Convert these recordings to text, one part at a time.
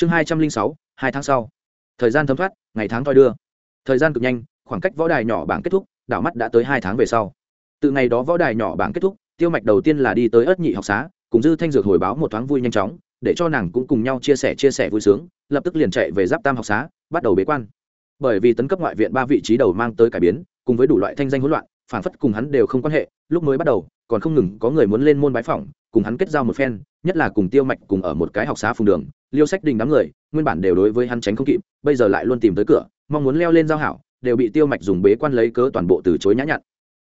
chương hai trăm linh sáu, hai tháng sau. Thời gian thấm thoát, ngày tháng thoi đưa. Thời gian cực nhanh, khoảng cách võ đài nhỏ bảng kết thúc, đảo mắt đã tới hai tháng về sau. Từ ngày đó võ đài nhỏ bảng kết thúc, tiêu mạch đầu tiên là đi tới ất nhị học xá, cùng dư thanh dược hồi báo một thoáng vui nhanh chóng, để cho nàng cũng cùng nhau chia sẻ chia sẻ vui sướng, lập tức liền chạy về giáp tam học xá, bắt đầu bế quan. Bởi vì tấn cấp ngoại viện ba vị trí đầu mang tới cải biến, cùng với đủ loại thanh danh hỗn loạn, phản phất cùng hắn đều không quan hệ, lúc mới bắt đầu, còn không ngừng có người muốn lên môn bái phỏng, cùng hắn kết giao một phen, nhất là cùng tiêu mạch cùng ở một cái học xá phùng đường liêu sách đình đám người, nguyên bản đều đối với hắn tránh không kịp, bây giờ lại luôn tìm tới cửa, mong muốn leo lên giao hảo, đều bị tiêu mạch dùng bế quan lấy cớ toàn bộ từ chối nhã nhặn.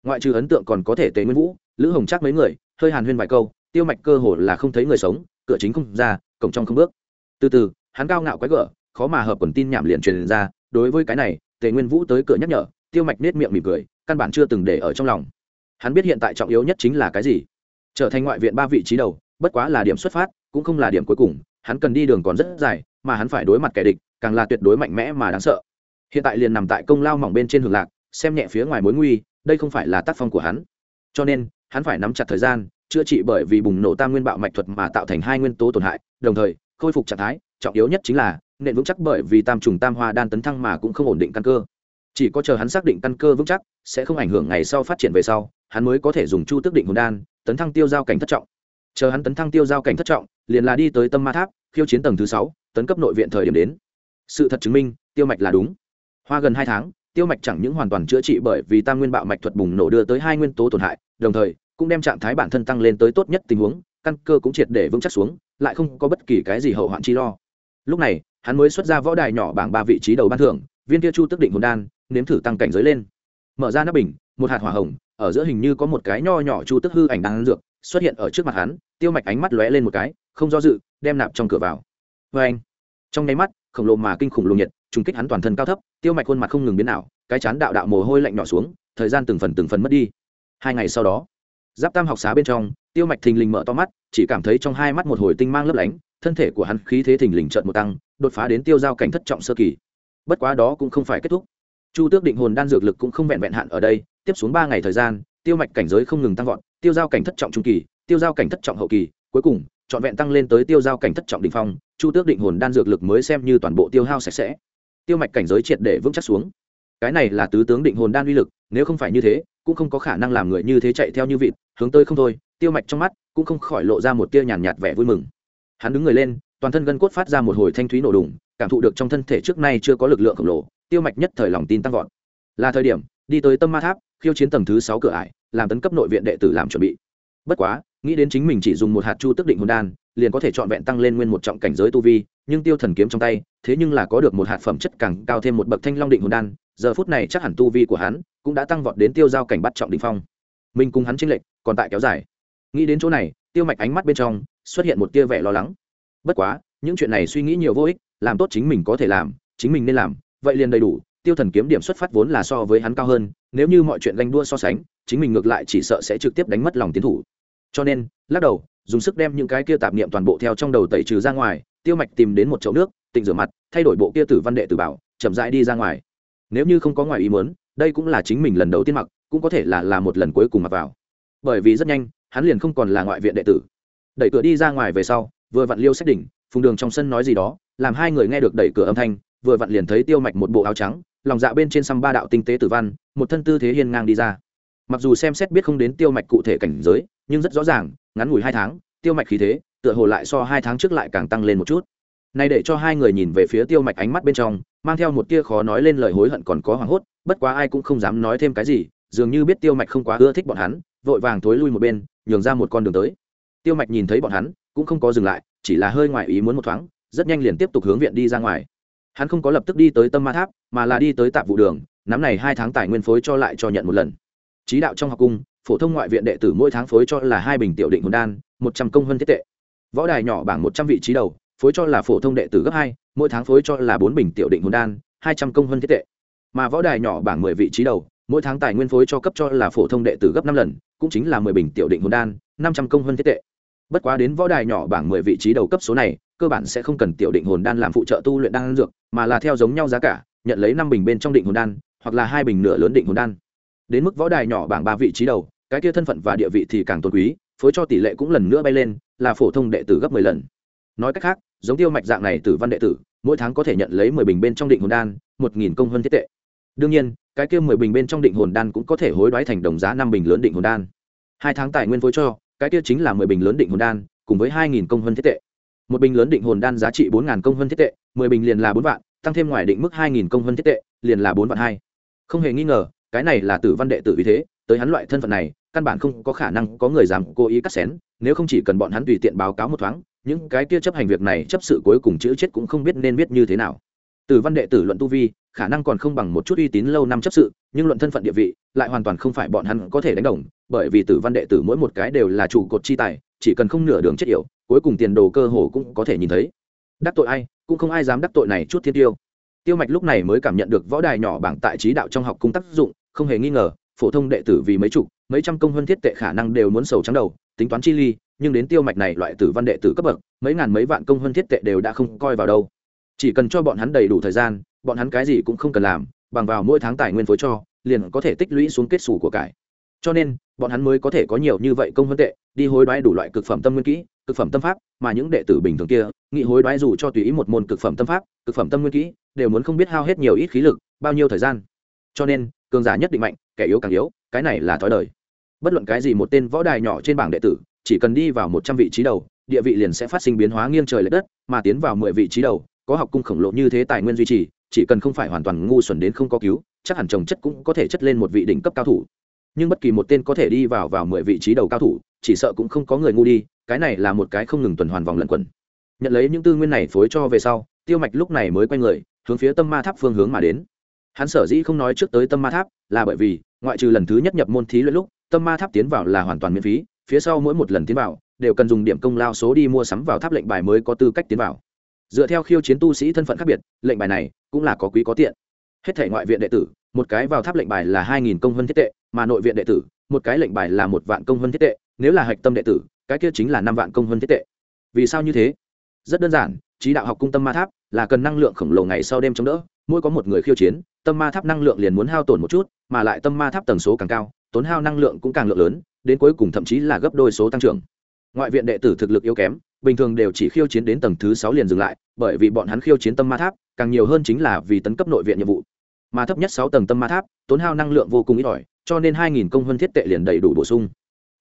Ngoại trừ ấn tượng còn có thể tề nguyên vũ, lữ hồng chắc mấy người, hơi hàn huyên vài câu, tiêu mạch cơ hồ là không thấy người sống, cửa chính không ra, cổng trong không bước. Từ từ, hắn cao ngạo quái gở, khó mà hợp quần tin nhảm liền truyền ra, đối với cái này tề nguyên vũ tới cửa nhắc nhở, tiêu mạch nết miệng mỉm cười, căn bản chưa từng để ở trong lòng. Hắn biết hiện tại trọng yếu nhất chính là cái gì. Trở thành ngoại viện ba vị trí đầu, bất quá là điểm xuất phát, cũng không là điểm cuối cùng hắn cần đi đường còn rất dài, mà hắn phải đối mặt kẻ địch, càng là tuyệt đối mạnh mẽ mà đáng sợ. Hiện tại liền nằm tại công lao mỏng bên trên hưởng lạc, xem nhẹ phía ngoài mối nguy, đây không phải là tác phong của hắn. Cho nên, hắn phải nắm chặt thời gian, chữa trị bởi vì bùng nổ tam nguyên bạo mạch thuật mà tạo thành hai nguyên tố tổn hại, đồng thời, khôi phục trạng thái, trọng yếu nhất chính là, nền vững chắc bởi vì tam trùng tam hoa đan tấn thăng mà cũng không ổn định căn cơ. Chỉ có chờ hắn xác định căn cơ vững chắc, sẽ không ảnh hưởng ngày sau phát triển về sau, hắn mới có thể dùng chu tước định hồn đan, tấn thăng tiêu giao cảnh thất trọng. Chờ hắn tấn thăng tiêu giao cảnh thất trọng, liền là đi tới tâm ma tháp khiêu chiến tầng thứ sáu, tấn cấp nội viện thời điểm đến. Sự thật chứng minh, tiêu mạch là đúng. Hoa gần hai tháng, tiêu mạch chẳng những hoàn toàn chữa trị bởi vì tam nguyên bạo mạch thuật bùng nổ đưa tới hai nguyên tố tổn hại, đồng thời, cũng đem trạng thái bản thân tăng lên tới tốt nhất tình huống, căn cơ cũng triệt để vững chắc xuống, lại không có bất kỳ cái gì hậu hoạn chi lo. Lúc này, hắn mới xuất ra võ đài nhỏ bảng ba vị trí đầu ban thưởng, viên kia chu tức định hồn đan, nếm thử tăng cảnh giới lên. Mở ra nắp bình, một hạt hỏa hồng, ở giữa hình như có một cái nho nhỏ chu tức hư ảnh đang dược xuất hiện ở trước mặt hắn, tiêu mạch ánh mắt lóe lên một cái, không do dự, đem nạp trong cửa vào. Vê anh, trong nháy mắt, khổng lồ mà kinh khủng luồng nhiệt trùng kích hắn toàn thân cao thấp, tiêu mạch khuôn mặt không ngừng biến nào cái chán đạo đạo mồ hôi lạnh nhỏ xuống, thời gian từng phần từng phần mất đi. Hai ngày sau đó, giáp tam học xá bên trong, tiêu mạch thình lình mở to mắt, chỉ cảm thấy trong hai mắt một hồi tinh mang lấp lánh, thân thể của hắn khí thế thình lình trợn một tăng, đột phá đến tiêu giao cảnh thất trọng sơ kỳ. Bất quá đó cũng không phải kết thúc. Chu tước định hồn đan dược lực cũng không vẹn vẹn hạn ở đây, tiếp xuống ba ngày thời gian tiêu mạch cảnh giới không ngừng tăng vọt tiêu giao cảnh thất trọng trung kỳ tiêu giao cảnh thất trọng hậu kỳ cuối cùng trọn vẹn tăng lên tới tiêu giao cảnh thất trọng đỉnh phong chu tước định hồn đan dược lực mới xem như toàn bộ tiêu hao sạch sẽ. Tiêu mạch cảnh giới triệt để vững chắc xuống. Cái này là tứ tướng định hồn đan uy lực nếu không phải như thế cũng không có khả năng làm người như thế chạy theo như vịt hướng tới không thôi tiêu mạch trong mắt cũng không khỏi lộ ra một tia nhàn nhạt, vẻ vui mừng. Hắn đứng người lên toàn thân gân cốt phát ra một hồi thanh thúy nổ đùng cảm thụ được trong thân thể trước nay chưa có lực lượng khổng lồ tiêu mạch nhất thời lòng tin tăng vọt. Là thời điểm đi tới tâm ma tháp khiêu chiến tầng thứ sáu cửa ải làm tấn cấp nội viện đệ tử làm chuẩn bị. Bất quá, nghĩ đến chính mình chỉ dùng một hạt chu tức định hồn đan, liền có thể trọn vẹn tăng lên nguyên một trọng cảnh giới tu vi, nhưng tiêu thần kiếm trong tay, thế nhưng là có được một hạt phẩm chất càng cao thêm một bậc thanh long định hồn đan, giờ phút này chắc hẳn tu vi của hắn cũng đã tăng vọt đến tiêu giao cảnh bắt trọng đình phong. Mình cùng hắn chênh lệch, còn tại kéo dài. Nghĩ đến chỗ này, tiêu mạch ánh mắt bên trong xuất hiện một tia vẻ lo lắng. Bất quá, những chuyện này suy nghĩ nhiều vô ích, làm tốt chính mình có thể làm, chính mình nên làm, vậy liền đầy đủ tiêu thần kiếm điểm xuất phát vốn là so với hắn cao hơn, nếu như mọi chuyện ganh đua so sánh, chính mình ngược lại chỉ sợ sẽ trực tiếp đánh mất lòng tiến thủ. Cho nên, lắc đầu, dùng sức đem những cái kia tạp niệm toàn bộ theo trong đầu tẩy trừ ra ngoài, tiêu mạch tìm đến một chậu nước, tịnh rửa mặt, thay đổi bộ kia tử văn đệ tử bảo, chậm rãi đi ra ngoài. Nếu như không có ngoài ý muốn, đây cũng là chính mình lần đầu tiên mặc, cũng có thể là là một lần cuối cùng mặc vào. Bởi vì rất nhanh, hắn liền không còn là ngoại viện đệ tử. Đẩy cửa đi ra ngoài về sau, vừa vặn liêu xét đỉnh, phùng đường trong sân nói gì đó, làm hai người nghe được đẩy cửa âm thanh vừa vặn liền thấy tiêu mạch một bộ áo trắng, lòng dạ bên trên xăm ba đạo tinh tế tử văn, một thân tư thế hiên ngang đi ra. Mặc dù xem xét biết không đến tiêu mạch cụ thể cảnh giới, nhưng rất rõ ràng, ngắn ngủi hai tháng, tiêu mạch khí thế, tựa hồ lại so hai tháng trước lại càng tăng lên một chút. Này để cho hai người nhìn về phía tiêu mạch ánh mắt bên trong, mang theo một tia khó nói lên lời hối hận còn có hoảng hốt, bất quá ai cũng không dám nói thêm cái gì, dường như biết tiêu mạch không quá ưa thích bọn hắn, vội vàng thối lui một bên, nhường ra một con đường tới. Tiêu mạch nhìn thấy bọn hắn, cũng không có dừng lại, chỉ là hơi ngoài ý muốn một thoáng, rất nhanh liền tiếp tục hướng viện đi ra ngoài hắn không có lập tức đi tới tâm ma tháp, mà là đi tới tạp vụ đường, nắm này hai tháng tài nguyên phối cho lại cho nhận một lần. Trí đạo trong học cung, phổ thông ngoại viện đệ tử mỗi tháng phối cho là hai bình tiểu định hồn đan, một trăm công hơn thiết tệ. Võ đài nhỏ bảng một trăm vị trí đầu, phối cho là phổ thông đệ tử gấp hai, mỗi tháng phối cho là bốn bình tiểu định hồn đan, hai trăm công hơn thiết tệ. Mà võ đài nhỏ bảng mười vị trí đầu, mỗi tháng tài nguyên phối cho cấp cho là phổ thông đệ tử gấp năm lần, cũng chính là mười bình tiểu định hồn đan, năm trăm công hơn thiết tệ bất quá đến võ đài nhỏ bảng mười vị trí đầu cấp số này, cơ bản sẽ không cần tiểu định hồn đan làm phụ trợ tu luyện đan dược, mà là theo giống nhau giá cả, nhận lấy năm bình bên trong định hồn đan, hoặc là hai bình nửa lớn định hồn đan. Đến mức võ đài nhỏ bảng ba vị trí đầu, cái kia thân phận và địa vị thì càng tôn quý, phối cho tỷ lệ cũng lần nữa bay lên, là phổ thông đệ tử gấp mười lần. Nói cách khác, giống tiêu mạch dạng này tử văn đệ tử, mỗi tháng có thể nhận lấy mười bình bên trong định hồn đan, một nghìn công hơn thiết tệ. Đương nhiên, cái kia mười bình bên trong định hồn đan cũng có thể hối đoái thành đồng giá năm bình lớn định hồn đan. Hai tháng tài nguyên phối cho cái kia chính là mười bình lớn định hồn đan, cùng với hai nghìn công hơn thiết tệ. Một bình lớn định hồn đan giá trị bốn ngàn công hơn thiết tệ, mười bình liền là bốn vạn, tăng thêm ngoài định mức hai nghìn công hơn thiết tệ, liền là bốn vạn hai. Không hề nghi ngờ, cái này là tử văn đệ tử vì thế, tới hắn loại thân phận này, căn bản không có khả năng có người dám cố ý cắt xén, nếu không chỉ cần bọn hắn tùy tiện báo cáo một thoáng, những cái kia chấp hành việc này chấp sự cuối cùng chữ chết cũng không biết nên viết như thế nào. Tử văn đệ tử luận tu vi, khả năng còn không bằng một chút uy tín lâu năm chấp sự, nhưng luận thân phận địa vị, lại hoàn toàn không phải bọn hắn có thể đánh đồng bởi vì tử văn đệ tử mỗi một cái đều là trụ cột chi tài, chỉ cần không nửa đường chết yểu, cuối cùng tiền đồ cơ hồ cũng có thể nhìn thấy. Đắc tội ai, cũng không ai dám đắc tội này chút thiên tiêu. Tiêu mạch lúc này mới cảm nhận được võ đài nhỏ bảng tại trí đạo trong học cung tác dụng, không hề nghi ngờ, phổ thông đệ tử vì mấy chục, mấy trăm công hơn thiết tệ khả năng đều muốn sầu trắng đầu, tính toán chi ly, nhưng đến tiêu mạch này loại tử văn đệ tử cấp bậc, mấy ngàn mấy vạn công hơn thiết tệ đều đã không coi vào đâu. Chỉ cần cho bọn hắn đầy đủ thời gian, bọn hắn cái gì cũng không cần làm, bằng vào mỗi tháng tài nguyên phối cho, liền có thể tích lũy xuống kết xù của cải. Cho nên bọn hắn mới có thể có nhiều như vậy công huấn tệ, đi hối đoái đủ loại cực phẩm tâm nguyên kỹ, cực phẩm tâm pháp, mà những đệ tử bình thường kia nghị hối đoái dù cho tùy ý một môn cực phẩm tâm pháp, cực phẩm tâm nguyên kỹ, đều muốn không biết hao hết nhiều ít khí lực, bao nhiêu thời gian. Cho nên, cường giả nhất định mạnh, kẻ yếu càng yếu, cái này là thói đời. Bất luận cái gì một tên võ đài nhỏ trên bảng đệ tử, chỉ cần đi vào một trăm vị trí đầu, địa vị liền sẽ phát sinh biến hóa nghiêng trời l ệ đất, mà tiến vào mười vị trí đầu, có học cung khổng lồ như thế tài nguyên duy trì, chỉ cần không phải hoàn toàn ngu xuẩn đến không có cứu, chắc hẳn trồng chất cũng có thể chất lên một vị đỉnh cấp cao thủ nhưng bất kỳ một tên có thể đi vào vào mười vị trí đầu cao thủ, chỉ sợ cũng không có người ngu đi, cái này là một cái không ngừng tuần hoàn vòng lẩn quẩn. Nhận lấy những tư nguyên này phối cho về sau, tiêu mạch lúc này mới quay người, hướng phía tâm ma tháp phương hướng mà đến. Hắn sở dĩ không nói trước tới tâm ma tháp, là bởi vì, ngoại trừ lần thứ nhất nhập môn thí luyện lúc, tâm ma tháp tiến vào là hoàn toàn miễn phí, phía sau mỗi một lần tiến vào, đều cần dùng điểm công lao số đi mua sắm vào tháp lệnh bài mới có tư cách tiến vào. Dựa theo khiêu chiến tu sĩ thân phận khác biệt, lệnh bài này cũng là có quý có tiện. Hết thể ngoại viện đệ tử một cái vào tháp lệnh bài là hai nghìn công vân thiết tệ, mà nội viện đệ tử, một cái lệnh bài là một vạn công vân thiết tệ, nếu là hạch tâm đệ tử, cái kia chính là năm vạn công vân thiết tệ. Vì sao như thế? Rất đơn giản, trí đạo học cung tâm ma tháp là cần năng lượng khổng lồ ngày sau đêm chống đỡ, mỗi có một người khiêu chiến, tâm ma tháp năng lượng liền muốn hao tổn một chút, mà lại tâm ma tháp tần số càng cao, tốn hao năng lượng cũng càng lượng lớn, đến cuối cùng thậm chí là gấp đôi số tăng trưởng. Ngoại viện đệ tử thực lực yếu kém, bình thường đều chỉ khiêu chiến đến tầng thứ sáu liền dừng lại, bởi vì bọn hắn khiêu chiến tâm ma tháp, càng nhiều hơn chính là vì tấn cấp nội viện nhiệm vụ mà thấp nhất sáu tầng tâm ma tháp, tốn hao năng lượng vô cùng ít ỏi, cho nên hai nghìn công hơn thiết tệ liền đầy đủ bổ sung.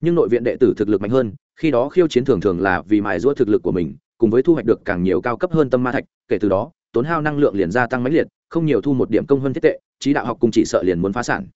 Nhưng nội viện đệ tử thực lực mạnh hơn, khi đó khiêu chiến thường thường là vì mài giũa thực lực của mình, cùng với thu hoạch được càng nhiều cao cấp hơn tâm ma thạch, kể từ đó, tốn hao năng lượng liền gia tăng mãnh liệt, không nhiều thu một điểm công hơn thiết tệ, trí đạo học cùng chỉ sợ liền muốn phá sản.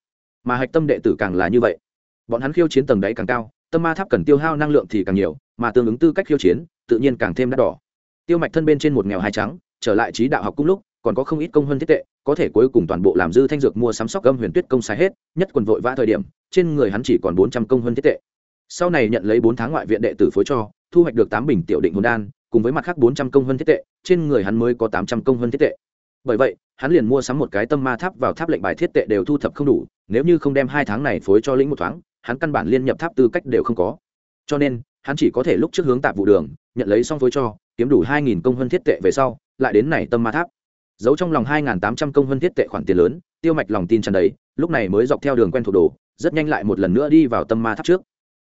Mà hạch tâm đệ tử càng là như vậy. Bọn hắn khiêu chiến tầng đáy càng cao, tâm ma tháp cần tiêu hao năng lượng thì càng nhiều, mà tương ứng tư cách khiêu chiến, tự nhiên càng thêm đắt đỏ. Tiêu mạch thân bên trên một nghèo hai trắng, trở lại trí đạo học cung lúc còn có không ít công hơn thiết tệ, có thể cuối cùng toàn bộ làm dư thanh dược mua sắm sóc gâm huyền tuyết công sai hết, nhất quần vội vã thời điểm, trên người hắn chỉ còn bốn trăm công hơn thiết tệ. Sau này nhận lấy bốn tháng ngoại viện đệ tử phối cho, thu hoạch được tám bình tiểu định hồn đan, cùng với mặt khác bốn trăm công hơn thiết tệ, trên người hắn mới có tám trăm công hơn thiết tệ. Bởi vậy, hắn liền mua sắm một cái tâm ma tháp vào tháp lệnh bài thiết tệ đều thu thập không đủ, nếu như không đem hai tháng này phối cho lĩnh một thoáng, hắn căn bản liên nhập tháp tư cách đều không có. Cho nên, hắn chỉ có thể lúc trước hướng tạp vụ đường, nhận lấy xong phối cho, kiếm đủ hai nghìn công hơn thiết tệ về sau, lại đến này tâm ma tháp giấu trong lòng hai nghìn tám trăm công hơn thiết tệ khoản tiền lớn tiêu mạch lòng tin tràn đầy lúc này mới dọc theo đường quen thuộc đồ rất nhanh lại một lần nữa đi vào tâm ma tháp trước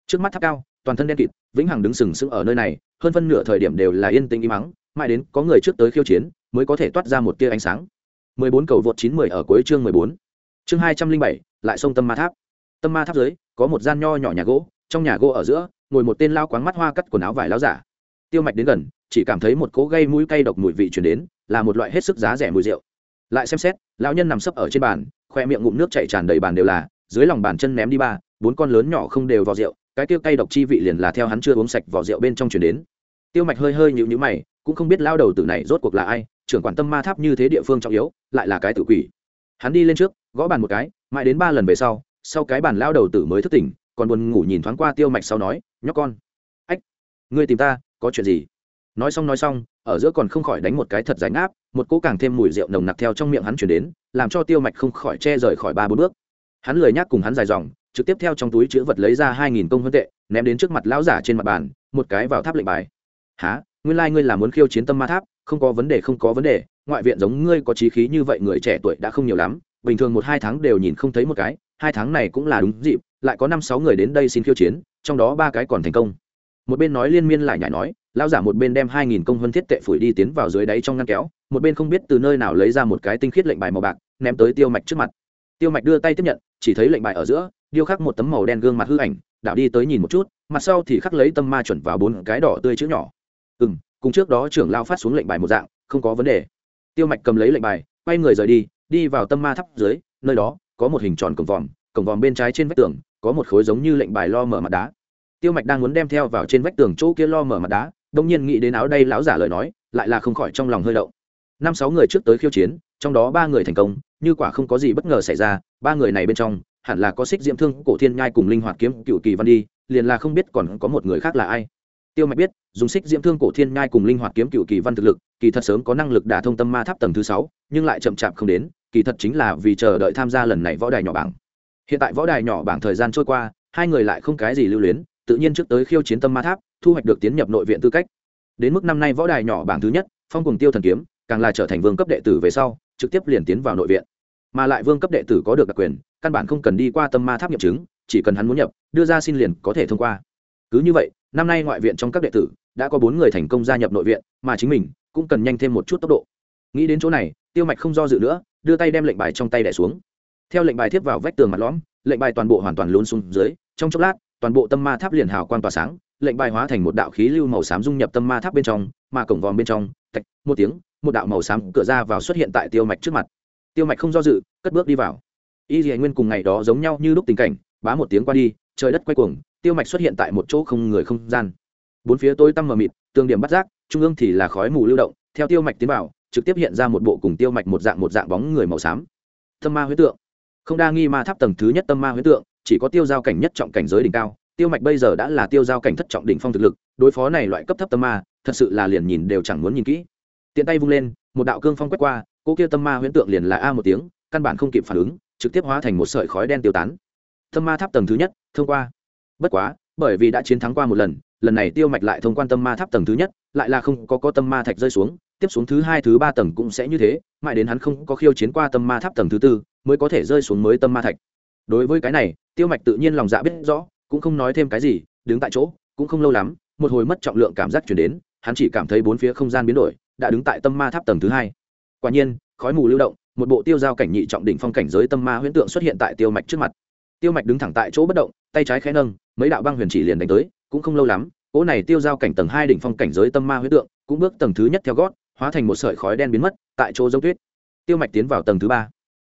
trước mắt tháp cao toàn thân đen kịt vĩnh hằng đứng sừng sững ở nơi này hơn phân nửa thời điểm đều là yên tĩnh im mắng mãi đến có người trước tới khiêu chiến mới có thể toát ra một tia ánh sáng 14 cầu vượt 910 ở cuối chương 14. Chương 207, lại sông Tâm Ma Tháp. Tâm Ma Tháp dưới, có một gian nho nhỏ nhà gỗ, trong nhà gỗ ở giữa, ngồi một tên lao quáng mắt hoa cắt quần áo vải lão giả. Tiêu Mạch đến gần, chỉ cảm thấy một cỗ gây mũi cay độc mùi vị truyền đến, là một loại hết sức giá rẻ mùi rượu. Lại xem xét, lão nhân nằm sấp ở trên bàn, khoe miệng ngụm nước chảy tràn đầy bàn đều là, dưới lòng bàn chân ném đi ba, bốn con lớn nhỏ không đều vào rượu, cái tiêu cay độc chi vị liền là theo hắn chưa uống sạch vỏ rượu bên trong truyền đến. Tiêu Mạch hơi hơi nhíu nhíu mày, cũng không biết lao đầu tử này rốt cuộc là ai, trưởng quản tâm ma tháp như thế địa phương trọng yếu lại là cái tử quỷ hắn đi lên trước gõ bàn một cái mãi đến ba lần về sau sau cái bàn lao đầu tử mới thức tỉnh còn buồn ngủ nhìn thoáng qua tiêu mạch sau nói nhóc con ách ngươi tìm ta có chuyện gì nói xong nói xong, ở giữa còn không khỏi đánh một cái thật ránh áp một cỗ càng thêm mùi rượu nồng nặc theo trong miệng hắn chuyển đến, làm cho tiêu mạch không khỏi che rời khỏi ba bốn bước. Hắn lười nhác cùng hắn dài dòng, trực tiếp theo trong túi chữ vật lấy ra hai nghìn công hơn tệ, ném đến trước mặt lão giả trên mặt bàn, một cái vào tháp lệnh bài. Há nguyên lai、like、ngươi là muốn khiêu chiến tâm ma tháp, không có vấn đề, không có vấn đề, ngoại viện giống ngươi có trí khí như vậy người trẻ tuổi đã không nhiều lắm, bình thường một hai tháng đều nhìn không thấy một cái, hai tháng này cũng là đúng dịp, lại có năm sáu người đến đây xin khiêu chiến, trong đó ba cái còn thành công. Một bên nói liên miên lại nhảy nói lão giả một bên đem hai nghìn công hơn thiết tệ phủi đi tiến vào dưới đáy trong ngăn kéo, một bên không biết từ nơi nào lấy ra một cái tinh khiết lệnh bài màu bạc, ném tới tiêu mạch trước mặt. Tiêu mạch đưa tay tiếp nhận, chỉ thấy lệnh bài ở giữa, điêu khắc một tấm màu đen gương mặt hư ảnh, đảo đi tới nhìn một chút, mặt sau thì khắc lấy tâm ma chuẩn vào bốn cái đỏ tươi chữ nhỏ. Ừ m cùng trước đó trưởng lao phát xuống lệnh bài một dạng, không có vấn đề. Tiêu mạch cầm lấy lệnh bài, quay người rời đi đi vào tâm ma thắp dưới, nơi đó có một hình tròn cổng vòm cổng vòm bên trái trên vách tường có một khối giống như lệnh bài lo mở mặt đá. Tiêu mạch đang muốn đem theo vào trên vách tường chỗ kia lo mở mặt đá đông nhiên nghĩ đến áo đây lão giả lời nói, lại là không khỏi trong lòng hơi động. Năm sáu người trước tới khiêu chiến, trong đó ba người thành công, như quả không có gì bất ngờ xảy ra, ba người này bên trong, hẳn là có xích diễm thương, cổ thiên nhai cùng linh hoạt kiếm, cựu kỳ văn đi, liền là không biết còn có một người khác là ai. Tiêu mạch biết, dùng xích diễm thương, cổ thiên nhai cùng linh hoạt kiếm, cựu kỳ văn thực lực, kỳ thật sớm có năng lực đả thông tâm ma tháp tầng thứ sáu, nhưng lại chậm chạp không đến, kỳ thật chính là vì chờ đợi tham gia lần này võ đài nhỏ bảng. Hiện tại võ đài nhỏ bảng thời gian trôi qua, hai người lại không cái gì lưu luyến, tự nhiên trước tới khiêu chiến tâm ma tháp thu hoạch được tiến nhập nội viện tư cách. Đến mức năm nay võ đài nhỏ bảng thứ nhất, phong cùng tiêu thần kiếm, càng là trở thành vương cấp đệ tử về sau, trực tiếp liền tiến vào nội viện. Mà lại vương cấp đệ tử có được đặc quyền, căn bản không cần đi qua tâm ma tháp nghiệm chứng, chỉ cần hắn muốn nhập, đưa ra xin liền có thể thông qua. Cứ như vậy, năm nay ngoại viện trong các đệ tử đã có bốn người thành công gia nhập nội viện, mà chính mình cũng cần nhanh thêm một chút tốc độ. Nghĩ đến chỗ này, tiêu mạch không do dự nữa, đưa tay đem lệnh bài trong tay đẻ xuống. Theo lệnh bài thiếp vào vách tường mặt lõm, lệnh bài toàn bộ hoàn toàn lún xuống dưới, trong chốc lát, toàn bộ tâm ma tháp liền hào quang tỏa sáng lệnh bài hóa thành một đạo khí lưu màu xám dung nhập tâm ma tháp bên trong mà cổng vòm bên trong, tạch, một tiếng, một đạo màu xám cửa ra vào xuất hiện tại tiêu mạch trước mặt. Tiêu mạch không do dự, cất bước đi vào. Y dì nguyên cùng ngày đó giống nhau như lúc tình cảnh, bá một tiếng qua đi, trời đất quay cuồng, tiêu mạch xuất hiện tại một chỗ không người không gian. Bốn phía tối tăm mờ mịt tương điểm bắt giác trung ương thì là khói mù lưu động, theo tiêu mạch tiến vào, trực tiếp hiện ra một bộ cùng tiêu mạch một dạng một dạng bóng người màu xám. Tâm ma huyết tượng. Không đa nghi ma tháp tầng thứ nhất tâm ma huyết tượng, chỉ có tiêu giao cảnh nhất trọng cảnh giới đỉnh cao tiêu mạch bây giờ đã là tiêu giao cảnh thất trọng đỉnh phong thực lực, đối phó này loại cấp thấp tâm ma, thật sự là liền nhìn đều chẳng muốn nhìn kỹ. Tiện tay vung lên, một đạo cương phong quét qua cô kia tâm ma huyễn tượng liền là a một tiếng, căn bản không kịp phản ứng, trực tiếp hóa thành một sợi khói đen tiêu tán. Tâm ma tháp tầng thứ nhất, thông qua. Bất quá, bởi vì đã chiến thắng qua một lần lần này tiêu mạch lại thông quan tâm ma tháp tầng thứ nhất, lại là không có có tâm ma thạch rơi xuống, tiếp xuống thứ hai, thứ ba tầng cũng sẽ như thế, mãi đến hắn không có khiêu chiến qua tâm ma tháp tầng thứ tư, mới có thể rơi xuống mới tâm ma thạch. Đối với cái này, tiêu mạch tự nhiên lòng dạ biết rõ cũng không nói thêm cái gì, đứng tại chỗ, cũng không lâu lắm, một hồi mất trọng lượng cảm giác chuyển đến, hắn chỉ cảm thấy bốn phía không gian biến đổi, đã đứng tại tâm ma tháp tầng thứ hai. Quả nhiên, khói mù lưu động, một bộ tiêu giao cảnh nhị trọng đỉnh phong cảnh giới tâm ma huyễn tượng xuất hiện tại tiêu mạch trước mặt. Tiêu mạch đứng thẳng tại chỗ bất động, tay trái khẽ nâng, mấy đạo băng huyền chỉ liền đánh tới, cũng không lâu lắm, cỗ này tiêu giao cảnh tầng hai đỉnh phong cảnh giới tâm ma huyễn tượng cũng bước tầng thứ nhất theo gót, hóa thành một sợi khói đen biến mất, tại chỗ giống tuyết. Tiêu mạch tiến vào tầng thứ ba.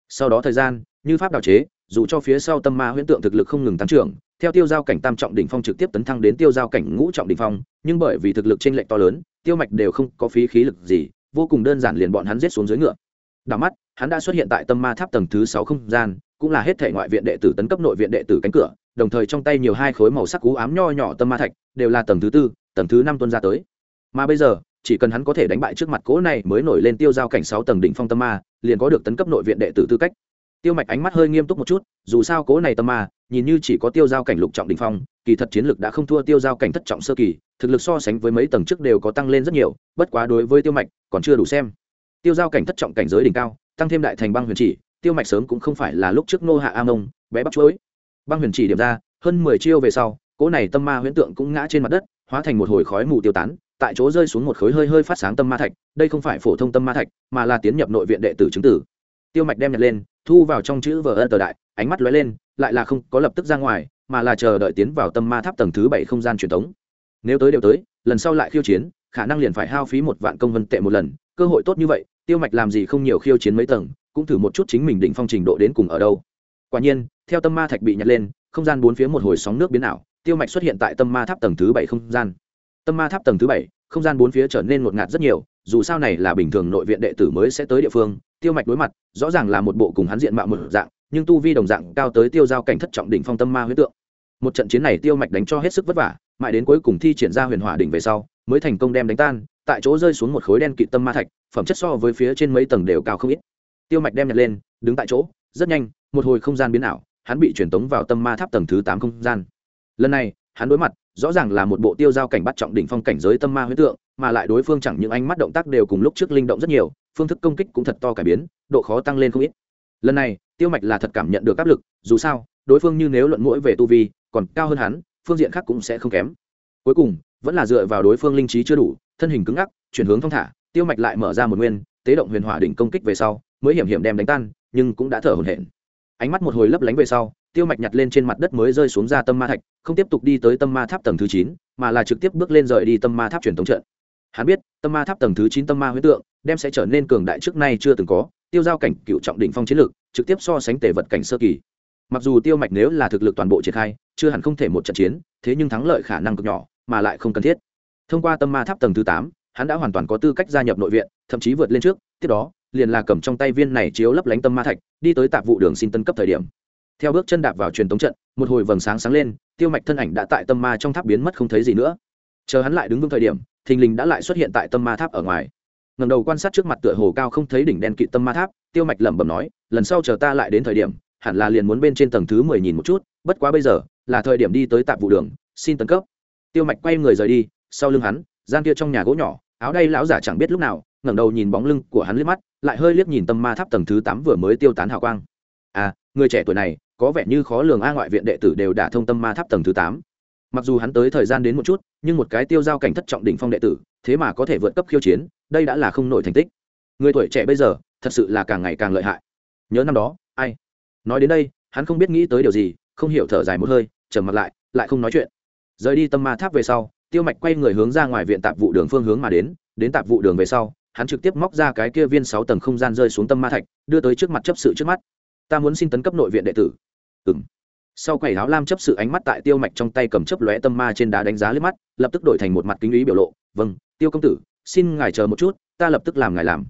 Sau đó thời gian, như pháp đào chế, dù cho phía sau tâm ma huyễn tượng thực lực không ngừng tăng trưởng theo tiêu giao cảnh tam trọng đỉnh phong trực tiếp tấn thăng đến tiêu giao cảnh ngũ trọng đỉnh phong, nhưng bởi vì thực lực chênh lệch to lớn, tiêu mạch đều không có phí khí lực gì, vô cùng đơn giản liền bọn hắn giết xuống dưới ngựa. Đảo mắt, hắn đã xuất hiện tại tâm ma tháp tầng thứ sáu không gian, cũng là hết thể ngoại viện đệ tử tấn cấp nội viện đệ tử cánh cửa, đồng thời trong tay nhiều hai khối màu sắc cú ám nho nhỏ tâm ma thạch, đều là tầng thứ tư, tầng thứ năm tuân ra tới. Mà bây giờ, chỉ cần hắn có thể đánh bại trước mặt cố này mới nổi lên tiêu giao cảnh sáu tầng đỉnh phong tâm ma, liền có được tấn cấp nội viện đệ tử tư cách tiêu mạch ánh mắt hơi nghiêm túc một chút, dù sao cố này tâm ma, nhìn như chỉ có tiêu giao cảnh lục trọng đỉnh phong, kỳ thật chiến lực đã không thua tiêu giao cảnh thất trọng sơ kỳ, thực lực so sánh với mấy tầng trước đều có tăng lên rất nhiều, bất quá đối với tiêu mạch, còn chưa đủ xem. Tiêu giao cảnh thất trọng cảnh giới đỉnh cao, tăng thêm đại thành băng huyền chỉ, tiêu mạch sớm cũng không phải là lúc trước nô hạ a mông, bé bắp chuối. Băng huyền chỉ điểm ra, hơn mười chiêu về sau cỗ này tâm ma huyễn tượng cũng ngã trên mặt đất, hóa thành một hồi khói mù tiêu tán, tại chỗ rơi xuống một khối hơi hơi phát sáng tâm ma thạch, đây không phải phổ thông tâm ma thạch, mà là tiến nhập nội viện đệ tử chứng tử tiêu mạch đem nhặt lên, thu vào trong chữ vờ ân tờ đại, ánh mắt lóe lên, lại là không có lập tức ra ngoài, mà là chờ đợi tiến vào tâm ma tháp tầng thứ bảy không gian truyền thống. Nếu tới đều tới, lần sau lại khiêu chiến, khả năng liền phải hao phí một vạn công vân tệ một lần. Cơ hội tốt như vậy, tiêu mạch làm gì không nhiều khiêu chiến mấy tầng, cũng thử một chút chính mình định phong trình độ đến cùng ở đâu. Quả nhiên, theo tâm ma thạch bị nhặt lên, không gian bốn phía một hồi sóng nước biến ảo, tiêu mạch xuất hiện tại tâm ma tháp tầng thứ bảy không gian. Tâm ma tháp tầng thứ bảy không gian bốn phía trở nên ngột ngạt rất nhiều, dù sao này là bình thường nội viện đệ tử mới sẽ tới địa phương, tiêu mạch đối mặt, rõ ràng là một bộ cùng hắn diện mạo một dạng, nhưng tu vi đồng dạng cao tới tiêu giao cảnh thất trọng đỉnh phong tâm ma huyết tượng. Một trận chiến này tiêu mạch đánh cho hết sức vất vả, mãi đến cuối cùng thi triển ra huyền hỏa đỉnh về sau, mới thành công đem đánh tan, tại chỗ rơi xuống một khối đen kịt tâm ma thạch, phẩm chất so với phía trên mấy tầng đều cao không ít. Tiêu mạch đem nhặt lên, đứng tại chỗ, rất nhanh, một hồi không gian biến ảo, hắn bị truyền tống vào tâm ma tháp tầng thứ tám không gian. Lần này, hắn đối mặt rõ ràng là một bộ tiêu giao cảnh bắt trọng đỉnh phong cảnh giới tâm ma huyết tượng, mà lại đối phương chẳng những ánh mắt động tác đều cùng lúc trước linh động rất nhiều, phương thức công kích cũng thật to cải biến, độ khó tăng lên không ít. Lần này, tiêu mạch là thật cảm nhận được áp lực, dù sao, đối phương như nếu luận mũi về tu vi, còn cao hơn hắn, phương diện khác cũng sẽ không kém. Cuối cùng, vẫn là dựa vào đối phương linh trí chưa đủ, thân hình cứng ngắc, chuyển hướng thong thả, tiêu mạch lại mở ra một nguyên, tế động huyền hỏa đỉnh công kích về sau, mới hiểm hiểm đem đánh tan, nhưng cũng đã thở hổn hển. Ánh mắt một hồi lấp lánh về sau tiêu mạch nhặt lên trên mặt đất mới rơi xuống ra tâm ma thạch, không tiếp tục đi tới tâm ma tháp tầng thứ chín, mà là trực tiếp bước lên rời đi tâm ma tháp truyền thống trận. Hắn biết, tâm ma tháp tầng thứ chín tâm ma huyết tượng, đem sẽ trở nên cường đại trước nay chưa từng có, tiêu giao cảnh, cựu trọng đỉnh phong chiến lược, trực tiếp so sánh tề vật cảnh sơ kỳ. Mặc dù tiêu mạch nếu là thực lực toàn bộ triển khai, chưa hẳn không thể một trận chiến, thế nhưng thắng lợi khả năng cực nhỏ, mà lại không cần thiết. Thông qua tâm ma tháp tầng thứ tám, hắn đã hoàn toàn có tư cách gia nhập nội viện, thậm chí vượt lên trước, tiếp đó, liền là cầm trong tay viên này chiếu lấp lánh tâm ma thạch, đi tới tạp vụ đường xin tân cấp thời điểm theo bước chân đạp vào truyền tống trận, một hồi vầng sáng sáng lên, tiêu mạch thân ảnh đã tại tâm ma trong tháp biến mất không thấy gì nữa. Chờ hắn lại đứng vững thời điểm, thình lình đã lại xuất hiện tại tâm ma tháp ở ngoài. Ngầm đầu quan sát trước mặt tựa hồ cao không thấy đỉnh đen kỵ tâm ma tháp, tiêu mạch lẩm bẩm nói, lần sau chờ ta lại đến thời điểm, hẳn là liền muốn bên trên tầng thứ mười nhìn một chút, bất quá bây giờ, là thời điểm đi tới tạp vụ đường, xin tấn cấp. Tiêu mạch quay người rời đi, sau lưng hắn, gian kia trong nhà gỗ nhỏ, áo đay lão giả chẳng biết lúc nào, ngẩng đầu nhìn bóng lưng của hắn liếc mắt, lại hơi liếc nhìn tâm ma tháp tầng thứ tám vừa mới tiêu tán hào quang à người trẻ tuổi này, có vẻ như khó lường a ngoại viện đệ tử đều đã thông tâm ma tháp tầng thứ tám. Mặc dù hắn tới thời gian đến một chút, nhưng một cái tiêu giao cảnh thất trọng đỉnh phong đệ tử, thế mà có thể vượt cấp khiêu chiến, đây đã là không nổi thành tích. Người tuổi trẻ bây giờ, thật sự là càng ngày càng lợi hại. Nhớ năm đó, ai? Nói đến đây, hắn không biết nghĩ tới điều gì, không hiểu thở dài một hơi, trầm mặt lại lại không nói chuyện. Rời đi tâm ma tháp về sau, tiêu mạch quay người hướng ra ngoài viện tạp vụ đường phương hướng mà đến đến tạp vụ đường về sau, hắn trực tiếp móc ra cái kia viên sáu tầng không gian rơi xuống tâm ma thạch, đưa tới trước mặt chấp sự trước mắt ta muốn xin tấn cấp nội viện đệ tử. Ừng sau quầy áo lam chấp sự ánh mắt tại tiêu mạch trong tay cầm chấp lóe tâm ma trên đá đánh giá liếc mắt, lập tức đổi thành một mặt kính ý biểu lộ vâng tiêu công tử, xin ngài chờ một chút, ta lập tức làm ngài làm.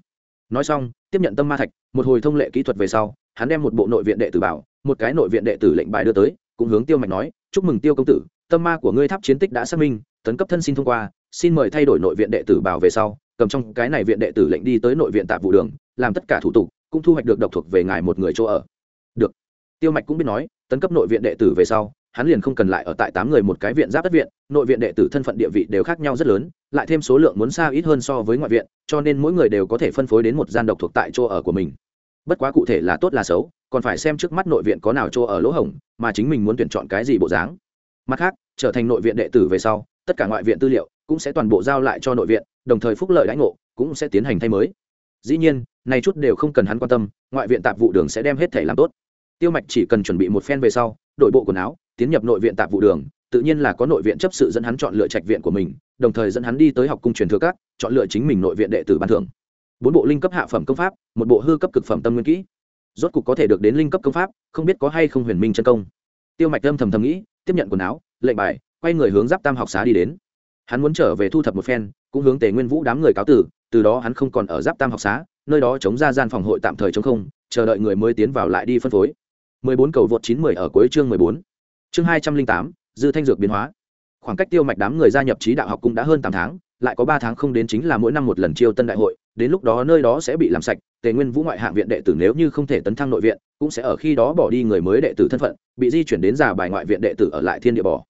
Nói xong, tiếp nhận tâm ma thạch, một hồi thông lệ kỹ thuật về sau, hắn đem một bộ nội viện đệ tử bảo, một cái nội viện đệ tử lệnh bài đưa tới, cũng hướng tiêu mạch nói, chúc mừng tiêu công tử, tâm ma của ngươi tháp chiến tích đã xác minh, tấn cấp thân xin thông qua, xin mời thay đổi nội viện đệ tử bảo về sau, cầm trong cái này viện đệ tử lệnh đi tới nội viện tạp vụ đường, làm tất cả thủ tục cũng thu hoạch được độc thuộc về ngài một người chỗ ở. Được. Tiêu mạch cũng biết nói, tấn cấp nội viện đệ tử về sau, hắn liền không cần lại ở tại tám người một cái viện giáp đất viện, nội viện đệ tử thân phận địa vị đều khác nhau rất lớn, lại thêm số lượng muốn xa ít hơn so với ngoại viện, cho nên mỗi người đều có thể phân phối đến một gian độc thuộc tại chỗ ở của mình. Bất quá cụ thể là tốt là xấu, còn phải xem trước mắt nội viện có nào chỗ ở lỗ hổng, mà chính mình muốn tuyển chọn cái gì bộ dáng. Mặt khác, trở thành nội viện đệ tử về sau, tất cả ngoại viện tư liệu cũng sẽ toàn bộ giao lại cho nội viện, đồng thời phúc lợi đãi ngộ cũng sẽ tiến hành thay mới. Dĩ nhiên này chút đều không cần hắn quan tâm, ngoại viện tạp vụ đường sẽ đem hết thể làm tốt. Tiêu mạch chỉ cần chuẩn bị một phen về sau đội bộ quần áo, tiến nhập nội viện tạp vụ đường, tự nhiên là có nội viện chấp sự dẫn hắn chọn lựa trạch viện của mình, đồng thời dẫn hắn đi tới học cung truyền thừa các, chọn lựa chính mình nội viện đệ tử ban thưởng. Bốn bộ linh cấp hạ phẩm công pháp, một bộ hư cấp cực phẩm tâm nguyên kỹ. Rốt cục có thể được đến linh cấp công pháp, không biết có hay không huyền minh chân công. Tiêu mạch âm thầm thầm nghĩ, tiếp nhận quần áo, lệnh bài, quay người hướng giáp tam học xá đi đến. Hắn muốn trở về thu thập một phen, cũng hướng tề nguyên vũ đám người cáo tử từ đó hắn không còn ở giáp tam học xá nơi đó chống ra gian phòng hội tạm thời chống không chờ đợi người mới tiến vào lại đi phân phối 14 cầu vượt 910 ở cuối chương 14. Chương 208, dư thanh dược biến hóa. Khoảng cách tiêu mạch đám người gia nhập trí đạo học cũng đã hơn 8 tháng, lại có 3 tháng không đến chính là mỗi năm một lần chiêu tân đại hội, đến lúc đó nơi đó sẽ bị làm sạch, Tề Nguyên Vũ ngoại hạng viện đệ tử nếu như không thể tấn thăng nội viện, cũng sẽ ở khi đó bỏ đi người mới đệ tử thân phận, bị di chuyển đến giả bài ngoại viện đệ tử ở lại thiên địa bỏ.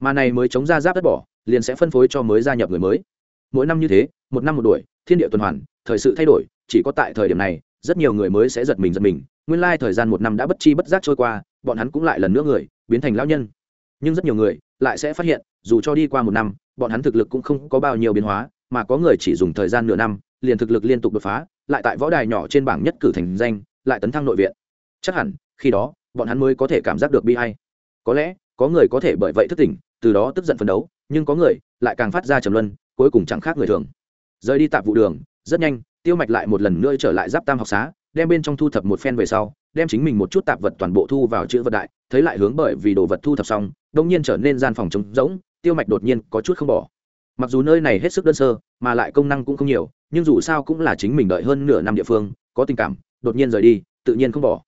Mà này mới chống ra giáp đất bỏ, liền sẽ phân phối cho mới gia nhập người mới. Mỗi năm như thế, một năm một đuổi, thiên địa tuần hoàn, thời sự thay đổi, chỉ có tại thời điểm này, rất nhiều người mới sẽ giật mình giật mình, nguyên lai thời gian một năm đã bất chi bất giác trôi qua bọn hắn cũng lại lần nữa người biến thành lão nhân. Nhưng rất nhiều người lại sẽ phát hiện dù cho đi qua một năm bọn hắn thực lực cũng không có bao nhiêu biến hóa mà có người chỉ dùng thời gian nửa năm liền thực lực liên tục đột phá lại tại võ đài nhỏ trên bảng nhất cử thành danh lại tấn thăng nội viện. Chắc hẳn khi đó bọn hắn mới có thể cảm giác được bi hay có lẽ có người có thể bởi vậy thức tỉnh từ đó tức giận phấn đấu nhưng có người lại càng phát ra trầm luân cuối cùng chẳng khác người thường. Rời đi tạp vụ đường, rất nhanh, tiêu mạch lại một lần nữa trở lại giáp tam học xá, đem bên trong thu thập một phen về sau, đem chính mình một chút tạp vật toàn bộ thu vào chữ vật đại, thấy lại hướng bởi vì đồ vật thu thập xong đông nhiên trở nên gian phòng trống rỗng, tiêu mạch đột nhiên có chút không bỏ. Mặc dù nơi này hết sức đơn sơ, mà lại công năng cũng không nhiều, nhưng dù sao cũng là chính mình đợi hơn nửa năm địa phương, có tình cảm, đột nhiên rời đi, tự nhiên không bỏ.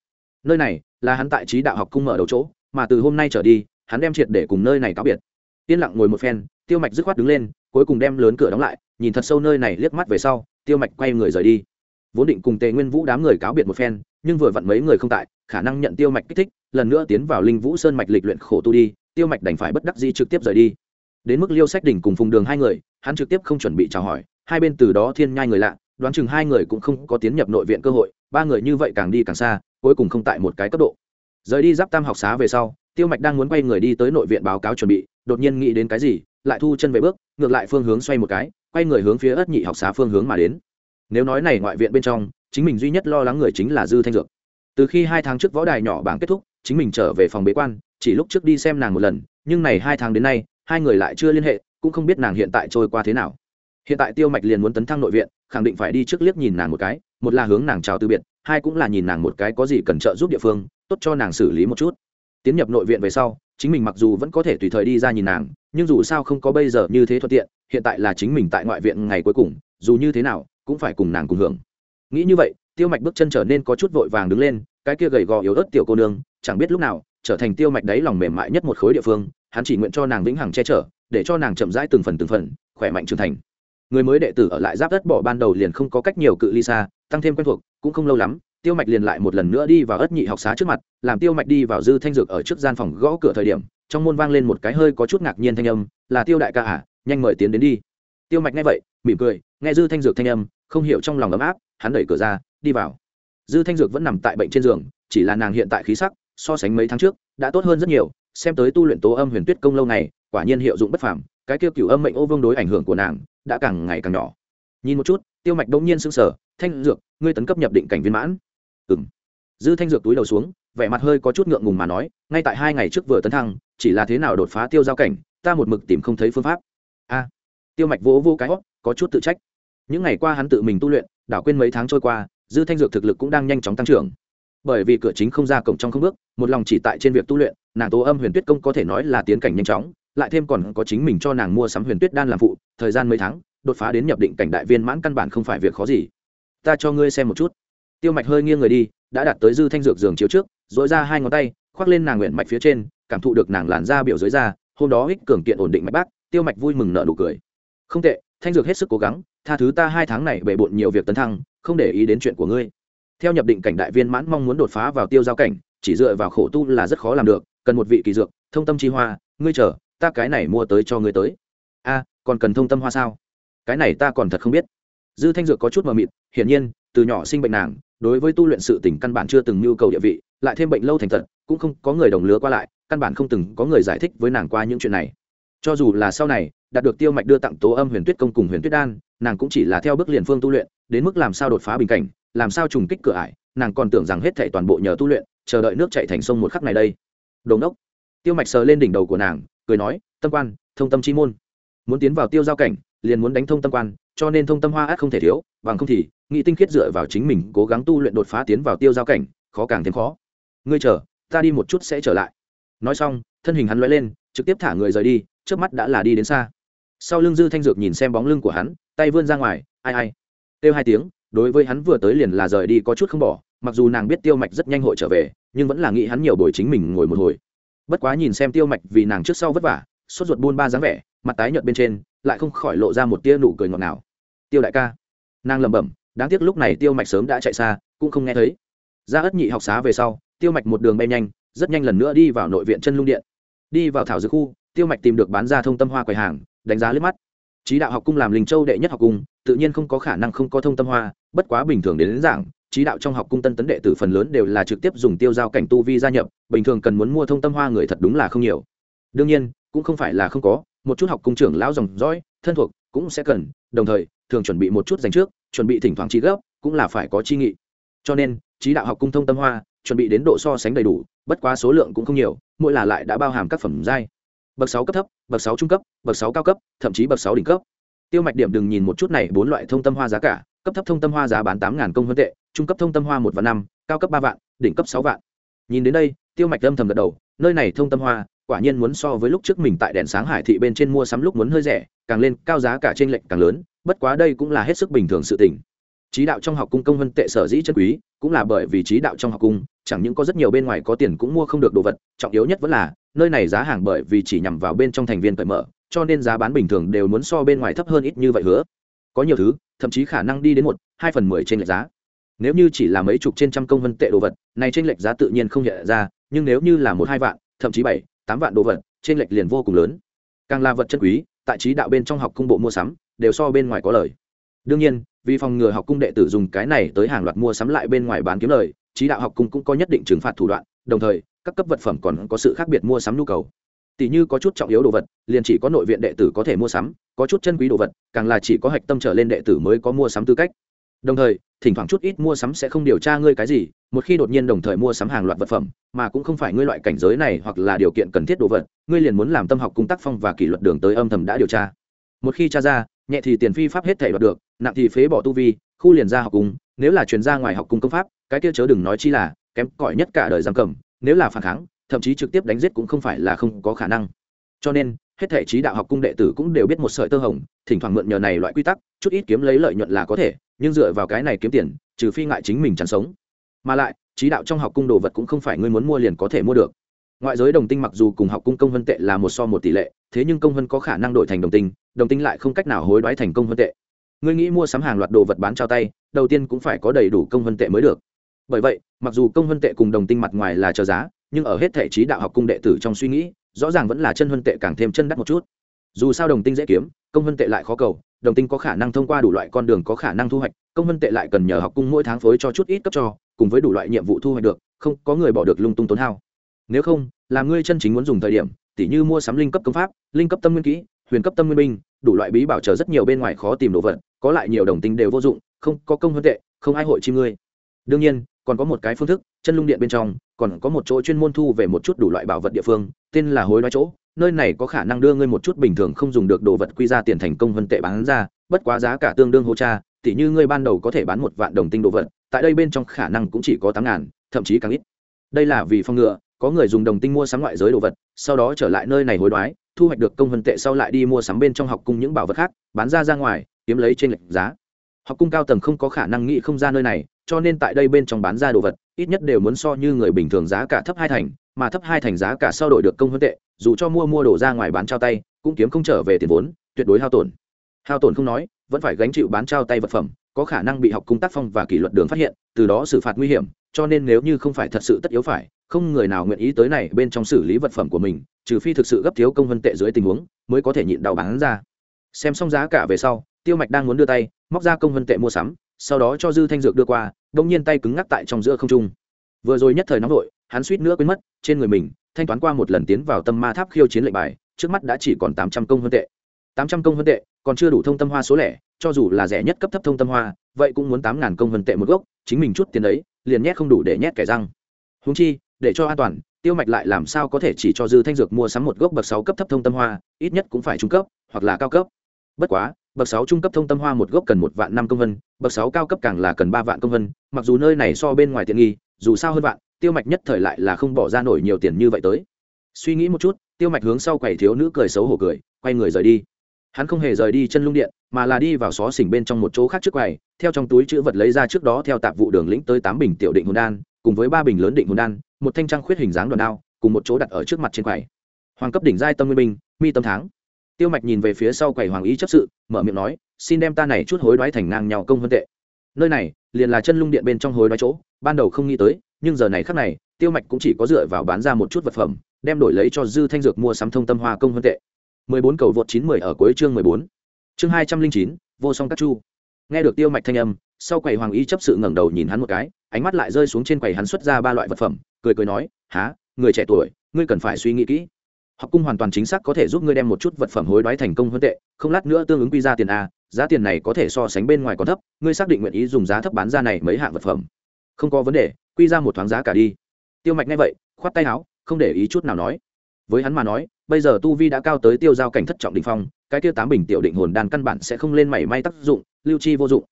Nơi này là hắn tại trí đạo học cung mở đầu chỗ, mà từ hôm nay trở đi, hắn đem triệt để cùng nơi này cáo biệt. Yên lặng ngồi một phen, tiêu mạch dứt khoát đứng lên cuối cùng đem lớn cửa đóng lại, nhìn thật sâu nơi này liếc mắt về sau, tiêu mạch quay người rời đi. Vốn định cùng tề nguyên vũ đám người cáo biệt một phen, nhưng vừa vặn mấy người không tại, khả năng nhận tiêu mạch kích thích, lần nữa tiến vào linh vũ sơn mạch lịch luyện khổ tu đi, tiêu mạch đành phải bất đắc di trực tiếp rời đi. Đến mức liêu sách đỉnh cùng phùng đường hai người, hắn trực tiếp không chuẩn bị chào hỏi, hai bên từ đó thiên nhai người lạ, đoán chừng hai người cũng không có tiến nhập nội viện cơ hội, ba người như vậy càng đi càng xa, cuối cùng không tại một cái cấp độ. Rời đi giáp tam học xá về sau, tiêu mạch đang muốn quay người đi tới nội viện báo cáo chuẩn bị, đột nhiên nghĩ đến cái gì lại thu chân về bước, ngược lại phương hướng xoay một cái, quay người hướng phía ất nhị học xá phương hướng mà đến. Nếu nói này ngoại viện bên trong, chính mình duy nhất lo lắng người chính là dư thanh dược. Từ khi hai tháng trước võ đài nhỏ bảng kết thúc, chính mình trở về phòng bế quan, chỉ lúc trước đi xem nàng một lần, nhưng này hai tháng đến nay, hai người lại chưa liên hệ, cũng không biết nàng hiện tại trôi qua thế nào. Hiện tại tiêu mạch liền muốn tấn thăng nội viện, khẳng định phải đi trước liếc nhìn nàng một cái, một là hướng nàng chào từ biệt, hai cũng là nhìn nàng một cái có gì cần trợ giúp địa phương, tốt cho nàng xử lý một chút. Tiến nhập nội viện về sau, chính mình mặc dù vẫn có thể tùy thời đi ra nhìn nàng nhưng dù sao không có bây giờ như thế thuận tiện, hiện tại là chính mình tại ngoại viện ngày cuối cùng, dù như thế nào, cũng phải cùng nàng cùng hưởng. Nghĩ như vậy, tiêu mạch bước chân trở nên có chút vội vàng đứng lên, cái kia gầy gò yếu ớt tiểu cô nương, chẳng biết lúc nào, trở thành tiêu mạch đáy lòng mềm mại nhất một khối địa phương, hắn chỉ nguyện cho nàng vĩnh hằng che chở, để cho nàng chậm rãi từng phần từng phần, khỏe mạnh trưởng thành. Người mới đệ tử ở lại giáp đất bỏ ban đầu liền không có cách nhiều cự ly xa, tăng thêm quen thuộc, cũng không lâu lắm, tiêu mạch liền lại một lần nữa đi vào ất nhị học xá trước mặt, làm tiêu mạch đi vào dư thanh dược ở trước gian phòng gõ cửa thời điểm trong môn vang lên một cái hơi có chút ngạc nhiên thanh âm là tiêu đại ca à nhanh mời tiến đến đi. Tiêu mạch nghe vậy mỉm cười nghe dư thanh dược thanh âm không hiểu trong lòng ấm áp hắn đẩy cửa ra đi vào. Dư thanh dược vẫn nằm tại bệnh trên giường chỉ là nàng hiện tại khí sắc so sánh mấy tháng trước đã tốt hơn rất nhiều xem tới tu luyện tố âm huyền tuyết công lâu này quả nhiên hiệu dụng bất phàm cái kêu cửu âm mệnh ô vương đối ảnh hưởng của nàng đã càng ngày càng nhỏ. Nhìn một chút tiêu mạch đông nhiên sững sờ, thanh dược ngươi tấn cấp nhập định cảnh viên mãn. Ừng dư thanh dược túi đầu xuống vẻ mặt hơi có chút ngượng ngùng mà nói, ngay tại hai ngày trước vừa tấn thăng, chỉ là thế nào đột phá tiêu giao cảnh, ta một mực tìm không thấy phương pháp. A, tiêu mạch vỗ vô cái hót có chút tự trách. Những ngày qua hắn tự mình tu luyện, đảo quên mấy tháng trôi qua, dư thanh dược thực lực cũng đang nhanh chóng tăng trưởng. Bởi vì cửa chính không ra cổng trong không bước, một lòng chỉ tại trên việc tu luyện, nàng tố âm huyền tuyết công có thể nói là tiến cảnh nhanh chóng, lại thêm còn có chính mình cho nàng mua sắm huyền tuyết đan làm phụ, thời gian mấy tháng, đột phá đến nhập định cảnh đại viên mãn căn bản không phải việc khó gì. Ta cho ngươi xem một chút. Tiêu mạch hơi nghiêng người đi, đã đặt tới dư thanh dược giường chiếu trước dội ra hai ngón tay, khoác lên nàng nguyện mạch phía trên, cảm thụ được nàng làn da biểu dưới da, hôm đó ích cường kiện ổn định mạch bác, tiêu mạch vui mừng nợ nụ cười. Không tệ, thanh dược hết sức cố gắng, tha thứ ta hai tháng này bề bộn nhiều việc tấn thăng, không để ý đến chuyện của ngươi. Theo nhập định cảnh đại viên mãn mong muốn đột phá vào tiêu giao cảnh, chỉ dựa vào khổ tu là rất khó làm được, cần một vị kỳ dược, thông tâm chi hoa, ngươi chờ, ta cái này mua tới cho ngươi tới. A, còn cần thông tâm hoa sao? Cái này ta còn thật không biết. Dư thanh dược có chút mờ mịt, hiển nhiên, từ nhỏ sinh bệnh nàng, đối với tu luyện sự tỉnh căn bản chưa từng nhu cầu địa vị lại thêm bệnh lâu thành tật cũng không có người đồng lứa qua lại, căn bản không từng có người giải thích với nàng qua những chuyện này. Cho dù là sau này, đạt được tiêu mạch đưa tặng tố âm huyền tuyết công cùng huyền tuyết đan, nàng cũng chỉ là theo bước liền phương tu luyện, đến mức làm sao đột phá bình cảnh, làm sao trùng kích cửa ải, nàng còn tưởng rằng hết thảy toàn bộ nhờ tu luyện, chờ đợi nước chạy thành sông một khắc này đây. Đồn đốc tiêu mạch sờ lên đỉnh đầu của nàng, cười nói, tâm quan, thông tâm chi môn. Muốn tiến vào tiêu giao cảnh, liền muốn đánh thông tâm quan, cho nên thông tâm hoa ác không thể thiếu, bằng không thì nghị tinh khiết dựa vào chính mình cố gắng tu luyện đột phá tiến vào tiêu giao cảnh, khó càng thêm khó ngươi chờ, ta đi một chút sẽ trở lại. Nói xong, thân hình hắn lóe lên, trực tiếp thả người rời đi, trước mắt đã là đi đến xa. Sau lưng dư thanh dược nhìn xem bóng lưng của hắn, tay vươn ra ngoài, ai ai. Kêu hai tiếng, đối với hắn vừa tới liền là rời đi có chút không bỏ, mặc dù nàng biết tiêu mạch rất nhanh hội trở về, nhưng vẫn là nghĩ hắn nhiều buổi chính mình ngồi một hồi. Bất quá nhìn xem tiêu mạch vì nàng trước sau vất vả, sốt ruột buôn ba dáng vẻ, mặt tái nhợt bên trên, lại không khỏi lộ ra một tia nụ cười ngọt ngào. Tiêu đại ca. Nàng lẩm bẩm, đáng tiếc lúc này tiêu mạch sớm đã chạy xa, cũng không nghe thấy. Ra ất nhị học xá về sau tiêu mạch một đường bay nhanh rất nhanh lần nữa đi vào nội viện chân lung điện. Đi vào thảo dược khu tiêu mạch tìm được bán ra thông tâm hoa quầy hàng đánh giá liếc mắt. Trí đạo học cung làm linh châu đệ nhất học cung tự nhiên không có khả năng không có thông tâm hoa bất quá bình thường đến, đến giảng trí đạo trong học cung tân tấn đệ tử phần lớn đều là trực tiếp dùng tiêu giao cảnh tu vi gia nhập bình thường cần muốn mua thông tâm hoa người thật đúng là không nhiều. Đương nhiên cũng không phải là không có một chút học cung trưởng lão dòng dõi thân thuộc cũng sẽ cần đồng thời thường chuẩn bị một chút dành trước chuẩn bị thỉnh thoảng trí gấp cũng là phải có chi nghị. Cho nên trí đạo học cung thông tâm hoa, chuẩn bị đến độ so sánh đầy đủ, bất quá số lượng cũng không nhiều, mỗi là lại đã bao hàm các phẩm giai. Bậc sáu cấp thấp, bậc sáu trung cấp, bậc sáu cao cấp, thậm chí bậc sáu đỉnh cấp. Tiêu mạch điểm đừng nhìn một chút này bốn loại thông tâm hoa giá cả, cấp thấp thông tâm hoa giá bán tám công hơn tệ, trung cấp thông tâm hoa một và năm, cao cấp ba vạn, đỉnh cấp sáu vạn. Nhìn đến đây, tiêu mạch âm thầm gật đầu, nơi này thông tâm hoa, quả nhiên muốn so với lúc trước mình tại đèn sáng hải thị bên trên mua sắm lúc muốn hơi rẻ, càng lên cao giá cả trên lệnh càng lớn, bất quá đây cũng là hết sức bình thường sự tình trí đạo trong học cung công vân tệ sở dĩ chân quý, cũng là bởi vì trí đạo trong học cung, chẳng những có rất nhiều bên ngoài có tiền cũng mua không được đồ vật, trọng yếu nhất vẫn là, nơi này giá hàng bởi vì chỉ nhằm vào bên trong thành viên cởi mở, cho nên giá bán bình thường đều muốn so bên ngoài thấp hơn ít như vậy hứa. Có nhiều thứ, thậm chí khả năng đi đến một, hai phần mười trên lệch giá. Nếu như chỉ là mấy chục trên trăm công vân tệ đồ vật, này trên lệch giá tự nhiên không hiện ra, nhưng nếu như là một, hai vạn, thậm chí bảy, tám vạn đồ vật, trên lệch liền vô cùng lớn. Càng là vật chân quý, tại trí đạo bên trong học cung bộ mua sắm, đều so bên ngoài có lời. Đương nhiên vì phòng ngừa học cung đệ tử dùng cái này tới hàng loạt mua sắm lại bên ngoài bán kiếm lời, trí đạo học cung cũng có nhất định trừng phạt thủ đoạn, đồng thời, các cấp vật phẩm còn có sự khác biệt mua sắm nhu cầu. Tỷ như có chút trọng yếu đồ vật, liền chỉ có nội viện đệ tử có thể mua sắm, có chút chân quý đồ vật, càng là chỉ có hạch tâm trở lên đệ tử mới có mua sắm tư cách. Đồng thời, thỉnh thoảng chút ít mua sắm sẽ không điều tra ngươi cái gì, một khi đột nhiên đồng thời mua sắm hàng loạt vật phẩm, mà cũng không phải ngươi loại cảnh giới này hoặc là điều kiện cần thiết đồ vật, ngươi liền muốn làm tâm học cung tác phong và kỷ luật đường tới âm thầm đã điều tra. Một khi tra ra, nhẹ thì tiền phi pháp hết thể đoạt được nặng thì phế bỏ tu vi, khu liền ra học cung nếu là chuyển ra ngoài học cung công pháp, cái kia chớ đừng nói chi là kém cỏi nhất cả đời giam cầm, nếu là phản kháng, thậm chí trực tiếp đánh giết cũng không phải là không có khả năng. Cho nên, hết thể trí đạo học cung đệ tử cũng đều biết một sợi tơ hồng, thỉnh thoảng mượn nhờ này loại quy tắc, chút ít kiếm lấy lợi nhuận là có thể, nhưng dựa vào cái này kiếm tiền, trừ phi ngại chính mình chẳng sống. Mà lại, trí đạo trong học cung đồ vật cũng không phải ngươi muốn mua liền có thể mua được. Ngoại giới đồng tinh mặc dù cùng học cung công vân tệ là một so một tỷ lệ, thế nhưng công vân có khả năng đổi thành đồng tinh đồng tinh lại không cách nào hối đoái thành công vân tệ ngươi nghĩ mua sắm hàng loạt đồ vật bán trao tay, đầu tiên cũng phải có đầy đủ công vân tệ mới được. Bởi vậy, mặc dù công vân tệ cùng đồng tinh mặt ngoài là chờ giá, nhưng ở hết thể trí đạo học cung đệ tử trong suy nghĩ, rõ ràng vẫn là chân vân tệ càng thêm chân đắt một chút. Dù sao đồng tinh dễ kiếm, công vân tệ lại khó cầu, đồng tinh có khả năng thông qua đủ loại con đường có khả năng thu hoạch, công vân tệ lại cần nhờ học cung mỗi tháng phối cho chút ít cấp cho, cùng với đủ loại nhiệm vụ thu hoạch được, không có người bỏ được lung tung tốn hao. Nếu không, là ngươi chân chính muốn dùng thời điểm, tỉ như mua sắm linh cấp công pháp, linh cấp tâm nguyên kỹ huyền cấp tâm nguyên binh, đủ loại bí bảo chờ rất nhiều bên ngoài khó tìm đồ vật, có lại nhiều đồng tinh đều vô dụng, không có công hơn tệ, không ai hội chi ngươi đương nhiên, còn có một cái phương thức, chân lung điện bên trong, còn có một chỗ chuyên môn thu về một chút đủ loại bảo vật địa phương, tên là hối đoái chỗ, nơi này có khả năng đưa ngươi một chút bình thường không dùng được đồ vật quy ra tiền thành công hơn tệ bán ra, bất quá giá cả tương đương hô cha, tỉ như ngươi ban đầu có thể bán một vạn đồng tinh đồ vật, tại đây bên trong khả năng cũng chỉ có tám ngàn, thậm chí càng ít đây là vì phong ngựa có người dùng đồng tinh mua sắm ngoại giới đồ vật, sau đó trở lại nơi này hối đoái, thu hoạch được công vân tệ sau lại đi mua sắm bên trong học cung những bảo vật khác, bán ra ra ngoài, kiếm lấy trên lệnh giá. Học cung cao tầng không có khả năng nghĩ không ra nơi này, cho nên tại đây bên trong bán ra đồ vật, ít nhất đều muốn so như người bình thường giá cả thấp hai thành, mà thấp hai thành giá cả sau đổi được công vân tệ, dù cho mua mua đồ ra ngoài bán trao tay, cũng kiếm không trở về tiền vốn, tuyệt đối hao tổn. Hao tổn không nói, vẫn phải gánh chịu bán trao tay vật phẩm, có khả năng bị học cung tác phong và kỷ luật đường phát hiện, từ đó xử phạt nguy hiểm, cho nên nếu như không phải thật sự tất yếu phải không người nào nguyện ý tới này bên trong xử lý vật phẩm của mình, trừ phi thực sự gấp thiếu công vân tệ dưới tình huống, mới có thể nhịn đau bán ra. Xem xong giá cả về sau, tiêu mạch đang muốn đưa tay, móc ra công vân tệ mua sắm, sau đó cho dư thanh dược đưa qua đông nhiên tay cứng ngắc tại trong giữa không trung. Vừa rồi nhất thời nóng vội, hắn suýt nữa quên mất, trên người mình, thanh toán qua một lần tiến vào tâm ma tháp khiêu chiến lệnh bài, trước mắt đã chỉ còn tám trăm công vân tệ. Tám trăm công vân tệ, còn chưa đủ thông tâm hoa số lẻ, cho dù là rẻ nhất cấp thấp thông tâm hoa, vậy cũng muốn tám ngàn công vân tệ một gốc, chính mình chút tiền đấy, liền nhét không đủ để nhét kẻ răng. Húng chi để cho an toàn, tiêu mạch lại làm sao có thể chỉ cho dư thanh dược mua sắm một gốc bậc sáu cấp thấp thông tâm hoa, ít nhất cũng phải trung cấp, hoặc là cao cấp. Bất quá, bậc sáu trung cấp thông tâm hoa một gốc cần một vạn năm công vân, bậc sáu cao cấp càng là cần ba vạn công vân, mặc dù nơi này so bên ngoài tiện nghi, dù sao hơn vạn, tiêu mạch nhất thời lại là không bỏ ra nổi nhiều tiền như vậy tới. Suy nghĩ một chút, tiêu mạch hướng sau quầy thiếu nữ cười xấu hổ cười, quay người rời đi. Hắn không hề rời đi chân lung điện, mà là đi vào xó xỉnh bên trong một chỗ khác trước quầy, theo trong túi chữ vật lấy ra trước đó theo tạp vụ đường lĩnh tới tám bình tiểu định hồn đan, cùng với ba bình lớn định hồn đan một thanh trang khuyết hình dáng đoàn đao cùng một chỗ đặt ở trước mặt trên quầy hoàng cấp đỉnh giai tâm nguyên binh mi tâm tháng tiêu mạch nhìn về phía sau quầy hoàng ý chấp sự mở miệng nói xin đem ta này chút hối đoái thành ngang nhau công hơn tệ nơi này liền là chân lung điện bên trong hối đoái chỗ ban đầu không nghĩ tới nhưng giờ này khác này tiêu mạch cũng chỉ có dựa vào bán ra một chút vật phẩm đem đổi lấy cho dư thanh dược mua sắm thông tâm hoa công hơn tệ 14 cầu vượt 910 ở cuối chương 14. Chương 209, vô song các chu. Nghe được tiêu mạch thanh âm, sau quầy hoàng y chấp sự ngẩng đầu nhìn hắn một cái, ánh mắt lại rơi xuống trên quầy hắn xuất ra ba loại vật phẩm, cười cười nói, há, người trẻ tuổi, ngươi cần phải suy nghĩ kỹ. Học cung hoàn toàn chính xác có thể giúp ngươi đem một chút vật phẩm hối đoái thành công hơn tệ, không lát nữa tương ứng quy ra tiền a, giá tiền này có thể so sánh bên ngoài còn thấp, ngươi xác định nguyện ý dùng giá thấp bán ra này mấy hạng vật phẩm. Không có vấn đề, quy ra một thoáng giá cả đi." Tiêu Mạch nghe vậy, khoát tay áo, không để ý chút nào nói. Với hắn mà nói, bây giờ tu vi đã cao tới tiêu giao cảnh thất trọng đỉnh phong, cái tiêu tám bình tiểu định hồn đan căn bản sẽ không lên mảy may tác dụng, lưu chi vô dụng.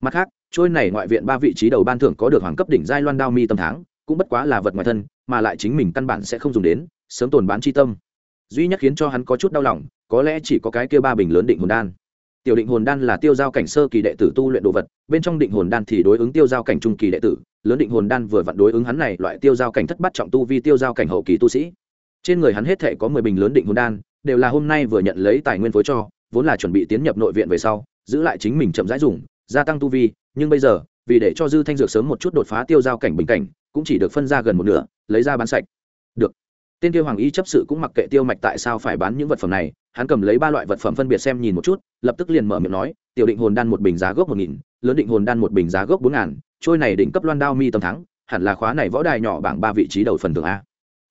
Mặt khác, trôi này ngoại viện ba vị trí đầu ban thưởng có được hoàng cấp đỉnh giai loan đao mi tâm tháng, cũng bất quá là vật ngoài thân, mà lại chính mình căn bản sẽ không dùng đến, sớm tồn bán chi tâm. Duy nhất khiến cho hắn có chút đau lòng, có lẽ chỉ có cái kia ba bình lớn định hồn đan. Tiểu định hồn đan là tiêu giao cảnh sơ kỳ đệ tử tu luyện đồ vật, bên trong định hồn đan thì đối ứng tiêu giao cảnh trung kỳ đệ tử, lớn định hồn đan vừa vặn đối ứng hắn này loại tiêu giao cảnh thất bắt trọng tu vi tiêu giao cảnh hậu kỳ tu sĩ trên người hắn hết thể có mười bình lớn định hồn đan đều là hôm nay vừa nhận lấy tài nguyên phối cho vốn là chuẩn bị tiến nhập nội viện về sau giữ lại chính mình chậm rãi dùng gia tăng tu vi nhưng bây giờ vì để cho dư thanh dược sớm một chút đột phá tiêu giao cảnh bình cảnh cũng chỉ được phân ra gần một nửa, lấy ra bán sạch. Được. Tên tiêu hoàng y chấp sự cũng mặc kệ tiêu mạch tại sao phải bán những vật phẩm này, hắn cầm lấy ba loại vật phẩm phân biệt xem nhìn một chút, lập tức liền mở miệng nói, tiểu định hồn đan một bình giá gốc một nghìn, lớn định hồn đan một bình giá gốc bốn ngàn, trôi này định cấp loan đao mi tầm thắng, hẳn là khóa này võ đài nhỏ bảng ba vị trí đầu phần thường a.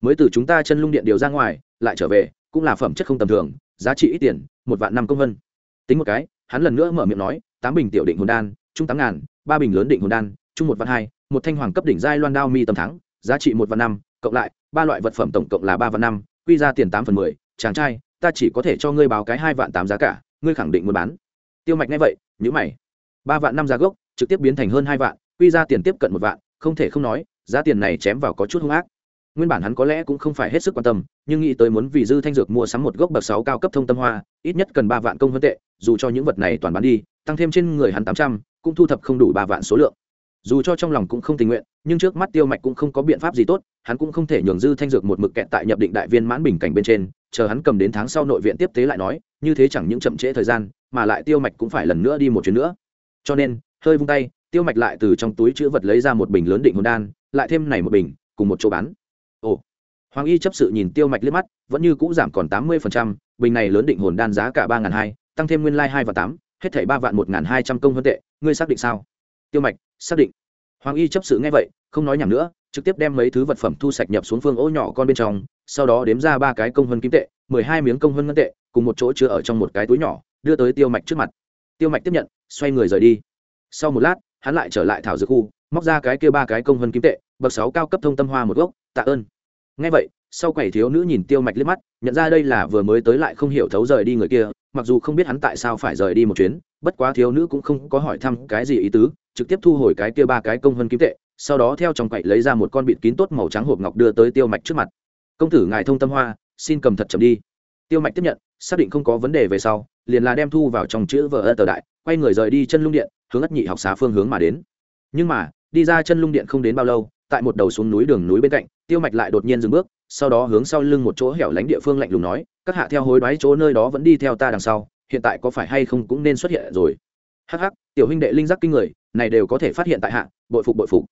Mới từ chúng ta chân lung điện điều ra ngoài, lại trở về, cũng là phẩm chất không tầm thường, giá trị ít tiền, một vạn năm công vân. Tính một cái, hắn lần nữa mở miệng nói, tám bình tiểu định hồn đan trung tám ngàn, ba bình lớn định hồn đan trung một vạn hai một thanh hoàng cấp đỉnh giai loan đao mi tầm thắng, giá trị một vạn năm, cộng lại, ba loại vật phẩm tổng cộng là ba vạn năm, quy ra tiền tám phần mười, chàng trai, ta chỉ có thể cho ngươi báo cái hai vạn tám giá cả, ngươi khẳng định muốn bán. Tiêu mạch nghe vậy nhữ mày. Ba vạn năm giá gốc, trực tiếp biến thành hơn hai vạn, quy ra tiền tiếp cận một vạn, không thể không nói, giá tiền này chém vào có chút hung ác. Nguyên bản hắn có lẽ cũng không phải hết sức quan tâm, nhưng nghĩ tới muốn vì dư thanh dược mua sắm một gốc bậc sáu cao cấp thông tâm hoa, ít nhất cần ba vạn công hơn tệ, dù cho những vật này toàn bán đi, tăng thêm trên người hắn tám trăm, cũng thu thập không đủ ba vạn số lượng dù cho trong lòng cũng không tình nguyện, nhưng trước mắt tiêu mạch cũng không có biện pháp gì tốt, hắn cũng không thể nhường dư thanh dược một mực kẹt tại nhập định đại viên mãn bình cảnh bên trên, chờ hắn cầm đến tháng sau nội viện tiếp tế lại nói, như thế chẳng những chậm trễ thời gian, mà lại tiêu mạch cũng phải lần nữa đi một chuyến nữa. Cho nên, hơi vung tay, tiêu mạch lại từ trong túi chữ vật lấy ra một bình lớn định hồn đan, lại thêm này một bình, cùng một chỗ bán. Ồ. Hoàng y chấp sự nhìn tiêu mạch liếc mắt, vẫn như cũ giảm còn tám mươi bình này lớn định hồn đan giá cả ba n g h n hai, tăng thêm nguyên lai hai và tám, hết thảy ba vạn một n g h n hai trăm công hơn tệ, ngươi xác định sao? Tiêu mạch, xác định. Hoàng y chấp sự nghe vậy, không nói nhầm nữa, trực tiếp đem mấy thứ vật phẩm thu sạch nhập xuống phương ô nhỏ con bên trong, sau đó đếm ra ba cái công hơn kim tệ, mười hai miếng công hơn ngân tệ, cùng một chỗ chứa ở trong một cái túi nhỏ, đưa tới tiêu mạch trước mặt. Tiêu mạch tiếp nhận, xoay người rời đi. Sau một lát, hắn lại trở lại thảo dược khu, móc ra cái kia ba cái công hơn kim tệ, bậc sáu cao cấp thông tâm hoa một gốc, tạ ơn. Ngay vậy, sau quầy thiếu nữ nhìn tiêu mạch liếc mắt, nhận ra đây là vừa mới tới lại không hiểu thấu rời đi người kia, mặc dù không biết hắn tại sao phải rời đi một chuyến, bất quá thiếu nữ cũng không có hỏi thăm cái gì ý tứ trực tiếp thu hồi cái kia ba cái công hơn kim tệ, sau đó theo trong quậy lấy ra một con bịt kín tốt màu trắng hộp ngọc đưa tới tiêu mạch trước mặt. Công tử, ngài thông tâm hoa, xin cầm thật chậm đi. Tiêu mạch tiếp nhận, xác định không có vấn đề về sau, liền là đem thu vào trong chữ vợ ơ tờ đại, quay người rời đi chân lung điện, hướng ất nhị học xá phương hướng mà đến. Nhưng mà, đi ra chân lung điện không đến bao lâu, tại một đầu xuống núi đường núi bên cạnh, tiêu mạch lại đột nhiên dừng bước, sau đó hướng sau lưng một chỗ hẻo lánh địa phương lạnh lùng nói, các hạ theo hối đoái chỗ nơi đó vẫn đi theo ta đằng sau, hiện tại có phải hay không cũng nên xuất hiện rồi hắc hắc, tiểu huynh đệ linh giác kinh người, này đều có thể phát hiện tại hạ, bội phục bội phục.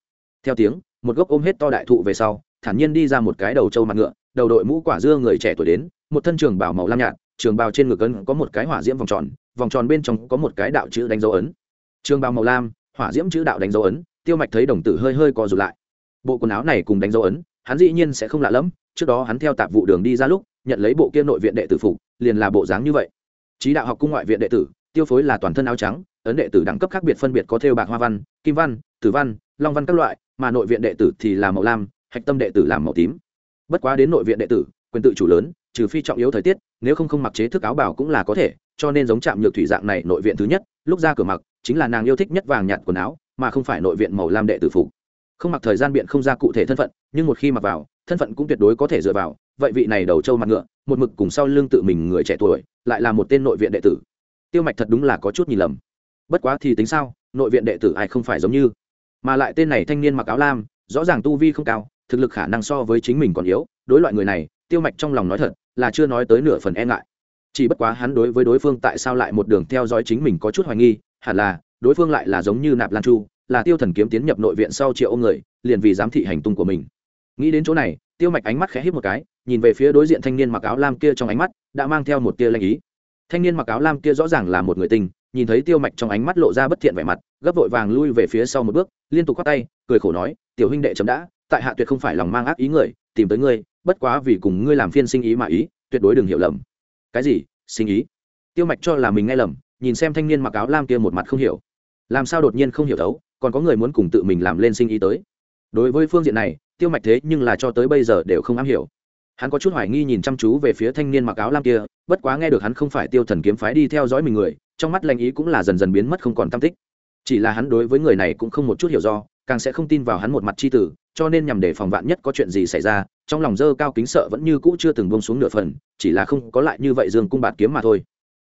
Theo tiếng, một gốc ôm hết to đại thụ về sau, thản nhiên đi ra một cái đầu trâu mặt ngựa, đầu đội mũ quả dưa người trẻ tuổi đến, một thân trường bảo màu lam nhạt, trường bào trên ngực ấn có một cái hỏa diễm vòng tròn vòng tròn bên trong có một cái đạo chữ đánh dấu ấn. Trường bào màu lam, hỏa diễm chữ đạo đánh dấu ấn, tiêu mạch thấy đồng tử hơi hơi co rụt lại. Bộ quần áo này cùng đánh dấu ấn, hắn dĩ nhiên sẽ không lạ lẫm, trước đó hắn theo tạp vụ đường đi ra lúc, nhận lấy bộ kia nội viện đệ tử phục, liền là bộ dáng như vậy. Trí đạo học cung ngoại viện đệ tử tiêu phối là toàn thân áo trắng, ấn đệ tử đẳng cấp khác biệt phân biệt có thêu bạc hoa văn, kim văn, tử văn, long văn các loại, mà nội viện đệ tử thì là màu lam, hạch tâm đệ tử làm màu tím. Bất quá đến nội viện đệ tử, quyền tự chủ lớn, trừ phi trọng yếu thời tiết, nếu không không mặc chế thức áo bảo cũng là có thể, cho nên giống chạm nhược thủy dạng này nội viện thứ nhất, lúc ra cửa mặc, chính là nàng yêu thích nhất vàng nhạt quần áo, mà không phải nội viện màu lam đệ tử phục. Không mặc thời gian biện không ra cụ thể thân phận, nhưng một khi mặc vào, thân phận cũng tuyệt đối có thể dựa vào. Vậy vị này đầu trâu mặt ngựa, một mực cùng sau lưng tự mình người trẻ tuổi, lại là một tên nội viện đệ tử tiêu mạch thật đúng là có chút nhìn lầm. Bất quá thì tính sao, nội viện đệ tử ai không phải giống như. Mà lại tên này thanh niên mặc áo lam, rõ ràng tu vi không cao, thực lực khả năng so với chính mình còn yếu. Đối loại người này, tiêu mạch trong lòng nói thật, là chưa nói tới nửa phần e ngại. Chỉ bất quá hắn đối với đối phương tại sao lại một đường theo dõi chính mình có chút hoài nghi, hẳn là, đối phương lại là giống như nạp lan chu, là tiêu thần kiếm tiến nhập nội viện sau triệu ông người, liền vì giám thị hành tung của mình. Nghĩ đến chỗ này, tiêu mạch ánh mắt khẽ hít một cái, nhìn về phía đối diện thanh niên mặc áo lam kia trong ánh mắt, đã mang theo một tia lanh ý thanh niên mặc áo lam kia rõ ràng là một người tình nhìn thấy tiêu mạch trong ánh mắt lộ ra bất thiện vẻ mặt, gấp vội vàng lui về phía sau một bước, liên tục khoác tay, cười khổ nói, tiểu huynh đệ chấm đã, tại hạ tuyệt không phải lòng mang ác ý người, tìm tới ngươi, bất quá vì cùng ngươi làm phiên sinh ý mà ý, tuyệt đối đừng hiểu lầm. Cái gì? Sinh ý? Tiêu mạch cho là mình nghe lầm, nhìn xem thanh niên mặc áo lam kia một mặt không hiểu. Làm sao đột nhiên không hiểu thấu còn có người muốn cùng tự mình làm lên sinh ý tới? Đối với phương diện này, tiêu mạch thế nhưng là cho tới bây giờ đều không am hiểu. Hắn có chút hoài nghi nhìn chăm chú về phía thanh niên mặc áo lam kia bất quá nghe được hắn không phải tiêu thần kiếm phái đi theo dõi mình người, trong mắt lanh ý cũng là dần dần biến mất không còn tam tích. Chỉ là hắn đối với người này cũng không một chút hiểu do, càng sẽ không tin vào hắn một mặt c h i tử, cho nên nhằm để phòng vạn nhất có chuyện gì xảy ra, trong lòng dơ cao kính sợ vẫn như cũ chưa từng bông xuống nửa phần, chỉ là không có lại như vậy dương cung bạt kiếm mà thôi.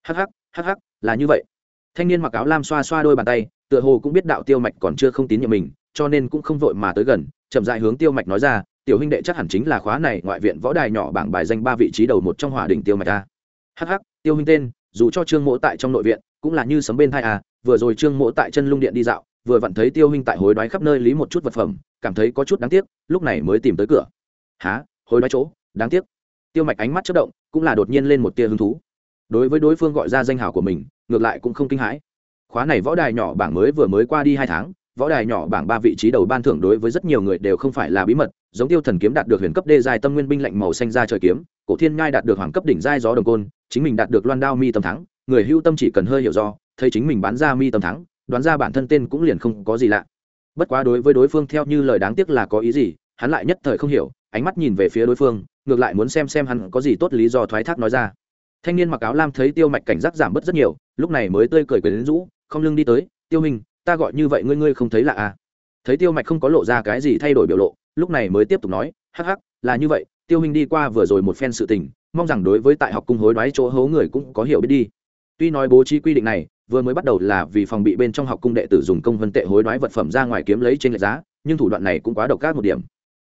Hắc hắc hắc hắc, là như vậy. Thanh niên mặc áo lam xoa xoa đôi bàn tay, tựa hồ cũng biết đạo tiêu mạch còn chưa không tín nhiệm mình, cho nên cũng không vội mà tới gần, chậm dại hướng tiêu mạch nói ra, tiểu huynh đệ chắc hẳn chính là khóa này ngoại viện võ đài nhỏ bảng bài danh ba vị trí đầu một trong hỏa đình tiêu mạch ta hh tiêu huynh tên, dù cho trương mỗ tại trong nội viện, cũng là như sấm bên thai à vừa rồi trương mỗ tại chân lung điện đi dạo, vừa vặn thấy tiêu huynh tại hối đoái khắp nơi lý một chút vật phẩm, cảm thấy có chút đáng tiếc, lúc này mới tìm tới cửa. Há hối đoái chỗ? Đáng tiếc. Tiêu mạch ánh mắt chất động, cũng là đột nhiên lên một tia hứng thú. Đối với đối phương gọi ra danh hào của mình, ngược lại cũng không kinh hãi. Khóa này võ đài nhỏ bảng mới vừa mới qua đi hai tháng, võ đài nhỏ bảng ba vị trí đầu ban thưởng đối với rất nhiều người đều không phải là bí mật, giống tiêu thần kiếm đạt được huyền cấp đê dài tâm nguyên binh lạnh màu xanh ra trời kiếm, cổ thiên nhai đạt được hoàng cấp đỉnh giai gió đồng côn chính mình đạt được loan đao mi tâm thắng, người hưu tâm chỉ cần hơi hiểu do, thấy chính mình bán ra mi tâm thắng, đoán ra bản thân tên cũng liền không có gì lạ. Bất quá đối với đối phương theo như lời đáng tiếc là có ý gì, hắn lại nhất thời không hiểu, ánh mắt nhìn về phía đối phương, ngược lại muốn xem xem hắn có gì tốt lý do thoái thác nói ra. Thanh niên mặc áo lam thấy tiêu mạch cảnh giác giảm bớt rất nhiều, lúc này mới tươi cười cười đến rũ, không lưng đi tới, tiêu hình ta gọi như vậy ngươi ngươi không thấy là à? Thấy tiêu mạch không có lộ ra cái gì thay đổi biểu lộ, lúc này mới tiếp tục nói, hắc hắc, là như vậy, tiêu hình đi qua vừa rồi một phen sự tình mong rằng đối với tại học cung hối đoái chỗ hố người cũng có hiểu biết đi. Tuy nói bố trí quy định này, vừa mới bắt đầu là vì phòng bị bên trong học cung đệ tử dùng công vân tệ hối đoái vật phẩm ra ngoài kiếm lấy trên lệch giá, nhưng thủ đoạn này cũng quá độc ác một điểm.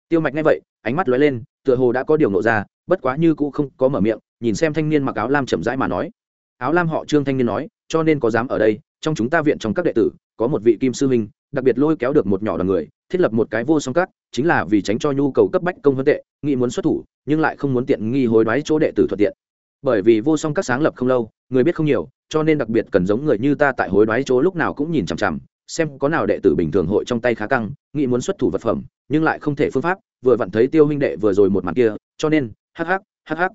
Tiêu mạch nghe vậy, ánh mắt lóe lên, tựa hồ đã có điều nộ ra, bất quá như cũ không có mở miệng, nhìn xem thanh niên mặc áo lam chậm rãi mà nói. Áo lam họ trương thanh niên nói, cho nên có dám ở đây, trong chúng ta viện trong các đệ tử, có một vị kim sư huynh đặc biệt lôi kéo được một nhỏ đoàn người, thiết lập một cái vô song cắt chính là vì tránh cho nhu cầu cấp bách công vân tệ, nghĩ muốn xuất thủ, nhưng lại không muốn tiện nghi hối đoái chỗ đệ tử thuận tiện. Bởi vì vô song các sáng lập không lâu, người biết không nhiều, cho nên đặc biệt cần giống người như ta tại hối đoái chỗ lúc nào cũng nhìn chằm chằm, xem có nào đệ tử bình thường hội trong tay khá căng, nghĩ muốn xuất thủ vật phẩm, nhưng lại không thể phương pháp, vừa vặn thấy tiêu huynh đệ vừa rồi một mặt kia, cho nên, hắc hắc hắc hắc.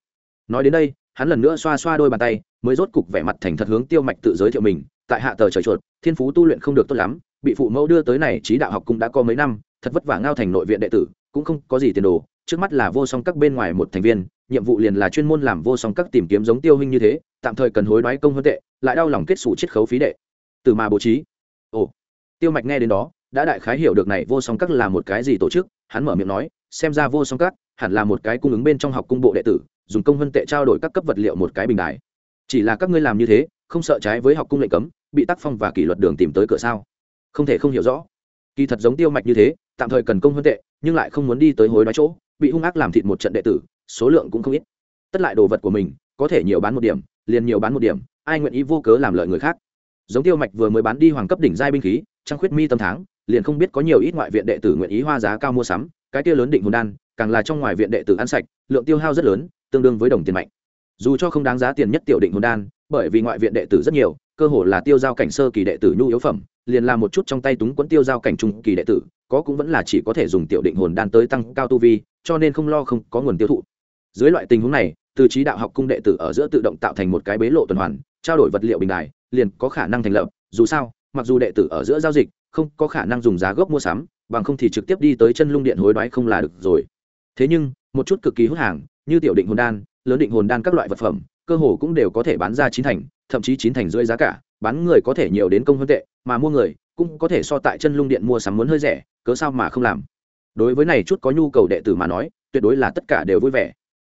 Nói đến đây, hắn lần nữa xoa xoa đôi bàn tay, mới rốt cục vẻ mặt thành thật hướng tiêu mạch tự giới thiệu mình, tại hạ tờ trời chuột, thiên phú tu luyện không được tốt lắm bị phụ mẫu đưa tới này trí đạo học cũng đã có mấy năm, thật vất vả ngao thành nội viện đệ tử, cũng không có gì tiền đồ, trước mắt là vô song các bên ngoài một thành viên, nhiệm vụ liền là chuyên môn làm vô song các tìm kiếm giống tiêu huynh như thế, tạm thời cần hối đoái công hơn tệ, lại đau lòng kết xù chiết khấu phí đệ. Từ mà bố trí. Ồ. Tiêu mạch nghe đến đó, đã đại khái hiểu được này vô song các là một cái gì tổ chức, hắn mở miệng nói, xem ra vô song các hẳn là một cái cung ứng bên trong học cung bộ đệ tử, dùng công hơn tệ trao đổi các cấp vật liệu một cái bình đài. Chỉ là các ngươi làm như thế, không sợ trái với học cung lệnh cấm, bị tác phong và kỷ luật đường tìm tới cửa sao? Không thể không hiểu rõ. Kỳ thật giống tiêu mạch như thế, tạm thời cần công hơn tệ, nhưng lại không muốn đi tới hối đoái chỗ, bị hung ác làm thịt một trận đệ tử, số lượng cũng không ít. Tất lại đồ vật của mình, có thể nhiều bán một điểm, liền nhiều bán một điểm, ai nguyện ý vô cớ làm lợi người khác? Giống tiêu mạch vừa mới bán đi hoàng cấp đỉnh giai binh khí trang khuyết mi tâm tháng, liền không biết có nhiều ít ngoại viện đệ tử nguyện ý hoa giá cao mua sắm, cái kia lớn định hồn đan, càng là trong ngoài viện đệ tử ăn sạch, lượng tiêu hao rất lớn, tương đương với đồng tiền mạnh. Dù cho không đáng giá tiền nhất tiểu định hồn đan, bởi vì ngoại viện đệ tử rất nhiều cơ hồ là tiêu giao cảnh sơ kỳ đệ tử nhu yếu phẩm, liền là một chút trong tay túng quẫn tiêu giao cảnh trung kỳ đệ tử, có cũng vẫn là chỉ có thể dùng tiểu định hồn đan tới tăng cao tu vi, cho nên không lo không có nguồn tiêu thụ. Dưới loại tình huống này, từ trí đạo học cung đệ tử ở giữa tự động tạo thành một cái bế lộ tuần hoàn, trao đổi vật liệu bình đài, liền có khả năng thành lập. Dù sao, mặc dù đệ tử ở giữa giao dịch, không có khả năng dùng giá gốc mua sắm, bằng không thì trực tiếp đi tới chân lung điện hối đoái không là được rồi. Thế nhưng, một chút cực kỳ hút hàng, như tiểu định hồn đan, lớn định hồn đan các loại vật phẩm, cơ hồ cũng đều có thể bán ra chín thành thậm chí chín thành rưỡi giá cả, bán người có thể nhiều đến công hơn tệ, mà mua người cũng có thể so tại chân lung điện mua sắm muốn hơi rẻ, cớ sao mà không làm. Đối với này chút có nhu cầu đệ tử mà nói, tuyệt đối là tất cả đều vui vẻ.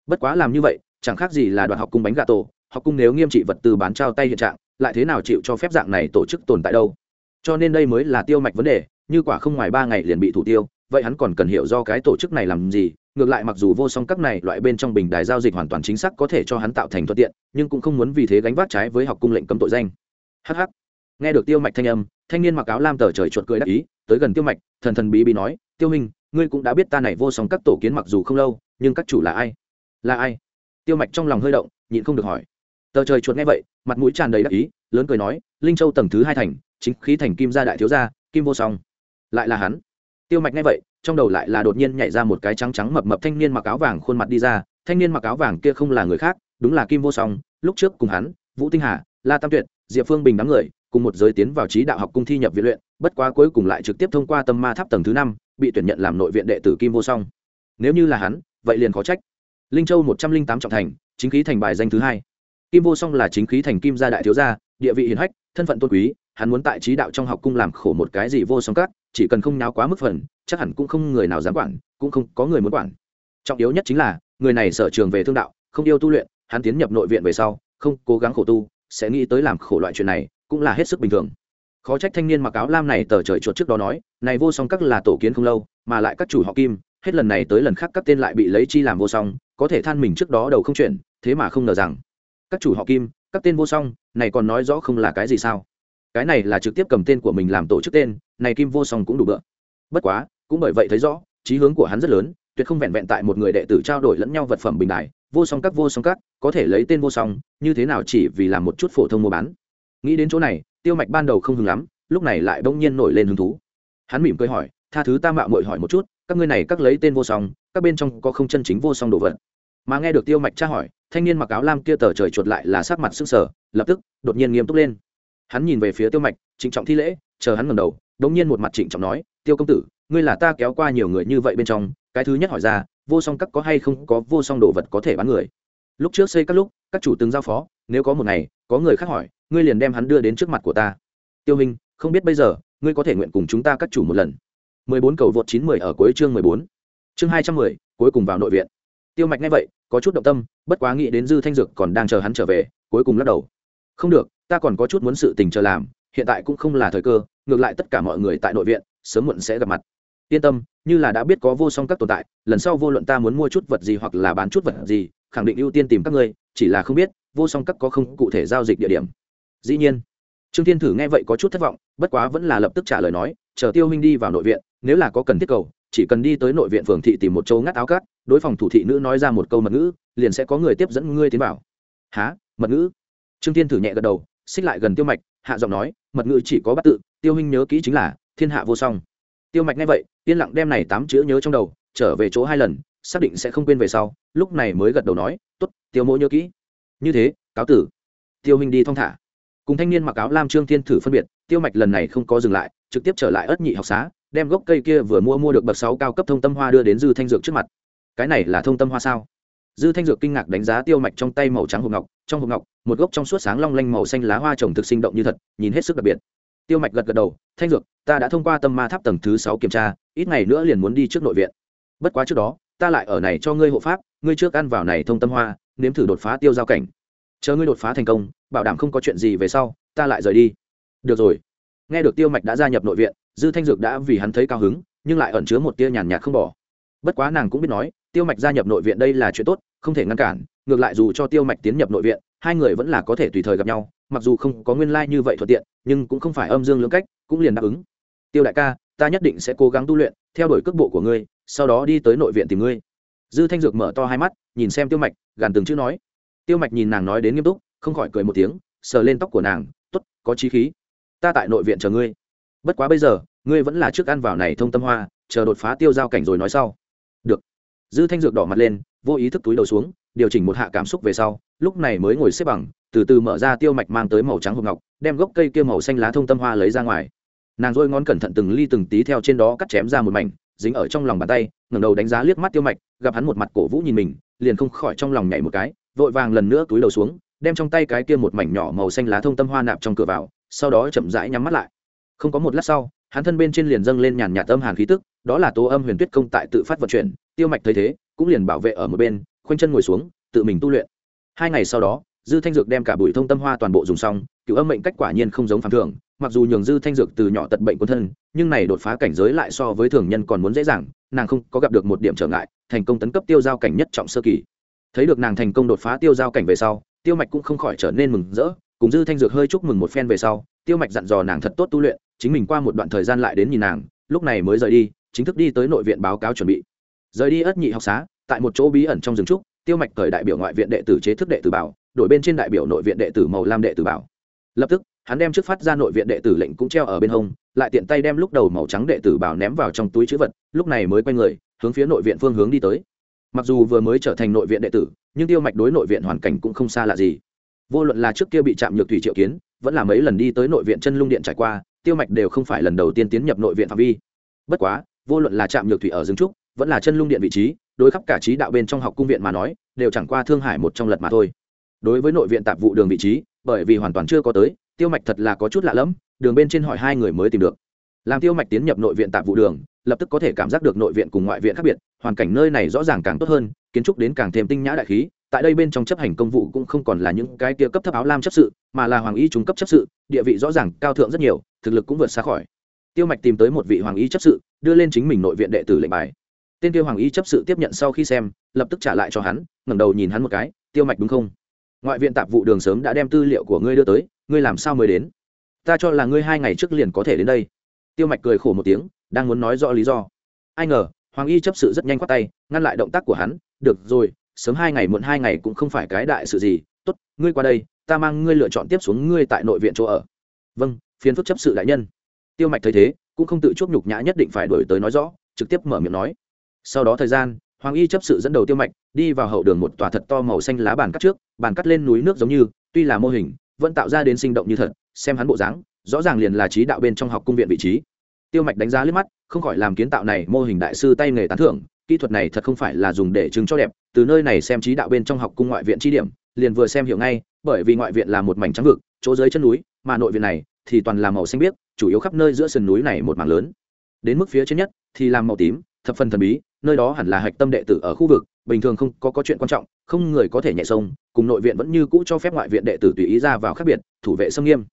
Bất quá làm như vậy, chẳng khác gì là đoạn học cung bánh gà tổ, học cung nếu nghiêm trị vật tư bán trao tay hiện trạng, lại thế nào chịu cho phép dạng này tổ chức tồn tại đâu? Cho nên đây mới là tiêu mạch vấn đề, như quả không ngoài ba ngày liền bị thủ tiêu, vậy hắn còn cần hiểu do cái tổ chức này làm gì ngược lại mặc dù vô song các này loại bên trong bình đài giao dịch hoàn toàn chính xác có thể cho hắn tạo thành thuận tiện, nhưng cũng không muốn vì thế gánh vác trái với học cung lệnh cấm tội danh. Hh nghe được tiêu mạch thanh âm, thanh niên mặc áo lam tờ trời chuột cười đắc ý, tới gần tiêu mạch, thần thần bí bí nói, tiêu minh ngươi cũng đã biết ta này vô song các tổ kiến mặc dù không lâu, nhưng các chủ là ai? Là ai? Tiêu mạch trong lòng hơi động, nhịn không được hỏi. Tờ trời chuột nghe vậy, mặt mũi tràn đầy đắc ý, lớn cười nói, linh châu tầng thứ hai thành, chính khí thành kim gia đại thiếu gia, kim vô song. Lại là hắn tiêu mạch nghe vậy, trong đầu lại là đột nhiên nhảy ra một cái trắng trắng mập mập thanh niên mặc áo vàng khuôn mặt đi ra. Thanh niên mặc áo vàng kia không là người khác, đúng là kim vô song. Lúc trước cùng hắn, vũ tinh hà, la tam tuyệt, diệp phương bình đám người, cùng một giới tiến vào trí đạo học cung thi nhập viện luyện, bất quá cuối cùng lại trực tiếp thông qua tâm ma tháp tầng thứ năm, bị tuyển nhận làm nội viện đệ tử kim vô song. Nếu như là hắn, vậy liền khó trách. Linh châu một trăm linh tám trọng thành, chính khí thành bài danh thứ hai. Kim vô song là chính khí thành kim gia đại thiếu gia, địa vị hiền hách, thân phận tôn quý, hắn muốn tại trí đạo trong học cung làm khổ một cái gì vô song cát chỉ cần không nháo quá mức phần, chắc hẳn cũng không người nào dám quản, cũng không có người muốn quản. Trọng yếu nhất chính là, người này sở trường về thương đạo, không yêu tu luyện, hắn tiến nhập nội viện về sau, không cố gắng khổ tu, sẽ nghĩ tới làm khổ loại chuyện này, cũng là hết sức bình thường. Khó trách thanh niên mặc áo lam này tờ trời chuột trước đó nói, này vô song các là tổ kiến không lâu, mà lại các chủ họ kim, hết lần này tới lần khác các tên lại bị lấy chi làm vô song, có thể than mình trước đó đầu không chuyển, thế mà không ngờ rằng, các chủ họ kim, các tên vô song, này còn nói rõ không là cái gì sao? Cái này là trực tiếp cầm tên của mình làm tổ chức tên này kim vô song cũng đủ bựa. Bất quá, cũng bởi vậy thấy rõ trí hướng của hắn rất lớn, tuyệt không vẹn vẹn tại một người đệ tử trao đổi lẫn nhau vật phẩm bình đại, vô song các vô song các, có thể lấy tên vô song, như thế nào chỉ vì làm một chút phổ thông mua bán. Nghĩ đến chỗ này, tiêu mạch ban đầu không hứng lắm, lúc này lại bỗng nhiên nổi lên hứng thú. Hắn mỉm cười hỏi, tha thứ ta mạo muội hỏi một chút, các ngươi này các lấy tên vô song, các bên trong có không chân chính vô song đồ vật? Mà nghe được tiêu mạch tra hỏi, thanh niên mặc áo lam kia tờ trời chuột lại là sắc mặt sức sở lập tức đột nhiên nghiêm túc lên. Hắn nhìn về phía tiêu mạch, trịnh trọng thi lễ, chờ hắn ngầm đầu đống nhiên một mặt trịnh trọng nói tiêu công tử ngươi là ta kéo qua nhiều người như vậy bên trong cái thứ nhất hỏi ra vô song các có hay không có vô song đồ vật có thể bán người lúc trước xây các lúc các chủ từng giao phó nếu có một ngày có người khác hỏi ngươi liền đem hắn đưa đến trước mặt của ta tiêu hình không biết bây giờ ngươi có thể nguyện cùng chúng ta các chủ một lần 14 cầu vượt 910 ở cuối chương 14. Chương 210, cuối cùng vào nội viện. Tiêu Mạch nghe vậy, có chút động tâm, bất quá nghĩ đến Dư Thanh Dược còn đang chờ hắn trở về, cuối cùng lắc đầu. Không được, ta còn có chút muốn sự tình chờ làm, hiện tại cũng không là thời cơ, ngược lại tất cả mọi người tại nội viện, sớm muộn sẽ gặp mặt. Yên tâm, như là đã biết có vô song các tồn tại, lần sau vô luận ta muốn mua chút vật gì hoặc là bán chút vật gì, khẳng định ưu tiên tìm các ngươi, chỉ là không biết, vô song các có không cụ thể giao dịch địa điểm. Dĩ nhiên, Trương Thiên Thử nghe vậy có chút thất vọng, bất quá vẫn là lập tức trả lời nói, chờ Tiêu huynh đi vào nội viện, nếu là có cần thiết cầu chỉ cần đi tới nội viện phường thị tìm một châu ngắt áo cát đối phòng thủ thị nữ nói ra một câu mật ngữ liền sẽ có người tiếp dẫn ngươi tiến vào há mật ngữ trương thiên thử nhẹ gật đầu xích lại gần tiêu mạch hạ giọng nói mật ngữ chỉ có bắt tự tiêu huynh nhớ kỹ chính là, thiên hạ vô song. Tiêu mạch nghe vậy, yên lặng đem này tám chữ nhớ trong đầu, trở về chỗ hai lần, xác định sẽ không quên về sau, lúc này mới gật đầu nói t ố t tiêu mỗ nhớ kỹ. Như thế, cáo tử. Tiêu huynh đi thong thả. Cùng thanh niên mặc áo lam trương thiên thử phân biệt, tiêu mạch lần này không có dừng lại, trực tiếp trở lại ất nhị học xá, đem gốc cây kia vừa mua mua được bậc sáu cao cấp thông tâm hoa đưa đến dư thanh dược trước mặt. Cái này là thông tâm hoa sao? Dư thanh dược kinh ngạc đánh giá tiêu mạch trong tay màu trắng hộp ngọc, trong hộp ngọc, một gốc trong suốt sáng long lanh màu xanh lá hoa trồng thực sinh động như thật, nhìn hết sức đặc biệt tiêu mạch gật gật đầu, thanh dược, ta đã thông qua tâm ma tháp tầng thứ sáu kiểm tra, ít ngày nữa liền muốn đi trước nội viện. Bất quá trước đó, ta lại ở này cho ngươi hộ pháp, ngươi trước ăn vào này thông tâm hoa, nếm thử đột phá tiêu giao cảnh. Chờ ngươi đột phá thành công, bảo đảm không có chuyện gì về sau, ta lại rời đi. Được rồi. Nghe được tiêu mạch đã gia nhập nội viện, dư thanh dược đã vì hắn thấy cao hứng, nhưng lại ẩn chứa một tia nhàn nhạt không bỏ. Bất quá nàng cũng biết nói, tiêu mạch gia nhập nội viện đây là chuyện tốt, không thể ngăn cản, ngược lại dù cho tiêu mạch tiến nhập nội viện hai người vẫn là có thể tùy thời gặp nhau, mặc dù không có nguyên lai、like、như vậy thuận tiện, nhưng cũng không phải âm dương lưỡng cách, cũng liền đáp ứng. Tiêu đại ca, ta nhất định sẽ cố gắng tu luyện, theo đuổi cước bộ của ngươi, sau đó đi tới nội viện tìm ngươi. Dư thanh dược mở to hai mắt, nhìn xem tiêu mạch, gàn từng chữ nói. Tiêu mạch nhìn nàng nói đến nghiêm túc, không khỏi cười một tiếng, sờ lên tóc của nàng t ố t có trí khí. Ta tại nội viện chờ ngươi. Bất quá bây giờ, ngươi vẫn là trước ăn vào này thông tâm hoa, chờ đột phá tiêu giao cảnh rồi nói sau. Được. Dư thanh dược đỏ mặt lên, vô ý thức túi đầu xuống, điều chỉnh một hạ cảm xúc về sau lúc này mới ngồi xếp bằng, từ từ mở ra tiêu mạch mang tới màu trắng hộp ngọc, đem gốc cây kia màu xanh lá thông tâm hoa lấy ra ngoài. Nàng dôi ngón cẩn thận từng ly từng tí theo trên đó cắt chém ra một mảnh, dính ở trong lòng bàn tay, ngẩng đầu đánh giá liếc mắt tiêu mạch, gặp hắn một mặt cổ vũ nhìn mình, liền không khỏi trong lòng nhảy một cái, vội vàng lần nữa túi đầu xuống, đem trong tay cái kia một mảnh nhỏ màu xanh lá thông tâm hoa nạp trong cửa vào, sau đó chậm rãi nhắm mắt lại. Không có một lát sau, hắn thân bên trên liền dâng lên nhàn nhạt âm hàn khí tức, đó là tố âm huyền tuyết công tại tự phát vận chuyển, tiêu mạch thấy thế, cũng liền bảo vệ ở một bên, khoanh chân ngồi xuống, tự mình tu luyện hai ngày sau đó, dư thanh dược đem cả bụi thông tâm hoa toàn bộ dùng xong, cựu âm mệnh cách quả nhiên không giống phản thường, mặc dù nhường dư thanh dược từ nhỏ tật bệnh quân thân, nhưng này đột phá cảnh giới lại so với thường nhân còn muốn dễ dàng, nàng không có gặp được một điểm trở ngại, thành công tấn cấp tiêu giao cảnh nhất trọng sơ kỳ. Thấy được nàng thành công đột phá tiêu giao cảnh về sau, tiêu mạch cũng không khỏi trở nên mừng rỡ, cùng dư thanh dược hơi chúc mừng một phen về sau, tiêu mạch dặn dò nàng thật tốt tu luyện, chính mình qua một đoạn thời gian lại đến nhìn nàng, lúc này mới rời đi, chính thức đi tới nội viện báo cáo chuẩn bị. Rời đi ất nhị học xá, tại một chỗ bí ẩn trong rừng trúc tiêu mạch cởi đại biểu ngoại viện đệ tử chế thức đệ tử bảo, đổi bên trên đại biểu nội viện đệ tử màu lam đệ tử bảo. Lập tức, hắn đem trước phát ra nội viện đệ tử lệnh cũng treo ở bên hông, lại tiện tay đem lúc đầu màu trắng đệ tử bảo ném vào trong túi chữ vật, lúc này mới quay người, hướng phía nội viện phương hướng đi tới. Mặc dù vừa mới trở thành nội viện đệ tử, nhưng tiêu mạch đối nội viện hoàn cảnh cũng không xa lạ gì. Vô luận là trước kia bị chạm nhược thủy triệu kiến, vẫn là mấy lần đi tới nội viện chân lung điện trải qua, tiêu mạch đều không phải lần đầu tiên tiến nhập nội viện phạm vi. Bất quá, vô luận là chạm nhược thủy ở dương trúc, vẫn là chân lung điện vị trí đối khắp cả trí đạo bên trong học cung viện mà nói, đều chẳng qua thương hải một trong lật mà thôi. Đối với nội viện tạp vụ đường vị trí, bởi vì hoàn toàn chưa có tới, tiêu mạch thật là có chút lạ lẫm, đường bên trên hỏi hai người mới tìm được. Làm tiêu mạch tiến nhập nội viện tạp vụ đường, lập tức có thể cảm giác được nội viện cùng ngoại viện khác biệt, hoàn cảnh nơi này rõ ràng càng tốt hơn, kiến trúc đến càng thêm tinh nhã đại khí, tại đây bên trong chấp hành công vụ cũng không còn là những cái kia cấp thấp áo lam chấp sự, mà là hoàng y trung cấp chấp sự, địa vị rõ ràng cao thượng rất nhiều, thực lực cũng vượt xa khỏi. Tiêu mạch tìm tới một vị hoàng y chấp sự, đưa lên chính mình nội viện đệ tử lệnh bài tên tiêu hoàng y chấp sự tiếp nhận sau khi xem, lập tức trả lại cho hắn, ngẩng đầu nhìn hắn một cái, tiêu mạch đúng không? Ngoại viện tạp vụ đường sớm đã đem tư liệu của ngươi đưa tới, ngươi làm sao mới đến? Ta cho là ngươi hai ngày trước liền có thể đến đây. Tiêu mạch cười khổ một tiếng, đang muốn nói rõ lý do. Ai ngờ, hoàng y chấp sự rất nhanh khoát tay, ngăn lại động tác của hắn, được rồi, sớm hai ngày muộn hai ngày cũng không phải cái đại sự gì, tốt, ngươi qua đây, ta mang ngươi lựa chọn tiếp xuống ngươi tại nội viện chỗ ở. Vâng phiến phức chấp sự đại nhân. Tiêu mạch thấy thế, cũng không tự chuốc nhục nhã nhất định phải đổi tới nói rõ, trực tiếp mở miệng nói sau đó thời gian, hoàng y chấp sự dẫn đầu tiêu mạch, đi vào hậu đường một tòa thật to màu xanh lá bàn cắt trước, bàn cắt lên núi nước giống như, tuy là mô hình, vẫn tạo ra đến sinh động như thật, xem hắn bộ dáng, rõ ràng liền là trí đạo bên trong học cung viện vị trí. Tiêu mạch đánh giá liếc mắt, không khỏi làm kiến tạo này mô hình đại sư tay nghề tán thưởng, kỹ thuật này thật không phải là dùng để chứng cho đẹp, từ nơi này xem trí đạo bên trong học cung ngoại viện chi điểm, liền vừa xem hiểu ngay, bởi vì ngoại viện là một mảnh trắng vực, chỗ dưới chân núi, mà nội viện này thì toàn là màu xanh biếc, chủ yếu khắp nơi giữa sườn núi này một mảng lớn. Đến mức phía trên nhất thì làm màu tím, thập phần thần bí nơi đó hẳn là hạch tâm đệ tử ở khu vực bình thường không có, có chuyện quan trọng không người có thể nhẹ sông cùng nội viện vẫn như cũ cho phép ngoại viện đệ tử tùy ý ra vào khác biệt thủ vệ xâm nghiêm.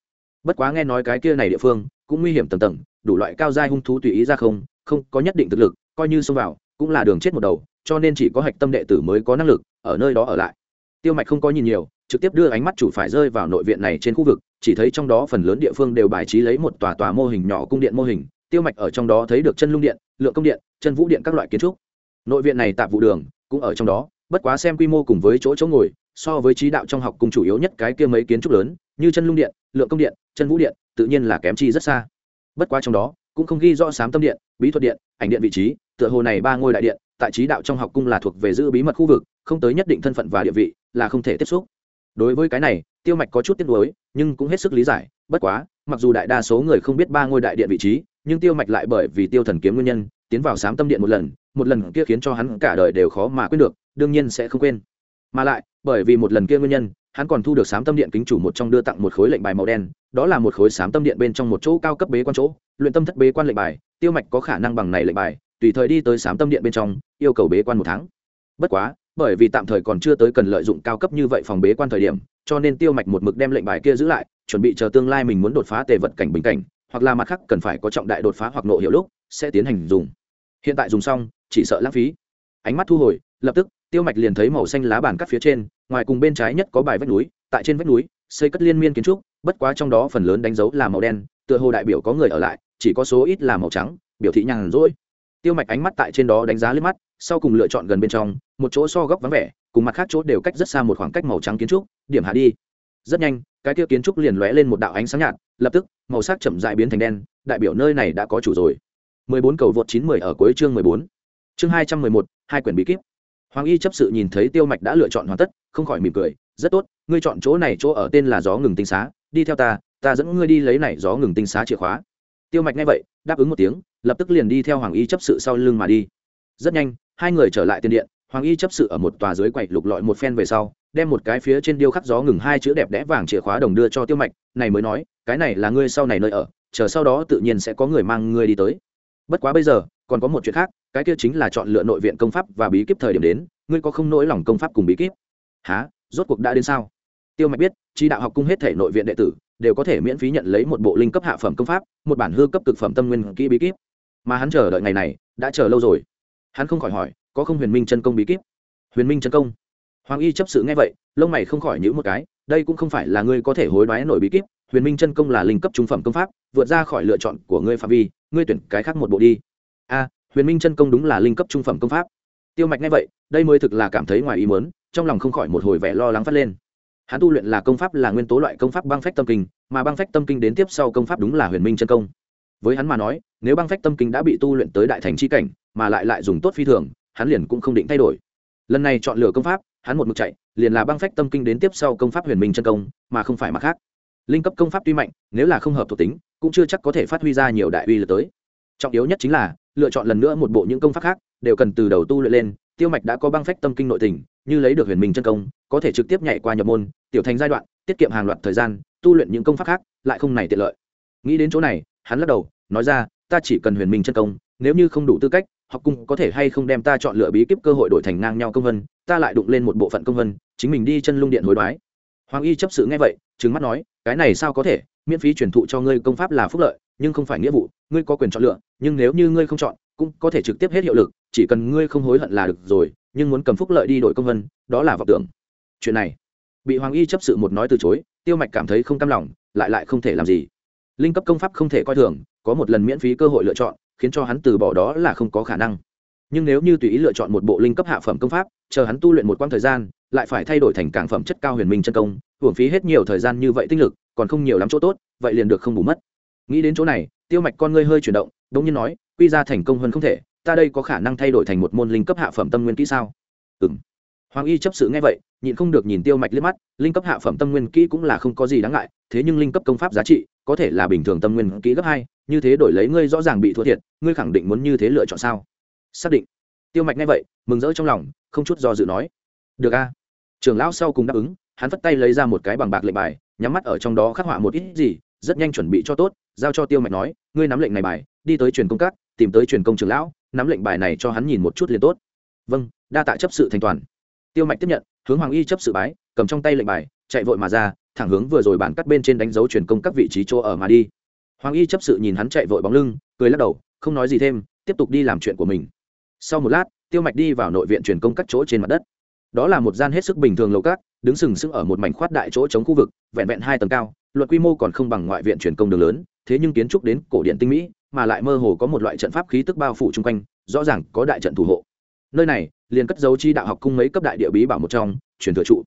Bất quá nghe nói cái kia này địa phương cũng nguy hiểm tầng tầng đủ loại cao giai hung thú tùy ý ra không không có nhất định thực lực coi như xông vào cũng là đường chết một đầu cho nên chỉ có hạch tâm đệ tử mới có năng lực ở nơi đó ở lại. Tiêu mạch không có nhìn nhiều trực tiếp đưa ánh mắt chủ phải rơi vào nội viện này trên khu vực chỉ thấy trong đó phần lớn địa phương đều bài trí lấy một tòa tòa mô hình nhỏ cung điện mô hình tiêu mạch ở trong đó thấy được chân lung điện, lượng công điện, chân vũ điện các loại kiến trúc. Nội viện này tạp vụ đường cũng ở trong đó, bất quá xem quy mô cùng với chỗ chỗ ngồi, so với trí đạo trong học cùng chủ yếu nhất cái kia mấy kiến trúc lớn, như chân lung điện, lượng công điện, chân vũ điện, tự nhiên là kém chi rất xa. Bất quá trong đó, cũng không ghi rõ sám tâm điện, bí thuật điện, ảnh điện vị trí, tựa hồ này ba ngôi đại điện, tại trí đạo trong học cung là thuộc về giữ bí mật khu vực, không tới nhất định thân phận và địa vị, là không thể tiếp xúc. Đối với cái này, tiêu mạch có chút tiếc nuối, nhưng cũng hết sức lý giải, bất quá, mặc dù đại đa số người không biết ba ngôi đại điện vị trí nhưng tiêu mạch lại bởi vì tiêu thần kiếm nguyên nhân, tiến vào sám tâm điện một lần một lần kia khiến cho hắn cả đời đều khó mà quên được, đương nhiên sẽ không quên. Mà lại, bởi vì một lần kia nguyên nhân, hắn còn thu được sám tâm điện kính chủ một trong đưa tặng một khối lệnh bài màu đen, đó là một khối sám tâm điện bên trong một chỗ cao cấp bế quan chỗ, luyện tâm thất bế quan lệnh bài, tiêu mạch có khả năng bằng này lệnh bài, tùy thời đi tới sám tâm điện bên trong, yêu cầu bế quan một tháng. Bất quá, bởi vì tạm thời còn chưa tới cần lợi dụng cao cấp như vậy phòng bế quan thời điểm, cho nên tiêu mạch một mực đem lệnh bài kia giữ lại, chuẩn bị chờ tương lai mình muốn đột phá tề vật cảnh bình cảnh hoặc là mặt khác cần phải có trọng đại đột phá hoặc nộ hiệu lúc, sẽ tiến hành dùng. Hiện tại dùng xong, chỉ sợ lãng phí. Ánh mắt thu hồi, lập tức, tiêu mạch liền thấy màu xanh lá bàn cắt phía trên, ngoài cùng bên trái nhất có bài vách núi, tại trên vách núi, xây cất liên miên kiến trúc, bất quá trong đó phần lớn đánh dấu là màu đen, tựa hồ đại biểu có người ở lại, chỉ có số ít là màu trắng, biểu thị nhàn rỗi. Tiêu mạch ánh mắt tại trên đó đánh giá lên mắt, sau cùng lựa chọn gần bên trong, một chỗ so góc vắng vẻ, cùng mặt khác chỗ đều cách rất xa một khoảng cách màu trắng kiến trúc, điểm hạ đi rất nhanh cái kia kiến trúc liền lóe lên một đạo ánh sáng nhạt lập tức màu sắc chậm dại biến thành đen đại biểu nơi này đã có chủ rồi 14 cầu vượt 910 ở cuối chương 14. Chương 211, hai quyển bí kíp. Hoàng Y chấp sự nhìn thấy Tiêu Mạch đã lựa chọn hoàn tất, không khỏi mỉm cười, "Rất tốt, ngươi chọn chỗ này chỗ ở tên là Gió ngừng tinh xá, đi theo ta, ta dẫn ngươi đi lấy này Gió ngừng tinh xá chìa khóa." Tiêu Mạch nghe vậy, đáp ứng một tiếng, lập tức liền đi theo Hoàng Y chấp sự sau lưng mà đi. Rất nhanh, hai người trở lại tiền điện, Hoàng Y chấp sự ở một tòa dưới quầy lục lọi một phen về sau, đem một cái phía trên điêu khắc gió ngừng hai chữ đẹp đẽ vàng chìa khóa đồng đưa cho Tiêu Mạch, này mới nói, "Cái này là ngươi sau này nơi ở, chờ sau đó tự nhiên sẽ có người mang ngươi đi tới." bất quá bây giờ còn có một chuyện khác cái kia chính là chọn lựa nội viện công pháp và bí kíp thời điểm đến ngươi có không nỗi lòng công pháp cùng bí kíp? Há rốt cuộc đã đến sao? Tiêu mạch biết chi đạo học cung hết thể nội viện đệ tử đều có thể miễn phí nhận lấy một bộ linh cấp hạ phẩm công pháp một bản hư cấp cực phẩm tâm nguyên kỹ bí kíp. Mà hắn chờ đợi ngày này đã chờ lâu rồi. Hắn không khỏi hỏi có không huyền minh chân công bí kíp? Huyền minh chân công? Hoàng y chấp sự nghe vậy, lông mày không khỏi nhữ một cái, đây cũng không phải là ngươi có thể hối đoái nổi bí kíp, huyền minh chân công là linh cấp trung phẩm công pháp, vượt ra khỏi lựa chọn của ngươi phạm vi, ngươi tuyển cái khác một bộ đi. A, huyền minh chân công đúng là linh cấp trung phẩm công pháp. Tiêu mạch nghe vậy, đây mới thực là cảm thấy ngoài ý muốn, trong lòng không khỏi một hồi vẻ lo lắng phát lên. Hắn tu luyện là công pháp là nguyên tố loại công pháp băng phách tâm kinh, mà băng phách tâm kinh đến tiếp sau công pháp đúng là huyền minh chân công. Với hắn mà nói, nếu băng phách tâm kinh đã bị tu luyện tới đại thành c h i cảnh, mà lại lại dùng tốt phi thường, hắn liền cũng không định thay đổi. Lần này chọn lựa công pháp hắn một mực chạy, liền là băng phách tâm kinh đến tiếp sau công pháp huyền minh chân công, mà không phải mặt khác. Linh cấp công pháp tuy mạnh, nếu là không hợp thuộc tính, cũng chưa chắc có thể phát huy ra nhiều đại uy lực tới. Trọng yếu nhất chính là, lựa chọn lần nữa một bộ những công pháp khác, đều cần từ đầu tu luyện lên, tiêu mạch đã có băng phách tâm kinh nội tình, như lấy được huyền minh chân công, có thể trực tiếp nhảy qua nhập môn, tiểu thành giai đoạn, tiết kiệm hàng loạt thời gian, tu luyện những công pháp khác, lại không này tiện lợi. Nghĩ đến chỗ này, hắn lắc đầu, nói ra, ta chỉ cần huyền minh chân công, nếu như không đủ tư cách học cung có thể hay không đem ta chọn lựa bí kíp cơ hội đổi thành ngang nhau công vân, ta lại đụng lên một bộ phận công vân, chính mình đi chân lung điện hối đoái. Hoàng y chấp sự nghe vậy, trừng mắt nói, cái này sao có thể, miễn phí truyền thụ cho ngươi công pháp là phúc lợi, nhưng không phải nghĩa vụ, ngươi có quyền chọn lựa, nhưng nếu như ngươi không chọn, cũng có thể trực tiếp hết hiệu lực, chỉ cần ngươi không hối hận là được rồi, nhưng muốn cầm phúc lợi đi đổi công vân, đó là vọng tưởng. Chuyện này, bị hoàng y chấp sự một nói từ chối, tiêu mạch cảm thấy không cam lòng, lại lại không thể làm gì. Linh cấp công pháp không thể coi thường, có một lần miễn phí cơ hội lựa chọn khiến cho hắn từ bỏ đó là không có khả năng. Nhưng nếu như tùy ý lựa chọn một bộ linh cấp hạ phẩm công pháp, chờ hắn tu luyện một quãng thời gian, lại phải thay đổi thành cảng phẩm chất cao huyền minh chân công, hưởng phí hết nhiều thời gian như vậy tinh lực, còn không nhiều lắm chỗ tốt, vậy liền được không bù mất. Nghĩ đến chỗ này, tiêu mạch con ngươi hơi chuyển động, đống nhiên nói, quy ra thành công hơn không thể, ta đây có khả năng thay đổi thành một môn linh cấp hạ phẩm tâm nguyên kỹ sao? Ừm. hoàng y chấp sự nghe vậy nhịn không được nhìn tiêu mạch liếc mắt, linh cấp hạ phẩm tâm nguyên kỹ cũng là không có gì đáng ngại, thế nhưng linh cấp công pháp giá trị, có thể là bình thường tâm nguyên kỹ gấp hai, như thế đổi lấy ngươi rõ ràng bị thua thiệt, ngươi khẳng định muốn như thế lựa chọn sao? Xác định. Tiêu mạch nghe vậy, mừng rỡ trong lòng, không chút do dự nói. Được a. Trưởng lão sau cùng đáp ứng, hắn vất tay lấy ra một cái bằng bạc lệnh bài, nhắm mắt ở trong đó khắc họa một ít gì, rất nhanh chuẩn bị cho tốt, giao cho tiêu mạch nói, ngươi nắm lệnh này bài, đi tới truyền công các, tìm tới truyền công trưởng lão, nắm lệnh bài này cho hắn nhìn một chút liền tốt. Vâng đa tạ chấp sự thành toàn. Tiêu mạch tiếp nhận hướng hoàng y chấp sự bái, cầm trong tay lệnh bài, chạy vội mà ra, thẳng hướng vừa rồi bản cắt bên trên đánh dấu truyền công các vị trí chỗ ở mà đi. Hoàng y chấp sự nhìn hắn chạy vội bóng lưng, cười lắc đầu, không nói gì thêm, tiếp tục đi làm chuyện của mình. Sau một lát, tiêu mạch đi vào nội viện truyền công các chỗ trên mặt đất. Đó là một gian hết sức bình thường lầu cát đứng sừng sững ở một mảnh khoát đại chỗ chống khu vực, vẹn vẹn hai tầng cao, luật quy mô còn không bằng ngoại viện truyền công đường lớn, thế nhưng kiến trúc đến cổ điện tinh mỹ, mà lại mơ hồ có một loại trận pháp khí tức bao phủ chung quanh, rõ ràng có đại trận thủ hộ. Nơi này liền cất dấu chi đạo học cung mấy cấp đại địa bí bảo một trong, truyền thừa trụ.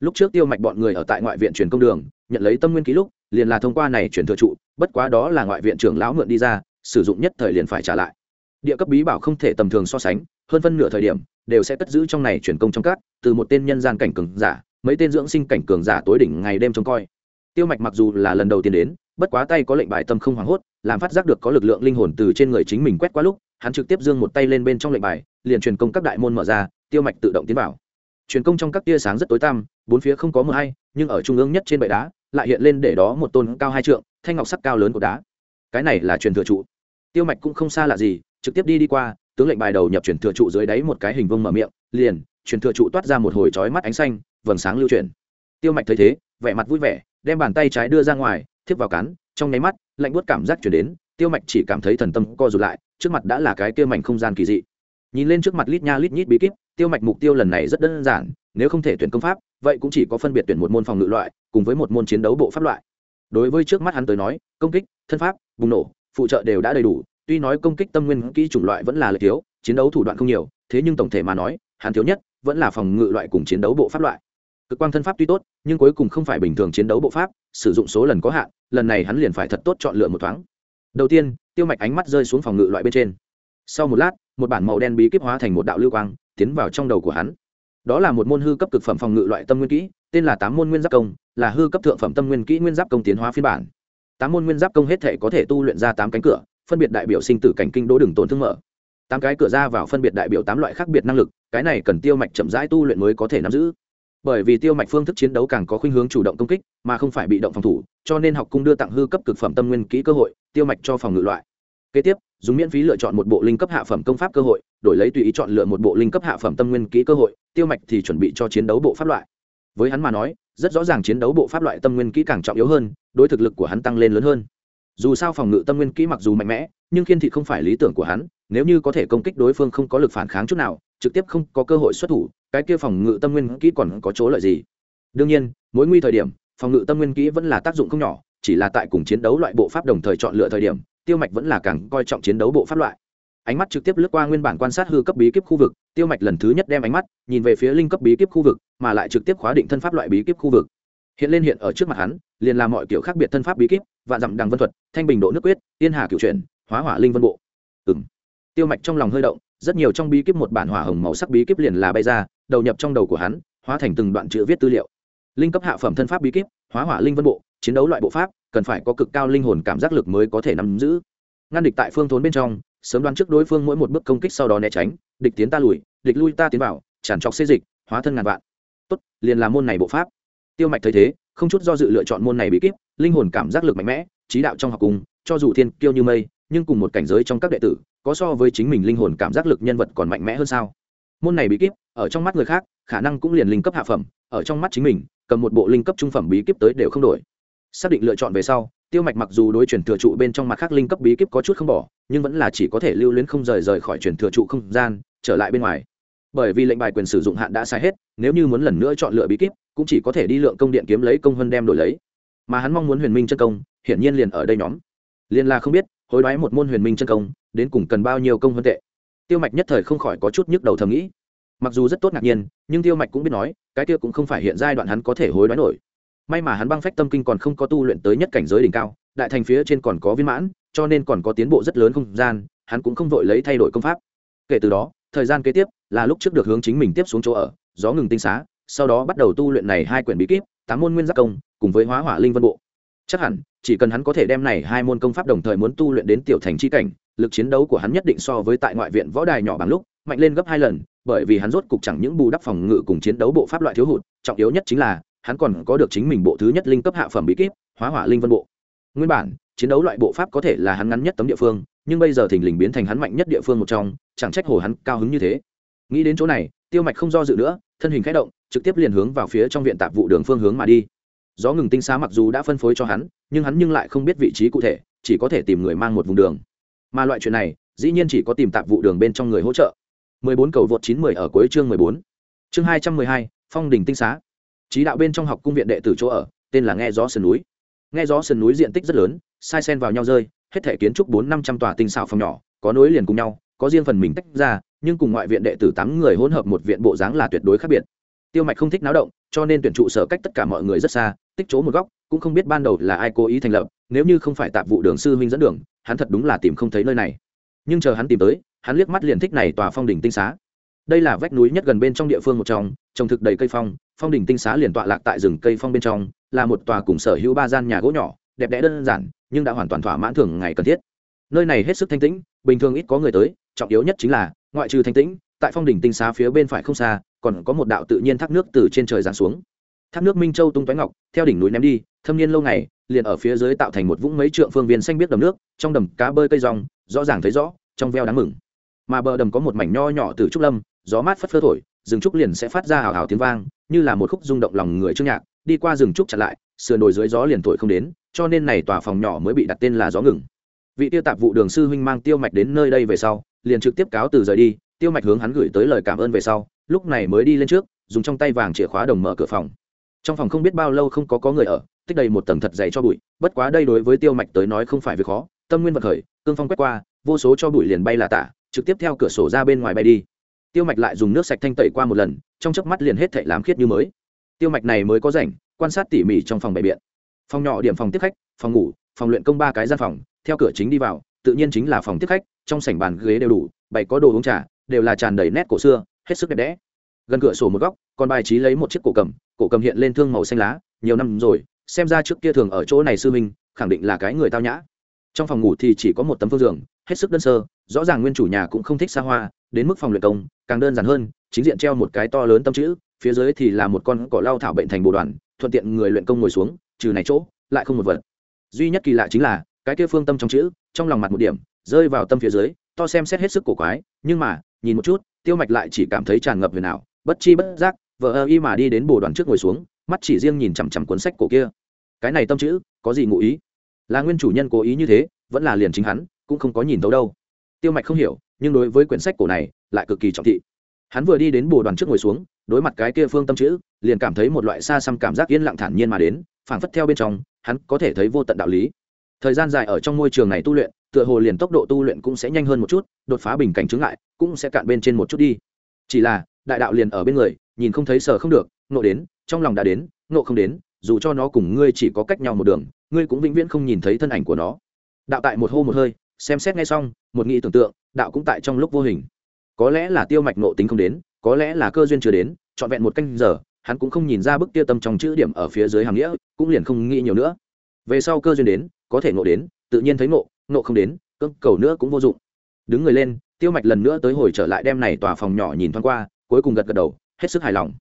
Lúc trước tiêu mạch bọn người ở tại ngoại viện truyền công đường, nhận lấy tâm nguyên ký lúc, liền là thông qua này truyền thừa trụ, bất quá đó là ngoại viện trưởng lão mượn đi ra, sử dụng nhất thời liền phải trả lại. Địa cấp bí bảo không thể tầm thường so sánh, hơn phân nửa thời điểm, đều sẽ cất giữ trong này truyền công trong các, từ một tên nhân gian cảnh cường giả, mấy tên dưỡng sinh cảnh cường giả tối đỉnh ngày đêm trông coi. Tiêu mạch mặc dù là lần đầu tiên đến bất quá tay có lệnh bài tâm không hoảng hốt, làm phát giác được có lực lượng linh hồn từ trên người chính mình quét qua lúc, hắn trực tiếp giương một tay lên bên trong lệnh bài, liền truyền công các đại môn mở ra, tiêu mạch tự động tiến vào. Truyền công trong các tia sáng rất tối tăm, bốn phía không có mờ hay, nhưng ở trung ương nhất trên bệ đá, lại hiện lên để đó một tôn cao hai trượng, thanh ngọc sắc cao lớn của đá. Cái này là truyền thừa trụ. Tiêu mạch cũng không xa lạ gì, trực tiếp đi đi qua, tướng lệnh bài đầu nhập truyền thừa trụ dưới đáy một cái hình vuông mở miệng, liền, truyền thừa trụ toát ra một hồi chói mắt ánh xanh, vầng sáng lưu chuyển. Tiêu mạch thấy thế, vẻ mặt vui vẻ, đem bàn tay trái đưa ra ngoài thiếp vào cắn trong nháy mắt, lạnh buốt cảm giác chuyển đến, tiêu mạch chỉ cảm thấy thần tâm co rụt lại, trước mặt đã là cái tiêu mảnh không gian kỳ dị. Nhìn lên trước mặt lít nha lít nhít bí kíp, tiêu mạch mục tiêu lần này rất đơn giản, nếu không thể tuyển công pháp, vậy cũng chỉ có phân biệt tuyển một môn phòng ngự loại, cùng với một môn chiến đấu bộ pháp loại. Đối với trước mắt hắn tới nói, công kích, thân pháp, bùng nổ, phụ trợ đều đã đầy đủ, tuy nói công kích tâm nguyên kỹ chủng loại vẫn là lợi thiếu, chiến đấu thủ đoạn không nhiều, thế nhưng tổng thể mà nói, hắn thiếu nhất vẫn là phòng ngự loại cùng chiến đấu bộ pháp loại cực quang thân pháp tuy tốt, nhưng cuối cùng không phải bình thường chiến đấu bộ pháp, sử dụng số lần có hạn, lần này hắn liền phải thật tốt chọn lựa một thoáng. Đầu tiên, tiêu mạch ánh mắt rơi xuống phòng ngự loại bên trên. Sau một lát, một bản màu đen bí kíp hóa thành một đạo lưu quang, tiến vào trong đầu của hắn. Đó là một môn hư cấp cực phẩm phòng ngự loại tâm nguyên kỹ, tên là tám môn nguyên giáp công, là hư cấp thượng phẩm tâm nguyên kỹ nguyên giáp công tiến hóa phiên bản. Tám môn nguyên giáp công hết thể có thể tu luyện ra tám cánh cửa, phân biệt đại biểu sinh tử cảnh kinh đỗ đường tổn thương mở. Tám cái cửa ra vào phân biệt đại biểu tám loại khác biệt năng lực, cái này cần tiêu mạch chậm rãi tu luyện mới có thể nắm giữ bởi vì tiêu mạch phương thức chiến đấu càng có khuynh hướng chủ động công kích, mà không phải bị động phòng thủ, cho nên học cung đưa tặng hư cấp cực phẩm tâm nguyên kỹ cơ hội, tiêu mạch cho phòng ngự loại. Kế tiếp, dùng miễn phí lựa chọn một bộ linh cấp hạ phẩm công pháp cơ hội, đổi lấy tùy ý chọn lựa một bộ linh cấp hạ phẩm tâm nguyên kỹ cơ hội, tiêu mạch thì chuẩn bị cho chiến đấu bộ pháp loại. Với hắn mà nói, rất rõ ràng chiến đấu bộ pháp loại tâm nguyên kỹ càng trọng yếu hơn, đối thực lực của hắn tăng lên lớn hơn. Dù sao phòng ngự tâm nguyên kỹ mặc dù mạnh mẽ, nhưng khiên thị không phải lý tưởng của hắn nếu như có thể công kích đối phương không có lực phản kháng chút nào, trực tiếp không có cơ hội xuất thủ, cái kia phòng ngự tâm nguyên kỹ còn có chỗ lợi gì? Đương nhiên mỗi nguy thời điểm, phòng ngự tâm nguyên kỹ vẫn là tác dụng không nhỏ, chỉ là tại cùng chiến đấu loại bộ pháp đồng thời chọn lựa thời điểm, tiêu mạch vẫn là càng coi trọng chiến đấu bộ pháp loại. Ánh mắt trực tiếp lướt qua nguyên bản quan sát hư cấp bí kíp khu vực, tiêu mạch lần thứ nhất đem ánh mắt nhìn về phía linh cấp bí kíp khu vực, mà lại trực tiếp khóa định thân pháp loại bí kíp khu vực. Hiện lên hiện ở trước mặt hắn, liền làm mọi kiểu khác biệt thân pháp bí kíp, vạn dặm đằng vân thuật, thanh bình độ nước quyết tiên hà cựu chuyển, hóa hỏa linh vân bộ. Ừng tiêu mạch trong lòng hơi động, rất nhiều trong bí kíp một bản hỏa hồng màu sắc bí kíp liền là bay ra, đầu nhập trong đầu của hắn, hóa thành từng đoạn chữ viết tư liệu. Linh cấp hạ phẩm thân pháp bí kíp, hóa hỏa linh vân bộ, chiến đấu loại bộ pháp, cần phải có cực cao linh hồn cảm giác lực mới có thể nắm giữ. Ngăn địch tại phương thốn bên trong, sớm đoán trước đối phương mỗi một bước công kích sau đó né tránh, địch tiến ta lùi, địch lui ta tiến vào, tràn trọc xê dịch, hóa thân ngàn vạn. Tốt, liền là môn này bộ pháp. Tiêu mạch thấy thế, không chút do dự lựa chọn môn này bí kíp, linh hồn cảm giác lực mạnh mẽ trí đạo trong học cùng, cho dù thiên kiêu như mây nhưng cùng một cảnh giới trong các đệ tử, có so với chính mình linh hồn cảm giác lực nhân vật còn mạnh mẽ hơn sao? Môn này bí kíp, ở trong mắt người khác, khả năng cũng liền linh cấp hạ phẩm, ở trong mắt chính mình, cầm một bộ linh cấp trung phẩm bí kíp tới đều không đổi. Xác định lựa chọn về sau, tiêu mạch mặc dù đối chuyển thừa trụ bên trong mặt khác linh cấp bí kíp có chút không bỏ, nhưng vẫn là chỉ có thể lưu luyến không rời rời khỏi chuyển thừa trụ không gian, trở lại bên ngoài. Bởi vì lệnh bài quyền sử dụng hạn đã sai hết, nếu như muốn lần nữa chọn lựa bí kíp, cũng chỉ có thể đi lượng công điện kiếm lấy công hơn đem đổi lấy. Mà hắn mong muốn huyền minh chân công, hiển nhiên liền ở đây nhóm. Liền là không biết hối đoái một môn huyền minh chân công, đến cùng cần bao nhiêu công hơn tệ. Tiêu mạch nhất thời không khỏi có chút nhức đầu thầm nghĩ. Mặc dù rất tốt ngạc nhiên, nhưng tiêu mạch cũng biết nói, cái kia cũng không phải hiện giai đoạn hắn có thể hối đoái nổi. May mà hắn băng phách tâm kinh còn không có tu luyện tới nhất cảnh giới đỉnh cao, đại thành phía trên còn có viên mãn, cho nên còn có tiến bộ rất lớn không gian, hắn cũng không vội lấy thay đổi công pháp. Kể từ đó, thời gian kế tiếp là lúc trước được hướng chính mình tiếp xuống chỗ ở, gió ngừng tinh xá, sau đó bắt đầu tu luyện này hai quyển bí kíp, tám môn nguyên giác công, cùng với hóa hỏa linh vân bộ. Chắc hẳn chỉ cần hắn có thể đem này hai môn công pháp đồng thời muốn tu luyện đến tiểu thành chi cảnh, lực chiến đấu của hắn nhất định so với tại ngoại viện võ đài nhỏ bằng lúc, mạnh lên gấp hai lần, bởi vì hắn rốt cục chẳng những bù đắp phòng ngự cùng chiến đấu bộ pháp loại thiếu hụt, trọng yếu nhất chính là, hắn còn có được chính mình bộ thứ nhất linh cấp hạ phẩm bí kíp, hóa hỏa linh vân bộ. Nguyên bản, chiến đấu loại bộ pháp có thể là hắn ngắn nhất tấm địa phương, nhưng bây giờ thình lình biến thành hắn mạnh nhất địa phương một trong, chẳng trách hồ hắn cao hứng như thế. Nghĩ đến chỗ này, tiêu mạch không do dự nữa, thân hình k h ẽ động, trực tiếp liền hướng vào phía trong viện tạp vụ đường phương hướng mà đi gió ngừng tinh xá mặc dù đã phân phối cho hắn nhưng hắn nhưng lại không biết vị trí cụ thể chỉ có thể tìm người mang một vùng đường mà loại chuyện này dĩ nhiên chỉ có tìm tạp vụ đường bên trong người hỗ trợ 14 cầu vượt 910 ở cuối chương 14. Chương 212, Phong đỉnh tinh xá. Chí đạo bên trong học cung viện đệ tử chỗ ở, tên là nghe gió sườn núi. Nghe gió sườn núi diện tích rất lớn, sai sen vào nhau rơi, hết thể kiến trúc 4 500 tòa tinh xảo phòng nhỏ, có nối liền cùng nhau, có riêng phần mình tách ra, nhưng cùng ngoại viện đệ tử tám người hỗn hợp một viện bộ dáng là tuyệt đối khác biệt. Tiêu Mạch không thích náo động, cho nên tuyển trụ sở cách tất cả mọi người rất xa, tích chỗ một góc, cũng không biết ban đầu là ai cố ý thành lập, nếu như không phải tạp vụ đường sư huynh dẫn đường, hắn thật đúng là tìm không thấy nơi này. Nhưng chờ hắn tìm tới, hắn liếc mắt liền thích này tòa phong đỉnh tinh xá. Đây là vách núi nhất gần bên trong địa phương một trong trồng thực đầy cây phong phong đỉnh tinh xá liền tọa lạc tại rừng cây phong bên trong là một tòa cùng sở hữu ba gian nhà gỗ nhỏ đẹp đẽ đơn giản nhưng đã hoàn toàn thỏa mãn thường ngày cần thiết. Nơi này hết sức thanh tĩnh bình thường ít có người tới trọng yếu nhất chính là ngoại trừ thanh tĩnh tại phong đỉnh tinh xá phía bên phải không xa còn có một đạo tự nhiên thác nước từ trên trời giáng xuống thác nước minh châu tung toái ngọc, theo đỉnh núi ném đi, thâm niên lâu ngày, liền ở phía dưới tạo thành một vũng mấy trượng phương viên xanh biết đầm nước, trong đầm cá bơi cây rong, rõ ràng thấy rõ, trong veo đáng mừng. Mà bờ đầm có một mảnh nho nhỏ từ trúc lâm, gió mát phất phơ thổi, rừng trúc liền sẽ phát ra hào hào tiếng vang, như là một khúc rung động lòng người trước nhạc, đi qua rừng trúc chặn lại, sườn đồi dưới gió liền thổi không đến, cho nên này tòa phòng nhỏ mới bị đặt tên là gió ngừng. Vị tiêu tạp vụ đường sư huynh mang tiêu mạch đến nơi đây về sau, liền trực tiếp cáo từ rời đi, tiêu mạch hướng hắn gửi tới lời cảm ơn về sau, lúc này mới đi lên trước, dùng trong tay vàng chìa khóa đồng mở cửa phòng trong phòng không biết bao lâu không có có người ở, tích đầy một tầng thật dày cho bụi, bất quá đây đối với tiêu mạch tới nói không phải việc khó, tâm nguyên vật khởi, cương phong quét qua, vô số cho bụi liền bay là tả, trực tiếp theo cửa sổ ra bên ngoài bay đi. Tiêu mạch lại dùng nước sạch thanh tẩy qua một lần, trong chớp mắt liền hết thảy làm khiết như mới. Tiêu mạch này mới có rảnh, quan sát tỉ mỉ trong phòng bày biện. Phòng nhỏ điểm phòng tiếp khách, phòng ngủ, phòng luyện công ba cái gian phòng, theo cửa chính đi vào, tự nhiên chính là phòng tiếp khách, trong sảnh bàn ghế đều đủ, bày có đồ uống trà, đều là tràn đầy nét cổ xưa, hết sức đẹp đẽ gần cửa sổ một góc còn bài trí lấy một chiếc cổ cầm cổ cầm hiện lên thương màu xanh lá, nhiều năm rồi, xem ra trước kia thường ở chỗ này sư minh khẳng định là cái người tao nhã. Trong phòng ngủ thì chỉ có một tấm phương giường, hết sức đơn sơ, rõ ràng nguyên chủ nhà cũng không thích xa hoa, đến mức phòng luyện công, càng đơn giản hơn, chính diện treo một cái to lớn tâm chữ, phía dưới thì là một con cỏ lau thảo bệnh thành bồ đoàn, thuận tiện người luyện công ngồi xuống, trừ này chỗ, lại không một vật. Duy nhất kỳ lạ chính là, cái kia phương tâm trong chữ, trong lòng mặt một điểm, rơi vào tâm phía dưới, to xem xét hết sức cổ quái, nhưng mà, nhìn một chút, tiêu mạch lại chỉ cảm thấy tràn ngập huyền ảo bất chi bất giác, vợ ơ y mà đi đến bồ đoàn trước ngồi xuống, mắt chỉ riêng nhìn chằm chằm cuốn sách cổ kia. Cái này tâm chữ, có gì ngụ ý? Là nguyên chủ nhân cố ý như thế, vẫn là liền chính hắn, cũng không có nhìn thấu đâu. Tiêu mạch không hiểu, nhưng đối với quyển sách cổ này, lại cực kỳ trọng thị. Hắn vừa đi đến bồ đoàn trước ngồi xuống, đối mặt cái kia phương tâm chữ, liền cảm thấy một loại xa xăm cảm giác yên lặng thản nhiên mà đến, phảng phất theo bên trong, hắn có thể thấy vô tận đạo lý. Thời gian dài ở trong môi trường này tu luyện, tựa hồ liền tốc độ tu luyện cũng sẽ nhanh hơn một chút, đột phá bình cảnh chứng lại cũng sẽ cạn bên trên một chút đi. Chỉ là đại đạo liền ở bên người, nhìn không thấy sờ không được nộ đến, trong lòng đã đến nộ không đến, dù cho nó cùng ngươi chỉ có cách nhau một đường, ngươi cũng vĩnh viễn không nhìn thấy thân ảnh của nó. Đạo tại một hô một hơi, xem xét ngay xong, một nghĩ tưởng tượng, đạo cũng tại trong lúc vô hình. Có lẽ là tiêu mạch nộ tính không đến, có lẽ là cơ duyên chưa đến, trọn vẹn một canh giờ, hắn cũng không nhìn ra bức tiêu tâm trong chữ điểm ở phía dưới hàm nghĩa, cũng liền không nghĩ nhiều nữa. Về sau cơ duyên đến, có thể nộ đến, tự nhiên thấy nộ nộ không đến cơ cầu nữa cũng vô dụng. Đứng người lên, tiêu mạch lần nữa tới hồi trở lại đem này tòa phòng nhỏ nhìn thoáng qua cuối cùng gật gật đầu, hết sức hài lòng.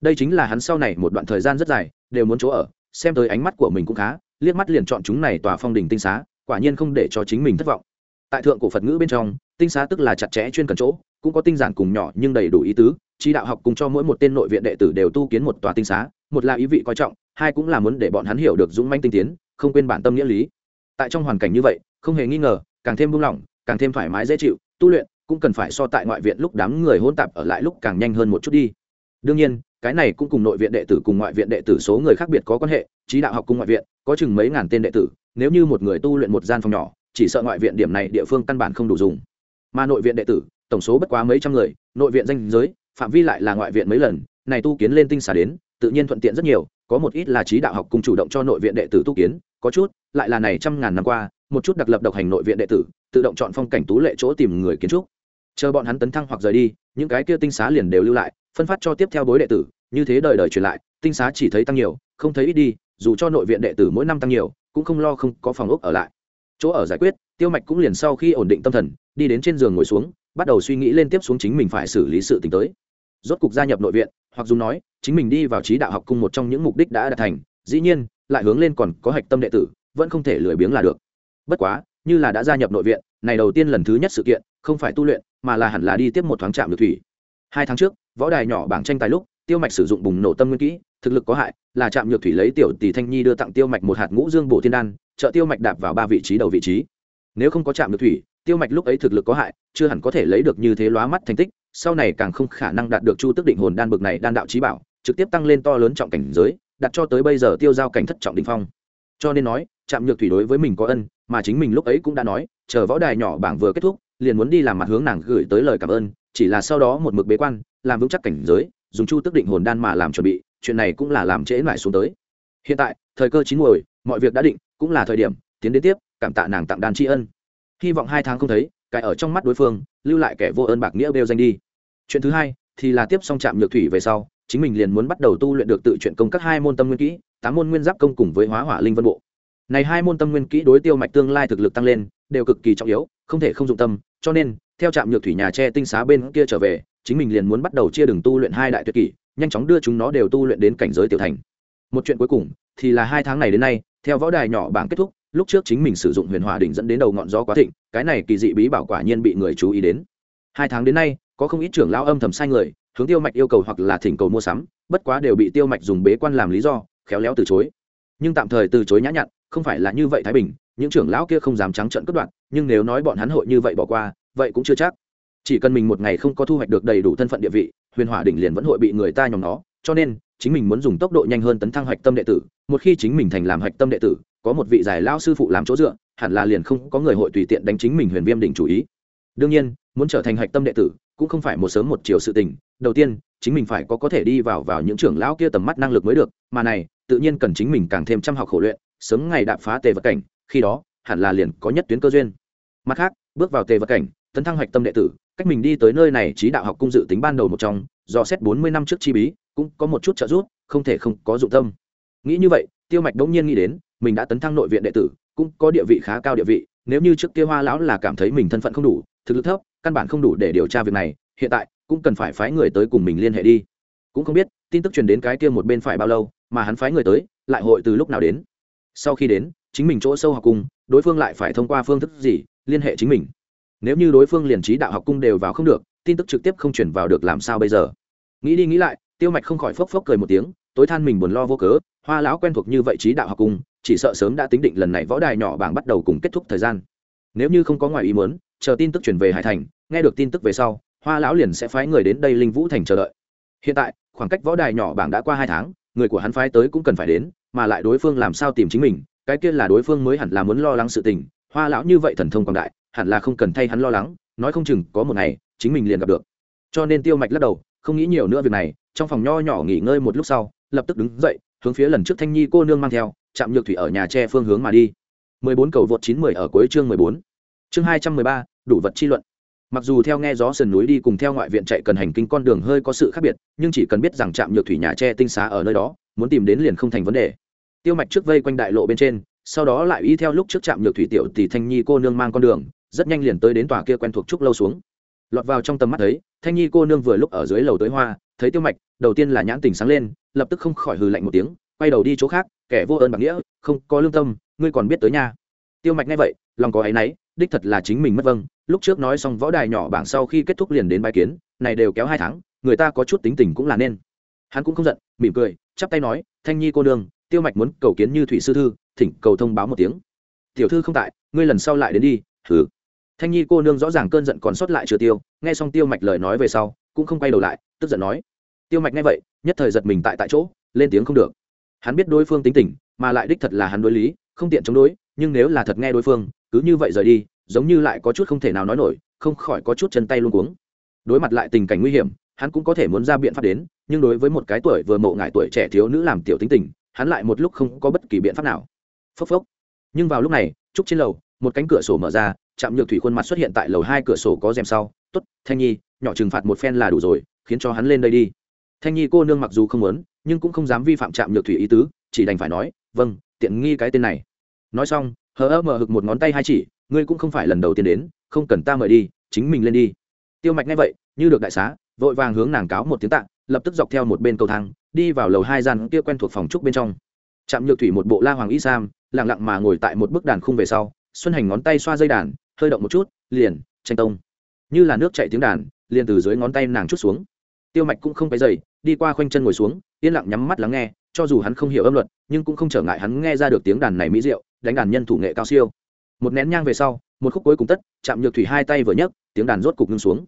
Đây chính là hắn sau này một đoạn thời gian rất dài, đều muốn chỗ ở, xem tới ánh mắt của mình cũng khá, liếc mắt liền chọn chúng này tòa phong đình tinh xá, quả nhiên không để cho chính mình thất vọng. Tại thượng cổ phật ngữ bên trong, tinh xá tức là chặt chẽ chuyên cần chỗ, cũng có tinh giản cùng nhỏ nhưng đầy đủ ý tứ chỉ đạo học cùng cho mỗi một tên nội viện đệ tử đều tu kiến một tòa tinh xá, một là ý vị coi trọng, hai cũng là muốn để bọn hắn hiểu được dũng manh tinh tiến, không quên bản tâm nghĩa lý. Tại trong hoàn cảnh như vậy, không hề nghi ngờ, càng thêm buông lỏng, càng thêm thoải mái dễ chịu, tu luyện cũng cần phải so tại ngoại viện lúc đám người hôn tạp ở lại lúc càng nhanh hơn một chút đi. Đương nhiên, cái này cũng cùng nội viện đệ tử cùng ngoại viện đệ tử số người khác biệt có quan hệ, trí đạo học cùng ngoại viện, có chừng mấy ngàn tên đệ tử, nếu như một người tu luyện một gian phòng nhỏ, chỉ sợ ngoại viện điểm này địa phương căn bản không đủ dùng. Mà nội viện đệ tử, tổng số bất quá mấy trăm người, nội viện danh giới, phạm vi lại là ngoại viện mấy lần, này tu kiến lên tinh xả đến, tự nhiên thuận tiện rất nhiều, có một ít là trí đạo học cùng chủ động cho nội viện đệ tử tu kiến, có chút, lại là này trăm ngàn năm qua, một chút đặc lập độc hành nội viện đệ tử, tự động chọn phong cảnh tú lệ chỗ tìm người kiến trúc chờ bọn hắn tấn thăng hoặc rời đi, những cái kia tinh xá liền đều lưu lại, phân phát cho tiếp theo bối đệ tử, như thế đời đời truyền lại, tinh xá chỉ thấy tăng nhiều, không thấy ít đi, dù cho nội viện đệ tử mỗi năm tăng nhiều, cũng không lo không có phòng ốc ở lại. Chỗ ở giải quyết, tiêu mạch cũng liền sau khi ổn định tâm thần, đi đến trên giường ngồi xuống, bắt đầu suy nghĩ lên tiếp xuống chính mình phải xử lý sự t ì n h tới. Rốt cục gia nhập nội viện, hoặc dùng nói, chính mình đi vào trí đạo học cung một trong những mục đích đã đạt thành, dĩ nhiên, lại hướng lên còn có hạch tâm đệ tử, vẫn không thể lười biếng là được. Bất quá như là đã gia nhập nội viện, này đầu tiên lần thứ nhất sự kiện, không phải tu luyện, mà là hẳn là đi tiếp một thoáng chạm được thủy. Hai tháng trước, võ đài nhỏ bảng tranh tài lúc, tiêu mạch sử dụng bùng nổ tâm nguyên kỹ, thực lực có hại, là chạm nhược thủy lấy tiểu tỷ thanh nhi đưa tặng tiêu mạch một hạt ngũ dương bổ thiên đan, trợ tiêu mạch đạp vào ba vị trí đầu vị trí. Nếu không có chạm nhược thủy, tiêu mạch lúc ấy thực lực có hại, chưa hẳn có thể lấy được như thế lóa mắt thành tích, sau này càng không khả năng đạt được chu tức định hồn đan bực này đan đạo trí bảo, trực tiếp tăng lên to lớn trọng cảnh giới, đặt cho tới bây giờ tiêu giao cảnh thất trọng đình phong cho nên nói chạm nhược thủy đối với mình có ân, mà chính mình lúc ấy cũng đã nói, chờ võ đài nhỏ bảng vừa kết thúc, liền muốn đi làm mặt hướng nàng gửi tới lời cảm ơn, chỉ là sau đó một mực bế quan, làm vững chắc cảnh giới, dùng chu tức định hồn đan mà làm chuẩn bị, chuyện này cũng là làm trễ lại xuống tới. Hiện tại, thời cơ chín muồi, mọi việc đã định, cũng là thời điểm, tiến đến tiếp, cảm tạ nàng tặng đan tri ân. Hy vọng hai tháng không thấy, cái ở trong mắt đối phương, lưu lại kẻ vô ơn bạc nghĩa bêu danh đi. Chuyện thứ hai, thì là tiếp xong trạm nhược thủy về sau chính mình liền muốn bắt đầu tu luyện được tự chuyện công các hai môn tâm nguyên kỹ, tám môn nguyên giáp công cùng với hóa hỏa linh vân bộ. Này hai môn tâm nguyên kỹ đối tiêu mạch tương lai thực lực tăng lên, đều cực kỳ trọng yếu, không thể không dụng tâm, cho nên, theo trạm nhược thủy nhà tre tinh xá bên kia trở về, chính mình liền muốn bắt đầu chia đường tu luyện hai đại tuyệt kỷ, nhanh chóng đưa chúng nó đều tu luyện đến cảnh giới tiểu thành. Một chuyện cuối cùng, thì là hai tháng này đến nay, theo võ đài nhỏ bảng kết thúc, lúc trước chính mình sử dụng huyền hòa đỉnh dẫn đến đầu ngọn gió quá thịnh, cái này kỳ dị bí bảo quả nhiên bị người chú ý đến. Hai tháng đến nay, có không ít trưởng lão âm thầm sai người hướng tiêu mạch yêu cầu hoặc là thỉnh cầu mua sắm, bất quá đều bị tiêu mạch dùng bế quan làm lý do, khéo léo từ chối. Nhưng tạm thời từ chối nhã nhặn, không phải là như vậy thái bình, những trưởng lão kia không dám trắng trận cất đoạn nhưng nếu nói bọn hắn hội như vậy bỏ qua, vậy cũng chưa chắc. Chỉ cần mình một ngày không có thu hoạch được đầy đủ thân phận địa vị, huyền hỏa đỉnh liền vẫn hội bị người ta nhòm nó, cho nên, chính mình muốn dùng tốc độ nhanh hơn tấn thăng hạch tâm đệ tử, một khi chính mình thành làm hạch tâm đệ tử, có một vị giải lao sư phụ làm chỗ dựa, hẳn là liền không có người hội tùy tiện đánh chính mình huyền viêm đỉnh chủ ý. Đương nhiên muốn trở thành hạch tâm đệ tử, cũng không phải một sớm một chiều sự tình. Đầu tiên, chính mình phải có có thể đi vào vào những trưởng lão kia tầm mắt năng lực mới được, mà này, tự nhiên cần chính mình càng thêm chăm học khổ luyện, sớm ngày đạp phá tề vật cảnh, khi đó, hẳn là liền có nhất tuyến cơ duyên. Mặt khác, bước vào tề vật cảnh, tấn thăng hạch tâm đệ tử, cách mình đi tới nơi này trí đạo học cung dự tính ban đầu một trong, do xét bốn mươi năm trước chi bí, cũng có một chút trợ giúp, không thể không có dụng tâm. Nghĩ như vậy, tiêu mạch đống nhiên nghĩ đến, mình đã tấn thăng nội viện đệ tử, cũng có địa vị khá cao địa vị, nếu như trước kia hoa lão là cảm thấy mình thân phận không đủ thực lực thấp, căn bản không đủ để điều tra việc này, hiện tại cũng cần phải phái người tới cùng mình liên hệ đi. Cũng không biết, tin tức truyền đến cái kia một bên phải bao lâu, mà hắn phái người tới, lại hội từ lúc nào đến. Sau khi đến, chính mình chỗ sâu học cung đối phương lại phải thông qua phương thức gì, liên hệ chính mình. Nếu như đối phương liền trí đạo học cung đều vào không được, tin tức trực tiếp không chuyển vào được làm sao bây giờ? Nghĩ đi nghĩ lại, tiêu mạch không khỏi phốc phốc cười một tiếng, tối than mình buồn lo vô cớ, hoa lão quen thuộc như vậy trí đạo học cung, chỉ sợ sớm đã tính định lần này võ đài nhỏ bảng bắt đầu cùng kết thúc thời gian. Nếu như không có ngoài ý muốn chờ tin tức chuyển về hải thành, nghe được tin tức về sau, hoa lão liền sẽ phái người đến đây linh vũ thành chờ đợi. Hiện tại, khoảng cách võ đài nhỏ bảng đã qua hai tháng, người của hắn phái tới cũng cần phải đến, mà lại đối phương làm sao tìm chính mình, cái kia là đối phương mới hẳn là muốn lo lắng sự tình. Hoa lão như vậy thần thông quảng đại, hẳn là không cần thay hắn lo lắng, nói không chừng có một ngày, chính mình liền gặp được. Cho nên tiêu mạch lắc đầu, không nghĩ nhiều nữa việc này, trong phòng nho nhỏ nghỉ ngơi một lúc sau, lập tức đứng dậy, hướng phía lần trước thanh nhi cô nương mang theo, chạm nhược thủy ở nhà tre phương hướng mà đi. 14 cầu vượt 910 ở cuối chương 14. Chương 213, đủ vật chi luận. Mặc dù theo nghe gió sườn núi đi cùng theo ngoại viện chạy cần hành kinh con đường hơi có sự khác biệt, nhưng chỉ cần biết rằng chạm nhược thủy nhà tre tinh xá ở nơi đó, muốn tìm đến liền không thành vấn đề. Tiêu Mạch trước vây quanh đại lộ bên trên, sau đó lại y theo lúc trước chạm nhược thủy tiểu tỷ thanh nhi cô nương mang con đường, rất nhanh liền tới đến tòa kia quen thuộc trúc lâu xuống. Lọt vào trong tầm mắt thấy, thanh nhi cô nương vừa lúc ở dưới lầu tới hoa, thấy Tiêu Mạch, đầu tiên là nhãn tình sáng lên, lập tức không khỏi hừ lạnh một tiếng, quay đầu đi chỗ khác, kẻ vô ơn bạc nghĩa không có lương tâm ngươi còn biết tới nhà tiêu mạch nghe vậy lòng có áy náy đích thật là chính mình mất vâng. Lúc trước nói xong võ đài nhỏ bảng sau khi kết thúc liền đến bài kiến, này đều kéo hai tháng, người ta có chút tính tình cũng là nên. Hắn cũng không giận, mỉm cười, chắp tay nói, thanh nhi cô nương, tiêu mạch muốn cầu kiến như thủy sư thư, thỉnh cầu thông báo một tiếng. Tiểu thư không tại, ngươi lần sau lại đến đi. Thử thanh nhi cô nương rõ ràng cơn giận còn sót lại chưa tiêu, nghe xong tiêu mạch lời nói về sau, cũng không quay đầu lại, tức giận nói, tiêu mạch nghe vậy, nhất thời giật mình tại tại chỗ, lên tiếng không được. Hắn biết đối phương tính tình, mà lại đích thật là hắn đối lý, không tiện chống đối, nhưng nếu là thật nghe đối phương cứ như vậy rời đi, giống như lại có chút không thể nào nói nổi, không khỏi có chút chân tay luôn cuống. Đối mặt lại tình cảnh nguy hiểm, hắn cũng có thể muốn ra biện pháp đến, nhưng đối với một cái tuổi vừa mộ ngại tuổi trẻ thiếu nữ làm tiểu tính tình, hắn lại một lúc không có bất kỳ biện pháp nào. Phốc phốc. Nhưng vào lúc này, trúc trên lầu, một cánh cửa sổ mở ra chạm nhược thủy khuôn mặt xuất hiện tại lầu hai cửa sổ có rèm sau. T ố t thanh nhi, nhỏ trừng phạt một phen là đủ rồi, khiến cho hắn lên đây đi. Thanh nhi cô nương mặc dù không muốn, nhưng cũng không dám vi phạm chạm nhược thủy ý tứ, chỉ đành phải nói vâng tiện nghi cái tên này. Nói xong hờ ơ mở hực một ngón tay hai chỉ, ngươi cũng không phải lần đầu tiên đến, không cần ta mời đi, chính mình lên đi. Tiêu mạch nghe vậy, như được đại xá, vội vàng hướng nàng cáo một tiếng tạ, lập tức dọc theo một bên cầu thang, đi vào lầu hai gian kia quen thuộc phòng trúc bên trong. Trạm nhược thủy một bộ la hoàng y sam lẳng lặng mà ngồi tại một bức đàn khung về sau, xuân hành ngón tay xoa dây đàn, hơi động một chút, liền, tranh tông. Như là nước chạy tiếng đàn, liền từ dưới ngón tay nàng chút xuống. Tiêu mạch cũng không phải dày đi qua khoanh chân ngồi xuống, yên lặng nhắm mắt lắng nghe, cho dù hắn không hiểu âm luật, nhưng cũng không trở ngại hắn nghe ra được tiếng đàn này mỹ diệu đánh đàn nhân thủ nghệ cao siêu. Một nén nhang về sau, một khúc cuối cùng tất, chạm nhược thủy hai tay vừa nhấc, tiếng đàn rốt cục ngưng xuống.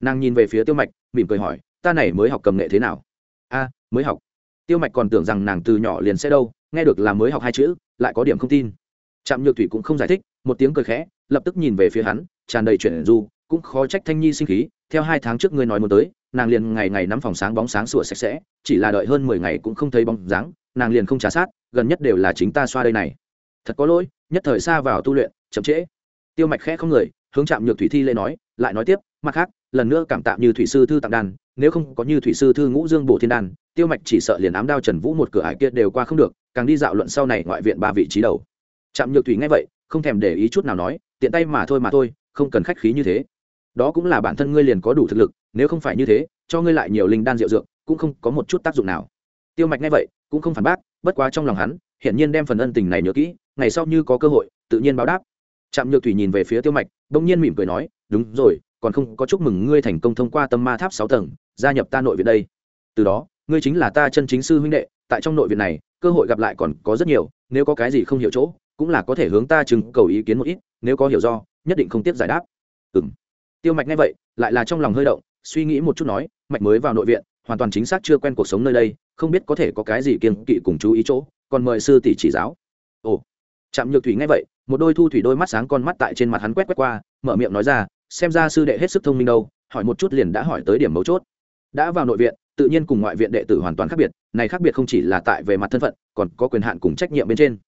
Nàng nhìn về phía tiêu mạch, mỉm cười hỏi, ta này mới học cầm nghệ thế nào? A, mới học. Tiêu mạch còn tưởng rằng nàng từ nhỏ liền sẽ đâu, nghe được là mới học hai chữ, lại có điểm không tin. Trạm nhược thủy cũng không giải thích, một tiếng cười khẽ, lập tức nhìn về phía hắn, tràn đầy chuyển du, cũng khó trách thanh nhi sinh khí, theo hai tháng trước ngươi nói muốn tới, nàng liền ngày ngày nắm phòng sáng bóng sáng sủa sạch sẽ, chỉ là đợi hơn mười ngày cũng không thấy bóng dáng, nàng liền không trả sát, gần nhất đều là chính ta xoa đây này thật có lỗi, nhất thời xa vào tu luyện, chậm trễ. Tiêu mạch khẽ không người, hướng chạm nhược thủy thi lê nói, lại nói tiếp, mặt khác, lần nữa cảm tạm như thủy sư thư tặng đàn, nếu không có như thủy sư thư ngũ dương bổ thiên đàn, tiêu mạch chỉ sợ liền ám đao trần vũ một cửa ải kia đều qua không được, càng đi dạo luận sau này ngoại viện ba vị trí đầu. Chạm nhược thủy nghe vậy, không thèm để ý chút nào nói, tiện tay mà thôi mà thôi, không cần khách khí như thế. Đó cũng là bản thân ngươi liền có đủ thực lực, nếu không phải như thế, cho ngươi lại nhiều linh đan rượu dược, cũng không có một chút tác dụng nào. Tiêu mạch nghe vậy, cũng không phản bác, bất quá trong lòng hắn hiển nhiên đem phần ân tình này nhớ kỹ, ngày sau như có cơ hội, tự nhiên báo đáp. Trạm nhược thủy nhìn về phía tiêu mạch, bỗng nhiên mỉm cười nói, đúng rồi, còn không có chúc mừng ngươi thành công thông qua tâm ma tháp sáu tầng, gia nhập ta nội viện đây. Từ đó, ngươi chính là ta chân chính sư huynh đệ, tại trong nội viện này, cơ hội gặp lại còn có rất nhiều, nếu có cái gì không hiểu chỗ, cũng là có thể hướng ta chừng cầu ý kiến một ít, nếu có hiểu do, nhất định không tiếp giải đáp. Ừ m tiêu mạch nghe vậy, lại là trong lòng hơi động, suy nghĩ một chút nói, mạch mới vào nội viện, hoàn toàn chính xác chưa quen cuộc sống nơi đây, không biết có thể có cái gì kiên kỵ cùng chú ý chỗ còn mời sư tỷ chỉ giáo. Ồ, trạm nhược thủy nghe vậy, một đôi thu thủy đôi mắt sáng con mắt tại trên mặt hắn quét quét qua, mở miệng nói ra, xem ra sư đệ hết sức thông minh đâu, hỏi một chút liền đã hỏi tới điểm mấu chốt. Đã vào nội viện, tự nhiên cùng ngoại viện đệ tử hoàn toàn khác biệt, này khác biệt không chỉ là tại về mặt thân phận, còn có quyền hạn cùng trách nhiệm bên trên.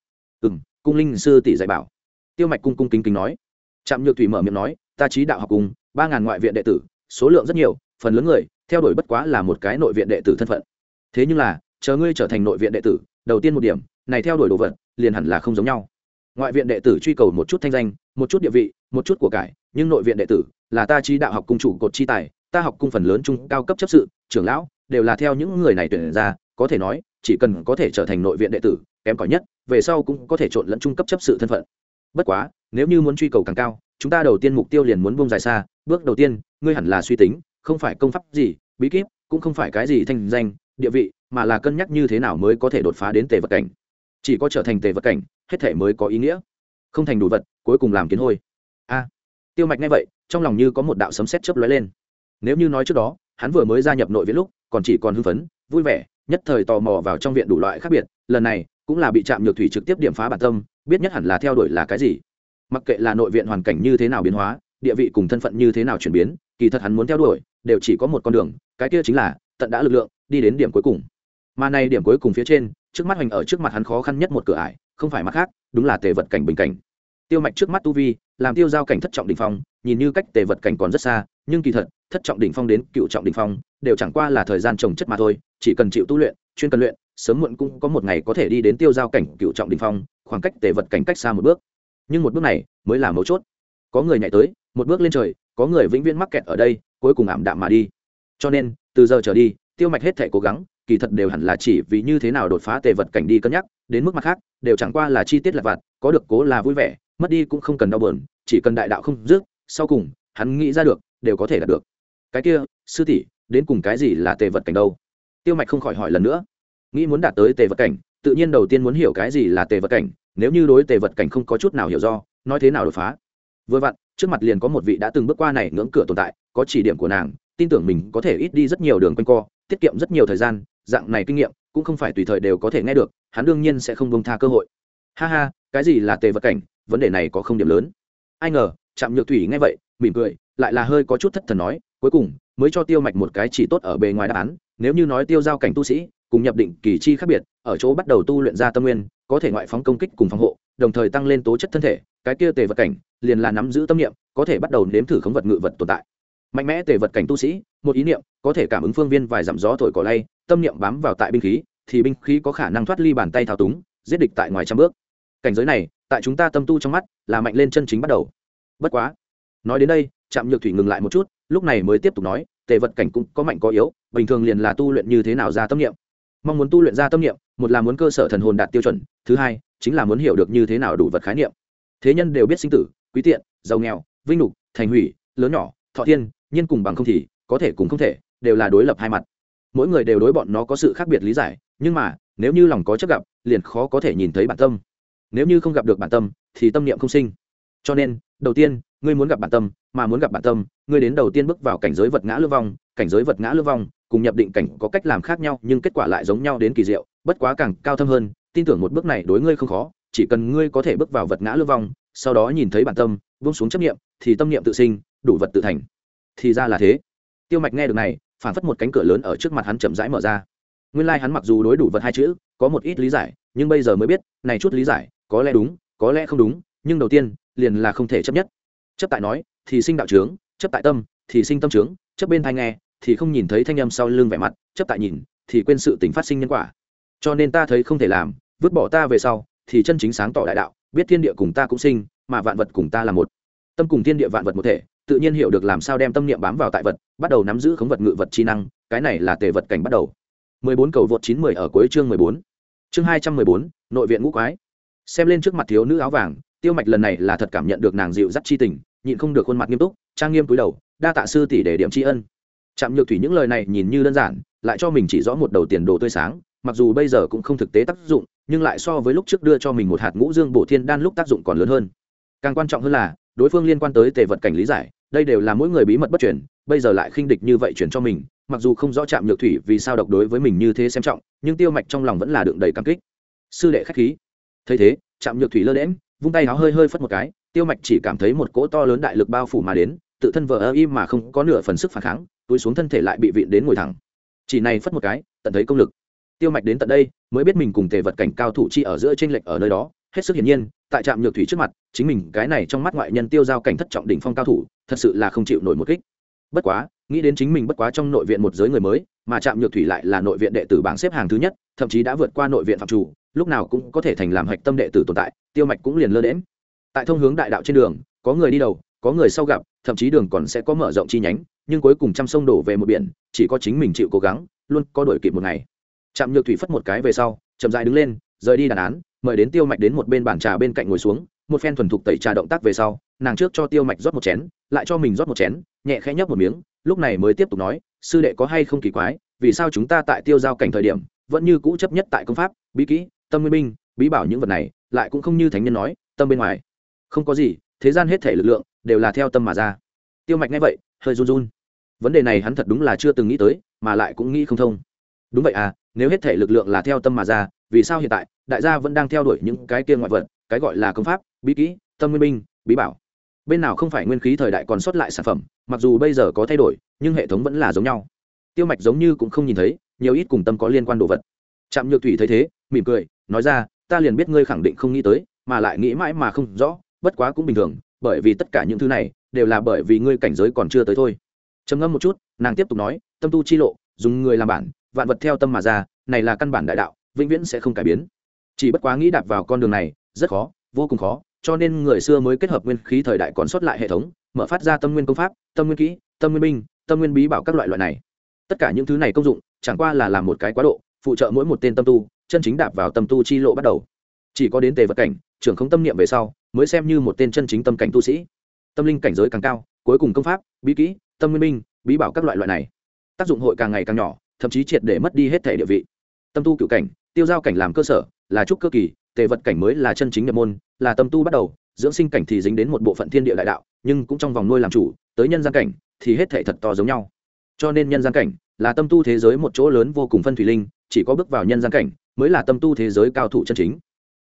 Ừ m cung linh sư tỷ dạy bảo. Tiêu mạch cung cung kính kính nói. Trạm nhược thủy mở miệng nói, ta trí đạo học cùng, ba ngàn ngoại viện đệ tử, số lượng rất nhiều, phần lớn người, theo đuổi bất quá là một cái nội viện đệ tử thân phận. Thế nhưng là, chờ ngươi trở thành nội viện đệ tử đầu tiên một điểm, này theo đuổi đồ vật, liền hẳn là không giống nhau. Ngoại viện đệ tử truy cầu một chút thanh danh, một chút địa vị, một chút của cải, nhưng nội viện đệ tử là ta chi đạo học cung chủ cột chi tài, ta học cung phần lớn trung cao cấp chấp sự, trưởng lão, đều là theo những người này tuyển ra, có thể nói, chỉ cần có thể trở thành nội viện đệ tử, kém cỏi nhất, về sau cũng có thể trộn lẫn trung cấp chấp sự thân phận. Bất quá, nếu như muốn truy cầu càng cao, chúng ta đầu tiên mục tiêu liền muốn buông dài xa, bước đầu tiên, ngươi hẳn là suy tính, không phải công pháp gì, bí kíp, cũng không phải cái gì thanh danh, địa vị mà là cân nhắc như thế nào mới có thể đột phá đến tề vật cảnh. Chỉ có trở thành tề vật cảnh, hết thể mới có ý nghĩa. Không thành đủ vật, cuối cùng làm kiến hôi. A. Tiêu mạch nghe vậy, trong lòng như có một đạo sấm sét chớp lóe lên. Nếu như nói trước đó, hắn vừa mới gia nhập nội viện lúc, còn chỉ còn hưng phấn, vui vẻ, nhất thời tò mò vào trong viện đủ loại khác biệt, lần này cũng là bị chạm nhược thủy trực tiếp điểm phá bản tâm, biết nhất hẳn là theo đuổi là cái gì. Mặc kệ là nội viện hoàn cảnh như thế nào biến hóa, địa vị cùng thân phận như thế nào chuyển biến, kỳ thật hắn muốn theo đuổi, đều chỉ có một con đường, cái kia chính là tận đã lực lượng, đi đến điểm cuối cùng mà này điểm cuối cùng phía trên, trước mắt hoành ở trước mặt hắn khó khăn nhất một cửa ải, không phải mặt khác, đúng là tề vật cảnh bình cảnh. Tiêu mạch trước mắt tu vi, làm tiêu giao cảnh thất trọng đỉnh phong, nhìn như cách tề vật cảnh còn rất xa, nhưng kỳ thật, thất trọng đỉnh phong đến cựu trọng đỉnh phong, đều chẳng qua là thời gian trồng chất mà thôi, chỉ cần chịu tu luyện, chuyên cần luyện, sớm muộn cũng có một ngày có thể đi đến tiêu giao cảnh cựu trọng đỉnh phong, khoảng cách tề vật cảnh cách xa một bước. Nhưng một bước này, mới là mấu chốt. Có người nhảy tới, một bước lên trời, có người vĩnh viễn mắc kẹt ở đây, cuối cùng ảm đạm mà đi. Cho nên, từ giờ trở đi, tiêu mạch hết thể cố gắng kỳ thật đều hẳn là chỉ vì như thế nào đột phá tề vật cảnh đi cân nhắc, đến mức mặt khác, đều chẳng qua là chi tiết lặt vặt, có được cố là vui vẻ, mất đi cũng không cần đau buồn, chỉ cần đại đạo không dứt, sau cùng, hắn nghĩ ra được, đều có thể đạt được. Cái kia, sư tỷ, đến cùng cái gì là tề vật cảnh đâu? Tiêu mạch không khỏi hỏi lần nữa. Nghĩ muốn đạt tới tề vật cảnh, tự nhiên đầu tiên muốn hiểu cái gì là tề vật cảnh, nếu như đối tề vật cảnh không có chút nào hiểu do, nói thế nào đột phá? Vừa vặn, trước mặt liền có một vị đã từng bước qua này ngưỡng cửa tồn tại, có chỉ điểm của nàng, tin tưởng mình có thể ít đi rất nhiều đường quanh co tiết kiệm rất nhiều thời gian, dạng này kinh nghiệm cũng không phải tùy thời đều có thể nghe được, hắn đương nhiên sẽ không bông tha cơ hội. Ha ha, cái gì là tề vật cảnh, vấn đề này có không điểm lớn. Ai ngờ chạm nhược thủy nghe vậy, mỉm cười, lại là hơi có chút thất thần nói, cuối cùng, mới cho tiêu mạch một cái chỉ tốt ở bề ngoài đáp án, nếu như nói tiêu giao cảnh tu sĩ, cùng nhập định kỳ chi khác biệt, ở chỗ bắt đầu tu luyện ra tâm nguyên, có thể ngoại phóng công kích cùng phòng hộ, đồng thời tăng lên tố chất thân thể, cái kia tề vật cảnh, liền là nắm giữ tâm niệm, có thể bắt đầu nếm thử khống vật ngự vật tồn tại mạnh mẽ tề vật cảnh tu sĩ, một ý niệm, có thể cảm ứng phương viên vài dặm gió thổi cỏ lay, tâm niệm bám vào tại binh khí, thì binh khí có khả năng thoát ly bàn tay thao túng, giết địch tại ngoài trăm bước. Cảnh giới này, tại chúng ta tâm tu trong mắt, là mạnh lên chân chính bắt đầu. Bất quá, nói đến đây, trạm nhược thủy ngừng lại một chút, lúc này mới tiếp tục nói, tề vật cảnh cũng có mạnh có yếu, bình thường liền là tu luyện như thế nào ra tâm niệm? Mong muốn tu luyện ra tâm niệm, một là muốn cơ sở thần hồn đạt tiêu chuẩn, thứ hai, chính là muốn hiểu được như thế nào đủ vật khái niệm. Thế nhân đều biết sinh tử, quý tiện, giàu nghèo, vinh lục thành hủy, lớn nhỏ, thọ thiên nhiên cùng bằng không thì có thể cùng không thể, đều là đối lập hai mặt. Mỗi người đều đối bọn nó có sự khác biệt lý giải, nhưng mà, nếu như lòng có chấp gặp, liền khó có thể nhìn thấy bản tâm. Nếu như không gặp được bản tâm, thì tâm niệm không sinh. Cho nên, đầu tiên, ngươi muốn gặp bản tâm, mà muốn gặp bản tâm, ngươi đến đầu tiên bước vào cảnh giới vật ngã lưu vong, cảnh giới vật ngã lưu vong, cùng nhập định cảnh có cách làm khác nhau, nhưng kết quả lại giống nhau đến kỳ diệu, bất quá càng cao thâm hơn, tin tưởng một bước này đối ngươi không khó, chỉ cần ngươi có thể bước vào vật ngã lưu vong, sau đó nhìn thấy bản tâm vung xuống chấp niệm, thì tâm niệm tự sinh, đủ vật tự thành thì ra là thế. Tiêu mạch nghe được này phản phất một cánh cửa lớn ở trước mặt hắn chậm rãi mở ra. Nguyên lai hắn mặc dù đối đủ vật hai chữ, có một ít lý giải, nhưng bây giờ mới biết, này chút lý giải, có lẽ đúng, có lẽ không đúng, nhưng đầu tiên, liền là không thể chấp nhất. Chấp tại nói, thì sinh đạo trướng chấp tại tâm, thì sinh tâm trướng chấp bên thai nghe, thì không nhìn thấy thanh âm sau lưng vẻ mặt, chấp tại nhìn, thì quên sự tình phát sinh nhân quả. Cho nên ta thấy không thể làm, vứt bỏ ta về sau, thì chân chính sáng tỏ đại đạo, biết thiên địa cùng ta cũng sinh, mà vạn vật cùng ta là một. Tâm cùng thiên địa vạn vật một thể tự nhiên hiểu được làm sao đem tâm niệm bám vào tại vật bắt đầu nắm giữ khống vật ngự vật chi năng cái này là tề vật cảnh bắt đầu 14 cầu vượt 910 ở cuối chương 14. Chương 214, nội viện ngũ quái. Xem lên trước mặt thiếu nữ áo vàng, Tiêu Mạch lần này là thật cảm nhận được nàng dịu dắt chi tình, nhịn không được khuôn mặt nghiêm túc, trang nghiêm cúi đầu, đa tạ sư tỷ để điểm tri ân. Trạm Nhược Thủy những lời này nhìn như đơn giản, lại cho mình chỉ rõ một đầu tiền đồ tươi sáng, mặc dù bây giờ cũng không thực tế tác dụng, nhưng lại so với lúc trước đưa cho mình một hạt ngũ dương bổ thiên đan lúc tác dụng còn lớn hơn. Càng quan trọng hơn là, đối phương liên quan tới tề vật cảnh lý giải, đây đều là mỗi người bí mật bất truyền, bây giờ lại khinh địch như vậy chuyển cho mình, mặc dù không rõ chạm nhược thủy vì sao độc đối với mình như thế xem trọng nhưng tiêu mạch trong lòng vẫn là đựng đầy cảm kích. Sư đệ khách khí. Thấy thế chạm nhược thủy lơ đễm vung tay háo hơi hơi phất một cái tiêu mạch chỉ cảm thấy một cỗ to lớn đại lực bao phủ mà đến tự thân vờ ơ im mà không có nửa phần sức phản kháng túi xuống thân thể lại bị vịn đến ngồi thẳng. Chỉ này phất một cái tận thấy công lực. Tiêu mạch đến tận đây mới biết mình cùng tề vật cảnh cao thủ chi ở giữa tranh lệch ở nơi đó hết sức hiển nhiên, tại trạm nhược thủy trước mặt, chính mình cái này trong mắt ngoại nhân tiêu giao cảnh thất trọng đỉnh phong cao thủ, thật sự là không chịu nổi một kích. Bất quá, nghĩ đến chính mình bất quá trong nội viện một giới người mới, mà trạm nhược thủy lại là nội viện đệ tử bảng xếp hàng thứ nhất, thậm chí đã vượt qua nội viện phạm chủ, lúc nào cũng có thể thành làm hạch tâm đệ tử tồn tại, tiêu mạch cũng liền lơ đễm tại thông hướng đại đạo trên đường, có người đi đầu, có người sau gặp, thậm chí đường còn sẽ có mở rộng chi nhánh, nhưng cuối cùng trăm sông đổ về một biển, chỉ có chính mình chịu cố gắng, luôn có đổi kịp một ngày. Trạm nhược thủy phất một cái về sau, chậm dài đứng lên, rời đi đàn án mời đến tiêu mạch đến một bên bàn trà bên cạnh ngồi xuống, một phen thuần thục tẩy trà động tác về sau, nàng trước cho tiêu mạch rót một chén, lại cho mình rót một chén, nhẹ khẽ nhấp một miếng, lúc này mới tiếp tục nói, sư đệ có hay không kỳ quái, vì sao chúng ta tại tiêu giao cảnh thời điểm, vẫn như cũ chấp nhất tại công pháp, bí kỹ, tâm nguyên minh, bí bảo những vật này, lại cũng không như thánh nhân nói, tâm bên ngoài. Không có gì, thế gian hết thể lực lượng, đều là theo tâm mà ra. Tiêu mạch nghe vậy, hơi run run. Vấn đề này hắn thật đúng là chưa từng nghĩ tới, mà lại cũng nghĩ không thông. Đúng vậy à nếu hết thể lực lượng là theo tâm mà ra vì sao hiện tại đại gia vẫn đang theo đuổi những cái kia ngoại vật, cái gọi là công pháp, bí kỹ, tâm nguyên minh, bí bảo. Bên nào không phải nguyên khí thời đại còn sót lại sản phẩm, mặc dù bây giờ có thay đổi, nhưng hệ thống vẫn là giống nhau. Tiêu mạch giống như cũng không nhìn thấy, nhiều ít cùng tâm có liên quan đồ vật. Trạm nhược thủy thấy thế, mỉm cười, nói ra, ta liền biết ngươi khẳng định không nghĩ tới, mà lại nghĩ mãi mà không rõ, bất quá cũng bình thường, bởi vì tất cả những thứ này đều là bởi vì ngươi cảnh giới còn chưa tới thôi. Trầm ngâm một chút, nàng tiếp tục nói, tâm tu chi lộ, dùng người làm bản, vạn vật theo tâm mà ra, này là căn bản đại đạo vĩnh viễn sẽ không cải biến. Chỉ bất quá nghĩ đạp vào con đường này, rất khó, vô cùng khó, cho nên người xưa mới kết hợp nguyên khí thời đại còn sót lại hệ thống, mở phát ra tâm nguyên công pháp, tâm nguyên kỹ, tâm nguyên binh, tâm nguyên bí bảo các loại loại này. Tất cả những thứ này công dụng, chẳng qua là làm một cái quá độ, phụ trợ mỗi một tên tâm tu, chân chính đạp vào tâm tu chi lộ bắt đầu. Chỉ có đến tề vật cảnh, trưởng không tâm niệm về sau, mới xem như một tên chân chính tâm cảnh tu sĩ. Tâm linh cảnh giới càng cao, cuối cùng công pháp, bí kỹ, tâm nguyên binh, bí bảo các loại loại này. Tác dụng hội càng ngày càng nhỏ, thậm chí triệt để mất đi hết thể địa vị. Tâm tu cựu cảnh tiêu giao cảnh làm cơ sở, là trúc cơ kỳ, tề vật cảnh mới là chân chính nhập môn, là tâm tu bắt đầu, dưỡng sinh cảnh thì dính đến một bộ phận thiên địa đại đạo, nhưng cũng trong vòng nuôi làm chủ, tới nhân gian cảnh thì hết thể thật to giống nhau. Cho nên nhân gian cảnh là tâm tu thế giới một chỗ lớn vô cùng phân thủy linh, chỉ có bước vào nhân gian cảnh mới là tâm tu thế giới cao thủ chân chính.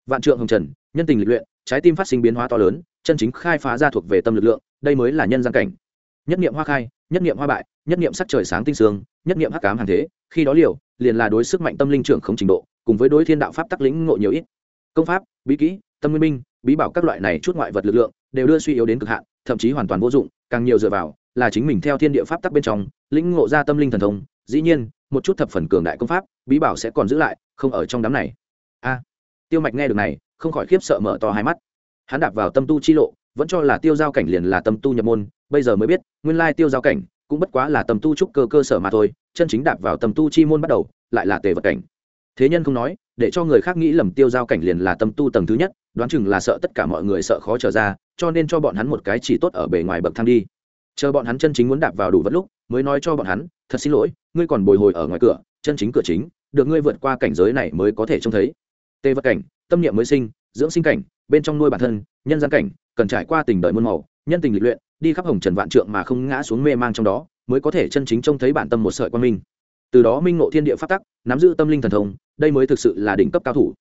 Vạn trượng hồng trần, nhân tình lịch luyện, trái tim phát sinh biến hóa to lớn, chân chính khai phá ra thuộc về tâm lực lượng, đây mới là nhân gian cảnh. Nhất niệm hoa khai, nhất niệm hoa bại, nhất niệm sắc trời sáng tinh sương, nhất niệm hắc cám hàng thế, khi đó liều, liền là đối sức mạnh tâm linh trưởng không trình độ cùng với đối thiên đạo pháp tắc lĩnh ngộ nhiều ít. Công pháp, bí kỹ, tâm nguyên minh, bí bảo các loại này chút ngoại vật lực lượng đều đưa suy yếu đến cực hạn, thậm chí hoàn toàn vô dụng, càng nhiều dựa vào là chính mình theo thiên địa pháp tắc bên trong, lĩnh ngộ ra tâm linh thần thông. Dĩ nhiên, một chút thập phần cường đại công pháp, bí bảo sẽ còn giữ lại, không ở trong đám này. A, tiêu mạch nghe được này, không khỏi khiếp sợ mở to hai mắt. Hắn đạp vào tâm tu chi lộ, vẫn cho là tiêu giao cảnh liền là tâm tu nhập môn, bây giờ mới biết, nguyên lai tiêu giao cảnh cũng bất quá là tâm tu trúc cơ cơ sở mà thôi, chân chính đạp vào tâm tu chi môn bắt đầu, lại là tề vật cảnh thế nhân không nói, để cho người khác nghĩ lầm tiêu giao cảnh liền là tâm tu tầng thứ nhất, đoán chừng là sợ tất cả mọi người sợ khó trở ra, cho nên cho bọn hắn một cái chỉ tốt ở bề ngoài bậc thang đi. Chờ bọn hắn chân chính muốn đạp vào đủ vật lúc, mới nói cho bọn hắn, thật xin lỗi, ngươi còn bồi hồi ở ngoài cửa, chân chính cửa chính, được ngươi vượt qua cảnh giới này mới có thể trông thấy. Tê vật cảnh, tâm niệm mới sinh, dưỡng sinh cảnh, bên trong nuôi bản thân, nhân gian cảnh, cần trải qua tình đời muôn màu, nhân tình lịch luyện, đi khắp hồng trần vạn trượng mà không ngã xuống mê mang trong đó, mới có thể chân chính trông thấy bản tâm một sợi quan minh. Từ đó minh ngộ thiên địa phát tắc, nắm giữ tâm linh thần thông đây mới thực sự là đỉnh cấp cao thủ.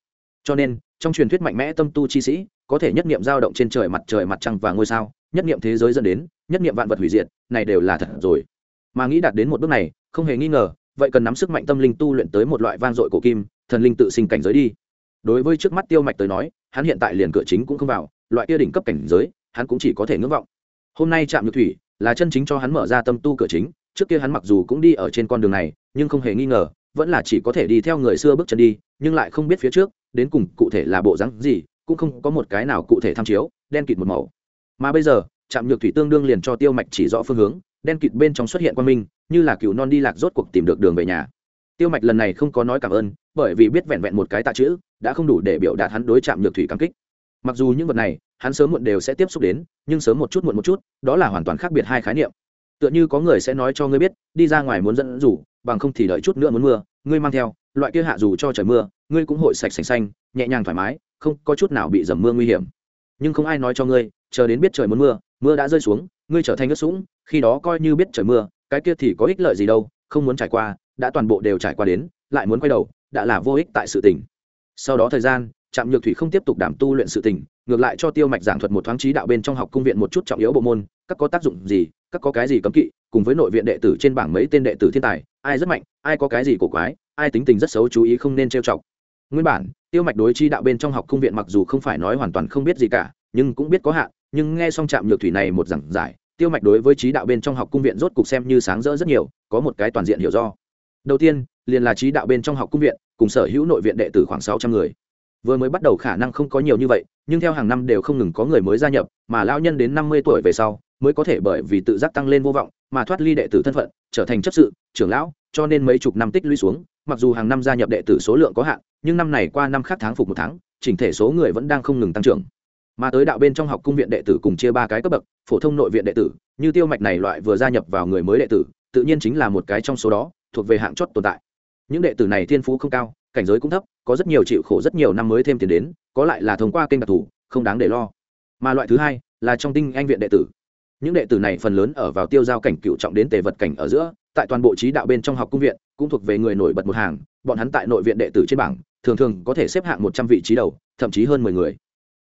Cho nên, trong truyền thuyết mạnh mẽ tâm tu chi sĩ, có thể nhất niệm dao động trên trời mặt trời mặt trăng và ngôi sao, nhất niệm thế giới dẫn đến, nhất niệm vạn vật hủy diệt, này đều là thật rồi. Mà nghĩ đạt đến một bước này, không hề nghi ngờ, vậy cần nắm sức mạnh tâm linh tu luyện tới một loại vang dội cổ kim, thần linh tự sinh cảnh giới đi. Đối với trước mắt tiêu mạch tới nói, hắn hiện tại liền cửa chính cũng không vào, loại kia đỉnh cấp cảnh giới, hắn cũng chỉ có thể ngưỡng vọng. Hôm nay chạm nhược thủy là chân chính cho hắn mở ra tâm tu cửa chính, trước kia hắn mặc dù cũng đi ở trên con đường này, nhưng không hề nghi ngờ vẫn là chỉ có thể đi theo người xưa bước chân đi, nhưng lại không biết phía trước, đến cùng cụ thể là bộ rắn gì, cũng không có một cái nào cụ thể tham chiếu, đen kịt một màu. Mà bây giờ, trạm nhược thủy tương đương liền cho tiêu mạch chỉ rõ phương hướng, đen kịt bên trong xuất hiện quan minh, như là cựu non đi lạc rốt cuộc tìm được đường về nhà. Tiêu mạch lần này không có nói cảm ơn, bởi vì biết vẹn vẹn một cái tạ chữ, đã không đủ để biểu đạt hắn đối trạm nhược thủy cảm kích. Mặc dù những vật này, hắn sớm muộn đều sẽ tiếp xúc đến, nhưng sớm một chút muộn một chút, đó là hoàn toàn khác biệt hai khái niệm. Tựa như có người sẽ nói cho ngươi biết, đi ra ngoài muốn dẫn rủ bằng không thì đợi chút nữa muốn mưa, ngươi mang theo, loại kia hạ dù cho trời mưa, ngươi cũng hội sạch sành xanh, nhẹ nhàng thoải mái, không có chút nào bị dầm mưa nguy hiểm. Nhưng không ai nói cho ngươi, chờ đến biết trời muốn mưa mưa đã rơi xuống, ngươi trở thành nước sũng, khi đó coi như biết trời mưa, cái kia thì có ích lợi gì đâu, không muốn trải qua, đã toàn bộ đều trải qua đến, lại muốn quay đầu, đã là vô ích tại sự tình. Sau đó thời gian, trạm nhược thủy không tiếp tục đảm tu luyện sự tình, ngược lại cho tiêu mạch giảng thuật một thoáng trí đạo bên trong học cung viện một chút trọng yếu bộ môn, các có tác dụng gì, các có cái gì cấm kỵ cùng với nội viện đệ tử trên bảng mấy tên đệ tử thiên tài, ai rất mạnh, ai có cái gì cổ quái, ai tính tình rất xấu chú ý không nên trêu chọc. Nguyên bản, tiêu mạch đối chi đạo bên trong học cung viện mặc dù không phải nói hoàn toàn không biết gì cả, nhưng cũng biết có hạn, nhưng nghe xong trạm nhược thủy này một giảng giải, tiêu mạch đối với trí đạo bên trong học cung viện rốt cục xem như sáng rỡ rất nhiều, có một cái toàn diện hiểu do. Đầu tiên, liền là trí đạo bên trong học cung viện, cùng sở hữu nội viện đệ tử khoảng sáu trăm người. Vừa mới bắt đầu khả năng không có nhiều như vậy, nhưng theo hàng năm đều không ngừng có người mới gia nhập, mà lao nhân đến năm mươi tuổi về sau, mới có thể bởi vì tự giác tăng lên vô vọng mà thoát ly đệ tử thân phận, trở thành chấp sự, trưởng lão, cho nên mấy chục năm tích lũy xuống, mặc dù hàng năm gia nhập đệ tử số lượng có hạn, nhưng năm này qua năm khác tháng phục một tháng, chỉnh thể số người vẫn đang không ngừng tăng trưởng. Mà tới đạo bên trong học cung viện đệ tử cùng chia ba cái cấp bậc, phổ thông nội viện đệ tử, như tiêu mạch này loại vừa gia nhập vào người mới đệ tử, tự nhiên chính là một cái trong số đó, thuộc về hạng chót tồn tại. Những đệ tử này thiên phú không cao, cảnh giới cũng thấp, có rất nhiều chịu khổ rất nhiều năm mới thêm tiền đến, có lại là thông qua kênh đặc thù, không đáng để lo. Mà loại thứ hai là trong tinh anh viện đệ tử những đệ tử này phần lớn ở vào tiêu giao cảnh cựu trọng đến tề vật cảnh ở giữa, tại toàn bộ trí đạo bên trong học cung viện, cũng thuộc về người nổi bật một hàng, bọn hắn tại nội viện đệ tử trên bảng, thường thường có thể xếp hạng một trăm vị trí đầu, thậm chí hơn mười người.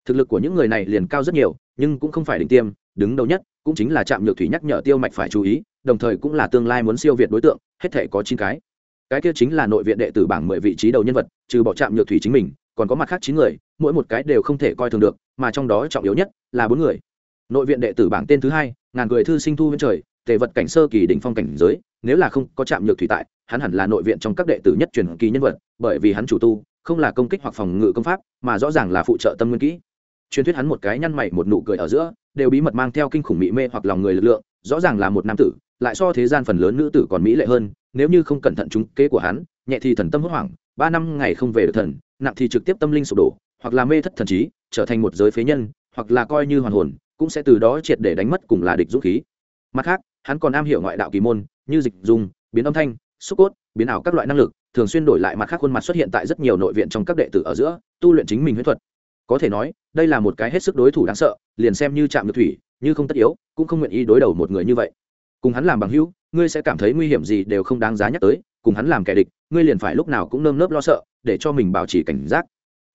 Thực lực của những người này liền cao rất nhiều, nhưng cũng không phải đỉnh tiêm, đứng đầu nhất cũng chính là trạm nhược thủy nhắc nhở tiêu mạch phải chú ý, đồng thời cũng là tương lai muốn siêu việt đối tượng, hết thể có chín cái. Cái kia chính là nội viện đệ tử bảng mười vị trí đầu nhân vật, trừ bỏ trạm nhược thủy chính mình, còn có mặt khác chín người, mỗi một cái đều không thể coi thường được, mà trong đó trọng yếu nhất là bốn người nội viện đệ tử bảng tên thứ hai, ngàn người thư sinh thu bên trời, tề vật cảnh sơ kỳ đỉnh phong cảnh giới, nếu là không có trạm nhược thủy tại, hắn hẳn là nội viện trong các đệ tử nhất truyền kỳ nhân vật, bởi vì hắn chủ tu, không là công kích hoặc phòng ngự công pháp, mà rõ ràng là phụ trợ tâm nguyên kỹ. Truyền thuyết hắn một cái nhăn mày một nụ cười ở giữa, đều bí mật mang theo kinh khủng mỹ mê hoặc lòng người lực lượng, rõ ràng là một nam tử, lại so thế gian phần lớn nữ tử còn mỹ lệ hơn, nếu như không cẩn thận trúng kế của hắn, nhẹ thì thần tâm hốt hoảng, ba năm ngày không về được thần, nặng thì trực tiếp tâm linh sụp đổ, hoặc là mê thất thần trí, trở thành một giới phế nhân hoặc là coi như hoàn hồn, cũng sẽ từ đó triệt để đánh mất cùng là địch dũng khí. Mặt khác, hắn còn am hiểu ngoại đạo kỳ môn, như dịch dùng, biến âm thanh, xúc cốt, biến ảo các loại năng lực, thường xuyên đổi lại mặt khác khuôn mặt xuất hiện tại rất nhiều nội viện trong các đệ tử ở giữa, tu luyện chính mình huyết thuật. Có thể nói, đây là một cái hết sức đối thủ đáng sợ, liền xem như chạm được thủy, như không tất yếu, cũng không nguyện ý đối đầu một người như vậy. Cùng hắn làm bằng hữu, ngươi sẽ cảm thấy nguy hiểm gì đều không đáng giá nhắc tới, cùng hắn làm kẻ địch, ngươi liền phải lúc nào cũng nơm nớp lo sợ, để cho mình bảo trì cảnh giác.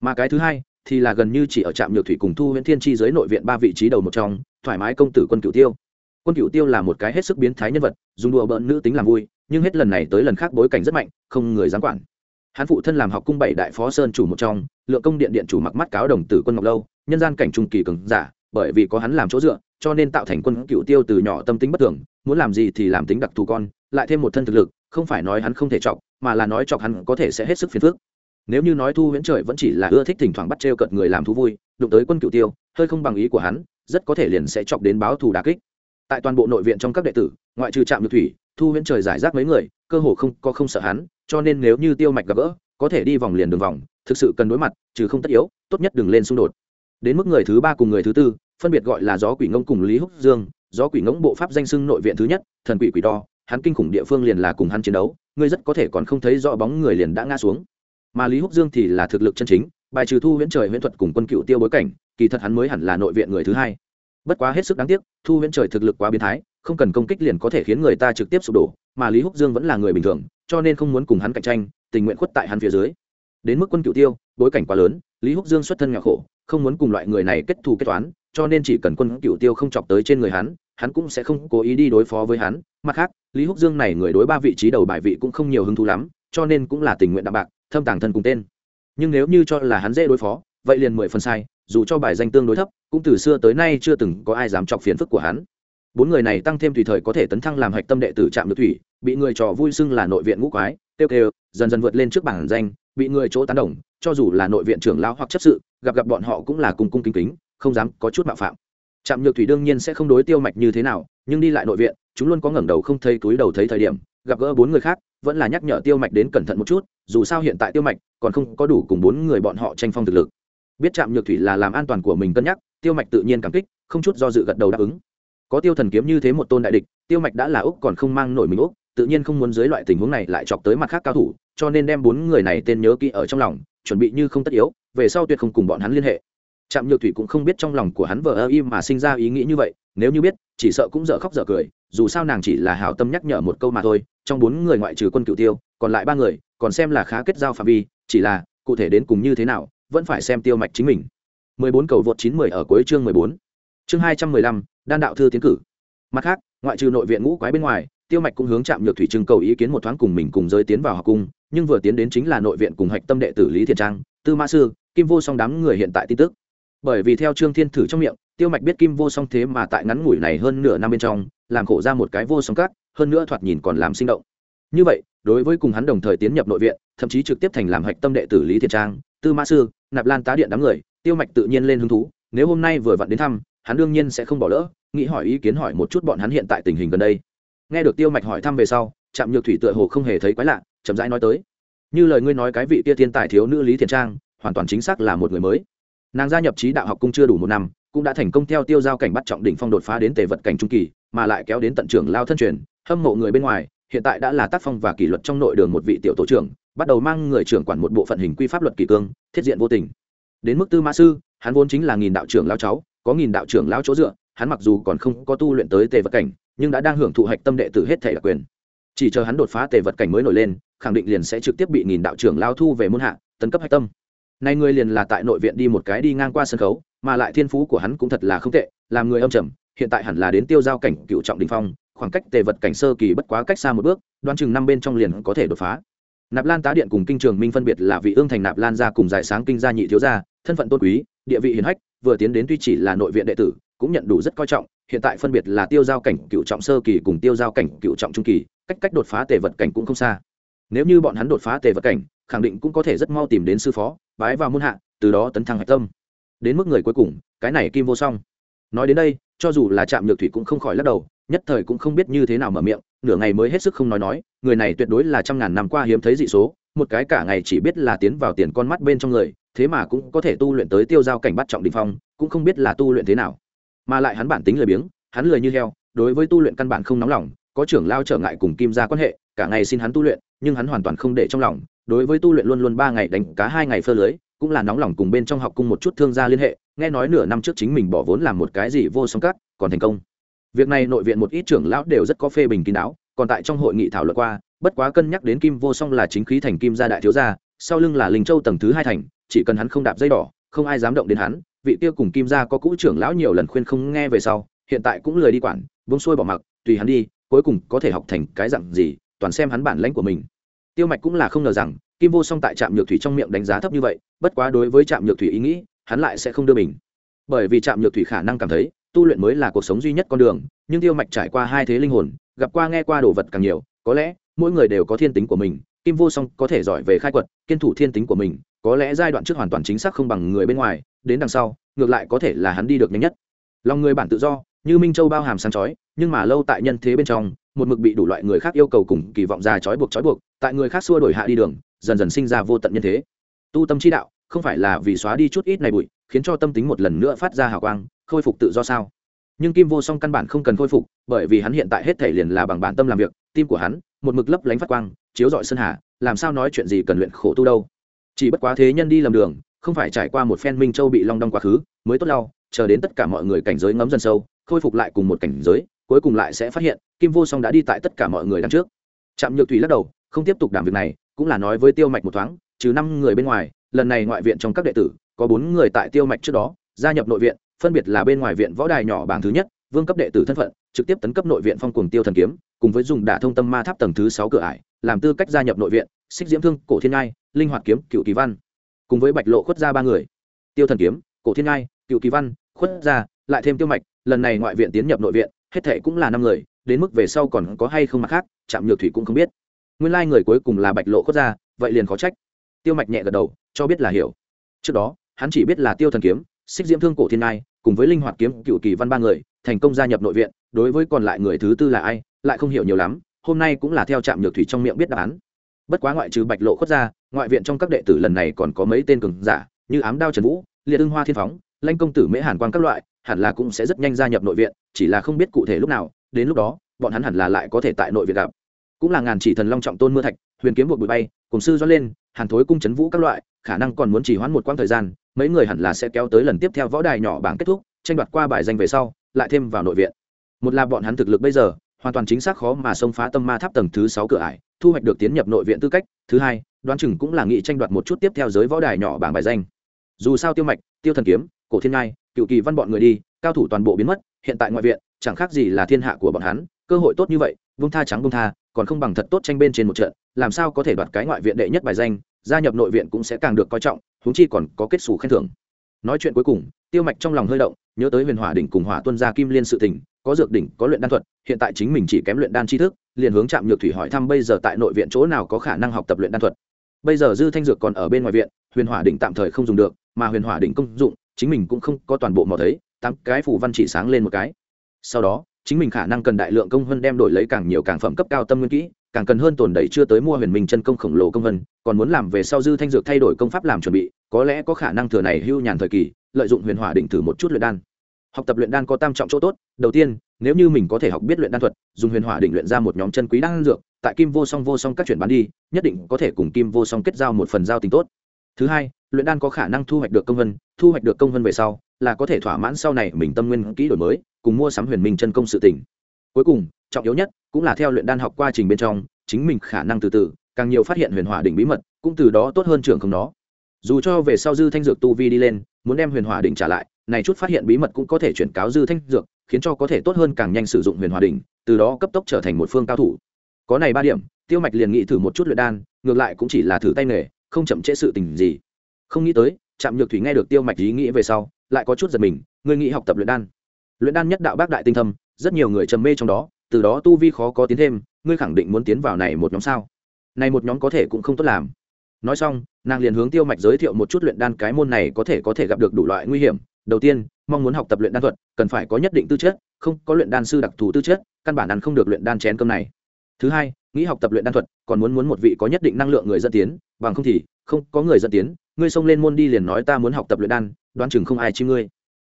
Mà cái thứ hai thì là gần như chỉ ở trạm nhược thủy cùng thu huyện thiên tri dưới nội viện ba vị trí đầu một trong, thoải mái công tử quân cửu tiêu. Quân cửu tiêu là một cái hết sức biến thái nhân vật, dùng đùa bỡn nữ tính làm vui, nhưng hết lần này tới lần khác bối cảnh rất mạnh, không người dám quản. Hắn phụ thân làm học cung bảy đại phó sơn chủ một trong, lượng công điện điện chủ mặc mắt cáo đồng tử quân ngọc lâu, nhân gian cảnh trung kỳ cường giả, bởi vì có hắn làm chỗ dựa, cho nên tạo thành quân cựu tiêu từ nhỏ tâm tính bất thường, muốn làm gì thì làm tính đặc thù con, lại thêm một thân thực lực, không phải nói hắn không thể chọc, mà là nói chọc hắn có thể sẽ hết sức phiền phức nếu như nói thu huyễn trời vẫn chỉ là ưa thích thỉnh thoảng bắt trêu cợt người làm thú vui, đụng tới quân cựu tiêu, hơi không bằng ý của hắn, rất có thể liền sẽ chọc đến báo thù đà kích. Tại toàn bộ nội viện trong các đệ tử, ngoại trừ trạm được thủy, thu huyễn trời giải rác mấy người, cơ hồ không có không sợ hắn, cho nên nếu như tiêu mạch gặp gỡ, có thể đi vòng liền đường vòng, thực sự cần đối mặt, trừ không tất yếu, tốt nhất đừng lên xung đột. Đến mức người thứ ba cùng người thứ tư, phân biệt gọi là gió quỷ ngông cùng lý húc dương, gió quỷ ngỗng bộ pháp danh sưng nội viện thứ nhất, thần quỷ quỷ đo, hắn kinh khủng địa phương liền là cùng hắn chiến đấu ngươi rất có thể còn không thấy rõ bóng người liền đã ngã xuống mà lý húc dương thì là thực lực chân chính, bài trừ thu huyễn trời huyễn thuật cùng quân cựu tiêu bối cảnh, kỳ thật hắn mới hẳn là nội viện người thứ hai. Bất quá hết sức đáng tiếc, thu huyễn trời thực lực quá biến thái, không cần công kích liền có thể khiến người ta trực tiếp sụp đổ, mà lý húc dương vẫn là người bình thường, cho nên không muốn cùng hắn cạnh tranh, tình nguyện khuất tại hắn phía dưới. Đến mức quân cựu tiêu, bối cảnh quá lớn, lý húc dương xuất thân nghèo khổ, không muốn cùng loại người này kết thù kết toán, cho nên chỉ cần quân cựu tiêu không chọc tới trên người hắn hắn cũng sẽ không cố ý đi đối phó với hắn. Mặt khác, lý húc dương này người đối ba vị trí đầu bài vị cũng không nhiều hứng thú lắm, cho nên cũng là tình nguyện đạm bạc thâm tàng thân cùng tên. Nhưng nếu như cho là hắn dễ đối phó, vậy liền mười phần sai, dù cho bài danh tương đối thấp, cũng từ xưa tới nay chưa từng có ai dám chọc phiền phức của hắn. Bốn người này tăng thêm tùy thời có thể tấn thăng làm hạch tâm đệ tử trạm được thủy, bị người trò vui xưng là nội viện ngũ quái tiêu kêu, dần dần vượt lên trước bảng danh, bị người chỗ tán đồng, cho dù là nội viện trưởng lão hoặc chấp sự, gặp gặp bọn họ cũng là cung cung kính kính, không dám có chút mạo phạm. Trạm nhược thủy đương nhiên sẽ không đối tiêu mạch như thế nào, nhưng đi lại nội viện, chúng luôn có ngẩng đầu không thấy túi đầu thấy thời điểm, gặp gỡ bốn người khác, vẫn là nhắc nhở tiêu mạch đến cẩn thận một chút dù sao hiện tại tiêu mạch còn không có đủ cùng bốn người bọn họ tranh phong thực lực. Biết trạm nhược thủy là làm an toàn của mình cân nhắc, tiêu mạch tự nhiên cảm kích, không chút do dự gật đầu đáp ứng. Có tiêu thần kiếm như thế một tôn đại địch, tiêu mạch đã là úc còn không mang nổi mình úc tự nhiên không muốn dưới loại tình huống này lại chọc tới mặt khác cao thủ, cho nên đem bốn người này tên nhớ kỹ ở trong lòng, chuẩn bị như không tất yếu, về sau tuyệt không cùng bọn hắn liên hệ. Trạm nhược thủy cũng không biết trong lòng của hắn vờ ơ im mà sinh ra ý nghĩ như vậy, nếu như biết, chỉ sợ cũng dở khóc dở cười, dù sao nàng chỉ là hảo tâm nhắc nhở một câu mà thôi, trong bốn người ngoại trừ quân cựu tiêu, còn lại ba người còn xem là khá kết giao phạm vi chỉ là cụ thể đến cùng như thế nào vẫn phải xem tiêu mạch chính mình 14 cầu vượt 910 ở cuối chương 14. Chương 215, đan đạo thư tiến cử. Mặt khác, ngoại trừ nội viện ngũ quái bên ngoài, Tiêu Mạch cũng hướng chạm nhược thủy trưng cầu ý kiến một thoáng cùng mình cùng giới tiến vào học cung, nhưng vừa tiến đến chính là nội viện cùng hạch tâm đệ tử Lý Thiện Trang, Tư Mã Sư, Kim Vô Song đám người hiện tại tin tức bởi vì theo trương thiên thử trong miệng tiêu mạch biết kim vô song thế mà tại ngắn ngủi này hơn nửa năm bên trong làm khổ ra một cái vô song cát hơn nữa thoạt nhìn còn làm sinh động như vậy đối với cùng hắn đồng thời tiến nhập nội viện, thậm chí trực tiếp thành làm hạch tâm đệ tử lý thiện trang, tư mã sư, nạp lan tá điện đám người, tiêu mạch tự nhiên lên hứng thú, nếu hôm nay vừa vặn đến thăm, hắn đương nhiên sẽ không bỏ lỡ, nghĩ hỏi ý kiến hỏi một chút bọn hắn hiện tại tình hình gần đây. Nghe được tiêu mạch hỏi thăm về sau, trạm nhược thủy tựa hồ không hề thấy quái lạ, chậm rãi nói tới. Như lời ngươi nói cái vị tia thiên tài thiếu nữ lý thiện trang, hoàn toàn chính xác là một người mới. Nàng gia nhập trí đạo học cung chưa đủ một năm, cũng đã thành công theo tiêu giao cảnh bắt trọng đỉnh phong đột phá đến tề vật cảnh trung kỳ, mà lại kéo đến tận trưởng lao thân truyền, hâm mộ người bên ngoài hiện tại đã là tác phong và kỷ luật trong nội đường một vị tiểu tổ trưởng, bắt đầu mang người trưởng quản một bộ phận hình quy pháp luật kỷ cương, thiết diện vô tình. Đến mức tư mã sư, hắn vốn chính là nghìn đạo trưởng lao cháu, có nghìn đạo trưởng lao chỗ dựa, hắn mặc dù còn không có tu luyện tới tề vật cảnh, nhưng đã đang hưởng thụ hạch tâm đệ tử hết thể đặc quyền. Chỉ chờ hắn đột phá tề vật cảnh mới nổi lên, khẳng định liền sẽ trực tiếp bị nghìn đạo trưởng lao thu về môn hạ, tấn cấp hạch tâm. Nay người liền là tại nội viện đi một cái đi ngang qua sân khấu, mà lại thiên phú của hắn cũng thật là không tệ, làm người âm trầm, hiện tại hẳn là đến tiêu giao cảnh cựu trọng đình phong khoảng cách tề vật cảnh sơ kỳ bất quá cách xa một bước, đoán chừng năm bên trong liền có thể đột phá. Nạp lan tá điện cùng kinh trường minh phân biệt là vị ương thành nạp lan gia cùng giải sáng kinh gia nhị thiếu gia, thân phận tôn quý, địa vị hiền hách, vừa tiến đến tuy chỉ là nội viện đệ tử, cũng nhận đủ rất coi trọng, hiện tại phân biệt là tiêu giao cảnh, cựu trọng sơ kỳ cùng tiêu giao cảnh, cựu trọng trung kỳ, cách cách đột phá tề vật cảnh cũng không xa. Nếu như bọn hắn đột phá tề vật cảnh, khẳng định cũng có thể rất mau tìm đến sư phó, bái vào môn hạ, từ đó tấn thăng hạch tâm. Đến mức người cuối cùng, cái này kim vô song nói đến đây, cho dù là trạm nhược thủy cũng không khỏi lắc đầu, nhất thời cũng không biết như thế nào mở miệng, nửa ngày mới hết sức không nói nói, người này tuyệt đối là trăm ngàn năm qua hiếm thấy dị số, một cái cả ngày chỉ biết là tiến vào tiền con mắt bên trong người, thế mà cũng có thể tu luyện tới tiêu giao cảnh bắt trọng đình phong, cũng không biết là tu luyện thế nào. Mà lại hắn bản tính lười biếng, hắn lười như heo, đối với tu luyện căn bản không nóng lòng, có trưởng lao trở ngại cùng kim ra quan hệ, cả ngày xin hắn tu luyện, nhưng hắn hoàn toàn không để trong lòng, đối với tu luyện luôn luôn ba ngày đánh cá hai ngày phơ lưới, cũng là nóng lòng cùng bên trong học cung một chút thương gia liên hệ nghe nói nửa năm trước chính mình bỏ vốn làm một cái gì vô song cắt còn thành công. Việc này nội viện một ít trưởng lão đều rất có phê bình kín đáo, còn tại trong hội nghị thảo luận qua, bất quá cân nhắc đến kim vô song là chính khí thành kim gia đại thiếu gia, sau lưng là linh châu tầng thứ hai thành, chỉ cần hắn không đạp dây đỏ, không ai dám động đến hắn, vị tiêu cùng kim gia có cũ trưởng lão nhiều lần khuyên không nghe về sau, hiện tại cũng lười đi quản bông xuôi bỏ mặc, tùy hắn đi, cuối cùng có thể học thành cái dặn gì, toàn xem hắn bản lãnh của mình. Tiêu mạch cũng là không ngờ rằng, kim vô song tại trạm nhược thủy trong miệng đánh giá thấp như vậy, bất quá đối với trạm nhược thủy ý nghĩ hắn lại sẽ không đưa mình. Bởi vì trạm nhược thủy khả năng cảm thấy, tu luyện mới là cuộc sống duy nhất con đường, nhưng tiêu mạch trải qua hai thế linh hồn, gặp qua nghe qua đồ vật càng nhiều, có lẽ, mỗi người đều có thiên tính của mình, kim vô song có thể giỏi về khai quật, kiên thủ thiên tính của mình, có lẽ giai đoạn trước hoàn toàn chính xác không bằng người bên ngoài, đến đằng sau, ngược lại có thể là hắn đi được nhanh nhất. Lòng người bản tự do, như minh châu bao hàm sáng chói, nhưng mà lâu tại nhân thế bên trong, một mực bị đủ loại người khác yêu cầu cùng kỳ vọng già chói buộc chói buộc, tại người khác xua đổi hạ đi đường, dần dần sinh ra vô tận nhân thế. Tu tâm chi đạo không phải là vì xóa đi chút ít này bụi, khiến cho tâm tính một lần nữa phát ra hào quang, khôi phục tự do sao? Nhưng kim vô song căn bản không cần khôi phục, bởi vì hắn hiện tại hết thể liền là bằng bản tâm làm việc, tim của hắn, một mực lấp lánh phát quang, chiếu dọi sơn hà, làm sao nói chuyện gì cần luyện khổ tu đâu. Chỉ bất quá thế nhân đi lầm đường, không phải trải qua một phen minh châu bị long đong quá khứ, mới tốt lau chờ đến tất cả mọi người cảnh giới ngấm dần sâu, khôi phục lại cùng một cảnh giới, cuối cùng lại sẽ phát hiện, kim vô song đã đi tại tất cả mọi người đằng trước. Trạm nhược thủy lắc đầu, không tiếp tục đảm việc này, cũng là nói với tiêu mạch một thoáng, trừ năm người bên ngoài lần này ngoại viện trong các đệ tử, có bốn người tại tiêu mạch trước đó, gia nhập nội viện, phân biệt là bên ngoài viện võ đài nhỏ bảng thứ nhất, vương cấp đệ tử thân phận, trực tiếp tấn cấp nội viện phong cuồng tiêu thần kiếm, cùng với dùng đả thông tâm ma tháp tầng thứ sáu cửa ải, làm tư cách gia nhập nội viện, xích diễm thương, cổ thiên ngai, linh hoạt kiếm, cựu kỳ văn. Cùng với bạch lộ khuất gia ba người. Tiêu thần kiếm, cổ thiên ngai, cựu kỳ văn, khuất gia, lại thêm tiêu mạch, lần này ngoại viện tiến nhập nội viện, hết thệ cũng là năm người, đến mức về sau còn có hay không mặt khác chạm nhược thủy cũng không biết. Nguyên lai người cuối cùng là bạch lộ khuất gia, vậy liền khó trách tiêu mạch nhẹ gật đầu, cho biết là hiểu. Trước đó, hắn chỉ biết là tiêu thần kiếm, xích diễm thương cổ thiên ngai, cùng với linh hoạt kiếm cựu kỳ văn ba người, thành công gia nhập nội viện, đối với còn lại người thứ tư là ai, lại không hiểu nhiều lắm, hôm nay cũng là theo trạm nhược thủy trong miệng biết đáp án. Bất quá ngoại trừ bạch lộ khuất ra, ngoại viện trong các đệ tử lần này còn có mấy tên cường giả, như ám đao trần vũ, liệt ưng hoa thiên phóng lanh công tử mễ hàn quang các loại, hẳn là cũng sẽ rất nhanh gia nhập nội viện, chỉ là không biết cụ thể lúc nào, đến lúc đó, bọn hắn hẳn là lại có thể tại nội viện gặp. Cũng là ngàn chỉ thần long trọng tôn mưa thạch huyền kiếm buộc bụi bay, cùng sư do lên, hàn thối cung chấn vũ các loại, khả năng còn muốn chỉ hoãn một quãng thời gian, mấy người hẳn là sẽ kéo tới lần tiếp theo võ đài nhỏ bảng kết thúc, tranh đoạt qua bài danh về sau, lại thêm vào nội viện. Một là bọn hắn thực lực bây giờ, hoàn toàn chính xác khó mà xông phá tâm ma tháp tầng thứ sáu cửa ải, thu hoạch được tiến nhập nội viện tư cách. Thứ hai, đoán chừng cũng là nghị tranh đoạt một chút tiếp theo giới võ đài nhỏ bảng bài danh. Dù sao tiêu mạch, tiêu thần kiếm, cổ thiên ngai, cựu kỳ văn bọn người đi, cao thủ toàn bộ biến mất, hiện tại ngoại viện, chẳng khác gì là thiên hạ của bọn hắn, cơ hội tốt như vậy vung tha trắng vung tha còn không bằng thật tốt tranh bên trên một trận, làm sao có thể đoạt cái ngoại viện đệ nhất bài danh, gia nhập nội viện cũng sẽ càng được coi trọng húng chi còn có kết xù khen thưởng. Nói chuyện cuối cùng, tiêu mạch trong lòng hơi động, nhớ tới huyền hỏa đỉnh cùng hỏa tuân gia kim liên sự tình, có dược đỉnh, có luyện đan thuật, hiện tại chính mình chỉ kém luyện đan tri thức, liền hướng trạm nhược thủy hỏi thăm bây giờ tại nội viện chỗ nào có khả năng học tập luyện đan thuật. Bây giờ dư thanh dược còn ở bên ngoài viện, huyền hỏa đỉnh tạm thời không dùng được, mà huyền hỏa đỉnh công dụng, chính mình cũng không có toàn bộ mò thấy, tám cái phủ văn chỉ sáng lên một cái. Sau đó chính mình khả năng cần đại lượng công hơn đem đổi lấy càng nhiều càng phẩm cấp cao tâm nguyên kỹ, càng cần hơn tồn đầy chưa tới mua huyền minh chân công khổng lồ công vân, còn muốn làm về sau dư thanh dược thay đổi công pháp làm chuẩn bị, có lẽ có khả năng thừa này hưu nhàn thời kỳ, lợi dụng huyền hỏa định thử một chút luyện đan. Học tập luyện đan có tam trọng chỗ tốt, đầu tiên, nếu như mình có thể học biết luyện đan thuật, dùng huyền hỏa định luyện ra một nhóm chân quý đan dược, tại kim vô song vô song các chuyển bán đi, nhất định có thể cùng kim vô song kết giao một phần giao tình tốt. Thứ hai, luyện đan có khả năng thu hoạch được công vân, thu hoạch được công vân về sau là có thể thỏa mãn sau này mình tâm nguyên kỹ đổi mới, cùng mua sắm huyền minh chân công sự tỉnh cuối cùng, trọng yếu nhất cũng là theo luyện đan học quá trình bên trong, chính mình khả năng từ từ, càng nhiều phát hiện huyền hỏa đỉnh bí mật, cũng từ đó tốt hơn trưởng không đó dù cho về sau dư thanh dược tu vi đi lên, muốn đem huyền hỏa đỉnh trả lại, này chút phát hiện bí mật cũng có thể chuyển cáo dư thanh dược, khiến cho có thể tốt hơn càng nhanh sử dụng huyền hỏa đỉnh, từ đó cấp tốc trở thành một phương cao thủ. Có này ba điểm, tiêu mạch liền nghĩ thử một chút luyện đan, ngược lại cũng chỉ là thử tay nghề, không chậm trễ sự tình gì. Không nghĩ tới, trạm nhược thủy nghe được tiêu mạch ý nghĩ về sau lại có chút giật mình người nghĩ học tập luyện đan. Luyện đan nhất đạo bác đại tinh thâm, rất nhiều người trầm mê trong đó, từ đó tu vi khó có tiến thêm, ngươi khẳng định muốn tiến vào này một nhóm sao? Này một nhóm có thể cũng không tốt làm. Nói xong, nàng liền hướng tiêu mạch giới thiệu một chút luyện đan cái môn này có thể có thể gặp được đủ loại nguy hiểm. Đầu tiên, mong muốn học tập luyện đan thuật, cần phải có nhất định tư chất, không có luyện đan sư đặc thù tư chất, căn bản ăn không được luyện đan chén cơm này. Thứ hai, nghĩ học tập luyện đan thuật, còn muốn muốn một vị có nhất định năng lượng người dẫn tiến, bằng không thì, không có người dẫn tiến, ngươi xông lên môn đi liền nói ta muốn học tập luyện đan đoán chừng không ai chi ngươi.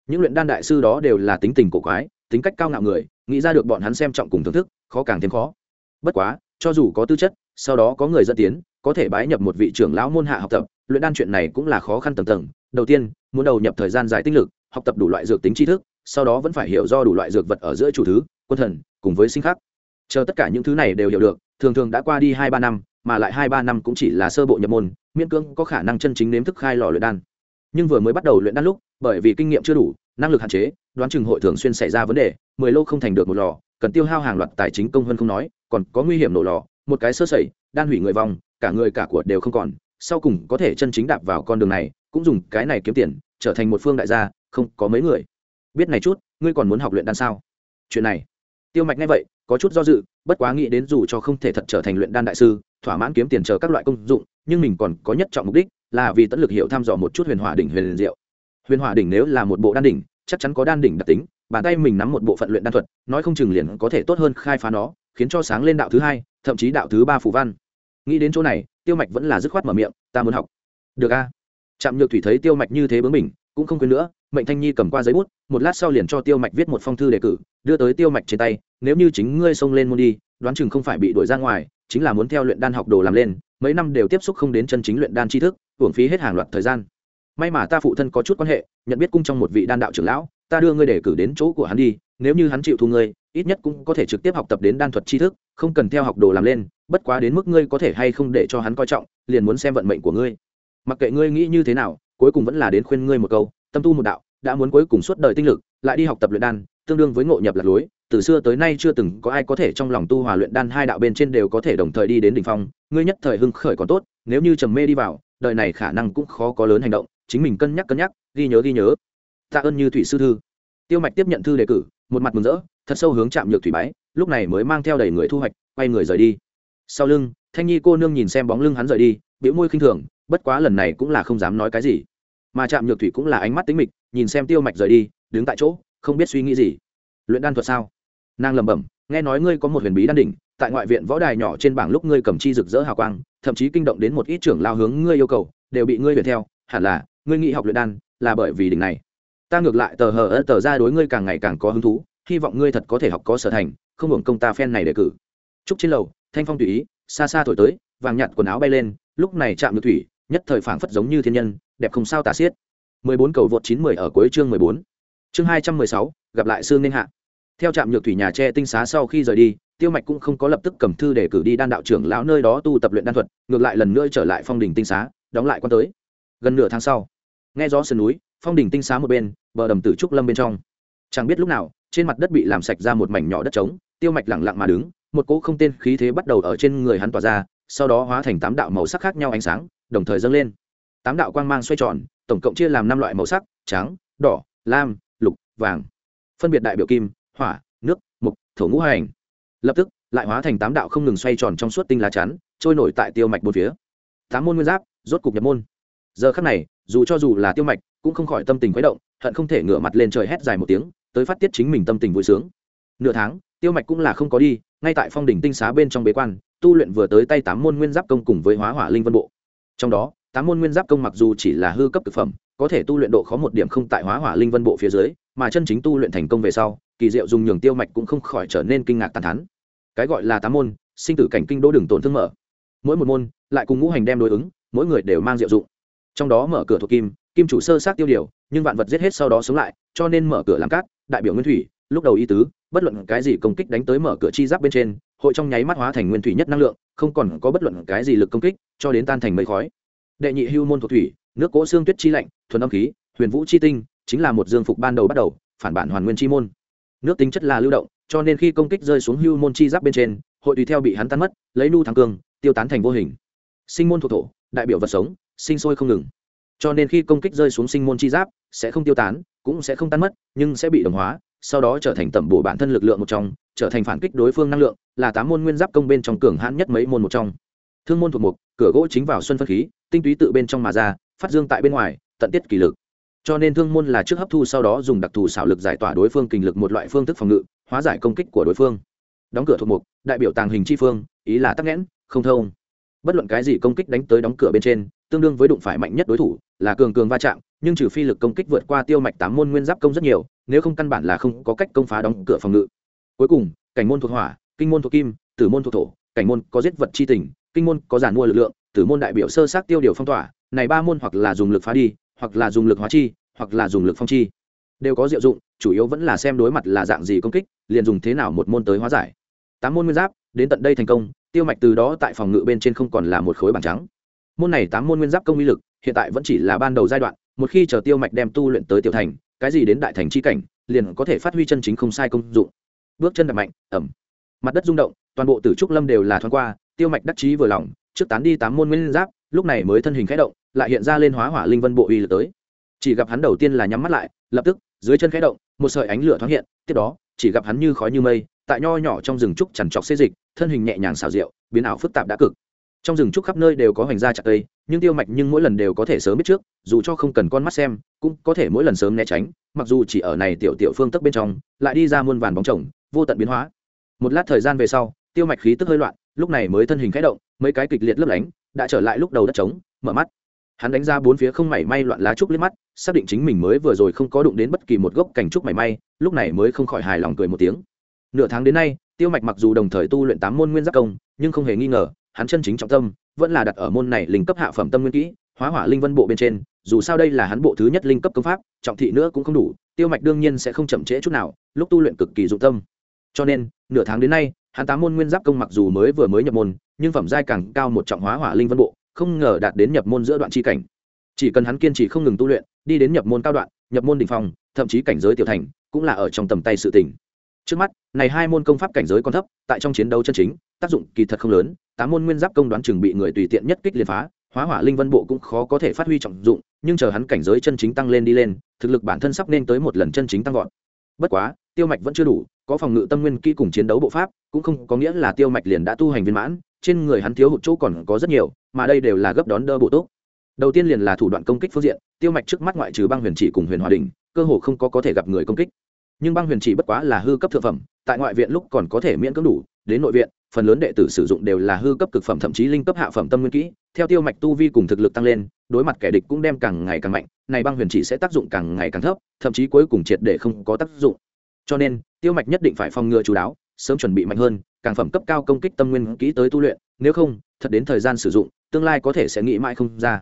Những luyện đan đại sư đó đều là tính tình cổ quái, tính cách cao ngạo người, nghĩ ra được bọn hắn xem trọng cùng thưởng thức, khó càng thêm khó. Bất quá, cho dù có tư chất, sau đó có người dẫn tiến, có thể bái nhập một vị trưởng lão môn hạ học tập, luyện đan chuyện này cũng là khó khăn tầng tầng. Đầu tiên, muốn đầu nhập thời gian dài tinh lực, học tập đủ loại dược tính tri thức, sau đó vẫn phải hiểu do đủ loại dược vật ở giữa chủ thứ, quân thần, cùng với sinh khắc. Chờ tất cả những thứ này đều hiểu được, thường thường đã qua đi hai ba năm, mà lại hai ba năm cũng chỉ là sơ bộ nhập môn, miễn cưỡng có khả năng chân chính nếm thức khai lò luyện đan nhưng vừa mới bắt đầu luyện đan lúc, bởi vì kinh nghiệm chưa đủ, năng lực hạn chế, đoán chừng hội thường xuyên xảy ra vấn đề, mười lô không thành được một lò, cần tiêu hao hàng loạt tài chính công hơn không nói, còn có nguy hiểm nổ lò, một cái sơ sẩy, đan hủy người vong, cả người cả của đều không còn, sau cùng có thể chân chính đạp vào con đường này, cũng dùng cái này kiếm tiền, trở thành một phương đại gia, không có mấy người. Biết này chút, ngươi còn muốn học luyện đan sao? Chuyện này. Tiêu mạch nghe vậy, có chút do dự, bất quá nghĩ đến dù cho không thể thật trở thành luyện đan đại sư, thỏa mãn kiếm tiền chờ các loại công dụng nhưng mình còn có nhất trọng mục đích là vì tận lực hiểu thăm dò một chút huyền hỏa đỉnh huyền diệu. Huyền hỏa đỉnh nếu là một bộ đan đỉnh, chắc chắn có đan đỉnh đặc tính, bàn tay mình nắm một bộ phận luyện đan thuật, nói không chừng liền có thể tốt hơn khai phá nó, khiến cho sáng lên đạo thứ hai, thậm chí đạo thứ ba phù văn. Nghĩ đến chỗ này, tiêu mạch vẫn là dứt khoát mở miệng, ta muốn học. Được a. Trạm nhược thủy thấy tiêu mạch như thế bướng mình cũng không quên nữa, mệnh thanh nhi cầm qua giấy bút, một lát sau liền cho tiêu mạch viết một phong thư đề cử, đưa tới tiêu mạch trên tay, nếu như chính ngươi xông lên môn đi, đoán chừng không phải bị đuổi ra ngoài, chính là muốn theo luyện đan học đồ làm lên mấy năm đều tiếp xúc không đến chân chính luyện đan tri thức, hưởng phí hết hàng loạt thời gian. May mà ta phụ thân có chút quan hệ, nhận biết cung trong một vị đan đạo trưởng lão, ta đưa ngươi để cử đến chỗ của hắn đi, nếu như hắn chịu thu ngươi, ít nhất cũng có thể trực tiếp học tập đến đan thuật tri thức, không cần theo học đồ làm lên, bất quá đến mức ngươi có thể hay không để cho hắn coi trọng, liền muốn xem vận mệnh của ngươi. Mặc kệ ngươi nghĩ như thế nào, cuối cùng vẫn là đến khuyên ngươi một câu, tâm tu một đạo, đã muốn cuối cùng suốt đời tinh lực, lại đi học tập luyện đan, tương đương với ngộ nhập lạc lối từ xưa tới nay chưa từng có ai có thể trong lòng tu hòa luyện đan hai đạo bên trên đều có thể đồng thời đi đến đỉnh phong, ngươi nhất thời hưng khởi còn tốt, nếu như trầm mê đi vào, đời này khả năng cũng khó có lớn hành động, chính mình cân nhắc cân nhắc, ghi nhớ ghi nhớ. Tạ ơn như thủy sư thư. Tiêu mạch tiếp nhận thư đề cử, một mặt mừng rỡ, thật sâu hướng chạm nhược thủy bái, lúc này mới mang theo đầy người thu hoạch, quay người rời đi. Sau lưng, thanh nhi cô nương nhìn xem bóng lưng hắn rời đi, biểu môi khinh thường, bất quá lần này cũng là không dám nói cái gì. Mà chạm nhược thủy cũng là ánh mắt tính mịch, nhìn xem tiêu mạch rời đi, đứng tại chỗ, không biết suy nghĩ gì. Luyện đan thuật sao? Nàng lẩm bẩm nghe nói ngươi có một huyền bí đan đỉnh tại ngoại viện võ đài nhỏ trên bảng lúc ngươi cầm chi rực rỡ hào quang thậm chí kinh động đến một ít trưởng lao hướng ngươi yêu cầu đều bị ngươi huyền theo hẳn là ngươi nghĩ học luyện đan là bởi vì đỉnh này ta ngược lại tờ hờ ơ tờ ra đối ngươi càng ngày càng có hứng thú hy vọng ngươi thật có thể học có sở thành không hưởng công ta phen này đề cử trúc trên lầu thanh phong tùy ý xa xa thổi tới vàng nhạt quần áo bay lên lúc này chạm được thủy nhất thời phảng phất giống như thiên nhân đẹp không sao tả xiết 14 cầu vượt 910 ở cuối chương 14. Chương 216, gặp lại xương nên hạ. Theo trạm nhược thủy nhà tre tinh xá sau khi rời đi, Tiêu Mạch cũng không có lập tức cầm thư để cử đi đan đạo trưởng lão nơi đó tu tập luyện đan thuật, ngược lại lần nữa trở lại phong đỉnh tinh xá, đóng lại quan tới. Gần nửa tháng sau, nghe gió sườn núi, phong đỉnh tinh xá một bên, bờ đầm tử trúc lâm bên trong. Chẳng biết lúc nào, trên mặt đất bị làm sạch ra một mảnh nhỏ đất trống, Tiêu Mạch lặng lặng mà đứng, một cỗ không tên khí thế bắt đầu ở trên người hắn tỏa ra, sau đó hóa thành tám đạo màu sắc khác nhau ánh sáng, đồng thời dâng lên. Tám đạo quang mang xoay tròn, tổng cộng chia làm năm loại màu sắc trắng đỏ lam lục vàng phân biệt đại biểu kim hỏa, nước, mục, thổ ngũ hành. Lập tức, lại hóa thành tám đạo không ngừng xoay tròn trong suốt tinh lá chắn, trôi nổi tại tiêu mạch một phía. Tám môn nguyên giáp, rốt cục nhập môn. Giờ khắc này, dù cho dù là tiêu mạch, cũng không khỏi tâm tình khuấy động, hận không thể ngửa mặt lên trời hét dài một tiếng, tới phát tiết chính mình tâm tình vui sướng. Nửa tháng, tiêu mạch cũng là không có đi, ngay tại phong đỉnh tinh xá bên trong bế quan, tu luyện vừa tới tay tám môn nguyên giáp công cùng với hóa hỏa linh vân bộ. Trong đó tám môn nguyên giáp công mặc dù chỉ là hư cấp thực phẩm, có thể tu luyện độ khó một điểm không tại hóa hỏa linh vân bộ phía dưới, mà chân chính tu luyện thành công về sau, kỳ diệu dùng nhường tiêu mạch cũng không khỏi trở nên kinh ngạc tàn thắn. Cái gọi là tám môn, sinh tử cảnh kinh đô đừng tổn thương mở. Mỗi một môn, lại cùng ngũ hành đem đối ứng, mỗi người đều mang diệu dụng. Trong đó mở cửa thuộc kim kim chủ sơ sát tiêu điều, nhưng vạn vật giết hết sau đó sống lại, cho nên mở cửa làm cát, đại biểu nguyên thủy, lúc đầu y tứ, bất luận cái gì công kích đánh tới mở cửa chi giáp bên trên, hội trong nháy mắt hóa thành nguyên thủy nhất năng lượng, không còn có bất luận cái gì lực công kích, cho đến tan thành mây khói đệ nhị hưu môn thuộc thủy, nước cỗ xương tuyết chi lạnh, thuần âm khí, huyền vũ chi tinh, chính là một dương phục ban đầu bắt đầu, phản bản hoàn nguyên chi môn. Nước tính chất là lưu động, cho nên khi công kích rơi xuống hưu môn chi giáp bên trên, hội tùy theo bị hắn tan mất, lấy nu thắng cường tiêu tán thành vô hình. Sinh môn thuộc thổ, đại biểu vật sống, sinh sôi không ngừng. Cho nên khi công kích rơi xuống sinh môn chi giáp, sẽ không tiêu tán, cũng sẽ không tan mất, nhưng sẽ bị đồng hóa, sau đó trở thành tẩm bổ bản thân lực lượng một trong, trở thành phản kích đối phương năng lượng, là tám môn nguyên giáp công bên trong cường hãn nhất mấy môn một trong thương môn thuộc mục, cửa gỗ chính vào xuân phân khí, tinh túy tự bên trong mà ra, phát dương tại bên ngoài, tận tiết kỳ lực. Cho nên thương môn là trước hấp thu sau đó dùng đặc thù xảo lực giải tỏa đối phương kình lực một loại phương thức phòng ngự, hóa giải công kích của đối phương. Đóng cửa thuộc mục, đại biểu tàng hình chi phương, ý là tắc nghẽn, không thông. Bất luận cái gì công kích đánh tới đóng cửa bên trên, tương đương với đụng phải mạnh nhất đối thủ, là cường cường va chạm, nhưng trừ phi lực công kích vượt qua tiêu mạch tám môn nguyên giáp công rất nhiều, nếu không căn bản là không có cách công phá đóng cửa phòng ngự. Cuối cùng, cảnh môn thuộc hỏa, kinh môn thuộc kim, tử môn thuộc thổ, cảnh môn có giết vật chi tình kinh môn có giản mua lực lượng, tử môn đại biểu sơ sát tiêu điều phong tỏa, này ba môn hoặc là dùng lực phá đi, hoặc là dùng lực hóa chi, hoặc là dùng lực phong chi. Đều có diệu dụng, chủ yếu vẫn là xem đối mặt là dạng gì công kích, liền dùng thế nào một môn tới hóa giải. Tám môn nguyên giáp, đến tận đây thành công, tiêu mạch từ đó tại phòng ngự bên trên không còn là một khối bảng trắng. Môn này tám môn nguyên giáp công uy lực, hiện tại vẫn chỉ là ban đầu giai đoạn, một khi chờ tiêu mạch đem tu luyện tới tiểu thành, cái gì đến đại thành chi cảnh, liền có thể phát huy chân chính không sai công dụng. Bước chân đập mạnh, ẩm. Mặt đất rung động, toàn bộ tử trúc lâm đều là thoáng qua tiêu mạch đắc chí vừa lòng, trước tán đi tám môn nguyên giáp, lúc này mới thân hình khẽ động, lại hiện ra lên hóa hỏa linh vân bộ uy lực tới. Chỉ gặp hắn đầu tiên là nhắm mắt lại, lập tức, dưới chân khẽ động, một sợi ánh lửa thoáng hiện, tiếp đó, chỉ gặp hắn như khói như mây, tại nho nhỏ trong rừng trúc chằn trọc xê dịch, thân hình nhẹ nhàng xào rượu biến ảo phức tạp đã cực. Trong rừng trúc khắp nơi đều có hoành gia chặt cây, nhưng tiêu mạch nhưng mỗi lần đều có thể sớm biết trước, dù cho không cần con mắt xem, cũng có thể mỗi lần sớm né tránh, mặc dù chỉ ở này tiểu tiểu phương tức bên trong, lại đi ra muôn vàn bóng chồng, vô tận biến hóa. Một lát thời gian về sau, tiêu mạch khí tức hơi loạn lúc này mới thân hình khẽ động, mấy cái kịch liệt lấp lánh, đã trở lại lúc đầu đất trống, mở mắt. Hắn đánh ra bốn phía không mảy may loạn lá trúc liếc mắt, xác định chính mình mới vừa rồi không có đụng đến bất kỳ một gốc cành trúc mảy may, lúc này mới không khỏi hài lòng cười một tiếng. Nửa tháng đến nay, tiêu mạch mặc dù đồng thời tu luyện tám môn nguyên giác công, nhưng không hề nghi ngờ, hắn chân chính trọng tâm vẫn là đặt ở môn này linh cấp hạ phẩm tâm nguyên kỹ, hóa hỏa linh vân bộ bên trên, dù sao đây là hắn bộ thứ nhất linh cấp công pháp, trọng thị nữa cũng không đủ, tiêu mạch đương nhiên sẽ không chậm trễ chút nào, lúc tu luyện cực kỳ dụng tâm. Cho nên, nửa tháng đến nay hắn tám môn nguyên giáp công mặc dù mới vừa mới nhập môn, nhưng phẩm giai càng cao một trọng hóa hỏa linh vân bộ, không ngờ đạt đến nhập môn giữa đoạn chi cảnh. Chỉ cần hắn kiên trì không ngừng tu luyện, đi đến nhập môn cao đoạn, nhập môn đỉnh phong, thậm chí cảnh giới tiểu thành, cũng là ở trong tầm tay sự tỉnh trước mắt, này hai môn công pháp cảnh giới còn thấp, tại trong chiến đấu chân chính, tác dụng kỳ thật không lớn, tám môn nguyên giáp công đoán chừng bị người tùy tiện nhất kích liền phá, hóa hỏa linh vân bộ cũng khó có thể phát huy trọng dụng, nhưng chờ hắn cảnh giới chân chính tăng lên đi lên, thực lực bản thân sắp nên tới một lần chân chính tăng vọt. Bất quá tiêu mạch vẫn chưa đủ, có phòng ngự tâm nguyên kỹ cùng chiến đấu bộ pháp, cũng không có nghĩa là tiêu mạch liền đã tu hành viên mãn, trên người hắn thiếu hụt chỗ còn có rất nhiều, mà đây đều là gấp đón đỡ bộ tốt đầu tiên liền là thủ đoạn công kích phương diện, tiêu mạch trước mắt ngoại trừ băng huyền chỉ cùng huyền hòa đình cơ hồ không có có thể gặp người công kích. Nhưng băng huyền chỉ bất quá là hư cấp thượng phẩm, tại ngoại viện lúc còn có thể miễn cưỡng đủ, đến nội viện, phần lớn đệ tử sử dụng đều là hư cấp cực phẩm, thậm chí linh cấp hạ phẩm tâm nguyên kỹ. Theo tiêu mạch tu vi cùng thực lực tăng lên, đối mặt kẻ địch cũng đem càng ngày càng mạnh, này băng huyền chỉ sẽ tác dụng càng ngày càng thấp, thậm chí cuối cùng triệt để không có tác dụng cho nên, tiêu mạch nhất định phải phòng ngừa chú đáo, sớm chuẩn bị mạnh hơn, càng phẩm cấp cao công kích tâm nguyên kỹ tới tu luyện, nếu không, thật đến thời gian sử dụng, tương lai có thể sẽ nghĩ mãi không ra.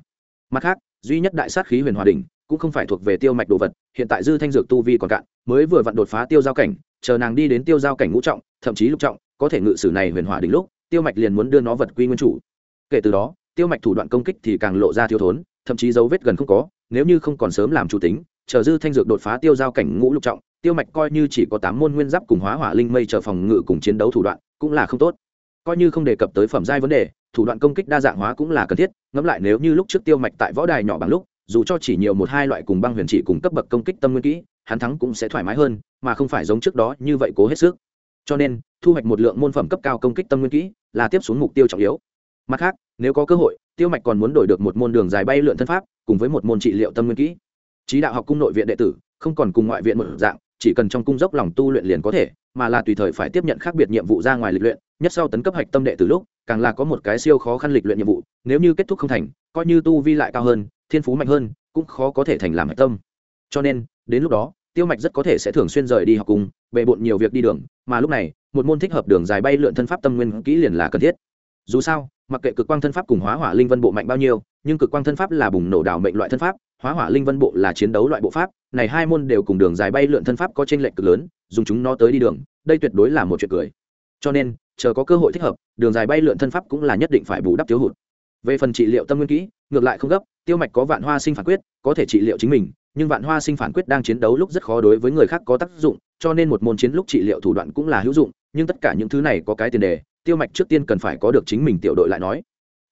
Mặt khác, duy nhất đại sát khí huyền hòa đỉnh, cũng không phải thuộc về tiêu mạch đồ vật, hiện tại dư thanh dược tu vi còn cạn, mới vừa vặn đột phá tiêu giao cảnh, chờ nàng đi đến tiêu giao cảnh ngũ trọng, thậm chí lục trọng, có thể ngự sử này huyền hòa đỉnh lúc, tiêu mạch liền muốn đưa nó vật quy nguyên chủ. Kể từ đó, tiêu mạch thủ đoạn công kích thì càng lộ ra thiếu thốn, thậm chí dấu vết gần không có, nếu như không còn sớm làm chủ tính, chờ dư thanh dược đột phá tiêu giao cảnh ngũ lục trọng tiêu mạch coi như chỉ có tám môn nguyên giáp cùng hóa hỏa linh mây chờ phòng ngự cùng chiến đấu thủ đoạn, cũng là không tốt. Coi như không đề cập tới phẩm giai vấn đề, thủ đoạn công kích đa dạng hóa cũng là cần thiết, ngẫm lại nếu như lúc trước tiêu mạch tại võ đài nhỏ bằng lúc, dù cho chỉ nhiều một hai loại cùng băng huyền trị cùng cấp bậc công kích tâm nguyên kỹ, hắn thắng cũng sẽ thoải mái hơn, mà không phải giống trước đó như vậy cố hết sức. Cho nên, thu hoạch một lượng môn phẩm cấp cao công kích tâm nguyên kỹ là tiếp xuống mục tiêu trọng yếu. Mặt khác, nếu có cơ hội, tiêu mạch còn muốn đổi được một môn đường dài bay lượn thân pháp, cùng với một môn trị liệu tâm nguyên kỹ. Trí đạo học cung nội viện đệ tử, không còn cùng ngoại viện một dạng chỉ cần trong cung dốc lòng tu luyện liền có thể, mà là tùy thời phải tiếp nhận khác biệt nhiệm vụ ra ngoài lịch luyện, nhất sau tấn cấp hạch tâm đệ từ lúc, càng là có một cái siêu khó khăn lịch luyện nhiệm vụ, nếu như kết thúc không thành, coi như tu vi lại cao hơn, thiên phú mạnh hơn, cũng khó có thể thành làm hạch tâm. Cho nên, đến lúc đó, tiêu mạch rất có thể sẽ thường xuyên rời đi học cùng bề bộn nhiều việc đi đường, mà lúc này, một môn thích hợp đường dài bay lượn thân pháp tâm nguyên kỹ liền là cần thiết. Dù sao, mặc kệ cực quang thân pháp cùng hóa hỏa linh vân bộ mạnh bao nhiêu, nhưng cực quang thân pháp là bùng nổ đảo mệnh loại thân pháp hóa hỏa linh vân bộ là chiến đấu loại bộ pháp, này hai môn đều cùng đường dài bay lượn thân pháp có trên lệch cực lớn, dùng chúng nó tới đi đường, đây tuyệt đối là một chuyện cười. Cho nên, chờ có cơ hội thích hợp, đường dài bay lượn thân pháp cũng là nhất định phải bù đắp thiếu hụt. Về phần trị liệu tâm nguyên kỹ, ngược lại không gấp, tiêu mạch có vạn hoa sinh phản quyết, có thể trị liệu chính mình, nhưng vạn hoa sinh phản quyết đang chiến đấu lúc rất khó đối với người khác có tác dụng, cho nên một môn chiến lúc trị liệu thủ đoạn cũng là hữu dụng, nhưng tất cả những thứ này có cái tiền đề, tiêu mạch trước tiên cần phải có được chính mình tiểu đội lại nói.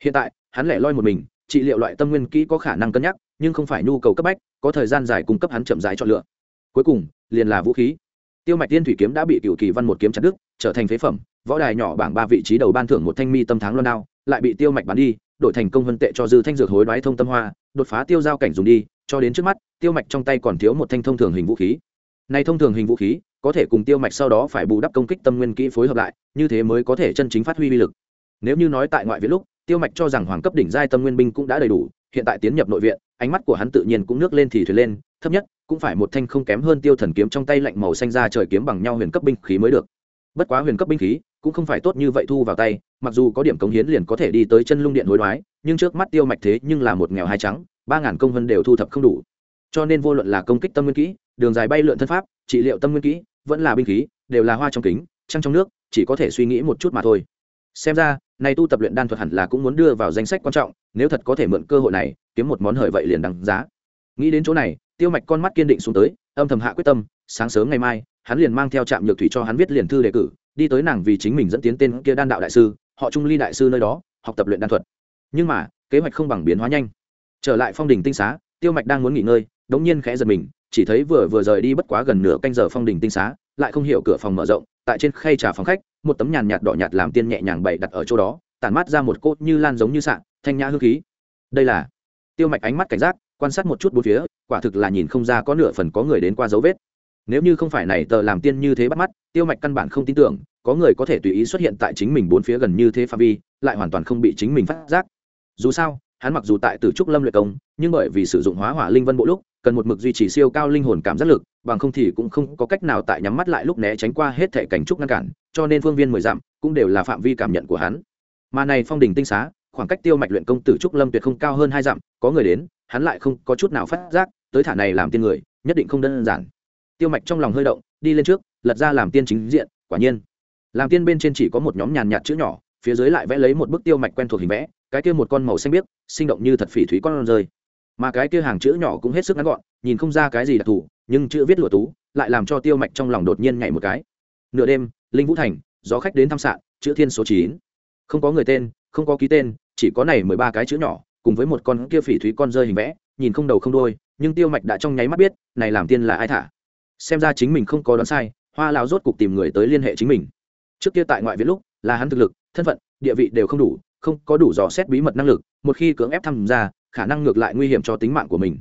Hiện tại, hắn lẻ loi một mình, trị liệu loại tâm nguyên kỹ có khả năng cân nhắc nhưng không phải nhu cầu cấp bách, có thời gian dài cung cấp hắn chậm rãi chọn lựa. Cuối cùng, liền là vũ khí. Tiêu mạch tiên thủy kiếm đã bị cựu kỳ văn một kiếm chặt đứt, trở thành phế phẩm, võ đài nhỏ bảng ba vị trí đầu ban thưởng một thanh mi tâm tháng loan đao, lại bị tiêu mạch bán đi, đổi thành công vân tệ cho dư thanh dược hối đoái thông tâm hoa, đột phá tiêu giao cảnh dùng đi, cho đến trước mắt, tiêu mạch trong tay còn thiếu một thanh thông thường hình vũ khí. Nay thông thường hình vũ khí, có thể cùng tiêu mạch sau đó phải bù đắp công kích tâm nguyên kỹ phối hợp lại, như thế mới có thể chân chính phát huy uy lực. Nếu như nói tại ngoại viện lúc, tiêu mạch cho rằng hoàng cấp đỉnh giai tâm nguyên binh cũng đã đầy đủ, hiện tại tiến nhập nội viện ánh mắt của hắn tự nhiên cũng nước lên thì thuyền lên, thấp nhất cũng phải một thanh không kém hơn tiêu thần kiếm trong tay lạnh màu xanh ra trời kiếm bằng nhau huyền cấp binh khí mới được. Bất quá huyền cấp binh khí cũng không phải tốt như vậy thu vào tay, mặc dù có điểm cống hiến liền có thể đi tới chân lung điện hối đoái, nhưng trước mắt tiêu mạch thế nhưng là một nghèo hai trắng, ba ngàn công vân đều thu thập không đủ. Cho nên vô luận là công kích tâm nguyên kỹ, đường dài bay lượn thân pháp, trị liệu tâm nguyên kỹ, vẫn là binh khí, đều là hoa trong kính, trăng trong nước, chỉ có thể suy nghĩ một chút mà thôi xem ra, nay tu tập luyện đan thuật hẳn là cũng muốn đưa vào danh sách quan trọng, nếu thật có thể mượn cơ hội này, kiếm một món hời vậy liền đằng giá. Nghĩ đến chỗ này, tiêu mạch con mắt kiên định xuống tới, âm thầm hạ quyết tâm, sáng sớm ngày mai, hắn liền mang theo trạm nhược thủy cho hắn viết liền thư đề cử, đi tới nàng vì chính mình dẫn tiến tên kia đan đạo đại sư, họ trung ly đại sư nơi đó, học tập luyện đan thuật. Nhưng mà, kế hoạch không bằng biến hóa nhanh. Trở lại phong đình tinh xá, tiêu mạch đang muốn nghỉ ngơi, đống nhiên khẽ giật mình, chỉ thấy vừa vừa rời đi bất quá gần nửa canh giờ phong đình tinh xá, lại không hiểu cửa phòng mở rộng tại trên khay trà phòng khách, một tấm nhàn nhạt đỏ nhạt làm tiên nhẹ nhàng bày đặt ở chỗ đó, tản mát ra một cốt như lan giống như sạn thanh nhã hương khí. Đây là tiêu mạch ánh mắt cảnh giác, quan sát một chút bốn phía, quả thực là nhìn không ra có nửa phần có người đến qua dấu vết. Nếu như không phải này tờ làm tiên như thế bắt mắt, tiêu mạch căn bản không tin tưởng, có người có thể tùy ý xuất hiện tại chính mình bốn phía gần như thế phạm vi, lại hoàn toàn không bị chính mình phát giác. Dù sao hắn mặc dù tại tử trúc lâm luyện công, nhưng bởi vì sử dụng hóa hỏa linh vân bộ lúc, cần một mực duy trì siêu cao linh hồn cảm giác lực, bằng không thì cũng không có cách nào tại nhắm mắt lại lúc né tránh qua hết thể cảnh trúc ngăn cản, cho nên phương viên mười dặm cũng đều là phạm vi cảm nhận của hắn. Mà này phong đình tinh xá, khoảng cách tiêu mạch luyện công tử trúc lâm tuyệt không cao hơn hai dặm, có người đến, hắn lại không có chút nào phát giác, tới thả này làm tiên người, nhất định không đơn giản. Tiêu mạch trong lòng hơi động, đi lên trước, lật ra làm tiên chính diện, quả nhiên. Làm tiên bên trên chỉ có một nhóm nhàn nhạt chữ nhỏ, phía dưới lại vẽ lấy một bức tiêu mạch quen thuộc hình vẽ cái kia một con màu xanh biếc, sinh động như thật phỉ thúy con rơi. Mà cái kia hàng chữ nhỏ cũng hết sức ngắn gọn, nhìn không ra cái gì đặc thù, nhưng chữ viết lụa tú, lại làm cho tiêu mạch trong lòng đột nhiên nhảy một cái. Nửa đêm, linh vũ thành, gió khách đến thăm sạn, chữ thiên số chín. Không có người tên, không có ký tên, chỉ có này mười ba cái chữ nhỏ, cùng với một con kia phỉ thúy con rơi hình vẽ, nhìn không đầu không đôi nhưng tiêu mạch đã trong nháy mắt biết, này làm tiên là ai thả. Xem ra chính mình không có đoán sai, hoa lão rốt cục tìm người tới liên hệ chính mình. Trước kia tại ngoại viện lúc, là hắn thực lực, thân phận, địa vị đều không đủ không có đủ dò xét bí mật năng lực, một khi cưỡng ép tham gia, khả năng ngược lại nguy hiểm cho tính mạng của mình.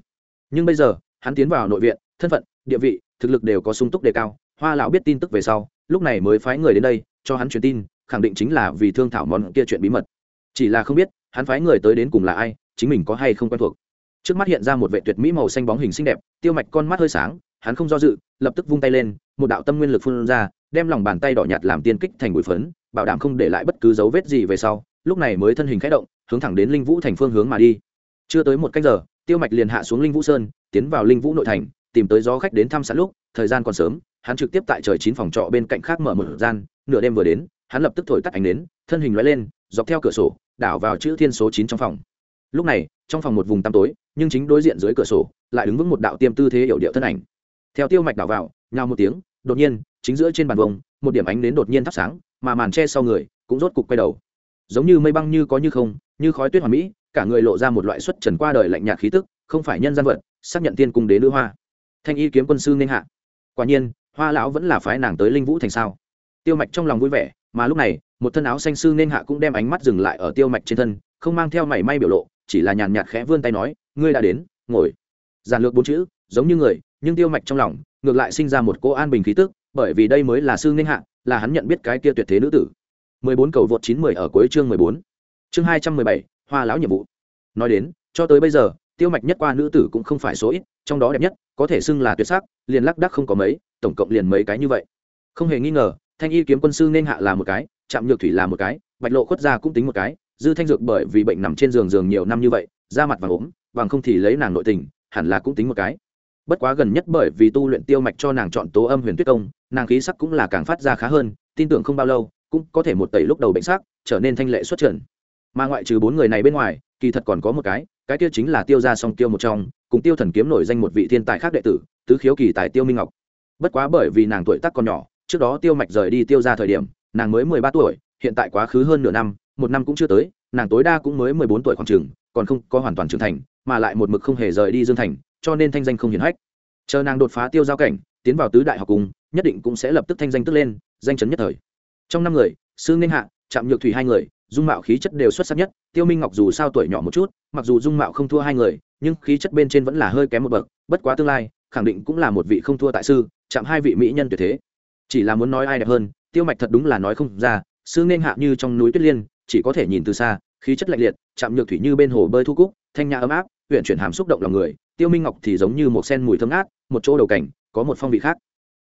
Nhưng bây giờ, hắn tiến vào nội viện, thân phận, địa vị, thực lực đều có sung túc đề cao, hoa lão biết tin tức về sau, lúc này mới phái người đến đây, cho hắn truyền tin, khẳng định chính là vì thương thảo món kia chuyện bí mật. Chỉ là không biết, hắn phái người tới đến cùng là ai, chính mình có hay không quen thuộc. Trước mắt hiện ra một vệ tuyệt mỹ màu xanh bóng hình xinh đẹp, tiêu mạch con mắt hơi sáng, hắn không do dự, lập tức vung tay lên, một đạo tâm nguyên lực phun ra, đem lòng bàn tay đỏ nhạt làm tiên kích thành bụi phấn, bảo đảm không để lại bất cứ dấu vết gì về sau lúc này mới thân hình khẽ động, hướng thẳng đến linh vũ thành phương hướng mà đi. Chưa tới một cách giờ, tiêu mạch liền hạ xuống linh vũ sơn, tiến vào linh vũ nội thành, tìm tới gió khách đến thăm sẵn lúc, thời gian còn sớm, hắn trực tiếp tại trời chín phòng trọ bên cạnh khác mở một gian, nửa đêm vừa đến, hắn lập tức thổi tắt ánh đến thân hình loại lên, dọc theo cửa sổ, đảo vào chữ thiên số chín trong phòng. Lúc này, trong phòng một vùng tăm tối, nhưng chính đối diện dưới cửa sổ, lại đứng vững một đạo tiêm tư thế hiệu điệu thân ảnh. Theo tiêu mạch đảo vào, nhào một tiếng, đột nhiên, chính giữa trên bàn vông, một điểm ánh đến đột nhiên thắp sáng, mà màn che sau người, cũng rốt cục quay đầu giống như mây băng như có như không, như khói tuyết hoàn mỹ, cả người lộ ra một loại xuất trần qua đời lạnh nhạt khí tức, không phải nhân gian vật, xác nhận tiên cung đế nữ hoa. Thanh y kiếm quân sư nên hạ. Quả nhiên, hoa lão vẫn là phái nàng tới linh vũ thành sao? Tiêu mạch trong lòng vui vẻ, mà lúc này, một thân áo xanh sư nên hạ cũng đem ánh mắt dừng lại ở tiêu mạch trên thân, không mang theo mảy may biểu lộ, chỉ là nhàn nhạt khẽ vươn tay nói, ngươi đã đến, ngồi. Giản lược bốn chữ, giống như người, nhưng tiêu mạch trong lòng, ngược lại sinh ra một cô an bình khí tức, bởi vì đây mới là sư nên hạ, là hắn nhận biết cái kia tuyệt thế nữ tử. 14 cầu vượt 910 ở cuối chương 14. Chương 217, Hoa lão nhiệm vụ. Nói đến, cho tới bây giờ, tiêu mạch nhất qua nữ tử cũng không phải số ít, trong đó đẹp nhất, có thể xưng là tuyệt sắc, liền lắc đắc không có mấy, tổng cộng liền mấy cái như vậy. Không hề nghi ngờ, Thanh Y kiếm quân sư nên hạ là một cái, Trạm Nhược thủy là một cái, Bạch Lộ khuất gia cũng tính một cái, Dư Thanh dược bởi vì bệnh nằm trên giường giường nhiều năm như vậy, da mặt vàng ốm, vàng không thì lấy nàng nội tình, hẳn là cũng tính một cái. Bất quá gần nhất bởi vì tu luyện tiêu mạch cho nàng chọn tố âm huyền tuyết công, nàng khí sắc cũng là càng phát ra khá hơn, tin tưởng không bao lâu, cũng có thể một tẩy lúc đầu bệnh sắc trở nên thanh lệ xuất trần. Mà ngoại trừ bốn người này bên ngoài, kỳ thật còn có một cái cái tiêu chính là tiêu gia song tiêu một trong, cùng tiêu thần kiếm nổi danh một vị thiên tài khác đệ tử, tứ khiếu kỳ tài tiêu minh ngọc. Bất quá bởi vì nàng tuổi tác còn nhỏ, trước đó tiêu mạch rời đi tiêu ra thời điểm, nàng mới mười ba tuổi, hiện tại quá khứ hơn nửa năm, một năm cũng chưa tới, nàng tối đa cũng mới mười bốn tuổi khoảng trường còn không có hoàn toàn trưởng thành, mà lại một mực không hề rời đi dương thành, cho nên thanh danh không hiển hách. Chờ nàng đột phá tiêu giao cảnh, tiến vào tứ đại học cùng, nhất định cũng sẽ lập tức thanh danh tức lên, danh chấn nhất thời trong năm người, sư ninh hạ chạm nhược thủy hai người, dung mạo khí chất đều xuất sắc nhất, tiêu minh ngọc dù sao tuổi nhỏ một chút, mặc dù dung mạo không thua hai người, nhưng khí chất bên trên vẫn là hơi kém một bậc, bất quá tương lai, khẳng định cũng là một vị không thua tại sư, chạm hai vị mỹ nhân tuyệt thế. Chỉ là muốn nói ai đẹp hơn, tiêu mạch thật đúng là nói không ra, sư nên hạ như trong núi tuyết liên, chỉ có thể nhìn từ xa, khí chất lạnh liệt chạm nhược thủy như bên hồ bơi thu cúc, thanh nhã ấm áp huyện chuyển hàm xúc động lòng người, tiêu minh ngọc thì giống như một sen mùi thơm ngát, một chỗ đầu cảnh, có một phong vị khác.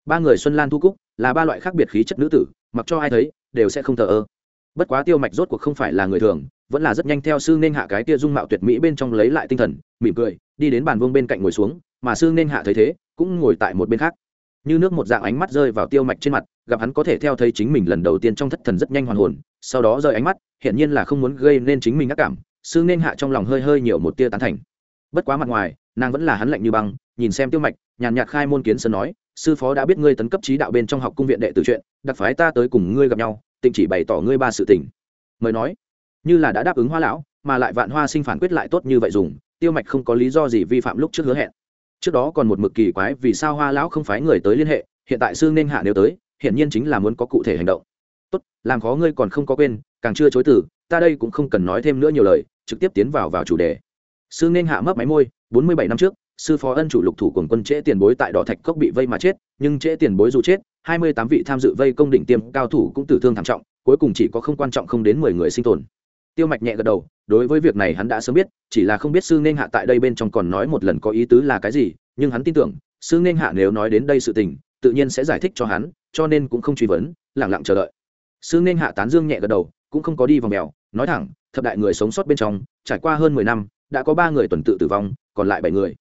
Ba người xuân lan thu cúc, là ba loại khác biệt khí chất nữ tử mặc cho ai thấy, đều sẽ không thờ ơ. Bất quá tiêu mạch rốt cuộc không phải là người thường, vẫn là rất nhanh theo sư nên hạ cái tia dung mạo tuyệt mỹ bên trong lấy lại tinh thần, mỉm cười, đi đến bàn vương bên cạnh ngồi xuống, mà sư nên hạ thấy thế, cũng ngồi tại một bên khác. Như nước một dạng ánh mắt rơi vào tiêu mạch trên mặt, gặp hắn có thể theo thấy chính mình lần đầu tiên trong thất thần rất nhanh hoàn hồn, sau đó rơi ánh mắt, hiển nhiên là không muốn gây nên chính mình ác cảm, sư nên hạ trong lòng hơi hơi nhiều một tia tán thành. Bất quá mặt ngoài, nàng vẫn là hắn lạnh như băng, nhìn xem tiêu mạch, nhàn nhạt khai môn kiến sơn nói sư phó đã biết ngươi tấn cấp trí đạo bên trong học cung viện đệ tử chuyện, đặc phái ta tới cùng ngươi gặp nhau, tịnh chỉ bày tỏ ngươi ba sự tình. Mời nói. Như là đã đáp ứng hoa lão, mà lại vạn hoa sinh phản quyết lại tốt như vậy dùng, tiêu mạch không có lý do gì vi phạm lúc trước hứa hẹn. Trước đó còn một mực kỳ quái vì sao hoa lão không phái người tới liên hệ, hiện tại sư nên hạ nếu tới, hiển nhiên chính là muốn có cụ thể hành động. Tốt, làm khó ngươi còn không có quên, càng chưa chối từ, ta đây cũng không cần nói thêm nữa nhiều lời, trực tiếp tiến vào vào chủ đề. Sư nên hạ mấp máy môi, bốn mươi bảy năm trước sư phó ân chủ lục thủ cùng quân trễ tiền bối tại đỏ thạch cốc bị vây mà chết, nhưng trễ tiền bối dù chết, hai mươi tám vị tham dự vây công đỉnh tiêm cao thủ cũng tử thương thảm trọng, cuối cùng chỉ có không quan trọng không đến mười người sinh tồn. Tiêu mạch nhẹ gật đầu, đối với việc này hắn đã sớm biết, chỉ là không biết sư nên hạ tại đây bên trong còn nói một lần có ý tứ là cái gì, nhưng hắn tin tưởng, sư nên hạ nếu nói đến đây sự tình, tự nhiên sẽ giải thích cho hắn, cho nên cũng không truy vấn lẳng lặng chờ đợi. Sư nên hạ tán dương nhẹ gật đầu, cũng không có đi vòng mèo, nói thẳng, thập đại người sống sót bên trong, trải qua hơn mười năm, đã có ba người tuần tự tử vong, còn lại bảy người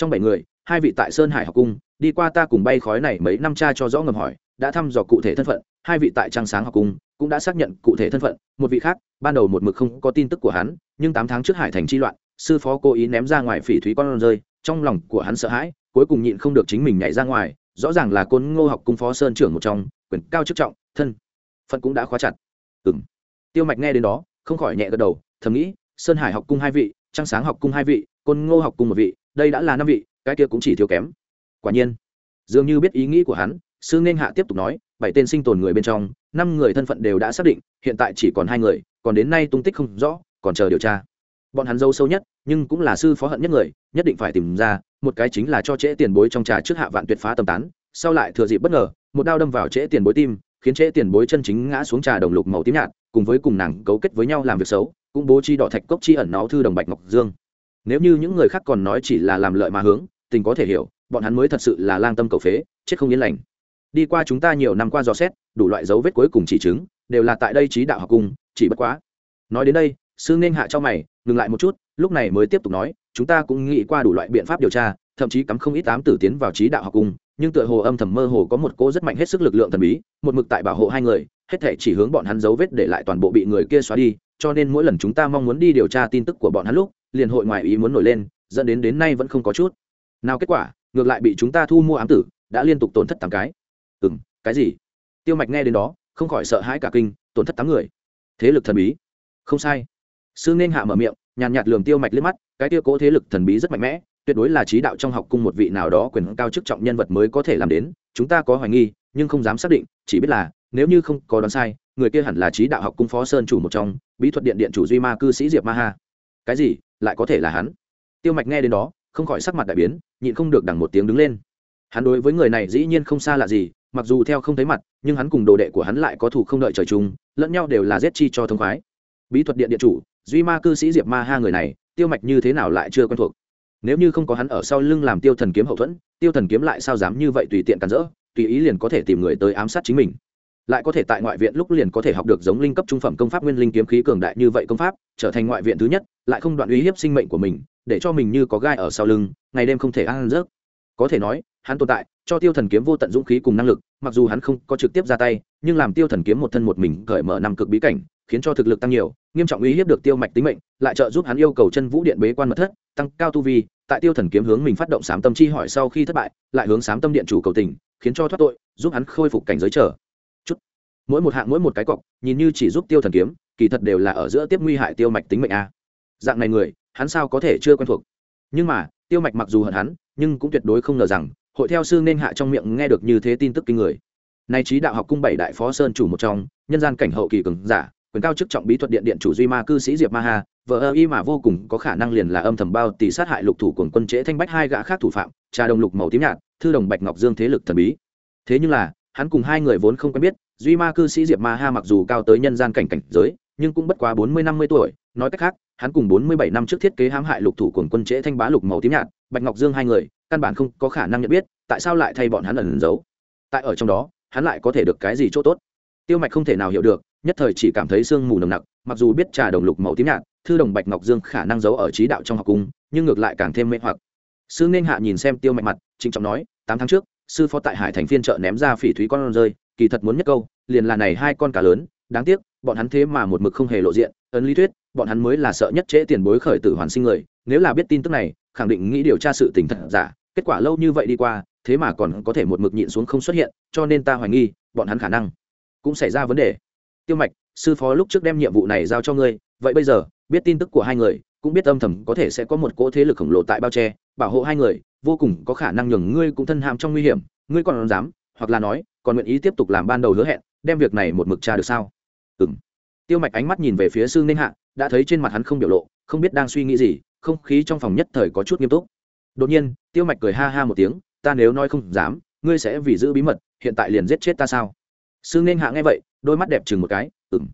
trong bảy người, hai vị tại sơn hải học cung, đi qua ta cùng bay khói này mấy năm cha cho rõ ngầm hỏi, đã thăm dò cụ thể thân phận, hai vị tại trang sáng học cung cũng đã xác nhận cụ thể thân phận, một vị khác, ban đầu một mực không có tin tức của hắn, nhưng tám tháng trước hải thành chi loạn, sư phó cố ý ném ra ngoài phỉ thúy con rơi, trong lòng của hắn sợ hãi, cuối cùng nhịn không được chính mình nhảy ra ngoài, rõ ràng là côn ngô học cung phó sơn trưởng một trong, quyền cao chức trọng, thân phận cũng đã khóa chặt. Ừ m tiêu mạch nghe đến đó, không khỏi nhẹ gật đầu, thầm nghĩ, sơn hải học cung hai vị, trăng sáng học cung hai vị, côn ngô học cung một vị đây đã là năm vị, cái kia cũng chỉ thiếu kém. Quả nhiên, dường như biết ý nghĩ của hắn, sư nên hạ tiếp tục nói, bảy tên sinh tồn người bên trong, năm người thân phận đều đã xác định, hiện tại chỉ còn hai người, còn đến nay tung tích không rõ, còn chờ điều tra. Bọn hắn dâu sâu nhất, nhưng cũng là sư phó hận nhất người, nhất định phải tìm ra, một cái chính là cho trễ tiền bối trong trà trước hạ vạn tuyệt phá tầm tán, sau lại thừa dịp bất ngờ, một đao đâm vào trễ tiền bối tim, khiến trễ tiền bối chân chính ngã xuống trà đồng lục màu tím nhạt, cùng với cùng nàng cấu kết với nhau làm việc xấu, cũng bố chi đỏ thạch cốc chi ẩn nó thư đồng bạch ngọc dương nếu như những người khác còn nói chỉ là làm lợi mà hướng, tình có thể hiểu, bọn hắn mới thật sự là lang tâm cầu phế, chết không yên lành. Đi qua chúng ta nhiều năm qua dò xét, đủ loại dấu vết cuối cùng chỉ chứng, đều là tại đây trí đạo học cung, chỉ bất quá. Nói đến đây, sư nên hạ cho mày, ngừng lại một chút, lúc này mới tiếp tục nói, chúng ta cũng nghĩ qua đủ loại biện pháp điều tra, thậm chí cắm không ít tám tử tiến vào trí đạo học cung, nhưng tựa hồ âm thầm mơ hồ có một cô rất mạnh hết sức lực lượng thần bí, một mực tại bảo hộ hai người, hết thể chỉ hướng bọn hắn dấu vết để lại toàn bộ bị người kia xóa đi, cho nên mỗi lần chúng ta mong muốn đi điều tra tin tức của bọn hắn lúc liền hội ngoại ý muốn nổi lên, dẫn đến đến nay vẫn không có chút. Nào kết quả, ngược lại bị chúng ta thu mua ám tử, đã liên tục tổn thất tám cái. Ừ m cái gì? Tiêu mạch nghe đến đó, không khỏi sợ hãi cả kinh, tổn thất tám người. Thế lực thần bí. Không sai. Sư nên hạ mở miệng, nhàn nhạt lường tiêu mạch liếc mắt, cái tiêu cố thế lực thần bí rất mạnh mẽ, tuyệt đối là trí đạo trong học cung một vị nào đó quyền cao chức trọng nhân vật mới có thể làm đến, chúng ta có hoài nghi, nhưng không dám xác định, chỉ biết là, nếu như không có đoán sai, người kia hẳn là trí đạo học cung phó sơn chủ một trong, bí thuật điện điện chủ duy ma cư sĩ diệp ma ha. Cái gì? Lại có thể là hắn. Tiêu mạch nghe đến đó, không khỏi sắc mặt đại biến, nhịn không được đằng một tiếng đứng lên. Hắn đối với người này dĩ nhiên không xa lạ gì, mặc dù theo không thấy mặt, nhưng hắn cùng đồ đệ của hắn lại có thủ không đợi trời chung, lẫn nhau đều là giết chi cho thông khoái. Bí thuật điện điện chủ, duy ma cư sĩ diệp ma ha người này, tiêu mạch như thế nào lại chưa quen thuộc? Nếu như không có hắn ở sau lưng làm tiêu thần kiếm hậu thuẫn, tiêu thần kiếm lại sao dám như vậy tùy tiện can rỡ, tùy ý liền có thể tìm người tới ám sát chính mình. Lại có thể tại ngoại viện lúc liền có thể học được giống linh cấp trung phẩm công pháp nguyên linh kiếm khí cường đại như vậy công pháp, trở thành ngoại viện thứ nhất lại không đoạn uy hiếp sinh mệnh của mình, để cho mình như có gai ở sau lưng, ngày đêm không thể ăn rớt có thể nói, hắn tồn tại, cho tiêu thần kiếm vô tận dũng khí cùng năng lực, mặc dù hắn không có trực tiếp ra tay, nhưng làm tiêu thần kiếm một thân một mình cởi mở năm cực bí cảnh, khiến cho thực lực tăng nhiều, nghiêm trọng uy hiếp được tiêu mạch tính mệnh, lại trợ giúp hắn yêu cầu chân vũ điện bế quan mật thất, tăng cao tu vi, tại tiêu thần kiếm hướng mình phát động sám tâm chi hỏi sau khi thất bại, lại hướng sám tâm điện chủ cầu tình, khiến cho thoát tội, giúp hắn khôi phục cảnh giới trở. Chút. Mỗi một hạng mỗi một cái cọc, nhìn như chỉ giúp tiêu thần kiếm, kỳ thật đều là ở giữa tiếp nguy hại tiêu mạch tính mệnh a dạng này người, hắn sao có thể chưa quen thuộc? Nhưng mà, tiêu mạch mặc dù hận hắn, nhưng cũng tuyệt đối không ngờ rằng, hội theo sư nên hạ trong miệng nghe được như thế tin tức kinh người. Nay trí đạo học cung bảy đại phó sơn chủ một trong, nhân gian cảnh hậu kỳ cường giả, quyền cao chức trọng bí thuật điện điện chủ duy ma cư sĩ diệp ma hà vợ ơ y mà vô cùng có khả năng liền là âm thầm bao tỷ sát hại lục thủ của quân trễ thanh bách hai gã khác thủ phạm, trà đồng lục màu tím nhạt, thư đồng bạch ngọc dương thế lực thần bí. Thế nhưng là, hắn cùng hai người vốn không quen biết, duy ma cư sĩ diệp ma ha mặc dù cao tới nhân gian cảnh cảnh giới, nhưng cũng bất quá bốn mươi năm mươi tuổi, nói cách khác hắn cùng bốn mươi bảy năm trước thiết kế hãm hại lục thủ quần quân trễ thanh bá lục màu tím nhạt, bạch ngọc dương hai người, căn bản không có khả năng nhận biết tại sao lại thay bọn hắn ẩn giấu. Tại ở trong đó, hắn lại có thể được cái gì chỗ tốt. Tiêu mạch không thể nào hiểu được, nhất thời chỉ cảm thấy sương mù nồng nặc, mặc dù biết trà đồng lục màu tím nhạt, thư đồng bạch ngọc dương khả năng giấu ở trí đạo trong học cung, nhưng ngược lại càng thêm mê hoặc. Sư nên hạ nhìn xem tiêu mạch mặt, trịnh trọng nói, tám tháng trước, sư phó tại hải thành phiên chợ ném ra phỉ thúy con rơi, kỳ thật muốn nhất câu, liền là này hai con cá lớn, đáng tiếc, bọn hắn thế mà một mực không hề lộ diện, ấn lý thuyết bọn hắn mới là sợ nhất trễ tiền bối khởi tử hoàn sinh người, nếu là biết tin tức này, khẳng định nghĩ điều tra sự tình thật giả, kết quả lâu như vậy đi qua, thế mà còn có thể một mực nhịn xuống không xuất hiện, cho nên ta hoài nghi, bọn hắn khả năng cũng xảy ra vấn đề. Tiêu mạch, sư phó lúc trước đem nhiệm vụ này giao cho ngươi, vậy bây giờ, biết tin tức của hai người, cũng biết âm thầm có thể sẽ có một cỗ thế lực khổng lồ tại bao che, bảo hộ hai người, vô cùng có khả năng nhường ngươi cũng thân hàm trong nguy hiểm, ngươi còn dám, hoặc là nói, còn nguyện ý tiếp tục làm ban đầu hứa hẹn, đem việc này một mực tra được sao? Ừ tiêu mạch ánh mắt nhìn về phía sư ninh hạ, đã thấy trên mặt hắn không biểu lộ, không biết đang suy nghĩ gì, không khí trong phòng nhất thời có chút nghiêm túc. Đột nhiên, tiêu mạch cười ha ha một tiếng, ta nếu nói không dám, ngươi sẽ vì giữ bí mật, hiện tại liền giết chết ta sao? Sư ninh hạ nghe vậy, đôi mắt đẹp chừng một cái ừng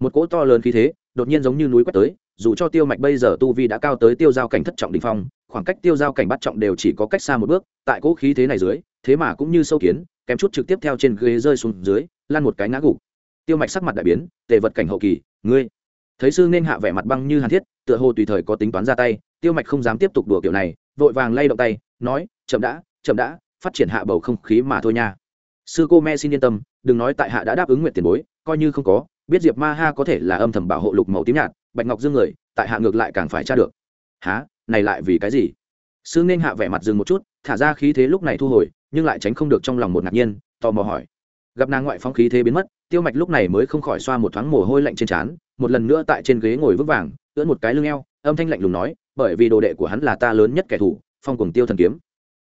một cỗ to lớn khí thế, đột nhiên giống như núi quét tới, dù cho tiêu mạch bây giờ tu vi đã cao tới tiêu giao cảnh thất trọng đình phong, khoảng cách tiêu giao cảnh bắt trọng đều chỉ có cách xa một bước, tại cỗ khí thế này dưới, thế mà cũng như sâu kiến, kém chút trực tiếp theo trên ghế rơi xuống dưới lan một cái ngã gục tiêu mạch sắc mặt đại biến, tề vật cảnh hậu kỳ, ngươi. Thấy sư nên hạ vẻ mặt băng như hàn thiết, tựa hồ tùy thời có tính toán ra tay, tiêu mạch không dám tiếp tục đùa kiểu này, vội vàng lay động tay, nói, chậm đã chậm đã, phát triển hạ bầu không khí mà thôi nha. Sư cô me xin yên tâm, đừng nói tại hạ đã đáp ứng nguyện tiền bối, coi như không có, biết diệp ma ha có thể là âm thầm bảo hộ lục màu tím nhạt, bạch ngọc dương người, tại hạ ngược lại càng phải tra được. Há này lại vì cái gì? Sư nên hạ vẻ mặt dừng một chút, thả ra khí thế lúc này thu hồi, nhưng lại tránh không được trong lòng một ngạc nhiên, tò mò hỏi. Gặp nàng ngoại phong khí thế biến mất tiêu mạch lúc này mới không khỏi xoa một thoáng mồ hôi lạnh trên trán, một lần nữa tại trên ghế ngồi vững vàng, ưỡn một cái lưng eo, âm thanh lạnh lùng nói, bởi vì đồ đệ của hắn là ta lớn nhất kẻ thù, phong cùng tiêu thần kiếm.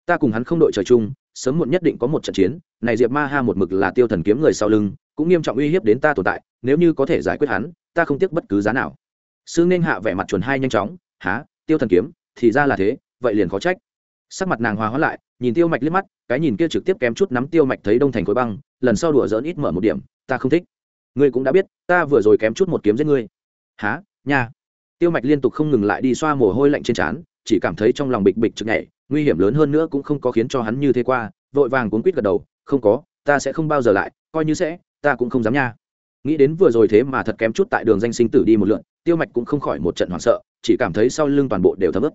Ta cùng hắn không đội trời chung, sớm muộn nhất định có một trận chiến, này diệp ma ha một mực là tiêu thần kiếm người sau lưng, cũng nghiêm trọng uy hiếp đến ta tồn tại, nếu như có thể giải quyết hắn, ta không tiếc bất cứ giá nào. Sư nên hạ vẻ mặt chuẩn hai nhanh chóng, há, tiêu thần kiếm, thì ra là thế, vậy liền khó trách. Sắc mặt nàng hòa hóa lại, nhìn tiêu mạch liếc mắt, cái nhìn kia trực tiếp kém chút nắm tiêu mạch thấy đông thành khối băng, lần sau đùa dỡn ít mở một điểm ta không thích. Ngươi cũng đã biết, ta vừa rồi kém chút một kiếm giết ngươi. Há nha. Tiêu mạch liên tục không ngừng lại đi xoa mồ hôi lạnh trên trán, chỉ cảm thấy trong lòng bịch bịch chực nhảy, nguy hiểm lớn hơn nữa cũng không có khiến cho hắn như thế qua, vội vàng cuốn quýt gật đầu, không có, ta sẽ không bao giờ lại, coi như sẽ, ta cũng không dám nha. Nghĩ đến vừa rồi thế mà thật kém chút tại đường danh sinh tử đi một lượn, tiêu mạch cũng không khỏi một trận hoảng sợ, chỉ cảm thấy sau lưng toàn bộ đều thấm ướt.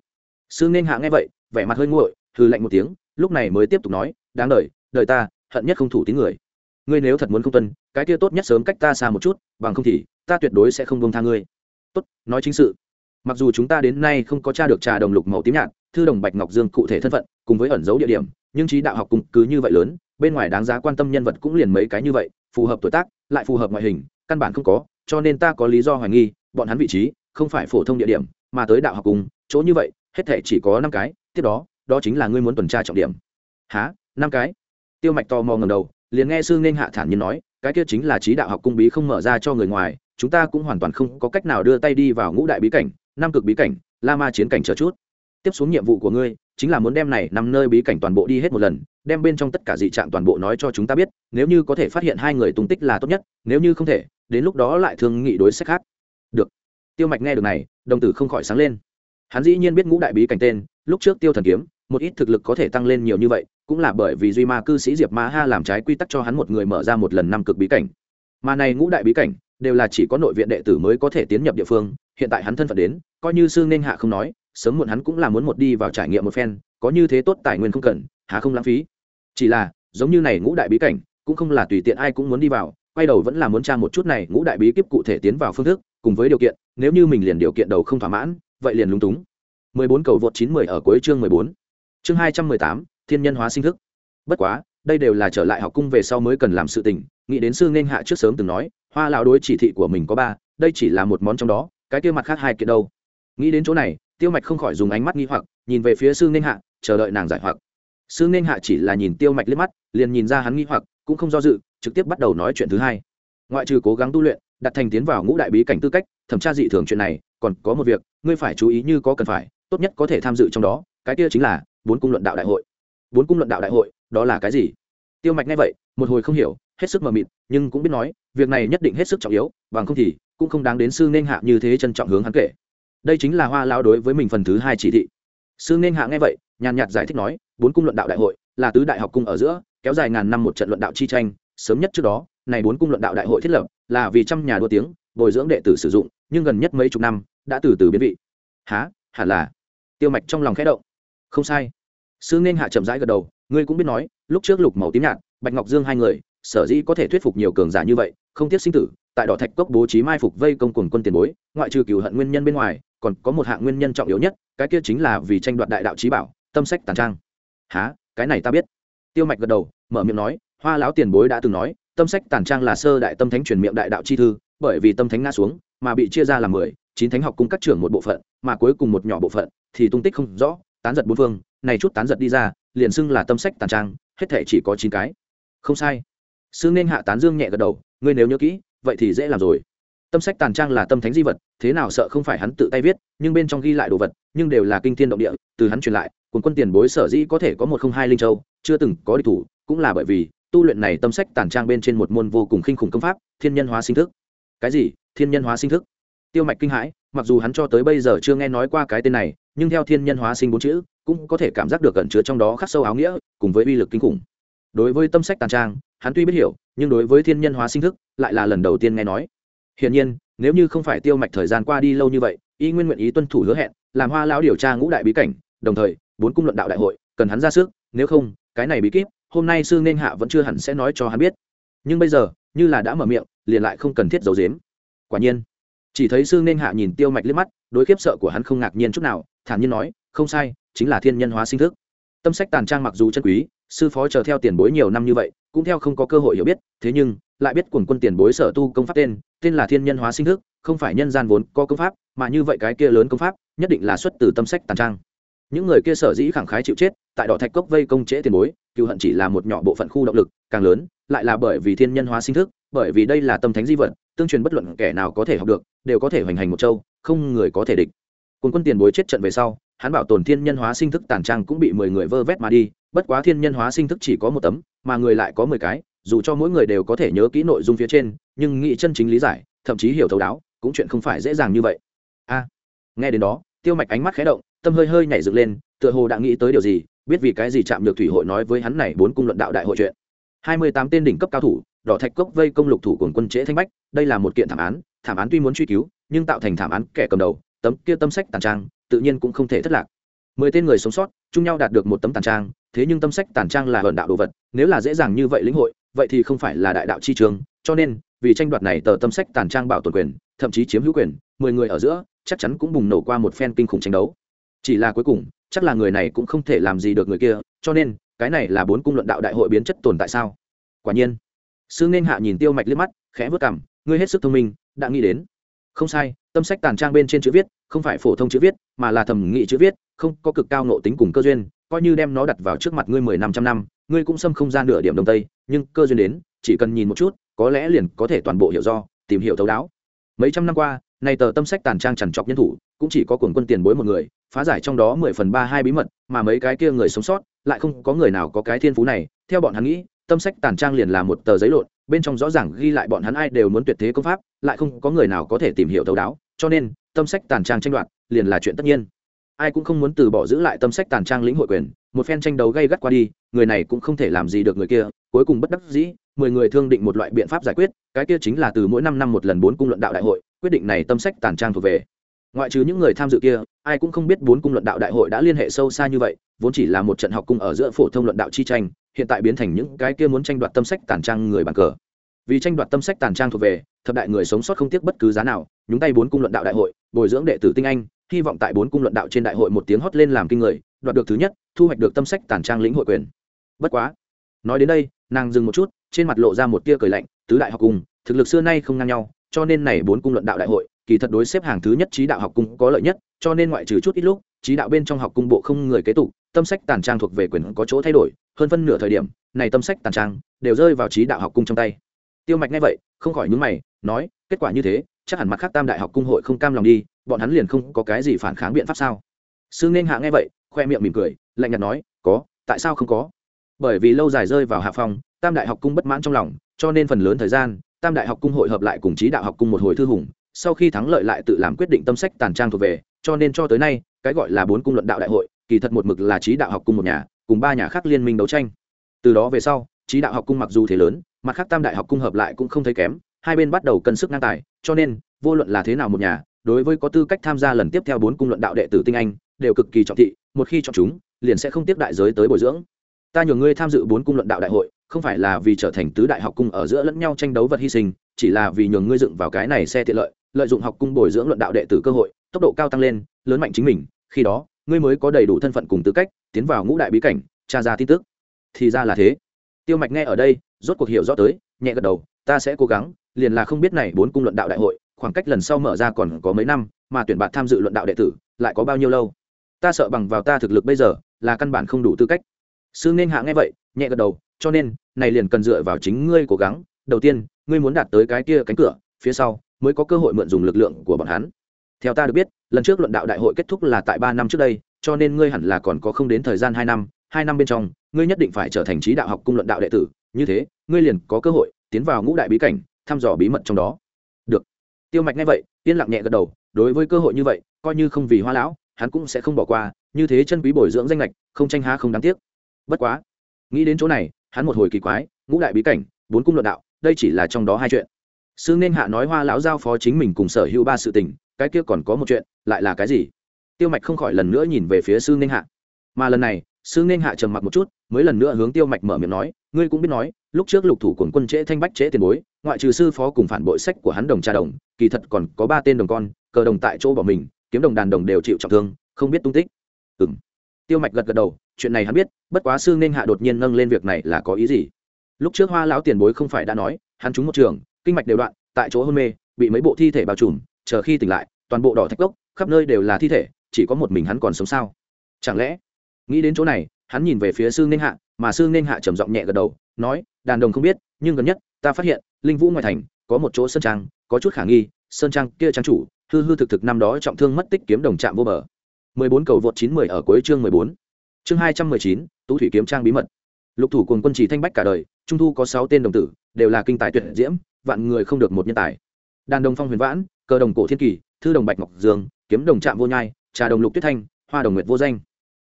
Sương nên hạ nghe vậy, vẻ mặt hơi nguội, hừ lạnh một tiếng, lúc này mới tiếp tục nói, đáng đợi đợi ta, hận nhất không thủ tín người ngươi nếu thật muốn không tuân, cái kia tốt nhất sớm cách ta xa một chút, bằng không thì ta tuyệt đối sẽ không buông tha ngươi. Tốt, nói chính sự. Mặc dù chúng ta đến nay không có tra được trà đồng lục màu tím nhạt, thư đồng bạch ngọc dương cụ thể thân phận, cùng với ẩn dấu địa điểm, nhưng trí đạo học cùng cứ như vậy lớn, bên ngoài đáng giá quan tâm nhân vật cũng liền mấy cái như vậy, phù hợp tuổi tác, lại phù hợp ngoại hình, căn bản không có, cho nên ta có lý do hoài nghi, bọn hắn vị trí, không phải phổ thông địa điểm, mà tới đạo học cùng, chỗ như vậy, hết thể chỉ có năm cái, tiếp đó đó chính là ngươi muốn tuần tra trọng điểm. Há năm cái? Tiêu mạch to mò ngầm đầu liền nghe sư nên hạ thản nhiên nói, cái kia chính là trí đạo học cung bí không mở ra cho người ngoài, chúng ta cũng hoàn toàn không có cách nào đưa tay đi vào ngũ đại bí cảnh, năm cực bí cảnh, la ma chiến cảnh chờ chút. Tiếp xuống nhiệm vụ của ngươi, chính là muốn đem này năm nơi bí cảnh toàn bộ đi hết một lần, đem bên trong tất cả dị trạng toàn bộ nói cho chúng ta biết, nếu như có thể phát hiện hai người tung tích là tốt nhất, nếu như không thể, đến lúc đó lại thương nghị đối sách khác. Được. Tiêu mạch nghe được này, đồng tử không khỏi sáng lên. Hắn dĩ nhiên biết ngũ đại bí cảnh tên, lúc trước tiêu thần kiếm một ít thực lực có thể tăng lên nhiều như vậy, cũng là bởi vì duy ma cư sĩ diệp ma ha làm trái quy tắc cho hắn một người mở ra một lần năm cực bí cảnh. Mà này ngũ đại bí cảnh, đều là chỉ có nội viện đệ tử mới có thể tiến nhập địa phương, hiện tại hắn thân phận đến, coi như sư nên hạ không nói, sớm muộn hắn cũng là muốn một đi vào trải nghiệm một phen, có như thế tốt tài nguyên không cần, há không lãng phí. Chỉ là, giống như này ngũ đại bí cảnh, cũng không là tùy tiện ai cũng muốn đi vào, quay đầu vẫn là muốn tra một chút này ngũ đại bí kíp cụ thể tiến vào phương thức, cùng với điều kiện, nếu như mình liền điều kiện đầu không thỏa mãn, vậy liền lúng túng. 14 cầu vượt 910 ở cuối chương 14. Chương 218, thiên nhân hóa sinh thức. Bất quá, đây đều là trở lại học cung về sau mới cần làm sự tình, nghĩ đến sư nên hạ trước sớm từng nói, Hoa lão đối chỉ thị của mình có ba, đây chỉ là một món trong đó, cái kia mặt khác hai kiện đâu. Nghĩ đến chỗ này, Tiêu Mạch không khỏi dùng ánh mắt nghi hoặc, nhìn về phía sư nên hạ, chờ đợi nàng giải hoặc. Sư nên hạ chỉ là nhìn Tiêu Mạch liếc mắt, liền nhìn ra hắn nghi hoặc, cũng không do dự, trực tiếp bắt đầu nói chuyện thứ hai. Ngoại trừ cố gắng tu luyện, đặt thành tiến vào ngũ đại bí cảnh tư cách, thẩm tra dị thường chuyện này, còn có một việc, ngươi phải chú ý như có cần phải, tốt nhất có thể tham dự trong đó cái kia chính là bốn cung luận đạo đại hội. Bốn cung luận đạo đại hội, đó là cái gì? Tiêu mạch nghe vậy, một hồi không hiểu, hết sức mờ mịt, nhưng cũng biết nói, việc này nhất định hết sức trọng yếu, bằng không thì cũng không đáng đến sư nên hạ như thế trân trọng hướng hắn kể. Đây chính là hoa lao đối với mình phần thứ hai chỉ thị. Sư nên hạ nghe vậy, nhàn nhạt giải thích nói, bốn cung luận đạo đại hội là tứ đại học cung ở giữa, kéo dài ngàn năm một trận luận đạo chi tranh, sớm nhất trước đó, này bốn cung luận đạo đại hội thiết lập là vì trăm nhà đua tiếng, bồi dưỡng đệ tử sử dụng, nhưng gần nhất mấy chục năm đã từ từ biến vị. Há hẳn là. Tiêu mạch trong lòng khẽ động không sai. Sư nên hạ chậm rãi gật đầu, ngươi cũng biết nói, lúc trước lục màu tím nhạt, bạch ngọc dương hai người, sở dĩ có thể thuyết phục nhiều cường giả như vậy, không tiếc sinh tử, tại đỏ thạch cốc bố trí mai phục vây công cùng quân tiền bối, ngoại trừ cửu hận nguyên nhân bên ngoài, còn có một hạng nguyên nhân trọng yếu nhất, cái kia chính là vì tranh đoạt đại đạo trí bảo, tâm sách tàn trang. Há cái này ta biết. Tiêu mạch gật đầu, mở miệng nói, hoa lão tiền bối đã từng nói, tâm sách tàn trang là sơ đại tâm thánh truyền miệng đại đạo chi thư, bởi vì tâm thánh ngã xuống, mà bị chia ra làm mười, chín thánh học cung các trưởng một bộ phận, mà cuối cùng một nhỏ bộ phận, thì tung tích không rõ tán giật bốn phương, này chút tán giật đi ra, liền xưng là tâm sách tàn trang, hết thể chỉ có chín cái. Không sai. Sư nên hạ tán dương nhẹ gật đầu, ngươi nếu nhớ kỹ, vậy thì dễ làm rồi. Tâm sách tàn trang là tâm thánh di vật, thế nào sợ không phải hắn tự tay viết, nhưng bên trong ghi lại đồ vật, nhưng đều là kinh thiên động địa, từ hắn truyền lại, cuốn quân tiền bối sở dĩ có thể có một không hai linh châu, chưa từng có địch thủ, cũng là bởi vì, tu luyện này tâm sách tàn trang bên trên một môn vô cùng khinh khủng công pháp, thiên nhân hóa sinh thức. Cái gì? Thiên nhân hóa sinh thức? Tiêu mạch kinh hãi, mặc dù hắn cho tới bây giờ chưa nghe nói qua cái tên này nhưng theo thiên nhân hóa sinh bốn chữ, cũng có thể cảm giác được cẩn chứa trong đó khắc sâu áo nghĩa, cùng với uy lực kinh khủng. Đối với tâm sách tàn trang, hắn tuy biết hiểu, nhưng đối với thiên nhân hóa sinh thức, lại là lần đầu tiên nghe nói. Hiển nhiên, nếu như không phải tiêu mạch thời gian qua đi lâu như vậy, y nguyên nguyện ý tuân thủ hứa hẹn, làm hoa lão điều tra ngũ đại bí cảnh, đồng thời, bốn cung luận đạo đại hội, cần hắn ra sức, nếu không, cái này bí kíp, hôm nay sư nên hạ vẫn chưa hẳn sẽ nói cho hắn biết. Nhưng bây giờ, như là đã mở miệng, liền lại không cần thiết giấu dếm quả nhiên chỉ thấy sư nên hạ nhìn tiêu mạch liếc mắt, đối khiếp sợ của hắn không ngạc nhiên chút nào, thản nhiên nói, không sai, chính là thiên nhân hóa sinh thức. Tâm sách tàn trang mặc dù chân quý, sư phó chờ theo tiền bối nhiều năm như vậy, cũng theo không có cơ hội hiểu biết, thế nhưng, lại biết quần quân tiền bối sở tu công pháp tên tên là thiên nhân hóa sinh thức, không phải nhân gian vốn có công pháp, mà như vậy cái kia lớn công pháp, nhất định là xuất từ tâm sách tàn trang. Những người kia sở dĩ khẳng khái chịu chết, tại đỏ thạch cốc vây công trễ tiền bối cựu hận chỉ là một nhỏ bộ phận khu động lực, càng lớn, lại là bởi vì thiên nhân hóa sinh thức, bởi vì đây là tâm thánh di vật tương truyền bất luận kẻ nào có thể học được, đều có thể hoành hành một châu, không người có thể địch. Cùng quân tiền bối chết trận về sau, hắn bảo tồn thiên nhân hóa sinh thức tàn trang cũng bị mười người vơ vét mà đi, bất quá thiên nhân hóa sinh thức chỉ có một tấm, mà người lại có mười cái, dù cho mỗi người đều có thể nhớ kỹ nội dung phía trên, nhưng nghĩ chân chính lý giải, thậm chí hiểu thấu đáo, cũng chuyện không phải dễ dàng như vậy. A, nghe đến đó, tiêu mạch ánh mắt khé động, tâm hơi hơi nhảy dựng lên, tựa hồ đã nghĩ tới điều gì, biết vì cái gì chạm được thủy hội nói với hắn này bốn cung luận đạo đại hội chuyện. Hai mươi tám tên đỉnh cấp cao thủ đỏ thạch cốc vây công lục thủ của quân trễ thanh bách, đây là một kiện thảm án thảm án tuy muốn truy cứu, nhưng tạo thành thảm án kẻ cầm đầu, tấm kia tâm sách tàn trang, tự nhiên cũng không thể thất lạc. Mười tên người sống sót, chung nhau đạt được một tấm tàn trang, thế nhưng tâm sách tàn trang là hận đạo đồ vật, nếu là dễ dàng như vậy lĩnh hội, vậy thì không phải là đại đạo chi trường, cho nên, vì tranh đoạt này tờ tâm sách tàn trang bảo tồn quyền, thậm chí chiếm hữu quyền, mười người ở giữa, chắc chắn cũng bùng nổ qua một phen kinh khủng tranh đấu. Chỉ là cuối cùng, chắc là người này cũng không thể làm gì được người kia, cho nên, cái này là bốn cung luận đạo đại hội biến chất tồn tại sao? Quả nhiên sư nên hạ nhìn tiêu mạch liếc mắt, khẽ vớt cảm ngươi hết sức thông minh, đã nghĩ đến. Không sai, tâm sách tàn trang bên trên chữ viết, không phải phổ thông chữ viết, mà là thẩm nghị chữ viết, không có cực cao nộ tính cùng cơ duyên, coi như đem nó đặt vào trước mặt ngươi mười năm trăm năm, ngươi cũng xâm không gian nửa điểm đông tây, nhưng cơ duyên đến, chỉ cần nhìn một chút, có lẽ liền có thể toàn bộ hiểu do, tìm hiểu thấu đáo. Mấy trăm năm qua, nay tờ tâm sách tàn trang trằn trọc nhân thủ, cũng chỉ có cuồng quân tiền bối một người, phá giải trong đó mười phần ba hai bí mật, mà mấy cái kia người sống sót, lại không có người nào có cái thiên phú này, theo bọn hắn nghĩ tâm sách tàn trang liền là một tờ giấy lộn, bên trong rõ ràng ghi lại bọn hắn ai đều muốn tuyệt thế công pháp, lại không có người nào có thể tìm hiểu thấu đáo, cho nên, tâm sách tàn trang tranh đoạt liền là chuyện tất nhiên. Ai cũng không muốn từ bỏ giữ lại tâm sách tàn trang lĩnh hội quyền, một phen tranh đấu gây gắt qua đi, người này cũng không thể làm gì được người kia, cuối cùng bất đắc dĩ, mười người thương định một loại biện pháp giải quyết, cái kia chính là từ mỗi năm năm một lần bốn cung luận đạo đại hội, quyết định này tâm sách tàn trang thuộc về ngoại trừ những người tham dự kia, ai cũng không biết bốn cung luận đạo đại hội đã liên hệ sâu xa như vậy, vốn chỉ là một trận học cung ở giữa phổ thông luận đạo chi tranh, hiện tại biến thành những cái kia muốn tranh đoạt tâm sách tàn trang người bàn cờ. Vì tranh đoạt tâm sách tàn trang thuộc về, thập đại người sống sót không tiếc bất cứ giá nào, nhúng tay bốn cung luận đạo đại hội, bồi dưỡng đệ tử tinh anh, hy vọng tại bốn cung luận đạo trên đại hội một tiếng hót lên làm kinh người, đoạt được thứ nhất, thu hoạch được tâm sách tàn trang lĩnh hội quyền. Bất quá, nói đến đây, nàng dừng một chút, trên mặt lộ ra một tia cười lạnh, tứ đại học cung, thực lực xưa nay không ngang nhau, cho nên này bốn cung luận đạo đại hội kỳ thật đối xếp hàng thứ nhất trí đạo học cung có lợi nhất, cho nên ngoại trừ chút ít lúc, trí đạo bên trong học cung bộ không người kế tục, tâm sách tàn trang thuộc về quyền có chỗ thay đổi, hơn phân nửa thời điểm, này tâm sách tàn trang đều rơi vào trí đạo học cung trong tay. Tiêu mạch nghe vậy, không khỏi nhúng mày, nói, kết quả như thế, chắc hẳn mặt khác tam đại học cung hội không cam lòng đi, bọn hắn liền không có cái gì phản kháng biện pháp sao? Sư nên hạ nghe vậy, khoe miệng mỉm cười, lạnh nhạt nói, có, tại sao không có? Bởi vì lâu dài rơi vào hạ phòng tam đại học cung bất mãn trong lòng, cho nên phần lớn thời gian, tam đại học cung hội hợp lại cùng trí đạo học cung một hồi thư hùng sau khi thắng lợi lại tự làm quyết định tâm sách tàn trang thuộc về, cho nên cho tới nay, cái gọi là bốn cung luận đạo đại hội, kỳ thật một mực là trí đạo học cung một nhà, cùng ba nhà khác liên minh đấu tranh. Từ đó về sau, trí đạo học cung mặc dù thế lớn, mặt khác tam đại học cung hợp lại cũng không thấy kém, hai bên bắt đầu cân sức ngang tài, cho nên, vô luận là thế nào một nhà, đối với có tư cách tham gia lần tiếp theo bốn cung luận đạo đệ tử tinh anh, đều cực kỳ trọng thị, một khi chọn chúng, liền sẽ không tiếp đại giới tới bồi dưỡng. Ta nhường ngươi tham dự bốn cung luận đạo đại hội, không phải là vì trở thành tứ đại học cung ở giữa lẫn nhau tranh đấu vật hy sinh, chỉ là vì nhường ngươi dựng vào cái này xe tiện lợi lợi dụng học cung bồi dưỡng luận đạo đệ tử cơ hội, tốc độ cao tăng lên, lớn mạnh chính mình, khi đó, ngươi mới có đầy đủ thân phận cùng tư cách, tiến vào ngũ đại bí cảnh, tra ra tin tức. Thì ra là thế. Tiêu mạch nghe ở đây, rốt cuộc hiểu rõ tới, nhẹ gật đầu, ta sẽ cố gắng, liền là không biết này bốn cung luận đạo đại hội, khoảng cách lần sau mở ra còn có mấy năm, mà tuyển bạn tham dự luận đạo đệ tử, lại có bao nhiêu lâu? Ta sợ bằng vào ta thực lực bây giờ, là căn bản không đủ tư cách. Sư nên hạ nghe vậy, nhẹ gật đầu, cho nên, này liền cần dựa vào chính ngươi cố gắng. Đầu tiên, ngươi muốn đạt tới cái kia cánh cửa, phía sau mới có cơ hội mượn dùng lực lượng của bọn hắn. Theo ta được biết, lần trước luận đạo đại hội kết thúc là tại ba năm trước đây, cho nên ngươi hẳn là còn có không đến thời gian hai năm hai năm bên trong, ngươi nhất định phải trở thành trí đạo học cung luận đạo đệ tử. Như thế, ngươi liền có cơ hội tiến vào ngũ đại bí cảnh, thăm dò bí mật trong đó. Được. Tiêu mạch nghe vậy, yên lặng nhẹ gật đầu, đối với cơ hội như vậy, coi như không vì hoa lão, hắn cũng sẽ không bỏ qua, như thế chân quý bồi dưỡng danh lệch không tranh há không đáng tiếc. Bất quá, nghĩ đến chỗ này, hắn một hồi kỳ quái, ngũ đại bí cảnh, bốn cung luận đạo, đây chỉ là trong đó hai chuyện sư nên hạ nói hoa lão giao phó chính mình cùng sở hữu ba sự tình, cái kia còn có một chuyện, lại là cái gì? Tiêu mạch không khỏi lần nữa nhìn về phía sư nên hạ. Mà lần này sư nên hạ trầm mặc một chút, mới lần nữa hướng tiêu mạch mở miệng nói, ngươi cũng biết nói, lúc trước lục thủ quần quân trễ thanh bách trễ tiền bối, ngoại trừ sư phó cùng phản bội sách của hắn đồng cha đồng, kỳ thật còn có ba tên đồng con, cờ đồng tại chỗ bỏ mình, kiếm đồng đàn đồng đều chịu trọng thương, không biết tung tích. Ừ m tiêu mạch gật gật đầu, chuyện này hắn biết, bất quá sư nên hạ đột nhiên nâng lên việc này là có ý gì? Lúc trước hoa lão tiền bối không phải đã nói, hắn trúng một trường kinh mạch đều đoạn tại chỗ hôn mê bị mấy bộ thi thể bao trùm chờ khi tỉnh lại toàn bộ đỏ thạch cốc khắp nơi đều là thi thể chỉ có một mình hắn còn sống sao chẳng lẽ nghĩ đến chỗ này hắn nhìn về phía sương ninh hạ mà sương ninh hạ trầm giọng nhẹ gật đầu nói đàn đồng không biết nhưng gần nhất ta phát hiện linh vũ ngoài thành có một chỗ sơn trang có chút khả nghi sơn trang kia trang chủ hư hư thực thực năm đó trọng thương mất tích kiếm đồng trạm vô bờ 14 cầu vượt 910 ở cuối chương 14. Chương 219, Tú thủy kiếm trang bí mật. Lục thủ cùng quân chỉ thanh bách cả đời, trung thu có 6 tên đồng tử, đều là kinh tài tuyệt diễm, vạn người không được một nhân tài. Đàn đồng phong huyền vãn, cờ đồng cổ thiên kỳ, thư đồng bạch ngọc dương, kiếm đồng trạm vô nhai, trà đồng lục tuyết thanh, hoa đồng nguyệt vô danh.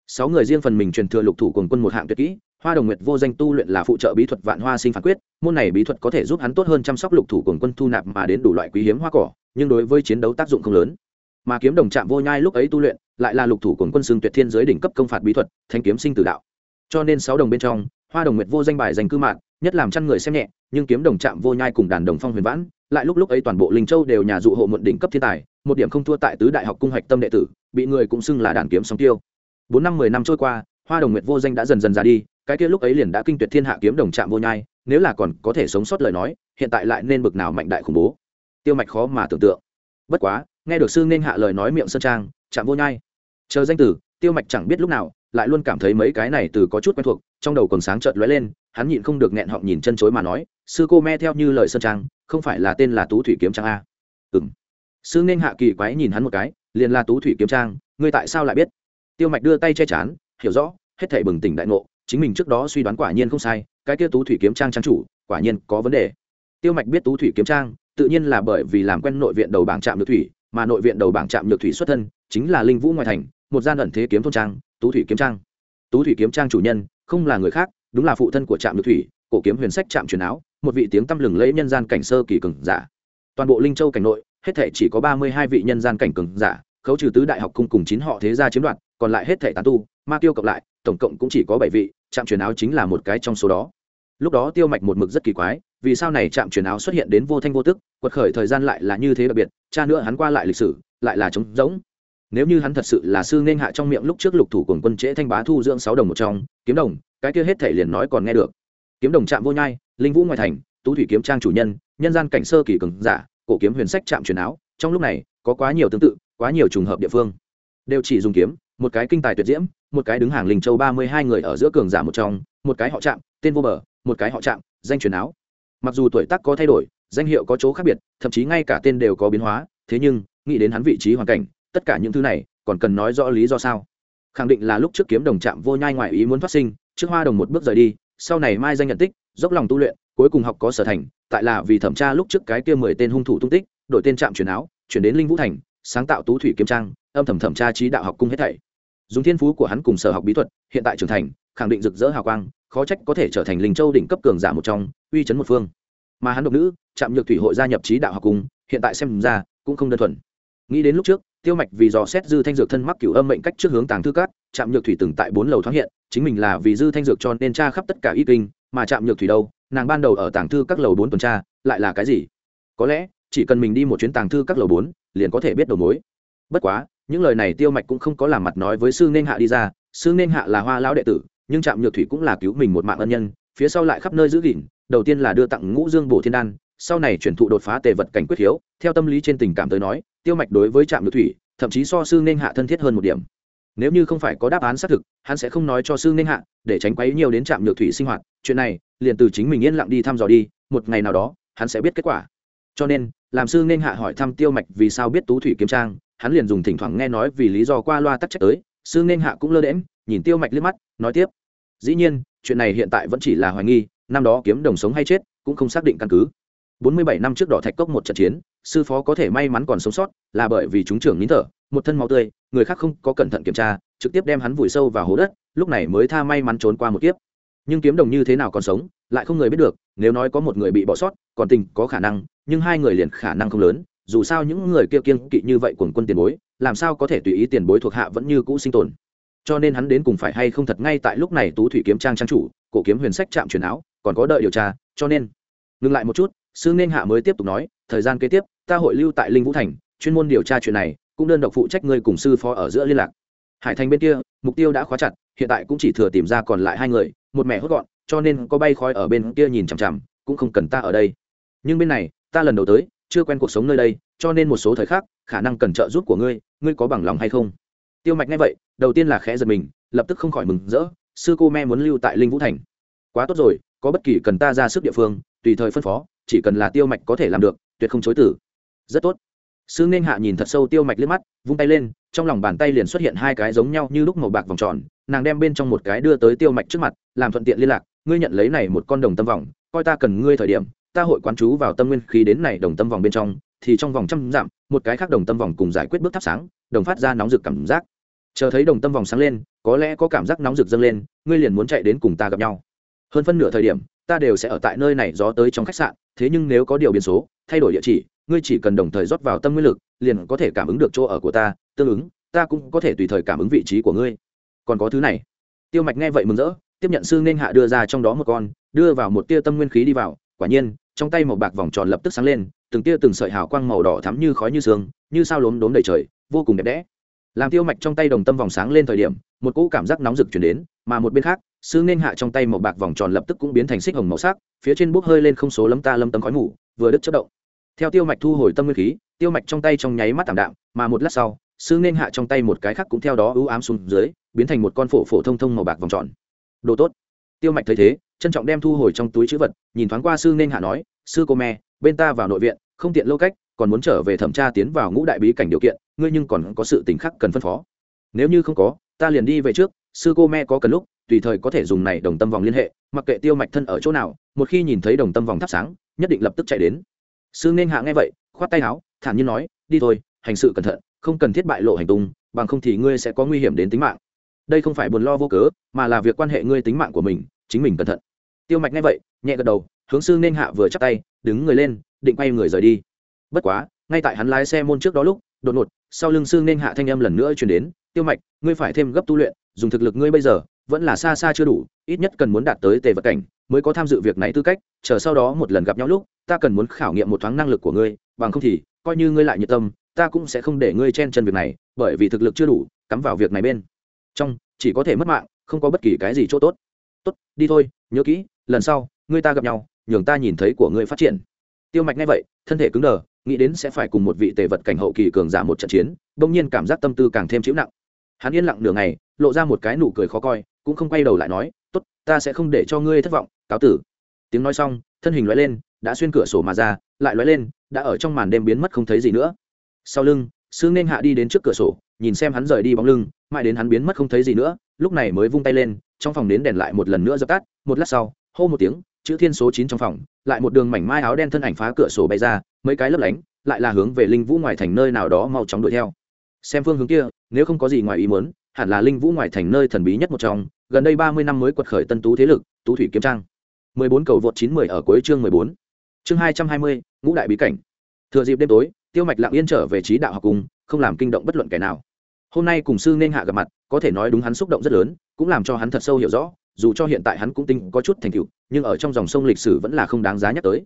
Sáu người riêng phần mình truyền thừa lục thủ cùng quân một hạng tuyệt kỹ, hoa đồng nguyệt vô danh tu luyện là phụ trợ bí thuật vạn hoa sinh phản quyết môn này bí thuật có thể giúp hắn tốt hơn chăm sóc lục thủ cùng quân thu nạp mà đến đủ loại quý hiếm hoa cỏ nhưng đối với chiến đấu tác dụng không lớn mà kiếm đồng trạm vô nhai lúc ấy tu luyện lại là lục thủ cùng quân xương tuyệt thiên giới đỉnh cấp công phạt bí thuật thanh kiếm sinh tử đạo cho nên sáu đồng bên trong hoa đồng nguyệt vô danh bài danh cư mạng nhất làm chăn người xem nhẹ nhưng kiếm đồng trạm vô nhai cùng đàn đồng phong huyền vãn lại lúc lúc ấy toàn bộ linh châu đều nhà dụ hộ muộn đỉnh cấp thiên tài một điểm không thua tại tứ đại học cung hạch tâm đệ tử bị người cũng xưng là đàn kiếm sóng tiêu. Bốn năm mười năm trôi qua hoa đồng nguyệt vô danh đã dần dần ra đi cái kia lúc ấy liền đã kinh tuyệt thiên hạ kiếm đồng trạm vô nhai nếu là còn có thể sống sót lời nói hiện tại lại nên bực nào mạnh đại khủng bố. Tiêu mạch khó mà tưởng tượng. Bất quá nghe được sư nên hạ lời nói miệng sơn trang chạm vô nhai. Chờ danh tử, tiêu mạch chẳng biết lúc nào lại luôn cảm thấy mấy cái này từ có chút quen thuộc trong đầu còn sáng chợt lóe lên, hắn nhịn không được nghẹn họng nhìn chân chối mà nói, sư cô me theo như lời sơn trang, không phải là tên là tú thủy kiếm trang a? Ừ sư nên hạ kỳ quái nhìn hắn một cái, liền là tú thủy kiếm trang, ngươi tại sao lại biết? Tiêu mạch đưa tay che chán, hiểu rõ, hết thảy bừng tỉnh đại ngộ, chính mình trước đó suy đoán quả nhiên không sai, cái kia tú thủy kiếm trang trang chủ, quả nhiên có vấn đề. Tiêu mạch biết tú thủy kiếm trang, tự nhiên là bởi vì làm quen nội viện đầu bảng trạm nhược thủy, mà nội viện đầu bảng trạm nhược thủy xuất thân, chính là linh vũ ngoại thành, một gian ẩn thế kiếm thôn trang, tú thủy kiếm trang. Tú thủy kiếm trang chủ nhân không là người khác, đúng là phụ thân của trạm nhược thủy, cổ kiếm huyền sách trạm truyền áo, một vị tiếng tăm lừng lẫy nhân gian cảnh sơ kỳ cường giả. Toàn bộ linh châu cảnh nội, hết thể chỉ có ba mươi hai vị nhân gian cảnh cường giả, khấu trừ tứ đại học cung cùng chín họ thế gia chiếm đoạt, còn lại hết thể tán tu, ma tiêu cộng lại, tổng cộng cũng chỉ có bảy vị, trạm truyền áo chính là một cái trong số đó. Lúc đó tiêu mạch một mực rất kỳ quái, vì sao này trạm truyền áo xuất hiện đến vô thanh vô tức, quật khởi thời gian lại là như thế đặc biệt, cha nữa hắn qua lại lịch sử, lại là trống rỗng nếu như hắn thật sự là sư nên hạ trong miệng lúc trước lục thủ cùng quân trễ thanh bá thu dưỡng sáu đồng một trong, kiếm đồng, cái kia hết thể liền nói còn nghe được. Kiếm đồng trạm vô nhai, linh vũ ngoại thành, tú thủy kiếm trang chủ nhân nhân gian cảnh sơ kỳ cường giả, cổ kiếm huyền sách trạm truyền áo, trong lúc này, có quá nhiều tương tự, quá nhiều trùng hợp địa phương. Đều chỉ dùng kiếm, một cái kinh tài tuyệt diễm, một cái đứng hàng linh châu ba mươi hai người ở giữa cường giả một trong, một cái họ chạm, tên vô bờ, một cái họ chạm, danh truyền áo. Mặc dù tuổi tác có thay đổi, danh hiệu có chỗ khác biệt, thậm chí ngay cả tên đều có biến hóa, thế nhưng, nghĩ đến hắn vị trí hoàn cảnh tất cả những thứ này, còn cần nói rõ lý do sao? Khẳng định là lúc trước kiếm đồng chạm vô nhai ngoại ý muốn phát sinh, trước hoa đồng một bước rời đi, sau này mai danh nhận tích, dốc lòng tu luyện, cuối cùng học có sở thành, tại là vì thẩm tra lúc trước cái kia mười tên hung thủ tung tích đội tên trạm truyền áo, chuyển đến linh vũ thành, sáng tạo tú thủy kiếm trang, âm thầm thẩm tra trí đạo học cung hết thảy. Dùng thiên phú của hắn cùng sở học bí thuật, hiện tại trưởng thành, khẳng định rực rỡ hào quang, khó trách có thể trở thành linh châu đỉnh cấp cường giả một trong, uy chấn một phương. Mà hắn độc nữ, trạm nhược thủy hội gia nhập trí đạo học cung, hiện tại xem ra, cũng không đơn thuần. Nghĩ đến lúc trước tiêu mạch vì dò xét dư thanh dược thân mắc cửu âm mệnh cách trước hướng tàng thư cát trạm nhược thủy từng tại bốn lầu thoáng hiện, chính mình là vì dư thanh dược cho nên tra khắp tất cả y kinh, mà trạm nhược thủy đâu? Nàng ban đầu ở tàng thư các lầu bốn tuần tra, lại là cái gì? Có lẽ, chỉ cần mình đi một chuyến tàng thư các lầu bốn, liền có thể biết đầu mối. Bất quá, những lời này tiêu mạch cũng không có làm mặt nói với sư nên hạ đi ra. Sư nên hạ là hoa lão đệ tử, nhưng trạm nhược thủy cũng là cứu mình một mạng ân nhân, phía sau lại khắp nơi giữ gìn, đầu tiên là đưa tặng ngũ dương bổ thiên đan, sau này chuyển thụ đột phá tề vật cảnh quyết hiếu, theo tâm lý trên tình cảm tới nói tiêu mạch đối với trạm nhược thủy, thậm chí so sư nên hạ thân thiết hơn một điểm. Nếu như không phải có đáp án xác thực, hắn sẽ không nói cho sư nên hạ để tránh quấy nhiều đến trạm nhược thủy sinh hoạt, chuyện này liền từ chính mình yên lặng đi thăm dò đi, một ngày nào đó, hắn sẽ biết kết quả. Cho nên, làm sư nên hạ hỏi thăm tiêu mạch vì sao biết tú thủy kiếm trang, hắn liền dùng thỉnh thoảng nghe nói vì lý do qua loa tắc trách tới, sư nên hạ cũng lơ đễm nhìn tiêu mạch liếc mắt, nói tiếp. Dĩ nhiên, chuyện này hiện tại vẫn chỉ là hoài nghi, năm đó kiếm đồng sống hay chết, cũng không xác định căn cứ. Bốn mươi bảy năm trước đỏ thạch cốc một trận chiến sư phó có thể may mắn còn sống sót, là bởi vì chúng trưởng nín thở, một thân máu tươi, người khác không có cẩn thận kiểm tra, trực tiếp đem hắn vùi sâu vào hố đất, lúc này mới tha may mắn trốn qua một kiếp. Nhưng kiếm đồng như thế nào còn sống, lại không người biết được, nếu nói có một người bị bỏ sót, còn tình có khả năng, nhưng hai người liền khả năng không lớn, dù sao những người kia kiêng kỵ như vậy của quân tiền bối, làm sao có thể tùy ý tiền bối thuộc hạ vẫn như cũ sinh tồn. Cho nên hắn đến cùng phải hay không thật ngay tại lúc này tú thủy kiếm trang trang chủ, cổ kiếm huyền sách chạm truyền áo, còn có đợi điều tra, cho nên, ngừng lại một chút, sư nên hạ mới tiếp tục nói, thời gian kế tiếp ta hội lưu tại linh vũ thành, chuyên môn điều tra chuyện này, cũng đơn độc phụ trách ngươi cùng sư phó ở giữa liên lạc. Hải thành bên kia, mục tiêu đã khóa chặt, hiện tại cũng chỉ thừa tìm ra còn lại hai người, một mẹ hốt gọn, cho nên có bay khói ở bên kia nhìn chằm chằm, cũng không cần ta ở đây. Nhưng bên này, ta lần đầu tới, chưa quen cuộc sống nơi đây, cho nên một số thời khắc, khả năng cần trợ giúp của ngươi ngươi có bằng lòng hay không? Tiêu mạch nghe vậy, đầu tiên là khẽ giật mình, lập tức không khỏi mừng rỡ, sư cô me muốn lưu tại linh vũ thành. Quá tốt rồi, có bất kỳ cần ta ra sức địa phương, tùy thời phân phó, chỉ cần là tiêu mạch có thể làm được, tuyệt không chối tử rất tốt. Sư nên hạ nhìn thật sâu tiêu mạch liếc mắt, vung tay lên, trong lòng bàn tay liền xuất hiện hai cái giống nhau như lúc màu bạc vòng tròn, nàng đem bên trong một cái đưa tới tiêu mạch trước mặt, làm thuận tiện liên lạc, ngươi nhận lấy này một con đồng tâm vòng, coi ta cần ngươi thời điểm, ta hội quán chú vào tâm nguyên khí đến này đồng tâm vòng bên trong, thì trong vòng trăm dặm, một cái khác đồng tâm vòng cùng giải quyết bước thắp sáng, đồng phát ra nóng rực cảm giác. Chờ thấy đồng tâm vòng sáng lên, có lẽ có cảm giác nóng rực dâng lên, ngươi liền muốn chạy đến cùng ta gặp nhau hơn phân nửa thời điểm, ta đều sẽ ở tại nơi này gió tới trong khách sạn, thế nhưng nếu có điều biến số, thay đổi địa chỉ, ngươi chỉ cần đồng thời rót vào tâm nguyên lực, liền có thể cảm ứng được chỗ ở của ta, tương ứng, ta cũng có thể tùy thời cảm ứng vị trí của ngươi. Còn có thứ này. Tiêu mạch nghe vậy mừng rỡ, tiếp nhận sư nên hạ đưa ra trong đó một con, đưa vào một tia tâm nguyên khí đi vào, quả nhiên, trong tay màu bạc vòng tròn lập tức sáng lên, từng tia từng sợi hào quang màu đỏ thắm như khói như sương, như sao lốm đốm đầy trời, vô cùng đẹp đẽ. Làm tiêu mạch trong tay đồng tâm vòng sáng lên thời điểm, một cỗ cảm giác nóng rực chuyển đến, mà một bên khác sư nên hạ trong tay màu bạc vòng tròn lập tức cũng biến thành xích hồng màu sắc, phía trên bốc hơi lên không số lấm ta lâm tấm khói mù, vừa đứt chất động. Theo tiêu mạch thu hồi tâm nguyên khí, tiêu mạch trong tay trong nháy mắt tảm đạm, mà một lát sau sư nên hạ trong tay một cái khác cũng theo đó ưu ám xuống dưới, biến thành một con phổ phổ thông thông màu bạc vòng tròn. Đồ tốt. Tiêu mạch thấy thế, trân trọng đem thu hồi trong túi chữ vật, nhìn thoáng qua sư nên hạ nói, sư cô me bên ta vào nội viện, không tiện lâu cách, còn muốn trở về thẩm tra tiến vào ngũ đại bí cảnh điều kiện, ngươi nhưng còn có sự tình khác cần phân phó. Nếu như không có, ta liền đi về trước, sư cô me có cần lúc tùy thời có thể dùng này đồng tâm vòng liên hệ, mặc kệ tiêu mạch thân ở chỗ nào, một khi nhìn thấy đồng tâm vòng thắp sáng, nhất định lập tức chạy đến. Sư nên hạ nghe vậy, khoát tay áo, thản nhiên nói, đi thôi, hành sự cẩn thận, không cần thiết bại lộ hành tung, bằng không thì ngươi sẽ có nguy hiểm đến tính mạng. Đây không phải buồn lo vô cớ, mà là việc quan hệ ngươi tính mạng của mình, chính mình cẩn thận. Tiêu mạch nghe vậy, nhẹ gật đầu, hướng sư nên hạ vừa chắp tay, đứng người lên, định quay người rời đi. Bất quá, ngay tại hắn lái xe môn trước đó lúc, đột ngột, sau lưng sư nên hạ thanh âm lần nữa chuyển đến, tiêu mạch, ngươi phải thêm gấp tu luyện, dùng thực lực ngươi bây giờ vẫn là xa xa chưa đủ, ít nhất cần muốn đạt tới tề vật cảnh mới có tham dự việc này tư cách, chờ sau đó một lần gặp nhau lúc, ta cần muốn khảo nghiệm một thoáng năng lực của ngươi, bằng không thì, coi như ngươi lại nhiệt tâm, ta cũng sẽ không để ngươi chen chân việc này, bởi vì thực lực chưa đủ, cắm vào việc này bên trong, chỉ có thể mất mạng, không có bất kỳ cái gì chỗ tốt. Tốt, đi thôi, nhớ kỹ, lần sau, ngươi ta gặp nhau, nhường ta nhìn thấy của ngươi phát triển. Tiêu mạch nghe vậy, thân thể cứng đờ, nghĩ đến sẽ phải cùng một vị tề vật cảnh hậu kỳ cường giả một trận chiến, bỗng nhiên cảm giác tâm tư càng thêm chịu nặng hắn yên lặng nửa ngày, lộ ra một cái nụ cười khó coi, cũng không quay đầu lại nói, tốt, ta sẽ không để cho ngươi thất vọng, cáo tử. Tiếng nói xong, thân hình loại lên, đã xuyên cửa sổ mà ra, lại loại lên, đã ở trong màn đêm biến mất không thấy gì nữa. Sau lưng, sương nên hạ đi đến trước cửa sổ, nhìn xem hắn rời đi bóng lưng, mãi đến hắn biến mất không thấy gì nữa, lúc này mới vung tay lên, trong phòng đến đèn lại một lần nữa dập tắt, một lát sau, hô một tiếng, chữ thiên số chín trong phòng, lại một đường mảnh mai áo đen thân ảnh phá cửa sổ bay ra, mấy cái lấp lánh, lại là hướng về linh vũ ngoài thành nơi nào đó mau chóng đuổi theo xem phương hướng kia, nếu không có gì ngoài ý muốn, hẳn là linh vũ ngoài thành nơi thần bí nhất một trong, gần đây ba mươi năm mới quật khởi tân tú thế lực, tú thủy kiếm trang. mười bốn cầu vượt chín mười ở cuối chương mười bốn. Chương hai trăm hai mươi, ngũ đại bí cảnh. Thừa dịp đêm tối, tiêu mạch lặng yên trở về trí đạo học cùng, không làm kinh động bất luận kẻ nào. Hôm nay cùng sư nên hạ gặp mặt, có thể nói đúng hắn xúc động rất lớn, cũng làm cho hắn thật sâu hiểu rõ, dù cho hiện tại hắn cũng tinh có chút thành tựu, nhưng ở trong dòng sông lịch sử vẫn là không đáng giá nhắc tới.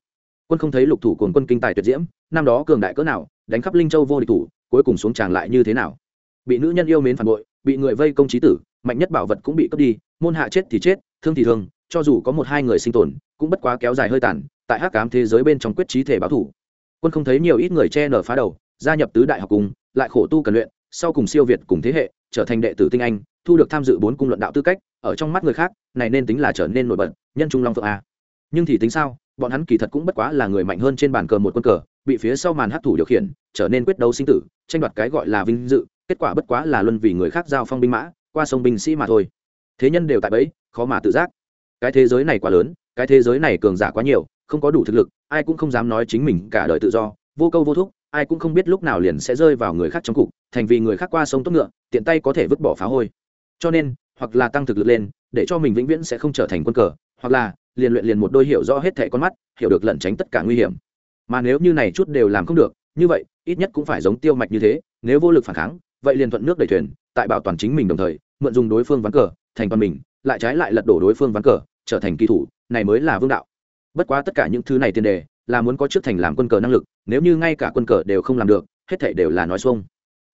Quân không thấy lục thủ cồn quân kinh tài tuyệt diễm, năm đó cường đại cỡ nào, đánh khắp linh châu vô địch thủ cuối cùng xuống tràng lại như thế nào? Bị nữ nhân yêu mến phản bội, bị người vây công trí tử, mạnh nhất bảo vật cũng bị cướp đi, môn hạ chết thì chết, thương thì thương, cho dù có một hai người sinh tồn, cũng bất quá kéo dài hơi tàn, tại hắc cám thế giới bên trong quyết trí thể báo thủ. Quân không thấy nhiều ít người che nở phá đầu, gia nhập tứ đại học cùng, lại khổ tu cần luyện, sau cùng siêu việt cùng thế hệ, trở thành đệ tử tinh anh, thu được tham dự bốn cung luận đạo tư cách, ở trong mắt người khác, này nên tính là trở nên nổi bật, nhân trung long phượng a. Nhưng thì tính sao, bọn hắn kỳ thật cũng bất quá là người mạnh hơn trên bàn cờ một quân cờ bị phía sau màn hấp thủ điều khiển, trở nên quyết đấu sinh tử, tranh đoạt cái gọi là vinh dự, kết quả bất quá là luân vì người khác giao phong binh mã, qua sông binh sĩ mà thôi. Thế nhân đều tại bẫy, khó mà tự giác. Cái thế giới này quá lớn, cái thế giới này cường giả quá nhiều, không có đủ thực lực, ai cũng không dám nói chính mình cả đời tự do, vô câu vô thúc, ai cũng không biết lúc nào liền sẽ rơi vào người khác trong cục, thành vì người khác qua sông tốt ngựa, tiện tay có thể vứt bỏ phá hôi. Cho nên, hoặc là tăng thực lực lên, để cho mình vĩnh viễn sẽ không trở thành quân cờ, hoặc là, liền luyện liền một đôi hiểu rõ hết thẻ con mắt, hiểu được lẩn tránh tất cả nguy hiểm mà nếu như này chút đều làm không được, như vậy, ít nhất cũng phải giống tiêu mạch như thế, nếu vô lực phản kháng, vậy liền thuận nước đẩy thuyền, tại bảo toàn chính mình đồng thời, mượn dùng đối phương ván cờ, thành toàn mình, lại trái lại lật đổ đối phương ván cờ, trở thành kỳ thủ, này mới là vương đạo. Bất quá tất cả những thứ này tiền đề, là muốn có trước thành làm quân cờ năng lực, nếu như ngay cả quân cờ đều không làm được, hết thể đều là nói xuông.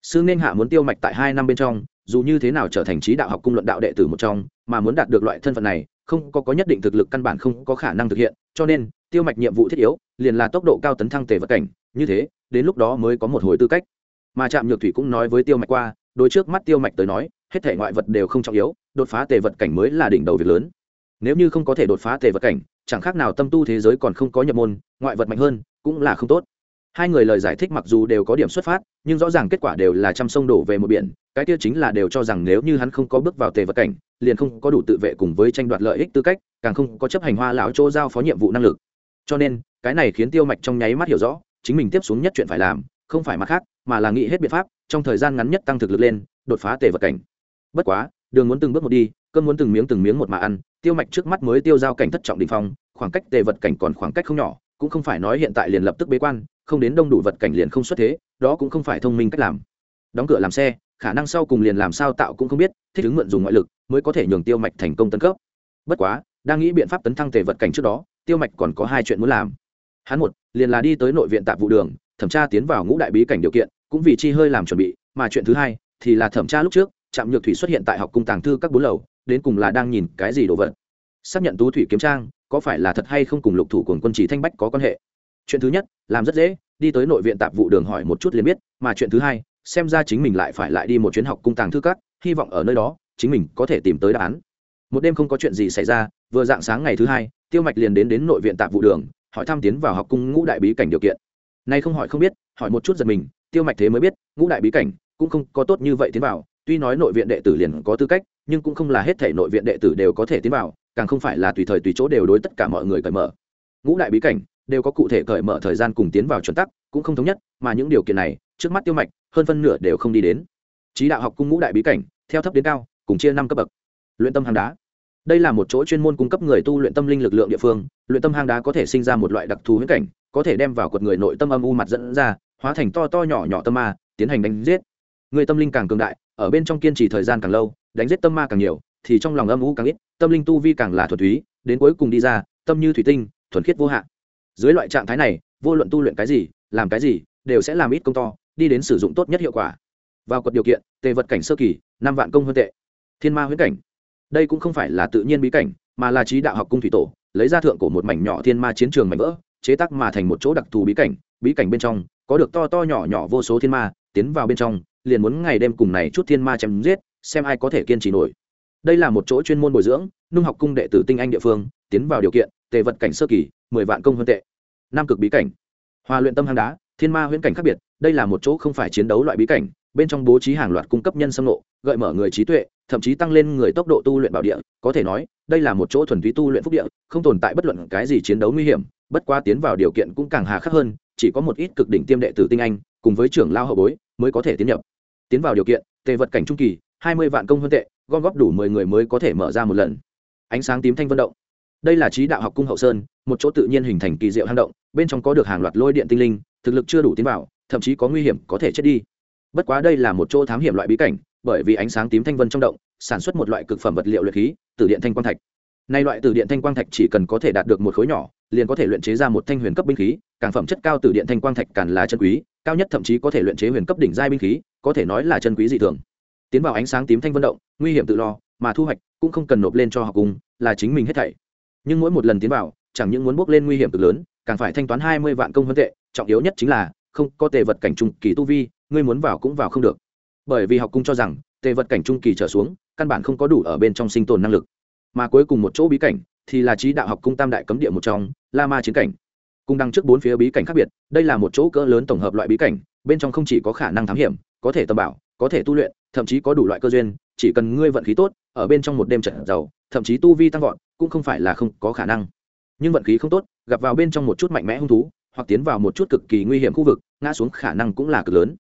Sư nên hạ muốn tiêu mạch tại hai năm bên trong, dù như thế nào trở thành trí đạo học cung luận đạo đệ tử một trong, mà muốn đạt được loại thân phận này, không có có nhất định thực lực căn bản không có khả năng thực hiện, cho nên tiêu mạch nhiệm vụ thiết yếu, liền là tốc độ cao tấn thăng tề vật cảnh, như thế, đến lúc đó mới có một hồi tư cách. Mà trạm nhược thủy cũng nói với tiêu mạch qua đôi trước mắt tiêu mạch tới nói, hết thể ngoại vật đều không trọng yếu, đột phá tề vật cảnh mới là đỉnh đầu việc lớn. Nếu như không có thể đột phá tề vật cảnh, chẳng khác nào tâm tu thế giới còn không có nhập môn, ngoại vật mạnh hơn, cũng là không tốt. Hai người lời giải thích mặc dù đều có điểm xuất phát, nhưng rõ ràng kết quả đều là trăm sông đổ về một biển, cái tiêu chính là đều cho rằng nếu như hắn không có bước vào tề vật cảnh, liền không có đủ tự vệ cùng với tranh đoạt lợi ích tư cách, càng không có chấp hành hoa lão chỗ giao phó nhiệm vụ năng lực cho nên, cái này khiến tiêu mạch trong nháy mắt hiểu rõ, chính mình tiếp xuống nhất chuyện phải làm, không phải mặt khác, mà là nghĩ hết biện pháp, trong thời gian ngắn nhất tăng thực lực lên, đột phá tề vật cảnh. Bất quá, đường muốn từng bước một đi, cơn muốn từng miếng từng miếng một mà ăn, tiêu mạch trước mắt mới tiêu giao cảnh thất trọng đình phong, khoảng cách tề vật cảnh còn khoảng cách không nhỏ, cũng không phải nói hiện tại liền lập tức bế quan, không đến đông đủ vật cảnh liền không xuất thế, đó cũng không phải thông minh cách làm. Đóng cửa làm xe, khả năng sau cùng liền làm sao tạo cũng không biết, thích ứng mượn dùng ngoại lực mới có thể nhường tiêu mạch thành công tấn cấp. Bất quá, đang nghĩ biện pháp tấn thăng tề vật cảnh trước đó tiêu mạch còn có hai chuyện muốn làm. Hắn một, liền là đi tới nội viện tạp vụ đường, thẩm tra tiến vào ngũ đại bí cảnh điều kiện, cũng vì chi hơi làm chuẩn bị, mà chuyện thứ hai thì là thẩm tra lúc trước, trạm nhược thủy xuất hiện tại học cung tàng thư các bốn lầu, đến cùng là đang nhìn cái gì đồ vật. Xác nhận tú thủy kiếm trang, có phải là thật hay không cùng lục thủ cùng quân chỉ thanh bách có quan hệ. Chuyện thứ nhất, làm rất dễ, đi tới nội viện tạp vụ đường hỏi một chút liền biết, mà chuyện thứ hai, xem ra chính mình lại phải lại đi một chuyến học cung tàng thư các, hy vọng ở nơi đó, chính mình có thể tìm tới đáp án. Một đêm không có chuyện gì xảy ra, vừa dạng sáng ngày thứ hai tiêu mạch liền đến đến nội viện tạp vụ đường, hỏi thăm tiến vào học cung ngũ đại bí cảnh điều kiện. Nay không hỏi không biết, hỏi một chút giật mình, tiêu mạch thế mới biết, ngũ đại bí cảnh cũng không có tốt như vậy tiến vào, tuy nói nội viện đệ tử liền có tư cách, nhưng cũng không là hết thể nội viện đệ tử đều có thể tiến vào, càng không phải là tùy thời tùy chỗ đều đối tất cả mọi người cởi mở. Ngũ đại bí cảnh đều có cụ thể cởi mở thời gian cùng tiến vào chuẩn tắc cũng không thống nhất, mà những điều kiện này, trước mắt tiêu mạch hơn phân nửa đều không đi đến. Trí đạo học cung ngũ đại bí cảnh, theo thấp đến cao, cùng chia năm cấp bậc. Luyện tâm hàng đá đây là một chỗ chuyên môn cung cấp người tu luyện tâm linh lực lượng địa phương, luyện tâm hang đá có thể sinh ra một loại đặc thù huyễn cảnh, có thể đem vào quật người nội tâm âm u mặt dẫn ra, hóa thành to to nhỏ nhỏ tâm ma, tiến hành đánh giết. Người tâm linh càng cường đại, ở bên trong kiên trì thời gian càng lâu, đánh giết tâm ma càng nhiều, thì trong lòng âm u càng ít, tâm linh tu vi càng là thuật túy, đến cuối cùng đi ra, tâm như thủy tinh, thuần khiết vô hạn. Dưới loại trạng thái này, vô luận tu luyện cái gì, làm cái gì, đều sẽ làm ít công to, đi đến sử dụng tốt nhất hiệu quả. Vào quật điều kiện, tề vật cảnh sơ kỳ, năm vạn công hơn tệ. Thiên ma huyễn cảnh đây cũng không phải là tự nhiên bí cảnh, mà là trí đạo học cung thủy tổ, lấy ra thượng cổ một mảnh nhỏ thiên ma chiến trường mảnh vỡ, chế tác mà thành một chỗ đặc thù bí cảnh. Bí cảnh bên trong, có được to to nhỏ nhỏ vô số thiên ma, tiến vào bên trong, liền muốn ngày đêm cùng này chút thiên ma chém giết, xem ai có thể kiên trì nổi. Đây là một chỗ chuyên môn bồi dưỡng, nung học cung đệ tử tinh anh địa phương, tiến vào điều kiện, tề vật cảnh sơ kỳ, mười vạn công hơn tệ. Nam cực bí cảnh. Hòa luyện tâm hang đá, thiên ma huyễn cảnh khác biệt, đây là một chỗ không phải chiến đấu loại bí cảnh, bên trong bố trí hàng loạt cung cấp nhân xâm nộ gợi mở người trí tuệ thậm chí tăng lên người tốc độ tu luyện bảo địa, có thể nói, đây là một chỗ thuần túy tu luyện phúc địa, không tồn tại bất luận cái gì chiến đấu nguy hiểm, bất quá tiến vào điều kiện cũng càng hà khắc hơn, chỉ có một ít cực đỉnh tiêm đệ tử tinh anh, cùng với trưởng lao hậu bối, mới có thể tiến nhập. Tiến vào điều kiện, tề vật cảnh trung kỳ, hai mươi vạn công hơn tệ, gom góp đủ mười người mới có thể mở ra một lần. Ánh sáng tím thanh vận động. Đây là trí đạo học cung hậu sơn, một chỗ tự nhiên hình thành kỳ diệu hang động, bên trong có được hàng loạt lôi điện tinh linh, thực lực chưa đủ tiến vào, thậm chí có nguy hiểm có thể chết đi. Bất quá đây là một chỗ thám hiểm loại bí cảnh bởi vì ánh sáng tím thanh vân trong động, sản xuất một loại cực phẩm vật liệu luyện khí, từ điện thanh quang thạch. Nay loại từ điện thanh quang thạch chỉ cần có thể đạt được một khối nhỏ, liền có thể luyện chế ra một thanh huyền cấp binh khí, càng phẩm chất cao từ điện thanh quang thạch càng là chân quý, cao nhất thậm chí có thể luyện chế huyền cấp đỉnh giai binh khí, có thể nói là chân quý dị thường. Tiến vào ánh sáng tím thanh vân động, nguy hiểm tự lo, mà thu hoạch cũng không cần nộp lên cho học cùng, là chính mình hết thảy. Nhưng mỗi một lần tiến vào, chẳng những muốn bước lên nguy hiểm cực lớn, càng phải thanh toán hai mươi vạn công huân tệ, trọng yếu nhất chính là không có tề vật cảnh trung kỳ tu vi, ngươi muốn vào cũng vào không được bởi vì học cung cho rằng, tề vật cảnh trung kỳ trở xuống, căn bản không có đủ ở bên trong sinh tồn năng lực. Mà cuối cùng một chỗ bí cảnh thì là trí đạo học cung tam đại cấm địa một trong, la ma chiến cảnh. Cung đăng trước bốn phía bí cảnh khác biệt, đây là một chỗ cỡ lớn tổng hợp loại bí cảnh, bên trong không chỉ có khả năng thám hiểm, có thể tầm bảo, có thể tu luyện, thậm chí có đủ loại cơ duyên, chỉ cần ngươi vận khí tốt, ở bên trong một đêm trận giàu, thậm chí tu vi tăng vọt, cũng không phải là không có khả năng. Nhưng vận khí không tốt, gặp vào bên trong một chút mạnh mẽ hung thú, hoặc tiến vào một chút cực kỳ nguy hiểm khu vực, ngã xuống khả năng cũng là cực lớn.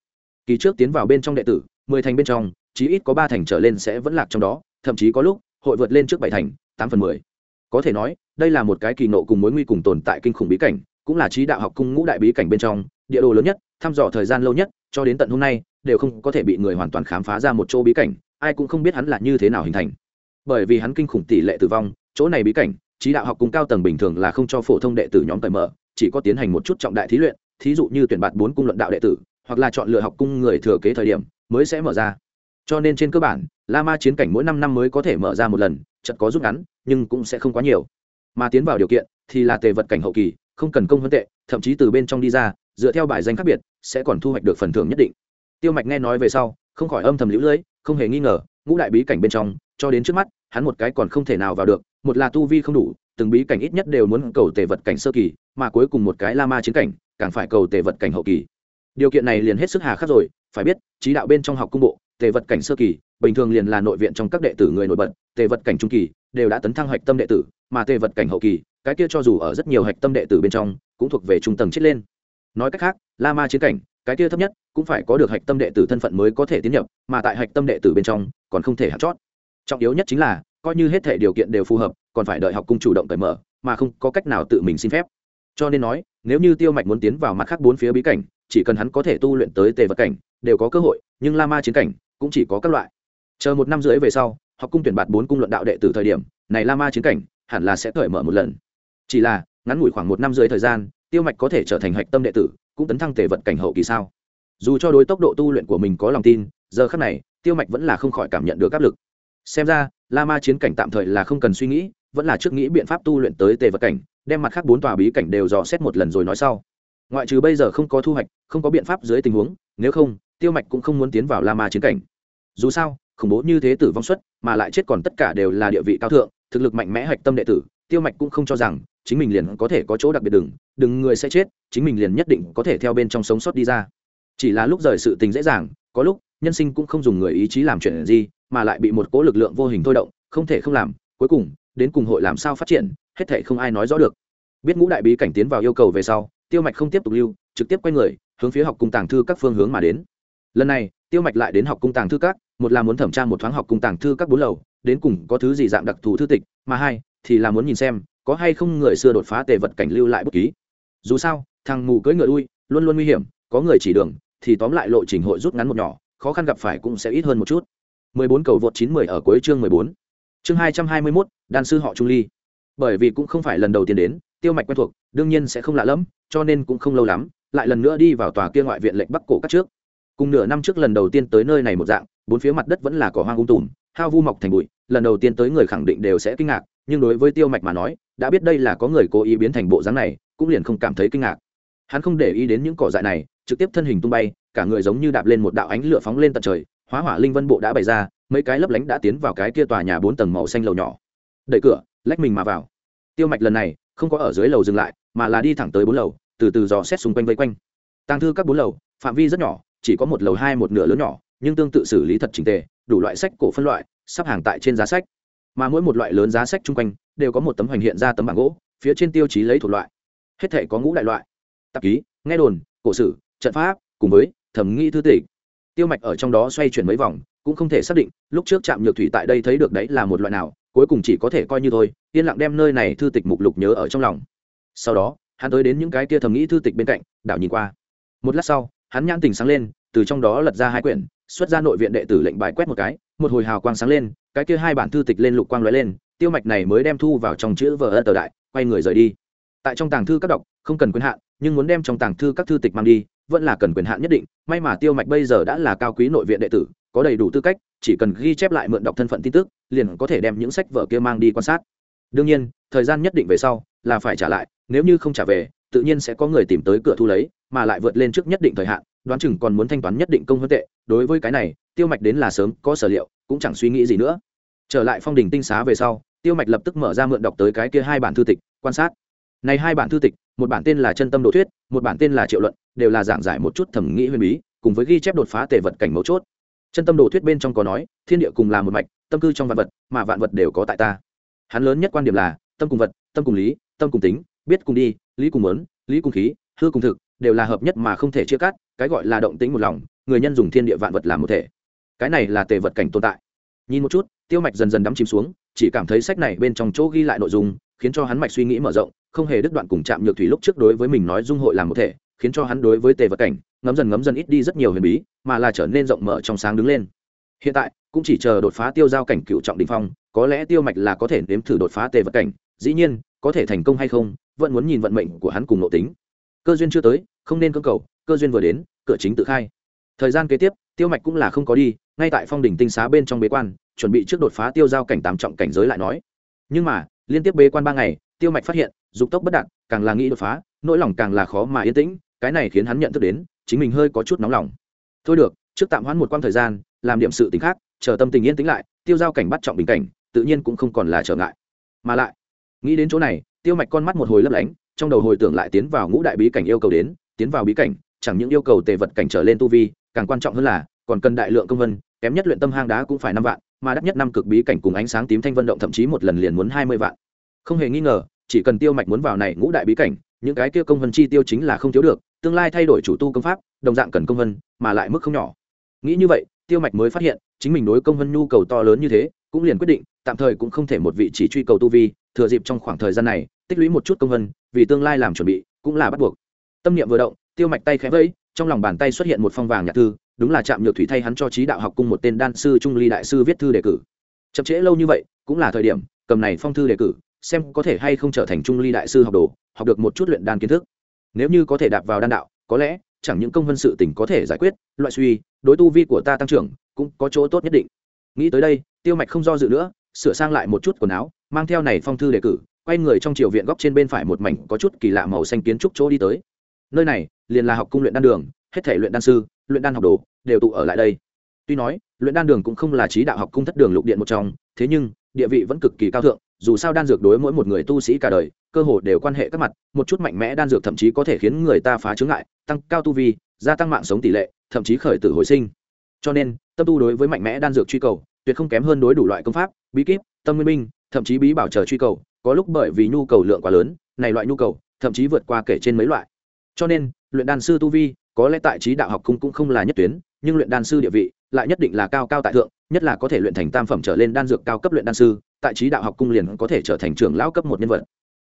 Kỳ trước tiến vào bên trong đệ tử mười thành bên trong, chí ít có ba thành trở lên sẽ vẫn lạc trong đó, thậm chí có lúc, hội vượt lên trước bảy thành, tám phần mười. Có thể nói, đây là một cái kỳ nộ cùng mối nguy cùng tồn tại kinh khủng bí cảnh, cũng là trí đạo học cung ngũ đại bí cảnh bên trong, địa đồ lớn nhất, thăm dò thời gian lâu nhất, cho đến tận hôm nay, đều không có thể bị người hoàn toàn khám phá ra một chỗ bí cảnh, ai cũng không biết hắn là như thế nào hình thành. Bởi vì hắn kinh khủng tỷ lệ tử vong, chỗ này bí cảnh, trí đạo học cung cao tầng bình thường là không cho phổ thông đệ tử nhóm cởi mở, chỉ có tiến hành một chút trọng đại thí luyện, thí dụ như tuyển bạt bốn cung luận đạo đệ tử, hoặc là chọn lựa học cung người thừa kế thời điểm mới sẽ mở ra. Cho nên trên cơ bản la ma chiến cảnh mỗi năm năm mới có thể mở ra một lần, chật có rút ngắn, nhưng cũng sẽ không quá nhiều. Mà tiến vào điều kiện, thì là tề vật cảnh hậu kỳ, không cần công hơn tệ, thậm chí từ bên trong đi ra, dựa theo bài danh khác biệt, sẽ còn thu hoạch được phần thưởng nhất định. Tiêu mạch nghe nói về sau, không khỏi âm thầm lũ lưỡi không hề nghi ngờ, ngũ đại bí cảnh bên trong, cho đến trước mắt, hắn một cái còn không thể nào vào được, một là tu vi không đủ, từng bí cảnh ít nhất đều muốn cầu tề vật cảnh sơ kỳ, mà cuối cùng một cái la ma chiến cảnh, càng phải cầu tề vật cảnh hậu kỳ. Điều kiện này liền hết sức hà khắc rồi phải biết, trí đạo bên trong học cung bộ, tề vật cảnh sơ kỳ, bình thường liền là nội viện trong các đệ tử người nổi bật, tề vật cảnh trung kỳ, đều đã tấn thăng hạch tâm đệ tử, mà tề vật cảnh hậu kỳ, cái kia cho dù ở rất nhiều hạch tâm đệ tử bên trong, cũng thuộc về trung tầng chết lên. Nói cách khác, la ma chiến cảnh, cái kia thấp nhất, cũng phải có được hạch tâm đệ tử thân phận mới có thể tiến nhập, mà tại hạch tâm đệ tử bên trong, còn không thể hạt chót. Trọng yếu nhất chính là, coi như hết thể điều kiện đều phù hợp, còn phải đợi học cung chủ động cởi mở, mà không có cách nào tự mình xin phép. Cho nên nói, nếu như tiêu mạch muốn tiến vào mặt khác bốn phía bí cảnh, chỉ cần hắn có thể tu luyện tới tề vật cảnh đều có cơ hội, nhưng la ma chiến cảnh cũng chỉ có các loại. Chờ một năm rưỡi về sau, học cung tuyển bạt bốn cung luận đạo đệ từ thời điểm, này la ma chiến cảnh hẳn là sẽ cởi mở một lần. Chỉ là, ngắn ngủi khoảng một năm rưỡi thời gian, tiêu mạch có thể trở thành hạch tâm đệ tử, cũng tấn thăng tề vật cảnh hậu kỳ sao? Dù cho đối tốc độ tu luyện của mình có lòng tin, giờ khắc này, tiêu mạch vẫn là không khỏi cảm nhận được áp lực. Xem ra la ma chiến cảnh tạm thời là không cần suy nghĩ, vẫn là trước nghĩ biện pháp tu luyện tới tề vật cảnh, đem mặt khác bốn tòa bí cảnh đều dò xét một lần rồi nói sau. Ngoại trừ bây giờ không có thu hoạch, không có biện pháp dưới tình huống, nếu không tiêu mạch cũng không muốn tiến vào la ma chiến cảnh. Dù sao, khủng bố như thế tử vong suất, mà lại chết còn tất cả đều là địa vị cao thượng, thực lực mạnh mẽ hạch tâm đệ tử, tiêu mạch cũng không cho rằng chính mình liền có thể có chỗ đặc biệt đừng đừng người sẽ chết, chính mình liền nhất định có thể theo bên trong sống sót đi ra. Chỉ là lúc rời sự tình dễ dàng, có lúc, nhân sinh cũng không dùng người ý chí làm chuyện gì, mà lại bị một cỗ lực lượng vô hình thôi động, không thể không làm, cuối cùng, đến cùng hội làm sao phát triển, hết thể không ai nói rõ được. Biết ngũ đại bí cảnh tiến vào yêu cầu về sau, tiêu mạch không tiếp tục lưu, trực tiếp quay người, hướng phía học cung tàng thư các phương hướng mà đến lần này tiêu mạch lại đến học cung tàng thư các một là muốn thẩm tra một thoáng học cung tàng thư các bốn lầu đến cùng có thứ gì dạng đặc thù thư tịch mà hai thì là muốn nhìn xem có hay không người xưa đột phá tề vật cảnh lưu lại bút ký dù sao thằng mù cưỡi ngựa đuôi luôn luôn nguy hiểm có người chỉ đường thì tóm lại lộ trình hội rút ngắn một nhỏ khó khăn gặp phải cũng sẽ ít hơn một chút 14 cầu vượt 910 ở cuối chương 14. Chương 221, đan sư họ Trung Ly. Bởi vì cũng không phải lần đầu tiên đến, tiêu mạch quen thuộc, đương nhiên sẽ không lạ lắm, cho nên cũng không lâu lắm, lại lần nữa đi vào tòa kia ngoại viện lệnh Bắc cổ các trước. Cùng nửa năm trước lần đầu tiên tới nơi này một dạng, bốn phía mặt đất vẫn là cỏ hoang ung tùm, hao vu mọc thành bụi, lần đầu tiên tới người khẳng định đều sẽ kinh ngạc, nhưng đối với tiêu mạch mà nói, đã biết đây là có người cố ý biến thành bộ dáng này, cũng liền không cảm thấy kinh ngạc. Hắn không để ý đến những cỏ dại này, trực tiếp thân hình tung bay, cả người giống như đạp lên một đạo ánh lửa phóng lên tận trời, hóa hỏa linh vân bộ đã bày ra mấy cái lấp lánh đã tiến vào cái kia tòa nhà bốn tầng màu xanh lầu nhỏ. Đẩy cửa lách mình mà vào. Tiêu mạch lần này không có ở dưới lầu dừng lại mà là đi thẳng tới bốn lầu từ từ dò xét xung quanh vây quanh. Tàng thư các bốn lầu phạm vi rất nhỏ chỉ có một lầu hai một nửa lớn nhỏ, nhưng tương tự xử lý thật trình tề, đủ loại sách cổ phân loại, sắp hàng tại trên giá sách. Mà mỗi một loại lớn giá sách chung quanh, đều có một tấm hoành hiện ra tấm bảng gỗ, phía trên tiêu chí lấy thuộc loại. Hết thể có ngũ đại loại. Tạp ký, nghe đồn, cổ sử, trận pháp, cùng với thẩm nghi thư tịch. Tiêu mạch ở trong đó xoay chuyển mấy vòng, cũng không thể xác định, lúc trước trạm nhược thủy tại đây thấy được đấy là một loại nào, cuối cùng chỉ có thể coi như thôi, yên lặng đem nơi này thư tịch mục lục nhớ ở trong lòng. Sau đó, hắn tới đến những cái tia thầm nghĩ thư tịch bên cạnh, đảo nhìn qua. Một lát sau hắn nhãn tình sáng lên, từ trong đó lật ra hai quyển, xuất ra nội viện đệ tử lệnh bài quét một cái, một hồi hào quang sáng lên, cái kia hai bản thư tịch lên lục quang lóe lên, tiêu mạch này mới đem thu vào trong chữ vở ân tờ đại, quay người rời đi. Tại trong tàng thư các đọc, không cần quyền hạn, nhưng muốn đem trong tàng thư các thư tịch mang đi, vẫn là cần quyền hạn nhất định, may mà tiêu mạch bây giờ đã là cao quý nội viện đệ tử, có đầy đủ tư cách, chỉ cần ghi chép lại mượn đọc thân phận tin tức, liền có thể đem những sách vở kia mang đi quan sát. Đương nhiên, thời gian nhất định về sau là phải trả lại, nếu như không trả về tự nhiên sẽ có người tìm tới cửa thu lấy, mà lại vượt lên trước nhất định thời hạn, đoán chừng còn muốn thanh toán nhất định công hơn tệ. Đối với cái này, tiêu mạch đến là sớm có sở liệu, cũng chẳng suy nghĩ gì nữa. Trở lại phong đình tinh xá về sau, tiêu mạch lập tức mở ra mượn đọc tới cái kia hai bản thư tịch, quan sát. Này hai bản thư tịch, một bản tên là chân tâm đồ thuyết, một bản tên là triệu luận, đều là giảng giải một chút thẩm nghĩ huyền bí, cùng với ghi chép đột phá tề vật cảnh mấu chốt. Chân tâm đồ thuyết bên trong có nói, thiên địa cùng là một mạch, tâm cư trong vạn vật, mà vạn vật đều có tại ta. Hắn lớn nhất quan điểm là, tâm cùng vật, tâm cùng lý, tâm cùng tính biết cùng đi, lý cùng mớn lý cùng khí, hư cùng thực, đều là hợp nhất mà không thể chia cắt, cái gọi là động tính một lòng, người nhân dùng thiên địa vạn vật làm một thể. Cái này là tề vật cảnh tồn tại. Nhìn một chút, tiêu mạch dần dần đắm chìm xuống, chỉ cảm thấy sách này bên trong chỗ ghi lại nội dung, khiến cho hắn mạch suy nghĩ mở rộng, không hề đứt đoạn cùng chạm nhược thủy lúc trước đối với mình nói dung hội làm một thể, khiến cho hắn đối với tề vật cảnh, ngấm dần ngấm dần ít đi rất nhiều huyền bí, mà là trở nên rộng mở trong sáng đứng lên. Hiện tại, cũng chỉ chờ đột phá tiêu giao cảnh cựu trọng đình phong có lẽ tiêu mạch là có thể nếm thử đột phá tề vật cảnh, dĩ nhiên, có thể thành công hay không, vẫn muốn nhìn vận mệnh của hắn cùng nội tính. Cơ duyên chưa tới, không nên cơ cầu, cơ duyên vừa đến, cửa chính tự khai. Thời gian kế tiếp, tiêu mạch cũng là không có đi, ngay tại phong đỉnh tinh xá bên trong bế quan, chuẩn bị trước đột phá tiêu giao cảnh tám trọng cảnh giới lại nói. Nhưng mà, liên tiếp bế quan ba ngày, tiêu mạch phát hiện, dục tốc bất đạt, càng là nghĩ đột phá, nỗi lòng càng là khó mà yên tĩnh, cái này khiến hắn nhận thức đến, chính mình hơi có chút nóng lòng. Thôi được, trước tạm hoãn một quãng thời gian, làm điểm sự tình khác, chờ tâm tình yên tĩnh lại, tiêu giao cảnh bắt trọng bình cảnh tự nhiên cũng không còn là trở ngại. Mà lại, nghĩ đến chỗ này, tiêu mạch con mắt một hồi lấp lánh, trong đầu hồi tưởng lại tiến vào ngũ đại bí cảnh yêu cầu đến, tiến vào bí cảnh, chẳng những yêu cầu tề vật cảnh trở lên tu vi, càng quan trọng hơn là, còn cần đại lượng công vân, kém nhất luyện tâm hang đá cũng phải năm vạn, mà đắt nhất năm cực bí cảnh cùng ánh sáng tím thanh vân động thậm chí một lần liền muốn hai mươi vạn. Không hề nghi ngờ, chỉ cần tiêu mạch muốn vào này ngũ đại bí cảnh, những cái kia công vân chi tiêu chính là không thiếu được, tương lai thay đổi chủ tu công pháp, đồng dạng cần công vân, mà lại mức không nhỏ. Nghĩ như vậy, tiêu mạch mới phát hiện, chính mình đối công vân nhu cầu to lớn như thế cũng liền quyết định, tạm thời cũng không thể một vị chỉ truy cầu tu vi, thừa dịp trong khoảng thời gian này, tích lũy một chút công vân, vì tương lai làm chuẩn bị, cũng là bắt buộc. Tâm niệm vừa động, tiêu mạch tay khẽ vẫy, trong lòng bàn tay xuất hiện một phong vàng nhạc thư, đúng là chạm nhược thủy thay hắn cho trí đạo học cung một tên đan sư trung ly đại sư viết thư đề cử. Chậm trễ lâu như vậy, cũng là thời điểm, cầm này phong thư đề cử, xem có thể hay không trở thành trung ly đại sư học đồ, học được một chút luyện đan kiến thức. Nếu như có thể đạp vào đan đạo, có lẽ chẳng những công vân sự tình có thể giải quyết, loại suy, đối tu vi của ta tăng trưởng, cũng có chỗ tốt nhất định. Nghĩ tới đây tiêu mạch không do dự nữa, sửa sang lại một chút quần áo, mang theo này phong thư đề cử, quay người trong triều viện góc trên bên phải một mảnh có chút kỳ lạ màu xanh kiến trúc chỗ đi tới. Nơi này, liền là học cung luyện đan đường, hết thể luyện đan sư, luyện đan học đồ, đều tụ ở lại đây. Tuy nói, luyện đan đường cũng không là trí đạo học cung thất đường lục điện một trong, thế nhưng, địa vị vẫn cực kỳ cao thượng, dù sao đan dược đối mỗi một người tu sĩ cả đời, cơ hồ đều quan hệ các mặt, một chút mạnh mẽ đan dược thậm chí có thể khiến người ta phá chướng ngại, tăng cao tu vi, gia tăng mạng sống tỷ lệ, thậm chí khởi tử hồi sinh. Cho nên, tâm tu đối với mạnh mẽ đan dược truy cầu tuyệt không kém hơn đối đủ loại công pháp, bí kíp, tâm nguyên minh thậm chí bí bảo chờ truy cầu, có lúc bởi vì nhu cầu lượng quá lớn, này loại nhu cầu, thậm chí vượt qua kể trên mấy loại. Cho nên, luyện đan sư tu vi, có lẽ tại trí đạo học cung cũng không là nhất tuyến, nhưng luyện đan sư địa vị, lại nhất định là cao cao tại thượng, nhất là có thể luyện thành tam phẩm trở lên đan dược cao cấp luyện đan sư, tại trí đạo học cung liền có thể trở thành trưởng lão cấp một nhân vật.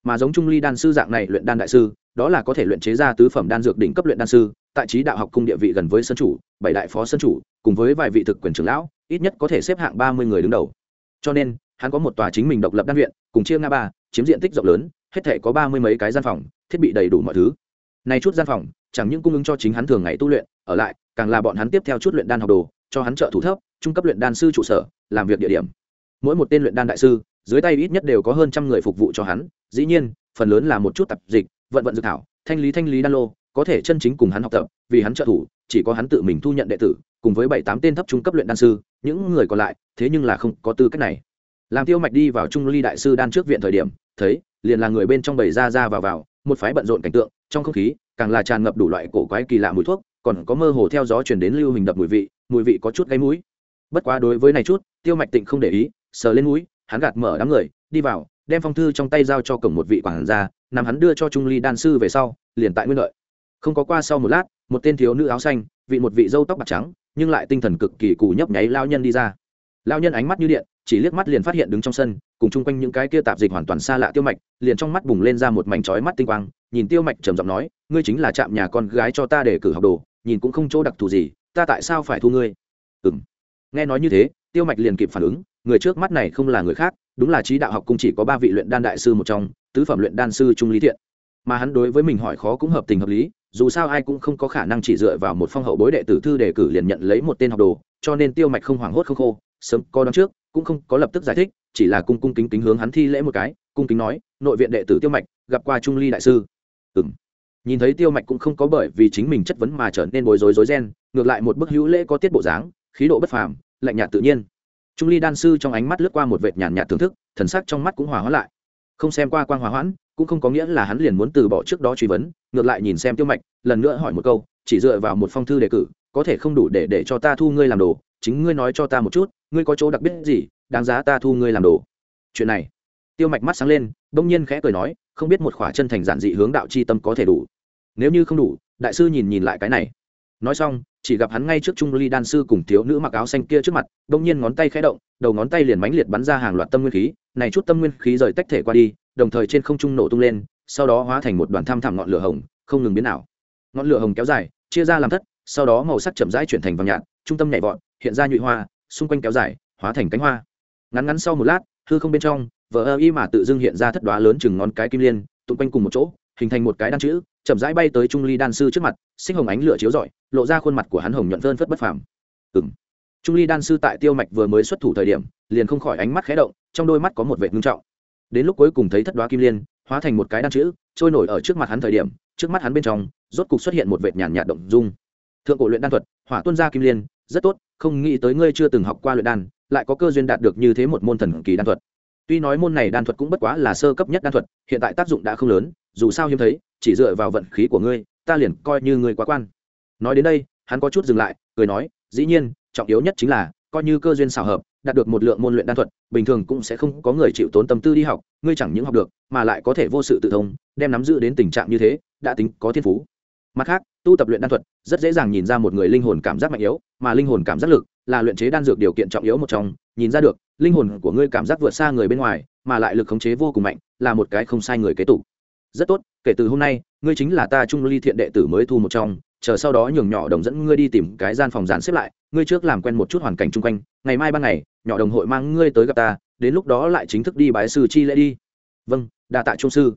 Mà giống trung ly đan sư dạng này luyện đan đại sư, đó là có thể luyện chế ra tứ phẩm đan dược đỉnh cấp luyện đan sư tại trí đạo học cung địa vị gần với sân chủ, bảy đại phó sân chủ, cùng với vài vị thực quyền trưởng lão, ít nhất có thể xếp hạng ba mươi người đứng đầu. Cho nên, hắn có một tòa chính mình độc lập đan viện, cùng chia nga ba, chiếm diện tích rộng lớn, hết thể có ba mươi mấy cái gian phòng, thiết bị đầy đủ mọi thứ. Này chút gian phòng, chẳng những cung ứng cho chính hắn thường ngày tu luyện, ở lại, càng là bọn hắn tiếp theo chút luyện đan học đồ, cho hắn trợ thủ thấp, trung cấp luyện đan sư trụ sở, làm việc địa điểm. Mỗi một tên luyện đan đại sư, dưới tay ít nhất đều có hơn trăm người phục vụ cho hắn. Dĩ nhiên, phần lớn là một chút tập dịch, vận vận dự thảo, thanh lý thanh lý đan lô có thể chân chính cùng hắn học tập, vì hắn trợ thủ, chỉ có hắn tự mình thu nhận đệ tử, cùng với bảy tám tên thấp trung cấp luyện đan sư, những người còn lại, thế nhưng là không có tư cách này. Làm tiêu mạch đi vào trung ly đại sư đan trước viện thời điểm, thấy, liền là người bên trong bầy ra ra vào vào, một phái bận rộn cảnh tượng, trong không khí, càng là tràn ngập đủ loại cổ quái kỳ lạ mùi thuốc, còn có mơ hồ theo gió chuyển đến lưu hình đập mùi vị mùi vị có chút gáy mũi. Bất quá đối với này chút, tiêu mạch tịnh không để ý, sờ lên mũi, hắn gạt mở đám người, đi vào, đem phong thư trong tay giao cho cổng một vị quản gia, nằm hắn đưa cho trung ly đan sư về sau, liền tại nguyên lợi không có qua sau một lát, một tên thiếu nữ áo xanh, vị một vị dâu tóc bạc trắng, nhưng lại tinh thần cực kỳ cù nhấp nháy lao nhân đi ra. Lao nhân ánh mắt như điện, chỉ liếc mắt liền phát hiện đứng trong sân, cùng chung quanh những cái kia tạp dịch hoàn toàn xa lạ tiêu mạch, liền trong mắt bùng lên ra một mảnh trói mắt tinh quang, nhìn tiêu mạch trầm giọng nói, ngươi chính là chạm nhà con gái cho ta để cử học đồ, nhìn cũng không chỗ đặc thù gì, ta tại sao phải thu ngươi? Ừ m nghe nói như thế, tiêu mạch liền kịp phản ứng, người trước mắt này không là người khác, đúng là trí đạo học cũng chỉ có ba vị luyện đan đại sư một trong, tứ phẩm luyện đan sư trung lý thiện. Mà hắn đối với mình hỏi khó cũng hợp tình hợp lý dù sao ai cũng không có khả năng chỉ dựa vào một phong hậu bối đệ tử thư đề cử liền nhận lấy một tên học đồ, cho nên tiêu mạch không hoảng hốt không khô, sớm có đón trước, cũng không có lập tức giải thích, chỉ là cung cung kính kính hướng hắn thi lễ một cái, cung kính nói, nội viện đệ tử tiêu mạch, gặp qua trung ly đại sư. Ừ m nhìn thấy tiêu mạch cũng không có bởi vì chính mình chất vấn mà trở nên bối rối rối ren, ngược lại một bức hữu lễ có tiết bộ dáng, khí độ bất phàm, lạnh nhạt tự nhiên. Trung ly đan sư trong ánh mắt lướt qua một vệt nhàn nhạt thưởng thức, thần sắc trong mắt cũng hòa hoãn lại. Không xem qua quang hòa hoãn cũng không có nghĩa là hắn liền muốn từ bỏ trước đó truy vấn, ngược lại nhìn xem tiêu mạch, lần nữa hỏi một câu, chỉ dựa vào một phong thư đề cử, có thể không đủ để để cho ta thu ngươi làm đồ, chính ngươi nói cho ta một chút, ngươi có chỗ đặc biệt gì, đáng giá ta thu ngươi làm đồ. Chuyện này, tiêu mạch mắt sáng lên, bỗng nhiên khẽ cười nói, không biết một khỏa chân thành giản dị hướng đạo c h i tâm có thể đủ. Nếu như không đủ, đại sư nhìn nhìn lại cái này. Nói xong, chỉ gặp hắn ngay trước trung ly đan sư cùng thiếu nữ mặc áo xanh kia trước mặt, bỗng nhiên ngón tay khẽ động, đầu ngón tay liền mánh liệt bắn ra hàng loạt tâm nguyên khí, này chút tâm nguyên khí rời tách thể qua đi đồng thời trên không trung nổ tung lên, sau đó hóa thành một đoàn tham thảm ngọn lửa hồng, không ngừng biến ảo. ngọn lửa hồng kéo dài, chia ra làm thất, sau đó màu sắc chậm rãi chuyển thành vàng nhạt, trung tâm nhảy vọt, hiện ra nhụy hoa, xung quanh kéo dài, hóa thành cánh hoa. Ngắn ngắn sau một lát, hư không bên trong, vờ ơ y mà tự dưng hiện ra thất đoá lớn chừng ngón cái kim liên tụng quanh cùng một chỗ, hình thành một cái đan chữ, chậm rãi bay tới trung ly đan sư trước mặt, sinh hồng ánh lửa chiếu rọi, lộ ra khuôn mặt của hắn hồng nhuận vơn phất bất phàm. Ừng trung ly đan sư tại tiêu mạch vừa mới xuất thủ thời điểm, liền không khỏi ánh mắt khé động, trong đôi mắt có một vệ ngưng trọng đến lúc cuối cùng thấy thất đoá kim liên, hóa thành một cái đan chữ, trôi nổi ở trước mặt hắn thời điểm, trước mắt hắn bên trong, rốt cục xuất hiện một vệt nhàn nhạt động dung. Thượng cổ luyện đan thuật, hỏa tuân gia kim liên, rất tốt, không nghĩ tới ngươi chưa từng học qua luyện đan, lại có cơ duyên đạt được như thế một môn thần kỳ đan thuật. Tuy nói môn này đan thuật cũng bất quá là sơ cấp nhất đan thuật, hiện tại tác dụng đã không lớn, dù sao hiếm thấy, chỉ dựa vào vận khí của ngươi, ta liền coi như ngươi quá quan. Nói đến đây, hắn có chút dừng lại, cười nói, dĩ nhiên, trọng yếu nhất chính là coi như cơ duyên xảo hợp, đạt được một lượng môn luyện đan thuật, bình thường cũng sẽ không có người chịu tốn tâm tư đi học, ngươi chẳng những học được, mà lại có thể vô sự tự thông, đem nắm giữ đến tình trạng như thế, đã tính có thiên phú. Mặt khác, tu tập luyện đan thuật, rất dễ dàng nhìn ra một người linh hồn cảm giác mạnh yếu, mà linh hồn cảm giác lực là luyện chế đan dược điều kiện trọng yếu một trong. Nhìn ra được, linh hồn của ngươi cảm giác vượt xa người bên ngoài, mà lại lực khống chế vô cùng mạnh, là một cái không sai người kế tục. Rất tốt, kể từ hôm nay, ngươi chính là ta trung ly thiện đệ tử mới thu một trong chờ sau đó nhường nhỏ đồng dẫn ngươi đi tìm cái gian phòng dàn xếp lại, ngươi trước làm quen một chút hoàn cảnh chung quanh, ngày mai ban ngày, nhỏ đồng hội mang ngươi tới gặp ta, đến lúc đó lại chính thức đi bái sư chi lễ đi. Vâng đa tạ trung sư.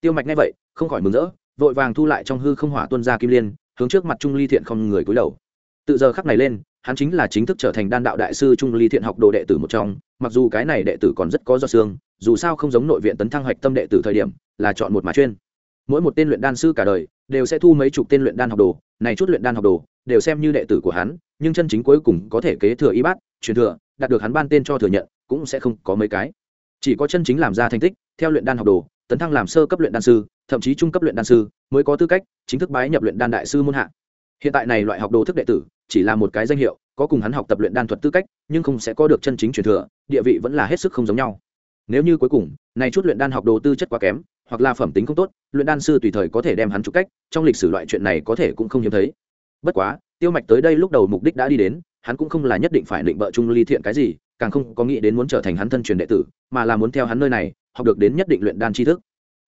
Tiêu mạch nghe vậy, không khỏi mừng rỡ, vội vàng thu lại trong hư không hỏa tuân ra kim liên, hướng trước mặt trung ly thiện không người cúi đầu. Tự giờ khắc này lên, hắn chính là chính thức trở thành đan đạo đại sư trung ly thiện học đồ đệ tử một trong, mặc dù cái này đệ tử còn rất có do xương, dù sao không giống nội viện tấn thăng hoạch tâm đệ tử thời điểm, là chọn một mà chuyên. Mỗi một tên luyện đan sư cả đời đều sẽ thu mấy chục tên luyện đan học đồ, này chút luyện đan học đồ, đều xem như đệ tử của hắn, nhưng chân chính cuối cùng có thể kế thừa y bát, truyền thừa, đạt được hắn ban tên cho thừa nhận, cũng sẽ không có mấy cái. Chỉ có chân chính làm ra thành tích, theo luyện đan học đồ, tấn thăng làm sơ cấp luyện đan sư, thậm chí trung cấp luyện đan sư, mới có tư cách chính thức bái nhập luyện đan đại sư môn hạ. Hiện tại này loại học đồ thức đệ tử, chỉ là một cái danh hiệu, có cùng hắn học tập luyện đan thuật tư cách, nhưng không sẽ có được chân chính truyền thừa, địa vị vẫn là hết sức không giống nhau. Nếu như cuối cùng, này chút luyện đan học đồ tư chất quá kém hoặc là phẩm tính không tốt, luyện đan sư tùy thời có thể đem hắn trục cách, trong lịch sử loại chuyện này có thể cũng không hiếm thấy. Bất quá, tiêu mạch tới đây lúc đầu mục đích đã đi đến, hắn cũng không là nhất định phải định bợ trung ly thiện cái gì, càng không có nghĩ đến muốn trở thành hắn thân truyền đệ tử, mà là muốn theo hắn nơi này, học được đến nhất định luyện đan tri thức.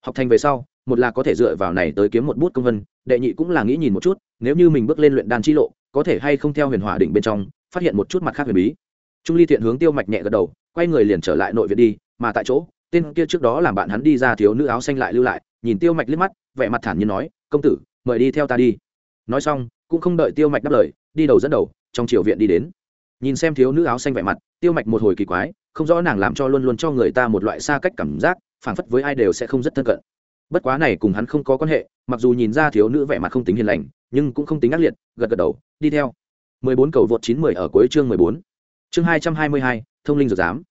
Học thành về sau, một là có thể dựa vào này tới kiếm một bút công vân, đệ nhị cũng là nghĩ nhìn một chút, nếu như mình bước lên luyện đan chi lộ, có thể hay không theo huyền hỏa đỉnh bên trong, phát hiện một chút mặt khác huyền bí. Trung ly thiện hướng tiêu mạch nhẹ gật đầu, quay người liền trở lại nội viện đi, mà tại chỗ tên kia trước đó làm bạn hắn đi ra thiếu nữ áo xanh lại lưu lại nhìn tiêu mạch liếc mắt vẻ mặt thản nhiên nói công tử mời đi theo ta đi nói xong cũng không đợi tiêu mạch đáp lời đi đầu dẫn đầu trong triều viện đi đến nhìn xem thiếu nữ áo xanh vẻ mặt tiêu mạch một hồi kỳ quái không rõ nàng làm cho luôn luôn cho người ta một loại xa cách cảm giác phảng phất với ai đều sẽ không rất thân cận bất quá này cùng hắn không có quan hệ mặc dù nhìn ra thiếu nữ vẻ mặt không tính hiền lành nhưng cũng không tính ác liệt gật gật đầu đi theo 14 cầu vượt 910 ở cuối chương 14. Chương 222, thông linh dược giám.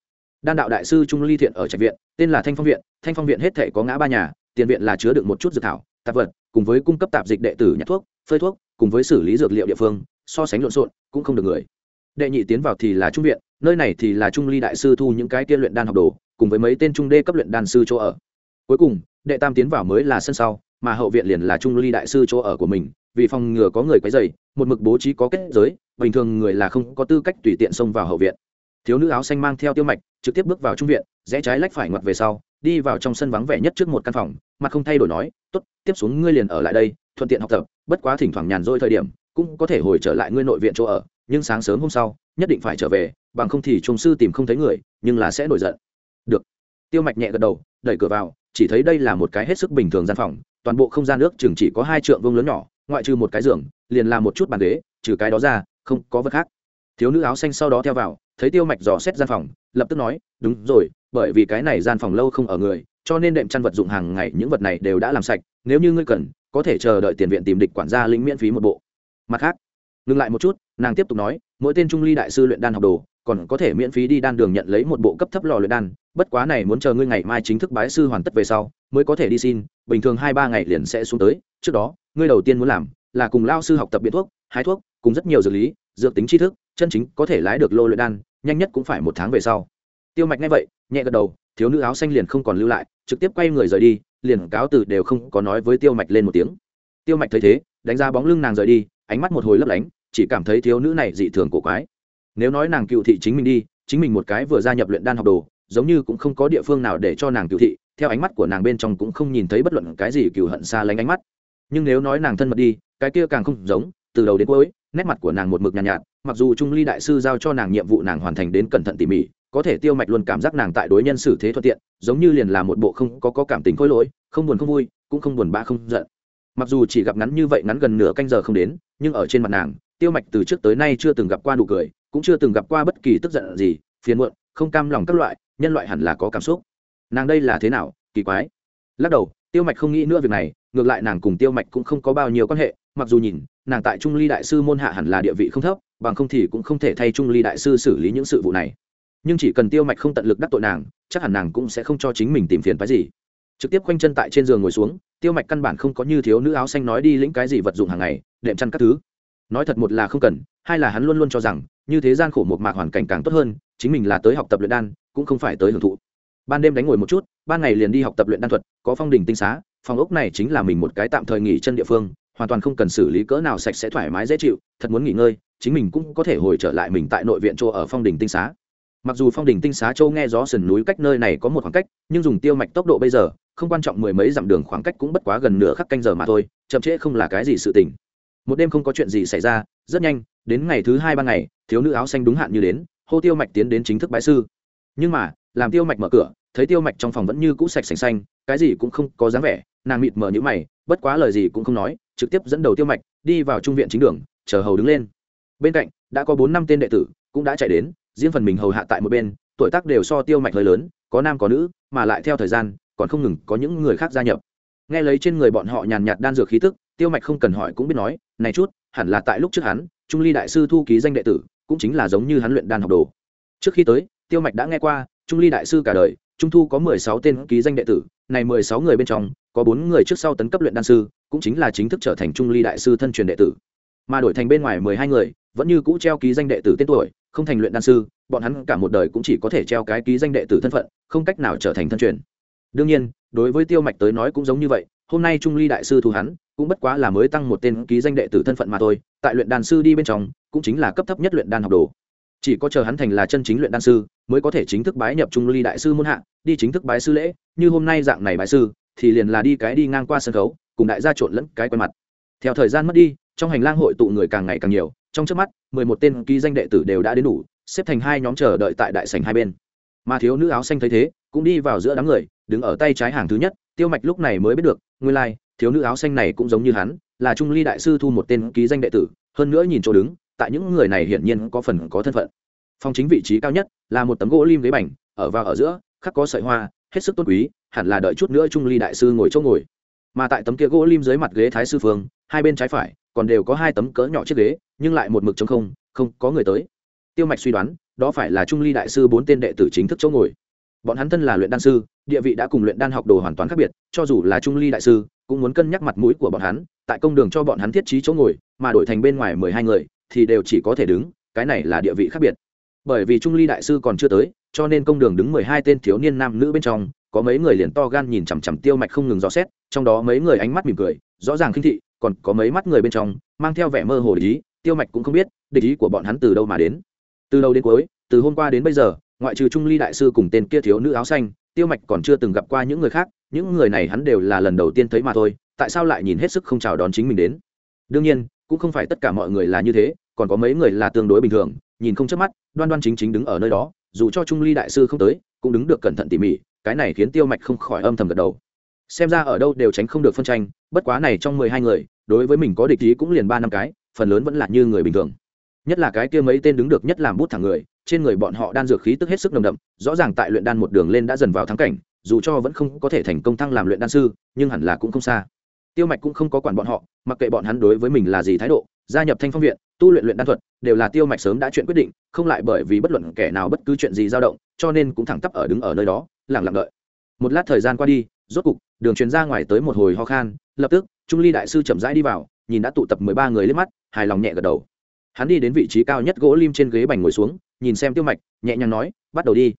Đan đạo đại sư Trung Ly Thiện ở trạch viện, tên là Thanh Phong viện, Thanh Phong viện hết thể có ngã ba nhà, tiền viện là chứa đựng một chút dược thảo, tạp vật, cùng với cung cấp tạp dịch đệ tử nhặt thuốc, phơi thuốc, cùng với xử lý dược liệu địa phương, so sánh lộn xộn, cũng không được người. Đệ nhị tiến vào thì là trung viện, nơi này thì là Trung Ly đại sư thu những cái tiên luyện đan học đồ, cùng với mấy tên trung đê cấp luyện đan sư chỗ ở. Cuối cùng, đệ tam tiến vào mới là sân sau, mà hậu viện liền là Trung Ly đại sư chỗ ở của mình, vì phòng ngừa có người quấy rầy, một mực bố trí có kết giới, bình thường người là không có tư cách tùy tiện xông vào hậu viện thiếu nữ áo xanh mang theo tiêu mạch, trực tiếp bước vào trung viện, rẽ trái lách phải ngoặt về sau, đi vào trong sân vắng vẻ nhất trước một căn phòng, mặt không thay đổi nói, tốt, tiếp xuống ngươi liền ở lại đây, thuận tiện học tập, bất quá thỉnh thoảng nhàn rỗi thời điểm, cũng có thể hồi trở lại ngươi nội viện chỗ ở, nhưng sáng sớm hôm sau, nhất định phải trở về, bằng không thì trung sư tìm không thấy người, nhưng là sẽ nổi giận. Được. Tiêu mạch nhẹ gật đầu, đẩy cửa vào, chỉ thấy đây là một cái hết sức bình thường gian phòng, toàn bộ không gian nước chừng chỉ có hai trượng vương lớn nhỏ, ngoại trừ một cái giường, liền là một chút bàn ghế, trừ cái đó ra, không có vật khác. Thiếu nữ áo xanh sau đó theo vào thấy tiêu mạch dò xét gian phòng, lập tức nói, đúng rồi, bởi vì cái này gian phòng lâu không ở người, cho nên đệm chăn vật dụng hàng ngày những vật này đều đã làm sạch, nếu như ngươi cần, có thể chờ đợi tiền viện tìm địch quản gia lĩnh miễn phí một bộ. Mặt khác, ngừng lại một chút, nàng tiếp tục nói, mỗi tên trung ly đại sư luyện đan học đồ, còn có thể miễn phí đi đan đường nhận lấy một bộ cấp thấp lò luyện đan, bất quá này muốn chờ ngươi ngày mai chính thức bái sư hoàn tất về sau, mới có thể đi xin, bình thường hai ba ngày liền sẽ xuống tới, trước đó, ngươi đầu tiên muốn làm là cùng lao sư học tập biện thuốc, hái thuốc, cùng rất nhiều dược lý, dược tính tri thức chân chính có thể lái được lô luyện đan, nhanh nhất cũng phải một tháng về sau. Tiêu mạch nghe vậy, nhẹ gật đầu, thiếu nữ áo xanh liền không còn lưu lại, trực tiếp quay người rời đi, liền cáo từ đều không có nói với tiêu mạch lên một tiếng. Tiêu mạch thấy thế, đánh ra bóng lưng nàng rời đi, ánh mắt một hồi lấp lánh, chỉ cảm thấy thiếu nữ này dị thường cổ quái. Nếu nói nàng cựu thị chính mình đi, chính mình một cái vừa gia nhập luyện đan học đồ, giống như cũng không có địa phương nào để cho nàng cựu thị, theo ánh mắt của nàng bên trong cũng không nhìn thấy bất luận cái gì cựu hận xa lánh ánh mắt. Nhưng nếu nói nàng thân mật đi, cái kia càng không giống, từ đầu đến cuối nét mặt của nàng một mực nhàn nhạt, nhạt mặc dù trung ly đại sư giao cho nàng nhiệm vụ nàng hoàn thành đến cẩn thận tỉ mỉ có thể tiêu mạch luôn cảm giác nàng tại đối nhân xử thế thuận tiện giống như liền là một bộ không có, có cảm tình khối lỗi không buồn không vui cũng không buồn bã không giận. Mặc dù chỉ gặp ngắn như vậy ngắn gần nửa canh giờ không đến nhưng ở trên mặt nàng tiêu mạch từ trước tới nay chưa từng gặp qua nụ cười cũng chưa từng gặp qua bất kỳ tức giận gì phiền muộn không cam lòng các loại nhân loại hẳn là có cảm xúc. Nàng đây là thế nào? Kỳ quái. Lắc đầu tiêu mạch không nghĩ nữa việc này ngược lại nàng cùng tiêu mạch cũng không có bao nhiêu quan hệ mặc dù nhìn, nàng tại trung ly đại sư môn hạ hẳn là địa vị không thấp, bằng không thì cũng không thể thay trung ly đại sư xử lý những sự vụ này. Nhưng chỉ cần tiêu mạch không tận lực đắc tội nàng, chắc hẳn nàng cũng sẽ không cho chính mình tìm phiền phái gì. Trực tiếp khoanh chân tại trên giường ngồi xuống, tiêu mạch căn bản không có như thiếu nữ áo xanh nói đi lĩnh cái gì vật dụng hàng ngày, đệm chăn các thứ. Nói thật một là không cần, hai là hắn luôn luôn cho rằng, như thế gian khổ một mạc hoàn cảnh càng tốt hơn, chính mình là tới học tập luyện đan, cũng không phải tới hưởng thụ. Ban đêm đánh ngồi một chút, ban ngày liền đi học tập luyện đan thuật, có phong đình tinh xá, phòng ốc này chính là mình một cái tạm thời nghỉ chân địa phương hoàn toàn không cần xử lý cỡ nào sạch sẽ thoải mái dễ chịu, thật muốn nghỉ ngơi, chính mình cũng có thể hồi trở lại mình tại nội viện chỗ ở phong đình tinh xá. Mặc dù phong đình tinh xá châu nghe gió sườn núi cách nơi này có một khoảng cách, nhưng dùng tiêu mạch tốc độ bây giờ, không quan trọng mười mấy dặm đường khoảng cách cũng bất quá gần nửa khắc canh giờ mà thôi, chậm trễ không là cái gì sự tình. Một đêm không có chuyện gì xảy ra, rất nhanh, đến ngày thứ hai ba ngày, thiếu nữ áo xanh đúng hạn như đến, hô tiêu mạch tiến đến chính thức bãi sư. Nhưng mà, làm tiêu mạch mở cửa, thấy tiêu mạch trong phòng vẫn như cũ sạch sành xanh, cái gì cũng không có dáng vẻ, nàng mịt mờ như mày, bất quá lời gì cũng không nói trực tiếp dẫn đầu tiêu mạch, đi vào trung viện chính đường, chờ hầu đứng lên. Bên cạnh, đã có bốn năm tên đệ tử, cũng đã chạy đến, riêng phần mình hầu hạ tại một bên, tuổi tác đều so tiêu mạch hơi lớn, có nam có nữ, mà lại theo thời gian, còn không ngừng có những người khác gia nhập. Nghe lấy trên người bọn họ nhàn nhạt đan dược khí tức, tiêu mạch không cần hỏi cũng biết nói, này chút, hẳn là tại lúc trước hắn, trung ly đại sư thu ký danh đệ tử, cũng chính là giống như hắn luyện đan học đồ. Trước khi tới, tiêu mạch đã nghe qua, trung ly đại sư cả đời, trung thu có mười sáu tên ký danh đệ tử, này mười sáu người bên trong, có bốn người trước sau tấn cấp luyện đan sư cũng chính là chính thức trở thành trung ly đại sư thân truyền đệ tử. Mà đổi thành bên ngoài mười hai người, vẫn như cũ treo ký danh đệ tử tên tuổi, không thành luyện đan sư, bọn hắn cả một đời cũng chỉ có thể treo cái ký danh đệ tử thân phận, không cách nào trở thành thân truyền. Đương nhiên, đối với tiêu mạch tới nói cũng giống như vậy, hôm nay trung ly đại sư thu hắn, cũng bất quá là mới tăng một tên ký danh đệ tử thân phận mà thôi, tại luyện đan sư đi bên trong, cũng chính là cấp thấp nhất luyện đan học đồ. Chỉ có chờ hắn thành là chân chính luyện đan sư, mới có thể chính thức bái nhập trung ly đại sư muôn hạ, đi chính thức bái sư lễ, như hôm nay dạng này bái sư, thì liền là đi cái đi ngang qua sân khấu cùng đại gia trộn lẫn cái quen mặt. Theo thời gian mất đi trong hành lang hội tụ người càng ngày càng nhiều trong trước mắt mười một tên ký danh đệ tử đều đã đến đủ xếp thành hai nhóm chờ đợi tại đại sảnh hai bên. Mà thiếu nữ áo xanh thấy thế cũng đi vào giữa đám người đứng ở tay trái hàng thứ nhất tiêu mạch lúc này mới biết được nguyên lai、like, thiếu nữ áo xanh này cũng giống như hắn là trung ly đại sư thu một tên ký danh đệ tử hơn nữa nhìn chỗ đứng tại những người này hiển nhiên có phần có thân phận. Phong chính vị trí cao nhất là một tấm gỗ lim ghế bành ở vào ở giữa khắc có sợi hoa hết sức tốt quý hẳn là đợi chút nữa trung ly đại sư ngồi chỗ ngồi mà tại tấm kia gỗ lim dưới mặt ghế thái sư phương, hai bên trái phải còn đều có hai tấm cỡ nhỏ chiếc ghế, nhưng lại một mực trống không không có người tới. Tiêu mạch suy đoán, đó phải là trung ly đại sư bốn tên đệ tử chính thức chỗ ngồi. Bọn hắn thân là luyện đan sư, địa vị đã cùng luyện đan học đồ hoàn toàn khác biệt, cho dù là trung ly đại sư, cũng muốn cân nhắc mặt mũi của bọn hắn, tại công đường cho bọn hắn thiết trí chỗ ngồi, mà đổi thành bên ngoài mười hai người, thì đều chỉ có thể đứng, cái này là địa vị khác biệt. Bởi vì trung ly đại sư còn chưa tới, cho nên công đường đứng mười hai tên thiếu niên nam nữ bên trong, có mấy người liền to gan nhìn chằm chằm tiêu mạch không ngừng dò xét trong đó mấy người ánh mắt mỉm cười, rõ ràng khinh thị, còn có mấy mắt người bên trong, mang theo vẻ mơ hồ ý, tiêu mạch cũng không biết, địch ý của bọn hắn từ đâu mà đến. Từ đầu đến cuối, từ hôm qua đến bây giờ, ngoại trừ trung ly đại sư cùng tên kia thiếu nữ áo xanh, tiêu mạch còn chưa từng gặp qua những người khác, những người này hắn đều là lần đầu tiên thấy mà thôi, tại sao lại nhìn hết sức không chào đón chính mình đến? Đương nhiên, cũng không phải tất cả mọi người là như thế, còn có mấy người là tương đối bình thường, nhìn không chớp mắt, đoan đoan chính chính đứng ở nơi đó, dù cho trung ly đại sư không tới, cũng đứng được cẩn thận tỉ mỉ, cái này khiến tiêu mạch không khỏi âm thầm gật đầu xem ra ở đâu đều tránh không được phân tranh, bất quá này trong mười hai người, đối với mình có địch ý cũng liền ba năm cái, phần lớn vẫn là như người bình thường. Nhất là cái kia mấy tên đứng được nhất làm bút thẳng người, trên người bọn họ đan dược khí tức hết sức nồng đậm, rõ ràng tại luyện đan một đường lên đã dần vào thắng cảnh, dù cho vẫn không có thể thành công thăng làm luyện đan sư, nhưng hẳn là cũng không xa. Tiêu mạch cũng không có quản bọn họ, mặc kệ bọn hắn đối với mình là gì thái độ, gia nhập thanh phong viện, tu luyện luyện đan thuật, đều là tiêu mạch sớm đã chuyện quyết định, không lại bởi vì bất luận kẻ nào bất cứ chuyện gì dao động, cho nên cũng thẳng tắp ở đứng ở nơi đó lẳng lặng đợi. Một lát thời gian qua đi, rốt cục đường truyền ra ngoài tới một hồi ho khan, lập tức, trung ly đại sư chậm rãi đi vào, nhìn đã tụ tập mười ba người lên mắt, hài lòng nhẹ gật đầu. Hắn đi đến vị trí cao nhất gỗ lim trên ghế bành ngồi xuống, nhìn xem tiêu mạch, nhẹ nhàng nói, bắt đầu đi.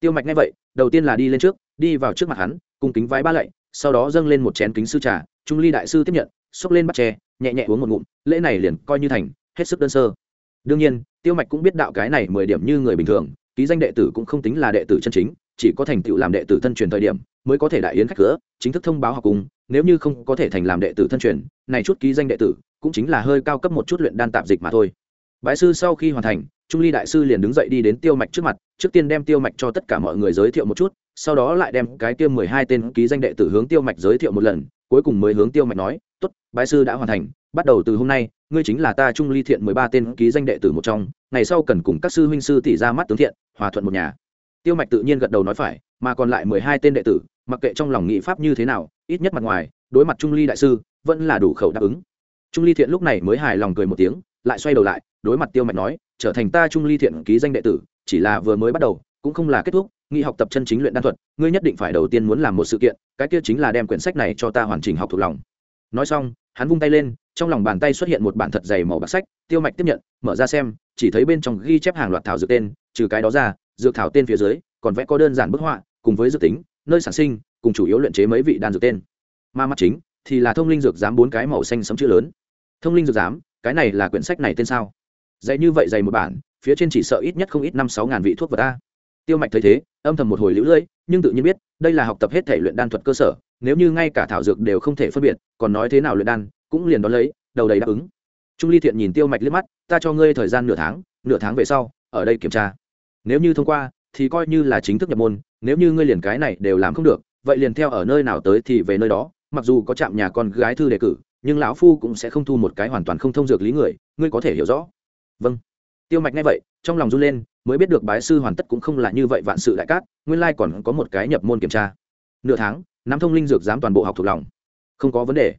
Tiêu mạch nghe vậy, đầu tiên là đi lên trước, đi vào trước mặt hắn cùng kính vái ba lạy, sau đó dâng lên một chén kính sư trà, trung ly đại sư tiếp nhận xốc lên bắt tre nhẹ nhẹ uống một ngụm, lễ này liền coi như thành, hết sức đơn sơ. Đương nhiên, tiêu mạch cũng biết đạo cái này mười điểm như người bình thường, ký danh đệ tử cũng không tính là đệ tử chân chính chỉ có thành tựu làm đệ tử thân truyền thời điểm, mới có thể đại yến khách cửa, chính thức thông báo học cùng, nếu như không có thể thành làm đệ tử thân truyền, này chút ký danh đệ tử, cũng chính là hơi cao cấp một chút luyện đan tạp dịch mà thôi. Bái sư sau khi hoàn thành, trung ly đại sư liền đứng dậy đi đến tiêu mạch trước mặt, trước tiên đem tiêu mạch cho tất cả mọi người giới thiệu một chút, sau đó lại đem cái tiêu mười hai tên ký danh đệ tử hướng tiêu mạch giới thiệu một lần, cuối cùng mới hướng tiêu mạch nói t ố t bái sư đã hoàn thành, bắt đầu từ hôm nay, ngươi chính là ta trung ly thiện mười ba tên ký danh đệ tử một trong, ngày sau cần cùng các sư huynh sư tỷ ra mắt tướng thiện, hòa thuận một nhà tiêu mạch tự nhiên gật đầu nói phải, mà còn lại mười hai tên đệ tử, mặc kệ trong lòng nghị pháp như thế nào, ít nhất mặt ngoài, đối mặt trung ly đại sư, vẫn là đủ khẩu đáp ứng. Trung ly thiện lúc này mới hài lòng cười một tiếng, lại xoay đầu lại, đối mặt tiêu mạch nói, trở thành ta trung ly thiện ký danh đệ tử, chỉ là vừa mới bắt đầu, cũng không là kết thúc, nghị học tập chân chính luyện đan thuật, ngươi nhất định phải đầu tiên muốn làm một sự kiện, cái kia chính là đem quyển sách này cho ta hoàn chỉnh học thuộc lòng. Nói xong, hắn vung tay lên, trong lòng bàn tay xuất hiện một bản thật dày màu bạc sách, tiêu mạch tiếp nhận, mở ra xem, chỉ thấy bên trong ghi chép hàng loạt thảo dược tên, trừ cái đó ra dược thảo tên phía dưới, còn vẽ có đơn giản bức họa, cùng với dược tính, nơi sản sinh, cùng chủ yếu luyện chế mấy vị đan dược tên. Ma mắt chính, thì là thông linh dược giám bốn cái màu xanh sấm chữ lớn. Thông linh dược giám, cái này là quyển sách này tên sao? Dạy như vậy dày một bản, phía trên chỉ sợ ít nhất không ít năm sáu ngàn vị thuốc vật ta tiêu mạch thấy thế, âm thầm một hồi lũ lưỡi, nhưng tự nhiên biết, đây là học tập hết thể luyện đan thuật cơ sở, nếu như ngay cả thảo dược đều không thể phân biệt, còn nói thế nào luyện đan, cũng liền đón lấy, đầu đầy đáp ứng. Trung ly thiện nhìn tiêu mạch liếc mắt, ta cho ngươi thời gian nửa tháng nửa tháng về sau, ở đây kiểm tra nếu như thông qua, thì coi như là chính thức nhập môn, nếu như ngươi liền cái này đều làm không được, vậy liền theo ở nơi nào tới thì về nơi đó, mặc dù có chạm nhà con gái thư đề cử, nhưng lão phu cũng sẽ không thu một cái hoàn toàn không thông dược lý người, ngươi có thể hiểu rõ. Vâng. Tiêu mạch nghe vậy, trong lòng run lên, mới biết được bái sư hoàn tất cũng không là như vậy vạn sự đại cát, nguyên lai còn có một cái nhập môn kiểm tra. Nửa tháng, nắm thông linh dược dám toàn bộ học thuộc lòng. Không có vấn đề.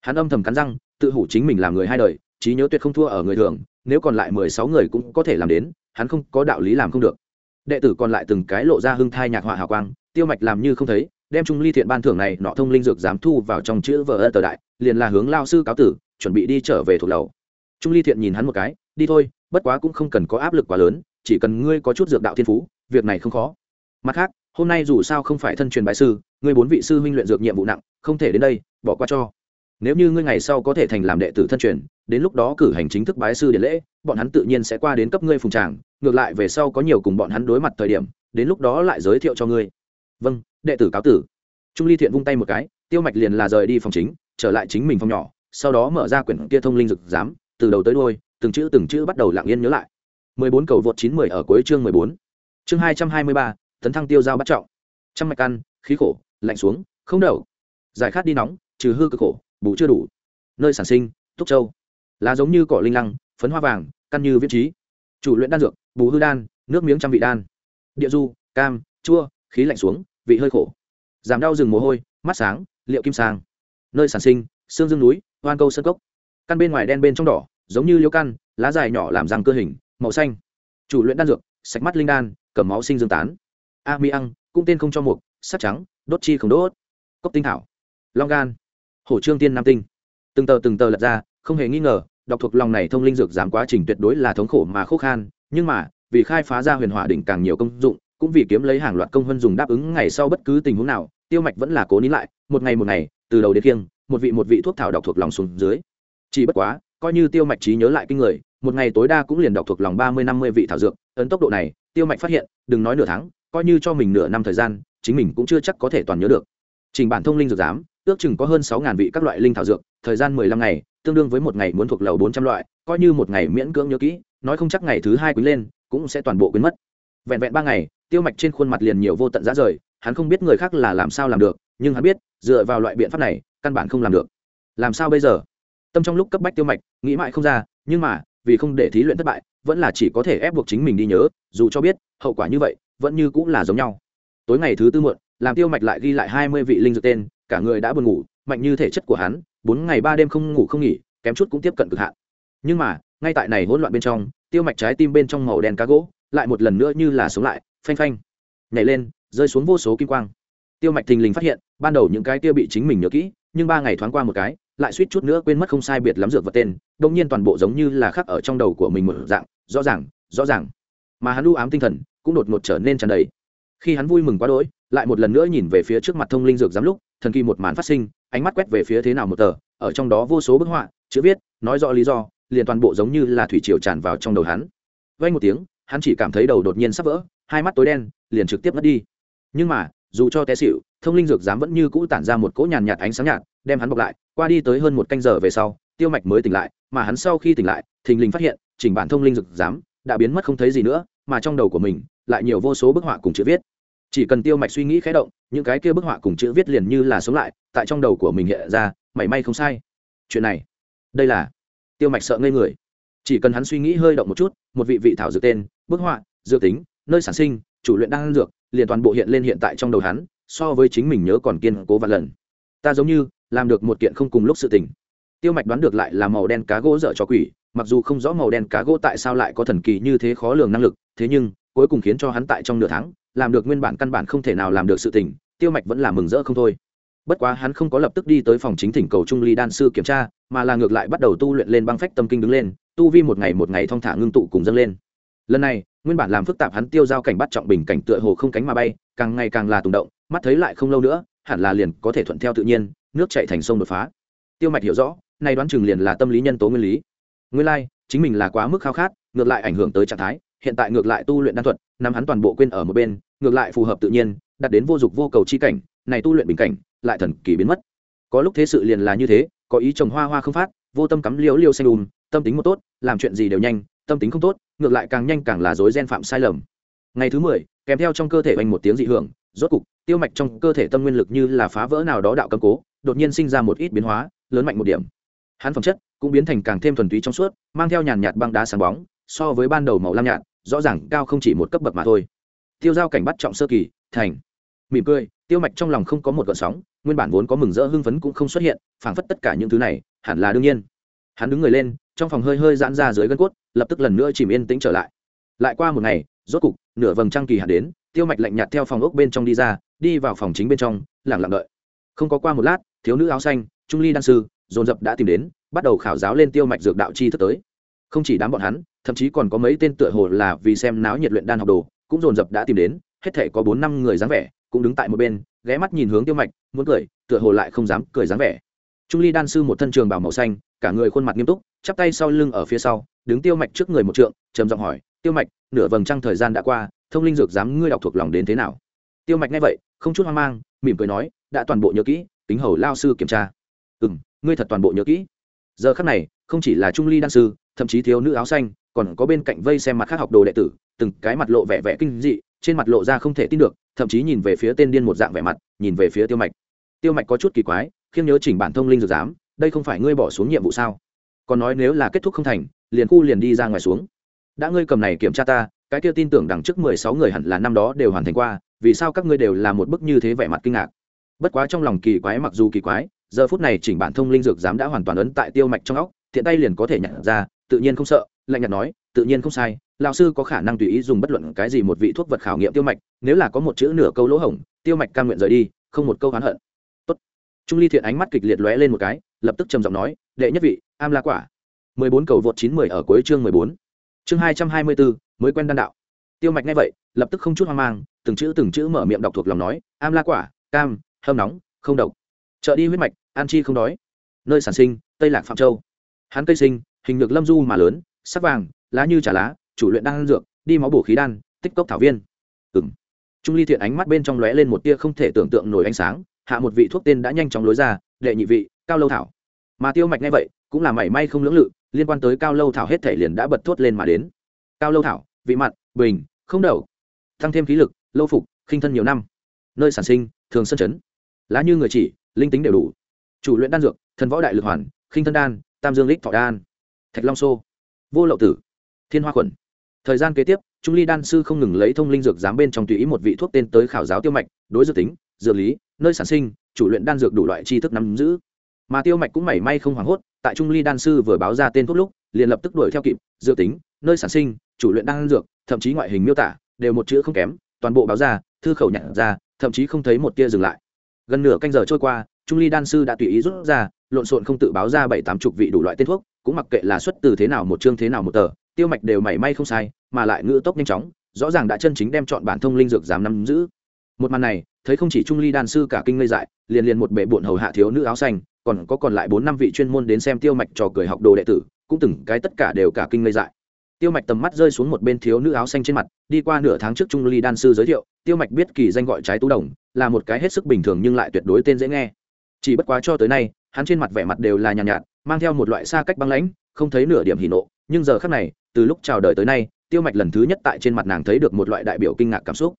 Hắn âm thầm cắn răng, tự hủ chính mình làm người hai đời, trí nhớ tuyệt không thua ở người thường, nếu còn lại mười sáu người cũng có thể làm đến hắn không có đạo lý làm không được. Đệ tử còn lại từng cái lộ ra hưng thai nhạc họa hào quang, tiêu mạch làm như không thấy, đem trung ly thiện ban thưởng này nọ thông linh dược dám thu vào trong chữ vờ ơ tờ đại, liền là hướng lao sư cáo tử, chuẩn bị đi trở về thuộc lầu. Trung ly thiện nhìn hắn một cái, đi thôi, bất quá cũng không cần có áp lực quá lớn, chỉ cần ngươi có chút dược đạo thiên phú, việc này không khó. Mặt khác, hôm nay dù sao không phải thân truyền bái sư, ngươi bốn vị sư huynh luyện dược nhiệm vụ nặng, không thể đến đây, bỏ qua cho nếu như ngươi ngày sau có thể thành làm đệ tử thân truyền đến lúc đó cử hành chính thức bái sư điện lễ bọn hắn tự nhiên sẽ qua đến cấp ngươi phùng tràng ngược lại về sau có nhiều cùng bọn hắn đối mặt thời điểm đến lúc đó lại giới thiệu cho ngươi vâng đệ tử cáo tử trung ly thiện vung tay một cái tiêu mạch liền là rời đi phòng chính trở lại chính mình phòng nhỏ sau đó mở ra quyển kia thông linh dực giám từ đầu tới đôi từng chữ từng chữ bắt đầu lặng yên nhớ lại 14 cầu vượt 910 ở cuối chương 14. Chương 223, tấn thăng tiêu giao bắt trọng. Trăm mạch căn, khí khổ, lạnh xuống, không đầu. Giải khát đi nóng, trừ hư cực khổ, bù chưa đủ. Nơi sản sinh, Túc Châu. Lá giống như cỏ linh lăng, phấn hoa vàng, căn như viết trí. Chủ luyện đan dược, bù hư đan, nước miếng trăm vị đan. Địa du, cam, chua, khí lạnh xuống, vị hơi khổ. Giảm đau rừng mồ hôi, mắt sáng, liệu kim sang. Nơi sản sinh, xương dương núi, hoan câu sơn cốc. Căn bên ngoài đen bên trong đỏ, giống như liễu căn, lá dài nhỏ làm răng cơ hình, màu xanh chủ luyện đan dược sạch mắt linh đan cầm máu sinh dương tán a mi ăn cũng tên không cho mục sắt trắng đốt chi không đốt cốc tinh thảo long gan hổ trương tiên nam tinh. Từng tờ từng tờ lật ra, không hề nghi ngờ, đọc thuộc lòng này thông linh dược giảm quá trình tuyệt đối là thống khổ mà khô khan, nhưng mà, vì khai phá ra huyền hỏa đỉnh càng nhiều công dụng, cũng vì kiếm lấy hàng loạt công huân dùng đáp ứng ngày sau bất cứ tình huống nào, tiêu mạch vẫn là cố nín lại, một ngày một ngày, từ đầu đến kiêng, một vị một vị thuốc thảo đọc thuộc lòng xuống dưới. Chỉ bất quá, coi như tiêu mạch trí nhớ lại kinh người, một ngày tối đa cũng liền đọc thuộc lòng ba mươi năm mươi vị thảo dược, ấn tốc độ này, tiêu mạch phát hiện, đừng nói nửa tháng, coi như cho mình nửa năm thời gian, chính mình cũng chưa chắc có thể toàn nhớ được. Trình bản thông linh dược giám ước chừng có hơn sáu ngàn vị các loại linh thảo dược, thời gian mười lăm ngày, tương đương với một ngày muốn thuộc lầu bốn trăm loại, coi như một ngày miễn cưỡng nhớ kỹ, nói không chắc ngày thứ hai quý lên, cũng sẽ toàn bộ quên mất. Vẹn vẹn ba ngày, tiêu mạch trên khuôn mặt liền nhiều vô tận giá rời, hắn không biết người khác là làm sao làm được, nhưng hắn biết, dựa vào loại biện pháp này, căn bản không làm được. Làm sao bây giờ? Tâm trong lúc cấp bách tiêu mạch, nghĩ mãi không ra, nhưng mà, vì không để thí luyện thất bại, vẫn là chỉ có thể ép buộc chính mình đi nhớ, dù cho biết, hậu quả như vậy, vẫn như cũng là giống nhau. Tối ngày thứ tư muộn, làm tiêu mạch lại ghi lại hai mươi vị linh dược tên cả người đã buồn ngủ, mạnh như thể chất của hắn, bốn ngày ba đêm không ngủ không nghỉ, kém chút cũng tiếp cận cực hạn. Nhưng mà, ngay tại này hỗn loạn bên trong, tiêu mạch trái tim bên trong màu đen cá gỗ lại một lần nữa như là sống lại, phanh phanh, nhảy lên, rơi xuống vô số kim quang. Tiêu mạch thình lình phát hiện, ban đầu những cái kia bị chính mình nhớ kỹ, nhưng ba ngày thoáng qua một cái, lại suýt chút nữa quên mất không sai biệt lắm dược vật tên đông nhiên toàn bộ giống như là khắc ở trong đầu của mình một dạng, rõ ràng rõ ràng. Mà hắn u ám tinh thần cũng đột ngột trở nên tràn đầy. Khi hắn vui mừng quá đỗi, lại một lần nữa nhìn về phía trước mặt thông linh dược giám lúc thần kỳ một màn phát sinh, ánh mắt quét về phía thế nào một tờ, ở trong đó vô số bức họa, chữ viết, nói rõ lý do, liền toàn bộ giống như là thủy triều tràn vào trong đầu hắn. Vay một tiếng, hắn chỉ cảm thấy đầu đột nhiên sắp vỡ, hai mắt tối đen, liền trực tiếp mất đi. Nhưng mà, dù cho té xịu thông linh dược dám vẫn như cũ tản ra một cỗ nhàn nhạt ánh sáng nhạt, đem hắn bọc lại, qua đi tới hơn một canh giờ về sau, tiêu mạch mới tỉnh lại, mà hắn sau khi tỉnh lại, thình lình phát hiện, chỉnh bản thông linh dược dám đã biến mất không thấy gì nữa, mà trong đầu của mình, lại nhiều vô số bức họa cùng chữ viết chỉ cần tiêu mạch suy nghĩ khé động, những cái kia bức họa cùng chữ viết liền như là sống lại, tại trong đầu của mình hiện ra, mảy may không sai. Chuyện này, đây là, tiêu mạch sợ ngây người. Chỉ cần hắn suy nghĩ hơi động một chút, một vị vị thảo dược tên, bức họa, dược tính, nơi sản sinh, chủ luyện đang dược, liền toàn bộ hiện lên hiện tại trong đầu hắn, so với chính mình nhớ còn kiên cố vạn lần. Ta giống như, làm được một kiện không cùng lúc sự tình. Tiêu mạch đoán được lại là màu đen cá gỗ dở cho quỷ, mặc dù không rõ màu đen cá gỗ tại sao lại có thần kỳ như thế khó lường năng lực, thế nhưng, cuối cùng khiến cho hắn tại trong nửa tháng làm được nguyên bản căn bản không thể nào làm được sự tình, tiêu mạch vẫn là mừng rỡ không thôi. Bất quá hắn không có lập tức đi tới phòng chính thỉnh cầu trung ly đan sư kiểm tra, mà là ngược lại bắt đầu tu luyện lên băng phách tâm kinh đứng lên, tu vi một ngày một ngày thong thả ngưng tụ cùng dâng lên. Lần này, nguyên bản làm phức tạp hắn tiêu giao cảnh bắt trọng bình cảnh tựa hồ không cánh mà bay, càng ngày càng là tùng động, mắt thấy lại không lâu nữa, hẳn là liền có thể thuận theo tự nhiên, nước chạy thành sông đột phá. Tiêu mạch hiểu rõ, nay đoán chừng liền là tâm lý nhân tố nguyên lý. Nguyên lai, chính mình là quá mức khao khát, ngược lại ảnh hưởng tới trạng thái hiện tại ngược lại tu luyện đan thuật nằm hắn toàn bộ quên ở một bên, ngược lại phù hợp tự nhiên, đặt đến vô dụng vô cầu chi cảnh, này tu luyện bình cảnh, lại thần kỳ biến mất. Có lúc thế sự liền là như thế, có ý trồng hoa hoa không phát, vô tâm cắm liễu liêu xanh ùm tâm tính một tốt, làm chuyện gì đều nhanh, tâm tính không tốt, ngược lại càng nhanh càng là dối gen phạm sai lầm. Ngày thứ mười, kèm theo trong cơ thể oanh một tiếng dị hưởng, rốt cục, tiêu mạch trong cơ thể tâm nguyên lực như là phá vỡ nào đó đạo cầm cố, đột nhiên sinh ra một ít biến hóa, lớn mạnh một điểm. Hắn phẩm chất cũng biến thành càng thêm thuần túy trong suốt, mang theo nhàn nhạt băng đá sáng bóng so với ban đầu màu lam nhạt, rõ ràng cao không chỉ một cấp bậc mà thôi. Tiêu giao cảnh bắt trọng sơ kỳ, thành. Mỉm cười, tiêu mạch trong lòng không có một gợn sóng, nguyên bản vốn có mừng rỡ hưng phấn cũng không xuất hiện, phảng phất tất cả những thứ này, hẳn là đương nhiên. Hắn đứng người lên, trong phòng hơi hơi giãn ra dưới gân cốt, lập tức lần nữa chìm yên tĩnh trở lại. Lại qua một ngày, rốt cục, nửa vầng trăng kỳ hạn đến, tiêu mạch lạnh nhạt theo phòng ốc bên trong đi ra, đi vào phòng chính bên trong lẳng lặng đợi. Không có qua một lát, thiếu nữ áo xanh, trung ly đan sư, dồn dập đã tìm đến, bắt đầu khảo giáo lên tiêu mạch dược đạo chi thức tới. Không chỉ đám bọn hắn thậm chí còn có mấy tên tựa hồ là vì xem náo nhiệt luyện đan học đồ, cũng dồn dập đã tìm đến, hết thể có bốn năm người dáng vẻ, cũng đứng tại một bên, ghé mắt nhìn hướng tiêu mạch, muốn cười, tựa hồ lại không dám cười dáng vẻ. Trung ly đan sư một thân trường bảo màu xanh, cả người khuôn mặt nghiêm túc, chắp tay sau lưng ở phía sau, đứng tiêu mạch trước người một trượng, trầm giọng hỏi, tiêu mạch, nửa vầng trăng thời gian đã qua, thông linh dược dám ngươi đọc thuộc lòng đến thế nào? Tiêu mạch nghe vậy, không chút hoang mang, mỉm cười nói, đã toàn bộ nhớ kỹ tính hầu lao sư kiểm tra. Ừ m ngươi thật toàn bộ nhớ kỹ. Giờ khắc này, không chỉ là trung ly đan sư, thậm chí thiếu nữ áo xanh còn có bên cạnh vây xem mặt khác học đồ đệ tử, từng cái mặt lộ vẻ vẻ kinh dị, trên mặt lộ ra không thể tin được, thậm chí nhìn về phía tên điên một dạng vẻ mặt, nhìn về phía tiêu mạch. Tiêu mạch có chút kỳ quái, khiêm nhớ chỉnh bản thông linh dược giám, đây không phải ngươi bỏ xuống nhiệm vụ sao? Còn nói nếu là kết thúc không thành, liền khu liền đi ra ngoài xuống. Đã ngươi cầm này kiểm tra ta, cái kia tin tưởng đằng trước mười sáu người hẳn là năm đó đều hoàn thành qua, vì sao các ngươi đều là một bức như thế vẻ mặt kinh ngạc? Bất quá trong lòng kỳ quái mặc dù kỳ quái, giờ phút này chỉnh bản thông linh dược giám đã hoàn toàn ấn tại tiêu mạch trong óc thiện tay liền có thể nhận ra tự nhiên không sợ, lạnh nhạt nói, tự nhiên không sai, lão sư có khả năng tùy ý dùng bất luận cái gì một vị thuốc vật khảo nghiệm tiêu mạch, nếu là có một chữ nửa câu lỗ hổng, tiêu mạch cam nguyện rời đi, không một câu hán hận. Tốt. trung ly thiện ánh mắt kịch liệt lóe lên một cái, lập tức trầm giọng nói, đệ nhất vị, am la quả. Mười bốn cầu vượt chín mười ở cuối chương mười bốn. Chương hai trăm hai mươi bốn mới quen đan đạo. Tiêu mạch nghe vậy, lập tức không chút hoang mang, từng chữ từng chữ mở miệng đọc thuộc lòng nói, am la quả, cam, hâm nóng, không độc. Chợ đi huyết mạch, an chi không đói. Nơi sản sinh, tây lạc phạm châu. Hắn cây sinh hình ngược lâm du mà lớn, sắc vàng, lá như trà lá, chủ luyện đan dược, đi máu bổ khí đan, tích cốc thảo viên. Ừng trung ly thiện ánh mắt bên trong lóe lên một tia không thể tưởng tượng nổi ánh sáng, hạ một vị thuốc tên đã nhanh chóng lối ra, đệ nhị vị, cao lâu thảo. Mà tiêu mạch nghe vậy, cũng là mảy may không lưỡng lự, liên quan tới cao lâu thảo hết thể liền đã bật thốt lên mà đến. Cao lâu thảo, vị mặn, bình, không đầu tăng thêm khí lực, lâu phục, khinh thân nhiều năm. Nơi sản sinh, thường sân chấn. Lá như người chỉ, linh tính đều đủ. Chủ luyện đan dược, thần võ đại lực hoàn, khinh thân đan, tam dương lích thọ đan thạch long xô. Vô lậu tử. Thiên hoa khuẩn. Thời gian kế tiếp, trung ly đan sư không ngừng lấy thông linh dược giám bên trong tùy ý một vị thuốc tên tới khảo giáo tiêu mạch, đối dược tính, dược lý, nơi sản sinh, chủ luyện đan dược đủ loại tri thức nắm giữ. Mà tiêu mạch cũng mảy may không hoảng hốt, tại trung ly đan sư vừa báo ra tên thuốc lúc, liền lập tức đuổi theo kịp dự tính, nơi sản sinh, chủ luyện đan dược, thậm chí ngoại hình miêu tả, đều một chữ không kém, toàn bộ báo ra, thư khẩu nhận ra, thậm chí không thấy một tia dừng lại. Gần nửa canh giờ trôi qua trung ly đan sư đã tùy ý rút ra, lộn xộn không tự báo ra bảy tám chục vị đủ loại tên thuốc, cũng mặc kệ là xuất từ thế nào một chương thế nào một tờ, tiêu mạch đều mảy may không sai, mà lại ngữ tốc nhanh chóng, rõ ràng đã chân chính đem chọn bản thông linh dược dám nắm giữ. Một màn này, thấy không chỉ trung ly đan sư cả kinh ngây dại, liền liền một bệ bụn hầu hạ thiếu nữ áo xanh, còn có còn lại bốn năm vị chuyên môn đến xem tiêu mạch trò cười học đồ đệ tử, cũng từng cái tất cả đều cả kinh ngây dại. Tiêu mạch tầm mắt rơi xuống một bên thiếu nữ áo xanh trên mặt, đi qua nửa tháng trước trung ly đan sư giới thiệu, tiêu mạch biết kỳ danh gọi trái tú đồng, là một cái hết sức bình thường nhưng lại tuyệt đối tên dễ nghe chỉ bất quá cho tới nay hắn trên mặt vẻ mặt đều là nhàn nhạt, nhạt mang theo một loại xa cách băng lãnh không thấy nửa điểm hỉ nộ. Nhưng giờ khác này từ lúc chào đời tới nay tiêu mạch lần thứ nhất tại trên mặt nàng thấy được một loại đại biểu kinh ngạc cảm xúc.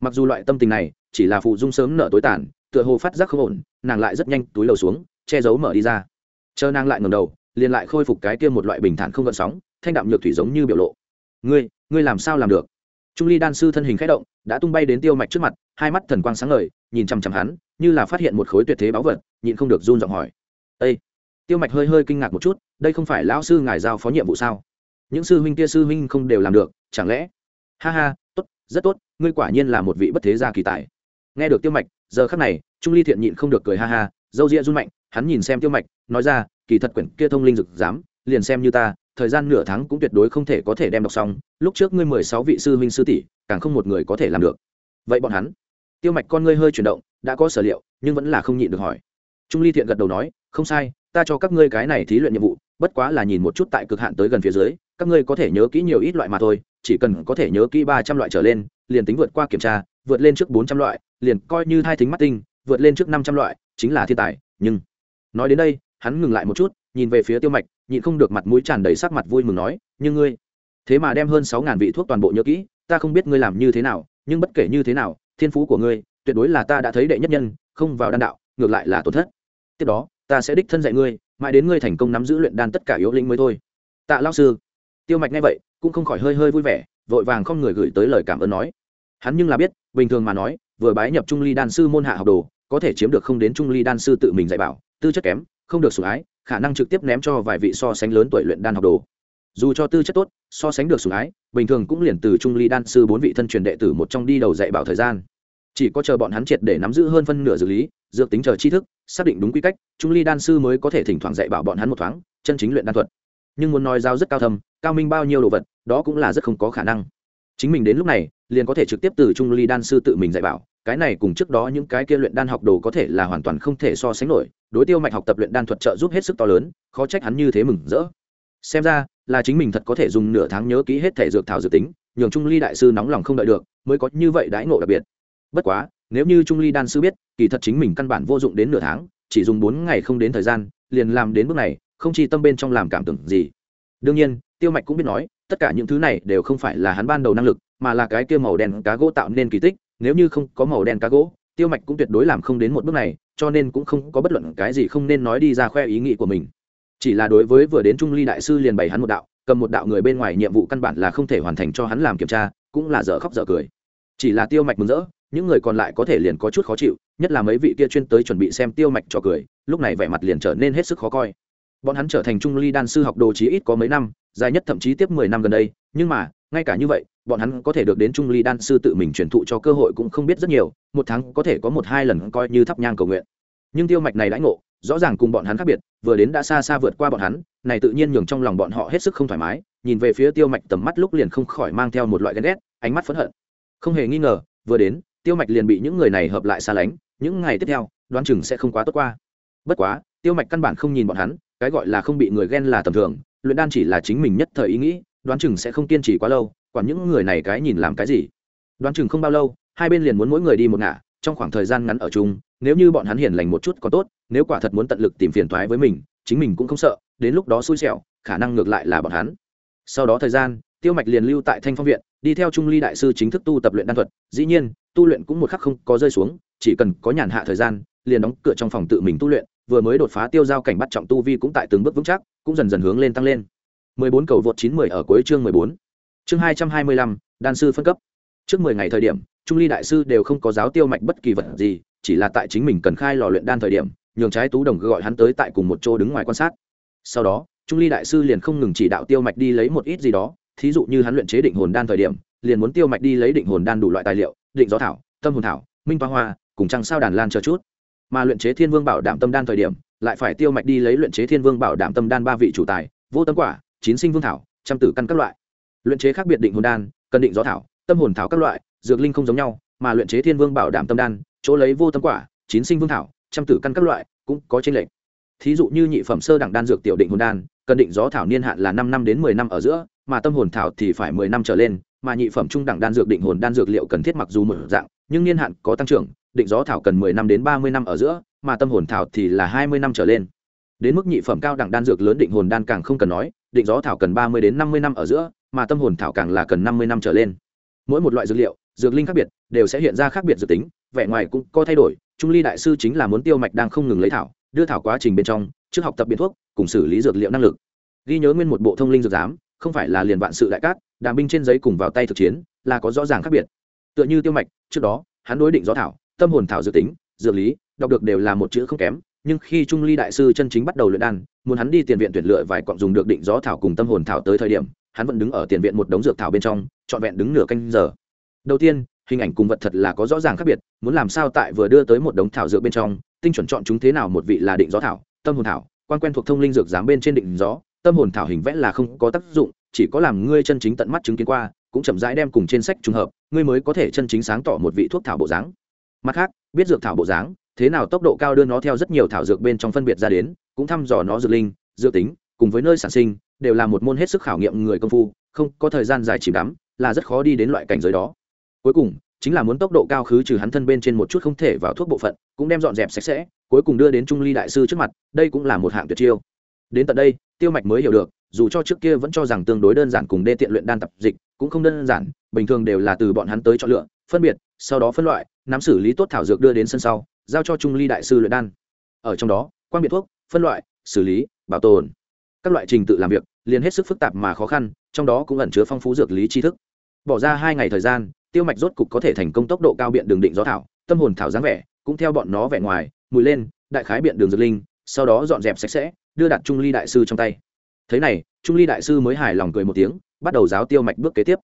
Mặc dù loại tâm tình này chỉ là phụ dung sớm nở tối tàn tựa hồ phát giác không ổn nàng lại rất nhanh túi lầu xuống che giấu mở đi ra. Chờ nàng lại ngầm đầu liền lại khôi phục cái kia một loại bình thản không gợn sóng thanh đạm nhược thủy giống như biểu lộ. Ngươi ngươi làm sao làm được? Trung ly đan sư thân hình k h ẽ động đã tung bay đến tiêu mạch trước mặt hai mắt thần quang sáng ngời nhìn chằm chằm hắn, như là phát hiện một khối tuyệt thế báu vật, nhịn không được run giọng hỏi. Â tiêu mạch hơi hơi kinh ngạc một chút, đây không phải lão sư ngài giao phó nhiệm vụ sao? Những sư huynh kia sư huynh không đều làm được, chẳng lẽ? Ha ha, tốt, rất tốt, ngươi quả nhiên là một vị bất thế gia kỳ tài. Nghe được tiêu mạch, giờ khắc này, trung ly thiện nhịn không được cười ha ha, dâu ria run mạnh, hắn nhìn xem tiêu mạch, nói ra, kỳ thật quyển kia thông linh dực dám liền xem như ta, thời gian nửa tháng cũng tuyệt đối không thể có thể đem đọc xong, lúc trước ngươi mười sáu vị sư huynh sư tỷ, càng không một người có thể làm được. Vậy bọn hắn tiêu mạch con ngươi hơi chuyển động, đã có sở liệu, nhưng vẫn là không nhịn được hỏi. Trung ly thiện gật đầu nói, không sai, ta cho các ngươi cái này thí luyện nhiệm vụ, bất quá là nhìn một chút tại cực hạn tới gần phía dưới, các ngươi có thể nhớ kỹ nhiều ít loại mà thôi, chỉ cần có thể nhớ kỹ ba trăm loại trở lên, liền tính vượt qua kiểm tra, vượt lên trước bốn trăm loại, liền coi như thai thính mắt tinh, vượt lên trước năm trăm loại, chính là thiên tài, nhưng nói đến đây, hắn ngừng lại một chút, nhìn về phía tiêu mạch, nhịn không được mặt mũi tràn đầy sắc mặt vui mừng nói, nhưng ngươi, thế mà đem hơn sáu ngàn vị thuốc toàn bộ nhớ kỹ, ta không biết ngươi làm như thế nào, nhưng bất kể như thế nào thiên phú của ngươi, tuyệt đối là ta đã thấy đệ nhất nhân, không vào đan đạo, ngược lại là tổn thất. Tiếp đó, ta sẽ đích thân dạy ngươi, mãi đến ngươi thành công nắm giữ luyện đan tất cả yếu lĩnh mới thôi. Tạ lao sư. Tiêu mạch nghe vậy, cũng không khỏi hơi hơi vui vẻ, vội vàng không người gửi tới lời cảm ơn nói. Hắn nhưng là biết, bình thường mà nói, vừa bái nhập trung ly đan sư môn hạ học đồ, có thể chiếm được không đến trung ly đan sư tự mình dạy bảo, tư chất kém, không được sủng ái, khả năng trực tiếp ném cho vài vị so sánh lớn tuổi luyện đan học đồ. Dù cho tư chất tốt, so sánh được sủng ái, bình thường cũng liền từ trung ly đan sư bốn vị thân truyền đệ tử một trong đi đầu dạy bảo thời gian chỉ có chờ bọn hắn triệt để nắm giữ hơn phân nửa dược lý, dược tính chờ tri thức, xác định đúng quy cách, trung ly đan sư mới có thể thỉnh thoảng dạy bảo bọn hắn một thoáng, chân chính luyện đan thuật. Nhưng muốn nói giao rất cao thâm, cao minh bao nhiêu đồ vật, đó cũng là rất không có khả năng. Chính mình đến lúc này, liền có thể trực tiếp từ trung ly đan sư tự mình dạy bảo, cái này cùng trước đó những cái kia luyện đan học đồ có thể là hoàn toàn không thể so sánh nổi, đối tiêu mạch học tập luyện đan thuật trợ giúp hết sức to lớn, khó trách hắn như thế mừng rỡ. Xem ra, là chính mình thật có thể dùng nửa tháng nhớ kỹ hết thể dược thảo dự tính, nhường trung ly đại sư nóng lòng không đợi được, mới có như vậy đãi ngộ đặc biệt bất quá, nếu như trung ly đan sư biết, kỳ thật chính mình căn bản vô dụng đến nửa tháng, chỉ dùng bốn ngày không đến thời gian, liền làm đến bước này, không chi tâm bên trong làm cảm tưởng gì. Đương nhiên, tiêu mạch cũng biết nói, tất cả những thứ này đều không phải là hắn ban đầu năng lực, mà là cái kia màu đen cá gỗ tạo nên kỳ tích, nếu như không có màu đen cá gỗ, tiêu mạch cũng tuyệt đối làm không đến một bước này, cho nên cũng không có bất luận cái gì không nên nói đi ra khoe ý nghĩ của mình. Chỉ là đối với vừa đến trung ly đại sư liền bày hắn một đạo, cầm một đạo người bên ngoài nhiệm vụ căn bản là không thể hoàn thành cho hắn làm kiểm tra, cũng là dở khóc dở cười. Chỉ là tiêu mạch mừng rỡ những người còn lại có thể liền có chút khó chịu, nhất là mấy vị kia chuyên tới chuẩn bị xem tiêu mạch cho cười, lúc này vẻ mặt liền trở nên hết sức khó coi. Bọn hắn trở thành trung ly đan sư học đồ chí ít có mấy năm, dài nhất thậm chí tiếp mười năm gần đây, nhưng mà, ngay cả như vậy, bọn hắn có thể được đến trung ly đan sư tự mình truyền thụ cho cơ hội cũng không biết rất nhiều, một tháng có thể có một hai lần coi như thắp nhang cầu nguyện. Nhưng tiêu mạch này đãi ngộ, rõ ràng cùng bọn hắn khác biệt, vừa đến đã xa xa vượt qua bọn hắn, này tự nhiên nhường trong lòng bọn họ hết sức không thoải mái, nhìn về phía tiêu mạch tầm mắt lúc liền không khỏi mang theo một loại ghen ghét, ánh mắt phẫn hận. Không hề nghi ngờ, vừa đến tiêu mạch liền bị những người này hợp lại xa lánh, những ngày tiếp theo, đoán chừng sẽ không quá tốt qua. Bất quá, tiêu mạch căn bản không nhìn bọn hắn, cái gọi là không bị người ghen là tầm thường, luyện đan chỉ là chính mình nhất thời ý nghĩ, đoán chừng sẽ không kiên trì quá lâu, quản những người này cái nhìn làm cái gì. Đoán chừng không bao lâu, hai bên liền muốn mỗi người đi một ngả, trong khoảng thời gian ngắn ở chung, nếu như bọn hắn hiền lành một chút có tốt, nếu quả thật muốn tận lực tìm phiền toái với mình, chính mình cũng không sợ, đến lúc đó xui xẻo, khả năng ngược lại là bọn hắn. Sau đó thời gian, tiêu mạch liền lưu tại thanh phong viện, đi theo trung ly đại sư chính thức tu tập luyện đan thuật, dĩ nhiên tu luyện cũng một khắc không có rơi xuống chỉ cần có nhàn hạ thời gian liền đóng cửa trong phòng tự mình tu luyện vừa mới đột phá tiêu giao cảnh bắt trọng tu vi cũng tại từng bước vững chắc cũng dần dần hướng lên tăng lên 14 cầu vượt 910 ở cuối chương 14. Chương 225, đan sư phân cấp. Trước 10 ngày thời điểm, Trung Ly đại sư đều không có giáo tiêu mạch bất kỳ vật gì, chỉ là tại chính mình cần khai lò luyện đan thời điểm, nhường trái tú đồng gọi hắn tới tại cùng một chỗ đứng ngoài quan sát sau đó trung ly đại sư liền không ngừng chỉ đạo tiêu mạch đi lấy một ít gì đó thí dụ như hắn luyện chế định hồn đan thời điểm liền muốn tiêu mạch đi lấy định hồn đan đủ loại tài liệu định gió thảo, tâm hồn thảo, minh toa hoa, cùng trăng sao đàn lan chờ chút. Mà luyện chế thiên vương bảo đảm tâm đan thời điểm, lại phải tiêu mạch đi lấy luyện chế thiên vương bảo đảm tâm đan ba vị chủ tài, vô tâm quả, chín sinh vương thảo, trăm tử căn các loại. Luyện chế khác biệt định hồn đan, cần định gió thảo, tâm hồn thảo các loại, dược linh không giống nhau, mà luyện chế thiên vương bảo đảm tâm đan, chỗ lấy vô tâm quả, chín sinh vương thảo, trăm tử căn các loại, cũng có trên lệch. Thí dụ như nhị phẩm sơ đẳng đan dược tiểu định hồn đan, cần định gió thảo niên hạn là năm năm đến mười năm ở giữa, mà tâm hồn thảo thì phải mười năm trở lên mà nhị phẩm trung đẳng đan dược định hồn đan dược liệu cần thiết mặc dù một dạng, nhưng niên hạn có tăng trưởng, định gió thảo cần mười năm đến ba mươi năm ở giữa, mà tâm hồn thảo thì là hai mươi năm trở lên. Đến mức nhị phẩm cao đẳng đan dược lớn định hồn đan càng không cần nói, định gió thảo cần ba mươi đến năm mươi năm ở giữa, mà tâm hồn thảo càng là cần năm mươi năm trở lên. Mỗi một loại dược liệu, dược linh khác biệt, đều sẽ hiện ra khác biệt dược tính, vẻ ngoài cũng có thay đổi, trung ly đại sư chính là muốn tiêu mạch đang không ngừng lấy thảo, đưa thảo quá trình bên trong, trước học tập biện thuốc, cùng xử lý dược liệu năng lực. Ghi nhớ nguyên một bộ thông linh dược giám, không phải là liền vạn sự đại cát đàm binh trên giấy cùng vào tay thực chiến là có rõ ràng khác biệt. Tựa như tiêu mạch, trước đó, hắn đối định gió thảo, tâm hồn thảo dự tính dược lý, đọc được đều là một chữ không kém, nhưng khi trung ly đại sư chân chính bắt đầu luyện đan, muốn hắn đi tiền viện tuyển lựa vài cọng dùng được định gió thảo cùng tâm hồn thảo tới thời điểm, hắn vẫn đứng ở tiền viện một đống dược thảo bên trong, trọn vẹn đứng nửa canh giờ. Đầu tiên, hình ảnh cùng vật thật là có rõ ràng khác biệt, muốn làm sao tại vừa đưa tới một đống thảo dược bên trong, tinh chuẩn chọn chúng thế nào một vị là định gió thảo, tâm hồn thảo, quan quen thuộc thông linh dược dám bên trên định gió, tâm hồn thảo hình vẽ là không có tác dụng chỉ có làm ngươi chân chính tận mắt chứng kiến qua, cũng chậm rãi đem cùng trên sách trùng hợp, ngươi mới có thể chân chính sáng tỏ một vị thuốc thảo bộ dáng. Mặt khác, biết dược thảo bộ dáng, thế nào tốc độ cao đưa nó theo rất nhiều thảo dược bên trong phân biệt ra đến, cũng thăm dò nó dược linh, dược tính, cùng với nơi sản sinh, đều là một môn hết sức khảo nghiệm người công phu, không có thời gian dài chìm đắm, là rất khó đi đến loại cảnh giới đó. Cuối cùng, chính là muốn tốc độ cao khứ trừ hắn thân bên trên một chút không thể vào thuốc bộ phận, cũng đem dọn dẹp sạch sẽ, cuối cùng đưa đến trung ly đại sư trước mặt, đây cũng là một hạng tuyệt chiêu. Đến tận đây, tiêu mạch mới hiểu được dù cho trước kia vẫn cho rằng tương đối đơn giản cùng đê tiện luyện đan tập dịch cũng không đơn giản, bình thường đều là từ bọn hắn tới chọn lựa, phân biệt, sau đó phân loại, nắm xử lý tốt thảo dược đưa đến sân sau, giao cho trung ly đại sư luyện đan. Ở trong đó quan biệt thuốc, phân loại, xử lý, bảo tồn. Các loại trình tự làm việc, liền hết sức phức tạp mà khó khăn, trong đó cũng ẩn chứa phong phú dược lý tri thức. Bỏ ra hai ngày thời gian, tiêu mạch rốt cục có thể thành công tốc độ cao biện đường định gió thảo, tâm hồn thảo dáng vẻ, cũng theo bọn nó vẻ ngoài, mùi lên, đại khái biện đường dược linh, sau đó dọn dẹp sạch sẽ, đưa đặt trung ly đại sư trong tay thế này, trung ly đại sư mới hài lòng cười một tiếng, bắt đầu giáo tiêu mạch bước kế tiếp.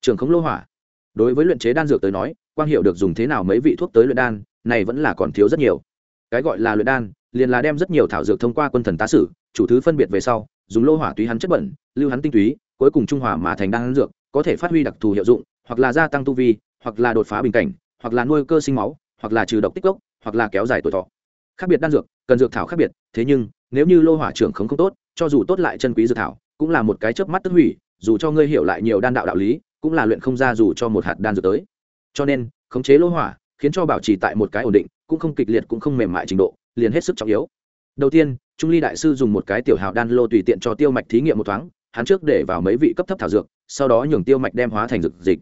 Trường khống lô hỏa. Đối với luyện chế đan dược tới nói, quang hiệu được dùng thế nào mấy vị thuốc tới luyện đan, này vẫn là còn thiếu rất nhiều. Cái gọi là luyện đan, liền là đem rất nhiều thảo dược thông qua quân thần tá sử, chủ thứ phân biệt về sau, dùng lô hỏa túy hắn chất bẩn, lưu hắn tinh túy, cuối cùng trung hòa mà thành đan dược, có thể phát huy đặc thù hiệu dụng, hoặc là gia tăng tu vi, hoặc là đột phá bình cảnh, hoặc là nuôi cơ sinh máu, hoặc là trừ độc tích gốc, hoặc là kéo dài tuổi thọ. Khác biệt đan dược, cần dược thảo khác biệt, thế nhưng, nếu như lô hỏa trưởng không không tốt cho dù tốt lại chân quý dược thảo, cũng là một cái chớp mắt tức hủy, dù cho ngươi hiểu lại nhiều đan đạo đạo lý, cũng là luyện không ra dù cho một hạt đan dược tới. Cho nên, khống chế lô hỏa, khiến cho bảo trì tại một cái ổn định, cũng không kịch liệt cũng không mềm mại trình độ, liền hết sức trọng yếu. Đầu tiên, trung ly đại sư dùng một cái tiểu hào đan lô tùy tiện cho tiêu mạch thí nghiệm một thoáng, hắn trước để vào mấy vị cấp thấp thảo dược, sau đó nhường tiêu mạch đem hóa thành dược dịch.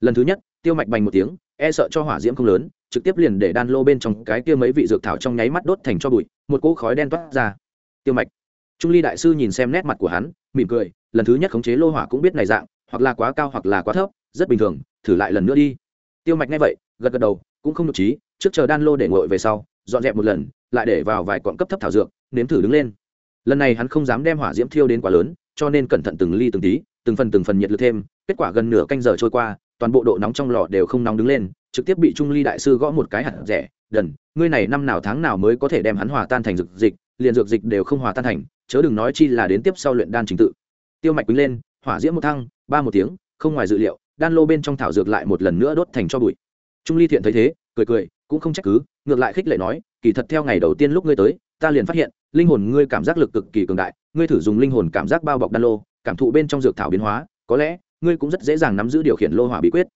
Lần thứ nhất, tiêu mạch bành một tiếng e sợ cho hỏa diễm không lớn, trực tiếp liền để đan lô bên trong cái kia mấy vị dược thảo trong nháy mắt đốt thành cho bụi, một cỗ khói đen toát ra. Tiêu mạch trung ly đại sư nhìn xem nét mặt của hắn, mỉm cười, lần thứ nhất khống chế lô hỏa cũng biết này dạng, hoặc là quá cao hoặc là quá thấp, rất bình thường, thử lại lần nữa đi. Tiêu mạch nghe vậy, gật gật đầu, cũng không nhục trí, trước chờ đan lô để ngội về sau, dọn dẹp một lần, lại để vào vài quọn cấp thấp thảo dược, nếm thử đứng lên. Lần này hắn không dám đem hỏa diễm thiêu đến quá lớn, cho nên cẩn thận từng ly từng tí, từng phần từng phần nhiệt lực thêm, kết quả gần nửa canh giờ trôi qua, toàn bộ độ nóng trong lò đều không nóng đứng lên, trực tiếp bị trung ly đại sư gõ một cái hạt rẻ, đần, ngươi này năm nào tháng nào mới có thể đem hắn hòa tan thành dược dịch, liền dược dịch đều không hòa tan thành chớ đừng nói chi là đến tiếp sau luyện đan trình tự. Tiêu mạch quýnh lên, hỏa diễm một thăng, ba một tiếng, không ngoài dự liệu, đan lô bên trong thảo dược lại một lần nữa đốt thành cho bụi. Trung ly thiện thấy thế, cười cười, cũng không trách cứ, ngược lại khích lệ nói, kỳ thật theo ngày đầu tiên lúc ngươi tới, ta liền phát hiện, linh hồn ngươi cảm giác lực cực kỳ cường đại, ngươi thử dùng linh hồn cảm giác bao bọc đan lô, cảm thụ bên trong dược thảo biến hóa, có lẽ, ngươi cũng rất dễ dàng nắm giữ điều khiển lô hỏa bí quyết.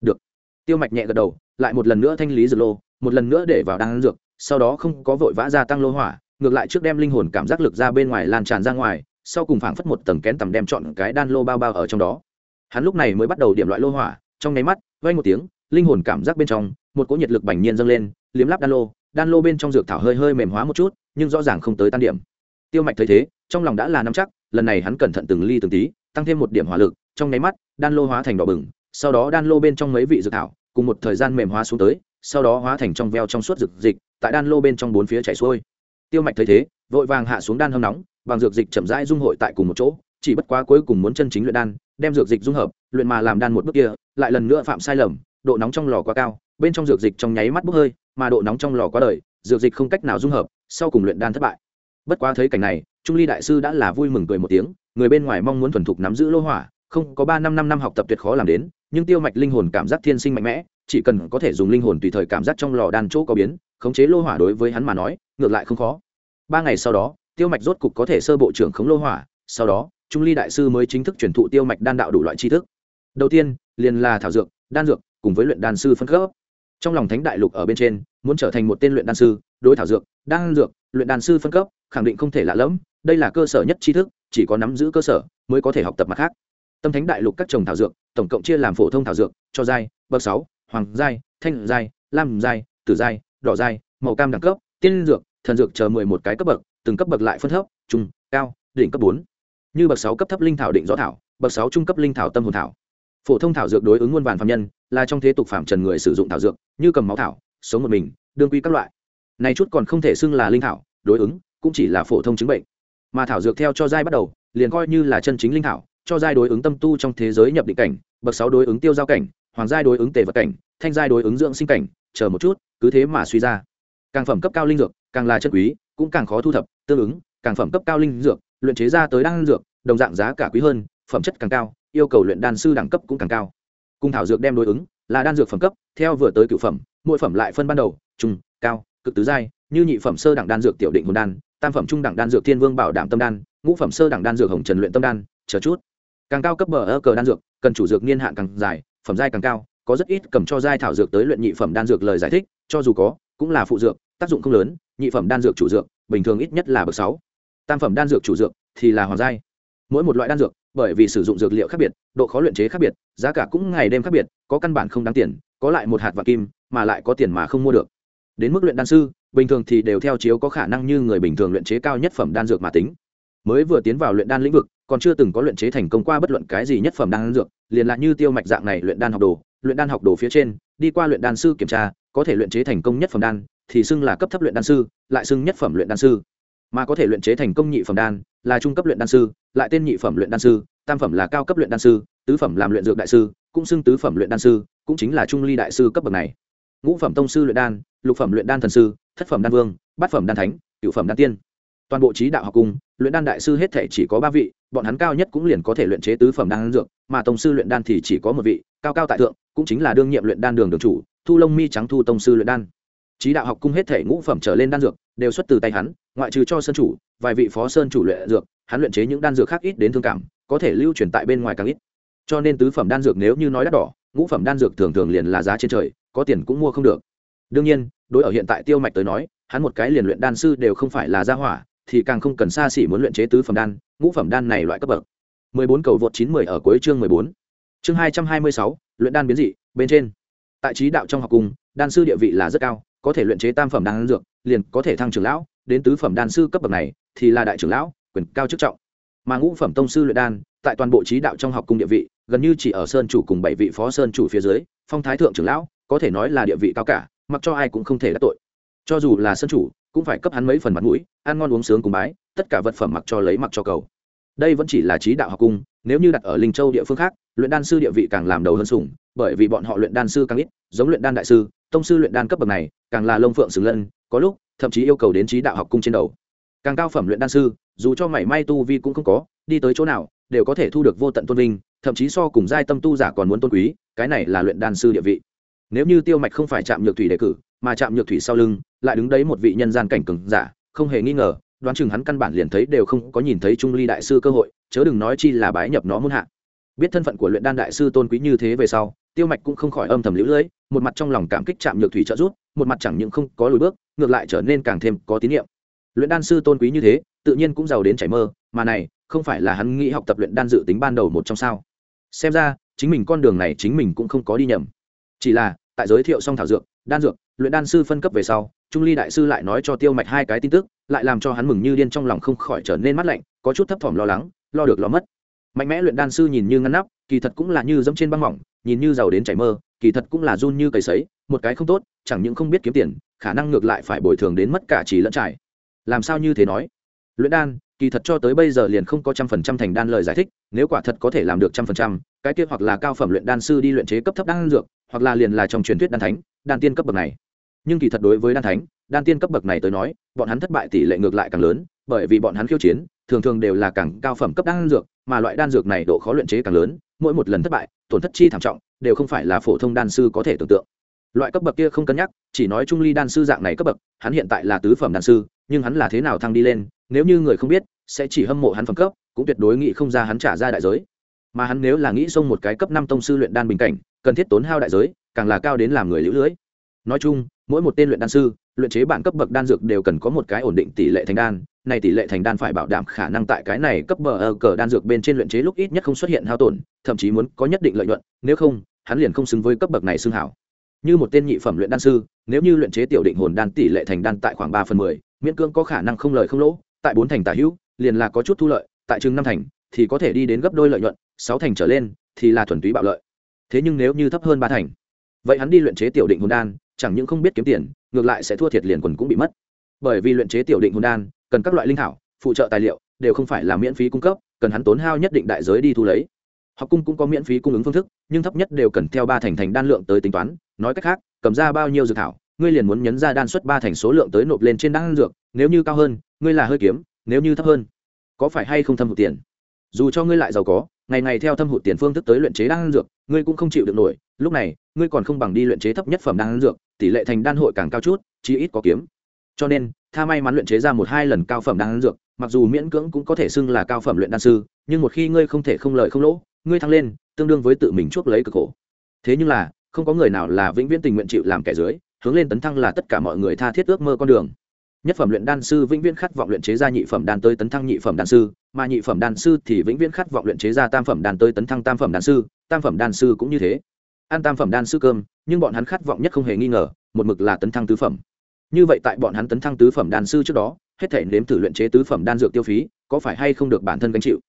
Được. Tiêu mạch nhẹ gật đầu, lại một lần nữa thanh lý dược lô, một lần nữa để vào đan dược, sau đó không có vội vã gia tăng lô hỏa ngược lại trước đem linh hồn cảm giác lực ra bên ngoài lan tràn ra ngoài, sau cùng phảng phất một tầng kén tầm đem chọn cái đan lô bao bao ở trong đó. Hắn lúc này mới bắt đầu điểm loại lô hỏa, trong nháy mắt vay một tiếng, linh hồn cảm giác bên trong, một cỗ nhiệt lực bành nhiên dâng lên, liếm lắp đan lô đan lô bên trong dược thảo hơi hơi mềm hóa một chút, nhưng rõ ràng không tới tan điểm. Tiêu mạch thấy thế, trong lòng đã là nắm chắc, lần này hắn cẩn thận từng ly từng tí, tăng thêm một điểm hỏa lực, trong nháy mắt, đan lô hóa thành đỏ bừng, sau đó đan lô bên trong mấy vị dược thảo, cùng một thời gian mềm hóa xuống tới, sau đó hóa thành trong veo trong suốt dược dịch, tại đan lô bên trong bốn phía chảy xuôi tiêu mạch thấy thế, vội vàng hạ xuống đan hâm nóng, bằng dược dịch chậm rãi dung hội tại cùng một chỗ, chỉ bất quá cuối cùng muốn chân chính luyện đan, đem dược dịch dung hợp, luyện mà làm đan một bước kia, lại lần nữa phạm sai lầm, độ nóng trong lò quá cao, bên trong dược dịch trong nháy mắt bốc hơi, mà độ nóng trong lò quá đời, dược dịch không cách nào dung hợp, sau cùng luyện đan thất bại. Bất quá thấy cảnh này, trung ly đại sư đã là vui mừng cười một tiếng, người bên ngoài mong muốn thuần thục nắm giữ lô hỏa, không có ba năm năm năm học tập tuyệt khó làm đến, nhưng tiêu mạch linh hồn cảm giác thiên sinh mạnh mẽ, chỉ cần có thể dùng linh hồn tùy thời cảm giác trong lò đan chỗ có biến, khống chế lô hỏa đối với hắn mà nói ngược lại không khó. Ba ngày sau đó, tiêu mạch rốt cục có thể sơ bộ trưởng khống lô hỏa, sau đó, trung ly đại sư mới chính thức truyền thụ tiêu mạch đan đạo đủ loại tri thức. Đầu tiên, liền là thảo dược, đan dược, cùng với luyện đan sư phân cấp. Trong lòng thánh đại lục ở bên trên, muốn trở thành một tên luyện đan sư, đối thảo dược, đan dược, luyện đan sư phân cấp, khẳng định không thể lạ lẫm, đây là cơ sở nhất tri thức, chỉ có nắm giữ cơ sở mới có thể học tập mặt khác. Tâm thánh đại lục các trồng thảo dược, tổng cộng chia làm phổ thông thảo dược, cho giai, bậc sáu, hoàng giai, thanh giai, lam giai, tử giai, đỏ giai, màu cam đẳng cấp, tiên dược thần dược chờ mười một cái cấp bậc, từng cấp bậc lại phân thấp, trung, cao, đỉnh cấp bốn. Như bậc sáu cấp thấp linh thảo định rõ thảo, bậc sáu trung cấp linh thảo tâm hồn thảo. Phổ thông thảo dược đối ứng muôn vàn phạm nhân, là trong thế tục phạm trần người sử dụng thảo dược, như cầm máu thảo, sống một mình, đương quy các loại. Này chút còn không thể xưng là linh thảo, đối ứng, cũng chỉ là phổ thông chứng bệnh. Mà thảo dược theo cho giai bắt đầu, liền coi như là chân chính linh thảo, cho giai đối ứng tâm tu trong thế giới nhập định cảnh, bậc sáu đối ứng tiêu giao cảnh, hoàng giai đối ứng tề vật cảnh, thanh giai đối ứng dưỡng sinh cảnh, chờ một chút, cứ thế mà suy ra. Càng phẩm cấp cao linh dược càng là chân quý, cũng càng khó thu thập, tương ứng, càng phẩm cấp cao linh dược, luyện chế ra tới đan dược, đồng dạng giá cả quý hơn, phẩm chất càng cao, yêu cầu luyện đan sư đẳng cấp cũng càng cao. Cung thảo dược đem đối ứng, là đan dược phẩm cấp, theo vừa tới cựu phẩm, mỗi phẩm lại phân ban đầu trung cao, cực tứ giai, như nhị phẩm sơ đẳng đan dược tiểu định hồn đan, tam phẩm trung đẳng đan dược thiên vương bảo đảm tâm đan, ngũ phẩm sơ đẳng đan dược hồng trần luyện tâm đan, chờ chút. Càng cao cấp bờ ơ cờ đan dược, cần chủ dược niên hạn càng dài, phẩm giai càng cao, có rất ít cầm cho giai thảo dược tới luyện nhị phẩm đan dược lời giải thích, cho dù có, cũng là phụ dược, tác dụng không lớn nhị phẩm đan dược chủ dược, bình thường ít nhất là bậc sáu. Tam phẩm đan dược chủ dược thì là hoàng giai. Mỗi một loại đan dược, bởi vì sử dụng dược liệu khác biệt, độ khó luyện chế khác biệt, giá cả cũng ngày đêm khác biệt, có căn bản không đáng tiền, có lại một hạt vạn kim, mà lại có tiền mà không mua được. Đến mức luyện đan sư, bình thường thì đều theo chiếu có khả năng như người bình thường luyện chế cao nhất phẩm đan dược mà tính. Mới vừa tiến vào luyện đan lĩnh vực, còn chưa từng có luyện chế thành công qua bất luận cái gì nhất phẩm đan dược, liền là như tiêu mạch dạng này luyện đan học đồ, luyện đan học đồ phía trên đi qua luyện đan sư kiểm tra, có thể luyện chế thành công nhất phẩm đan, thì xưng là cấp thấp luyện đan sư, lại xưng nhất phẩm luyện đan sư. Mà có thể luyện chế thành công nhị phẩm đan, là trung cấp luyện đan sư, lại tên nhị phẩm luyện đan sư, tam phẩm là cao cấp luyện đan sư, tứ phẩm làm luyện dược đại sư, cũng xưng tứ phẩm luyện đan sư, cũng chính là trung ly đại sư cấp bậc này. Ngũ phẩm tông sư luyện đan, lục phẩm luyện đan thần sư, thất phẩm đan vương, bát phẩm đan thánh, cửu phẩm đan tiên toàn bộ trí đạo học cung, luyện đan đại sư hết thể chỉ có ba vị, bọn hắn cao nhất cũng liền có thể luyện chế tứ phẩm đan dược, mà tổng sư luyện đan thì chỉ có một vị, cao cao tại thượng, cũng chính là đương nhiệm luyện đan đường đường chủ, thu lông mi trắng thu tông sư luyện đan. Trí đạo học cung hết thể ngũ phẩm trở lên đan dược, đều xuất từ tay hắn, ngoại trừ cho sơn chủ, vài vị phó sơn chủ luyện dược, hắn luyện chế những đan dược khác ít đến thương cảm, có thể lưu truyền tại bên ngoài càng ít. Cho nên tứ phẩm đan dược nếu như nói đắt đỏ, ngũ phẩm đan dược thường thường liền là giá trên trời, có tiền cũng mua không được. Đương nhiên, đối ở hiện tại tiêu mạch tới nói, hắn một cái liền luyện đan sư đều không phải là gia hỏa thì càng không cần xa xỉ muốn luyện chế tứ phẩm đan ngũ phẩm đan này loại cấp bậc 14 cầu vượt 910 ở cuối chương 14. Chương 226, luyện đan biến dị, bên trên. Tại trí đạo trong học cung, đan sư địa vị là rất cao, có thể luyện chế tam phẩm đan dược, liền có thể thăng trưởng lão, đến tứ phẩm đan sư cấp bậc này thì là đại trưởng lão, quyền cao chức trọng. Mà ngũ phẩm tông sư luyện đan, tại toàn bộ trí đạo trong học cung địa vị, gần như chỉ ở sơn chủ cùng bảy vị phó sơn chủ phía dưới, phong thái thượng trưởng lão, có thể nói là địa vị cao cả, mặc cho ai cũng không thể đắc tội. Cho dù là sơn chủ, cũng phải cấp hắn mấy phần mặt mũi, ăn ngon uống sướng cùng bái, tất cả vật phẩm mặc cho lấy mặc cho cầu. Đây vẫn chỉ là trí đạo học cung, nếu như đặt ở Linh Châu địa phương khác, luyện đan sư địa vị càng làm đầu hơn sủng, bởi vì bọn họ luyện đan sư càng ít, giống luyện đan đại sư, tông sư luyện đan cấp bậc này, càng là lông phượng xứng lân, có lúc thậm chí yêu cầu đến trí đạo học cung trên đầu. Càng cao phẩm luyện đan sư, dù cho mảy may tu vi cũng không có, đi tới chỗ nào đều có thể thu được vô tận tôn vinh, thậm chí so cùng giai tâm tu giả còn muốn tôn quý, cái này là luyện đan sư địa vị. Nếu như Tiêu Mạch không phải chạm nhược thủy đề cử, mà chạm nhược thủy sau lưng, lại đứng đấy một vị nhân gian cảnh cường giả, không hề nghi ngờ, đoán chừng hắn căn bản liền thấy đều không có nhìn thấy trung ly đại sư cơ hội, chớ đừng nói chi là bái nhập nó muôn hạ. Biết thân phận của luyện đan đại sư tôn quý như thế về sau tiêu mạch cũng không khỏi âm thầm lũ lưỡi một mặt trong lòng cảm kích chạm nhược thủy trợ rút một mặt chẳng những không có lùi bước ngược lại trở nên càng thêm có tín nhiệm. Luyện đan sư tôn quý như thế tự nhiên cũng giàu đến chảy mơ mà này không phải là hắn nghĩ học tập luyện đan dự tính ban đầu một trong sao. Xem ra chính mình con đường này chính mình cũng không có đi nhầm chỉ là, tại giới thiệu xong thảo dược, đan dược, luyện đan sư phân cấp về sau, trung ly đại sư lại nói cho tiêu mạch hai cái tin tức, lại làm cho hắn mừng như điên trong lòng không khỏi trở nên mắt lạnh, có chút thấp thỏm lo lắng, lo được lo mất. Mạnh mẽ luyện đan sư nhìn như ngăn nắp, kỳ thật cũng là như dẫm trên băng mỏng, nhìn như giàu đến chảy mơ, kỳ thật cũng là run như cầy sấy, một cái không tốt, chẳng những không biết kiếm tiền, khả năng ngược lại phải bồi thường đến mất cả chỉ lẫn trải. Làm sao như thế nói? Luyện đan, kỳ thật cho tới bây giờ liền không có trăm phần trăm thành đan lời giải thích, nếu quả thật có thể làm được trăm phần trăm, cái kia hoặc là cao phẩm luyện đan sư đi luyện chế cấp thấp đan dược hoặc là liền là trong truyền thuyết đan thánh, đan tiên cấp bậc này. Nhưng kỳ thật đối với đan thánh, đan tiên cấp bậc này tới nói, bọn hắn thất bại tỷ lệ ngược lại càng lớn, bởi vì bọn hắn khiêu chiến, thường thường đều là càng cao phẩm cấp đan dược, mà loại đan dược này độ khó luyện chế càng lớn, mỗi một lần thất bại, tổn thất chi thảm trọng, đều không phải là phổ thông đan sư có thể tưởng tượng. Loại cấp bậc kia không cân nhắc, chỉ nói trung ly đan sư dạng này cấp bậc, hắn hiện tại là tứ phẩm đan sư, nhưng hắn là thế nào thăng đi lên, nếu như người không biết, sẽ chỉ hâm mộ hắn phẩm cấp, cũng tuyệt đối nghĩ không ra hắn trả ra đại giới. Mà hắn nếu là nghĩ xông một cái cấp năm tông sư luyện đan bình cảnh cần thiết tốn hao đại giới, càng là cao đến làm người lũ lưới. Nói chung, mỗi một tên luyện đan sư, luyện chế bản cấp bậc đan dược đều cần có một cái ổn định tỷ lệ thành đan. Này tỷ lệ thành đan phải bảo đảm khả năng tại cái này cấp bờ cờ đan dược bên trên luyện chế lúc ít nhất không xuất hiện hao tổn, thậm chí muốn có nhất định lợi nhuận, nếu không, hắn liền không xứng với cấp bậc này xưng hảo. Như một tên nhị phẩm luyện đan sư, nếu như luyện chế tiểu định hồn đan tỷ lệ thành đan tại khoảng ba phần mười, miễn cưỡng có khả năng không lời không lỗ, tại bốn thành tả hữu, liền là có chút thu lợi, tại chừng năm thành thì có thể đi đến gấp đôi lợi nhuận, sáu thành trở lên thì là thuần túy bạo lợi thế nhưng nếu như thấp hơn ba thành, vậy hắn đi luyện chế tiểu định hồn đan, chẳng những không biết kiếm tiền, ngược lại sẽ thua thiệt liền quần cũng bị mất. Bởi vì luyện chế tiểu định hồn đan, cần các loại linh thảo, phụ trợ tài liệu, đều không phải là miễn phí cung cấp, cần hắn tốn hao nhất định đại giới đi thu lấy. Học cung cũng có miễn phí cung ứng phương thức, nhưng thấp nhất đều cần theo ba thành thành đan lượng tới tính toán, nói cách khác, cầm ra bao nhiêu dược thảo, ngươi liền muốn nhấn ra đan suất ba thành số lượng tới nộp lên trên đan dược, nếu như cao hơn, ngươi là hơi kiếm, nếu như thấp hơn, có phải hay không thâm hụt tiền? Dù cho ngươi lại giàu có ngày ngày theo thâm hụt tiền phương thức tới luyện chế đan dược, ngươi cũng không chịu được nổi, lúc này, ngươi còn không bằng đi luyện chế thấp nhất phẩm đan dược, tỷ lệ thành đan hội càng cao chút, chí ít có kiếm. Cho nên, tha may mắn luyện chế ra một hai lần cao phẩm đan dược, mặc dù miễn cưỡng cũng có thể xưng là cao phẩm luyện đan sư, nhưng một khi ngươi không thể không lợi không lỗ, ngươi thăng lên, tương đương với tự mình chuốc lấy cực khổ. Thế nhưng là, không có người nào là vĩnh viễn tình nguyện chịu làm kẻ dưới, hướng lên tấn thăng là tất cả mọi người tha thiết ước mơ con đường nhất phẩm luyện đan sư vĩnh viễn khát vọng luyện chế ra nhị phẩm đan tới tấn thăng nhị phẩm đan sư mà nhị phẩm đan sư thì vĩnh viễn khát vọng luyện chế ra tam phẩm đan tới tấn thăng tam phẩm đan sư tam phẩm đan sư cũng như thế ăn tam phẩm đan sư cơm nhưng bọn hắn khát vọng nhất không hề nghi ngờ một mực là tấn thăng tứ phẩm như vậy tại bọn hắn tấn thăng tứ phẩm đan sư trước đó hết thể nếm thử luyện chế tứ phẩm đan dược tiêu phí có phải hay không được bản thân gánh chịu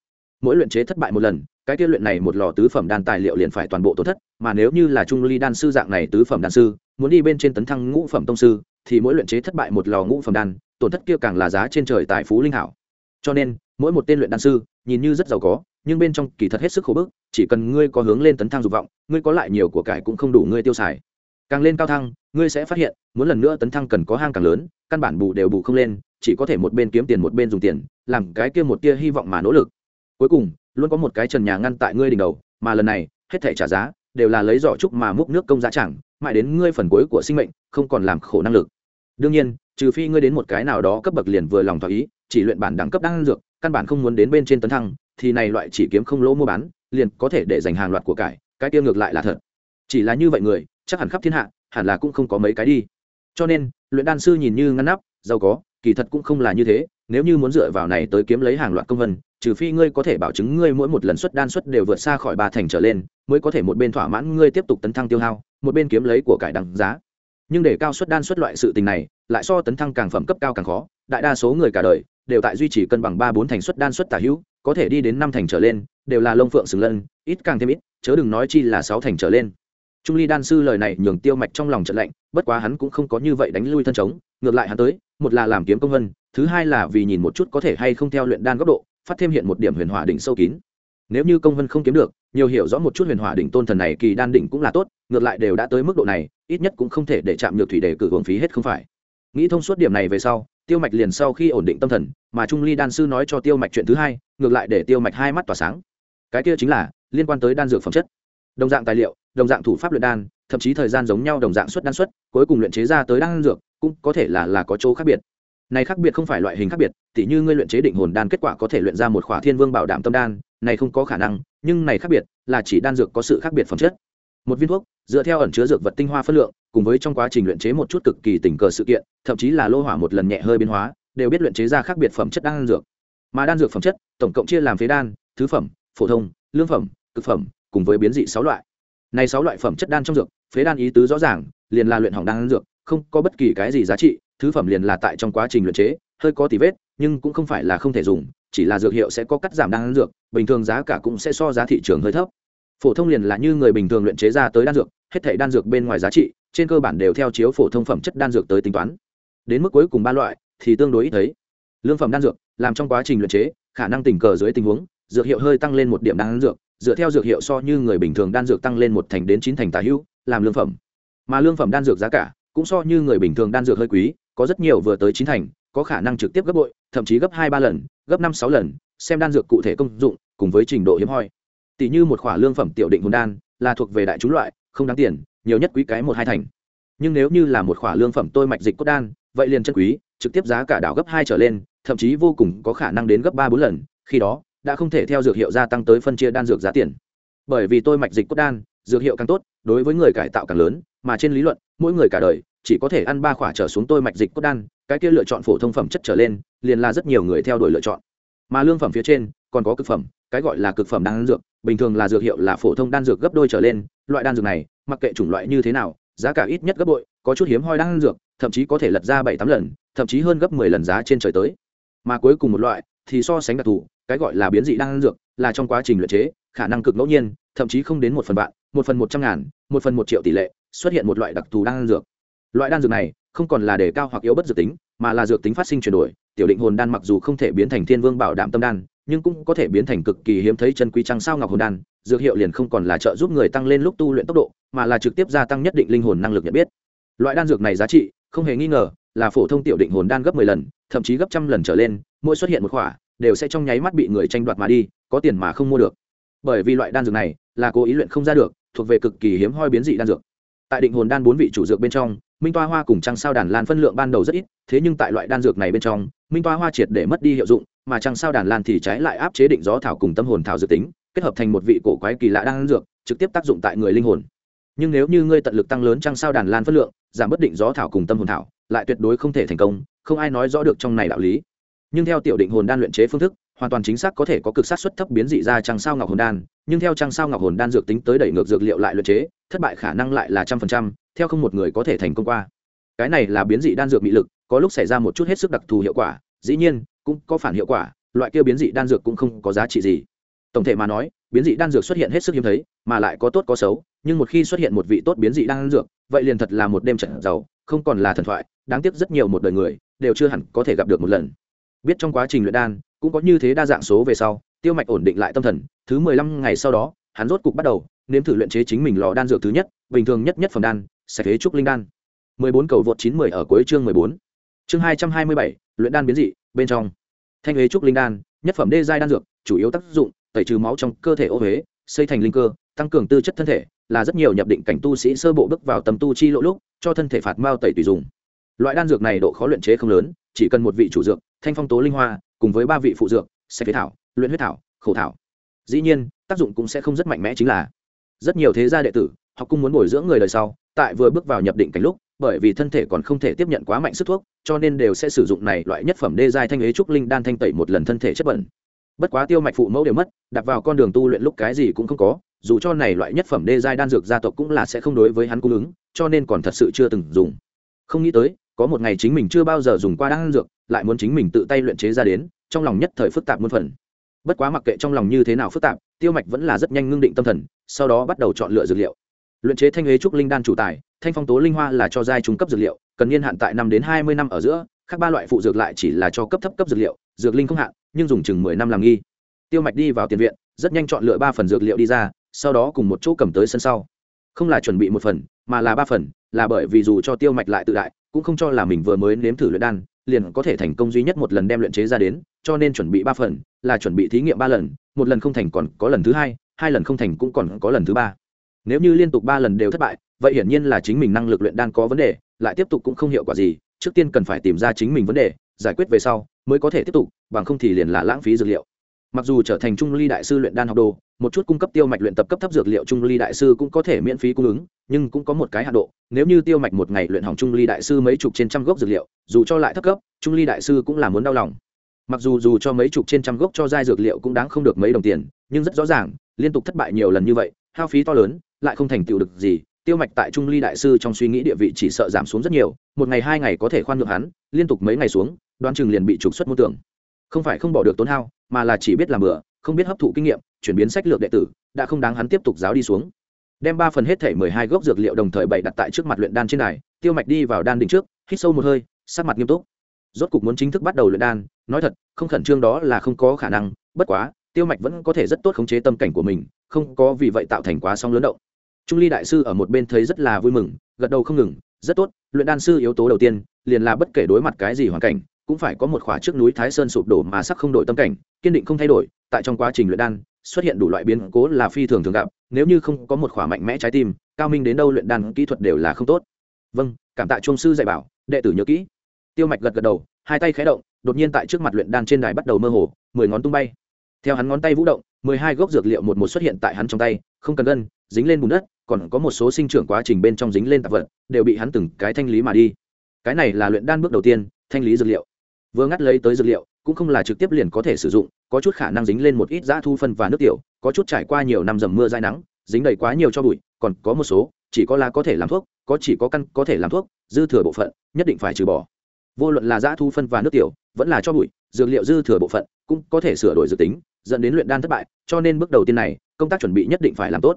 mỗi luyện chế thất bại một lần cái tiết luyện này một lò tứ phẩm đan tài liệu liền phải toàn bộ tổn thất mà nếu như là trung ly đan sư dạng này tứ phẩm đan sư muốn đi bên trên tấn thăng ngũ phẩm tông sư thì mỗi luyện chế thất bại một lò ngũ phẩm đan, tổn thất kia càng là giá trên trời tài phú linh hảo. Cho nên, mỗi một tên luyện đan sư, nhìn như rất giàu có, nhưng bên trong kỳ thật hết sức khổ bức, chỉ cần ngươi có hướng lên tấn thăng dục vọng, ngươi có lại nhiều của cải cũng không đủ ngươi tiêu xài. Càng lên cao thăng, ngươi sẽ phát hiện, muốn lần nữa tấn thăng cần có hang càng lớn, căn bản bù đều bù không lên, chỉ có thể một bên kiếm tiền một bên dùng tiền, làm cái kia một tia hy vọng mà nỗ lực. Cuối cùng, luôn có một cái trần nhà ngăn tại ngươi đỉnh đầu, mà lần này, hết thể trả giá, đều là lấy giỏ trúc mà múc nước công giá chẳng, mãi đến ngươi phần cuối của sinh mệnh, không còn làm khổ năng lực đương nhiên, trừ phi ngươi đến một cái nào đó cấp bậc liền vừa lòng thỏa ý, chỉ luyện bản đẳng cấp đang dược, căn bản không muốn đến bên trên tấn thăng, thì này loại chỉ kiếm không lỗ mua bán, liền có thể để dành hàng loạt của cải, cái kia ngược lại là thật. Chỉ là như vậy người, chắc hẳn khắp thiên hạ, hẳn là cũng không có mấy cái đi. Cho nên, luyện đan sư nhìn như ngăn nắp, giàu có, kỳ thật cũng không là như thế, nếu như muốn dựa vào này tới kiếm lấy hàng loạt công vân, trừ phi ngươi có thể bảo chứng ngươi mỗi một lần xuất đan xuất đều vượt xa khỏi ba thành trở lên, mới có thể một bên thỏa mãn ngươi tiếp tục tấn thăng tiêu hao, một bên kiếm lấy của cải đằng giá nhưng để cao suất đan suất loại sự tình này lại so tấn thăng càng phẩm cấp cao càng khó đại đa số người cả đời đều tại duy trì cân bằng ba bốn thành suất đan suất tả hữu có thể đi đến năm thành trở lên đều là lông phượng sừng lân ít càng thêm ít chớ đừng nói chi là sáu thành trở lên. Trung ly đan sư lời này nhường tiêu mạch trong lòng trận lạnh bất quá hắn cũng không có như vậy đánh lui thân chống, ngược lại hắn tới một là làm kiếm công vân thứ hai là vì nhìn một chút có thể hay không theo luyện đan góc độ phát thêm hiện một điểm huyền hỏa đỉnh sâu kín. Nếu như công vân không kiếm được nhiều hiểu rõ một chút huyền hỏa đỉnh tôn thần này kỳ đan đỉnh cũng là tốt, ngược lại đều đã tới mức độ này, ít nhất cũng không thể để chạm nhược thủy để cử hưởng phí hết không phải. Nghĩ thông suốt điểm này về sau, tiêu mạch liền sau khi ổn định tâm thần, mà trung ly đan sư nói cho tiêu mạch chuyện thứ hai, ngược lại để tiêu mạch hai mắt tỏa sáng. Cái kia chính là, liên quan tới đan dược phẩm chất. Đồng dạng tài liệu, đồng dạng thủ pháp luyện đan, thậm chí thời gian giống nhau đồng dạng xuất đan xuất cuối cùng luyện chế ra tới đan dược, cũng có thể là là có chỗ khác biệt. Này khác biệt không phải loại hình khác biệt, tỉ như ngươi luyện chế định hồn đan kết quả có thể luyện ra một khỏa thiên vương bảo đảm tâm đan, này không có khả năng nhưng này khác biệt là chỉ đan dược có sự khác biệt phẩm chất. Một viên thuốc, dựa theo ẩn chứa dược vật tinh hoa phân lượng, cùng với trong quá trình luyện chế một chút cực kỳ tình cờ sự kiện, thậm chí là lô hỏa một lần nhẹ hơi biến hóa, đều biết luyện chế ra khác biệt phẩm chất đan dược. Mà đan dược phẩm chất, tổng cộng chia làm phế đan, thứ phẩm, phổ thông, lương phẩm, cực phẩm, cùng với biến dị sáu loại. Này sáu loại phẩm chất đan trong dược, phế đan ý tứ rõ ràng, liền là luyện hỏng đan dược, không có bất kỳ cái gì giá trị, thứ phẩm liền là tại trong quá trình luyện chế, hơi có tí vết nhưng cũng không phải là không thể dùng, chỉ là dược hiệu sẽ có cắt giảm đan dược, bình thường giá cả cũng sẽ so giá thị trường hơi thấp. Phổ thông liền là như người bình thường luyện chế ra tới đan dược, hết thảy đan dược bên ngoài giá trị, trên cơ bản đều theo chiếu phổ thông phẩm chất đan dược tới tính toán. Đến mức cuối cùng ba loại thì tương đối ít thấy. Lương phẩm đan dược, làm trong quá trình luyện chế, khả năng tình cờ dưới tình huống, dược hiệu hơi tăng lên một điểm đan dược, dựa theo dược hiệu so như người bình thường đan dược tăng lên một thành đến chín thành tà hữu, làm lương phẩm. Mà lương phẩm đan dược giá cả cũng so như người bình thường đan dược hơi quý, có rất nhiều vừa tới chín thành có khả năng trực tiếp gấp bội, thậm chí gấp hai ba lần, gấp năm sáu lần, xem đan dược cụ thể công dụng, cùng với trình độ hiếm hoi. Tỷ như một khỏa lương phẩm tiểu định hồn đan, là thuộc về đại chúng loại, không đáng tiền, nhiều nhất quý cái một hai thành. Nhưng nếu như là một khỏa lương phẩm tôi mạch dịch cốt đan, vậy liền chân quý, trực tiếp giá cả đảo gấp hai trở lên, thậm chí vô cùng có khả năng đến gấp ba bốn lần, khi đó, đã không thể theo dược hiệu gia tăng tới phân chia đan dược giá tiền. Bởi vì tôi mạch dịch cốt đan, dược hiệu càng tốt, đối với người cải tạo càng lớn, mà trên lý luận, mỗi người cả đời chỉ có thể ăn ba khỏa trở xuống tôi mạch dịch cốt đan, cái kia lựa chọn phổ thông phẩm chất trở lên, liền là rất nhiều người theo đuổi lựa chọn. Mà lương phẩm phía trên, còn có cực phẩm, cái gọi là cực phẩm đan dược, bình thường là dược hiệu là phổ thông đan dược gấp đôi trở lên, loại đan dược này, mặc kệ chủng loại như thế nào, giá cả ít nhất gấp bội, có chút hiếm hoi đan dược, thậm chí có thể lật ra bảy tám lần, thậm chí hơn gấp mười lần giá trên trời tới. Mà cuối cùng một loại, thì so sánh đặc thù, cái gọi là biến dị đan dược, là trong quá trình luyện chế, khả năng cực ngẫu nhiên, thậm chí không đến một phần vạn, một phần một trăm ngàn, một phần một triệu tỷ lệ, xuất hiện một loại đặc thù đan dược loại đan dược này không còn là đề cao hoặc yếu bất dược tính, mà là dược tính phát sinh chuyển đổi. Tiểu định hồn đan mặc dù không thể biến thành thiên vương bảo đảm tâm đan, nhưng cũng có thể biến thành cực kỳ hiếm thấy chân quý trăng sao ngọc hồn đan. Dược hiệu liền không còn là trợ giúp người tăng lên lúc tu luyện tốc độ, mà là trực tiếp gia tăng nhất định linh hồn năng lực nhận biết. Loại đan dược này giá trị, không hề nghi ngờ, là phổ thông tiểu định hồn đan gấp mười lần, thậm chí gấp trăm lần trở lên, mỗi xuất hiện một khỏa, đều sẽ trong nháy mắt bị người tranh đoạt mà đi, có tiền mà không mua được. Bởi vì loại đan dược này là cố ý luyện không ra được, thuộc về cực kỳ hiếm hoi biến dị đan dược. Tại định hồn đan bốn vị chủ dược bên trong minh toa hoa cùng trăng sao đàn lan phân lượng ban đầu rất ít, thế nhưng tại loại đan dược này bên trong, minh toa hoa triệt để mất đi hiệu dụng, mà trăng sao đàn lan thì trái lại áp chế định gió thảo cùng tâm hồn thảo dược tính, kết hợp thành một vị cổ quái kỳ lạ đan dược, trực tiếp tác dụng tại người linh hồn. Nhưng nếu như ngươi tận lực tăng lớn trăng sao đàn lan phân lượng, giảm bất định gió thảo cùng tâm hồn thảo, lại tuyệt đối không thể thành công, không ai nói rõ được trong này đạo lý. Nhưng theo tiểu định hồn đan luyện chế phương thức, hoàn toàn chính xác có thể có cực sát xuất thấp biến dị ra trăng sao ngọc hồn đan, nhưng theo trăng sao ngọc hồn đan dược tính tới đẩy ngược dược liệu lại luyện chế thất bại khả năng lại là trăm phần trăm, theo không một người có thể thành công qua. Cái này là biến dị đan dược bị lực, có lúc xảy ra một chút hết sức đặc thù hiệu quả, dĩ nhiên, cũng có phản hiệu quả, loại kia biến dị đan dược cũng không có giá trị gì. Tổng thể mà nói, biến dị đan dược xuất hiện hết sức hiếm thấy, mà lại có tốt có xấu, nhưng một khi xuất hiện một vị tốt biến dị đan dược, vậy liền thật là một đêm trận giàu, không còn là thần thoại, đáng tiếc rất nhiều một đời người, đều chưa hẳn có thể gặp được một lần. Biết trong quá trình luyện đan, cũng có như thế đa dạng số về sau, tiêu mạch ổn định lại tâm thần, thứ mười lăm ngày sau đó, hắn rốt cục bắt đầu nếm thử luyện chế chính mình lò đan dược thứ nhất, bình thường nhất nhất phẩm đan, sẽ thế trúc linh đan. mười bốn cầu vượt chín mười ở cuối chương mười bốn. Chương hai trăm hai mươi bảy, luyện đan biến dị, bên trong. Thanh hế trúc linh đan, nhất phẩm đê giai đan dược, chủ yếu tác dụng, tẩy trừ máu trong cơ thể ô huế, xây thành linh cơ, tăng cường tư chất thân thể, là rất nhiều nhập định cảnh tu sĩ sơ bộ bước vào tầm tu chi lộ lúc, cho thân thể phạt mao tẩy tùy dùng. Loại đan dược này độ khó luyện chế không lớn, chỉ cần một vị chủ dược, thanh phong tố linh hoa, cùng với ba vị phụ dược, sẽ phế thảo, luyện huyết thảo khẩu thảo. Dĩ nhiên, tác dụng cũng sẽ không rất mạnh mẽ chính là rất nhiều thế gia đệ tử học cung muốn bồi dưỡng người đời sau, tại vừa bước vào nhập định cảnh lúc, bởi vì thân thể còn không thể tiếp nhận quá mạnh sức thuốc, cho nên đều sẽ sử dụng này loại nhất phẩm đê giai thanh ế trúc linh đan thanh tẩy một lần thân thể chất bẩn. Bất quá tiêu mạch phụ mẫu đều mất, đặt vào con đường tu luyện lúc cái gì cũng không có, dù cho này loại nhất phẩm đê giai đan dược gia tộc cũng là sẽ không đối với hắn cung ứng, cho nên còn thật sự chưa từng dùng. Không nghĩ tới, có một ngày chính mình chưa bao giờ dùng qua đan dược, lại muốn chính mình tự tay luyện chế ra đến, trong lòng nhất thời phức tạp muôn phần. Bất quá mặc kệ trong lòng như thế nào phức tạp tiêu mạch vẫn là rất nhanh ngưng định tâm thần, sau đó bắt đầu chọn lựa dược liệu. Luyện chế thanh huế trúc linh đan chủ tài, thanh phong tố linh hoa là cho giai trung cấp dược liệu, cần niên hạn tại năm đến hai mươi năm ở giữa các ba loại phụ dược lại chỉ là cho cấp thấp cấp dược liệu, dược linh không hạn, nhưng dùng chừng mười năm làm nghi. Tiêu mạch đi vào tiền viện, rất nhanh chọn lựa ba phần dược liệu đi ra, sau đó cùng một chỗ cầm tới sân sau. Không là chuẩn bị một phần, mà là ba phần, là bởi vì dù cho tiêu mạch lại tự đại, cũng không cho là mình vừa mới nếm thử luyện đan, liền có thể thành công duy nhất một lần đem luyện chế ra đến, cho nên chuẩn bị ba phần, là chuẩn bị thí nghiệm ba lần một lần không thành còn có lần thứ hai hai lần không thành cũng còn có lần thứ ba. Nếu như liên tục ba lần đều thất bại, vậy hiển nhiên là chính mình năng lực luyện đan có vấn đề, lại tiếp tục cũng không hiệu quả gì, trước tiên cần phải tìm ra chính mình vấn đề, giải quyết về sau mới có thể tiếp tục, bằng không thì liền là lãng phí dược liệu. Mặc dù trở thành trung ly đại sư luyện đan học đồ, một chút cung cấp tiêu mạch luyện tập cấp thấp dược liệu trung ly đại sư cũng có thể miễn phí cung ứng, nhưng cũng có một cái hạ độ, nếu như tiêu mạch một ngày luyện hỏng trung ly đại sư mấy chục trên trăm gốc dược liệu, dù cho lại thấp cấp, trung ly đại sư cũng là muốn đau lòng mặc dù dù cho mấy chục trên trăm gốc cho giai dược liệu cũng đáng không được mấy đồng tiền, nhưng rất rõ ràng, liên tục thất bại nhiều lần như vậy, hao phí to lớn, lại không thành tựu được gì. Tiêu mạch tại trung ly đại sư trong suy nghĩ địa vị chỉ sợ giảm xuống rất nhiều, một ngày hai ngày có thể khoan nhượng hắn, liên tục mấy ngày xuống đoan chừng liền bị trục xuất môn tưởng không phải không bỏ được tốn hao, mà là chỉ biết làm bừa, không biết hấp thụ kinh nghiệm, chuyển biến sách lược đệ tử, đã không đáng hắn tiếp tục giáo đi xuống. Đem ba phần hết thể mười hai gốc dược liệu đồng thời bày đặt tại trước mặt luyện đan trên này tiêu mạch đi vào đan đỉnh trước, hít sâu một hơi, sắc mặt nghiêm túc rốt cục muốn chính thức bắt đầu luyện đan, nói thật, không khẩn trương đó là không có khả năng, bất quá, tiêu mạch vẫn có thể rất tốt khống chế tâm cảnh của mình, không có vì vậy tạo thành quá song lớn động. Trung ly đại sư ở một bên thấy rất là vui mừng, gật đầu không ngừng, rất tốt, luyện đan sư yếu tố đầu tiên, liền là bất kể đối mặt cái gì hoàn cảnh, cũng phải có một khỏa trước núi thái sơn sụp đổ mà sắc không đổi tâm cảnh, kiên định không thay đổi, tại trong quá trình luyện đan, xuất hiện đủ loại biến cố là phi thường thường gặp, nếu như không có một khỏa mạnh mẽ trái tim, cao minh đến đâu luyện đan kỹ thuật đều là không tốt. Vâng cảm tạ trung sư dạy bảo, đệ tử nhớ kỹ tiêu mạch gật gật đầu, hai tay khé động, đột nhiên tại trước mặt luyện đan trên đài bắt đầu mơ hồ, mười ngón tung bay. Theo hắn ngón tay vũ động, mười hai gốc dược liệu một một xuất hiện tại hắn trong tay, không cần gân, dính lên bùn đất, còn có một số sinh trưởng quá trình bên trong dính lên tạp vật, đều bị hắn từng cái thanh lý mà đi. Cái này là luyện đan bước đầu tiên, thanh lý dược liệu. Vừa ngắt lấy tới dược liệu, cũng không là trực tiếp liền có thể sử dụng, có chút khả năng dính lên một ít dã thu phân và nước tiểu, có chút trải qua nhiều năm dầm mưa dai nắng, dính đầy quá nhiều cho bụi, còn có một số, chỉ có lá có thể làm thuốc, có chỉ có căn có thể làm thuốc, dư thừa bộ phận, nhất định phải trừ bỏ vô luận là dã thu phân và nước tiểu, vẫn là cho bụi, dược liệu dư thừa bộ phận, cũng có thể sửa đổi dự tính, dẫn đến luyện đan thất bại, cho nên bước đầu tiên này, công tác chuẩn bị nhất định phải làm tốt.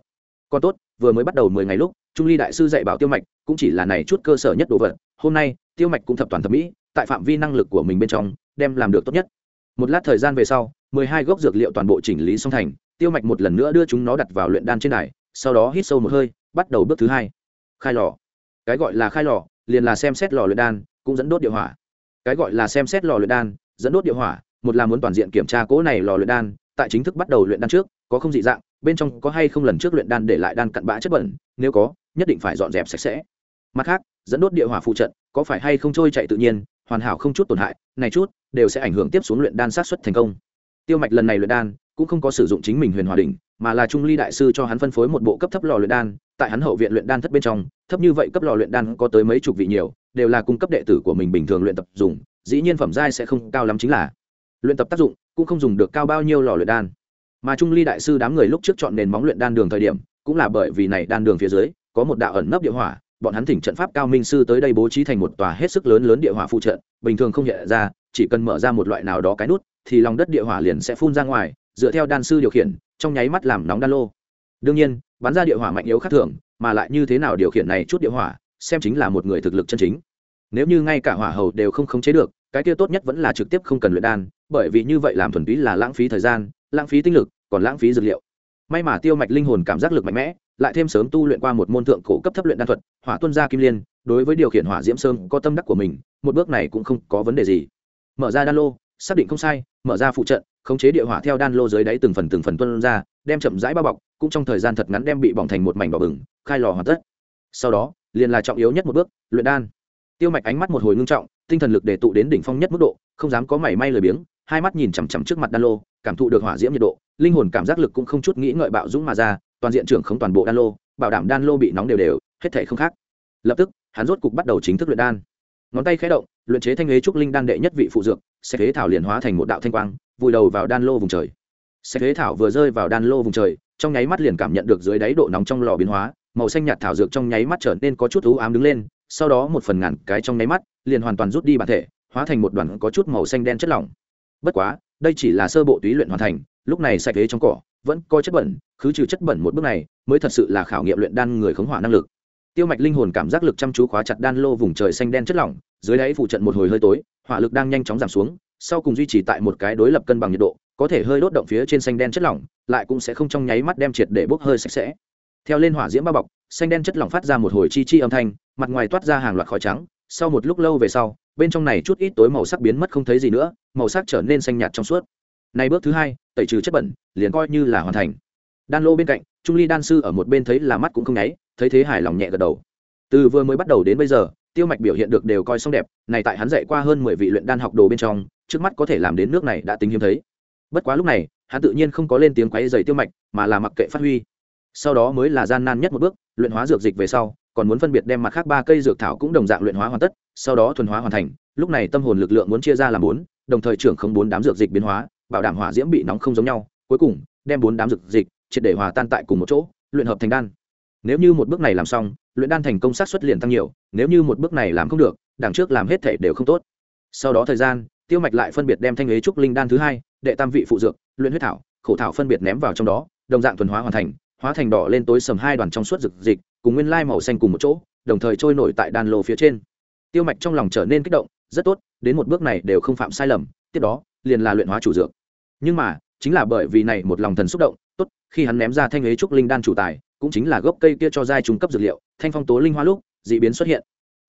Còn tốt, vừa mới bắt đầu mười ngày lúc, trung ly đại sư dạy bảo tiêu mạch, cũng chỉ là này chút cơ sở nhất đồ vật, hôm nay, tiêu mạch cũng thập toàn thẩm mỹ, tại phạm vi năng lực của mình bên trong, đem làm được tốt nhất. Một lát thời gian về sau, mười hai gốc dược liệu toàn bộ chỉnh lý xong thành, tiêu mạch một lần nữa đưa chúng nó đặt vào luyện đan trên đài, sau đó hít sâu một hơi, bắt đầu bước thứ hai. Khai lò. Cái gọi là khai lò, liền là xem xét lò luyện đan cũng dẫn đốt địa hỏa. Cái gọi là xem xét lò luyện đan, dẫn đốt địa hỏa, một là muốn toàn diện kiểm tra cỗ này lò luyện đan, tại chính thức bắt đầu luyện đan trước, có không dị dạng, bên trong có hay không lần trước luyện đan để lại đan cặn bã chất bẩn, nếu có, nhất định phải dọn dẹp sạch sẽ. Mặt khác, dẫn đốt địa hỏa phụ trận, có phải hay không trôi chạy tự nhiên, hoàn hảo không chút tổn hại, này chút, đều sẽ ảnh hưởng tiếp xuống luyện đan sát xuất thành công. Tiêu mạch lần này luyện đan, cũng không có sử dụng chính mình huyền hòa đỉnh, mà là trung ly đại sư cho hắn phân phối một bộ cấp thấp lò luyện đan, tại hắn hậu viện luyện đan thất bên trong thấp như vậy cấp lò luyện đan có tới mấy chục vị nhiều, đều là cung cấp đệ tử của mình bình thường luyện tập dùng, dĩ nhiên phẩm giai sẽ không cao lắm chính là luyện tập tác dụng cũng không dùng được cao bao nhiêu lò luyện đan. Mà trung ly đại sư đám người lúc trước chọn nền móng luyện đan đường thời điểm, cũng là bởi vì này đan đường phía dưới có một đạo ẩn nấp địa hỏa, bọn hắn thỉnh trận pháp cao minh sư tới đây bố trí thành một tòa hết sức lớn lớn địa hỏa phụ trận, bình thường không hiện ra, chỉ cần mở ra một loại nào đó cái nút, thì lòng đất địa hỏa liền sẽ phun ra ngoài, dựa theo đan sư điều khiển, trong nháy mắt làm nóng đan lô. Đương nhiên, bắn ra địa hỏa mạnh yếu khác thường mà lại như thế nào điều khiển này chút địa hỏa, xem chính là một người thực lực chân chính. Nếu như ngay cả hỏa hầu đều không khống chế được, cái kia tốt nhất vẫn là trực tiếp không cần luyện đan, bởi vì như vậy làm thuần túy là lãng phí thời gian, lãng phí tinh lực, còn lãng phí dược liệu. May mà tiêu mạch linh hồn cảm giác lực mạnh mẽ, lại thêm sớm tu luyện qua một môn thượng cổ cấp thấp luyện đan thuật, hỏa tuân gia kim liên, đối với điều khiển hỏa diễm sơn có tâm đắc của mình, một bước này cũng không có vấn đề gì. Mở ra đan lô, xác định không sai, mở ra phụ trận, khống chế địa hỏa theo đan lô dưới đáy từng phần từng phần tuân ra đem chậm rãi bao bọc, cũng trong thời gian thật ngắn đem bị bỏng thành một mảnh đỏ bừng, khai lò hoàn tất. Sau đó, liền là trọng yếu nhất một bước, luyện đan. Tiêu mạch ánh mắt một hồi ngưng trọng, tinh thần lực để tụ đến đỉnh phong nhất mức độ, không dám có mảy may lười biếng, hai mắt nhìn chằm chằm trước mặt đan lô, cảm thụ được hỏa diễm nhiệt độ, linh hồn cảm giác lực cũng không chút nghĩ ngợi bạo dũng mà ra, toàn diện trưởng không toàn bộ đan lô, bảo đảm đan lô bị nóng đều đều, hết thể không khác. Lập tức, hắn rốt cục bắt đầu chính thức luyện đan. Ngón tay khé động, luyện chế thanh ghế trúc linh đan đệ nhất vị phụ dược, sẽ thế thảo liền hóa thành một đạo thanh quang, vùi đầu vào đan lô vùng trời sẽ thế thảo vừa rơi vào đan lô vùng trời, trong nháy mắt liền cảm nhận được dưới đáy độ nóng trong lò biến hóa, màu xanh nhạt thảo dược trong nháy mắt trở nên có chút u ám đứng lên, sau đó một phần ngàn cái trong nháy mắt, liền hoàn toàn rút đi bản thể, hóa thành một đoàn có chút màu xanh đen chất lỏng. Bất quá, đây chỉ là sơ bộ túy luyện hoàn thành, lúc này sạch ghế trong cỏ vẫn có chất bẩn, khứ trừ chất bẩn một bước này, mới thật sự là khảo nghiệm luyện đan người khống hỏa năng lực. Tiêu mạch linh hồn cảm giác lực chăm chú khóa chặt đan lô vùng trời xanh đen chất lỏng, dưới đáy phụ trận một hồi hơi tối, hỏa lực đang nhanh chóng giảm xuống, sau cùng duy trì tại một cái đối lập cân bằng nhiệt độ có thể hơi đốt động phía trên xanh đen chất lỏng, lại cũng sẽ không trong nháy mắt đem triệt để bốc hơi sạch sẽ. Theo lên hỏa diễm bao bọc, xanh đen chất lỏng phát ra một hồi chi chi âm thanh, mặt ngoài toát ra hàng loạt khói trắng, sau một lúc lâu về sau, bên trong này chút ít tối màu sắc biến mất không thấy gì nữa, màu sắc trở nên xanh nhạt trong suốt. Này bước thứ hai, tẩy trừ chất bẩn, liền coi như là hoàn thành. Đan lô bên cạnh, trung ly đan sư ở một bên thấy là mắt cũng không nháy, thấy thế hài lòng nhẹ gật đầu. Từ vừa mới bắt đầu đến bây giờ, tiêu mạch biểu hiện được đều coi xong đẹp, này tại hắn dạy qua hơn mười vị luyện đan học đồ bên trong, trước mắt có thể làm đến nước này đã tính hiếm thấy bất quá lúc này, hắn tự nhiên không có lên tiếng quáy dày tiêu mạch, mà là mặc kệ phát huy. Sau đó mới là gian nan nhất một bước, luyện hóa dược dịch về sau, còn muốn phân biệt đem mặt khác ba cây dược thảo cũng đồng dạng luyện hóa hoàn tất, sau đó thuần hóa hoàn thành, lúc này tâm hồn lực lượng muốn chia ra làm bốn, đồng thời trưởng không bốn đám dược dịch biến hóa, bảo đảm hỏa diễm bị nóng không giống nhau, cuối cùng, đem bốn đám dược dịch triệt để hòa tan tại cùng một chỗ, luyện hợp thành đan. Nếu như một bước này làm xong, luyện đan thành công sát xuất liền tăng nhiều, nếu như một bước này làm không được, đằng trước làm hết thể đều không tốt. Sau đó thời gian tiêu mạch lại phân biệt đem thanh ế trúc linh đan thứ hai, đệ tam vị phụ dược, luyện huyết thảo, khổ thảo phân biệt ném vào trong đó, đồng dạng thuần hóa hoàn thành, hóa thành đỏ lên tối sầm hai đoàn trong suốt rực dịch, cùng nguyên lai màu xanh cùng một chỗ, đồng thời trôi nổi tại đan lô phía trên. Tiêu mạch trong lòng trở nên kích động, rất tốt, đến một bước này đều không phạm sai lầm, tiếp đó, liền là luyện hóa chủ dược. Nhưng mà, chính là bởi vì này một lòng thần xúc động, tốt, khi hắn ném ra thanh ấy trúc linh đan chủ tài, cũng chính là gốc cây kia cho giai trung cấp dược liệu, thanh phong tố linh hoa lúc, dị biến xuất hiện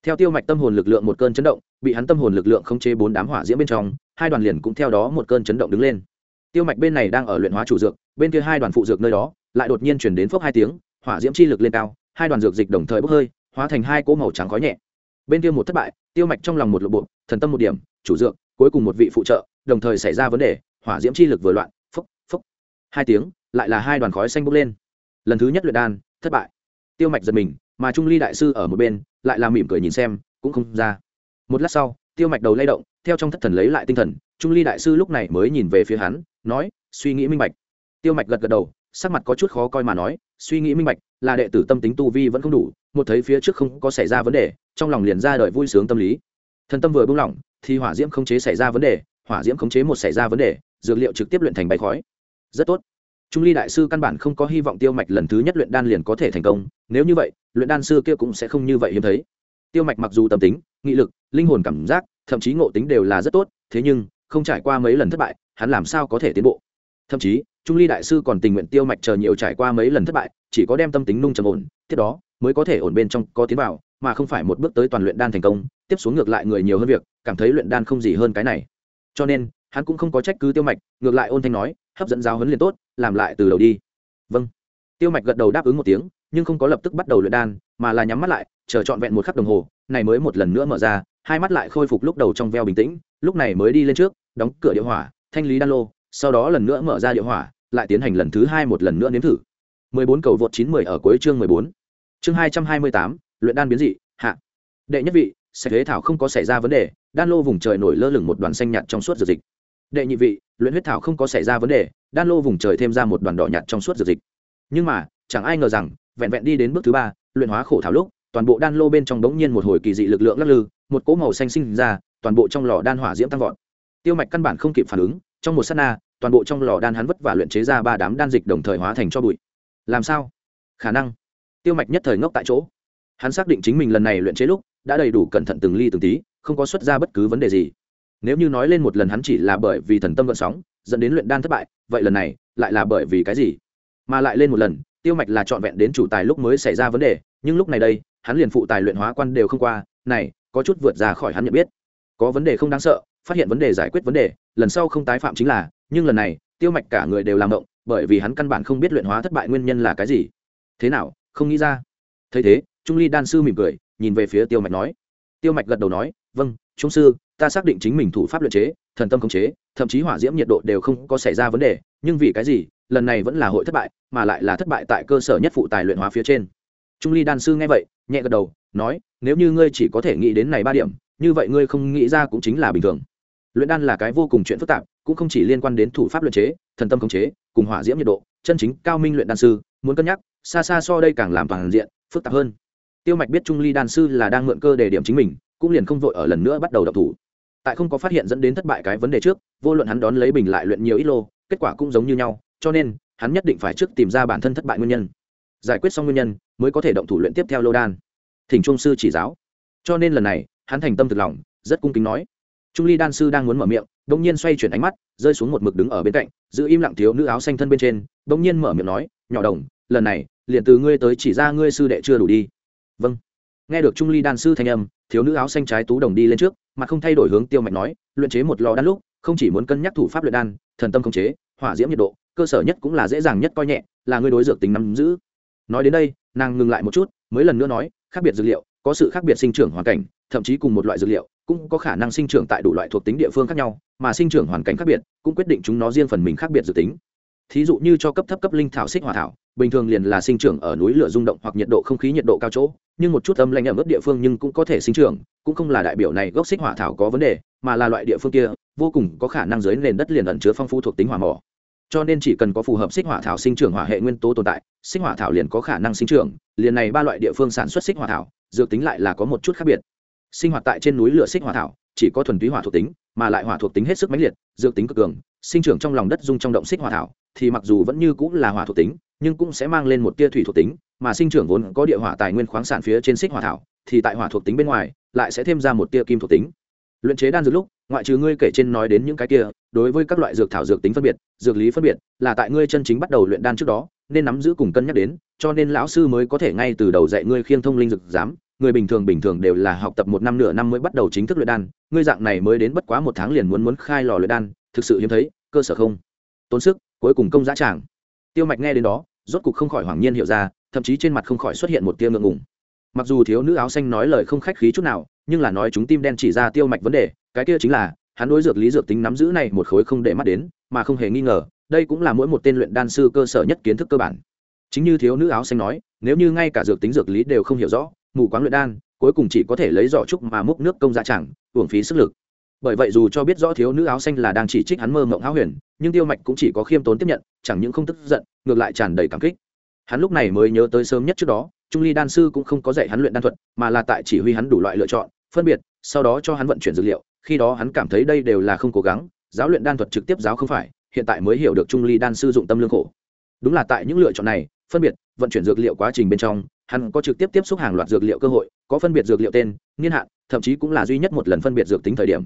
theo tiêu mạch tâm hồn lực lượng một cơn chấn động, bị hắn tâm hồn lực lượng khống chế bốn đám hỏa diễm bên trong, hai đoàn liền cũng theo đó một cơn chấn động đứng lên. Tiêu mạch bên này đang ở luyện hóa chủ dược, bên kia hai đoàn phụ dược nơi đó, lại đột nhiên chuyển đến phốc hai tiếng, hỏa diễm chi lực lên cao, hai đoàn dược dịch đồng thời bốc hơi, hóa thành hai cỗ màu trắng khói nhẹ. Bên kia một thất bại, tiêu mạch trong lòng một lộ bộ, thần tâm một điểm, chủ dược, cuối cùng một vị phụ trợ, đồng thời xảy ra vấn đề, hỏa diễm chi lực vừa loạn, phốc phốc. Hai tiếng, lại là hai đoàn khói xanh bốc lên. Lần thứ nhất luyện đan, thất bại. Tiêu mạch giật mình, mà trung ly đại sư ở một bên lại là mỉm cười nhìn xem, cũng không ra. Một lát sau, tiêu mạch đầu lay động, theo trong thất thần lấy lại tinh thần, trung ly đại sư lúc này mới nhìn về phía hắn, nói, suy nghĩ minh bạch. Tiêu mạch gật gật đầu, sắc mặt có chút khó coi mà nói, suy nghĩ minh bạch, là đệ tử tâm tính tu vi vẫn không đủ, một thấy phía trước không có xảy ra vấn đề, trong lòng liền ra đợi vui sướng tâm lý. Thần tâm vừa buông lỏng, thì hỏa diễm khống chế xảy ra vấn đề, hỏa diễm khống chế một xảy ra vấn đề, dược liệu trực tiếp luyện thành bày khói. Rất tốt trung ly đại sư căn bản không có hy vọng tiêu mạch lần thứ nhất luyện đan liền có thể thành công, nếu như vậy, luyện đan sư kia cũng sẽ không như vậy hiếm thấy. Tiêu mạch mặc dù tâm tính, nghị lực, linh hồn cảm giác, thậm chí ngộ tính đều là rất tốt, thế nhưng, không trải qua mấy lần thất bại, hắn làm sao có thể tiến bộ? Thậm chí, trung ly đại sư còn tình nguyện tiêu mạch chờ nhiều trải qua mấy lần thất bại, chỉ có đem tâm tính nung trầm ổn, tiếp đó, mới có thể ổn bên trong có tiến vào, mà không phải một bước tới toàn luyện đan thành công, tiếp xuống ngược lại người nhiều hơn việc, cảm thấy luyện đan không gì hơn cái này. Cho nên, hắn cũng không có trách cứ tiêu mạch, ngược lại ôn thanh nói hấp dẫn giáo huấn liền tốt làm lại từ đầu đi vâng tiêu mạch gật đầu đáp ứng một tiếng nhưng không có lập tức bắt đầu luyện đan mà là nhắm mắt lại chờ trọn vẹn một khắc đồng hồ này mới một lần nữa mở ra hai mắt lại khôi phục lúc đầu trong veo bình tĩnh lúc này mới đi lên trước đóng cửa địa hỏa thanh lý đan lô sau đó lần nữa mở ra địa hỏa lại tiến hành lần thứ hai một lần nữa nếm thử 14 cầu vượt 910 ở cuối chương 14. Chương 228, luyện đan biến dị, hạ. Đệ nhất vị, sẽ thế thảo không có xảy ra vấn đề, đan lô vùng trời nổi lơ lửng một đoàn xanh nhạt trong suốt dược dịch. Đệ nhị vị, luyện huyết thảo không có xảy ra vấn đề, đan lô vùng trời thêm ra một đoàn đỏ nhạt trong suốt dược dịch. Nhưng mà, chẳng ai ngờ rằng, vẹn vẹn đi đến bước thứ ba, luyện hóa khổ thảo lúc, toàn bộ đan lô bên trong đống nhiên một hồi kỳ dị lực lượng lắc lư, một cỗ màu xanh sinh ra, toàn bộ trong lò đan hỏa diễm tăng vọt. Tiêu Mạch căn bản không kịp phản ứng, trong một sát na, toàn bộ trong lò đan hắn vất vả luyện chế ra ba đám đan dịch đồng thời hóa thành cho bụi. Làm sao? Khả năng. Tiêu mạch nhất thời ngốc tại chỗ. Hắn xác định chính mình lần này luyện chế lúc đã đầy đủ cẩn thận từng ly từng tí không có xuất ra bất cứ vấn đề gì nếu như nói lên một lần hắn chỉ là bởi vì thần tâm vận sóng, dẫn đến luyện đan thất bại, vậy lần này lại là bởi vì cái gì? Mà lại lên một lần, tiêu mạch là trọn vẹn đến chủ tài lúc mới xảy ra vấn đề, nhưng lúc này đây, hắn liền phụ tài luyện hóa quan đều không qua, này, có chút vượt ra khỏi hắn nhận biết. Có vấn đề không đáng sợ, phát hiện vấn đề giải quyết vấn đề, lần sau không tái phạm chính là, nhưng lần này, tiêu mạch cả người đều làm động, bởi vì hắn căn bản không biết luyện hóa thất bại nguyên nhân là cái gì. Thế nào, không nghĩ ra? Thấy thế, trung ly đan sư mỉm cười, nhìn về phía tiêu mạch nói. Tiêu mạch gật đầu nói vâng trung sư, ta xác định chính mình thủ pháp luyện chế, thần tâm khống chế, thậm chí hỏa diễm nhiệt độ đều không có xảy ra vấn đề, nhưng vì cái gì, lần này vẫn là hội thất bại, mà lại là thất bại tại cơ sở nhất phụ tài luyện hóa phía trên. Trung ly đan sư nghe vậy, nhẹ gật đầu, nói, nếu như ngươi chỉ có thể nghĩ đến này ba điểm, như vậy ngươi không nghĩ ra cũng chính là bình thường. Luyện đan là cái vô cùng chuyện phức tạp, cũng không chỉ liên quan đến thủ pháp luyện chế, thần tâm khống chế, cùng hỏa diễm nhiệt độ, chân chính cao minh luyện đan sư, muốn cân nhắc, xa xa so đây càng làm toàn diện, phức tạp hơn. Tiêu mạch biết trung ly đan sư là đang mượn cơ để điểm chính mình cũng liền không vội ở lần nữa bắt đầu đập thủ. Tại không có phát hiện dẫn đến thất bại cái vấn đề trước, vô luận hắn đón lấy bình lại luyện nhiều ít lô, kết quả cũng giống như nhau, cho nên, hắn nhất định phải trước tìm ra bản thân thất bại nguyên nhân. Giải quyết xong nguyên nhân, mới có thể động thủ luyện tiếp theo lô đan. Thỉnh trung sư chỉ giáo. Cho nên lần này, hắn thành tâm thực lòng, rất cung kính nói. Trung ly đan sư đang muốn mở miệng đông nhiên xoay chuyển ánh mắt, rơi xuống một mực đứng ở bên cạnh, giữ im lặng thiếu nữ áo xanh thân bên trên đông nhiên mở miệng nói, nhỏ đồng, lần này, liền từ ngươi tới chỉ ra ngươi sư đệ chưa đủ đi. Vâng. Nghe được trung ly đan sư thanh âm thiếu nữ áo xanh trái tú đồng đi lên trước, mà không thay đổi hướng tiêu mạch nói, luyện chế một lò đan lúc, không chỉ muốn cân nhắc thủ pháp luyện đan, thần tâm không chế, hỏa diễm nhiệt độ, cơ sở nhất cũng là dễ dàng nhất coi nhẹ, là ngươi đối dược tính nắm giữ. Nói đến đây, nàng ngừng lại một chút, mới lần nữa nói, khác biệt dược liệu, có sự khác biệt sinh trưởng hoàn cảnh, thậm chí cùng một loại dược liệu, cũng có khả năng sinh trưởng tại đủ loại thuộc tính địa phương khác nhau, mà sinh trưởng hoàn cảnh khác biệt, cũng quyết định chúng nó riêng phần mình khác biệt dự tính thí dụ như cho cấp thấp cấp linh thảo xích hỏa thảo, bình thường liền là sinh trưởng ở núi lửa rung động hoặc nhiệt độ không khí nhiệt độ cao chỗ, nhưng một chút âm lạnh ở mức địa phương nhưng cũng có thể sinh trưởng, cũng không là đại biểu này gốc xích hỏa thảo có vấn đề, mà là loại địa phương kia, vô cùng có khả năng dưới nền đất liền ẩn chứa phong phú thuộc tính hỏa mỏ. Cho nên chỉ cần có phù hợp xích hỏa thảo sinh trưởng hỏa hệ nguyên tố tồn tại, xích hỏa thảo liền có khả năng sinh trưởng, liền này ba loại địa phương sản xuất xích hỏa thảo, dược tính lại là có một chút khác biệt. Sinh hoạt tại trên núi lửa xích hỏa thảo, chỉ có thuần túy hỏa thuộc tính, mà lại hỏa thuộc tính hết sức mãnh liệt, dược tính cực cường sinh trưởng trong lòng đất dung trong động xích hỏa thảo, thì mặc dù vẫn như cũng là hỏa thuộc tính, nhưng cũng sẽ mang lên một tia thủy thuộc tính, mà sinh trưởng vốn có địa hỏa tài nguyên khoáng sản phía trên xích hỏa thảo, thì tại hỏa thuộc tính bên ngoài, lại sẽ thêm ra một tia kim thuộc tính. Luyện chế đan dược lúc, ngoại trừ ngươi kể trên nói đến những cái kia, đối với các loại dược thảo dược tính phân biệt, dược lý phân biệt, là tại ngươi chân chính bắt đầu luyện đan trước đó nên nắm giữ cùng cân nhắc đến, cho nên lão sư mới có thể ngay từ đầu dạy ngươi khiêng thông linh dược giám. Người bình thường bình thường đều là học tập một năm nửa năm mới bắt đầu chính thức luyện đan. Ngươi dạng này mới đến bất quá một tháng liền muốn muốn khai lò luyện đan, thực sự hiếm thấy, cơ sở không. Tốn sức, cuối cùng công giá tràng. Tiêu mạch nghe đến đó, rốt cục không khỏi hoảng nhiên hiểu ra, thậm chí trên mặt không khỏi xuất hiện một tia ngượng ngùng. Mặc dù thiếu nữ áo xanh nói lời không khách khí chút nào, nhưng là nói chúng tim đen chỉ ra tiêu mạch vấn đề, cái kia chính là hắn đối dược lý dược tính nắm giữ này một khối không để mắt đến, mà không hề nghi ngờ, đây cũng là mỗi một tên luyện đan sư cơ sở nhất kiến thức cơ bản. Chính như thiếu nữ áo xanh nói, nếu như ngay cả dược tính dược lý đều không hiểu rõ, mù quáng luyện đan, cuối cùng chỉ có thể lấy giỏ trúc mà múc nước công dạ chẳng, uổng phí sức lực. Bởi vậy dù cho biết rõ thiếu nữ áo xanh là đang chỉ trích hắn mơ mộng háo huyền, nhưng tiêu mạch cũng chỉ có khiêm tốn tiếp nhận, chẳng những không tức giận, ngược lại tràn đầy cảm kích. Hắn lúc này mới nhớ tới sớm nhất trước đó, trung ly đan sư cũng không có dạy hắn luyện đan thuật, mà là tại chỉ huy hắn đủ loại lựa chọn, phân biệt, sau đó cho hắn vận chuyển dược liệu khi đó hắn cảm thấy đây đều là không cố gắng, giáo luyện đan thuật trực tiếp giáo không phải, hiện tại mới hiểu được trung ly đan sư dụng tâm lương khổ. Đúng là tại những lựa chọn này, phân biệt, vận chuyển dược liệu quá trình bên trong, hắn có trực tiếp tiếp xúc hàng loạt dược liệu cơ hội, có phân biệt dược liệu tên, niên hạn, thậm chí cũng là duy nhất một lần phân biệt dược tính thời điểm.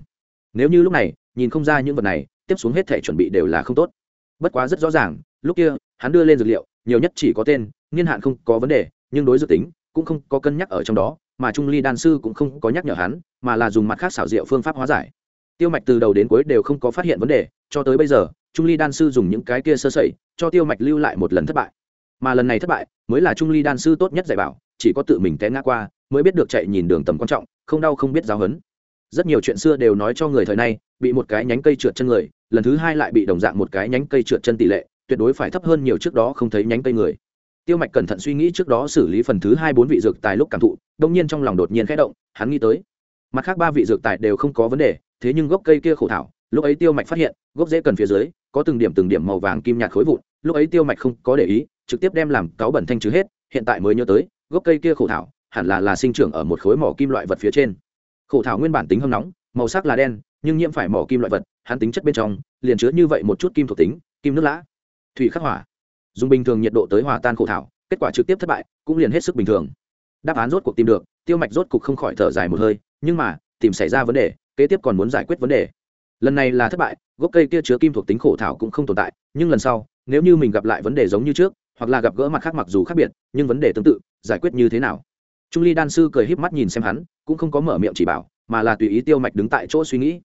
Nếu như lúc này, nhìn không ra những vật này, tiếp xuống hết thể chuẩn bị đều là không tốt. Bất quá rất rõ ràng, lúc kia, hắn đưa lên dược liệu, nhiều nhất chỉ có tên, niên hạn không có vấn đề, nhưng đối dược tính cũng không có cân nhắc ở trong đó mà trung ly đan sư cũng không có nhắc nhở hắn, mà là dùng mặt khác xảo diệu phương pháp hóa giải. Tiêu mạch từ đầu đến cuối đều không có phát hiện vấn đề, cho tới bây giờ, trung ly đan sư dùng những cái kia sơ sẩy, cho tiêu mạch lưu lại một lần thất bại. Mà lần này thất bại, mới là trung ly đan sư tốt nhất dạy bảo, chỉ có tự mình té ngã qua, mới biết được chạy nhìn đường tầm quan trọng, không đau không biết giáo hấn rất nhiều chuyện xưa đều nói cho người thời nay, bị một cái nhánh cây trượt chân người, lần thứ hai lại bị đồng dạng một cái nhánh cây trượt chân tỷ lệ, tuyệt đối phải thấp hơn nhiều trước đó không thấy nhánh cây người tiêu mạch cẩn thận suy nghĩ trước đó xử lý phần thứ hai bốn vị dược tài lúc cảm thụ, đông nhiên trong lòng đột nhiên khẽ động, hắn nghĩ tới. Mặt khác ba vị dược tài đều không có vấn đề, thế nhưng gốc cây kia khổ thảo, lúc ấy tiêu mạch phát hiện, gốc rễ cần phía dưới, có từng điểm từng điểm màu vàng kim nhạt khối vụn, lúc ấy tiêu mạch không có để ý, trực tiếp đem làm cáo bẩn thanh trừ hết, hiện tại mới nhớ tới, gốc cây kia khổ thảo, hẳn là là sinh trưởng ở một khối mỏ kim loại vật phía trên. Khổ thảo nguyên bản tính hâm nóng, màu sắc là đen, nhưng nhiễm phải mỏ kim loại vật, hắn tính chất bên trong, liền chứa như vậy một chút kim thuộc tính, kim nước lã. Thủy khắc hỏa dùng bình thường nhiệt độ tới hòa tan khổ thảo, kết quả trực tiếp thất bại, cũng liền hết sức bình thường. Đáp án rốt cuộc tìm được, tiêu mạch rốt cuộc không khỏi thở dài một hơi, nhưng mà, tìm xảy ra vấn đề, kế tiếp còn muốn giải quyết vấn đề. Lần này là thất bại, gốc cây kia chứa kim thuộc tính khổ thảo cũng không tồn tại, nhưng lần sau, nếu như mình gặp lại vấn đề giống như trước, hoặc là gặp gỡ mặt khác mặc dù khác biệt, nhưng vấn đề tương tự, giải quyết như thế nào? Trung ly đan sư cười híp mắt nhìn xem hắn, cũng không có mở miệng chỉ bảo, mà là tùy ý tiêu mạch đứng tại chỗ suy nghĩ.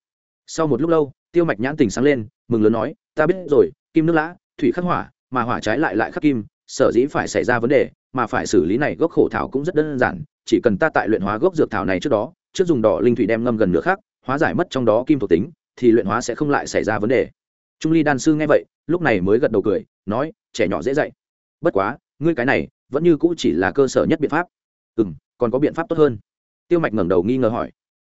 Sau một lúc lâu, tiêu mạch nhãn tình sáng lên, mừng lớn nói, ta biết rồi, kim nước lã, thủy khắc hỏa mà hỏa trái lại lại khắc kim, sở dĩ phải xảy ra vấn đề, mà phải xử lý này gốc khổ thảo cũng rất đơn giản, chỉ cần ta tại luyện hóa gốc dược thảo này trước đó, trước dùng đỏ linh thủy đem ngâm gần nửa khác hóa giải mất trong đó kim thuộc tính, thì luyện hóa sẽ không lại xảy ra vấn đề. Trung ly đan sư nghe vậy, lúc này mới gật đầu cười, nói, trẻ nhỏ dễ dạy. Bất quá, ngươi cái này vẫn như cũ chỉ là cơ sở nhất biện pháp. Ừ m còn có biện pháp tốt hơn. Tiêu mạch ngẩng đầu nghi ngờ hỏi.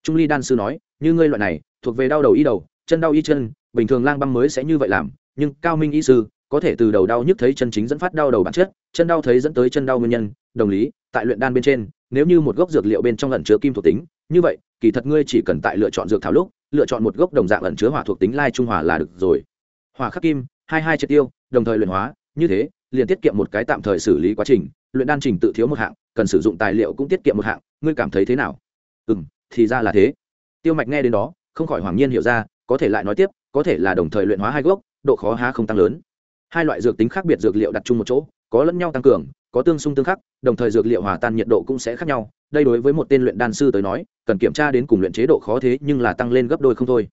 Trung ly đan sư nói, như ngươi loại này, thuộc về đau đầu y đầu, chân đau y chân, bình thường lang băng mới sẽ như vậy làm, nhưng cao minh y sư có thể từ đầu đau nhức thấy chân chính dẫn phát đau đầu bản chất, chân đau thấy dẫn tới chân đau nguyên nhân, đồng lý, tại luyện đan bên trên, nếu như một gốc dược liệu bên trong ẩn chứa kim thuộc tính, như vậy, kỳ thật ngươi chỉ cần tại lựa chọn dược thảo lúc, lựa chọn một gốc đồng dạng ẩn chứa hỏa thuộc tính lai trung hòa là được rồi. Hỏa khắc kim, hai hai triệt tiêu, đồng thời luyện hóa, như thế, liền tiết kiệm một cái tạm thời xử lý quá trình, luyện đan trình tự thiếu một hạng, cần sử dụng tài liệu cũng tiết kiệm một hạng, ngươi cảm thấy thế nào? Ừ m thì ra là thế. Tiêu mạch nghe đến đó, không khỏi hoàng nhiên hiểu ra, có thể lại nói tiếp, có thể là đồng thời luyện hóa hai gốc, độ khó há không tăng lớn hai loại dược tính khác biệt dược liệu đặt chung một chỗ, có lẫn nhau tăng cường, có tương xung tương khắc, đồng thời dược liệu hòa tan nhiệt độ cũng sẽ khác nhau. Đây đối với một tên luyện đan sư tới nói, cần kiểm tra đến cùng luyện chế độ khó thế nhưng là tăng lên gấp đôi không thôi.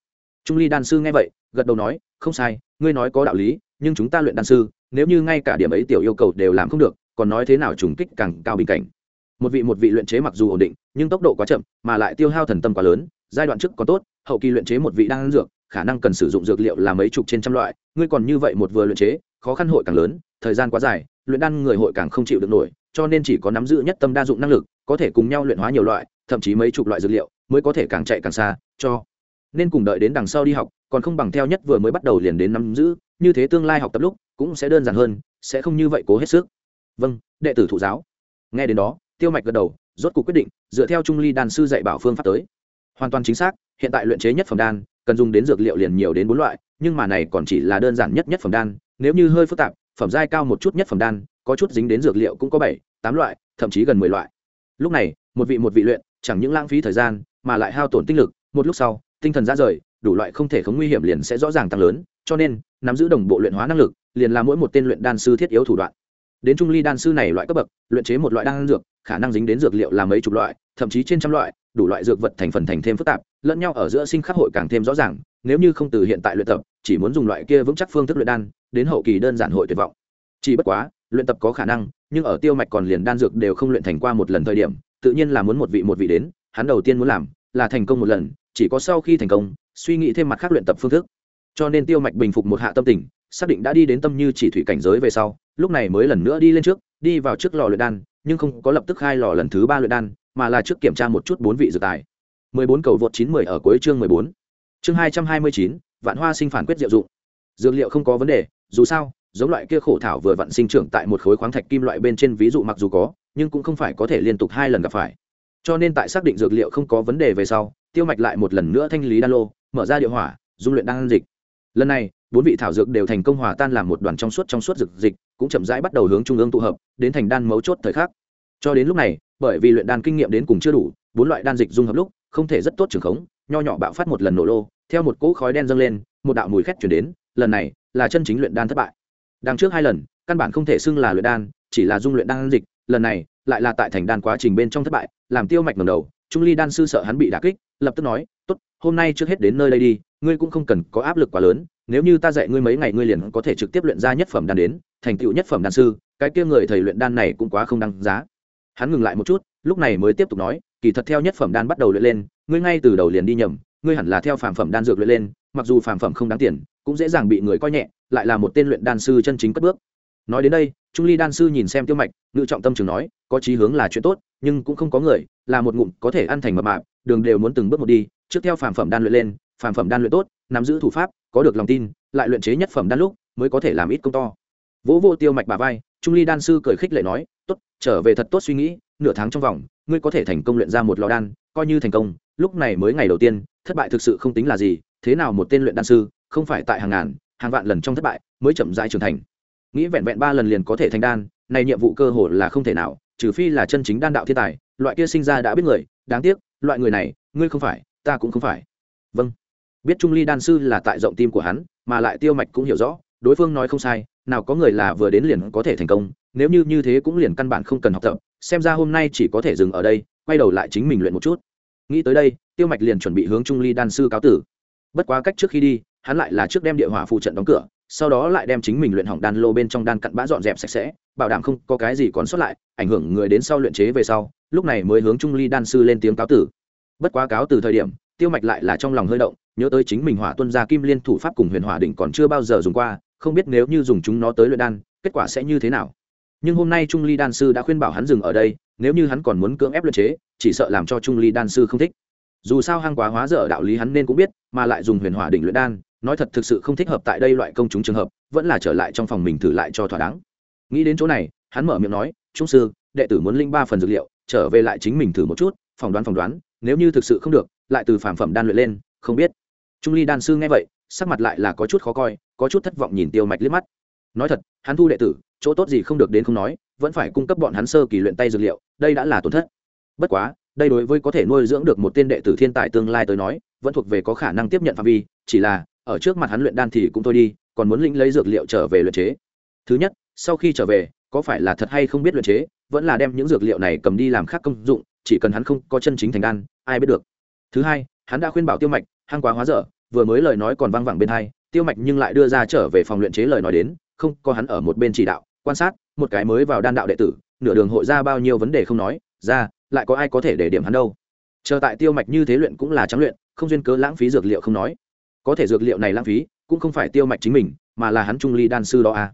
Trung ly đan sư nghe vậy, gật đầu nói, không sai, ngươi nói có đạo lý, nhưng chúng ta luyện đan sư, nếu như ngay cả điểm ấy tiểu yêu cầu đều làm không được, còn nói thế nào trùng kích càng cao bình cảnh? Một vị một vị luyện chế mặc dù ổn định, nhưng tốc độ quá chậm, mà lại tiêu hao thần tâm quá lớn, giai đoạn trước còn tốt, hậu kỳ luyện chế một vị đan dược khả năng cần sử dụng dược liệu là mấy chục trên trăm loại, ngươi còn như vậy một vừa luyện chế, khó khăn hội càng lớn, thời gian quá dài, luyện đan người hội càng không chịu được nổi, cho nên chỉ có nắm giữ nhất tâm đa dụng năng lực, có thể cùng nhau luyện hóa nhiều loại, thậm chí mấy chục loại dược liệu, mới có thể càng chạy càng xa, cho nên cùng đợi đến đằng sau đi học, còn không bằng theo nhất vừa mới bắt đầu liền đến nắm giữ, như thế tương lai học tập lúc, cũng sẽ đơn giản hơn, sẽ không như vậy cố hết sức. Vâng đệ tử thụ giáo. Nghe đến đó, tiêu mạch gật đầu, rốt cuộc quyết định, dựa theo trung ly đan sư dạy bảo phương pháp tới. Hoàn toàn chính xác, hiện tại luyện chế nhất phẩm đan cần dùng đến dược liệu liền nhiều đến bốn loại, nhưng mà này còn chỉ là đơn giản nhất nhất phẩm đan, nếu như hơi phức tạp, phẩm giai cao một chút nhất phẩm đan, có chút dính đến dược liệu cũng có bảy, tám loại, thậm chí gần mười loại. Lúc này, một vị một vị luyện, chẳng những lãng phí thời gian, mà lại hao tổn tinh lực, một lúc sau, tinh thần ra rời, đủ loại không thể khống nguy hiểm liền sẽ rõ ràng tăng lớn, cho nên, nắm giữ đồng bộ luyện hóa năng lực, liền là mỗi một tên luyện đan sư thiết yếu thủ đoạn. Đến trung ly đan sư này loại cấp bậc, luyện chế một loại đan dược, khả năng dính đến dược liệu là mấy chục loại, thậm chí trên trăm loại đủ loại dược vật thành phần thành thêm phức tạp, lẫn nhau ở giữa sinh khắc hội càng thêm rõ ràng, nếu như không từ hiện tại luyện tập, chỉ muốn dùng loại kia vững chắc phương thức luyện đan, đến hậu kỳ đơn giản hội tuyệt vọng. Chỉ bất quá, luyện tập có khả năng, nhưng ở tiêu mạch còn liền đan dược đều không luyện thành qua một lần thời điểm, tự nhiên là muốn một vị một vị đến, hắn đầu tiên muốn làm là thành công một lần, chỉ có sau khi thành công, suy nghĩ thêm mặt khác luyện tập phương thức. Cho nên tiêu mạch bình phục một hạ tâm tình, xác định đã đi đến tâm như chỉ thủy cảnh giới về sau, lúc này mới lần nữa đi lên trước, đi vào trước lò luyện đan, nhưng không có lập tức khai lò lần thứ ba luyện đan mà là trước kiểm tra một chút bốn vị dược tài 14 cầu vượt 910 ở cuối chương 14. Chương 229, vạn hoa sinh phản quyết diệu dụng. Dược liệu không có vấn đề, dù sao, giống loại kia khổ thảo vừa vặn sinh trưởng tại một khối khoáng thạch kim loại bên trên ví dụ mặc dù có, nhưng cũng không phải có thể liên tục hai lần gặp phải. Cho nên tại xác định dược liệu không có vấn đề về sau, Tiêu Mạch lại một lần nữa thanh lý đan lô, mở ra địa hỏa, dung luyện đan dịch. Lần này, bốn vị thảo dược đều thành công hòa tan làm một đoàn trong suốt trong suốt dược dịch, cũng chậm rãi bắt đầu hướng trung ương tụ hợp, đến thành đan mấu chốt thời khắc. Cho đến lúc này, bởi vì luyện đan kinh nghiệm đến cùng chưa đủ, bốn loại đan dịch dung hợp lúc, không thể rất tốt trường khống nho nhỏ bạo phát một lần nổ lô theo một cỗ khói đen dâng lên một đạo mùi khét chuyển đến lần này là chân chính luyện đan thất bại. Đằng trước hai lần căn bản không thể xưng là luyện đan chỉ là dung luyện đan dịch lần này lại là tại thành đan quá trình bên trong thất bại làm tiêu mạch ngầm đầu trung ly đan sư sợ hắn bị đả kích lập tức nói tốt hôm nay trước hết đến nơi đây đi ngươi cũng không cần có áp lực quá lớn nếu như ta dạy ngươi mấy ngày ngươi liền có thể trực tiếp luyện ra nhất phẩm đan đến thành tựu nhất phẩm đan sư cái kia người thầy luyện đan này cũng quá không đăng giá hắn ngừng lại một chút, lúc này mới tiếp tục nói, kỳ thật theo nhất phẩm đan bắt đầu luyện lên, ngươi ngay từ đầu liền đi nhầm, ngươi hẳn là theo phàm phẩm đan dược luyện lên, mặc dù phàm phẩm không đáng tiền, cũng dễ dàng bị người coi nhẹ, lại là một tên luyện đan sư chân chính cất bước. Nói đến đây, trung ly đan sư nhìn xem tiêu mạch, ngự trọng tâm trường nói, có chí hướng là chuyện tốt, nhưng cũng không có người, là một ngụm có thể ăn thành mập mạp, đường đều muốn từng bước một đi, trước theo phàm phẩm đan luyện lên, phàm phẩm đan luyện tốt, nắm giữ thủ pháp, có được lòng tin, lại luyện chế nhất phẩm đan lúc, mới có thể làm ít công to. Vỗ vô tiêu mạch bà vai, trung ly đan sư cười khích lệ nói trở về thật tốt suy nghĩ, nửa tháng trong vòng, ngươi có thể thành công luyện ra một lò đan, coi như thành công, lúc này mới ngày đầu tiên, thất bại thực sự không tính là gì, thế nào một tên luyện đan sư, không phải tại hàng ngàn, hàng vạn lần trong thất bại, mới chậm rãi trưởng thành. Nghĩ vẹn vẹn ba lần liền có thể thành đan, này nhiệm vụ cơ hội là không thể nào, trừ phi là chân chính đan đạo thiên tài, loại kia sinh ra đã biết người, đáng tiếc, loại người này, ngươi không phải, ta cũng không phải. Vâng. Biết trung ly đan sư là tại rộng tim của hắn, mà lại tiêu mạch cũng hiểu rõ đối phương nói không sai, nào có người là vừa đến liền có thể thành công, nếu như như thế cũng liền căn bản không cần học tập, xem ra hôm nay chỉ có thể dừng ở đây, quay đầu lại chính mình luyện một chút. Nghĩ tới đây, tiêu mạch liền chuẩn bị hướng trung ly đan sư cáo tử. Bất quá cách trước khi đi, hắn lại là trước đem địa hỏa phụ trận đóng cửa, sau đó lại đem chính mình luyện hỏng đan lô bên trong đan cặn bã dọn dẹp sạch sẽ, bảo đảm không có cái gì còn sót lại, ảnh hưởng người đến sau luyện chế về sau, lúc này mới hướng trung ly đan sư lên tiếng cáo tử. Bất quá cáo từ thời điểm, tiêu mạch lại là trong lòng hơi động, nhớ tới chính mình hỏa tuân gia kim liên thủ pháp cùng huyền hỏa đỉnh còn chưa bao giờ dùng qua không biết nếu như dùng chúng nó tới luyện đan, kết quả sẽ như thế nào. Nhưng hôm nay trung ly đan sư đã khuyên bảo hắn dừng ở đây, nếu như hắn còn muốn cưỡng ép luyện chế, chỉ sợ làm cho trung ly đan sư không thích. Dù sao hang quá hóa dở đạo lý hắn nên cũng biết, mà lại dùng huyền hỏa đỉnh luyện đan, nói thật thực sự không thích hợp tại đây loại công chúng trường hợp, vẫn là trở lại trong phòng mình thử lại cho thỏa đáng. Nghĩ đến chỗ này, hắn mở miệng nói, trung sư, đệ tử muốn linh ba phần dược liệu, trở về lại chính mình thử một chút, phỏng đoán phỏng đoán, nếu như thực sự không được, lại từ phản phẩm đan luyện lên, không biết. Trung ly đan sư nghe vậy, sắc mặt lại là có chút khó coi có chút thất vọng nhìn tiêu mạch liếc mắt. Nói thật, hắn thu đệ tử, chỗ tốt gì không được đến không nói, vẫn phải cung cấp bọn hắn sơ kỳ luyện tay dược liệu, đây đã là tổn thất. Bất quá, đây đối với có thể nuôi dưỡng được một tên đệ tử thiên tài tương lai tới nói, vẫn thuộc về có khả năng tiếp nhận phạm vi, chỉ là, ở trước mặt hắn luyện đan thì cũng thôi đi, còn muốn lĩnh lấy dược liệu trở về luyện chế. Thứ nhất, sau khi trở về, có phải là thật hay không biết luyện chế, vẫn là đem những dược liệu này cầm đi làm khác công dụng, chỉ cần hắn không có chân chính thành đan, ai biết được. Thứ hai, hắn đã khuyên bảo tiêu mạch, hăng quá hóa dở, vừa mới lời nói còn văng vẳng bên hai tiêu mạch nhưng lại đưa ra trở về phòng luyện chế lời nói đến, không, có hắn ở một bên chỉ đạo, quan sát, một cái mới vào đan đạo đệ tử, nửa đường hội ra bao nhiêu vấn đề không nói, ra, lại có ai có thể để điểm hắn đâu. Chờ tại tiêu mạch như thế luyện cũng là trắng luyện, không duyên cớ lãng phí dược liệu không nói. Có thể dược liệu này lãng phí, cũng không phải tiêu mạch chính mình, mà là hắn trung ly đan sư đó à.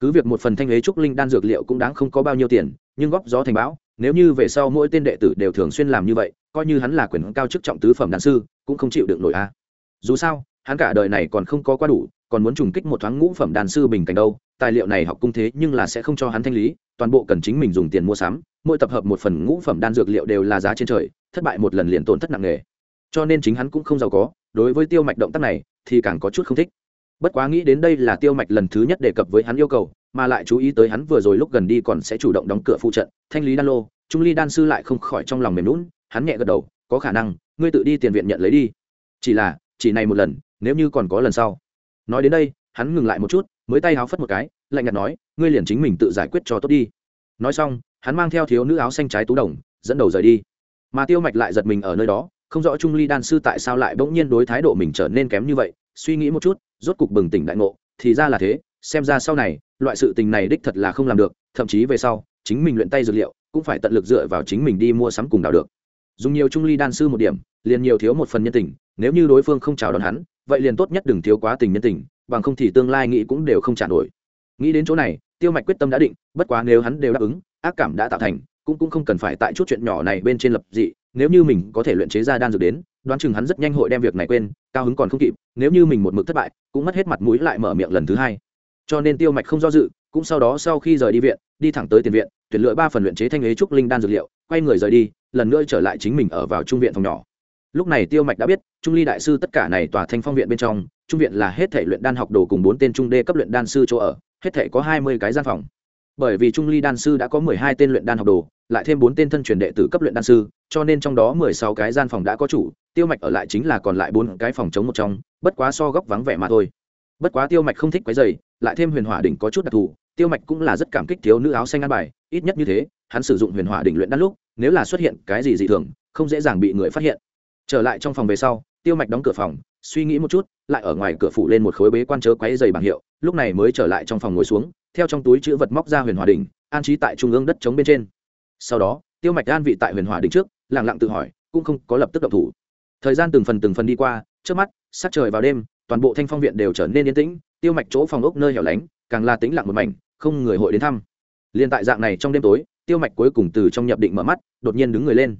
Cứ việc một phần thanh ế trúc linh đan dược liệu cũng đáng không có bao nhiêu tiền, nhưng góp gió thành bão, nếu như về sau mỗi tên đệ tử đều thường xuyên làm như vậy, coi như hắn là quyền cao chức trọng tứ phẩm đan sư, cũng không chịu được nổi a à. dù sao hắn cả đời này còn không có quá đủ, còn muốn trùng kích một thoáng ngũ phẩm đan sư bình cảnh đâu, tài liệu này học cung thế nhưng là sẽ không cho hắn thanh lý, toàn bộ cần chính mình dùng tiền mua sắm, mỗi tập hợp một phần ngũ phẩm đan dược liệu đều là giá trên trời, thất bại một lần liền tổn thất nặng nề. Cho nên chính hắn cũng không giàu có, đối với tiêu mạch động tác này thì càng có chút không thích. Bất quá nghĩ đến đây là tiêu mạch lần thứ nhất đề cập với hắn yêu cầu, mà lại chú ý tới hắn vừa rồi lúc gần đi còn sẽ chủ động đóng cửa phụ trận, thanh lý đan lô, trung ly đan sư lại không khỏi trong lòng mềm lún hắn nhẹ gật đầu, có khả năng, ngươi tự đi tiền viện nhận lấy đi. Chỉ là, chỉ này một lần nếu như còn có lần sau. Nói đến đây, hắn ngừng lại một chút, mới tay háo phất một cái, lạnh nhạt nói, ngươi liền chính mình tự giải quyết cho tốt đi. Nói xong, hắn mang theo thiếu nữ áo xanh trái tú đồng, dẫn đầu rời đi. Mà tiêu mạch lại giật mình ở nơi đó, không rõ trung ly đan sư tại sao lại bỗng nhiên đối thái độ mình trở nên kém như vậy, suy nghĩ một chút, rốt cục bừng tỉnh đại ngộ, thì ra là thế, xem ra sau này, loại sự tình này đích thật là không làm được, thậm chí về sau, chính mình luyện tay dược liệu, cũng phải tận lực dựa vào chính mình đi mua sắm cùng đào được. Dùng nhiều trung ly đan sư một điểm, liền nhiều thiếu một phần nhân tình, nếu như đối phương không chào đón hắn vậy liền tốt nhất đừng thiếu quá tình nhân tình, bằng không thì tương lai nghĩ cũng đều không trả nổi. Nghĩ đến chỗ này, tiêu mạch quyết tâm đã định, bất quá nếu hắn đều đáp ứng, ác cảm đã tạo thành, cũng cũng không cần phải tại chút chuyện nhỏ này bên trên lập dị, nếu như mình có thể luyện chế ra đan dược đến, đoán chừng hắn rất nhanh hội đem việc này quên, cao hứng còn không kịp, nếu như mình một mực thất bại, cũng mất hết mặt mũi lại mở miệng lần thứ hai. Cho nên tiêu mạch không do dự, cũng sau đó sau khi rời đi viện, đi thẳng tới tiền viện, tuyển lựa ba phần luyện chế thanh ế trúc linh đan dược liệu, quay người rời đi, lần nữa trở lại chính mình ở vào trung viện phòng nhỏ lúc này tiêu mạch đã biết, trung ly đại sư tất cả này tòa thanh phong viện bên trong, trung viện là hết thể luyện đan học đồ cùng bốn tên trung đê cấp luyện đan sư chỗ ở, hết thể có hai mươi cái gian phòng. Bởi vì trung ly đan sư đã có mười hai tên luyện đan học đồ, lại thêm bốn tên thân truyền đệ tử cấp luyện đan sư, cho nên trong đó mười sáu cái gian phòng đã có chủ, tiêu mạch ở lại chính là còn lại bốn cái phòng chống một trong, bất quá so góc vắng vẻ mà thôi. Bất quá tiêu mạch không thích quấy dày lại thêm huyền hỏa đỉnh có chút đặc thù, tiêu mạch cũng là rất cảm kích thiếu nữ áo xanh ăn bài, ít nhất như thế, hắn sử dụng huyền hỏa đỉnh luyện đan lúc, nếu là xuất hiện cái gì dị thường, không dễ dàng bị người phát hiện trở lại trong phòng về sau, tiêu mạch đóng cửa phòng, suy nghĩ một chút, lại ở ngoài cửa phủ lên một khối bế quan chớ quáy dày bảng hiệu, lúc này mới trở lại trong phòng ngồi xuống, theo trong túi chữ vật móc ra huyền hòa đình an trí tại trung ương đất chống bên trên. Sau đó, tiêu mạch an vị tại huyền hòa đình trước lẳng lặng tự hỏi, cũng không có lập tức động thủ. Thời gian từng phần từng phần đi qua, trước mắt sát trời vào đêm, toàn bộ thanh phong viện đều trở nên yên tĩnh, tiêu mạch chỗ phòng ốc nơi hẻo lánh, càng là tĩnh lặng một mảnh, không người hội đến thăm. Liền tại dạng này trong đêm tối, tiêu mạch cuối cùng từ trong nhập định mở mắt, đột nhiên đứng người lên.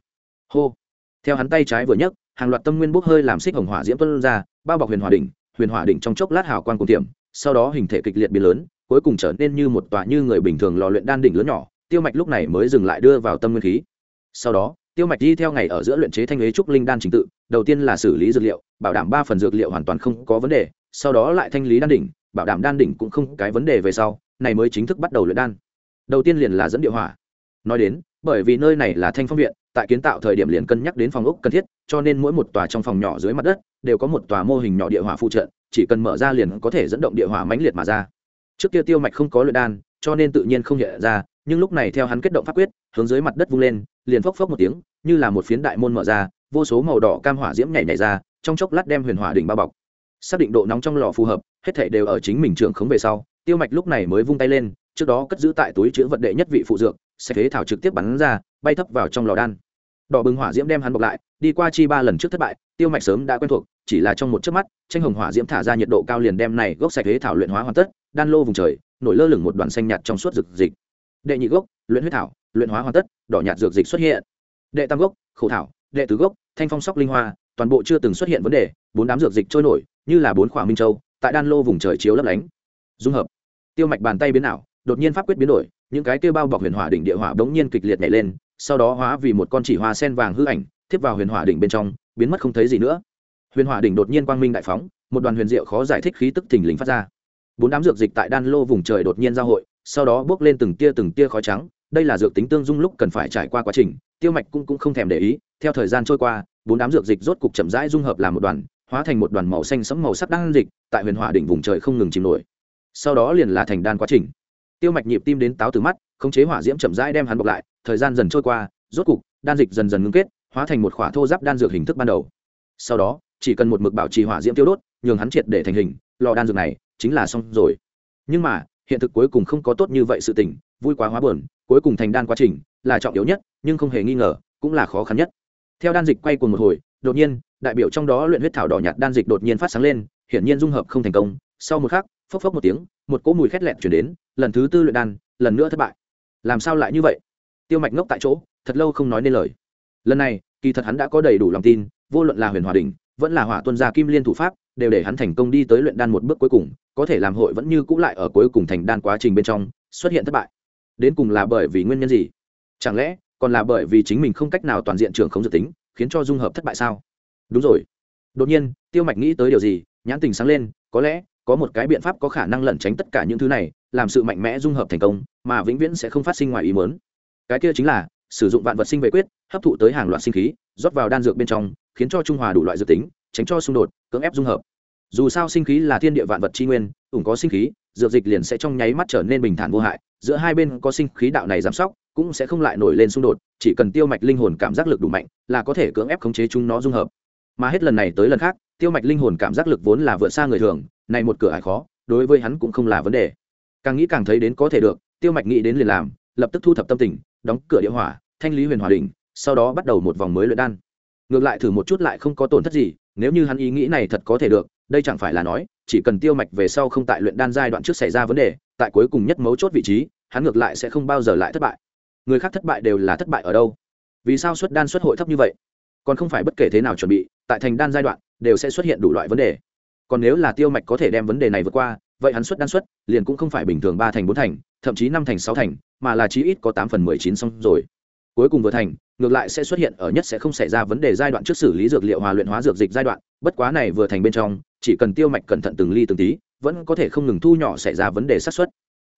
Hô! Theo hắn tay trái vừa nhấc hàng loạt tâm nguyên bốc hơi làm xích hồng hỏa diễm tuân ra, bao bọc huyền hỏa đỉnh, huyền hỏa đỉnh trong chốc lát hào quang cùng tiệm, sau đó hình thể kịch liệt biến lớn, cuối cùng trở nên như một tòa như người bình thường lò luyện đan đỉnh lớn nhỏ, tiêu mạch lúc này mới dừng lại đưa vào tâm nguyên khí. Sau đó, tiêu mạch đi theo ngày ở giữa luyện chế thanh ế trúc linh đan trình tự, đầu tiên là xử lý dược liệu, bảo đảm ba phần dược liệu hoàn toàn không có vấn đề, sau đó lại thanh lý đan đỉnh, bảo đảm đan đỉnh cũng không cái vấn đề về sau, này mới chính thức bắt đầu luyện đan. Đầu tiên liền là dẫn địa hỏa. Nói đến, bởi vì nơi này là thanh phong viện tại kiến tạo thời điểm liền cân nhắc đến phòng ốc cần thiết, cho nên mỗi một tòa trong phòng nhỏ dưới mặt đất đều có một tòa mô hình nhỏ địa hỏa phụ trợ, chỉ cần mở ra liền có thể dẫn động địa hỏa mãnh liệt mà ra. Trước kia tiêu mạch không có luyện đan, cho nên tự nhiên không hiện ra, nhưng lúc này theo hắn kết động pháp quyết, hướng dưới mặt đất vung lên, liền phốc phốc một tiếng, như là một phiến đại môn mở ra, vô số màu đỏ cam hỏa diễm nhảy nhảy ra, trong chốc lát đem huyền hỏa đỉnh bao bọc. Xác định độ nóng trong lò phù hợp, hết thể đều ở chính mình trưởng khống về sau, tiêu mạch lúc này mới vung tay lên, trước đó cất giữ tại túi chứa vật đệ nhất vị phụ dược sẽ phế thảo trực tiếp bắn ra, bay thấp vào trong lò đan. Đỏ bừng hỏa diễm đem hắn bọc lại, đi qua chi ba lần trước thất bại, tiêu mạch sớm đã quen thuộc, chỉ là trong một chớp mắt, tranh hồng hỏa diễm thả ra nhiệt độ cao liền đem này gốc sạch thế thảo luyện hóa hoàn tất, đan lô vùng trời, nổi lơ lửng một đoàn xanh nhạt trong suốt dược dịch đệ nhị gốc, luyện huyết thảo, luyện hóa hoàn tất, đỏ nhạt dược dịch xuất hiện. Đệ tam gốc, khổ thảo, đệ tứ gốc, thanh phong sóc linh hoa, toàn bộ chưa từng xuất hiện vấn đề, bốn đám dược dịch trôi nổi, như là bốn khỏa minh châu, tại đan lô vùng trời chiếu lấp lánh. Dung hợp. Tiêu mạch bàn tay biến ảo, đột nhiên pháp quyết biến đổi những cái kia bao bọc huyền hỏa đỉnh địa hỏa bỗng nhiên kịch liệt nhảy lên sau đó hóa vì một con chỉ hoa sen vàng hư ảnh thiếp vào huyền hỏa đỉnh bên trong biến mất không thấy gì nữa. Huyền hỏa đỉnh đột nhiên quang minh đại phóng một đoàn huyền diệu khó giải thích khí tức thình lình phát ra. Bốn đám dược dịch tại đan lô vùng trời đột nhiên giao hội sau đó bước lên từng tia từng tia khói trắng đây là dược tính tương dung lúc cần phải trải qua quá trình tiêu mạch cũng, cũng không thèm để ý theo thời gian trôi qua bốn đám dược dịch rốt cục chậm rãi dung hợp làm một đoàn hóa thành một đoàn màu xanh sẫm màu sắc đan dịch tại huyền hỏa đỉnh vùng trời không ngừng chìm nổi. Sau đó liền là thành đan quá trình tiêu mạch nhịp tim đến táo từ mắt, khống chế hỏa diễm chậm rãi đem hắn bọc lại, thời gian dần trôi qua, rốt cục, đan dịch dần dần ngưng kết, hóa thành một khỏa thô giáp đan dược hình thức ban đầu. Sau đó, chỉ cần một mực bảo trì hỏa diễm tiêu đốt, nhường hắn triệt để thành hình, lò đan dược này chính là xong rồi. Nhưng mà, hiện thực cuối cùng không có tốt như vậy sự tình, vui quá hóa buồn, cuối cùng thành đan quá trình là trọng yếu nhất, nhưng không hề nghi ngờ, cũng là khó khăn nhất. Theo đan dịch quay cuồng một hồi, đột nhiên, đại biểu trong đó luyện huyết thảo đỏ nhạt đan dịch đột nhiên phát sáng lên, hiển nhiên dung hợp không thành công. Sau một khắc phốc phốc một tiếng, một cỗ mùi khét lẹt chuyển đến, lần thứ tư luyện đan, lần nữa thất bại. Làm sao lại như vậy? Tiêu mạch ngốc tại chỗ, thật lâu không nói nên lời. Lần này, kỳ thật hắn đã có đầy đủ lòng tin, vô luận là huyền hòa đình vẫn là hỏa tuân gia kim liên thủ pháp, đều để hắn thành công đi tới luyện đan một bước cuối cùng, có thể làm hội vẫn như cũ lại ở cuối cùng thành đan quá trình bên trong, xuất hiện thất bại. Đến cùng là bởi vì nguyên nhân gì? Chẳng lẽ, còn là bởi vì chính mình không cách nào toàn diện trường không dự tính, khiến cho dung hợp thất bại sao? Đúng rồi. Đột nhiên, tiêu mạch nghĩ tới điều gì, nhãn tình sáng lên, có lẽ có một cái biện pháp có khả năng lẩn tránh tất cả những thứ này, làm sự mạnh mẽ dung hợp thành công, mà vĩnh viễn sẽ không phát sinh ngoài ý mớn cái kia chính là, sử dụng vạn vật sinh về quyết, hấp thụ tới hàng loạt sinh khí, rót vào đan dược bên trong, khiến cho trung hòa đủ loại dược tính, tránh cho xung đột, cưỡng ép dung hợp. Dù sao sinh khí là thiên địa vạn vật tri nguyên, ủng có sinh khí, dược dịch liền sẽ trong nháy mắt trở nên bình thản vô hại, giữa hai bên có sinh khí đạo này giám sóc, cũng sẽ không lại nổi lên xung đột, chỉ cần tiêu mạch linh hồn cảm giác lực đủ mạnh, là có thể cưỡng ép khống chế chúng nó dung hợp. Mà hết lần này tới lần khác, tiêu mạch linh hồn cảm giác lực vốn là vượt xa người thường này một cửa ải khó, đối với hắn cũng không là vấn đề. Càng nghĩ càng thấy đến có thể được, tiêu mạch nghĩ đến liền làm, lập tức thu thập tâm tình, đóng cửa địa hỏa, thanh lý huyền hòa đình sau đó bắt đầu một vòng mới luyện đan. Ngược lại thử một chút lại không có tổn thất gì, nếu như hắn ý nghĩ này thật có thể được, đây chẳng phải là nói, chỉ cần tiêu mạch về sau không tại luyện đan giai đoạn trước xảy ra vấn đề, tại cuối cùng nhất mấu chốt vị trí, hắn ngược lại sẽ không bao giờ lại thất bại. Người khác thất bại đều là thất bại ở đâu? Vì sao xuất đan xuất hội thấp như vậy? Còn không phải bất kể thế nào chuẩn bị, tại thành đan giai đoạn, đều sẽ xuất hiện đủ loại vấn đề còn nếu là tiêu mạch có thể đem vấn đề này vượt qua, vậy hắn xuất đan xuất, liền cũng không phải bình thường ba thành bốn thành, thậm chí năm thành, sáu thành, mà là chí ít có tám phần mười chín xong rồi. Cuối cùng vừa thành, ngược lại sẽ xuất hiện, ở nhất sẽ không xảy ra vấn đề giai đoạn trước xử lý dược liệu hòa luyện hóa dược dịch giai đoạn, bất quá này vừa thành bên trong, chỉ cần tiêu mạch cẩn thận từng ly từng tí, vẫn có thể không ngừng thu nhỏ xảy ra vấn đề xác suất.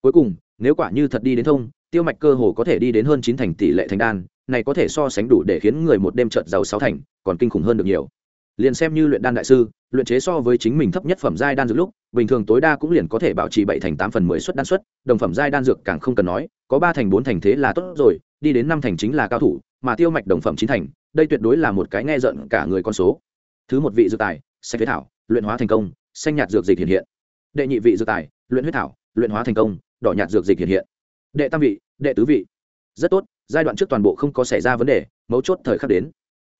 Cuối cùng, nếu quả như thật đi đến thông, tiêu mạch cơ hồ có thể đi đến hơn chín thành tỷ lệ thành đan, này có thể so sánh đủ để khiến người một đêm trợt giàu sáu thành, còn kinh khủng hơn được nhiều liền xem như luyện đan đại sư, luyện chế so với chính mình thấp nhất phẩm giai đan dược lúc, bình thường tối đa cũng liền có thể bảo trì bảy thành tám phần mười suất đan suất, đồng phẩm giai đan dược càng không cần nói, có ba thành bốn thành thế là tốt rồi, đi đến năm thành chính là cao thủ, mà tiêu mạch đồng phẩm chín thành, đây tuyệt đối là một cái nghe giận cả người con số. Thứ một vị dược tài xanh huyết thảo, luyện hóa thành công, xanh nhạt dược dịch hiện hiện. Đệ nhị vị dược tài, luyện huyết thảo, luyện hóa thành công, đỏ nhạt dược dịch hiện hiện. Đệ tam vị, đệ tứ vị. Rất tốt, giai đoạn trước toàn bộ không có xảy ra vấn đề, mấu chốt thời khắc đến.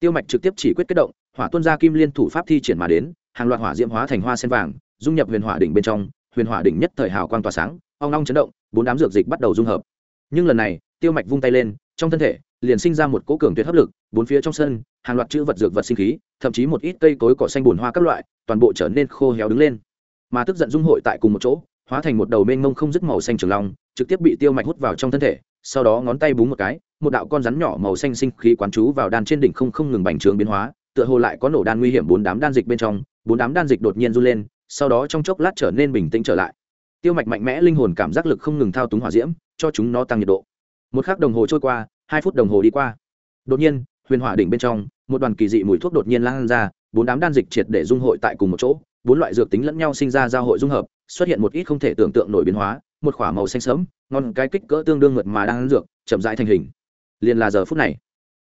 Tiêu mạch trực tiếp chỉ quyết kết động hỏa tuân gia kim liên thủ pháp thi triển mà đến, hàng loạt hỏa diễm hóa thành hoa sen vàng, dung nhập huyền hỏa đỉnh bên trong, huyền hỏa đỉnh nhất thời hào quang tỏa sáng, ong long chấn động, bốn đám dược dịch bắt đầu dung hợp. Nhưng lần này, tiêu mạch vung tay lên, trong thân thể, liền sinh ra một cỗ cường tuyệt hấp lực, bốn phía trong sân, hàng loạt chữ vật dược vật sinh khí, thậm chí một ít cây cối cỏ xanh bùn hoa các loại, toàn bộ trở nên khô héo đứng lên. Mà tức giận dung hội tại cùng một chỗ, hóa thành một đầu mênh mông không dứt màu xanh trường long, trực tiếp bị tiêu mạch hút vào trong thân thể, sau đó ngón tay búng một cái, một đạo con rắn nhỏ màu xanh sinh khí quán chú vào đan trên đỉnh không không ngừng bành trướng biến hóa tựa hồ lại có nổ đan nguy hiểm bốn đám đan dịch bên trong, bốn đám đan dịch đột nhiên run lên, sau đó trong chốc lát trở nên bình tĩnh trở lại. Tiêu mạch mạnh mẽ linh hồn cảm giác lực không ngừng thao túng hỏa diễm, cho chúng nó tăng nhiệt độ. Một khắc đồng hồ trôi qua, hai phút đồng hồ đi qua. Đột nhiên, huyền hỏa đỉnh bên trong, một đoàn kỳ dị mùi thuốc đột nhiên lan ra, bốn đám đan dịch triệt để dung hội tại cùng một chỗ, bốn loại dược tính lẫn nhau sinh ra giao hội dung hợp, xuất hiện một ít không thể tưởng tượng nổi biến hóa, một khỏa màu xanh sẫm, ngon cái kích cỡ tương đương mượt mà đang dược, chậm rãi thành hình. Liền là giờ phút này.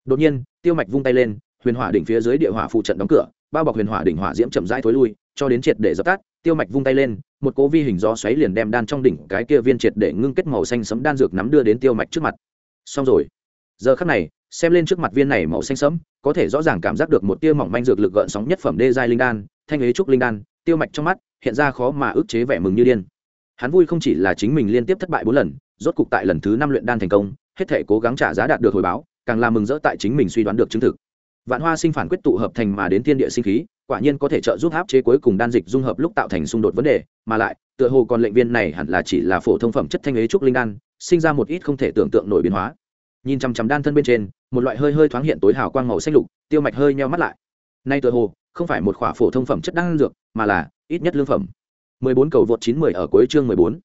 Đột nhiên, tiêu mạch vung tay lên huyền hỏa đỉnh phía dưới địa hỏa phụ trận đóng cửa, bao bọc huyền hỏa đỉnh hỏa diễm chậm rãi thối lui, cho đến triệt để dập tắt, tiêu mạch vung tay lên, một cố vi hình gió xoáy liền đem đan trong đỉnh cái kia viên triệt để ngưng kết màu xanh sẫm đan dược nắm đưa đến tiêu mạch trước mặt. Xong rồi. Giờ khắc này, xem lên trước mặt viên này màu xanh sẫm, có thể rõ ràng cảm giác được một tia mỏng manh dược lực gợn sóng nhất phẩm đê giai linh đan, thanh ế trúc linh đan, tiêu mạch trong mắt hiện ra khó mà ức chế vẻ mừng như điên. Hắn vui không chỉ là chính mình liên tiếp thất bại bốn lần, rốt cục tại lần thứ năm luyện đan thành công, hết thể cố gắng trả giá đạt được hồi báo, càng làm mừng rỡ tại chính mình suy đoán được chứng thực vạn hoa sinh phản quyết tụ hợp thành mà đến thiên địa sinh khí quả nhiên có thể trợ giúp áp chế cuối cùng đan dịch dung hợp lúc tạo thành xung đột vấn đề mà lại tựa hồ còn lệnh viên này hẳn là chỉ là phổ thông phẩm chất thanh ế trúc linh đan sinh ra một ít không thể tưởng tượng nổi biến hóa nhìn chằm chằm đan thân bên trên một loại hơi hơi thoáng hiện tối hào quang màu xanh lục tiêu mạch hơi nheo mắt lại nay tựa hồ không phải một khỏa phổ thông phẩm chất đan dược mà là ít nhất lương phẩm 14 cầu vượt 910 ở cuối chương 14.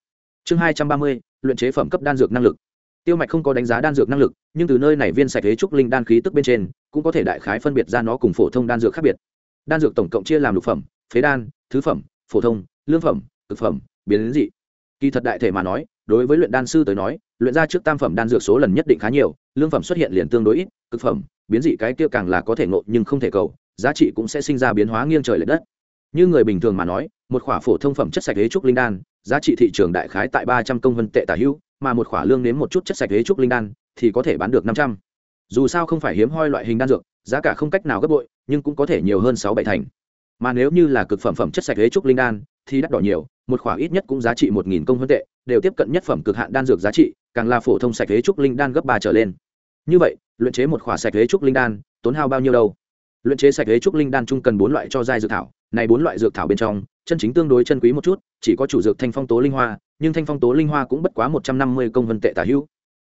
Chương 230, luyện chế phẩm cấp đan dược năng lực. Tiêu Mạch không có đánh giá đan dược năng lực, nhưng từ nơi này viên sạch thế trúc linh đan khí tức bên trên, cũng có thể đại khái phân biệt ra nó cùng phổ thông đan dược khác biệt. Đan dược tổng cộng chia làm lục phẩm, phế đan, thứ phẩm, phổ thông, lương phẩm, cực phẩm, biến dị. Kỳ thật đại thể mà nói, đối với luyện đan sư tới nói, luyện ra trước tam phẩm đan dược số lần nhất định khá nhiều, lương phẩm xuất hiện liền tương đối ít, cực phẩm, biến dị cái kia càng là có thể ngộ nhưng không thể cầu, giá trị cũng sẽ sinh ra biến hóa nghiêng trời lệch đất như người bình thường mà nói một khỏa phổ thông phẩm chất sạch hế trúc linh đan, giá trị thị trường đại khái tại ba trăm công vân tệ tả hữu mà một khỏa lương nếm một chút chất sạch hế trúc linh đan thì có thể bán được năm trăm. Dù sao không phải hiếm hoi loại hình đan dược, giá cả không cách nào gấp bội, nhưng cũng có thể nhiều hơn sáu bảy thành. Mà nếu như là cực phẩm phẩm chất sạch hế trúc linh đan, thì đắt đỏ nhiều, một khỏa ít nhất cũng giá trị một nghìn công vân tệ, đều tiếp cận nhất phẩm cực hạn đan dược giá trị, càng là phổ thông sạch hế trúc linh đan gấp ba trở lên. Như vậy, luyện chế một khỏa sạch hế trúc linh đan, tốn hao bao nhiêu đâu? Luyện chế sạch hế trúc linh đan chung cần bốn loại cho giai dược thảo, này bốn loại dược thảo bên trong chân chính tương đối chân quý một chút, chỉ có chủ dược thanh phong tố linh hoa, nhưng thanh phong tố linh hoa cũng bất quá một trăm năm mươi công vân tệ tả hữu.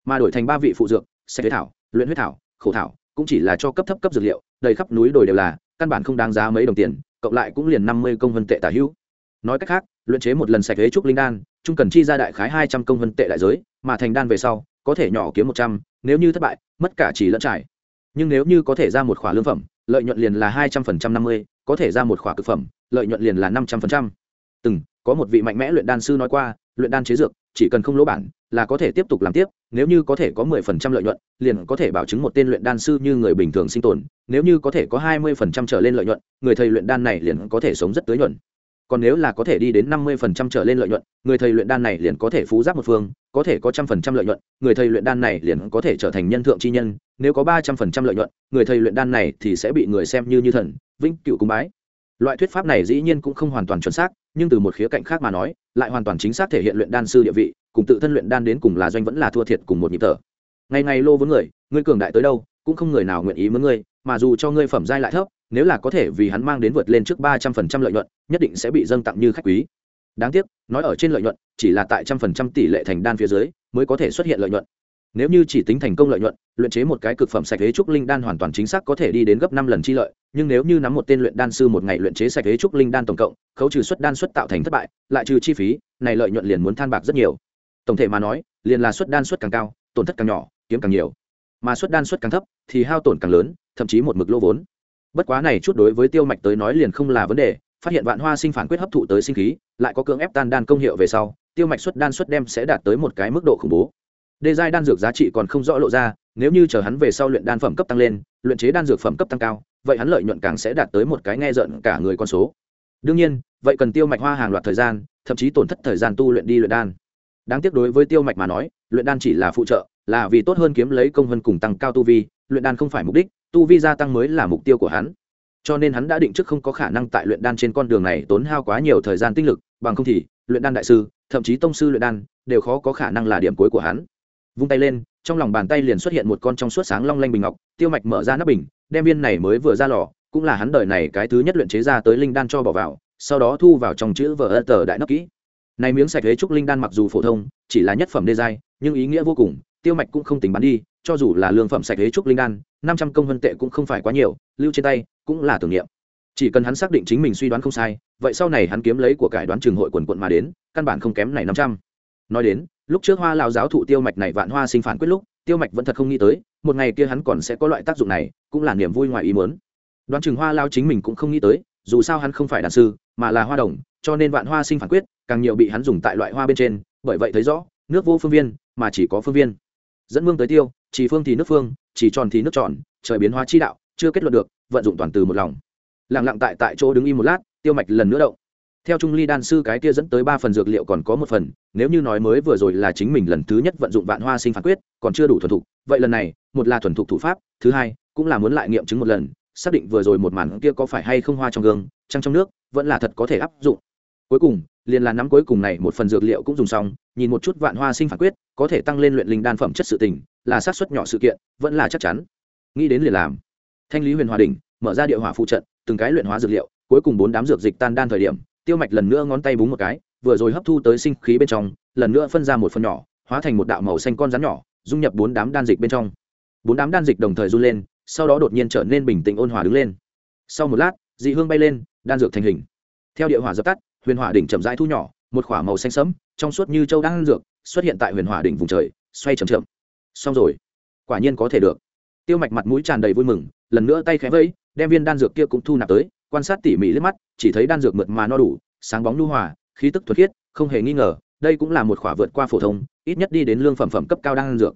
Mà đổi thành ba vị phụ dược, sạch huyết thảo, luyện huyết thảo, khổ thảo, cũng chỉ là cho cấp thấp cấp dược liệu, đầy khắp núi đồi đều là, căn bản không đáng giá mấy đồng tiền, cộng lại cũng liền năm mươi công vân tệ tả hữu. Nói cách khác, luyện chế một lần sạch hế trúc linh đan, chung cần chi ra đại khái hai trăm công vân tệ đại giới, mà thành đan về sau, có thể nhỏ kiếm một trăm, nếu như thất bại, mất cả chỉ lẫn trải. Nhưng nếu như có thể ra một khoản lương phẩm, lợi nhuận liền là hai trăm phần trăm năm mươi có thể ra một khỏa thực phẩm lợi nhuận liền là năm trăm phần trăm từng có một vị mạnh mẽ luyện đan sư nói qua luyện đan chế dược chỉ cần không lỗ bản là có thể tiếp tục làm tiếp nếu như có thể có mười phần trăm lợi nhuận liền có thể bảo chứng một tên luyện đan sư như người bình thường sinh tồn nếu như có thể có hai mươi phần trăm trở lên lợi nhuận người thầy luyện đan này liền có thể sống rất tới nhuận còn nếu là có thể đi đến năm mươi phần trăm trở lên lợi nhuận người thầy luyện đan này liền có thể phú giáp một phương có thể có trăm phần trăm lợi nhuận người thầy luyện đan này liền có thể trở thành nhân thượng chi nhân nếu có ba trăm phần trăm lợi nhuận người thầy luyện đan này thì sẽ bị người xem như như thần vĩnh cựu cung bái. Loại thuyết pháp này dĩ nhiên cũng không hoàn toàn chuẩn xác, nhưng từ một khía cạnh khác mà nói, lại hoàn toàn chính xác thể hiện luyện đan sư địa vị, cùng tự thân luyện đan đến cùng là doanh vẫn là thua thiệt cùng một nhịp thở. Ngày ngày lô với người, ngươi cường đại tới đâu, cũng không người nào nguyện ý với ngươi, mà dù cho ngươi phẩm giai lại thấp, nếu là có thể vì hắn mang đến vượt lên trước ba trăm phần trăm lợi nhuận, nhất định sẽ bị dâng tặng như khách quý. Đáng tiếc, nói ở trên lợi nhuận, chỉ là tại trăm phần trăm tỷ lệ thành đan phía dưới, mới có thể xuất hiện lợi nhuận nếu như chỉ tính thành công lợi nhuận, luyện chế một cái cực phẩm sạch hế trúc linh đan hoàn toàn chính xác có thể đi đến gấp năm lần chi lợi, nhưng nếu như nắm một tên luyện đan sư một ngày luyện chế sạch hế trúc linh đan tổng cộng, khấu trừ suất đan suất tạo thành thất bại, lại trừ chi phí, này lợi nhuận liền muốn than bạc rất nhiều. Tổng thể mà nói, liền là suất đan suất càng cao, tổn thất càng nhỏ, kiếm càng nhiều. Mà suất đan suất càng thấp, thì hao tổn càng lớn, thậm chí một mực lỗ vốn. Bất quá này chút đối với tiêu mạch tới nói liền không là vấn đề, phát hiện vạn hoa sinh phản quyết hấp thụ tới sinh khí, lại có cưỡng ép tan đan công hiệu về sau, tiêu mạch suất đan suất đem sẽ đạt tới một cái mức độ khủng bố đê giai đan dược giá trị còn không rõ lộ ra, nếu như chờ hắn về sau luyện đan phẩm cấp tăng lên, luyện chế đan dược phẩm cấp tăng cao, vậy hắn lợi nhuận càng sẽ đạt tới một cái nghe rợn cả người con số. Đương nhiên, vậy cần tiêu mạch hoa hàng loạt thời gian, thậm chí tổn thất thời gian tu luyện đi luyện đan. Đáng tiếc đối với tiêu mạch mà nói, luyện đan chỉ là phụ trợ, là vì tốt hơn kiếm lấy công hơn cùng tăng cao tu vi, luyện đan không phải mục đích, tu vi gia tăng mới là mục tiêu của hắn. Cho nên hắn đã định trước không có khả năng tại luyện đan trên con đường này tốn hao quá nhiều thời gian tinh lực, bằng không thì, luyện đan đại sư, thậm chí tông sư luyện đan, đều khó có khả năng là điểm cuối của hắn vung tay lên, trong lòng bàn tay liền xuất hiện một con trong suốt sáng long lanh bình ngọc, tiêu mạch mở ra nắp bình, đem viên này mới vừa ra lò, cũng là hắn đời này cái thứ nhất luyện chế ra tới linh đan cho bỏ vào, sau đó thu vào trong chữ vở ơ tờ đại nắp kỹ. Này miếng sạch huế trúc linh đan mặc dù phổ thông, chỉ là nhất phẩm đê giai, nhưng ý nghĩa vô cùng, tiêu mạch cũng không tính bán đi, cho dù là lương phẩm sạch huế trúc linh đan, năm trăm công vân tệ cũng không phải quá nhiều, lưu trên tay cũng là tưởng niệm. Chỉ cần hắn xác định chính mình suy đoán không sai, vậy sau này hắn kiếm lấy của cải đoán trường hội quần quận mà đến, căn bản không kém này năm trăm. Nói đến lúc trước hoa lao giáo thụ tiêu mạch này vạn hoa sinh phản quyết lúc, tiêu mạch vẫn thật không nghĩ tới, một ngày kia hắn còn sẽ có loại tác dụng này, cũng là niềm vui ngoài ý muốn. Đoán chừng hoa lao chính mình cũng không nghĩ tới, dù sao hắn không phải đàn sư, mà là hoa đồng, cho nên vạn hoa sinh phản quyết, càng nhiều bị hắn dùng tại loại hoa bên trên, bởi vậy thấy rõ, nước vô phương viên, mà chỉ có phương viên. Dẫn mương tới tiêu, chỉ phương thì nước phương, chỉ tròn thì nước tròn, trời biến hóa chi đạo, chưa kết luận được, vận dụng toàn từ một lòng. Lặng lặng tại tại chỗ đứng im một lát, tiêu mạch lần nữa động theo trung ly đan sư cái kia dẫn tới ba phần dược liệu còn có một phần, nếu như nói mới vừa rồi là chính mình lần thứ nhất vận dụng vạn hoa sinh phản quyết, còn chưa đủ thuần thục, vậy lần này, một là thuần thục thủ pháp, thứ hai, cũng là muốn lại nghiệm chứng một lần, xác định vừa rồi một màn kia có phải hay không hoa trong gương, trăng trong nước, vẫn là thật có thể áp dụng. Cuối cùng, liền là năm cuối cùng này một phần dược liệu cũng dùng xong, nhìn một chút vạn hoa sinh phản quyết, có thể tăng lên luyện linh đan phẩm chất sự tình, là xác suất nhỏ sự kiện, vẫn là chắc chắn. Nghĩ đến liền làm. Thanh lý huyền hòa đình mở ra địa hỏa phụ trận, từng cái luyện hóa dược liệu, cuối cùng bốn đám dược dịch tan đan thời điểm tiêu mạch lần nữa ngón tay búng một cái, vừa rồi hấp thu tới sinh khí bên trong, lần nữa phân ra một phần nhỏ, hóa thành một đạo màu xanh con rắn nhỏ, dung nhập bốn đám đan dịch bên trong. Bốn đám đan dịch đồng thời run lên, sau đó đột nhiên trở nên bình tĩnh ôn hòa đứng lên. Sau một lát, dị hương bay lên, đan dược thành hình. Theo địa hỏa dập tắt, huyền hỏa đỉnh chậm rãi thu nhỏ, một khỏa màu xanh sẫm, trong suốt như châu đan dược, xuất hiện tại huyền hỏa đỉnh vùng trời, xoay chậm chậm. Xong rồi. Quả nhiên có thể được. Tiêu mạch mặt mũi tràn đầy vui mừng, lần nữa tay khẽ vẫy, đem viên đan dược kia cũng thu nạp tới quan sát tỉ mỉ liếc mắt, chỉ thấy đan dược mượt mà no đủ, sáng bóng lưu hòa, khí tức thuật khiết, không hề nghi ngờ, đây cũng là một khỏa vượt qua phổ thông, ít nhất đi đến lương phẩm phẩm cấp cao đan dược.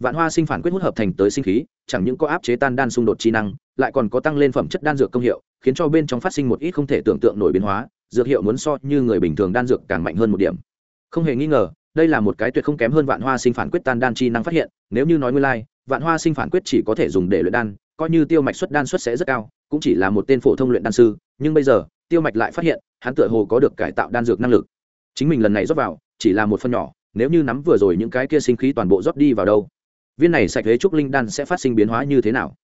Vạn hoa sinh phản quyết hút hợp thành tới sinh khí, chẳng những có áp chế tan đan xung đột chi năng, lại còn có tăng lên phẩm chất đan dược công hiệu, khiến cho bên trong phát sinh một ít không thể tưởng tượng nổi biến hóa, dược hiệu muốn so như người bình thường đan dược càng mạnh hơn một điểm. Không hề nghi ngờ, đây là một cái tuyệt không kém hơn vạn hoa sinh phản quyết tan đan chi năng phát hiện, nếu như nói nguyên lai, vạn hoa sinh phản quyết chỉ có thể dùng để luyện đan, coi như tiêu mạch xuất đan xuất sẽ rất cao cũng chỉ là một tên phổ thông luyện đan sư, nhưng bây giờ, tiêu mạch lại phát hiện, hắn tựa hồ có được cải tạo đan dược năng lực. Chính mình lần này rót vào, chỉ là một phân nhỏ, nếu như nắm vừa rồi những cái kia sinh khí toàn bộ rót đi vào đâu, viên này sạch thế trúc linh đan sẽ phát sinh biến hóa như thế nào?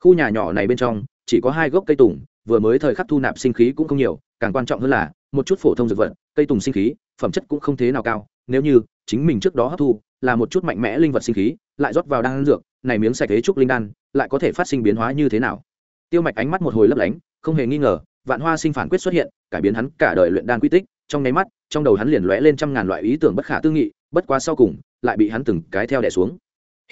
Khu nhà nhỏ này bên trong, chỉ có hai gốc cây tùng, vừa mới thời khắc thu nạp sinh khí cũng không nhiều, càng quan trọng hơn là, một chút phổ thông dược vật, cây tùng sinh khí, phẩm chất cũng không thế nào cao, nếu như chính mình trước đó hấp thu, là một chút mạnh mẽ linh vật sinh khí, lại rót vào đan dược, này miếng sạch thế trúc linh đan, lại có thể phát sinh biến hóa như thế nào? Tiêu mạch ánh mắt một hồi lấp lánh, không hề nghi ngờ, vạn hoa sinh phản quyết xuất hiện, cải biến hắn cả đời luyện đan quy tích, trong nháy mắt, trong đầu hắn liền lóe lên trăm ngàn loại ý tưởng bất khả tư nghị, bất quá sau cùng, lại bị hắn từng cái theo đẻ xuống.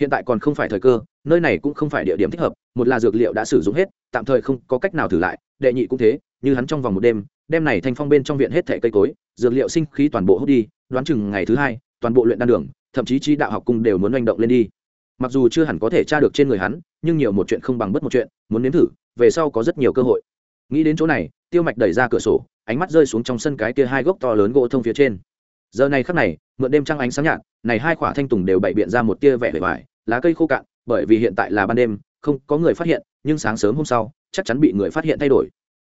Hiện tại còn không phải thời cơ, nơi này cũng không phải địa điểm thích hợp, một là dược liệu đã sử dụng hết, tạm thời không có cách nào thử lại, đệ nhị cũng thế, như hắn trong vòng một đêm đêm này thanh phong bên trong viện hết thẻ cây cối, dược liệu sinh khí toàn bộ hút đi, đoán chừng ngày thứ hai, toàn bộ luyện đan đường, thậm chí chi đạo học cung đều muốn manh động lên đi. Mặc dù chưa hẳn có thể tra được trên người hắn, nhưng nhiều một chuyện không bằng bất một chuyện, muốn nếm thử về sau có rất nhiều cơ hội. Nghĩ đến chỗ này, tiêu mạch đẩy ra cửa sổ, ánh mắt rơi xuống trong sân cái kia hai gốc to lớn gỗ thông phía trên. Giờ này khắc này, mượn đêm trăng ánh sáng nhạt, này hai khỏa thanh tùng đều bày biện ra một tia vẻ bề ngoài, lá cây khô cạn, bởi vì hiện tại là ban đêm, không có người phát hiện, nhưng sáng sớm hôm sau, chắc chắn bị người phát hiện thay đổi.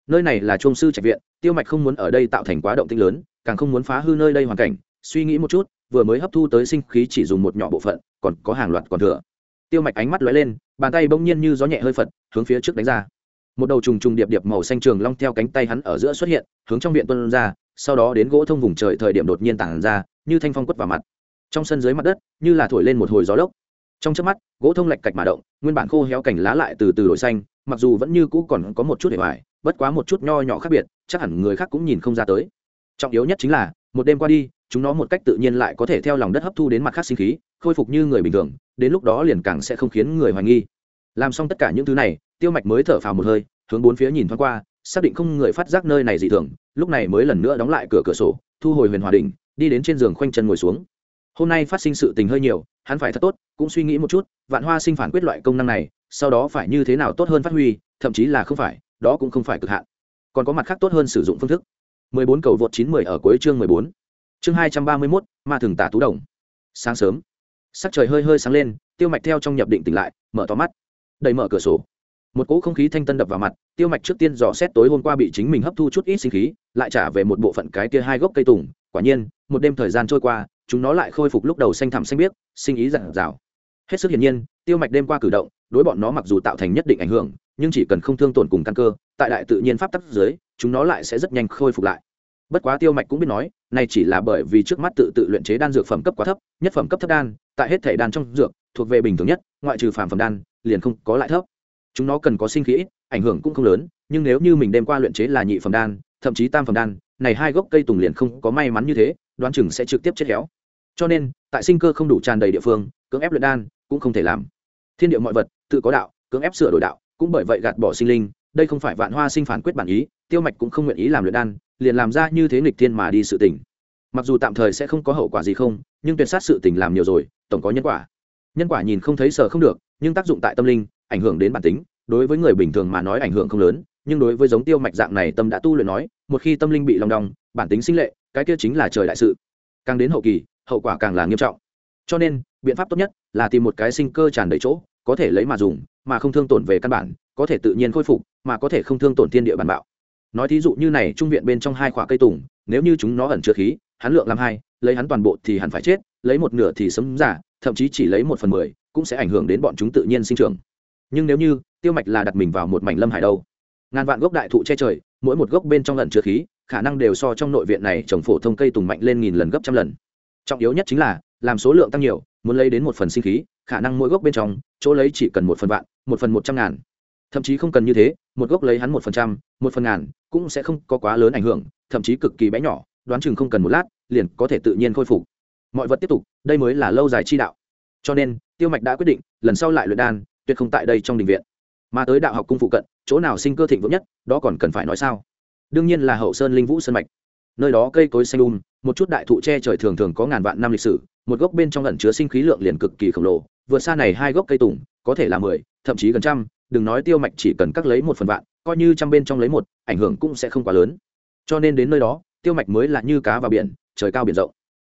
Nơi này là trung sư trạch viện, tiêu mạch không muốn ở đây tạo thành quá động tinh lớn, càng không muốn phá hư nơi đây hoàn cảnh. Suy nghĩ một chút, vừa mới hấp thu tới sinh khí chỉ dùng một nhỏ bộ phận, còn có hàng loạt còn thừa tiêu mạch ánh mắt lóe lên, bàn tay bỗng nhiên như gió nhẹ hơi phật, hướng phía trước đánh ra. Một đầu trùng trùng điệp điệp màu xanh trường long theo cánh tay hắn ở giữa xuất hiện, hướng trong viện tuân ra, sau đó đến gỗ thông vùng trời thời điểm đột nhiên tản ra, như thanh phong quất vào mặt. Trong sân dưới mặt đất, như là thổi lên một hồi gió lốc. Trong chớp mắt, gỗ thông lạch cạch mà động, nguyên bản khô héo cảnh lá lại từ từ đổi xanh, mặc dù vẫn như cũ còn có một chút để hoài, bất quá một chút nho nhỏ khác biệt, chắc hẳn người khác cũng nhìn không ra tới. Trọng yếu nhất chính là, một đêm qua đi chúng nó một cách tự nhiên lại có thể theo lòng đất hấp thu đến mặt khác sinh khí, khôi phục như người bình thường, đến lúc đó liền càng sẽ không khiến người hoài nghi. Làm xong tất cả những thứ này, tiêu mạch mới thở phào một hơi, hướng bốn phía nhìn thoáng qua, xác định không người phát giác nơi này dị thường, lúc này mới lần nữa đóng lại cửa cửa sổ, thu hồi huyền hòa đình đi đến trên giường khoanh chân ngồi xuống. Hôm nay phát sinh sự tình hơi nhiều, hắn phải thật tốt, cũng suy nghĩ một chút, vạn hoa sinh phản quyết loại công năng này, sau đó phải như thế nào tốt hơn phát huy, thậm chí là không phải, đó cũng không phải cực hạn. Còn có mặt khác tốt hơn sử dụng phương thức. 14 cầu vượt 910 ở cuối chương 14. Chương 231, ma thường tả tú đồng. Sáng sớm, sắc trời hơi hơi sáng lên, Tiêu Mạch theo trong nhập định tỉnh lại, mở to mắt, đẩy mở cửa sổ. Một cỗ không khí thanh tân đập vào mặt, Tiêu Mạch trước tiên dò xét tối hôm qua bị chính mình hấp thu chút ít sinh khí, lại trả về một bộ phận cái kia hai gốc cây tùng, quả nhiên, một đêm thời gian trôi qua, chúng nó lại khôi phục lúc đầu xanh thẳm xanh biếc, sinh ý rạng rào. Hết sức hiển nhiên, Tiêu Mạch đêm qua cử động, đối bọn nó mặc dù tạo thành nhất định ảnh hưởng, nhưng chỉ cần không thương tổn cùng căn cơ, tại đại tự nhiên pháp tắc dưới, chúng nó lại sẽ rất nhanh khôi phục lại bất quá tiêu mạch cũng biết nói, này chỉ là bởi vì trước mắt tự tự luyện chế đan dược phẩm cấp quá thấp, nhất phẩm cấp thấp đan, tại hết thể đan trong dược, thuộc về bình thường nhất, ngoại trừ phàm phẩm đan, liền không có lại thấp. Chúng nó cần có sinh khí ảnh hưởng cũng không lớn, nhưng nếu như mình đem qua luyện chế là nhị phẩm đan, thậm chí tam phẩm đan, này hai gốc cây tùng liền không có may mắn như thế, đoán chừng sẽ trực tiếp chết héo. Cho nên, tại sinh cơ không đủ tràn đầy địa phương, cưỡng ép luyện đan cũng không thể làm. Thiên địa mọi vật tự có đạo, cưỡng ép sửa đổi đạo, cũng bởi vậy gạt bỏ sinh linh, đây không phải vạn hoa sinh phản quyết bản ý tiêu mạch cũng không nguyện ý làm luyện đan, liền làm ra như thế nghịch thiên mà đi sự tình. Mặc dù tạm thời sẽ không có hậu quả gì không, nhưng tuyệt sát sự tình làm nhiều rồi, tổng có nhân quả. Nhân quả nhìn không thấy sợ không được, nhưng tác dụng tại tâm linh, ảnh hưởng đến bản tính, đối với người bình thường mà nói ảnh hưởng không lớn, nhưng đối với giống tiêu mạch dạng này tâm đã tu luyện nói, một khi tâm linh bị lòng đong, bản tính sinh lệ, cái kia chính là trời đại sự. Càng đến hậu kỳ, hậu quả càng là nghiêm trọng. Cho nên, biện pháp tốt nhất là tìm một cái sinh cơ tràn đầy chỗ, có thể lấy mà dùng, mà không thương tổn về căn bản, có thể tự nhiên khôi phục, mà có thể không thương tổn thiên địa bản bạo nói thí dụ như này, trung viện bên trong hai khoả cây tùng, nếu như chúng nó ẩn chứa khí, hắn lượng làm hai, lấy hắn toàn bộ thì hẳn phải chết, lấy một nửa thì sấm giả, thậm chí chỉ lấy một phần mười, cũng sẽ ảnh hưởng đến bọn chúng tự nhiên sinh trưởng. Nhưng nếu như, tiêu mạch là đặt mình vào một mảnh lâm hải đâu. Ngàn vạn gốc đại thụ che trời, mỗi một gốc bên trong ẩn chứa khí, khả năng đều so trong nội viện này trồng phổ thông cây tùng mạnh lên nghìn lần gấp trăm lần. Trọng yếu nhất chính là, làm số lượng tăng nhiều, muốn lấy đến một phần sinh khí, khả năng mỗi gốc bên trong, chỗ lấy chỉ cần một phần vạn, một phần một trăm ngàn thậm chí không cần như thế, một gốc lấy hắn một phần trăm, một phần ngàn, cũng sẽ không có quá lớn ảnh hưởng, thậm chí cực kỳ bé nhỏ, đoán chừng không cần một lát, liền có thể tự nhiên khôi phục. Mọi vật tiếp tục, đây mới là lâu dài chi đạo. Cho nên, tiêu mạch đã quyết định, lần sau lại luyện đan, tuyệt không tại đây trong đình viện. Mà tới đạo học cung phụ cận, chỗ nào sinh cơ thịnh vượng nhất, đó còn cần phải nói sao? Đương nhiên là hậu sơn linh vũ sơn mạch. Nơi đó cây cối xanh um một chút đại thụ che trời thường thường có ngàn vạn năm lịch sử, một gốc bên trong ẩn chứa sinh khí lượng liền cực kỳ khổng lồ, vượt xa này hai gốc cây tùng, có thể là mười, thậm chí gần trăm đừng nói tiêu mạch chỉ cần cắt lấy một phần vạn, coi như trăm bên trong lấy một, ảnh hưởng cũng sẽ không quá lớn. Cho nên đến nơi đó, tiêu mạch mới là như cá vào biển, trời cao biển rộng.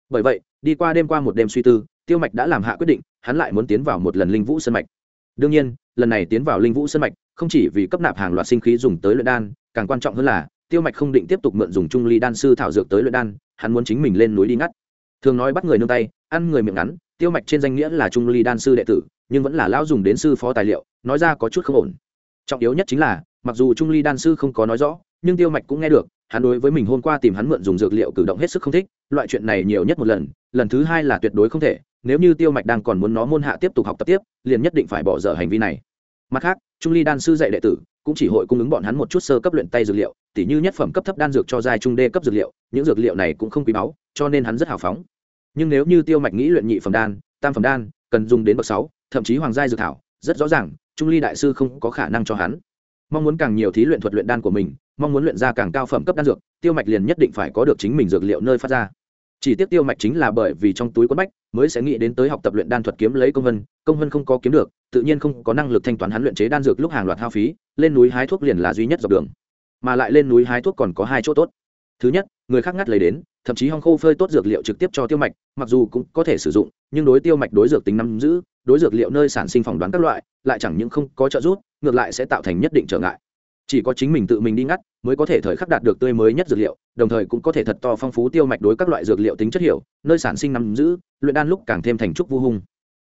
Bởi vậy, đi qua đêm qua một đêm suy tư, tiêu mạch đã làm hạ quyết định, hắn lại muốn tiến vào một lần linh vũ sân mạch. Đương nhiên, lần này tiến vào linh vũ sân mạch, không chỉ vì cấp nạp hàng loạt sinh khí dùng tới luyện đan, càng quan trọng hơn là, tiêu mạch không định tiếp tục mượn dùng trung ly đan sư thảo dược tới luyện đan, hắn muốn chính mình lên núi đi ngắt. Thường nói bắt người nương tay, ăn người miệng ngắn, tiêu mạch trên danh nghĩa là trung ly đan sư đệ tử nhưng vẫn là lão dùng đến sư phó tài liệu, nói ra có chút không ổn. Trọng yếu nhất chính là, mặc dù trung ly đan sư không có nói rõ, nhưng tiêu mạch cũng nghe được, hắn đối với mình hôm qua tìm hắn mượn dùng dược liệu cử động hết sức không thích, loại chuyện này nhiều nhất một lần lần thứ hai là tuyệt đối không thể, nếu như tiêu mạch đang còn muốn nó môn hạ tiếp tục học tập tiếp, liền nhất định phải bỏ dở hành vi này. Mặt khác, trung ly đan sư dạy đệ tử, cũng chỉ hội cung ứng bọn hắn một chút sơ cấp luyện tay dược liệu, tỉ như nhất phẩm cấp thấp đan dược cho giai trung đê cấp dược liệu, những dược liệu này cũng không quý báu, cho nên hắn rất hào phóng. Nhưng nếu như tiêu mạch nghĩ luyện nhị phẩm đan, tam phẩm đan, cần dùng đến bậc sáu thậm chí hoàng giai dược thảo, rất rõ ràng, trung ly đại sư không có khả năng cho hắn. Mong muốn càng nhiều thí luyện thuật luyện đan của mình, mong muốn luyện ra càng cao phẩm cấp đan dược, tiêu mạch liền nhất định phải có được chính mình dược liệu nơi phát ra. Chỉ tiếc tiêu mạch chính là bởi vì trong túi quấn bách, mới sẽ nghĩ đến tới học tập luyện đan thuật kiếm lấy công vân công vân không có kiếm được, tự nhiên không có năng lực thanh toán hắn luyện chế đan dược lúc hàng loạt hao phí, lên núi hái thuốc liền là duy nhất dọc đường. Mà lại lên núi hái thuốc còn có hai chỗ tốt. Thứ nhất, người khác ngắt lấy đến thậm chí hong khô phơi tốt dược liệu trực tiếp cho tiêu mạch, mặc dù cũng có thể sử dụng, nhưng đối tiêu mạch đối dược tính nắm giữ, đối dược liệu nơi sản sinh phỏng đoán các loại, lại chẳng những không có trợ giúp, ngược lại sẽ tạo thành nhất định trở ngại. Chỉ có chính mình tự mình đi ngắt, mới có thể thời khắc đạt được tươi mới nhất dược liệu, đồng thời cũng có thể thật to phong phú tiêu mạch đối các loại dược liệu tính chất hiểu nơi sản sinh nắm giữ, luyện đan lúc càng thêm thành trúc vô hung.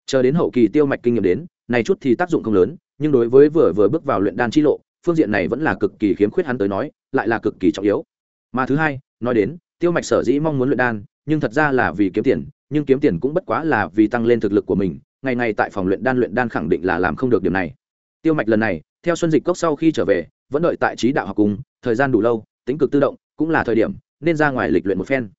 Chờ đến hậu kỳ tiêu mạch kinh nghiệm đến, này chút thì tác dụng không lớn, nhưng đối với vừa vừa bước vào luyện đan chi lộ, phương diện này vẫn là cực kỳ khiếm khuyết hắn tới nói, lại là cực kỳ trọng yếu. Mà thứ hai, nói đến tiêu mạch sở dĩ mong muốn luyện đan, nhưng thật ra là vì kiếm tiền, nhưng kiếm tiền cũng bất quá là vì tăng lên thực lực của mình, ngày ngày tại phòng luyện đan luyện đan khẳng định là làm không được điều này. Tiêu mạch lần này, theo xuân dịch cốc sau khi trở về, vẫn đợi tại trí đạo học cùng thời gian đủ lâu, tính cực tự động, cũng là thời điểm, nên ra ngoài lịch luyện một phen.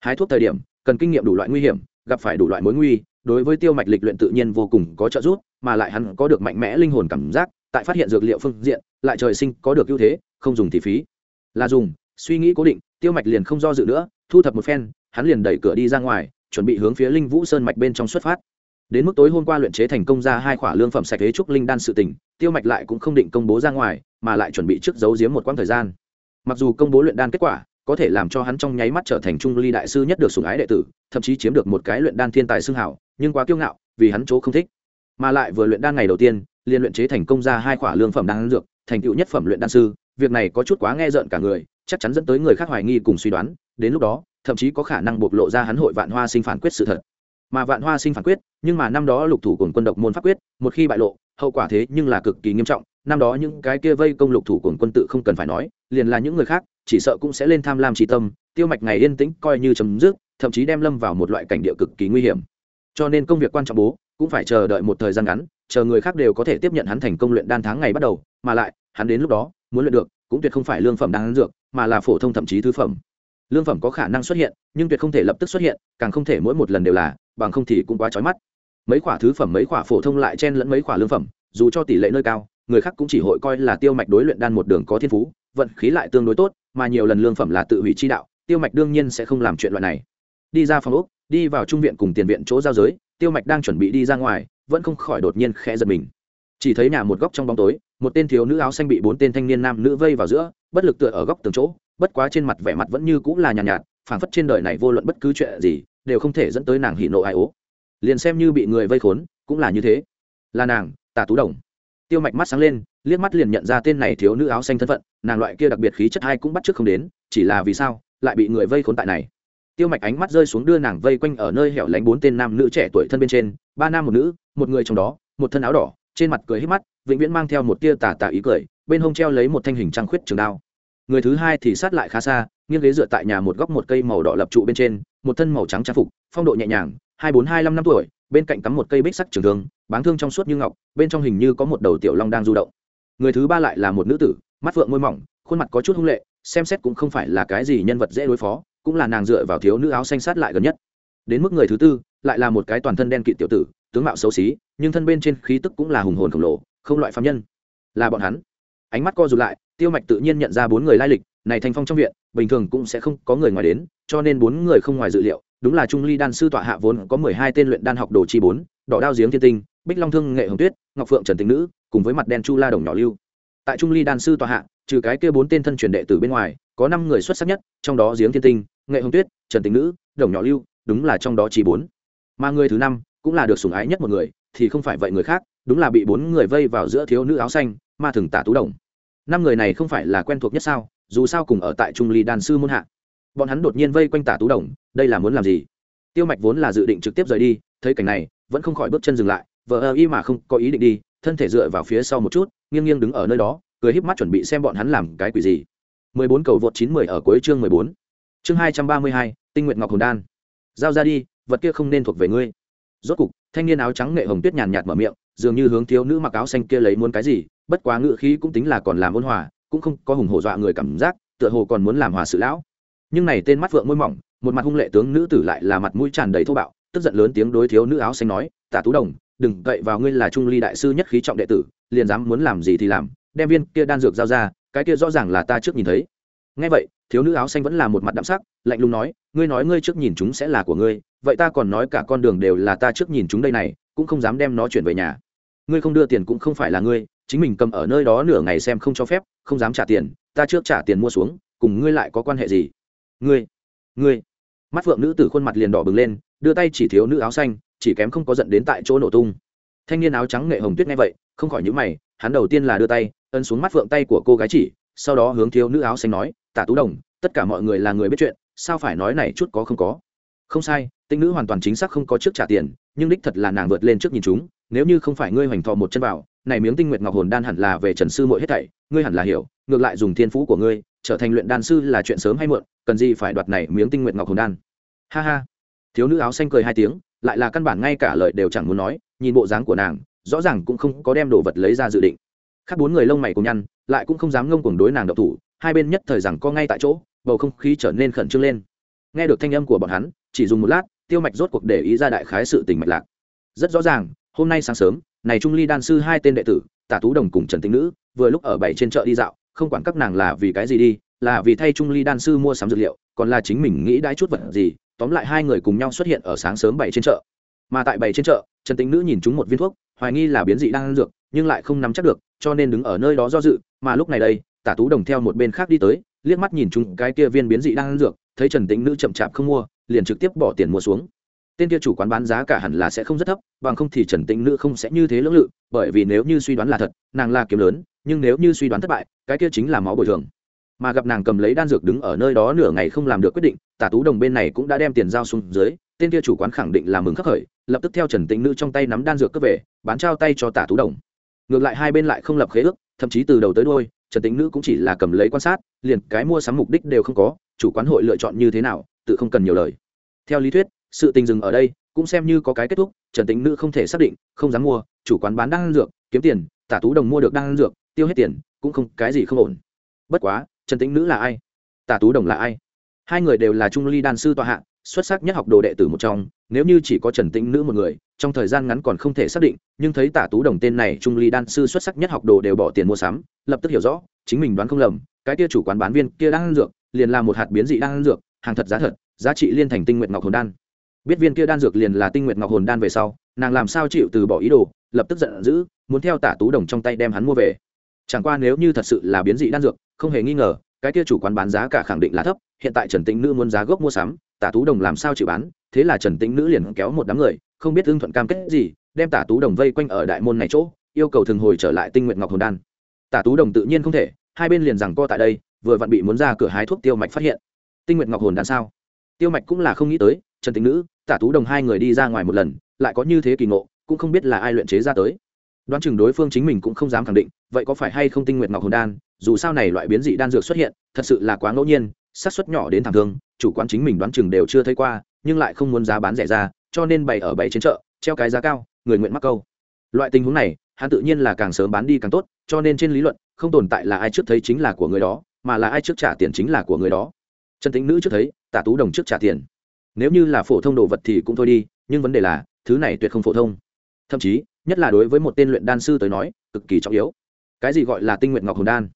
Hái thuốc thời điểm, cần kinh nghiệm đủ loại nguy hiểm, gặp phải đủ loại mối nguy, đối với tiêu mạch lịch luyện tự nhiên vô cùng có trợ giúp, mà lại hắn có được mạnh mẽ linh hồn cảm giác, tại phát hiện dược liệu phương diện, lại trời sinh có được ưu thế, không dùng thì phí. Là dùng suy nghĩ cố định, tiêu mạch liền không do dự nữa, thu thập một phen, hắn liền đẩy cửa đi ra ngoài, chuẩn bị hướng phía linh vũ sơn mạch bên trong xuất phát. Đến mức tối hôm qua luyện chế thành công ra hai khỏa lương phẩm sạch thế trúc linh đan sự tình, tiêu mạch lại cũng không định công bố ra ngoài, mà lại chuẩn bị trước giấu giếm một quãng thời gian. Mặc dù công bố luyện đan kết quả, có thể làm cho hắn trong nháy mắt trở thành trung ly đại sư nhất được sủng ái đệ tử, thậm chí chiếm được một cái luyện đan thiên tài xưng hảo, nhưng quá kiêu ngạo, vì hắn chỗ không thích. Mà lại vừa luyện đan ngày đầu tiên, liền luyện chế thành công ra hai khỏa lương phẩm đan dược, thành tựu nhất phẩm luyện đan sư, việc này có chút quá nghe rợn cả người chắc chắn dẫn tới người khác hoài nghi cùng suy đoán, đến lúc đó, thậm chí có khả năng bộc lộ ra hắn hội vạn hoa sinh phản quyết sự thật. Mà vạn hoa sinh phản quyết, nhưng mà năm đó lục thủ cùng quân độc môn pháp quyết, một khi bại lộ, hậu quả thế nhưng là cực kỳ nghiêm trọng, năm đó những cái kia vây công lục thủ cùng quân tự không cần phải nói, liền là những người khác, chỉ sợ cũng sẽ lên tham lam trí tâm, tiêu mạch ngày yên tĩnh coi như chấm dứt, thậm chí đem lâm vào một loại cảnh địa cực kỳ nguy hiểm. Cho nên công việc quan trọng bố, cũng phải chờ đợi một thời gian ngắn, chờ người khác đều có thể tiếp nhận hắn thành công luyện đan tháng ngày bắt đầu, mà lại, hắn đến lúc đó, muốn luyện được, cũng tuyệt không phải lương phẩm đan dược mà là phổ thông thậm chí thứ phẩm. Lương phẩm có khả năng xuất hiện, nhưng tuyệt không thể lập tức xuất hiện, càng không thể mỗi một lần đều là, bằng không thì cũng quá trói mắt. Mấy khoả thứ phẩm, mấy khoả phổ thông lại chen lẫn mấy khoả lương phẩm, dù cho tỷ lệ nơi cao, người khác cũng chỉ hội coi là tiêu mạch đối luyện đan một đường có thiên phú, vận khí lại tương đối tốt, mà nhiều lần lương phẩm là tự hủy chi đạo, tiêu mạch đương nhiên sẽ không làm chuyện loại này. Đi ra phòng úc đi vào trung viện cùng tiền viện chỗ giao giới, tiêu mạch đang chuẩn bị đi ra ngoài, vẫn không khỏi đột nhiên khẽ giật mình chỉ thấy nhà một góc trong bóng tối một tên thiếu nữ áo xanh bị bốn tên thanh niên nam nữ vây vào giữa bất lực tựa ở góc tường chỗ bất quá trên mặt vẻ mặt vẫn như cũng là nhàn nhạt, nhạt phảng phất trên đời này vô luận bất cứ chuyện gì đều không thể dẫn tới nàng hỉ nộ ai ố. Liền xem như bị người vây khốn cũng là như thế. Là nàng tà tú đồng. Tiêu mạch mắt sáng lên liếc mắt liền nhận ra tên này thiếu nữ áo xanh thân phận nàng loại kia đặc biệt khí chất hai cũng bắt trước không đến chỉ là vì sao lại bị người vây khốn tại này. Tiêu mạch ánh mắt rơi xuống đưa nàng vây quanh ở nơi hẻo lánh bốn tên nam nữ trẻ tuổi thân bên trên ba nam một nữ một người trong đó một thân áo đỏ trên mặt cười hết mắt, vĩnh viễn mang theo một tia tà tà ý cười, bên hông treo lấy một thanh hình trăng khuyết trường đao. Người thứ hai thì sát lại khá xa, nghiêng ghế dựa tại nhà một góc một cây màu đỏ lập trụ bên trên, một thân màu trắng trang phục, phong độ nhẹ nhàng, hai bốn, hai năm năm tuổi, bên cạnh cắm một cây bích sắc trường thương, báng thương trong suốt như ngọc, bên trong hình như có một đầu tiểu long đang du động. Người thứ ba lại là một nữ tử, mắt phượng môi mỏng, khuôn mặt có chút hung lệ, xem xét cũng không phải là cái gì nhân vật dễ đối phó, cũng là nàng dựa vào thiếu nữ áo xanh sát lại gần nhất. Đến mức người thứ tư, lại là một cái toàn thân đen kịt tiểu tử, tướng mạo xấu xí nhưng thân bên trên khí tức cũng là hùng hồn khổng lồ, không loại phạm nhân. Là bọn hắn. Ánh mắt co rụt lại, tiêu mạch tự nhiên nhận ra bốn người lai lịch, này thành phong trong viện, bình thường cũng sẽ không có người ngoài đến, cho nên bốn người không ngoài dự liệu, đúng là trung ly đan sư tọa hạ vốn có mười hai tên luyện đan học đồ chi bốn, đỏ đao giếng thiên tinh, bích long thương, nghệ hồng tuyết, ngọc phượng trần tình nữ, cùng với mặt đen chu la đồng nhỏ lưu. Tại trung ly đan sư tọa hạ, trừ cái kia bốn tên thân truyền đệ từ bên ngoài, có năm người xuất sắc nhất, trong đó giếng thiên tinh, nghệ hồng tuyết, trần tình nữ, đồng nhỏ lưu, đúng là trong đó chỉ bốn. Mà người thứ năm cũng là được sủng ái nhất một người thì không phải vậy người khác đúng là bị bốn người vây vào giữa thiếu nữ áo xanh ma thường tả tú đồng năm người này không phải là quen thuộc nhất sao dù sao cùng ở tại trung ly đan sư môn hạ bọn hắn đột nhiên vây quanh tả tú đồng đây là muốn làm gì tiêu mạch vốn là dự định trực tiếp rời đi thấy cảnh này vẫn không khỏi bước chân dừng lại vợ ơ y mà không có ý định đi thân thể dựa vào phía sau một chút nghiêng nghiêng đứng ở nơi đó cười híp mắt chuẩn bị xem bọn hắn làm cái quỷ gì 14 cầu vượt 910 ở cuối chương 14. Chương 232, Tinh nguyện ngọc hồn đan. Giao ra đi, vật kia không nên thuộc về ngươi. Rốt cục, thanh niên áo trắng nghệ hồng tuyết nhàn nhạt mở miệng, dường như hướng thiếu nữ mặc áo xanh kia lấy muốn cái gì, bất quá ngự khí cũng tính là còn làm ôn hòa, cũng không có hùng hổ dọa người cảm giác, tựa hồ còn muốn làm hòa sự lão. Nhưng này tên mắt vượng môi mỏng, một mặt hung lệ tướng nữ tử lại là mặt mũi tràn đầy thô bạo, tức giận lớn tiếng đối thiếu nữ áo xanh nói, "Tả Tú Đồng, đừng cậy vào ngươi là trung ly đại sư nhất khí trọng đệ tử, liền dám muốn làm gì thì làm, đem viên kia đan dược giao ra, cái kia rõ ràng là ta trước nhìn thấy ngay vậy, thiếu nữ áo xanh vẫn là một mặt đạm sắc, lạnh lùng nói, ngươi nói ngươi trước nhìn chúng sẽ là của ngươi, vậy ta còn nói cả con đường đều là ta trước nhìn chúng đây này, cũng không dám đem nó chuyển về nhà. Ngươi không đưa tiền cũng không phải là ngươi, chính mình cầm ở nơi đó nửa ngày xem không cho phép, không dám trả tiền, ta trước trả tiền mua xuống, cùng ngươi lại có quan hệ gì? Ngươi ngươi. Mắt phượng nữ tử khuôn mặt liền đỏ bừng lên, đưa tay chỉ thiếu nữ áo xanh, chỉ kém không có giận đến tại chỗ nổ tung. Thanh niên áo trắng nghệ hồng tuyết nghe vậy, không khỏi nhíu mày, hắn đầu tiên là đưa tay, ấn xuống mắt phượng tay của cô gái chỉ sau đó hướng thiếu nữ áo xanh nói, tả tú đồng, tất cả mọi người là người biết chuyện, sao phải nói này chút có không có? Không sai, tinh nữ hoàn toàn chính xác không có trước trả tiền, nhưng đích thật là nàng vượt lên trước nhìn chúng, nếu như không phải ngươi hoành thọ một chân vào này miếng tinh nguyệt ngọc hồn đan hẳn là về trần sư muội hết thảy, ngươi hẳn là hiểu, ngược lại dùng thiên phú của ngươi, trở thành luyện đan sư là chuyện sớm hay muộn, cần gì phải đoạt này miếng tinh nguyệt ngọc hồn đan. Ha ha. Thiếu nữ áo xanh cười hai tiếng, lại là căn bản ngay cả lời đều chẳng muốn nói, nhìn bộ dáng của nàng, rõ ràng cũng không có đem đồ vật lấy ra dự định khác bốn người lông mày cùng nhăn, lại cũng không dám ngông cuồng đối nàng độc thủ, hai bên nhất thời rằng co ngay tại chỗ, bầu không khí trở nên khẩn trương lên. Nghe được thanh âm của bọn hắn, chỉ dùng một lát, tiêu mạch rốt cuộc để ý ra đại khái sự tình mạch lạc. Rất rõ ràng, hôm nay sáng sớm, này trung ly đan sư hai tên đệ tử, tả tú đồng cùng trần tĩnh nữ, vừa lúc ở bảy trên chợ đi dạo, không quản các nàng là vì cái gì đi, là vì thay trung ly đan sư mua sắm dược liệu, còn là chính mình nghĩ đãi chút vật gì, tóm lại hai người cùng nhau xuất hiện ở sáng sớm bảy trên chợ. Mà tại bảy trên chợ, trần tĩnh nữ nhìn chúng một viên thuốc, hoài nghi là biến dị đang dược, nhưng lại không nắm chắc được cho nên đứng ở nơi đó do dự, mà lúc này đây, tả tú đồng theo một bên khác đi tới, liếc mắt nhìn chúng cái kia viên biến dị đang ăn dược, thấy trần tĩnh nữ chậm chạp không mua, liền trực tiếp bỏ tiền mua xuống. Tên kia chủ quán bán giá cả hẳn là sẽ không rất thấp, bằng không thì trần tĩnh nữ không sẽ như thế lưỡng lự, bởi vì nếu như suy đoán là thật, nàng là kiếm lớn, nhưng nếu như suy đoán thất bại, cái kia chính là máu bồi thường. Mà gặp nàng cầm lấy đan dược đứng ở nơi đó nửa ngày không làm được quyết định, tả tú đồng bên này cũng đã đem tiền giao xuống dưới, tên kia chủ quán khẳng định là mừng khắc khởi, lập tức theo trần tĩnh nữ trong tay nắm đan dược cướp về, bán trao tay cho tả tú đồng ngược lại hai bên lại không lập khế ước, thậm chí từ đầu tới đôi trần tĩnh nữ cũng chỉ là cầm lấy quan sát, liền cái mua sắm mục đích đều không có, chủ quán hội lựa chọn như thế nào, tự không cần nhiều lời. Theo lý thuyết, sự tình dừng ở đây, cũng xem như có cái kết thúc, trần tĩnh nữ không thể xác định, không dám mua, chủ quán bán đan dược, kiếm tiền, tả tú đồng mua được đan dược, tiêu hết tiền, cũng không, cái gì không ổn. Bất quá, trần tĩnh nữ là ai? Tả tú đồng là ai? Hai người đều là trung ly đan sư tọa hạ xuất sắc nhất học đồ đệ tử một trong, nếu như chỉ có trần tĩnh nữ một người, trong thời gian ngắn còn không thể xác định, nhưng thấy tả tú đồng tên này trung ly đan sư xuất sắc nhất học đồ đều bỏ tiền mua sắm, lập tức hiểu rõ, chính mình đoán không lầm, cái kia chủ quán bán viên kia đang ăn dược, liền là một hạt biến dị đang ăn dược, hàng thật giá thật, giá trị liên thành tinh nguyện ngọc hồn đan. Biết viên kia đan dược liền là tinh nguyện ngọc hồn đan về sau, nàng làm sao chịu từ bỏ ý đồ, lập tức giận dữ, muốn theo tả tú đồng trong tay đem hắn mua về. Chẳng qua nếu như thật sự là biến dị đan dược, không hề nghi ngờ, cái kia chủ quán bán giá cả khẳng định là thấp, hiện tại trần tĩnh nữ muốn giá gốc mua sắm tả tú đồng làm sao chịu bán, thế là trần tĩnh nữ liền kéo một đám người, không biết ưng thuận cam kết gì, đem tả tú đồng vây quanh ở đại môn này chỗ, yêu cầu thường hồi trở lại tinh nguyện ngọc hồn đan. Tả tú đồng tự nhiên không thể, hai bên liền rằng co tại đây, vừa vặn bị muốn ra cửa hái thuốc tiêu mạch phát hiện. Tinh nguyện ngọc hồn đan sao? Tiêu mạch cũng là không nghĩ tới, trần tĩnh nữ, tả tú đồng hai người đi ra ngoài một lần, lại có như thế kỳ ngộ, cũng không biết là ai luyện chế ra tới. Đoán chừng đối phương chính mình cũng không dám khẳng định, vậy có phải hay không tinh nguyện ngọc hồn đan, dù sao này loại biến dị đan dược xuất hiện, thật sự là quá ngẫu nhiên xác suất nhỏ đến thảm thương, chủ quán chính mình đoán chừng đều chưa thấy qua, nhưng lại không muốn giá bán rẻ ra, cho nên bày ở bày trên chợ, treo cái giá cao, người nguyện mắc câu. Loại tình huống này, hắn tự nhiên là càng sớm bán đi càng tốt, cho nên trên lý luận, không tồn tại là ai trước thấy chính là của người đó, mà là ai trước trả tiền chính là của người đó. Chân tính nữ trước thấy tả tú đồng trước trả tiền. Nếu như là phổ thông đồ vật thì cũng thôi đi, nhưng vấn đề là, thứ này tuyệt không phổ thông. Thậm chí, nhất là đối với một tên luyện đan sư tới nói, cực kỳ trọng yếu. Cái gì gọi là tinh nguyện ngọc hồn đan?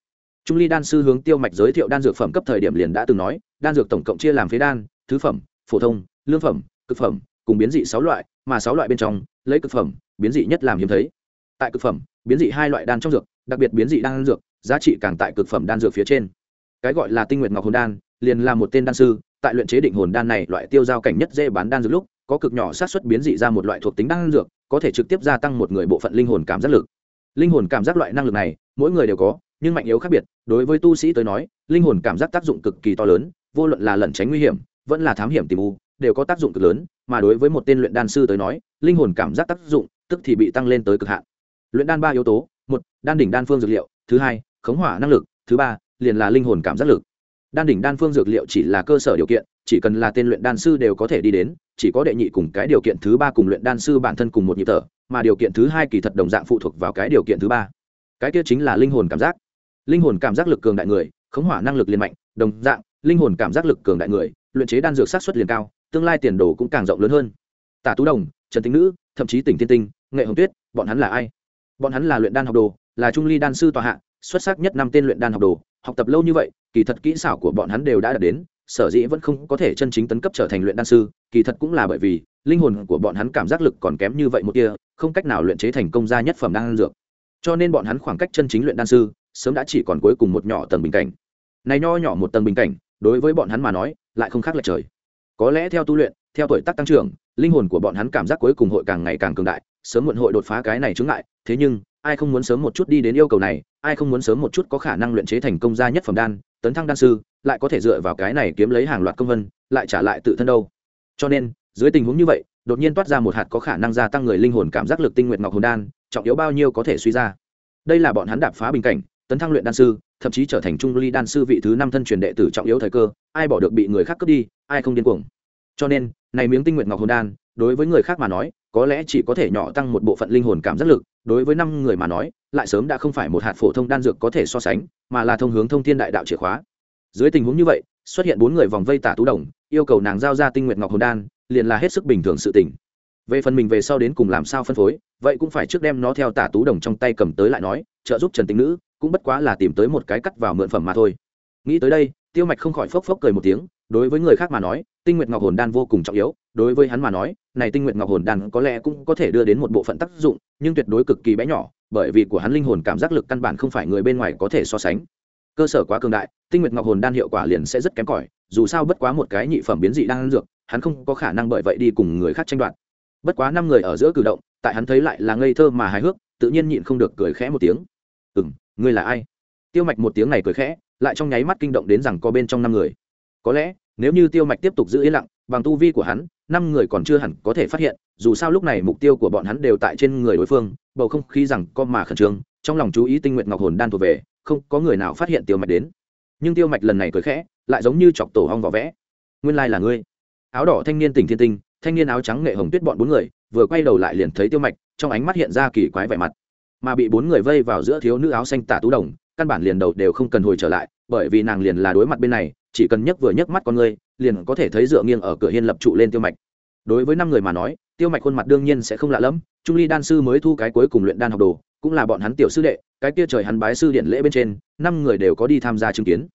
Trung ly đan sư hướng tiêu mạch giới thiệu đan dược phẩm cấp thời điểm liền đã từng nói, đan dược tổng cộng chia làm phế đan, thứ phẩm, phổ thông, lương phẩm, cực phẩm, cùng biến dị sáu loại, mà sáu loại bên trong, lấy cực phẩm, biến dị nhất làm hiếm thấy. Tại cực phẩm, biến dị hai loại đan trong dược, đặc biệt biến dị đan dược, giá trị càng tại cực phẩm đan dược phía trên. Cái gọi là tinh nguyện ngọc hồn đan, liền là một tên đan sư, tại luyện chế định hồn đan này loại tiêu giao cảnh nhất dễ bán đan dược lúc, có cực nhỏ sát xuất biến dị ra một loại thuộc tính đan dược, có thể trực tiếp gia tăng một người bộ phận linh hồn cảm giác lực. Linh hồn cảm giác loại năng lực này, mỗi người đều có nhưng mạnh yếu khác biệt, đối với tu sĩ tới nói, linh hồn cảm giác tác dụng cực kỳ to lớn, vô luận là lẩn tránh nguy hiểm, vẫn là thám hiểm tìm u, đều có tác dụng cực lớn, mà đối với một tên luyện đan sư tới nói, linh hồn cảm giác tác dụng, tức thì bị tăng lên tới cực hạn. Luyện đan ba yếu tố, một, đan đỉnh đan phương dược liệu, thứ hai, khống hỏa năng lực, thứ ba, liền là linh hồn cảm giác lực. Đan đỉnh đan phương dược liệu chỉ là cơ sở điều kiện, chỉ cần là tên luyện đan sư đều có thể đi đến, chỉ có đệ nhị cùng cái điều kiện thứ ba cùng luyện đan sư bản thân cùng một nhịp thở, mà điều kiện thứ hai kỳ thật đồng dạng phụ thuộc vào cái điều kiện thứ ba. Cái kia chính là linh hồn cảm giác linh hồn cảm giác lực cường đại người, khống hỏa năng lực liền mạnh, đồng dạng, linh hồn cảm giác lực cường đại người, luyện chế đan dược sát xuất liền cao, tương lai tiền đồ cũng càng rộng lớn hơn. Tả tú đồng, trần tính nữ, thậm chí tỉnh tiên tinh, nghệ hồng tuyết, bọn hắn là ai? Bọn hắn là luyện đan học đồ, là trung ly đan sư tòa hạ, xuất sắc nhất năm tên luyện đan học đồ, học tập lâu như vậy, kỳ thật kỹ xảo của bọn hắn đều đã đạt đến, sở dĩ vẫn không có thể chân chính tấn cấp trở thành luyện đan sư, kỳ thật cũng là bởi vì, linh hồn của bọn hắn cảm giác lực còn kém như vậy một kia không cách nào luyện chế thành công gia nhất phẩm đan dược. Cho nên bọn hắn khoảng cách chân chính luyện đan sư sớm đã chỉ còn cuối cùng một nhỏ tầng bình cảnh. Này nho nhỏ một tầng bình cảnh, đối với bọn hắn mà nói, lại không khác là trời. Có lẽ theo tu luyện, theo tuổi tác tăng trưởng, linh hồn của bọn hắn cảm giác cuối cùng hội càng ngày càng cường đại, sớm muộn hội đột phá cái này chứng ngại, thế nhưng, ai không muốn sớm một chút đi đến yêu cầu này, ai không muốn sớm một chút có khả năng luyện chế thành công gia nhất phẩm đan, tấn thăng đan sư, lại có thể dựa vào cái này kiếm lấy hàng loạt công vân, lại trả lại tự thân đâu. Cho nên, dưới tình huống như vậy, đột nhiên toát ra một hạt có khả năng gia tăng người linh hồn cảm giác lực tinh nguyện ngọc hồn đan, trọng yếu bao nhiêu có thể suy ra. Đây là bọn hắn đạp phá bình cảnh tấn thăng luyện đan sư, thậm chí trở thành trung ly đan sư vị thứ năm thân truyền đệ tử trọng yếu thời cơ, ai bỏ được bị người khác cướp đi, ai không điên cuồng. Cho nên, này miếng tinh nguyện ngọc hồn đan, đối với người khác mà nói, có lẽ chỉ có thể nhỏ tăng một bộ phận linh hồn cảm giác lực, đối với năm người mà nói, lại sớm đã không phải một hạt phổ thông đan dược có thể so sánh, mà là thông hướng thông thiên đại đạo chìa khóa. Dưới tình huống như vậy, xuất hiện bốn người vòng vây tả tú đồng, yêu cầu nàng giao ra tinh nguyện ngọc hồn đan, liền là hết sức bình thường sự tình. Về phần mình về sau đến cùng làm sao phân phối, vậy cũng phải trước đem nó theo tả tú đồng trong tay cầm tới lại nói, trợ giúp trần tính nữ cũng bất quá là tìm tới một cái cắt vào mượn phẩm mà thôi. Nghĩ tới đây, tiêu mạch không khỏi phốc phốc cười một tiếng, đối với người khác mà nói, tinh nguyện ngọc hồn đan vô cùng trọng yếu, đối với hắn mà nói, này tinh nguyện ngọc hồn đan có lẽ cũng có thể đưa đến một bộ phận tác dụng, nhưng tuyệt đối cực kỳ bé nhỏ, bởi vì của hắn linh hồn cảm giác lực căn bản không phải người bên ngoài có thể so sánh. Cơ sở quá cường đại, tinh nguyện ngọc hồn đan hiệu quả liền sẽ rất kém cỏi, dù sao bất quá một cái nhị phẩm biến dị đang dược, hắn không có khả năng bởi vậy đi cùng người khác tranh đoạt. Bất quá năm người ở giữa cử động, tại hắn thấy lại là ngây thơ mà hài hước, tự nhiên nhịn không được cười khẽ một tiếng. Ừ m ngươi là ai? Tiêu mạch một tiếng này cười khẽ, lại trong nháy mắt kinh động đến rằng có bên trong năm người. Có lẽ, nếu như tiêu mạch tiếp tục giữ yên lặng, bằng tu vi của hắn, năm người còn chưa hẳn có thể phát hiện, dù sao lúc này mục tiêu của bọn hắn đều tại trên người đối phương, bầu không khí rằng co mà khẩn trương, trong lòng chú ý tinh nguyện ngọc hồn đan thuộc về, không có người nào phát hiện tiêu mạch đến. Nhưng tiêu mạch lần này cười khẽ, lại giống như chọc tổ hong vỏ vẽ. Nguyên lai là ngươi. Áo đỏ thanh niên tỉnh thiên tinh, thanh niên áo trắng nghệ hồng tuyết bọn bốn người, vừa quay đầu lại liền thấy tiêu mạch, trong ánh mắt hiện ra kỳ quái vẻ mặt mà bị bốn người vây vào giữa thiếu nữ áo xanh tả tú đồng, căn bản liền đầu đều không cần hồi trở lại, bởi vì nàng liền là đối mặt bên này, chỉ cần nhấc vừa nhấc mắt con người, liền có thể thấy dựa nghiêng ở cửa hiên lập trụ lên tiêu mạch. Đối với năm người mà nói, tiêu mạch khuôn mặt đương nhiên sẽ không lạ lẫm, trung ly đan sư mới thu cái cuối cùng luyện đan học đồ, cũng là bọn hắn tiểu sư đệ, cái kia trời hắn bái sư điện lễ bên trên, năm người đều có đi tham gia chứng kiến.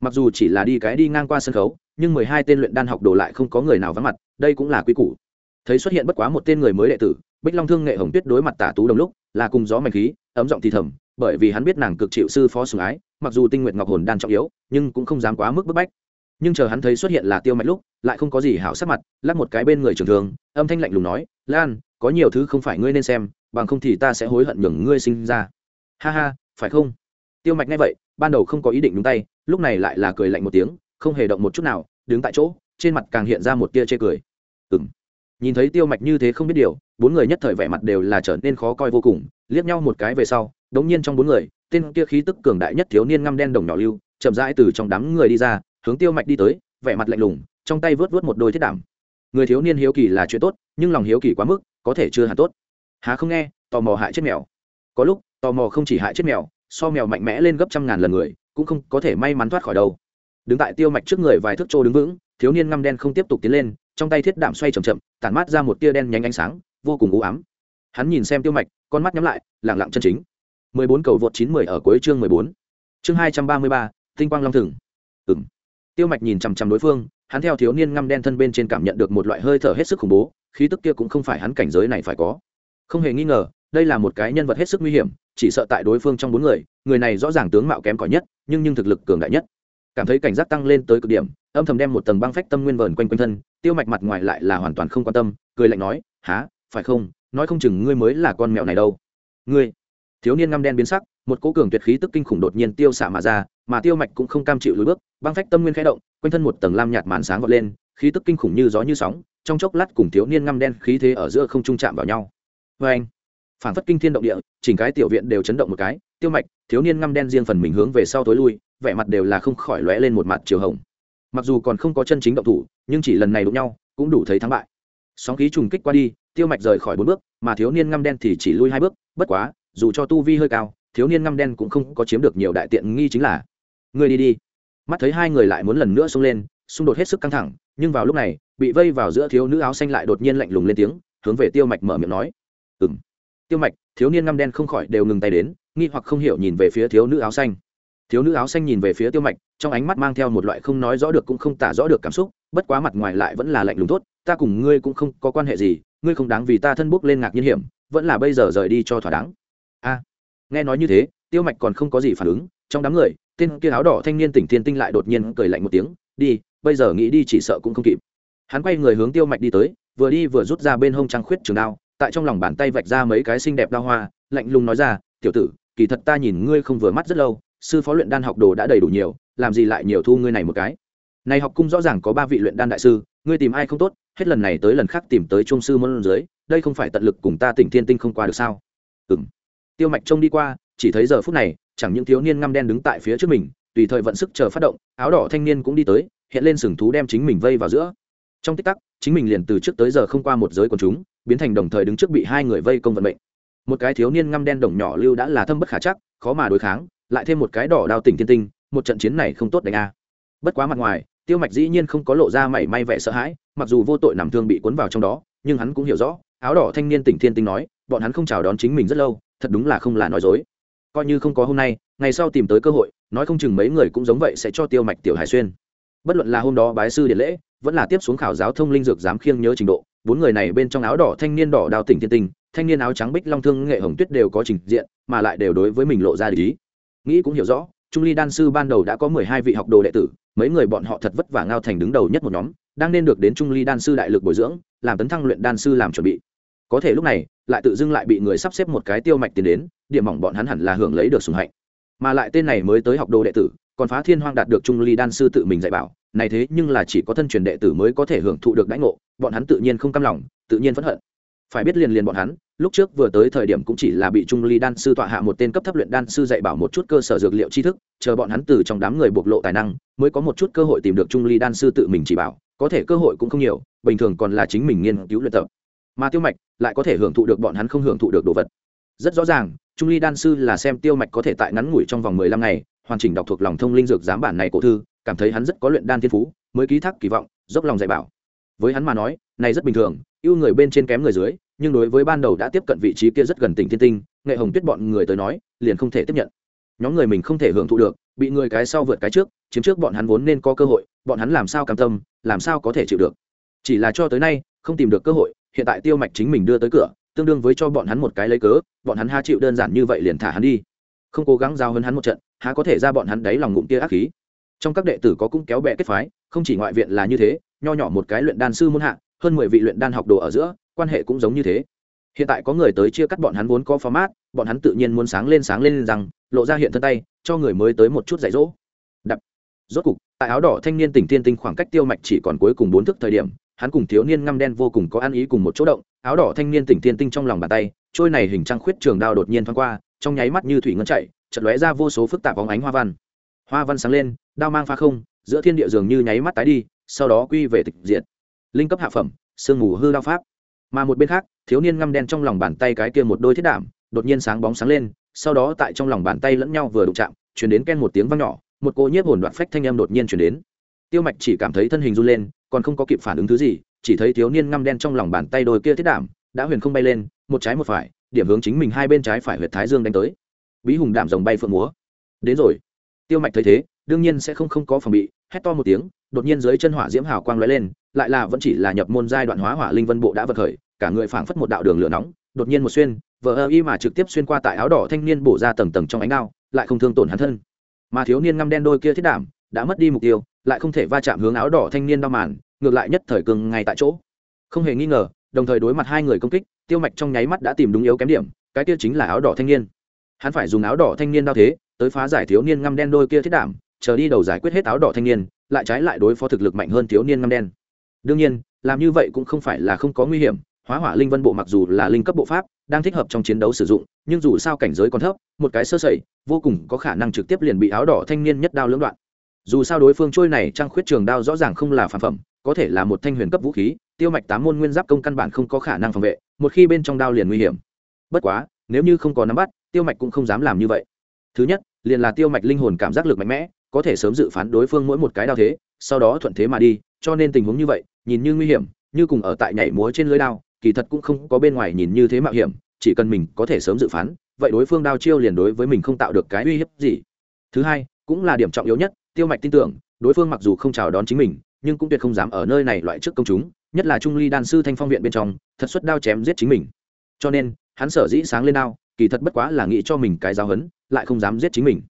Mặc dù chỉ là đi cái đi ngang qua sân khấu, nhưng mười hai tên luyện đan học đồ lại không có người nào vắng mặt, đây cũng là quy củ. Thấy xuất hiện bất quá một tên người mới đệ tử, bích long thương nghệ hồng tuyết đối mặt tả tú đồng lúc là cùng gió mạnh khí, ấm giọng thì thầm, bởi vì hắn biết nàng cực chịu sư phó sùng ái, mặc dù tinh nguyện ngọc hồn đan trọng yếu, nhưng cũng không dám quá mức bức bách. Nhưng chờ hắn thấy xuất hiện là tiêu mạch lúc, lại không có gì hảo sắc mặt, lắc một cái bên người trường thường âm thanh lạnh lùng nói, lan, có nhiều thứ không phải ngươi nên xem, bằng không thì ta sẽ hối hận nhường ngươi sinh ra. Ha ha, phải không? Tiêu mạch nghe vậy, ban đầu không có ý định đúng tay, lúc này lại là cười lạnh một tiếng, không hề động một chút nào, đứng tại chỗ, trên mặt càng hiện ra một tia chê cười. Ừng nhìn thấy tiêu mạch như thế không biết điều, bốn người nhất thời vẻ mặt đều là trở nên khó coi vô cùng, liếc nhau một cái về sau, đống nhiên trong bốn người, tên kia khí tức cường đại nhất thiếu niên ngăm đen đồng nhỏ lưu, chậm rãi từ trong đám người đi ra, hướng tiêu mạch đi tới, vẻ mặt lạnh lùng, trong tay vớt vớt một đôi thiết đảm người thiếu niên hiếu kỳ là chuyện tốt, nhưng lòng hiếu kỳ quá mức, có thể chưa hẳn tốt. Há không nghe, tò mò hại chết mèo. Có lúc, tò mò không chỉ hại chết mèo, so mèo mạnh mẽ lên gấp trăm ngàn lần người, cũng không có thể may mắn thoát khỏi đâu. Đứng tại tiêu mạch trước người vài thước trô đứng vững, thiếu niên ngăm đen không tiếp tục tiến lên trong tay thiết đạm xoay chậm chậm tản mát ra một tia đen nhánh ánh sáng vô cùng u ám hắn nhìn xem tiêu mạch con mắt nhắm lại lẳng lặng chân chính 14 cầu vượt 910 ở cuối chương 14. Chương 233, tinh quang long thừng. Ừm. Tiêu Mạch nhìn chằm chằm đối phương, hắn theo thiếu niên ngăm đen thân bên trên cảm nhận được một loại hơi thở hết sức khủng bố, khí tức kia cũng không phải hắn cảnh giới này phải có. Không hề nghi ngờ, đây là một cái nhân vật hết sức nguy hiểm, chỉ sợ tại đối phương trong bốn người, người này rõ ràng tướng mạo kém cỏi nhất, nhưng nhưng thực lực cường đại nhất. Cảm thấy cảnh giác tăng lên tới cực điểm, âm thầm đem một tầng băng phách tâm nguyên vờn quanh quanh thân, Tiêu Mạch mặt ngoài lại là hoàn toàn không quan tâm, cười lạnh nói, há, phải không? Nói không chừng ngươi mới là con mèo này đâu." "Ngươi?" thiếu niên ngăm đen biến sắc một cỗ cường tuyệt khí tức kinh khủng đột nhiên tiêu xả mà ra mà tiêu mạch cũng không cam chịu lùi bước băng phách tâm nguyên khẽ động quanh thân một tầng lam nhạt màn sáng vọt lên khí tức kinh khủng như gió như sóng trong chốc lát cùng thiếu niên ngăm đen khí thế ở giữa không trung chạm vào nhau vê anh phản phất kinh thiên động địa chỉnh cái tiểu viện đều chấn động một cái tiêu mạch thiếu niên ngăm đen riêng phần mình hướng về sau tối lui vẻ mặt đều là không khỏi lóe lên một mặt chiều hồng mặc dù còn không có chân chính động thủ, nhưng chỉ lần này đụng nhau, cũng đủ thấy thắng bại. Sóng khí trùng kích qua đi, tiêu mạch rời khỏi bốn bước, mà thiếu niên ngăm đen thì chỉ lui hai bước, bất quá, dù cho tu vi hơi cao, thiếu niên ngăm đen cũng không có chiếm được nhiều đại tiện nghi chính là người đi đi. Mắt thấy hai người lại muốn lần nữa xông lên, xung đột hết sức căng thẳng, nhưng vào lúc này, bị vây vào giữa thiếu nữ áo xanh lại đột nhiên lạnh lùng lên tiếng, hướng về tiêu mạch mở miệng nói. Ừ m tiêu mạch, thiếu niên ngăm đen không khỏi đều ngừng tay đến, nghi hoặc không hiểu nhìn về phía thiếu nữ áo xanh thiếu nữ áo xanh nhìn về phía tiêu mạch, trong ánh mắt mang theo một loại không nói rõ được cũng không tả rõ được cảm xúc, bất quá mặt ngoài lại vẫn là lạnh lùng tốt, ta cùng ngươi cũng không có quan hệ gì, ngươi không đáng vì ta thân bốc lên ngạc nhiên hiểm, vẫn là bây giờ rời đi cho thỏa đáng. A. Nghe nói như thế, tiêu mạch còn không có gì phản ứng, trong đám người, tên kia áo đỏ thanh niên tỉnh thiên tinh lại đột nhiên cười lạnh một tiếng, đi, bây giờ nghĩ đi chỉ sợ cũng không kịp. Hắn quay người hướng tiêu mạch đi tới, vừa đi vừa rút ra bên hông trăng khuyết trường đao, tại trong lòng bàn tay vạch ra mấy cái xinh đẹp đao hoa, lạnh lùng nói ra, tiểu tử, kỳ thật ta nhìn ngươi không vừa mắt rất lâu sư phó luyện đan học đồ đã đầy đủ nhiều, làm gì lại nhiều thu ngươi này một cái? Này học cung rõ ràng có ba vị luyện đan đại sư, ngươi tìm ai không tốt, hết lần này tới lần khác tìm tới trung sư môn dưới, đây không phải tận lực cùng ta tỉnh thiên tinh không qua được sao? Ừng tiêu mạch trông đi qua, chỉ thấy giờ phút này, chẳng những thiếu niên ngăm đen đứng tại phía trước mình, tùy thời vận sức chờ phát động, áo đỏ thanh niên cũng đi tới, hiện lên sừng thú đem chính mình vây vào giữa. Trong tích tắc, chính mình liền từ trước tới giờ không qua một giới quần chúng, biến thành đồng thời đứng trước bị hai người vây công vận mệnh. Một cái thiếu niên ngăm đen đồng nhỏ lưu đã là thâm bất khả chắc, khó mà đối kháng lại thêm một cái đỏ đao tỉnh thiên tinh, một trận chiến này không tốt đánh a. Bất quá mặt ngoài, tiêu mạch dĩ nhiên không có lộ ra mảy may vẻ sợ hãi, mặc dù vô tội nằm thương bị cuốn vào trong đó, nhưng hắn cũng hiểu rõ, áo đỏ thanh niên tỉnh thiên tinh nói, bọn hắn không chào đón chính mình rất lâu, thật đúng là không là nói dối. Coi như không có hôm nay, ngày sau tìm tới cơ hội, nói không chừng mấy người cũng giống vậy sẽ cho tiêu mạch tiểu hải xuyên. Bất luận là hôm đó bái sư điện lễ, vẫn là tiếp xuống khảo giáo thông linh dược dám khiêng nhớ trình độ, bốn người này bên trong áo đỏ thanh niên đỏ đào tỉnh thiên tinh, thanh niên áo trắng bích long thương nghệ hồng tuyết đều có trình diện, mà lại đều đối với mình lộ ra lý nghĩ cũng hiểu rõ, trung ly đan sư ban đầu đã có mười hai vị học đồ đệ tử, mấy người bọn họ thật vất vả ngao thành đứng đầu nhất một nhóm, đang nên được đến trung ly đan sư đại lực bồi dưỡng, làm tấn thăng luyện đan sư làm chuẩn bị. Có thể lúc này, lại tự dưng lại bị người sắp xếp một cái tiêu mạch tiền đến, điểm mỏng bọn hắn hẳn là hưởng lấy được sùng hạnh. Mà lại tên này mới tới học đồ đệ tử, còn phá thiên hoang đạt được trung ly đan sư tự mình dạy bảo, này thế nhưng là chỉ có thân truyền đệ tử mới có thể hưởng thụ được đãi ngộ, bọn hắn tự nhiên không cam lòng, tự nhiên phẫn hận. Phải biết liền liền bọn hắn lúc trước vừa tới thời điểm cũng chỉ là bị trung ly đan sư tọa hạ một tên cấp thấp luyện đan sư dạy bảo một chút cơ sở dược liệu tri thức, chờ bọn hắn từ trong đám người bộc lộ tài năng, mới có một chút cơ hội tìm được trung ly đan sư tự mình chỉ bảo, có thể cơ hội cũng không nhiều, bình thường còn là chính mình nghiên cứu luyện tập. Mà tiêu mạch lại có thể hưởng thụ được bọn hắn không hưởng thụ được đồ vật. Rất rõ ràng, trung ly đan sư là xem tiêu mạch có thể tại ngắn ngủi trong vòng mười lăm ngày, hoàn chỉnh đọc thuộc lòng thông linh dược giám bản này cổ thư, cảm thấy hắn rất có luyện đan thiên phú, mới ký thác kỳ vọng, dốc lòng dạy bảo. Với hắn mà nói, này rất bình thường yêu người bên trên kém người dưới nhưng đối với ban đầu đã tiếp cận vị trí kia rất gần tỉnh thiên tinh, nghệ hồng tuyết bọn người tới nói, liền không thể tiếp nhận. Nhóm người mình không thể hưởng thụ được, bị người cái sau vượt cái trước, chiếm trước bọn hắn vốn nên có cơ hội, bọn hắn làm sao cam tâm, làm sao có thể chịu được. Chỉ là cho tới nay, không tìm được cơ hội, hiện tại tiêu mạch chính mình đưa tới cửa, tương đương với cho bọn hắn một cái lấy cớ, bọn hắn ha chịu đơn giản như vậy liền thả hắn đi. Không cố gắng giao hơn hắn một trận, há có thể ra bọn hắn đáy lòng ngụm kia ác khí. Trong các đệ tử có cũng kéo bè kết phái, không chỉ ngoại viện là như thế, nho nhỏ một cái luyện đan sư muôn hạ, hơn mười vị luyện đan học đồ ở giữa quan hệ cũng giống như thế. Hiện tại có người tới chia cắt bọn hắn vốn có format, bọn hắn tự nhiên muốn sáng lên sáng lên rằng, lộ ra hiện thân tay, cho người mới tới một chút dạy dỗ. Đập. Rốt cục, tại áo đỏ thanh niên tỉnh tiên tinh khoảng cách tiêu mạch chỉ còn cuối cùng bốn thức thời điểm, hắn cùng thiếu niên ngăm đen vô cùng có ăn ý cùng một chỗ động, áo đỏ thanh niên tỉnh tiên tinh trong lòng bàn tay, trôi này hình trăng khuyết trường đao đột nhiên thoáng qua, trong nháy mắt như thủy ngân chạy chật lóe ra vô số phức tạp bóng ánh hoa văn. Hoa văn sáng lên, đao mang pha không, giữa thiên địa dường như nháy mắt tái đi, sau đó quy về tịch diệt. Linh cấp hạ phẩm, sương mù hư đao pháp mà một bên khác, thiếu niên ngăm đen trong lòng bàn tay cái kia một đôi thiết đảm đột nhiên sáng bóng sáng lên, sau đó tại trong lòng bàn tay lẫn nhau vừa đụng chạm chuyển đến ken một tiếng vang nhỏ, một cô nhiếp hồn đoạn phách thanh âm đột nhiên chuyển đến. Tiêu mạch chỉ cảm thấy thân hình run lên, còn không có kịp phản ứng thứ gì, chỉ thấy thiếu niên ngăm đen trong lòng bàn tay đôi kia thiết đảm đã huyền không bay lên, một trái một phải, điểm hướng chính mình hai bên trái phải huyệt thái dương đánh tới. Bí hùng đảm rồng bay phượng múa. Đến rồi. Tiêu mạch thấy thế, đương nhiên sẽ không không có phòng bị, hét to một tiếng, đột nhiên dưới chân hỏa diễm hào quang lóe lên lại là vẫn chỉ là nhập môn giai đoạn hóa hỏa linh vân bộ đã vật khởi, cả người phảng phất một đạo đường lửa nóng, đột nhiên một xuyên, vờ ơ y mà trực tiếp xuyên qua tại áo đỏ thanh niên bổ ra tầng tầng trong ánh đao lại không thương tổn hắn thân. Mà thiếu niên ngăm đen đôi kia thiết đảm, đã mất đi mục tiêu, lại không thể va chạm hướng áo đỏ thanh niên đau màn, ngược lại nhất thời cường ngay tại chỗ. Không hề nghi ngờ, đồng thời đối mặt hai người công kích, tiêu mạch trong nháy mắt đã tìm đúng yếu kém điểm, cái kia chính là áo đỏ thanh niên. Hắn phải dùng áo đỏ thanh niên đao thế, tới phá giải thiếu niên ngăm đen đôi kia thiết đảm, chờ đi đầu giải quyết hết áo đỏ thanh niên, lại trái lại đối phó thực lực mạnh hơn thiếu niên ngăm đen đương nhiên, làm như vậy cũng không phải là không có nguy hiểm, hóa hỏa linh vân bộ mặc dù là linh cấp bộ pháp, đang thích hợp trong chiến đấu sử dụng, nhưng dù sao cảnh giới còn thấp, một cái sơ sẩy, vô cùng có khả năng trực tiếp liền bị áo đỏ thanh niên nhất đao lưỡng đoạn. Dù sao đối phương trôi này trang khuyết trường đao rõ ràng không là phản phẩm, có thể là một thanh huyền cấp vũ khí, tiêu mạch tám môn nguyên giáp công căn bản không có khả năng phòng vệ, một khi bên trong đao liền nguy hiểm. Bất quá, nếu như không có nắm bắt, tiêu mạch cũng không dám làm như vậy. Thứ nhất, liền là tiêu mạch linh hồn cảm giác lực mạnh mẽ, có thể sớm dự phán đối phương mỗi một cái đao thế, sau đó thuận thế mà đi cho nên tình huống như vậy, nhìn như nguy hiểm, như cùng ở tại nhảy múa trên lưới đao, kỳ thật cũng không có bên ngoài nhìn như thế mạo hiểm, chỉ cần mình có thể sớm dự phán, vậy đối phương đao chiêu liền đối với mình không tạo được cái uy hiếp gì. Thứ hai, cũng là điểm trọng yếu nhất, tiêu mạch tin tưởng, đối phương mặc dù không chào đón chính mình, nhưng cũng tuyệt không dám ở nơi này loại trước công chúng, nhất là trung ly đan sư thanh phong viện bên trong, thật xuất đao chém giết chính mình. Cho nên, hắn sở dĩ sáng lên đao, kỳ thật bất quá là nghĩ cho mình cái giáo hấn lại không dám giết chính mình.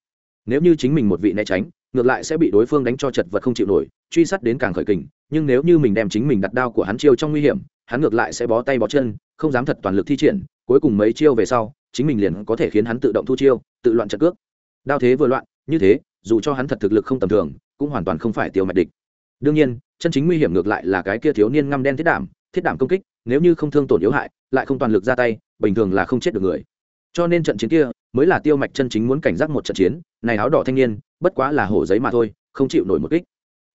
Nếu như chính mình một vị né tránh, ngược lại sẽ bị đối phương đánh cho chật vật không chịu nổi truy sát đến càng khởi kình, nhưng nếu như mình đem chính mình đặt đao của hắn chiêu trong nguy hiểm, hắn ngược lại sẽ bó tay bó chân, không dám thật toàn lực thi triển, cuối cùng mấy chiêu về sau, chính mình liền có thể khiến hắn tự động thu chiêu, tự loạn trận cước. Đao thế vừa loạn, như thế, dù cho hắn thật thực lực không tầm thường, cũng hoàn toàn không phải tiêu mạch địch. Đương nhiên, chân chính nguy hiểm ngược lại là cái kia thiếu niên ngăm đen thiết đảm thiết đảm công kích, nếu như không thương tổn yếu hại, lại không toàn lực ra tay, bình thường là không chết được người. Cho nên trận chiến kia mới là tiêu mạch chân chính muốn cảnh giác một trận chiến, này áo đỏ thanh niên, bất quá là hổ giấy mà thôi, không chịu nổi một kích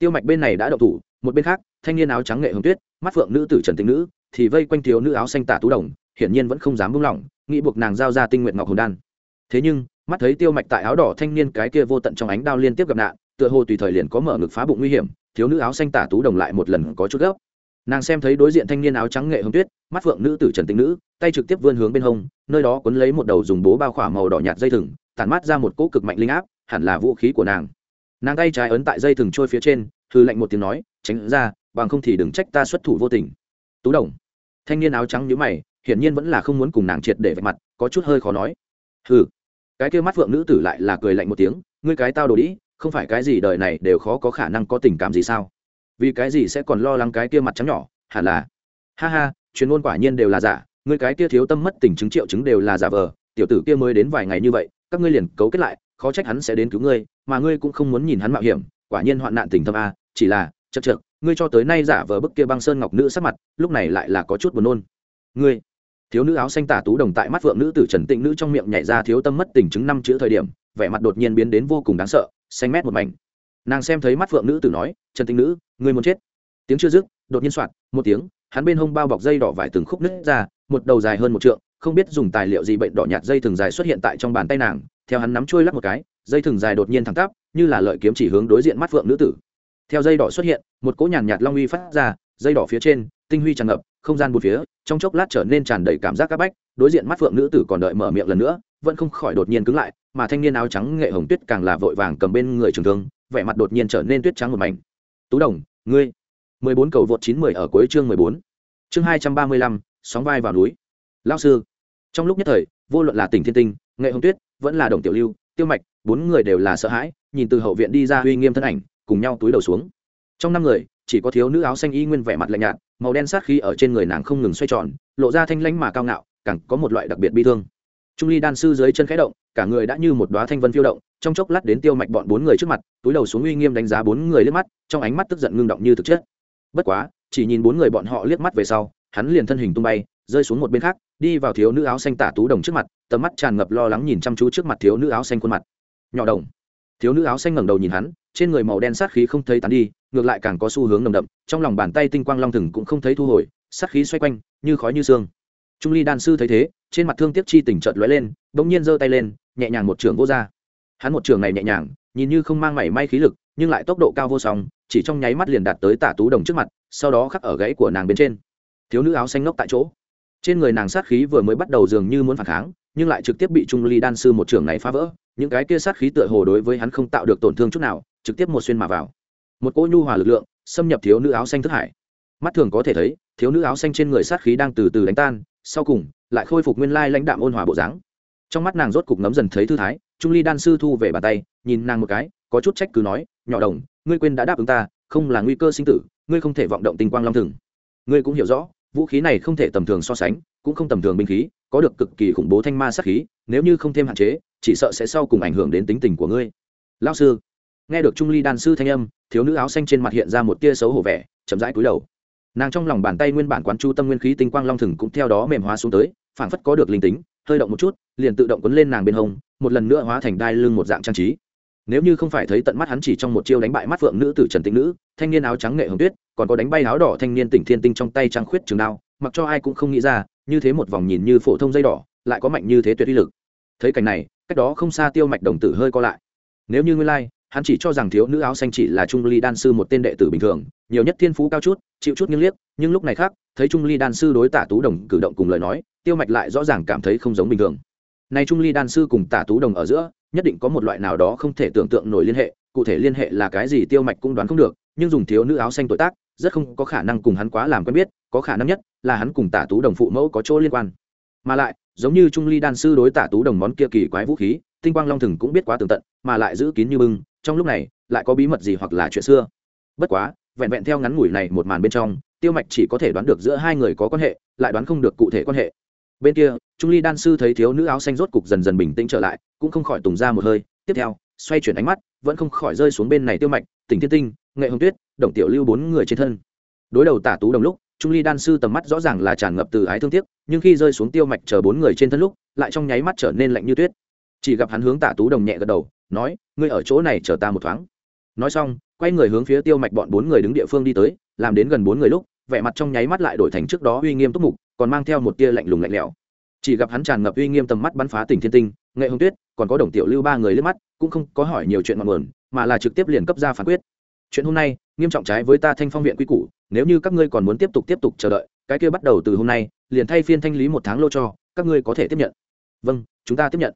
tiêu mạch bên này đã đậu thủ, một bên khác, thanh niên áo trắng nghệ hồng tuyết, mắt phượng nữ tử trần tĩnh nữ, thì vây quanh thiếu nữ áo xanh tả tú đồng, hiển nhiên vẫn không dám buông lỏng, nghĩ buộc nàng giao ra tinh nguyện ngọc hồn đan. Thế nhưng, mắt thấy tiêu mạch tại áo đỏ thanh niên cái kia vô tận trong ánh đao liên tiếp gặp nạn, tựa hồ tùy thời liền có mở ngực phá bụng nguy hiểm, thiếu nữ áo xanh tả tú đồng lại một lần có chút gấp. Nàng xem thấy đối diện thanh niên áo trắng nghệ hồng tuyết, mắt phượng nữ tử trần tĩnh nữ, tay trực tiếp vươn hướng bên hông, nơi đó quấn lấy một đầu dùng bố bao khỏa màu đỏ nhạt dây thừng, tản mát ra một cỗ cực mạnh linh áp, hẳn là vũ khí của nàng nàng tay trái ấn tại dây thừng trôi phía trên hư lạnh một tiếng nói, tránh ra, bằng không thì đừng trách ta xuất thủ vô tình. Tú đồng, thanh niên áo trắng nhíu mày, hiển nhiên vẫn là không muốn cùng nàng triệt để vạch mặt, có chút hơi khó nói. Hừ. Cái kia mắt phượng nữ tử lại là cười lạnh một tiếng, ngươi cái tao đồ đĩ, không phải cái gì đời này đều khó có khả năng có tình cảm gì sao? Vì cái gì sẽ còn lo lắng cái kia mặt trắng nhỏ, hẳn là? Ha ha chuyên môn quả nhiên đều là giả, ngươi cái kia thiếu tâm mất tình chứng triệu chứng đều là giả vờ, tiểu tử kia mới đến vài ngày như vậy, các ngươi liền cấu kết lại, khó trách hắn sẽ đến cứu ngươi mà ngươi cũng không muốn nhìn hắn mạo hiểm, quả nhiên hoạn nạn tình thâm a, chỉ là chật chật ngươi cho tới nay giả vờ bức kia băng sơn ngọc nữ sắc mặt, lúc này lại là có chút buồn nôn. Ngươi, thiếu nữ áo xanh tả tú đồng tại mắt vượng nữ tử trần tịnh nữ trong miệng nhảy ra thiếu tâm mất tình chứng năm chữ thời điểm, vẻ mặt đột nhiên biến đến vô cùng đáng sợ, xanh mét một mảnh. Nàng xem thấy mắt phượng nữ tử nói, trần tịnh nữ, ngươi muốn chết? Tiếng chưa dứt, đột nhiên soạt, một tiếng, hắn bên hông bao bọc dây đỏ vải từng khúc nứt ra, một đầu dài hơn một trượng, không biết dùng tài liệu gì bệnh đỏ nhạt dây thường dài xuất hiện tại trong bàn tay nàng, theo hắn nắm trôi lắc một cái dây thừng dài đột nhiên thẳng tắp, như là lợi kiếm chỉ hướng đối diện mắt phượng nữ tử. Theo dây đỏ xuất hiện, một cỗ nhàn nhạt long uy phát ra, dây đỏ phía trên, tinh huy tràn ngập, không gian bốn phía, trong chốc lát trở nên tràn đầy cảm giác c áp bách, đối diện mắt phượng nữ tử còn đợi mở miệng lần nữa, vẫn không khỏi đột nhiên cứng lại, mà thanh niên áo trắng nghệ hồng tuyết càng là vội vàng cầm bên người trường thương, vẻ mặt đột nhiên trở nên tuyết trắng một mảnh. Tú đồng, ngươi, mười bốn cầu vượt chín mười ở cuối chương mười bốn, chương hai trăm ba mươi lăm, sóng vai vào núi. Lao sư. Trong lúc nhất thời, vô luận là tỉnh thiên tinh, nghệ hồng tuyết, vẫn là đồng tiểu lưu, tiêu mạch bốn người đều là sợ hãi, nhìn từ hậu viện đi ra uy nghiêm thân ảnh, cùng nhau túi đầu xuống. Trong năm người, chỉ có thiếu nữ áo xanh y nguyên vẻ mặt lạnh nhạt, màu đen sát khí ở trên người nàng không ngừng xoay tròn, lộ ra thanh lãnh mà cao ngạo, càng có một loại đặc biệt bi thương. Trung ly đan sư dưới chân khẽ động, cả người đã như một đoá thanh vân phiêu động, trong chốc lát đến tiêu mạch bọn bốn người trước mặt, túi đầu xuống uy nghiêm đánh giá bốn người liếc mắt, trong ánh mắt tức giận ngưng động như thực chất. Bất quá, chỉ nhìn bốn người bọn họ liếc mắt về sau, hắn liền thân hình tung bay, rơi xuống một bên khác, đi vào thiếu nữ áo xanh tả tú đồng trước mặt, tầm mắt tràn ngập lo lắng nhìn chăm chú trước mặt thiếu nữ áo xanh khuôn mặt nhỏ đồng. Thiếu nữ áo xanh ngẩng đầu nhìn hắn, trên người màu đen sát khí không thấy tán đi, ngược lại càng có xu hướng nồng đậm, trong lòng bàn tay tinh quang long thừng cũng không thấy thu hồi, sát khí xoay quanh, như khói như xương. Trung ly đan sư thấy thế, trên mặt thương tiếc chi tỉnh trợt lóe lên, bỗng nhiên giơ tay lên, nhẹ nhàng một trường vô ra. Hắn một trường này nhẹ nhàng, nhìn như không mang mảy may khí lực, nhưng lại tốc độ cao vô song, chỉ trong nháy mắt liền đạt tới tả tú đồng trước mặt, sau đó khắc ở gãy của nàng bên trên. Thiếu nữ áo xanh ngốc tại chỗ. Trên người nàng sát khí vừa mới bắt đầu dường như muốn phản kháng nhưng lại trực tiếp bị trung ly đan sư một trường này phá vỡ, những cái kia sát khí tựa hồ đối với hắn không tạo được tổn thương chút nào, trực tiếp một xuyên mà vào. Một cỗ nhu hòa lực lượng, xâm nhập thiếu nữ áo xanh thức hải. Mắt thường có thể thấy, thiếu nữ áo xanh trên người sát khí đang từ từ đánh tan, sau cùng, lại khôi phục nguyên lai lãnh đạm ôn hòa bộ dáng. Trong mắt nàng rốt cục ngấm dần thấy thư thái, trung ly đan sư thu về bàn tay, nhìn nàng một cái, có chút trách cứ nói, nhỏ đồng, ngươi quên đã đáp ứng ta, không là nguy cơ sinh tử, ngươi không thể vọng động tinh quang long thừng. Ngươi cũng hiểu rõ, vũ khí này không thể tầm thường so sánh, cũng không tầm thường binh khí có được cực kỳ khủng bố thanh ma sát khí, nếu như không thêm hạn chế, chỉ sợ sẽ sau cùng ảnh hưởng đến tính tình của ngươi. Lao sư, nghe được trung ly đan sư thanh âm, thiếu nữ áo xanh trên mặt hiện ra một tia xấu hổ vẻ, chậm rãi cúi đầu. Nàng trong lòng bàn tay nguyên bản quán chu tâm nguyên khí tinh quang long thừng cũng theo đó mềm hóa xuống tới, phảng phất có được linh tính, hơi động một chút, liền tự động quấn lên nàng bên hông, một lần nữa hóa thành đai lưng một dạng trang trí. Nếu như không phải thấy tận mắt hắn chỉ trong một chiêu đánh bại mắt phượng nữ tử trần tĩnh nữ, thanh niên áo trắng nghệ hồng tuyết, còn có đánh bay áo đỏ thanh niên tỉnh thiên tinh trong tay trăng khuyết trường đao mặc cho ai cũng không nghĩ ra, như thế một vòng nhìn như phổ thông dây đỏ, lại có mạnh như thế tuyệt uy lực. Thấy cảnh này, cách đó không xa tiêu mạch đồng tử hơi co lại. Nếu như nguyên lai, hắn chỉ cho rằng thiếu nữ áo xanh chỉ là trung ly đan sư một tên đệ tử bình thường, nhiều nhất thiên phú cao chút, chịu chút nghiêng liếc, nhưng lúc này khác, thấy trung ly đan sư đối tả tú đồng cử động cùng lời nói, tiêu mạch lại rõ ràng cảm thấy không giống bình thường. Nay trung ly đan sư cùng tả tú đồng ở giữa, nhất định có một loại nào đó không thể tưởng tượng nổi liên hệ, cụ thể liên hệ là cái gì tiêu mạch cũng đoán không được, nhưng dùng thiếu nữ áo xanh tội tác rất không có khả năng cùng hắn quá làm quen biết, có khả năng nhất là hắn cùng tả tú đồng phụ mẫu có chỗ liên quan. Mà lại, giống như trung ly đan sư đối tả tú đồng món kia kỳ quái vũ khí, tinh quang long thừng cũng biết quá tường tận, mà lại giữ kín như bưng, trong lúc này, lại có bí mật gì hoặc là chuyện xưa. Bất quá, vẹn vẹn theo ngắn ngủi này một màn bên trong, tiêu mạch chỉ có thể đoán được giữa hai người có quan hệ, lại đoán không được cụ thể quan hệ. Bên kia, trung ly đan sư thấy thiếu nữ áo xanh rốt cục dần dần bình tĩnh trở lại, cũng không khỏi tùng ra một hơi. Tiếp theo, xoay chuyển ánh mắt, vẫn không khỏi rơi xuống bên này tiêu mạch, tỉnh thiên tinh nghệ hồng tuyết, đồng tiểu lưu bốn người trên thân. Đối đầu tả tú đồng lúc, trung ly đan sư tầm mắt rõ ràng là tràn ngập từ ái thương tiếc, nhưng khi rơi xuống tiêu mạch chờ bốn người trên thân lúc, lại trong nháy mắt trở nên lạnh như tuyết. Chỉ gặp hắn hướng tả tú đồng nhẹ gật đầu, nói, ngươi ở chỗ này chờ ta một thoáng. Nói xong, quay người hướng phía tiêu mạch bọn bốn người đứng địa phương đi tới, làm đến gần bốn người lúc, vẻ mặt trong nháy mắt lại đổi thành trước đó uy nghiêm túc mục, còn mang theo một tia lạnh lùng lạnh lẽo. Chỉ gặp hắn tràn ngập uy nghiêm tầm mắt bắn phá tỉnh thiên tinh, nghệ hồng tuyết, còn có đồng tiểu lưu ba người liếc mắt, cũng không có hỏi nhiều chuyện ngọn nguồn mà là trực tiếp liền cấp ra phán quyết chuyện hôm nay, nghiêm trọng trái với ta thanh phong viện quy củ, nếu như các ngươi còn muốn tiếp tục tiếp tục chờ đợi, cái kia bắt đầu từ hôm nay, liền thay phiên thanh lý một tháng lô cho, các ngươi có thể tiếp nhận. Vâng chúng ta tiếp nhận.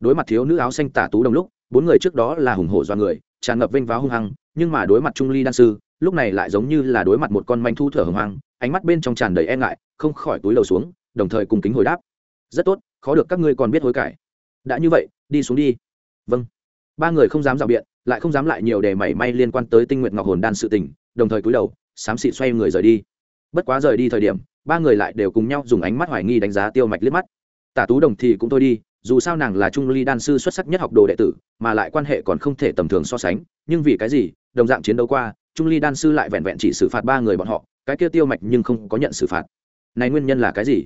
Đối mặt thiếu nữ áo xanh tả tú đồng lúc, bốn người trước đó là hùng hổ do người, tràn ngập vênh váo hung hăng, nhưng mà đối mặt trung ly đan sư, lúc này lại giống như là đối mặt một con manh thu thở hồng hoang ánh mắt bên trong tràn đầy e ngại, không khỏi túi lầu xuống, đồng thời cùng kính hồi đáp. Rất tốt, khó được các ngươi còn biết hối cải. Đã như vậy, đi xuống đi. Vâng. Ba người không dám rào biện lại không dám lại nhiều để mảy may liên quan tới tinh nguyện ngọc hồn đan sự tình, đồng thời cúi đầu, xám xịt xoay người rời đi. Bất quá rời đi thời điểm, ba người lại đều cùng nhau dùng ánh mắt hoài nghi đánh giá tiêu mạch liếc mắt. Tả tú đồng thì cũng thôi đi, dù sao nàng là trung ly đan sư xuất sắc nhất học đồ đệ tử, mà lại quan hệ còn không thể tầm thường so sánh, nhưng vì cái gì, đồng dạng chiến đấu qua, trung ly đan sư lại vẹn vẹn chỉ xử phạt ba người bọn họ, cái kia tiêu mạch nhưng không có nhận xử phạt. Này nguyên nhân là cái gì?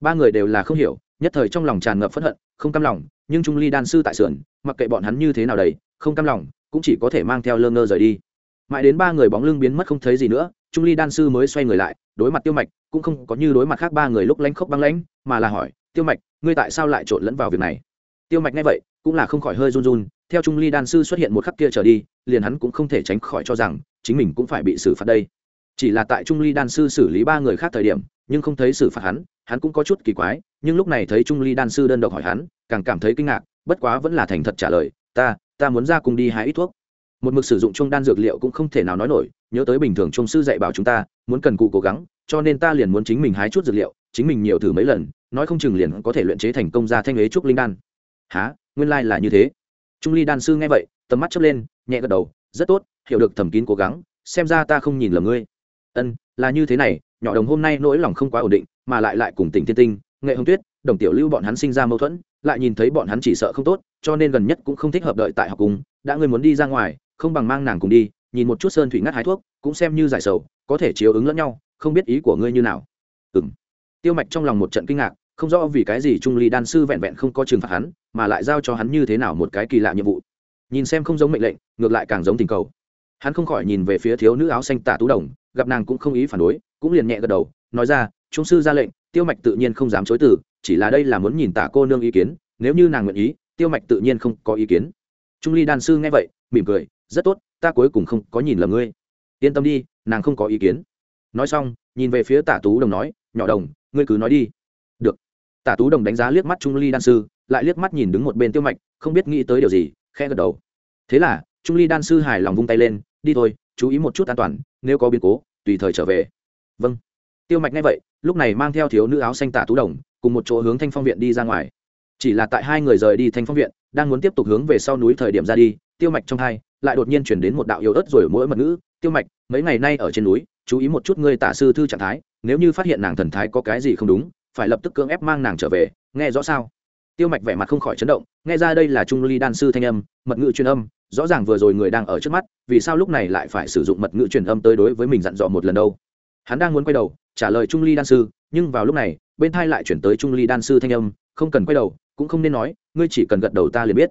Ba người đều là không hiểu, nhất thời trong lòng tràn ngập phẫn hận, không cam lòng, nhưng trung ly đan sư tại sườn, mặc kệ bọn hắn như thế nào đầy không cam lòng cũng chỉ có thể mang theo lơ ngơ rời đi. Mãi đến ba người bóng lưng biến mất không thấy gì nữa, trung ly đan sư mới xoay người lại, đối mặt tiêu mạch, cũng không có như đối mặt khác ba người lúc lanh khốc băng lãnh, mà là hỏi, tiêu mạch, ngươi tại sao lại trộn lẫn vào việc này? Tiêu mạch nghe vậy, cũng là không khỏi hơi run run, theo trung ly đan sư xuất hiện một khắc kia trở đi, liền hắn cũng không thể tránh khỏi cho rằng, chính mình cũng phải bị xử phạt đây. Chỉ là tại trung ly đan sư xử lý ba người khác thời điểm, nhưng không thấy xử phạt hắn hắn cũng có chút kỳ quái, nhưng lúc này thấy trung ly đan sư đơn độc hỏi hắn, càng cảm thấy kinh ngạc, bất quá vẫn là thành thật trả lời, ta ta muốn ra cùng đi hái ít thuốc. Một mực sử dụng chung đan dược liệu cũng không thể nào nói nổi, nhớ tới bình thường trung sư dạy bảo chúng ta, muốn cần cụ cố gắng, cho nên ta liền muốn chính mình hái chút dược liệu, chính mình nhiều thử mấy lần, nói không chừng liền có thể luyện chế thành công ra thanh ế trúc linh đan. Há nguyên lai là như thế. Trung ly đan sư nghe vậy, tầm mắt chớp lên, nhẹ gật đầu, rất tốt, hiểu được thầm kín cố gắng, xem ra ta không nhìn lầm ngươi. Ân, là như thế này, nhỏ đồng hôm nay nỗi lòng không quá ổn định, mà lại lại cùng tỉnh thiên tinh, nghệ hồng tuyết, đồng tiểu lưu bọn hắn sinh ra mâu thuẫn lại nhìn thấy bọn hắn chỉ sợ không tốt, cho nên gần nhất cũng không thích hợp đợi tại học cùng, đã ngươi muốn đi ra ngoài, không bằng mang nàng cùng đi, nhìn một chút sơn thủy ngắt hái thuốc, cũng xem như giải sầu, có thể chiếu ứng lẫn nhau, không biết ý của ngươi như nào. Ừng tiêu mạch trong lòng một trận kinh ngạc, không rõ vì cái gì trung ly đan sư vẹn vẹn không có trừng phạt hắn, mà lại giao cho hắn như thế nào một cái kỳ lạ nhiệm vụ. Nhìn xem không giống mệnh lệnh, ngược lại càng giống tình cầu. Hắn không khỏi nhìn về phía thiếu nữ áo xanh tả tú đồng, gặp nàng cũng không ý phản đối, cũng liền nhẹ gật đầu, nói ra, trung sư ra lệnh. Tiêu mạch tự nhiên không dám chối từ chỉ là đây là muốn nhìn tả cô nương ý kiến, nếu như nàng nguyện ý, tiêu mạch tự nhiên không có ý kiến. Trung ly đan sư nghe vậy, mỉm cười, rất tốt, ta cuối cùng không có nhìn lầm ngươi. Yên tâm đi, nàng không có ý kiến. Nói xong, nhìn về phía tả tú đồng nói, nhỏ đồng, ngươi cứ nói đi. Được. Tả tú đồng đánh giá liếc mắt trung ly đan sư, lại liếc mắt nhìn đứng một bên tiêu mạch, không biết nghĩ tới điều gì khe gật đầu. Thế là, trung ly đan sư hài lòng vung tay lên, đi thôi, chú ý một chút an toàn, nếu có biến cố, tùy thời trở về. Vâng. Tiêu mạch nghe vậy, lúc này mang theo thiếu nữ áo xanh tả tú đồng cùng một chỗ hướng thanh phong viện đi ra ngoài. Chỉ là tại hai người rời đi thanh phong viện, đang muốn tiếp tục hướng về sau núi thời điểm ra đi, tiêu mạch trong hai, lại đột nhiên chuyển đến một đạo yếu ớt rồi mỗi mật ngữ, tiêu mạch, mấy ngày nay ở trên núi, chú ý một chút ngươi tả sư thư trạng thái, nếu như phát hiện nàng thần thái có cái gì không đúng, phải lập tức cưỡng ép mang nàng trở về, nghe rõ sao? Tiêu mạch vẻ mặt không khỏi chấn động, nghe ra đây là trung ly đan sư thanh âm, mật ngữ truyền âm, rõ ràng vừa rồi người đang ở trước mắt, vì sao lúc này lại phải sử dụng mật ngữ truyền âm tới đối với mình dặn dò một lần đâu? Hắn đang muốn quay đầu, trả lời trung ly đan sư, nhưng vào lúc này bên thai lại chuyển tới trung ly đan sư thanh âm, không cần quay đầu, cũng không nên nói, ngươi chỉ cần gật đầu ta liền biết.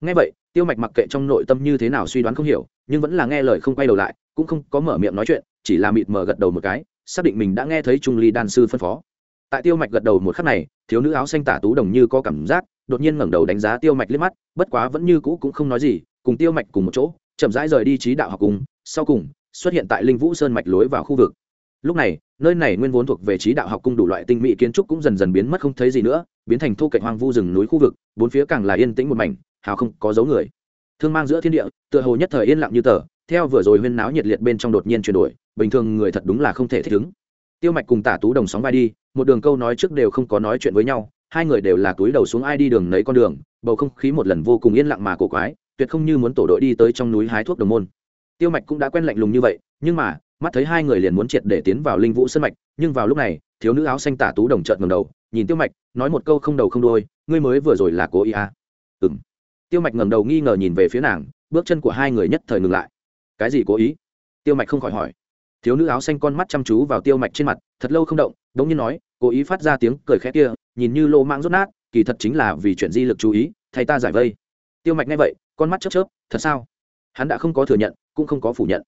Nghe vậy, tiêu mạch mặc kệ trong nội tâm như thế nào suy đoán không hiểu, nhưng vẫn là nghe lời không quay đầu lại, cũng không có mở miệng nói chuyện, chỉ là mịt mờ gật đầu một cái, xác định mình đã nghe thấy trung ly đan sư phân phó. Tại tiêu mạch gật đầu một khắc này, thiếu nữ áo xanh tả tú đồng như có cảm giác, đột nhiên ngẩng đầu đánh giá tiêu mạch liếc mắt, bất quá vẫn như cũ cũng không nói gì, cùng tiêu mạch cùng một chỗ, chậm rãi rời đi trí đạo học cùng, sau cùng, xuất hiện tại linh vũ sơn mạch lối vào khu vực. Lúc này nơi này nguyên vốn thuộc về trí đạo học cung đủ loại tinh mỹ kiến trúc cũng dần dần biến mất không thấy gì nữa, biến thành thu cạnh hoang vu rừng núi khu vực, bốn phía càng là yên tĩnh một mảnh, hào không có dấu người. Thương mang giữa thiên địa, tựa hồ nhất thời yên lặng như tờ, theo vừa rồi huyên náo nhiệt liệt bên trong đột nhiên chuyển đổi, bình thường người thật đúng là không thể thích ứng. Tiêu mạch cùng tả tú đồng sóng vai đi, một đường câu nói trước đều không có nói chuyện với nhau, hai người đều là túi đầu xuống ai đi đường nấy con đường, bầu không khí một lần vô cùng yên lặng mà cổ quái, tuyệt không như muốn tổ đội đi tới trong núi hái thuốc đồng môn. Tiêu mạch cũng đã quen lạnh lùng như vậy, nhưng mà mắt thấy hai người liền muốn triệt để tiến vào linh vũ sân mạch, nhưng vào lúc này, thiếu nữ áo xanh tả tú đồng trợn ngầm đầu, nhìn tiêu mạch, nói một câu không đầu không đôi ngươi mới vừa rồi là cố ý à. ừng tiêu mạch ngầm đầu nghi ngờ nhìn về phía nàng, bước chân của hai người nhất thời ngừng lại. Cái gì cố ý? Tiêu mạch không khỏi hỏi. Thiếu nữ áo xanh con mắt chăm chú vào tiêu mạch trên mặt, thật lâu không động đ ỗ n g nhiên nói, cố ý phát ra tiếng cười khẽ kia, nhìn như lô mang rốt nát, kỳ thật chính là vì chuyện di lực chú ý, thay ta giải vây. Tiêu mạch nghe vậy, con mắt chớp chớp, thật sao? Hắn đã không có thừa nhận, cũng không có phủ nhận.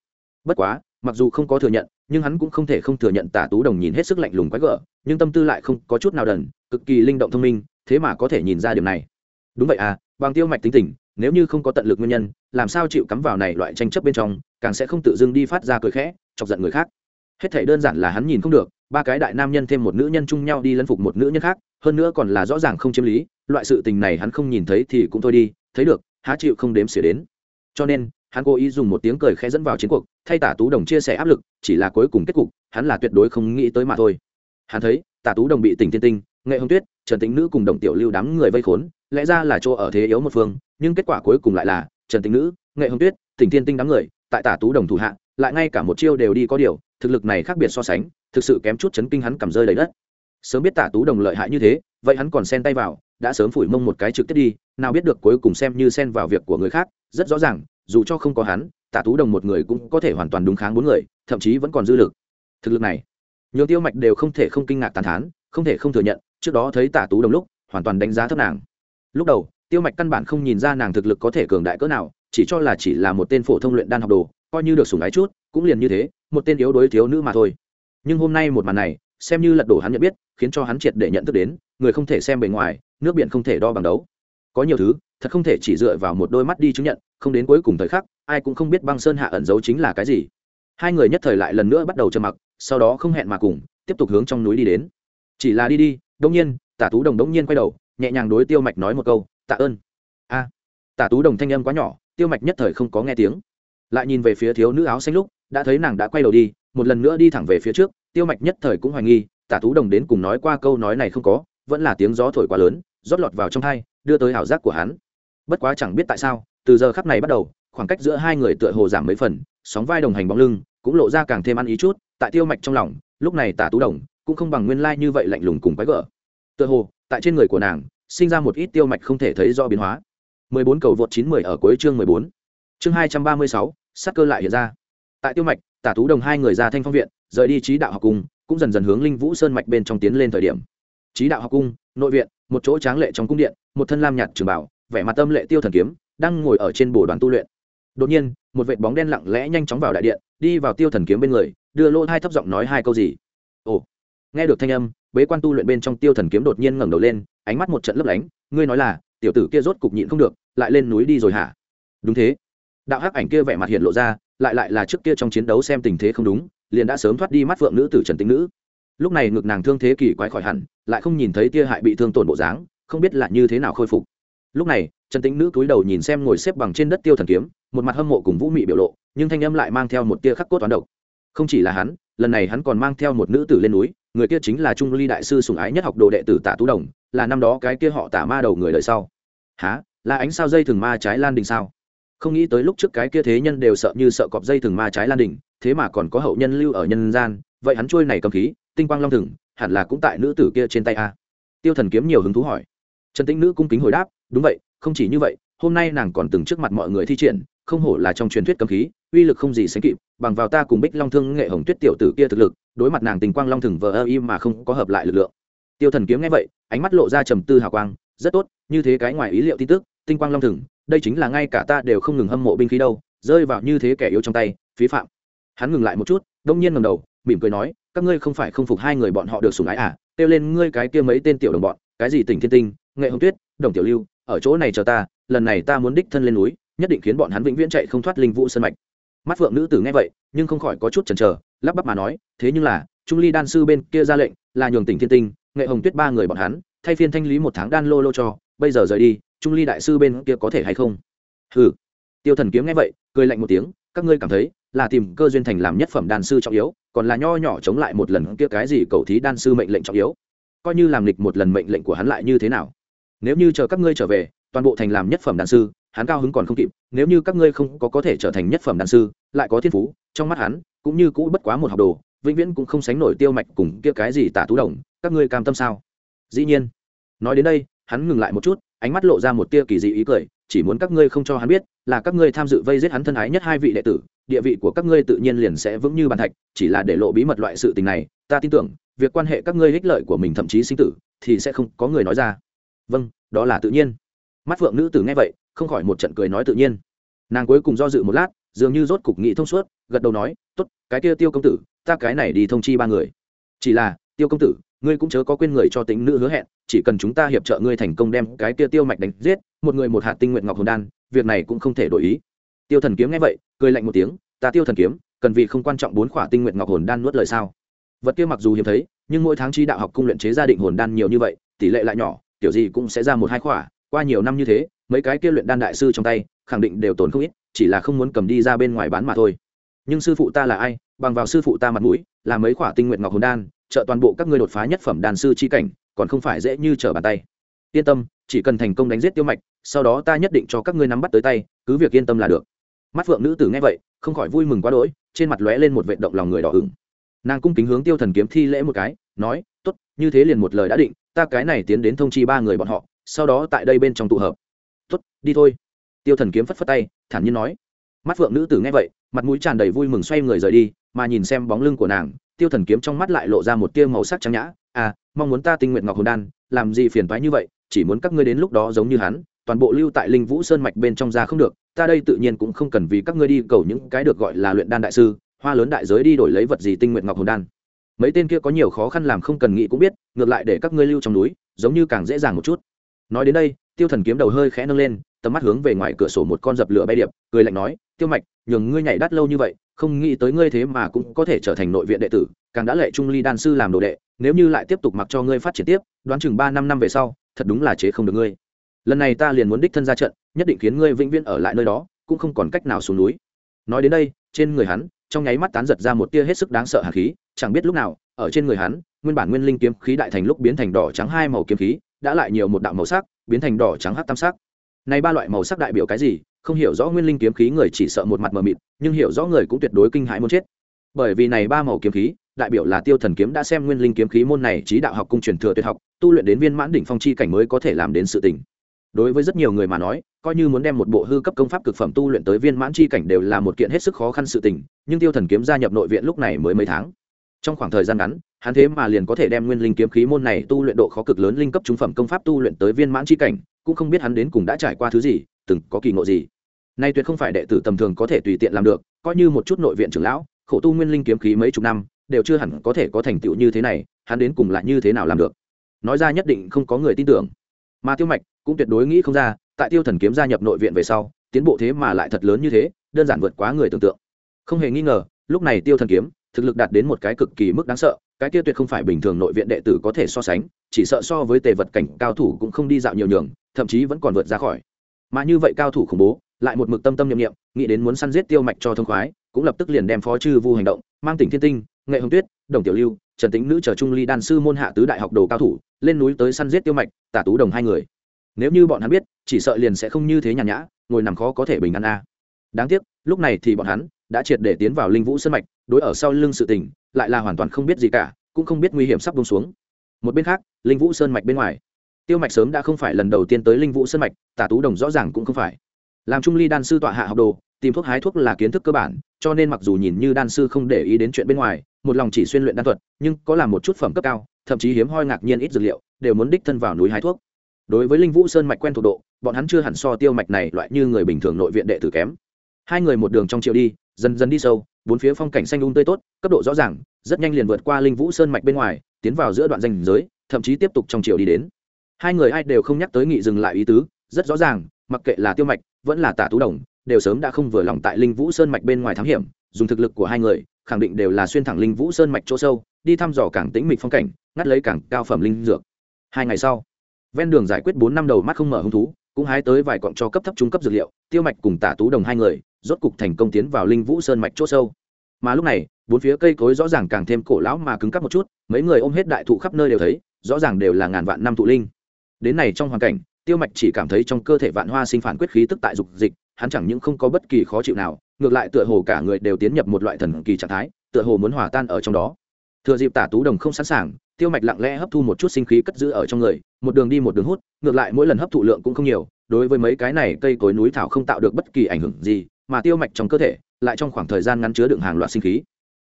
Bất quá mặc dù không có thừa nhận, nhưng hắn cũng không thể không thừa nhận tả tú đồng nhìn hết sức lạnh lùng quái gở, nhưng tâm tư lại không có chút nào đần, cực kỳ linh động thông minh, thế mà có thể nhìn ra điều này. Đúng vậy à bằng tiêu mạch tính tình, nếu như không có tận lực nguyên nhân, làm sao chịu cắm vào này loại tranh chấp bên trong, càng sẽ không tự dưng đi phát ra cười khẽ, chọc giận người khác. Hết thể đơn giản là hắn nhìn không được, ba cái đại nam nhân thêm một nữ nhân chung nhau đi lân phục một nữ nhân khác, hơn nữa còn là rõ ràng không chiếm lý, loại sự tình này hắn không nhìn thấy thì cũng thôi đi, thấy được, há chịu không đếm xỉa đến. Cho nên hắn cố ý dùng một tiếng cười khẽ dẫn vào chiến cuộc, thay tả tú đồng chia sẻ áp lực, chỉ là cuối cùng kết cục, hắn là tuyệt đối không nghĩ tới mà thôi. Hắn thấy, tả tú đồng bị tỉnh tiên tinh, nghệ hồng tuyết, trần tính nữ cùng đồng tiểu lưu đám người vây khốn, lẽ ra là chỗ ở thế yếu một phương, nhưng kết quả cuối cùng lại là, trần tính nữ, nghệ hồng tuyết, tỉnh tiên tinh đám người, tại tả tú đồng thủ hạ, lại ngay cả một chiêu đều đi có điều, thực lực này khác biệt so sánh, thực sự kém chút chấn kinh hắn cầm rơi đầy đất. Sớm biết tả tú đồng lợi hại như thế, vậy hắn còn xen tay vào, đã sớm phủi mông một cái trực tiếp đi, nào biết được cuối cùng xem như xen vào việc của người khác, rất rõ ràng dù cho không có hắn, tả tú đồng một người cũng có thể hoàn toàn đúng kháng bốn người, thậm chí vẫn còn dư lực. Thực lực này nhiều tiêu mạch đều không thể không kinh ngạc tàn thán, không thể không thừa nhận, trước đó thấy tả tú đồng lúc, hoàn toàn đánh giá thấp nàng. Lúc đầu, tiêu mạch căn bản không nhìn ra nàng thực lực có thể cường đại cỡ nào, chỉ cho là chỉ là một tên phổ thông luyện đan học đồ, coi như được sủng ái chút, cũng liền như thế, một tên yếu đối thiếu nữ mà thôi. Nhưng hôm nay một màn này, xem như lật đổ hắn nhận biết, khiến cho hắn triệt để nhận thức đến, người không thể xem bề ngoài, nước biển không thể đo bằng đấu. Có nhiều thứ thật không thể chỉ dựa vào một đôi mắt đi chứng nhận, không đến cuối cùng thời khắc, ai cũng không biết băng sơn hạ ẩn giấu chính là cái gì. Hai người nhất thời lại lần nữa bắt đầu trầm mặc, sau đó không hẹn mà cùng, tiếp tục hướng trong núi đi đến. Chỉ là đi đi đông nhiên, tả tú đồng đông nhiên quay đầu, nhẹ nhàng đối tiêu mạch nói một câu, tạ ơn. A. Tả tú đồng thanh âm quá nhỏ, tiêu mạch nhất thời không có nghe tiếng. Lại nhìn về phía thiếu nữ áo xanh lúc, đã thấy nàng đã quay đầu đi, một lần nữa đi thẳng về phía trước, tiêu mạch nhất thời cũng hoài nghi, tả tú đồng đến cùng nói qua câu nói này không có, vẫn là tiếng gió thổi quá lớn, rót lọt vào trong thai, đưa tới ảo giác của hắn bất quá chẳng biết tại sao từ giờ khắc này bắt đầu khoảng cách giữa hai người tựa hồ giảm mấy phần sóng vai đồng hành bóng lưng cũng lộ ra càng thêm ăn ý chút tại tiêu mạch trong lòng lúc này tả tú đồng cũng không bằng nguyên lai như vậy lạnh lùng cùng quái gở tựa hồ tại trên người của nàng sinh ra một ít tiêu mạch không thể thấy do biến hóa 14 cầu vượt 910 ở cuối chương 14. Chương 236, sát cơ lại hiện ra. Tại Tiêu Mạch, Tả Tú Đồng hai người ra Thanh Phong viện, rời đi trí đạo học cung, cũng dần dần hướng Linh Vũ Sơn mạch bên trong tiến lên thời điểm. Trí đạo học cung, nội viện, một chỗ tráng lệ trong cung điện, một thân lam nhạt trường bảo, vẻ mặt tâm lệ tiêu thần kiếm, đang ngồi ở trên bồ đoàn tu luyện. Đột nhiên, một vệt bóng đen lặng lẽ nhanh chóng vào đại điện, đi vào tiêu thần kiếm bên người, đưa lỗ hai thấp giọng nói hai câu gì. Ồ. Nghe được thanh âm, bế quan tu luyện bên trong tiêu thần kiếm đột nhiên ngẩng đầu lên, ánh mắt một trận lấp lánh, ngươi nói là, tiểu tử kia rốt cục nhịn không được, lại lên núi đi rồi hả? Đúng thế. Đạo hắc ảnh kia vẻ mặt hiện lộ ra, lại lại là trước kia trong chiến đấu xem tình thế không đúng, liền đã sớm thoát đi mắt phượng nữ tử Trần Tĩnh nữ. Lúc này ngực nàng thương thế kỳ quái khỏi hẳn, lại không nhìn thấy tia hại bị thương tổn bộ dáng, không biết là như thế nào khôi phục. Lúc này, Trần Tĩnh nữ cúi đầu nhìn xem ngồi xếp bằng trên đất tiêu thần kiếm, một mặt hâm mộ cùng vũ mị biểu lộ, nhưng thanh âm lại mang theo một tia khắc cốt toán độc. Không chỉ là hắn, lần này hắn còn mang theo một nữ tử lên núi, người kia chính là trung ly đại sư sùng ái nhất học đồ đệ tử tạ tú đồng là năm đó cái kia họ tả ma đầu người đời sau. Há là ánh sao dây thừng ma trái lan đình sao? Không nghĩ tới lúc trước cái kia thế nhân đều sợ như sợ cọp dây thừng ma trái lan đình thế mà còn có hậu nhân lưu ở nhân gian vậy hắn trôi này cầm khí tinh quang long thừng hẳn là cũng tại nữ tử kia trên tay a. Tiêu thần kiếm nhiều hứng thú hỏi. Trần tĩnh nữ cung kính hồi đáp đúng vậy, không chỉ như vậy, hôm nay nàng còn từng trước mặt mọi người thi triển, không hổ là trong truyền thuyết cầm khí, uy lực không gì sánh kịp, bằng vào ta cùng bích long thương nghệ hồng tuyết tiểu tử kia thực lực, đối mặt nàng tình quang long thừng vờ ơ im mà không có hợp lại lực lượng. Tiêu thần kiếm nghe vậy, ánh mắt lộ ra trầm tư hào quang, rất tốt, như thế cái ngoài ý liệu tin tức, tinh quang long thừng, đây chính là ngay cả ta đều không ngừng hâm mộ binh khí đâu, rơi vào như thế kẻ yếu trong tay, phí phạm. Hắn ngừng lại một chút, đông nhiên ngầm đầu, mỉm cười nói, các ngươi không phải không phục hai người bọn họ được sủng ái à kêu lên ngươi cái kia mấy tên tiểu đồng bọn, cái gì tỉnh thiên tinh, nghệ hồng tuyết, đồng tiểu lưu ở chỗ này chờ ta, lần này ta muốn đích thân lên núi, nhất định khiến bọn hắn vĩnh viễn chạy không thoát linh vũ sân mạch. Mắt phượng nữ tử nghe vậy, nhưng không khỏi có chút chần chờ, lắp bắp mà nói, thế nhưng là, trung ly đan sư bên kia ra lệnh, là nhường tỉnh thiên tinh, nghệ hồng tuyết ba người bọn hắn, thay phiên thanh lý một tháng đan lô lô cho, bây giờ rời đi, trung ly đại sư bên kia có thể hay không? Ừ tiêu thần kiếm nghe vậy, cười lạnh một tiếng, các ngươi cảm thấy là tìm cơ duyên thành làm nhất phẩm đan sư trọng yếu, còn là nho nhỏ chống lại một lần kia cái gì cầu thí đan sư mệnh lệnh trọng yếu? Coi như làm lịch một lần mệnh lệnh của hắn lại như thế nào? Nếu như chờ các ngươi trở về, toàn bộ thành làm nhất phẩm đàn sư, hắn cao hứng còn không kịp, nếu như các ngươi không có có thể trở thành nhất phẩm đàn sư, lại có thiên phú, trong mắt hắn, cũng như cũ bất quá một học đồ, vĩnh viễn cũng không sánh nổi tiêu mạch cùng kia cái gì tả tú đồng, các ngươi cam tâm sao? Dĩ nhiên. Nói đến đây, hắn ngừng lại một chút, ánh mắt lộ ra một tia kỳ dị ý cười, chỉ muốn các ngươi không cho hắn biết, là các ngươi tham dự vây giết hắn thân ái nhất hai vị đệ tử, địa vị của các ngươi tự nhiên liền sẽ vững như bàn thạch, chỉ là để lộ bí mật loại sự tình này, ta tin tưởng, việc quan hệ các ngươi ích lợi của mình thậm chí sinh tử, thì sẽ không có người nói ra vâng đó là tự nhiên. Mắt phượng nữ tử nghe vậy, không khỏi một trận cười nói tự nhiên. Nàng cuối cùng do dự một lát, dường như rốt cục nghĩ thông suốt, gật đầu nói, tốt, cái kia tiêu công tử, ta cái này đi thông chi ba người. Chỉ là, tiêu công tử, ngươi cũng chớ có quên người cho tính nữ hứa hẹn, chỉ cần chúng ta hiệp trợ ngươi thành công đem cái kia tiêu mạch đánh giết, một người một hạt tinh nguyện ngọc hồn đan, việc này cũng không thể đổi ý. Tiêu thần kiếm nghe vậy, cười lạnh một tiếng, ta tiêu thần kiếm, cần vì không quan trọng bốn khỏa tinh nguyện ngọc hồn đan nuốt lời sao? Vật kia mặc dù hiếm thấy, nhưng mỗi tháng chi đạo học cung luyện chế gia định hồn đan nhiều như vậy, tỷ lệ lại nhỏ kiểu gì cũng sẽ ra một hai khỏa, qua nhiều năm như thế, mấy cái kia luyện đan đại sư trong tay, khẳng định đều tồn không ít, chỉ là không muốn cầm đi ra bên ngoài bán mà thôi. Nhưng sư phụ ta là ai, bằng vào sư phụ ta mặt mũi, là mấy khỏa tinh nguyện ngọc hồn đan, trợ toàn bộ các ngươi đột phá nhất phẩm đan sư chi cảnh, còn không phải dễ như trở bàn tay. Yên tâm, chỉ cần thành công đánh giết tiêu mạch, sau đó ta nhất định cho các ngươi nắm bắt tới tay, cứ việc yên tâm là được. Mắt phượng nữ tử nghe vậy, không khỏi vui mừng quá đỗi, trên mặt lóe lên một vệ động lòng người đỏ ửng. Nàng cung kính hướng tiêu thần kiếm thi lễ một cái, nói t ố t như thế liền một lời đã định ta cái này tiến đến thông chi ba người bọn họ, sau đó tại đây bên trong tụ hợp. Tuất đi thôi. Tiêu thần kiếm phất phất tay, thản nhiên nói. Mắt phượng nữ tử nghe vậy, mặt mũi tràn đầy vui mừng xoay người rời đi, mà nhìn xem bóng lưng của nàng, tiêu thần kiếm trong mắt lại lộ ra một tia màu sắc trắng nhã. À mong muốn ta tinh nguyện ngọc hồn đan, làm gì phiền thoái như vậy, chỉ muốn các ngươi đến lúc đó giống như hắn, toàn bộ lưu tại linh vũ sơn mạch bên trong ra không được, ta đây tự nhiên cũng không cần vì các ngươi đi cầu những cái được gọi là luyện đan đại sư, hoa lớn đại giới đi đổi lấy vật gì tinh nguyện ngọc hồn đan mấy tên kia có nhiều khó khăn làm không cần nghĩ cũng biết, ngược lại để các ngươi lưu trong núi, giống như càng dễ dàng một chút. Nói đến đây, tiêu thần kiếm đầu hơi khẽ nâng lên, tầm mắt hướng về ngoài cửa sổ một con dập lửa bay điệp, cười lạnh nói, tiêu mạch, nhường ngươi nhảy đắt lâu như vậy, không nghĩ tới ngươi thế mà cũng có thể trở thành nội viện đệ tử, càng đã lệ trung ly đan sư làm đồ đệ, nếu như lại tiếp tục mặc cho ngươi phát triển tiếp, đoán chừng ba năm năm về sau, thật đúng là chế không được ngươi. Lần này ta liền muốn đích thân ra trận, nhất định khiến ngươi vĩnh viễn ở lại nơi đó, cũng không còn cách nào xuống núi. Nói đến đây, trên người hắn trong nháy mắt tán giật ra một tia hết sức đáng sợ hạt khí, chẳng biết lúc nào, ở trên người hắn, nguyên bản nguyên linh kiếm khí đại thành lúc biến thành đỏ trắng hai màu kiếm khí, đã lại nhiều một đạo màu sắc, biến thành đỏ trắng hắc tam sắc. Này ba loại màu sắc đại biểu cái gì? Không hiểu rõ nguyên linh kiếm khí người chỉ sợ một mặt mờ mịt, nhưng hiểu rõ người cũng tuyệt đối kinh hãi muốn chết. Bởi vì này ba màu kiếm khí, đại biểu là tiêu thần kiếm đã xem nguyên linh kiếm khí môn này trí đạo học cung truyền thừa tuyệt học, tu luyện đến viên mãn đỉnh phong chi cảnh mới có thể làm đến sự tình. Đối với rất nhiều người mà nói coi như muốn đem một bộ hư cấp công pháp cực phẩm tu luyện tới viên mãn chi cảnh đều là một kiện hết sức khó khăn sự tình, nhưng tiêu thần kiếm gia nhập nội viện lúc này mới mấy tháng. Trong khoảng thời gian ngắn, hắn thế mà liền có thể đem nguyên linh kiếm khí môn này tu luyện độ khó cực lớn linh cấp trung phẩm công pháp tu luyện tới viên mãn chi cảnh, cũng không biết hắn đến cùng đã trải qua thứ gì, từng có kỳ ngộ gì. Nay tuyệt không phải đệ tử tầm thường có thể tùy tiện làm được, coi như một chút nội viện trưởng lão, khổ tu nguyên linh kiếm khí mấy chục năm, đều chưa hẳn có thể có thành tựu như thế này, hắn đến cùng lại như thế nào làm được? Nói ra nhất định không có người tin tưởng. Mà tiêu mạch cũng tuyệt đối nghĩ không ra tại tiêu thần kiếm gia nhập nội viện về sau, tiến bộ thế mà lại thật lớn như thế, đơn giản vượt quá người tưởng tượng. Không hề nghi ngờ, lúc này tiêu thần kiếm, thực lực đạt đến một cái cực kỳ mức đáng sợ, cái tiêu tuyệt không phải bình thường nội viện đệ tử có thể so sánh, chỉ sợ so với tề vật cảnh cao thủ cũng không đi dạo nhiều nhường, thậm chí vẫn còn vượt ra khỏi. Mà như vậy cao thủ khủng bố, lại một mực tâm tâm nhiệm nghiệm nghĩ đến muốn săn giết tiêu mạch cho thông khoái, cũng lập tức liền đem phó chư vu hành động, mang tỉnh thiên tinh, nghệ hồng tuyết, đồng tiểu lưu, trần tính nữ trở trung ly đan sư môn hạ tứ đại học đồ cao thủ, lên núi tới săn giết tiêu mạch, tả tú đồng hai người nếu như bọn hắn biết, chỉ sợ liền sẽ không như thế nhàn nhã, ngồi nằm khó có thể bình an a. Đáng tiếc, lúc này thì bọn hắn đã triệt để tiến vào linh vũ sân mạch, đối ở sau lưng sự tình, lại là hoàn toàn không biết gì cả, cũng không biết nguy hiểm sắp bông xuống. Một bên khác, linh vũ sơn mạch bên ngoài, tiêu mạch sớm đã không phải lần đầu tiên tới linh vũ sơn mạch, tả tú đồng rõ ràng cũng không phải. Làm trung ly đan sư tọa hạ học đồ, tìm thuốc hái thuốc là kiến thức cơ bản, cho nên mặc dù nhìn như đan sư không để ý đến chuyện bên ngoài, một lòng chỉ xuyên luyện đan thuật, nhưng có làm một chút phẩm cấp cao, thậm chí hiếm hoi ngạc nhiên ít dược liệu, đều muốn đích thân vào núi hái thuốc đối với linh vũ sơn mạch quen thuộc độ, bọn hắn chưa hẳn so tiêu mạch này loại như người bình thường nội viện đệ tử kém. Hai người một đường trong chiều đi, dần dần đi sâu, bốn phía phong cảnh xanh đun tươi tốt, cấp độ rõ ràng, rất nhanh liền vượt qua linh vũ sơn mạch bên ngoài, tiến vào giữa đoạn danh giới, thậm chí tiếp tục trong chiều đi đến. Hai người ai đều không nhắc tới nghị dừng lại ý tứ, rất rõ ràng, mặc kệ là tiêu mạch, vẫn là tả tú đồng, đều sớm đã không vừa lòng tại linh vũ sơn mạch bên ngoài thám hiểm, dùng thực lực của hai người, khẳng định đều là xuyên thẳng linh vũ sơn mạch chỗ sâu, đi thăm dò cảng tĩnh mịch phong cảnh, ngắt lấy cảng cao phẩm linh dược. Hai ngày sau ven đường giải quyết bốn năm đầu mắt không mở hung thú, cũng hái tới vài cọng cho cấp thấp trung cấp dược liệu, tiêu mạch cùng tả tú đồng hai người, rốt cục thành công tiến vào linh vũ sơn mạch c h ỗ sâu. Mà lúc này, bốn phía cây cối rõ ràng càng thêm cổ lão mà cứng cắp một chút, mấy người ôm hết đại thụ khắp nơi đều thấy, rõ ràng đều là ngàn vạn năm thụ linh. Đến này trong hoàn cảnh, tiêu mạch chỉ cảm thấy trong cơ thể vạn hoa sinh phản quyết khí tức tại dục dịch, hắn chẳng những không có bất kỳ khó chịu nào, ngược lại tựa hồ cả người đều tiến nhập một loại thần kỳ trạng thái, tựa hồ muốn hòa tan ở trong đó thừa dịp tả tú đồng không sẵn sàng, tiêu mạch lặng lẽ hấp thu một chút sinh khí cất giữ ở trong người, một đường đi một đường hút, ngược lại mỗi lần hấp thụ lượng cũng không nhiều, đối với mấy cái này cây cối núi thảo không tạo được bất kỳ ảnh hưởng gì, mà tiêu mạch trong cơ thể, lại trong khoảng thời gian ngắn chứa đựng hàng loạt sinh khí.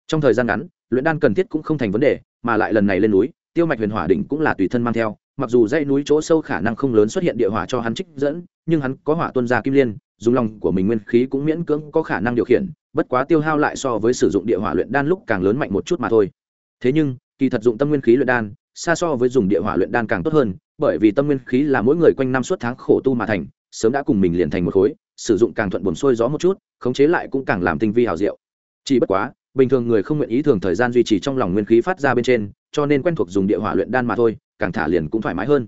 Trong thời gian ngắn, luyện đan cần thiết cũng không thành vấn đề, mà lại lần này lên núi, tiêu mạch huyền hỏa đỉnh cũng là tùy thân mang theo, mặc dù dãy núi chỗ sâu khả năng không lớn xuất hiện địa hỏa cho hắn trích dẫn, nhưng hắn có hỏa tuân ra kim liên, dùng lòng của mình nguyên khí cũng miễn cưỡng có khả năng điều khiển, bất quá tiêu hao lại so với sử dụng địa hỏa luyện đan lúc càng lớn mạnh một chút mà thôi thế nhưng, kỳ thật dụng tâm nguyên khí luyện đan, xa so với dùng địa hỏa luyện đan càng tốt hơn, bởi vì tâm nguyên khí là mỗi người quanh năm suốt tháng khổ tu mà thành, sớm đã cùng mình liền thành một khối, sử dụng càng thuận buồn xuôi gió một chút, khống chế lại cũng càng làm tinh vi hào diệu. Chỉ bất quá, bình thường người không nguyện ý thường thời gian duy trì trong lòng nguyên khí phát ra bên trên, cho nên quen thuộc dùng địa hỏa luyện đan mà thôi, càng thả liền cũng thoải mái hơn.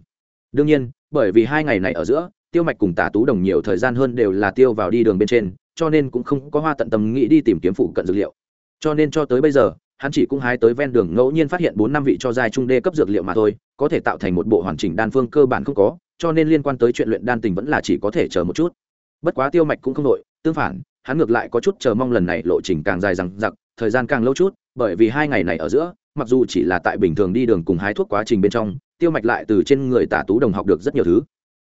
Đương nhiên, bởi vì hai ngày này ở giữa, tiêu mạch cùng tả tú đồng nhiều thời gian hơn đều là tiêu vào đi đường bên trên, cho nên cũng không có hoa tận tâm nghĩ đi tìm kiếm phụ cận dược liệu. Cho nên cho tới bây giờ hắn chỉ cũng hái tới ven đường ngẫu nhiên phát hiện bốn năm vị cho giai trung đê cấp dược liệu mà thôi, có thể tạo thành một bộ hoàn chỉnh đan phương cơ bản không có, cho nên liên quan tới chuyện luyện đan tình vẫn là chỉ có thể chờ một chút. Bất quá tiêu mạch cũng không đội, tương phản, hắn ngược lại có chút chờ mong lần này lộ trình càng dài rằng giặc thời gian càng lâu chút, bởi vì hai ngày này ở giữa, mặc dù chỉ là tại bình thường đi đường cùng hái thuốc quá trình bên trong, tiêu mạch lại từ trên người tả tú đồng học được rất nhiều thứ.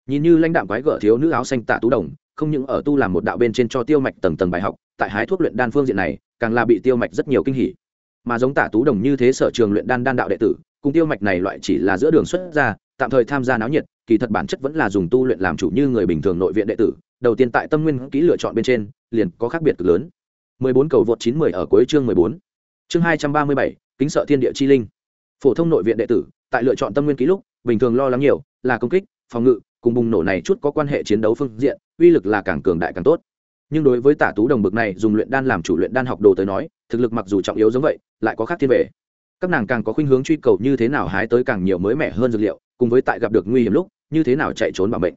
Nhìn như lãnh đạm quái gở thiếu nữ áo xanh tả tú đồng, không những ở tu làm một đạo bên trên cho tiêu mạch tầng tầng bài học, tại hái thuốc luyện đan phương diện này, càng là bị tiêu mạch rất nhiều kinh hỉ mà giống tả tú đồng như thế sở trường luyện đan đan đạo đệ tử cùng tiêu mạch này loại chỉ là giữa đường xuất ra tạm thời tham gia náo nhiệt kỳ thật bản chất vẫn là dùng tu luyện làm chủ như người bình thường nội viện đệ tử đầu tiên tại tâm nguyên kỹ lựa chọn bên trên liền có khác biệt cực lớn 14 cầu vượt 910 ở cuối chương 14. Chương 237, kính sợ thiên địa chi linh. Phổ thông nội viện đệ tử, tại lựa chọn tâm nguyên ký lúc, bình thường lo lắng nhiều, là công kích, phòng ngự, cùng bùng nổ này chút có quan hệ chiến đấu phương diện, uy lực là càng cường đại càng tốt. Nhưng đối với Tả Tú đồng bực này dùng luyện đan làm chủ luyện đan học đồ tới nói, thực lực mặc dù trọng yếu giống vậy, lại có khác thiên về. Các nàng càng có khuynh hướng truy cầu như thế nào hái tới càng nhiều mới mẻ hơn dược liệu, cùng với tại gặp được nguy hiểm lúc, như thế nào chạy trốn bảo bệnh.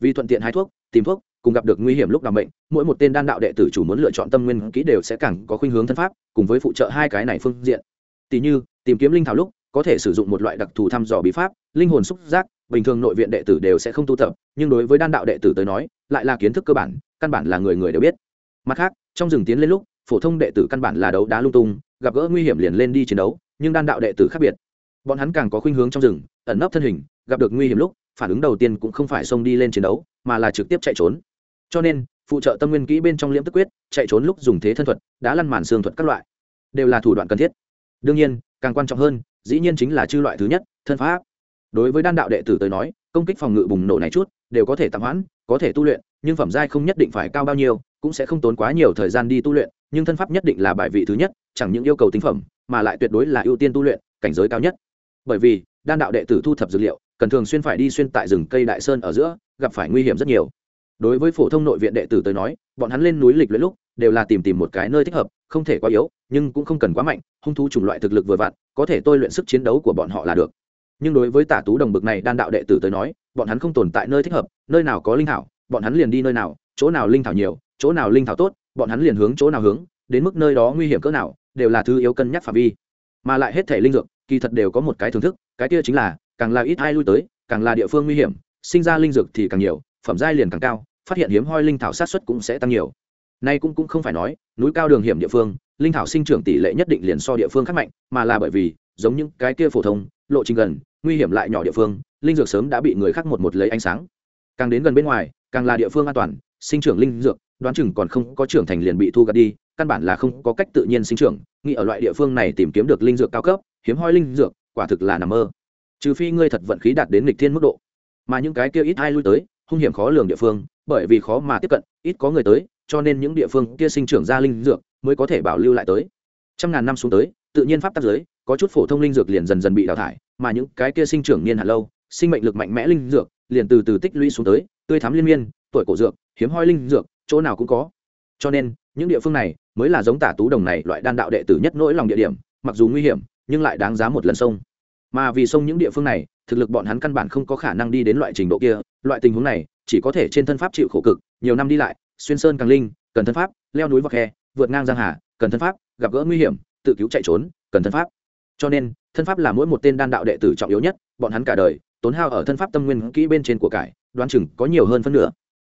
Vì thuận tiện hái thuốc, tìm thuốc, cùng gặp được nguy hiểm lúc đ bệnh mỗi một tên đan đạo đệ tử chủ muốn lựa chọn tâm nguyên kỹ đều sẽ càng có khuynh hướng thân pháp cùng với phụ trợ hai cái này phương diện tỷ như tìm kiếm linh thảo lúc có thể sử dụng một loại đặc thù thăm dò bí pháp linh hồn xúc giác bình thường nội viện đệ tử đều sẽ không tu tập nhưng đối với đan đạo đệ tử tới nói lại là kiến thức cơ bản căn bản là người người đều biết mặt khác trong rừng tiến lên lúc phổ thông đệ tử căn bản là đấu đá lung tung, gặp gỡ nguy hiểm liền lên đi chiến đấu, nhưng đan đạo đệ tử khác biệt. Bọn hắn càng có khuynh hướng trong rừng, ẩn nấp thân hình, gặp được nguy hiểm lúc, phản ứng đầu tiên cũng không phải xông đi lên chiến đấu, mà là trực tiếp chạy trốn. Cho nên, phụ trợ tâm nguyên kỹ bên trong liễm tức quyết, chạy trốn lúc dùng thế thân thuật đã lăn màn xương thuật các loại, đều là thủ đoạn cần thiết. Đương nhiên, càng quan trọng hơn, dĩ nhiên chính là chư loại thứ nhất, thân pháp. Đối với đan đạo đệ tử tới nói, công kích phòng ngự bùng nổ này chút, đều có thể tạm hoãn, có thể tu luyện, nhưng phẩm giai không nhất định phải cao bao nhiêu, cũng sẽ không tốn quá nhiều thời gian đi tu luyện nhưng thân pháp nhất định là bài vị thứ nhất, chẳng những yêu cầu tính phẩm, mà lại tuyệt đối là ưu tiên tu luyện, cảnh giới cao nhất. Bởi vì, đan đạo đệ tử thu thập dược liệu, cần thường xuyên phải đi xuyên tại rừng cây đại sơn ở giữa, gặp phải nguy hiểm rất nhiều. Đối với phổ thông nội viện đệ tử tới nói, bọn hắn lên núi lịch luyện lúc, đều là tìm tìm một cái nơi thích hợp, không thể quá yếu, nhưng cũng không cần quá mạnh, hung thú chủng loại thực lực vừa vặn, có thể tôi luyện sức chiến đấu của bọn họ là được. Nhưng đối với tả tú đồng bực này đan đạo đệ tử tới nói, bọn hắn không tồn tại nơi thích hợp, nơi nào có linh thảo, bọn hắn liền đi nơi nào, chỗ nào linh thảo nhiều, chỗ nào linh thảo tốt bọn hắn liền hướng chỗ nào hướng, đến mức nơi đó nguy hiểm cỡ nào, đều là thứ yếu cân nhắc phạm vi. Mà lại hết thể linh dược, kỳ thật đều có một cái thưởng thức, cái kia chính là, càng là ít ai lui tới, càng là địa phương nguy hiểm, sinh ra linh dược thì càng nhiều, phẩm giai liền càng cao, phát hiện hiếm hoi linh thảo sát xuất cũng sẽ tăng nhiều. Nay cũng cũng không phải nói, núi cao đường hiểm địa phương, linh thảo sinh trưởng tỷ lệ nhất định liền so địa phương khác mạnh, mà là bởi vì, giống những cái kia phổ thông, lộ trình gần, nguy hiểm lại nhỏ địa phương, linh dược sớm đã bị người khác một một lấy ánh sáng. Càng đến gần bên ngoài, càng là địa phương an toàn, sinh trưởng linh dược đoán chừng còn không có trưởng thành liền bị thu gặt đi, căn bản là không có cách tự nhiên sinh trưởng, nghĩ ở loại địa phương này tìm kiếm được linh dược cao cấp, hiếm hoi linh dược, quả thực là nằm mơ. Trừ phi ngươi thật vận khí đạt đến lịch thiên mức độ. Mà những cái kia ít ai lui tới, hung hiểm khó lường địa phương, bởi vì khó mà tiếp cận, ít có người tới, cho nên những địa phương kia sinh trưởng ra linh dược mới có thể bảo lưu lại tới. Trăm ngàn năm xuống tới, tự nhiên pháp tắc giới, có chút phổ thông linh dược liền dần dần bị đào thải, mà những cái kia sinh trưởng niên hạn lâu, sinh mệnh lực mạnh mẽ linh dược liền từ từ tích lũy xuống tới, tươi thắm liên miên, tuổi cổ dược, hiếm hoi linh dược chỗ nào cũng có. Cho nên, những địa phương này mới là giống tả tú đồng này loại đan đạo đệ tử nhất nỗi lòng địa điểm, mặc dù nguy hiểm, nhưng lại đáng giá một lần sông. Mà vì sông những địa phương này, thực lực bọn hắn căn bản không có khả năng đi đến loại trình độ kia, loại tình huống này chỉ có thể trên thân pháp chịu khổ cực, nhiều năm đi lại, xuyên sơn càng linh, cần thân pháp, leo núi vào khe, vượt ngang giang hà, cần thân pháp, gặp gỡ nguy hiểm, tự cứu chạy trốn, cần thân pháp. Cho nên, thân pháp là mỗi một tên đan đạo đệ tử trọng yếu nhất, bọn hắn cả đời tốn hao ở thân pháp tâm nguyên kỹ bên trên của cải, đoán chừng có nhiều hơn phân nửa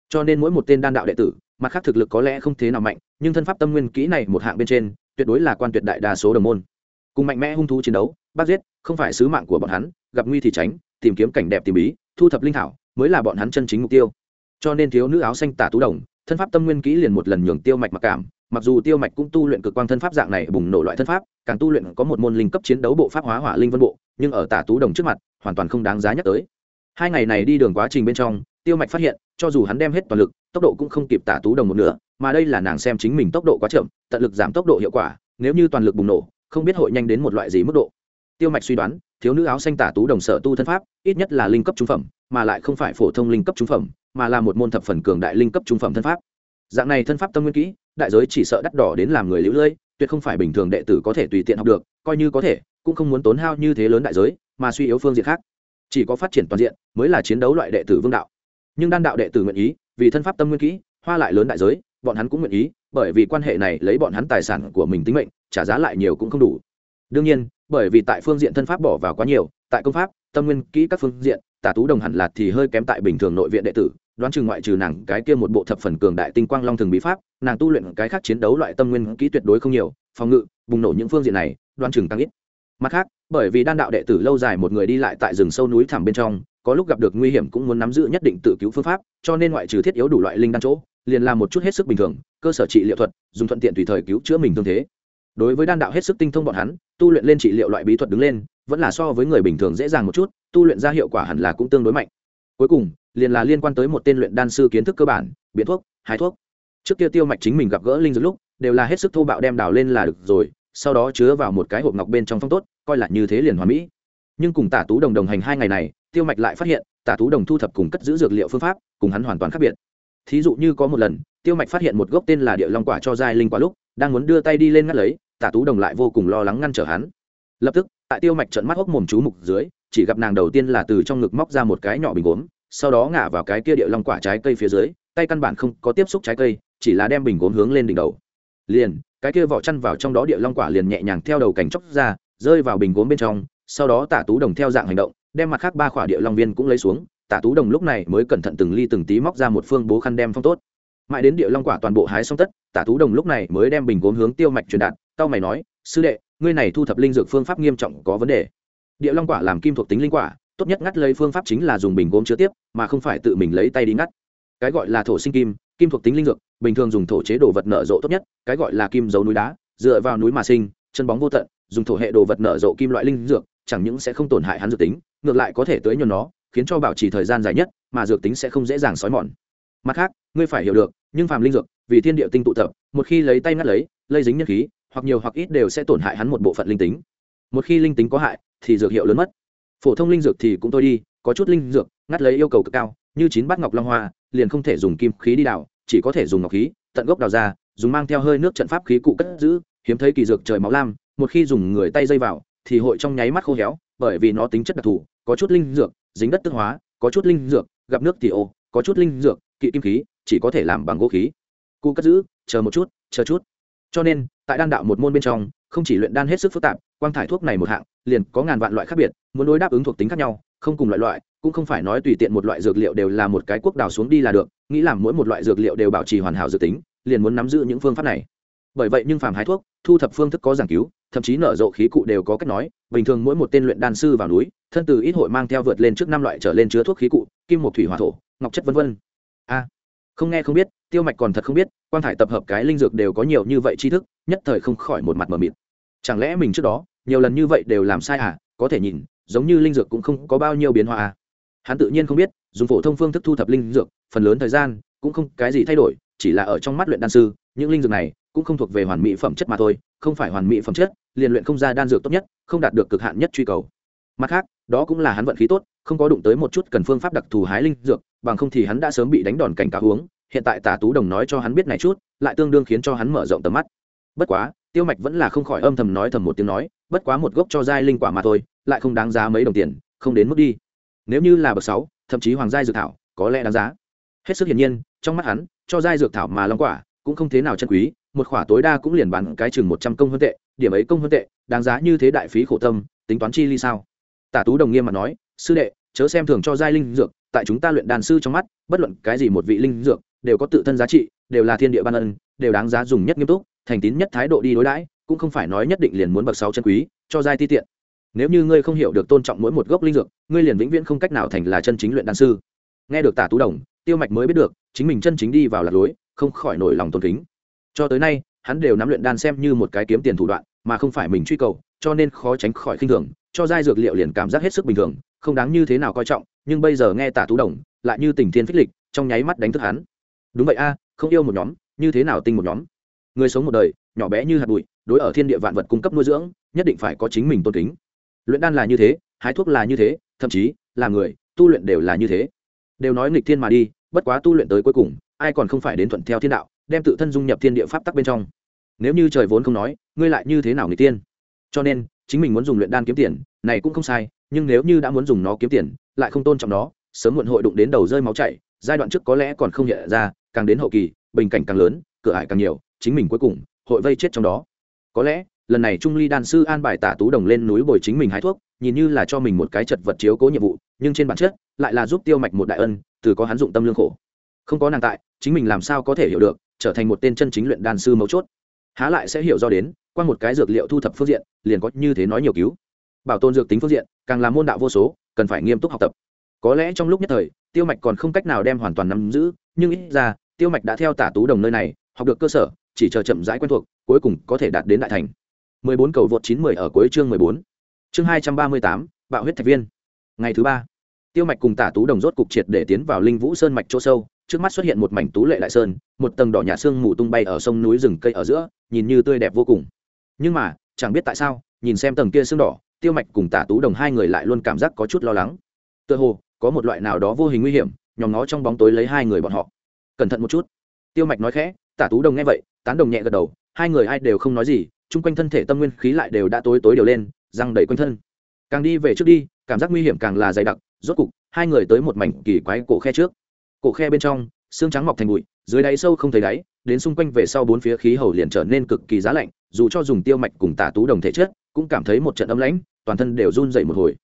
cho nên mỗi một tên đan đạo đệ tử, mặt khác thực lực có lẽ không thế nào mạnh, nhưng thân pháp tâm nguyên kỹ này một hạng bên trên, tuyệt đối là quan tuyệt đại đa số đồng môn. Cùng mạnh mẽ hung thú chiến đấu bắt giết, không phải sứ mạng của bọn hắn, gặp nguy thì tránh, tìm kiếm cảnh đẹp tìm bí, thu thập linh thảo, mới là bọn hắn chân chính mục tiêu. Cho nên thiếu nữ áo xanh tả tú đồng, thân pháp tâm nguyên kỹ liền một lần nhường tiêu mạch mặc cảm, mặc dù tiêu mạch cũng tu luyện cực quang thân pháp dạng này bùng nổ loại thân pháp, càng tu luyện có một môn linh cấp chiến đấu bộ pháp hóa hỏa linh vân bộ, nhưng ở tả tú đồng trước mặt, hoàn toàn không đáng giá nhắc tới. Hai ngày này đi đường quá trình bên trong tiêu mạch phát hiện, cho dù hắn đem hết toàn lực, tốc độ cũng không kịp tả tú đồng một nửa, mà đây là nàng xem chính mình tốc độ quá chậm, tận lực giảm tốc độ hiệu quả, nếu như toàn lực bùng nổ, không biết hội nhanh đến một loại gì mức độ. Tiêu mạch suy đoán, thiếu nữ áo xanh tả tú đồng sở tu thân pháp, ít nhất là linh cấp trung phẩm, mà lại không phải phổ thông linh cấp trung phẩm, mà là một môn thập phần cường đại linh cấp trung phẩm thân pháp. Dạng này thân pháp tâm nguyên kỹ, đại giới chỉ sợ đắt đỏ đến làm người lũ lưỡi tuyệt không phải bình thường đệ tử có thể tùy tiện học được, coi như có thể, cũng không muốn tốn hao như thế lớn đại giới, mà suy yếu phương diện khác. Chỉ có phát triển toàn diện, mới là chiến đấu loại đệ tử vương đạo nhưng đan đạo đệ tử nguyện ý, vì thân pháp tâm nguyên kỹ, hoa lại lớn đại giới, bọn hắn cũng nguyện ý, bởi vì quan hệ này lấy bọn hắn tài sản của mình tính mệnh, trả giá lại nhiều cũng không đủ. Đương nhiên, bởi vì tại phương diện thân pháp bỏ vào quá nhiều, tại công pháp, tâm nguyên kỹ các phương diện, tả tú đồng hẳn là thì hơi kém tại bình thường nội viện đệ tử, đoán chừng ngoại trừ nàng cái kia một bộ thập phần cường đại tinh quang long thường bí pháp, nàng tu luyện cái khác chiến đấu loại tâm nguyên kỹ tuyệt đối không nhiều, phòng ngự, bùng nổ những phương diện này, đoán chừng tăng ít mặt khác, bởi vì đan đạo đệ tử lâu dài một người đi lại tại rừng sâu núi thẳm bên trong, có lúc gặp được nguy hiểm cũng muốn nắm giữ nhất định tự cứu phương pháp, cho nên ngoại trừ thiết yếu đủ loại linh đan chỗ, liền làm một chút hết sức bình thường, cơ sở trị liệu thuật, dùng thuận tiện tùy thời cứu chữa mình tương thế. Đối với đan đạo hết sức tinh thông bọn hắn, tu luyện lên trị liệu loại bí thuật đứng lên, vẫn là so với người bình thường dễ dàng một chút, tu luyện ra hiệu quả hẳn là cũng tương đối mạnh. Cuối cùng, liền là liên quan tới một tên luyện đan sư kiến thức cơ bản, biến thuốc, hái thuốc. Trước kia tiêu mạch chính mình gặp gỡ linh dược lúc, đều là hết sức thô bạo đem đào lên là được rồi sau đó chứa vào một cái hộp ngọc bên trong phong tốt, coi là như thế liền hoàn mỹ. Nhưng cùng tả tú đồng đồng hành hai ngày này, tiêu mạch lại phát hiện, tả tú đồng thu thập cùng cất giữ dược liệu phương pháp, cùng hắn hoàn toàn khác biệt. Thí dụ như có một lần, tiêu mạch phát hiện một gốc tên là địa long quả cho giai linh quả lúc, đang muốn đưa tay đi lên ngắt lấy, tả tú đồng lại vô cùng lo lắng ngăn trở hắn. Lập tức, tại tiêu mạch trận mắt hốc mồm chú mục dưới, chỉ gặp nàng đầu tiên là từ trong ngực móc ra một cái nhỏ bình gốm, sau đó ngả vào cái kia địa long quả trái cây phía dưới, tay căn bản không có tiếp xúc trái cây, chỉ là đem bình gốm hướng lên đỉnh đầu. Liền cái kia vỏ chăn vào trong đó địa long quả liền nhẹ nhàng theo đầu cành chóc ra, rơi vào bình gốm bên trong, sau đó tả tú đồng theo dạng hành động, đem mặt khác ba khỏa địa long viên cũng lấy xuống. Tả tú đồng lúc này mới cẩn thận từng ly từng tí móc ra một phương bố khăn đem phong tốt. Mãi đến địa long quả toàn bộ hái xong tất tả tú đồng lúc này mới đem bình gốm hướng tiêu mạch truyền đạt tao mày nói, sư đệ, ngươi này thu thập linh dược phương pháp nghiêm trọng có vấn đề. Địa long quả làm kim thuộc tính linh quả, tốt nhất ngắt lấy phương pháp chính là dùng bình gốm chứa tiếp, mà không phải tự mình lấy tay đi ngắt cái gọi là thổ sinh kim kim thuộc tính linh dược, bình thường dùng thổ chế đồ vật nở rộ tốt nhất, cái gọi là kim giấu núi đá, dựa vào núi mà sinh, chân bóng vô tận, dùng thổ hệ đồ vật nở rộ kim loại linh dược, chẳng những sẽ không tổn hại hắn dược tính, ngược lại có thể tới nhuần nó, khiến cho bảo trì thời gian dài nhất, mà dược tính sẽ không dễ dàng xói mòn. Mặt khác, ngươi phải hiểu được, nhưng phàm linh dược, vì thiên địa tinh tụ tập, một khi lấy tay ngắt lấy, lây dính nhân khí, hoặc nhiều hoặc ít đều sẽ tổn hại hắn một bộ phận linh tính. Một khi linh tính có hại, thì dược hiệu lớn mất. Phổ thông linh dược thì cũng thôi đi, có chút linh dược, ngắt lấy yêu cầu cực cao như chín bát ngọc long hoa, liền không thể dùng kim khí đi đào, chỉ có thể dùng ngọc khí, tận gốc đào ra, dùng mang theo hơi nước trận pháp khí cụ cất giữ, hiếm thấy kỳ dược trời máu lam, một khi dùng người tay dây vào, thì hội trong nháy mắt khô héo, bởi vì nó tính chất đặc thù, có chút linh dược, dính đất tức hóa, có chút linh dược, gặp nước thì ô, có chút linh dược, kỵ kim khí, chỉ có thể làm bằng gỗ khí. Cụ cất giữ, chờ một chút, chờ chút. Cho nên, tại đan đạo một môn bên trong, không chỉ luyện đan hết sức phức tạp, quang thải thuốc này một hạng, liền có ngàn vạn loại khác biệt, muốn đối đáp ứng thuộc tính khác nhau không cùng loại loại, cũng không phải nói tùy tiện một loại dược liệu đều là một cái quốc đào xuống đi là được, nghĩ làm mỗi một loại dược liệu đều bảo trì hoàn hảo dự tính, liền muốn nắm giữ những phương pháp này. Bởi vậy nhưng phàm hái thuốc, thu thập phương thức có giảng cứu, thậm chí nở rộ khí cụ đều có cách nói, bình thường mỗi một tên luyện đan sư vào núi, thân từ ít hội mang theo vượt lên trước năm loại trở lên chứa thuốc khí cụ, kim một thủy hỏa thổ, ngọc chất vân vân. A, không nghe không biết, tiêu mạch còn thật không biết, quan thải tập hợp cái linh dược đều có nhiều như vậy tri thức, nhất thời không khỏi một mặt mờ mịt. Chẳng lẽ mình trước đó, nhiều lần như vậy đều làm sai à? Có thể nhìn giống như linh dược cũng không có bao nhiêu biến hóa. Hắn tự nhiên không biết, dùng phổ thông phương thức thu thập linh dược, phần lớn thời gian cũng không cái gì thay đổi, chỉ là ở trong mắt luyện đan sư, những linh dược này cũng không thuộc về hoàn mỹ phẩm chất mà thôi, không phải hoàn mỹ phẩm chất, liền luyện không ra đan dược tốt nhất, không đạt được cực hạn nhất truy cầu. Mặt khác, đó cũng là hắn vận khí tốt, không có đụng tới một chút cần phương pháp đặc thù hái linh dược, bằng không thì hắn đã sớm bị đánh đòn cảnh cáo uống hiện tại tả tú đồng nói cho hắn biết này chút, lại tương đương khiến cho hắn mở rộng tầm mắt. Bất quá, tiêu mạch vẫn là không khỏi âm thầm nói thầm một tiếng nói, bất quá một gốc cho giai linh quả mà thôi lại không đáng giá mấy đồng tiền, không đến mức đi. Nếu như là bậc sáu, thậm chí hoàng giai dược thảo, có lẽ đáng giá. Hết sức hiển nhiên, trong mắt hắn, cho giai dược thảo mà long quả, cũng không thế nào chân quý, một khỏa tối đa cũng liền bán cái chừng một trăm công hơn tệ, điểm ấy công hơn tệ, đáng giá như thế đại phí khổ tâm, tính toán chi ly sao? Tả tú đồng nghiêm mà nói, sư đệ, chớ xem thường cho giai linh dược, tại chúng ta luyện đàn sư trong mắt, bất luận cái gì một vị linh dược, đều có tự thân giá trị, đều là thiên địa ban ân, đều đáng giá dùng nhất nghiêm túc, thành tín nhất thái độ đi đối đãi, cũng không phải nói nhất định liền muốn bậc sáu chân quý, cho giai ti tiện nếu như ngươi không hiểu được tôn trọng mỗi một gốc linh dược, ngươi liền vĩnh viễn không cách nào thành là chân chính luyện đan sư. Nghe được tả tú đồng, tiêu mạch mới biết được, chính mình chân chính đi vào lạc lối, không khỏi nổi lòng tôn kính. Cho tới nay, hắn đều nắm luyện đan xem như một cái kiếm tiền thủ đoạn, mà không phải mình truy cầu, cho nên khó tránh khỏi khinh thường, cho giai dược liệu liền cảm giác hết sức bình thường, không đáng như thế nào coi trọng, nhưng bây giờ nghe tả tú đồng, lại như tình thiên phích lịch, trong nháy mắt đánh thức hắn. Đúng vậy a, không yêu một nhóm, như thế nào tinh một nhóm? Người sống một đời, nhỏ bé như hạt bụi, đối ở thiên địa vạn vật cung cấp nuôi dưỡng, nhất định phải có chính mình tôn kính luyện đan là như thế, hái thuốc là như thế, thậm chí là người tu luyện đều là như thế. Đều nói nghịch thiên mà đi, bất quá tu luyện tới cuối cùng, ai còn không phải đến thuận theo thiên đạo, đem tự thân dung nhập thiên địa pháp tắc bên trong. Nếu như trời vốn không nói, ngươi lại như thế nào nghịch tiên cho nên, chính mình muốn dùng luyện đan kiếm tiền, này cũng không sai, nhưng nếu như đã muốn dùng nó kiếm tiền, lại không tôn trọng nó, sớm muộn hội đụng đến đầu rơi máu chảy, giai đoạn trước có lẽ còn không hiện ra, càng đến hậu kỳ, bình cảnh càng lớn, cửa ải càng nhiều, chính mình cuối cùng, hội vây chết trong đó. Có lẽ lần này trung ly đan sư an bài tả tú đồng lên núi bồi chính mình hái thuốc, nhìn như là cho mình một cái chật vật chiếu cố nhiệm vụ, nhưng trên bản chất, lại là giúp tiêu mạch một đại ân, từ có hắn dụng tâm lương khổ. Không có nàng tại, chính mình làm sao có thể hiểu được, trở thành một tên chân chính luyện đan sư mấu chốt. Há lại sẽ hiểu do đến, qua một cái dược liệu thu thập phương diện, liền có như thế nói nhiều cứu. Bảo tồn dược tính phương diện, càng là môn đạo vô số, cần phải nghiêm túc học tập. Có lẽ trong lúc nhất thời, tiêu mạch còn không cách nào đem hoàn toàn nắm giữ, nhưng ít ra, tiêu mạch đã theo tả tú đồng nơi này, học được cơ sở, chỉ chờ chậm rãi quen thuộc, cuối cùng có thể đạt đến đại thành. 14 cầu vượt 910 ở cuối chương 14. Chương 238, bạo huyết thạch viên. Ngày thứ ba, Tiêu Mạch cùng Tả Tú Đồng rốt cục triệt để tiến vào Linh Vũ Sơn mạch chỗ sâu, trước mắt xuất hiện một mảnh tú lệ đại sơn, một tầng đỏ nhà sương mù tung bay ở sông núi rừng cây ở giữa, nhìn như tươi đẹp vô cùng. Nhưng mà, chẳng biết tại sao, nhìn xem tầng kia sương đỏ, Tiêu Mạch cùng Tả Tú Đồng hai người lại luôn cảm giác có chút lo lắng. Tựa hồ có một loại nào đó vô hình nguy hiểm, nhòm ngó trong bóng tối lấy hai người bọn họ. Cẩn thận một chút. Tiêu Mạch nói khẽ, Tả Tú Đồng nghe vậy, tán đồng nhẹ gật đầu, hai người ai đều không nói gì, chung quanh thân thể tâm nguyên khí lại đều đã tối tối đều lên răng đầy quanh thân. Càng đi về trước đi cảm giác nguy hiểm càng là dày đặc rốt cục hai người tới một mảnh kỳ quái cổ khe trước. Cổ khe bên trong xương trắng mọc thành bụi dưới đáy sâu không thấy đáy đến xung quanh về sau bốn phía khí hầu liền trở nên cực kỳ giá lạnh dù cho dùng tiêu mạch cùng tả tú đồng thể chết, cũng cảm thấy một trận ấm lãnh toàn thân đều run dậy một hồi.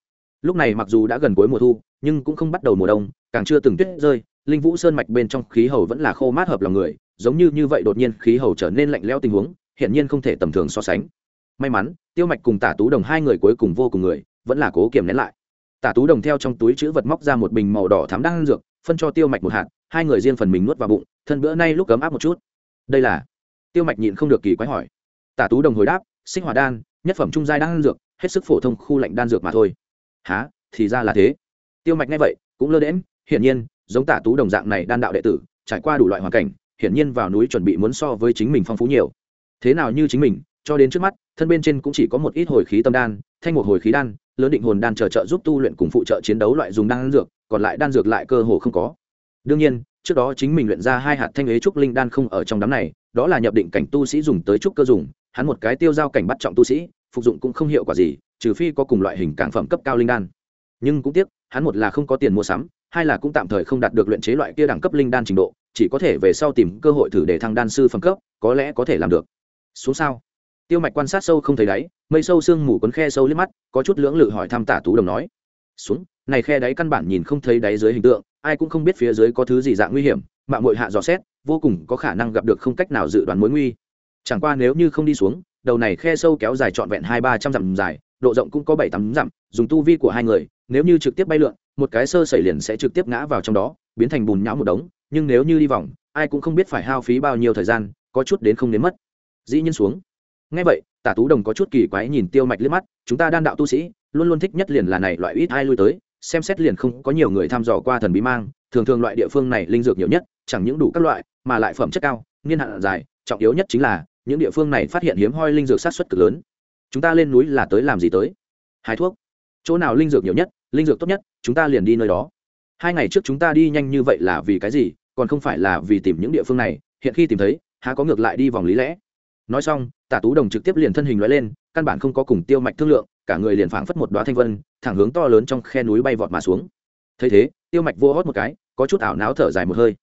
Lúc này mặc dù đã gần cuối mùa thu nhưng cũng không bắt đầu mùa đông càng chưa từng tuyết rơi linh vũ sơn mạch bên trong khí hầu vẫn là khô mát hợp lòng người giống như như vậy đột nhiên khí hầu trở nên lạnh lẽo tình huống hiện nhiên không thể tầm thường so sánh. May mắn, tiêu mạch cùng tả tú đồng hai người cuối cùng vô cùng người, vẫn là cố kiềm nén lại. Tả tú đồng theo trong túi chữ vật móc ra một bình màu đỏ thắm đang dược, phân cho tiêu mạch một hạt, hai người riêng phần mình nuốt vào bụng, thân bữa nay lúc cấm áp một chút. Đây là? Tiêu mạch nhịn không được kỳ quái hỏi. Tả tú đồng hồi đáp, sinh hỏa đan, nhất phẩm trung giai đan dược, hết sức phổ thông khu lạnh đan dược mà thôi. Há thì ra là thế. Tiêu mạch nghe vậy, cũng lơ đễm hiển nhiên, giống tả tú đồng dạng này đan đạo đệ tử, trải qua đủ loại hoàn cảnh, hiển nhiên vào núi chuẩn bị muốn so với chính mình phong phú nhiều thế nào như chính mình, cho đến trước mắt, thân bên trên cũng chỉ có một ít hồi khí tâm đan, thanh một hồi khí đan, lớn định hồn đan chờ trợ giúp tu luyện cùng phụ trợ chiến đấu loại dùng đan dược, còn lại đan dược lại cơ hồ không có. Đương nhiên, trước đó chính mình luyện ra hai hạt thanh ế trúc linh đan không ở trong đám này, đó là nhập định cảnh tu sĩ dùng tới trúc cơ dùng, hắn một cái tiêu giao cảnh bắt trọng tu sĩ, phục dụng cũng không hiệu quả gì, trừ phi có cùng loại hình cảng phẩm cấp cao linh đan. Nhưng cũng tiếc, hắn một là không có tiền mua sắm, hai là cũng tạm thời không đạt được luyện chế loại kia đẳng cấp linh đan trình độ, chỉ có thể về sau tìm cơ hội thử để thăng đan sư phẩm cấp, có lẽ có thể làm được xuống sao? Tiêu mạch quan sát sâu không thấy đáy, mây sâu sương mù quấn khe sâu liếc mắt, có chút lưỡng lự hỏi thăm tả tú đồng nói. Xuống, này khe đáy căn bản nhìn không thấy đáy dưới hình tượng, ai cũng không biết phía dưới có thứ gì dạng nguy hiểm, mạng mội hạ dò xét, vô cùng có khả năng gặp được không cách nào dự đoán mối nguy. Chẳng qua nếu như không đi xuống, đầu này khe sâu kéo dài trọn vẹn hai ba trăm dặm dài, độ rộng cũng có bảy tám dặm, dùng tu vi của hai người, nếu như trực tiếp bay lượn, một cái sơ xảy liền sẽ trực tiếp ngã vào trong đó, biến thành bùn nhão một đống, nhưng nếu như đi vòng, ai cũng không biết phải hao phí bao nhiêu thời gian, có chút đến không đến mất dĩ nhiên xuống. Ngay vậy, tả tú đồng có chút kỳ quái nhìn tiêu mạch liếc mắt, chúng ta đan đạo tu sĩ, luôn luôn thích nhất liền là này loại ít ai lui tới, xem xét liền không có nhiều người thăm dò qua thần bí mang, thường thường loại địa phương này linh dược nhiều nhất, chẳng những đủ các loại, mà lại phẩm chất cao, niên hạn dài, trọng yếu nhất chính là, những địa phương này phát hiện hiếm hoi linh dược sát xuất cực lớn. Chúng ta lên núi là tới làm gì tới? Hai thuốc. Chỗ nào linh dược nhiều nhất, linh dược tốt nhất, chúng ta liền đi nơi đó. Hai ngày trước chúng ta đi nhanh như vậy là vì cái gì? Còn không phải là vì tìm những địa phương này, hiện khi tìm thấy, há có ngược lại đi vòng lý lẽ? Nói xong, tả tú đồng trực tiếp liền thân hình loại lên, căn bản không có cùng tiêu mạch thương lượng, cả người liền phảng phất một đoá thanh vân, thẳng hướng to lớn trong khe núi bay vọt mà xuống. Thấy thế, tiêu mạch vô hót một cái, có chút ảo náo thở dài một hơi.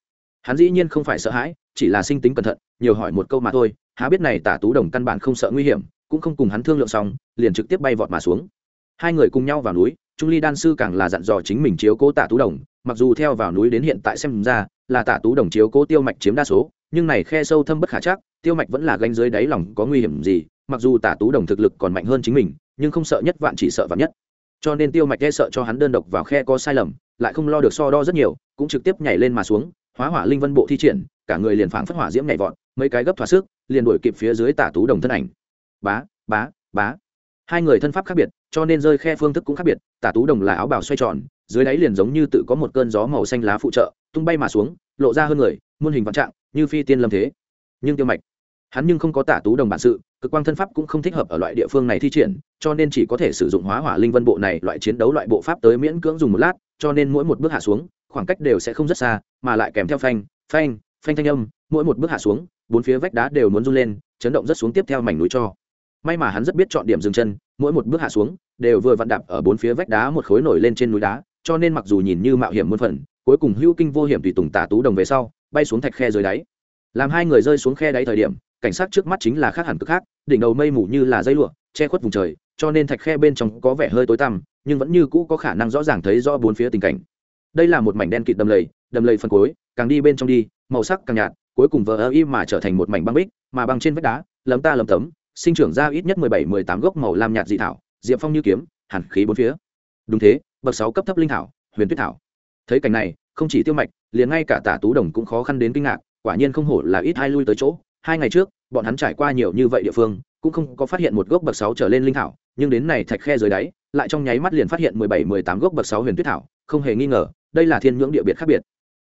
Hắn dĩ nhiên không phải sợ hãi, chỉ là sinh tính cẩn thận, nhiều hỏi một câu mà thôi, há biết này tả tú đồng căn bản không sợ nguy hiểm, cũng không cùng hắn thương lượng xong, liền trực tiếp bay vọt mà xuống. Hai người cùng nhau vào núi, trung ly đan sư càng là dặn dò chính mình chiếu cố tả tú đồng, mặc dù theo vào núi đến hiện tại xem ra, là tả tú đồng chiếu cố tiêu mạch chiếm đa số, nhưng này khe sâu thâm bất khả chắc tiêu mạch vẫn là gánh dưới đáy lòng có nguy hiểm gì, mặc dù tả tú đồng thực lực còn mạnh hơn chính mình, nhưng không sợ nhất vạn chỉ sợ vạn nhất. Cho nên tiêu mạch e sợ cho hắn đơn độc vào khe có sai lầm, lại không lo được so đo rất nhiều, cũng trực tiếp nhảy lên mà xuống, hóa hỏa linh vân bộ thi triển, cả người liền phảng phất hỏa diễm nhảy vọt, mấy cái gấp thỏa sức, liền đuổi kịp phía dưới tả tú đồng thân ảnh. Bá bá bá. Hai người thân pháp khác biệt, cho nên rơi khe phương thức cũng khác biệt, tả tú đồng là áo bào xoay tròn, dưới đáy liền giống như tự có một cơn gió màu xanh lá phụ trợ, tung bay mà xuống, lộ ra hơn người, muôn hình vạn trạng, như phi tiên lâm thế nhưng tiêu mạch, hắn nhưng không có tả tú đồng bản sự, cực quang thân pháp cũng không thích hợp ở loại địa phương này thi triển, cho nên chỉ có thể sử dụng hóa hỏa linh vân bộ này loại chiến đấu loại bộ pháp tới miễn cưỡng dùng một lát, cho nên mỗi một bước hạ xuống, khoảng cách đều sẽ không rất xa, mà lại kèm theo phanh phanh phanh thanh âm, mỗi một bước hạ xuống, bốn phía vách đá đều muốn run lên, chấn động rất xuống tiếp theo mảnh núi cho. May mà hắn rất biết chọn điểm dừng chân, mỗi một bước hạ xuống, đều vừa vặn đạp ở bốn phía vách đá một khối nổi lên trên núi đá, cho nên mặc dù nhìn như mạo hiểm muôn phần, cuối cùng hữu kinh vô hiểm tùy tùng tả tú đồng về sau, bay xuống thạch khe dưới đáy làm hai người rơi xuống khe đáy thời điểm, cảnh sát trước mắt chính là khác hẳn cực khác, đỉnh đầu mây mù như là dây lụa, che khuất vùng trời, cho nên thạch khe bên trong có vẻ hơi tối tăm, nhưng vẫn như cũ có khả năng rõ ràng thấy rõ bốn phía tình cảnh. Đây là một mảnh đen kịt đầm lầy đầm lầy phần cuối, càng đi bên trong đi, màu sắc càng nhạt, cuối cùng vờ ơ y mà trở thành một mảnh băng bích, mà băng trên vách đá, lấm ta lấm tấm, sinh trưởng ra ít nhất mười bảy, mười tám gốc màu lam nhạt dị thảo, diệp phong như kiếm hẳn khí bốn phía. Đúng thế, bậc sáu cấp thấp linh thảo, huyền tuyết thảo. Thấy cảnh này, không chỉ tiêu mạch, liền ngay cả tả tú đồng cũng khó khăn đến kinh ngạc quả nhiên không hổ là ít hai lui tới chỗ. Hai ngày trước, bọn hắn trải qua nhiều như vậy địa phương, cũng không có phát hiện một gốc bậc sáu trở lên linh thảo, nhưng đến này thạch khe dưới đáy, lại trong nháy mắt liền phát hiện mười bảy, mười tám gốc bậc sáu huyền tuyết thảo, không hề nghi ngờ, đây là thiên nhưỡng địa biệt khác biệt.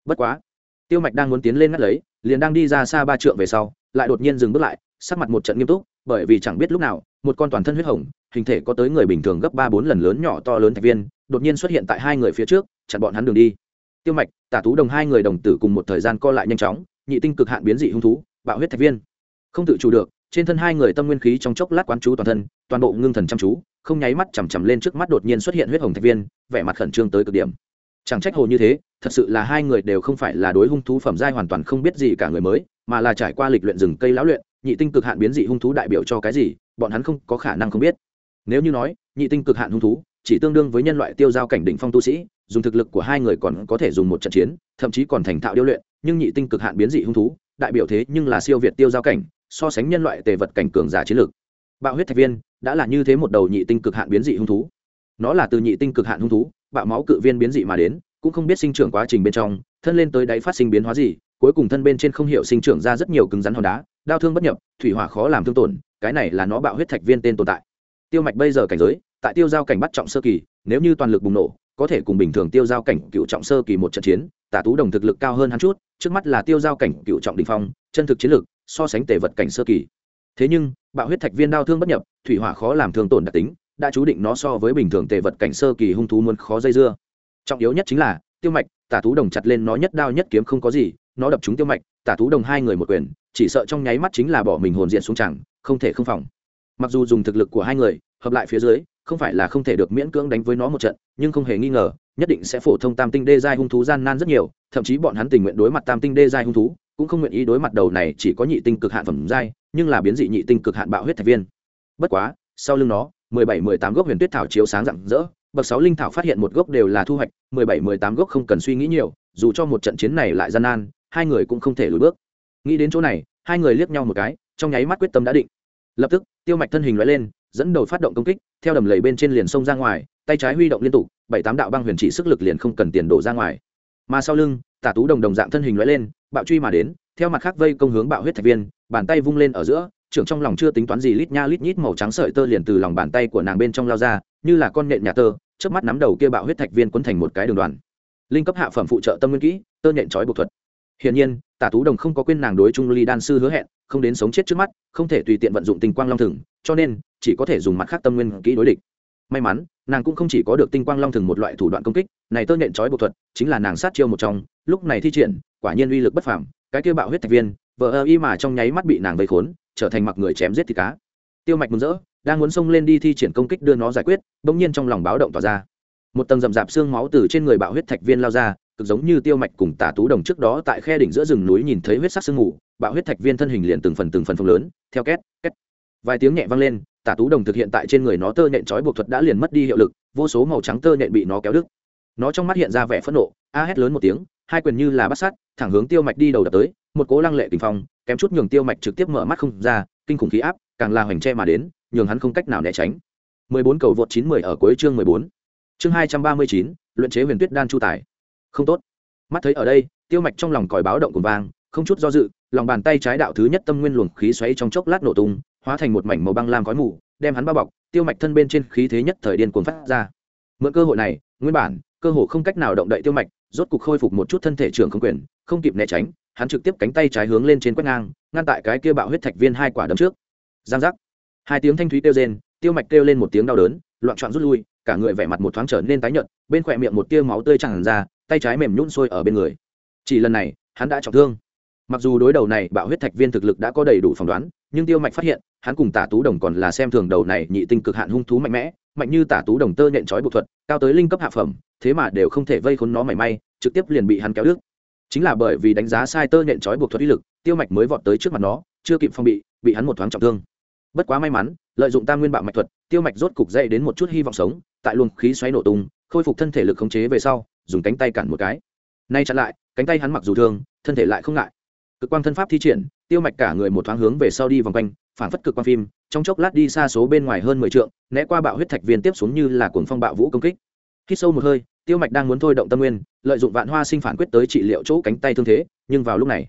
Bất quá, tiêu mạch đang muốn tiến lên ngắt lấy, liền đang đi ra xa ba trượng về sau, lại đột nhiên dừng bước lại, sắc mặt một trận nghiêm túc, bởi vì chẳng biết lúc nào, một con toàn thân huyết hồng, hình thể có tới người bình thường gấp ba, bốn lần lớn nhỏ to lớn thạch viên, đột nhiên xuất hiện tại hai người phía trước, chặn bọn hắn đường đi. Tiêu mạch, tả tú đồng hai người đồng tử cùng một thời gian co lại nhanh chóng nhị tinh cực hạn biến dị hung thú, bạo huyết thạch viên. Không tự chủ được, trên thân hai người tâm nguyên khí trong chốc lát quán chú toàn thân, toàn bộ ngưng thần chăm chú, không nháy mắt chằm chằm lên trước mắt đột nhiên xuất hiện huyết hồng thạch viên, vẻ mặt khẩn trương tới cực điểm. Chẳng trách hồ như thế, thật sự là hai người đều không phải là đối hung thú phẩm giai hoàn toàn không biết gì cả người mới, mà là trải qua lịch luyện rừng cây lão luyện, nhị tinh cực hạn biến dị hung thú đại biểu cho cái gì, bọn hắn không có khả năng không biết. Nếu như nói, nhị tinh cực hạn hung thú, chỉ tương đương với nhân loại tiêu giao cảnh đỉnh phong tu sĩ, dùng thực lực của hai người còn có thể dùng một trận chiến, thậm chí còn thành thạo điêu luyện nhưng nhị tinh cực hạn biến dị hung thú, đại biểu thế nhưng là siêu việt tiêu giao cảnh, so sánh nhân loại tề vật cảnh cường giả chiến lược. Bạo huyết thạch viên đã là như thế một đầu nhị tinh cực hạn biến dị hung thú. Nó là từ nhị tinh cực hạn hung thú, bạo máu cự viên biến dị mà đến, cũng không biết sinh trưởng quá trình bên trong, thân lên tới đáy phát sinh biến hóa gì, cuối cùng thân bên trên không hiểu sinh trưởng ra rất nhiều cứng rắn hòn đá, đau thương bất nhập, thủy hỏa khó làm thương tổn, cái này là nó bạo huyết thạch viên tên tồn tại. Tiêu mạch bây giờ cảnh giới, tại tiêu giao cảnh bắt trọng sơ kỳ, nếu như toàn lực bùng nổ có thể cùng bình thường tiêu giao cảnh cựu trọng sơ kỳ một trận chiến, tả tú đồng thực lực cao hơn hắn chút, trước mắt là tiêu giao cảnh cựu trọng đình phong, chân thực chiến lực so sánh tề vật cảnh sơ kỳ. Thế nhưng, bạo huyết thạch viên đau thương bất nhập, thủy hỏa khó làm thương tổn đặc tính, đã chú định nó so với bình thường tề vật cảnh sơ kỳ hung thú muốn khó dây dưa. Trọng yếu nhất chính là, tiêu mạch, tả tú đồng chặt lên nó nhất đao nhất kiếm không có gì, nó đập trúng tiêu mạch, tả tú đồng hai người một quyền, chỉ sợ trong nháy mắt chính là bỏ mình hồn diện xuống chẳng, không thể không phòng. Mặc dù dùng thực lực của hai người, hợp lại phía dưới không phải là không thể được miễn cưỡng đánh với nó một trận, nhưng không hề nghi ngờ, nhất định sẽ phổ thông tam tinh đê giai hung thú gian nan rất nhiều, thậm chí bọn hắn tình nguyện đối mặt tam tinh đê giai hung thú, cũng không nguyện ý đối mặt đầu này chỉ có nhị tinh cực hạn phẩm giai, nhưng là biến dị nhị tinh cực hạn bạo huyết thạch viên. Bất quá, sau lưng nó, mười bảy, mười tám gốc huyền tuyết thảo chiếu sáng rạng rỡ, bậc sáu linh thảo phát hiện một gốc đều là thu hoạch, mười bảy, mười tám gốc không cần suy nghĩ nhiều, dù cho một trận chiến này lại gian nan, hai người cũng không thể lùi bước. Nghĩ đến chỗ này, hai người liếc nhau một cái, trong nháy mắt quyết tâm đã định. Lập tức, tiêu mạch thân hình loại lên dẫn đầu phát động công kích, theo đầm lầy bên trên liền sông ra ngoài, tay trái huy động liên tục, bảy tám đạo băng huyền chỉ sức lực liền không cần tiền đổ ra ngoài. Mà sau lưng tả tú đồng đồng dạng thân hình loại lên, bạo truy mà đến, theo mặt khác vây công hướng bạo huyết thạch viên, bàn tay vung lên ở giữa, trưởng trong lòng chưa tính toán gì, lít nha lít nhít màu trắng sợi tơ liền từ lòng bàn tay của nàng bên trong lao ra, như là con nhện nhà tơ trước mắt nắm đầu kia bạo huyết thạch viên quấn thành một cái đường đoàn. Linh cấp hạ phẩm phụ trợ tâm nguyên kỹ, tơ nhện trói buộc thuật. Hiển nhiên tả tú đồng không có quên nàng đối trung ly đan sư hứa hẹn, không đến sống chết trước mắt, không thể tùy tiện vận dụng tinh quang long thừng, cho nên, chỉ có thể dùng mặt khác tâm nguyên kỹ đối địch. May mắn, nàng cũng không chỉ có được tinh quang long thừng một loại thủ đoạn công kích, này tơ nhện trói bộ thuật, chính là nàng sát chiêu một trong, lúc này thi triển, quả nhiên uy lực bất phàm, cái kia bạo huyết thạch viên vợ ơ y mà trong nháy mắt bị nàng vây khốn, trở thành mặc người chém giết thịt cá. Tiêu mạch mừng rỡ, đang muốn xông lên đi thi triển công kích đưa nó giải quyết, bỗng nhiên trong lòng báo động tỏa ra. Một tầng rậm rạp xương máu từ trên người bạo huyết thạch viên lao ra cực giống như tiêu mạch cùng tả tú đồng trước đó tại khe đỉnh giữa rừng núi nhìn thấy huyết sắc sương mù bạo huyết thạch viên thân hình liền từng phần từng phần phồng lớn theo két két vài tiếng nhẹ vang lên tả tú đồng thực hiện tại trên người nó tơ nhện trói buộc thuật đã liền mất đi hiệu lực vô số màu trắng tơ nhện bị nó kéo đứt nó trong mắt hiện ra vẻ phẫn nộ a hét lớn một tiếng hai quyền như là bắt sát thẳng hướng tiêu mạch đi đầu đập tới một cố lăng lệ kinh phong kém chút nhường tiêu mạch trực tiếp mở mắt không ra kinh khủng khí áp càng là hoành tre mà đến nhường hắn không cách nào né tránh 14 cầu vượt 910 ở cuối chương 14. Chương 239, luyện chế huyền tuyết đan chu tài. Không tốt. Mắt thấy ở đây, tiêu mạch trong lòng còi báo động cùng vang, không chút do dự, lòng bàn tay trái đạo thứ nhất tâm nguyên luồng khí xoáy trong chốc lát nổ tung, hóa thành một mảnh màu băng lam khói mù, đem hắn bao bọc, tiêu mạch thân bên trên khí thế nhất thời điên cuồng phát ra. Mượn cơ hội này, nguyên bản, cơ hội không cách nào động đậy tiêu mạch, rốt cục khôi phục một chút thân thể trưởng không quyền, không kịp né tránh, hắn trực tiếp cánh tay trái hướng lên trên quét ngang, ngăn tại cái kia bạo huyết thạch viên hai quả đấm trước. Giang giác. Hai tiếng thanh thúy kêu rên, tiêu mạch kêu lên một tiếng đau đớn, loạn trọn rút lui, cả người vẻ mặt một thoáng trở nên tái nhợt, bên khỏe miệng một tia máu tươi tràn ra, tay trái mềm nhũn sôi ở bên người. Chỉ lần này, hắn đã trọng thương. Mặc dù đối đầu này bạo huyết thạch viên thực lực đã có đầy đủ phỏng đoán, nhưng Tiêu Mạch phát hiện, hắn cùng Tả Tú Đồng còn là xem thường đầu này nhị tinh cực hạn hung thú mạnh mẽ, mạnh như Tả Tú Đồng tơ nhện chói buộc thuật, cao tới linh cấp hạ phẩm, thế mà đều không thể vây khốn nó mảy may, trực tiếp liền bị hắn kéo đứt. Chính là bởi vì đánh giá sai tơ nhện chói buộc thuật uy lực, Tiêu Mạch mới vọt tới trước mặt nó, chưa kịp phòng bị, bị hắn một thoáng trọng thương. Bất quá may mắn, lợi dụng tam nguyên bạo mạch thuật, Tiêu Mạch rốt cục dậy đến một chút hy vọng sống, tại luồng khí xoáy nổ tung, khôi phục thân thể lực khống chế về sau, dùng cánh tay cản một cái. Nay chặn lại, cánh tay hắn mặc dù thương, thân thể lại không ngại. Cực quang thân pháp thi triển tiêu mạch cả người một thoáng hướng về sau đi vòng quanh phản phất cực quang phim trong chốc lát đi xa số bên ngoài hơn mười t né qua bạo huyết thạch viên tiếp xuống như là cuồng phong bạo vũ công kích. Khi sâu một hơi tiêu mạch đang muốn thôi động tâm nguyên lợi dụng vạn hoa sinh phản quyết tới trị liệu chỗ cánh tay thương thế nhưng vào lúc này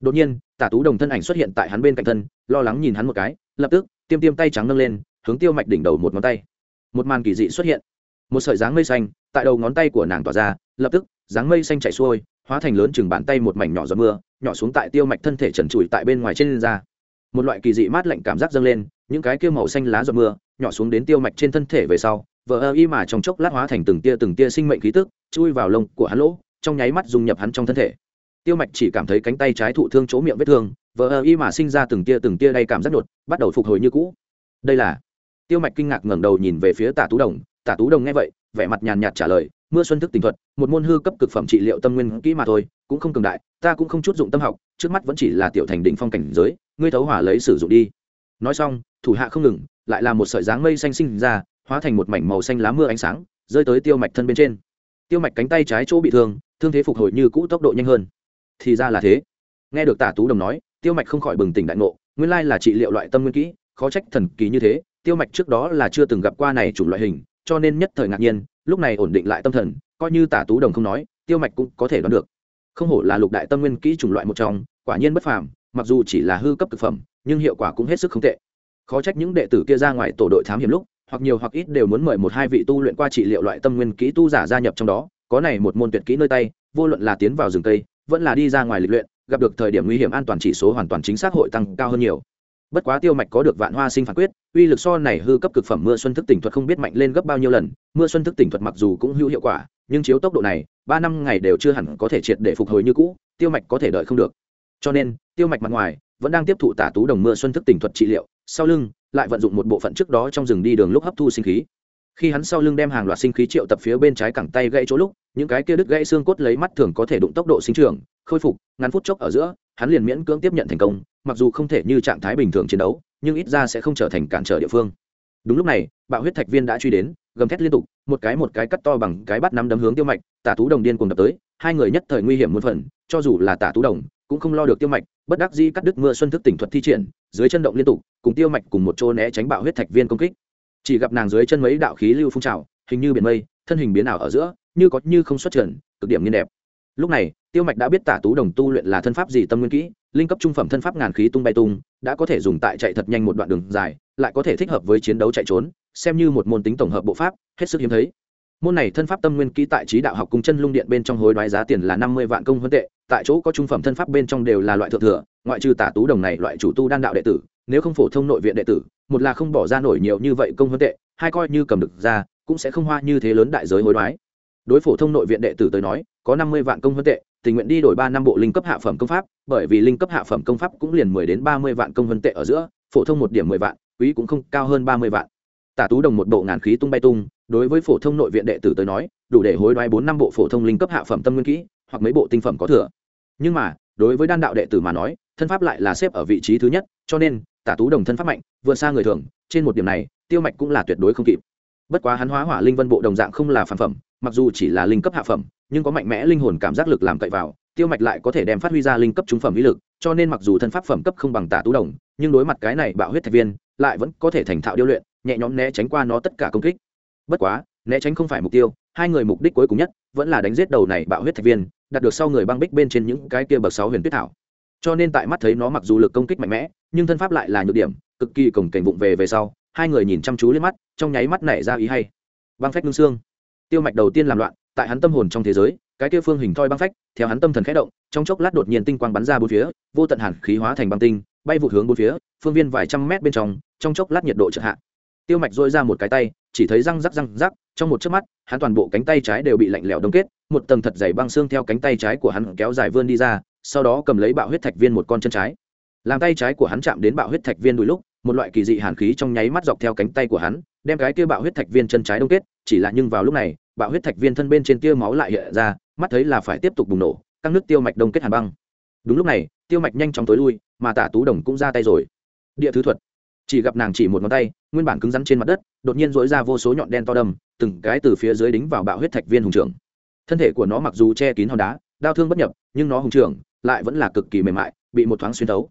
đột nhiên tả tú đồng thân ảnh xuất hiện tại hắn bên cạnh thân lo lắng nhìn hắn một cái lập tức tiêm tiêm tay trắng nâng lên hướng tiêu mạch đỉnh đầu một ngón tay. Một màn kỳ dị xuất hiện một sợi dáng mây xanh tại đầu ngón tay của nàng tỏa ra, lập tức, dáng mây xanh chạy xuôi, hóa thành lớn chừng bàn tay một mảnh nhỏ giọt mưa, nhỏ xuống tại tiêu mạch thân thể trần trụi tại bên ngoài trên da. Một loại kỳ dị mát lạnh cảm giác dâng lên, những cái kia màu xanh lá giọt mưa, nhỏ xuống đến tiêu mạch trên thân thể về sau, vờ ơ y mà trong chốc lát hóa thành từng tia từng tia sinh mệnh khí tức, chui vào lông của hắn lỗ, trong nháy mắt dung nhập hắn trong thân thể. Tiêu mạch chỉ cảm thấy cánh tay trái thụ thương chỗ miệng vết thương, vờ ơ y mà sinh ra từng tia từng tia đay cảm giác đột, bắt đầu phục hồi như cũ. Đây là, tiêu mạch kinh ngạc ngẩng đầu nhìn về phía tả tú đồng tả tú đồng nghe vậy, vẻ mặt nhàn nhạt trả lời, mưa xuân thức tình thuật, một môn hư cấp cực phẩm trị liệu tâm nguyên kỹ mà thôi, cũng không cường đại, ta cũng không chút dụng tâm học, trước mắt vẫn chỉ là tiểu thành đỉnh phong cảnh giới, ngươi thấu hỏa lấy sử dụng đi. Nói xong, thủ hạ không ngừng, lại là một sợi dáng mây xanh sinh ra, hóa thành một mảnh màu xanh lá mưa ánh sáng, rơi tới tiêu mạch thân bên trên. Tiêu mạch cánh tay trái chỗ bị thương thương thế phục hồi như cũ tốc độ nhanh hơn. Thì ra là thế. Nghe được tả tú đồng nói, tiêu mạch không khỏi bừng tỉnh đại ngộ, nguyên lai là trị liệu loại tâm nguyên kỹ, khó trách thần kỳ như thế, tiêu mạch trước đó là chưa từng gặp qua này chủng loại hình cho nên nhất thời ngạc nhiên, lúc này ổn định lại tâm thần, coi như tả tú đồng không nói, tiêu mạch cũng có thể đoán được. Không hổ là lục đại tâm nguyên kỹ chủng loại một trong, quả nhiên bất phàm, mặc dù chỉ là hư cấp thực phẩm, nhưng hiệu quả cũng hết sức không tệ. Khó trách những đệ tử kia ra ngoài tổ đội thám hiểm lúc, hoặc nhiều hoặc ít đều muốn mời một hai vị tu luyện qua trị liệu loại tâm nguyên kỹ tu giả gia nhập trong đó, có này một môn tuyệt kỹ nơi tay, vô luận là tiến vào rừng tây vẫn là đi ra ngoài lịch luyện, gặp được thời điểm nguy hiểm an toàn chỉ số hoàn toàn chính xác hội tăng cao hơn nhiều. Bất quá tiêu mạch có được vạn hoa sinh phản quyết uy lực so này hư cấp cực phẩm mưa xuân thức tỉnh thuật không biết mạnh lên gấp bao nhiêu lần, mưa xuân thức tỉnh thuật mặc dù cũng hữu hiệu quả, nhưng chiếu tốc độ này, ba năm ngày đều chưa hẳn có thể triệt để phục hồi như cũ, tiêu mạch có thể đợi không được. Cho nên, tiêu mạch mặt ngoài, vẫn đang tiếp thụ tả tú đồng mưa xuân thức tỉnh thuật trị liệu, sau lưng, lại vận dụng một bộ phận trước đó trong rừng đi đường lúc hấp thu sinh khí. Khi hắn sau lưng đem hàng loạt sinh khí triệu tập phía bên trái cẳng tay gãy chỗ lúc, những cái kia đứt gãy xương cốt lấy mắt thường có thể đụng tốc độ sinh trưởng, khôi phục, ngắn phút chốc ở giữa, hắn liền miễn cưỡng tiếp nhận thành công, mặc dù không thể như trạng thái bình thường chiến đấu nhưng ít ra sẽ không trở thành cản trở địa phương. Đúng lúc này, bạo huyết thạch viên đã truy đến, gầm thét liên tục, một cái một cái cắt to bằng cái bắt nắm đấm hướng tiêu mạch, tả tú đồng điên cùng đập tới, hai người nhất thời nguy hiểm muôn phần, cho dù là tả tú đồng, cũng không lo được tiêu mạch, bất đắc dĩ cắt đứt mưa xuân thức tỉnh thuật thi triển, dưới chân động liên tục, cùng tiêu mạch cùng một chỗ né tránh bạo huyết thạch viên công kích. Chỉ gặp nàng dưới chân mấy đạo khí lưu phun trào, hình như biển mây, thân hình biến ảo ở giữa, như có như không xuất trần, cực điểm nghiên đẹp lúc này tiêu mạch đã biết tả tú đồng tu luyện là thân pháp gì tâm nguyên kỹ, linh cấp trung phẩm thân pháp ngàn khí tung bay tung, đã có thể dùng tại chạy thật nhanh một đoạn đường dài, lại có thể thích hợp với chiến đấu chạy trốn, xem như một môn tính tổng hợp bộ pháp, hết sức hiếm thấy. Môn này thân pháp tâm nguyên kỹ tại trí đạo học cung chân lung điện bên trong hối đoái giá tiền là năm mươi vạn công huân tệ, tại chỗ có trung phẩm thân pháp bên trong đều là loại thượng thừa, ngoại trừ tả tú đồng này loại chủ tu đan đạo đệ tử, nếu không phổ thông nội viện đệ tử, một là không bỏ ra nổi nhiều như vậy công huân tệ, hai coi như cầm được ra, cũng sẽ không hoa như thế lớn đại giới hối đoái. Đối phổ thông nội viện đệ tử tới nói, có năm mươi vạn công huân tệ tình nguyện đi đổi ba năm bộ linh cấp hạ phẩm công pháp, bởi vì linh cấp hạ phẩm công pháp cũng liền mười đến ba mươi vạn công huân tệ ở giữa, phổ thông một điểm mười vạn, quý cũng không cao hơn ba mươi vạn. Tả tú đồng một bộ ngàn khí tung bay tung, đối với phổ thông nội viện đệ tử tới nói, đủ để hối đoái bốn năm bộ phổ thông linh cấp hạ phẩm tâm nguyên kỹ, hoặc mấy bộ tinh phẩm có thừa. Nhưng mà, đối với đan đạo đệ tử mà nói, thân pháp lại là xếp ở vị trí thứ nhất, cho nên, tả tú đồng thân pháp mạnh, vượt xa người thường, trên một điểm này, tiêu mạch cũng là tuyệt đối không kịp. Bất quá hắn hóa hỏa linh vân bộ đồng dạng không là phản phẩm, mặc dù chỉ là linh cấp hạ phẩm nhưng có mạnh mẽ linh hồn cảm giác lực làm cậy vào, tiêu mạch lại có thể đem phát huy ra linh cấp trung phẩm ý lực, cho nên mặc dù thân pháp phẩm cấp không bằng tả tú đồng, nhưng đối mặt cái này bạo huyết thạch viên, lại vẫn có thể thành thạo điêu luyện, nhẹ nhõm né tránh qua nó tất cả công kích. Bất quá, né tránh không phải mục tiêu, hai người mục đích cuối cùng nhất vẫn là đánh giết đầu này bạo huyết thạch viên, đạt được sau người băng bích bên trên những cái kia bậc sáu huyền tuyết thảo. Cho nên tại mắt thấy nó mặc dù lực công kích mạnh mẽ, nhưng thân pháp lại là nhược điểm, cực kỳ cồng kềnh vụng về về sau, hai người nhìn chăm chú lên mắt, trong nháy mắt nảy ra ý hay. Băng phách ngưng xương. Tiêu mạch đầu tiên làm loạn tại hắn tâm hồn trong thế giới, cái kia phương hình thoi băng phách, theo hắn tâm thần khẽ động, trong chốc lát đột nhiên tinh quang bắn ra bốn phía, vô tận hàn khí hóa thành băng tinh, bay vụt hướng bốn phía, phương viên vài trăm mét bên trong trong chốc lát nhiệt độ chợt hạ. Tiêu mạch dội ra một cái tay, chỉ thấy răng rắc răng rắc, trong một chớp mắt, hắn toàn bộ cánh tay trái đều bị lạnh lẽo đông kết, một tầng thật dày băng xương theo cánh tay trái của hắn kéo dài vươn đi ra, sau đó cầm lấy bạo huyết thạch viên một con chân trái. Làm tay trái của hắn chạm đến bạo huyết thạch viên đôi lúc, một loại kỳ dị hàn khí trong nháy mắt dọc theo cánh tay của hắn, đem cái kia bạo huyết thạch viên chân trái đông kết, chỉ là nhưng vào lúc này bạo huyết thạch viên thân bên trên tia máu lại hiện ra, mắt thấy là phải tiếp tục bùng nổ, các nước tiêu mạch đông kết hàn băng. Đúng lúc này, tiêu mạch nhanh chóng tối lui, mà tả tú đồng cũng ra tay rồi. Địa thứ thuật. Chỉ gặp nàng chỉ một ngón tay, nguyên bản cứng rắn trên mặt đất, đột nhiên dỗi ra vô số nhọn đen to đầm từng cái từ phía dưới đính vào bạo huyết thạch viên hùng trưởng. Thân thể của nó mặc dù che kín hòn đá, đau thương bất nhập, nhưng nó hùng trưởng lại vẫn là cực kỳ mềm mại, bị một thoáng xuyên thấu.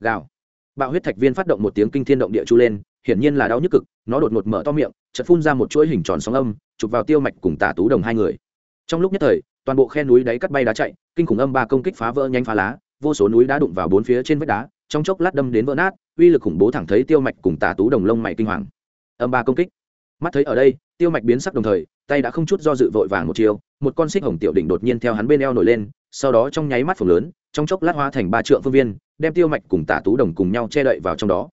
Gào. Bạo huyết thạch viên phát động một tiếng kinh thiên động địa chu lên, hiển nhiên là đau nhức cực, nó đột ngột mở to miệng, chợt phun ra một chuỗi hình tròn sóng âm chụp vào tiêu mạch cùng tả tú đồng hai người. Trong lúc nhất thời, toàn bộ khe núi đáy cắt bay đá chạy, kinh khủng âm ba công kích phá vỡ nhanh phá lá, vô số núi đá đụng vào bốn phía trên vách đá, trong chốc lát đâm đến vỡ nát, uy lực khủng bố thẳng thấy tiêu mạch cùng tả tú đồng lông mày kinh hoàng. Âm ba công kích. Mắt thấy ở đây, tiêu mạch biến sắc đồng thời, tay đã không chút do dự vội vàng một chiều một con xích hồng tiểu đỉnh đột nhiên theo hắn bên eo nổi lên, sau đó trong nháy mắt phồng lớn, trong chốc lát hóa thành ba trượng phương viên, đem tiêu mạch cùng tả tú đồng cùng nhau che đậy vào trong đó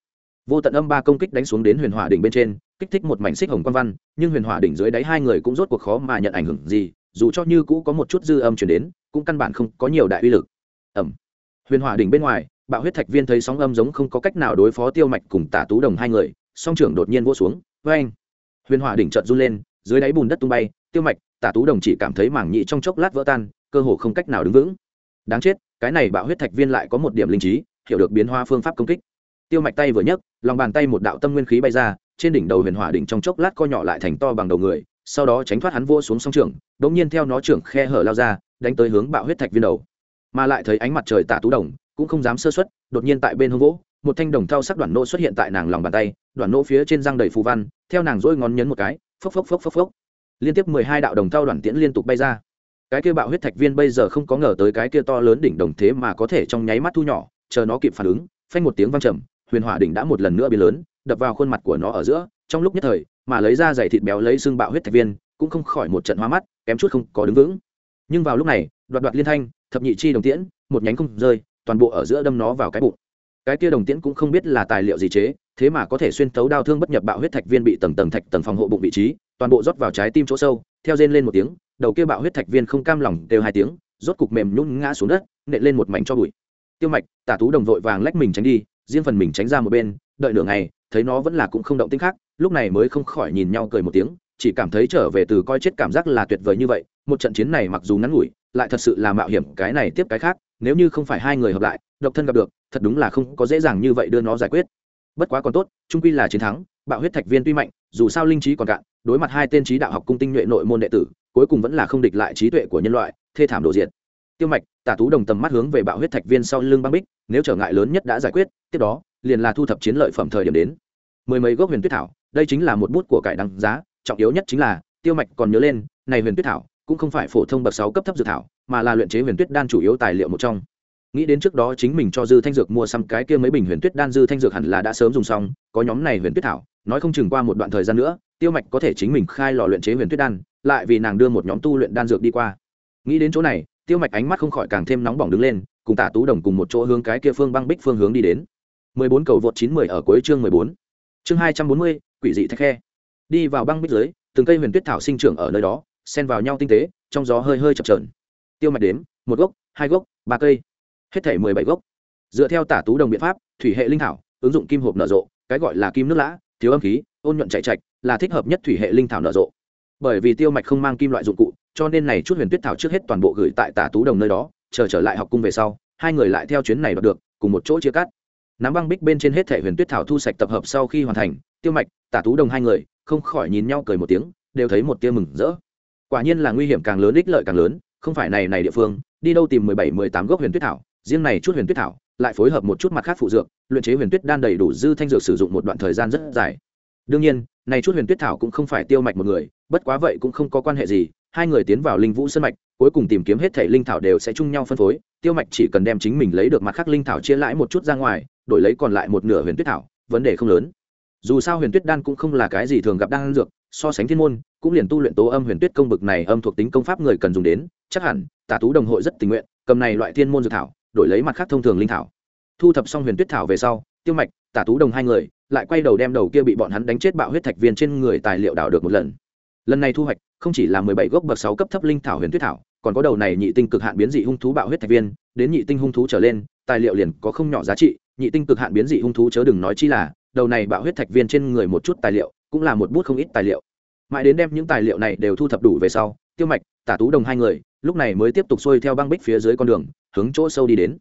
vô tận âm ba công kích đánh xuống đến huyền hỏa đỉnh bên trên, kích thích một mảnh xích hồng quan văn, nhưng huyền hỏa đỉnh dưới đáy hai người cũng rốt cuộc khó mà nhận ảnh hưởng gì, dù cho như cũ có một chút dư âm chuyển đến, cũng căn bản không có nhiều đại uy lực. Ẩm huyền hỏa đỉnh bên ngoài, bạo huyết thạch viên thấy sóng âm giống không có cách nào đối phó tiêu mạch cùng tả tú đồng hai người, song trưởng đột nhiên vô xuống vê anh huyền hỏa đỉnh chợt run lên, dưới đáy bùn đất tung bay, tiêu mạch, tả tú đồng chỉ cảm thấy mảng nhị trong chốc lát vỡ tan, cơ hồ không cách nào đứng vững. Đáng chết, cái này bạo huyết thạch viên lại có một điểm linh trí, hiểu được biến hóa phương pháp công kích tiêu mạch tay vừa nhấc, lòng bàn tay một đạo tâm nguyên khí bay ra, trên đỉnh đầu huyền hỏa đỉnh trong chốc lát co nhỏ lại thành to bằng đầu người, sau đó tránh thoát hắn vô xuống song trường đ ỗ n g nhiên theo nó trưởng khe hở lao ra, đánh tới hướng bạo huyết thạch viên đầu. Mà lại thấy ánh mặt trời tả tú đồng, cũng không dám sơ xuất đột nhiên tại bên hông gỗ một thanh đồng thau sắc đoạn nô xuất hiện tại nàng lòng bàn tay, đoạn nô phía trên răng đầy phù văn, theo nàng dỗi ngón nhấn một cái, phốc phốc phốc phốc phốc. Liên tiếp mười hai đạo đồng thau đoạn tiễn liên tục bay ra. Cái kia bạo huyết thạch viên bây giờ không có ngờ tới cái kia to lớn đỉnh đồng thế mà có thể trong nháy mắt thu nhỏ, chờ nó kịp phản ứng, phanh một tiếng vang trầm huyền hỏa đỉnh đã một lần nữa biến lớn, đập vào khuôn mặt của nó ở giữa, trong lúc nhất thời, mà lấy ra giày thịt béo lấy xương bạo huyết thạch viên, cũng không khỏi một trận hoa mắt, kém chút không có đứng vững. Nhưng vào lúc này, đoạt đoạt liên thanh, thập nhị chi đồng tiễn, một nhánh không rơi, toàn bộ ở giữa đâm nó vào cái bụng. Cái kia đồng tiễn cũng không biết là tài liệu gì chế, thế mà có thể xuyên tấu đau thương bất nhập bạo huyết thạch viên bị tầng tầng thạch tầng phòng hộ bụng vị trí, toàn bộ rót vào trái tim chỗ sâu, theo rên lên một tiếng, đầu kia bạo huyết thạch viên không cam lòng đều hai tiếng, rốt cục mềm nhún ngã xuống đất, nện lên một mảnh cho bụi. Tiêu mạch, tả tú đồng vội vàng lách mình tránh đi riêng phần mình tránh ra một bên, đợi nửa ngày, thấy nó vẫn là cũng không động tĩnh khác, lúc này mới không khỏi nhìn nhau cười một tiếng, chỉ cảm thấy trở về từ coi chết cảm giác là tuyệt vời như vậy, một trận chiến này mặc dù ngắn ngủi, lại thật sự là mạo hiểm, cái này tiếp cái khác, nếu như không phải hai người hợp lại, độc thân gặp được, thật đúng là không có dễ dàng như vậy đưa nó giải quyết. Bất quá còn tốt, trung quy là chiến thắng, bạo huyết thạch viên tuy mạnh, dù sao linh trí còn cạn, đối mặt hai tên trí đạo học cung tinh nhuệ nội môn đệ tử, cuối cùng vẫn là không địch lại trí tuệ của nhân loại, thê thảm đồ diệt tiêu mạch, tả tú đồng tầm mắt hướng về bạo huyết thạch viên sau lưng băng bích, nếu trở ngại lớn nhất đã giải quyết, tiếp đó, liền là thu thập chiến lợi phẩm thời điểm đến. Mười mấy gốc huyền tuyết thảo, đây chính là một bút của cải đăng giá, trọng yếu nhất chính là, tiêu mạch còn nhớ lên, này huyền tuyết thảo, cũng không phải phổ thông bậc sáu cấp thấp dược thảo, mà là luyện chế huyền tuyết đan chủ yếu tài liệu một trong. Nghĩ đến trước đó chính mình cho dư thanh dược mua xăm cái kia mấy bình huyền tuyết đan, dư thanh dược hẳn là đã sớm dùng xong, có nhóm này huyền tuyết thảo, nói không chừng qua một đoạn thời gian nữa, tiêu mạch có thể chính mình khai lò luyện chế huyền tuyết đan, lại vì nàng đưa một nhóm tu luyện đan dược đi qua. Nghĩ đến chỗ này tiêu mạch ánh mắt không khỏi càng thêm nóng bỏng đứng lên cùng tả tú đồng cùng một chỗ hướng cái kia phương băng bích phương hướng đi đến 14 cầu vượt 910 ở cuối chương 14. Chương 240, quỷ dị thạch khe. Đi vào băng bích dưới, từng cây huyền tuyết thảo sinh trưởng ở nơi đó, xen vào nhau tinh tế, trong gió hơi hơi chập chờn. Tiêu mạch đếm, một gốc, hai gốc, ba cây, hết thảy 17 gốc. Dựa theo tả tú đồng biện pháp, thủy hệ linh thảo, ứng dụng kim hộp nở rộ, cái gọi là kim nước lã thiếu âm khí ôn nhuận chạy chạch là thích hợp nhất thủy hệ linh thảo nở rộ bởi vì tiêu mạch không mang kim loại dụng cụ, cho nên này chút huyền tuyết thảo trước hết toàn bộ gửi tại tả tú đồng nơi đó, chờ trở lại học cung về sau, hai người lại theo chuyến này đoạt được, cùng một chỗ chia cắt. Nắm băng bích bên trên hết thể huyền tuyết thảo thu sạch tập hợp sau khi hoàn thành, tiêu mạch, tả tú đồng hai người, không khỏi nhìn nhau cười một tiếng, đều thấy một tia mừng rỡ. Quả nhiên là nguy hiểm càng lớn, ích lợi càng lớn, không phải này này địa phương, đi đâu tìm mười bảy, mười tám gốc huyền tuyết thảo, riêng này chút huyền tuyết thảo, lại phối hợp một chút mặt khác phụ dược, luyện chế huyền tuyết đan đầy đủ dư thanh dược sử dụng một đoạn thời gian rất dài. Đương nhiên này chút huyền tuyết thảo cũng không phải tiêu mạch một người, bất quá vậy cũng không có quan hệ gì, hai người tiến vào linh vũ sân mạch, cuối cùng tìm kiếm hết thể linh thảo đều sẽ chung nhau phân phối, tiêu mạch chỉ cần đem chính mình lấy được mặt khác linh thảo chia lãi một chút ra ngoài, đổi lấy còn lại một nửa huyền tuyết thảo, vấn đề không lớn. Dù sao huyền tuyết đan cũng không là cái gì thường gặp đan dược, so sánh thiên môn, cũng liền tu luyện tố âm huyền tuyết công bực này âm thuộc tính công pháp người cần dùng đến, chắc hẳn tà tú đồng hội rất tình nguyện, cầm này loại thiên môn dược thảo, đổi lấy mặt khác thông thường linh thảo. Thu thập xong huyền tuyết thảo về sau, tiêu mạch, tả tú đồng hai người lại quay đầu đem đầu kia bị bọn hắn đánh chết bạo huyết thạch viên trên người tài liệu đảo được một lần. Lần này thu hoạch, không chỉ là mười bảy gốc bậc sáu cấp thấp linh thảo huyền tuyết thảo, còn có đầu này nhị tinh cực hạn biến dị hung thú bạo huyết thạch viên, đến nhị tinh hung thú trở lên, tài liệu liền có không nhỏ giá trị, nhị tinh cực hạn biến dị hung thú chớ đừng nói chi là, đầu này bạo huyết thạch viên trên người một chút tài liệu, cũng là một bút không ít tài liệu. Mãi đến đem những tài liệu này đều thu thập đủ về sau, tiêu mạch, tả tú đồng hai người, lúc này mới tiếp tục xuôi theo băng bích phía dưới con đường, hướng chỗ sâu đi đến.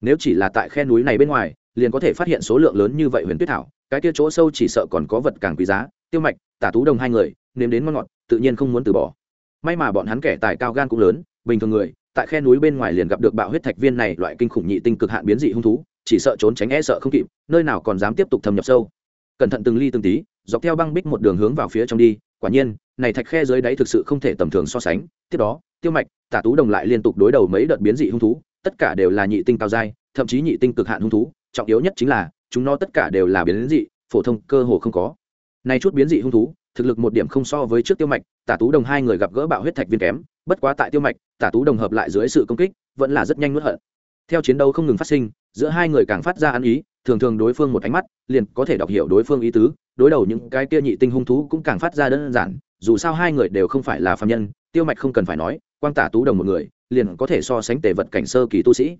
Nếu chỉ là tại khe núi này bên ngoài liền có thể phát hiện số lượng lớn như vậy huyền tuyết thảo, cái kia chỗ sâu chỉ sợ còn có vật càng quý giá, tiêu mạch, tả tú đồng hai người, nếm đến ngon ngọt, tự nhiên không muốn từ bỏ. May mà bọn hắn kẻ tài cao gan cũng lớn, bình thường người, tại khe núi bên ngoài liền gặp được bạo huyết thạch viên này loại kinh khủng nhị tinh cực hạn biến dị hung thú, chỉ sợ trốn tránh e sợ không kịp, nơi nào còn dám tiếp tục thâm nhập sâu. Cẩn thận từng ly từng tí, dọc theo băng bích một đường hướng vào phía trong đi, quả nhiên, này thạch khe dưới đáy thực sự không thể tầm thường so sánh. Tiếp đó, tiêu mạch, tả tú đồng lại liên tục đối đầu mấy đợt biến dị hung thú, tất cả đều là nhị tinh cao dai thậm chí nhị tinh cực hạn hung thú trọng yếu nhất chính là, chúng nó tất cả đều là biến dị, phổ thông cơ hồ không có. Nay chút biến dị hung thú, thực lực một điểm không so với trước tiêu mạch, tả tú đồng hai người gặp gỡ bạo huyết thạch viên kém, bất quá tại tiêu mạch, tả tú đồng hợp lại dưới sự công kích, vẫn là rất nhanh nuốt hận. Theo chiến đấu không ngừng phát sinh, giữa hai người càng phát ra ăn ý, thường thường đối phương một ánh mắt, liền có thể đọc hiểu đối phương ý tứ, đối đầu những cái kia nhị tinh hung thú cũng càng phát ra đơn giản, dù sao hai người đều không phải là phạm nhân, tiêu mạch không cần phải nói, quang tả tú đồng một người, liền có thể so sánh tề vật cảnh sơ kỳ tu sĩ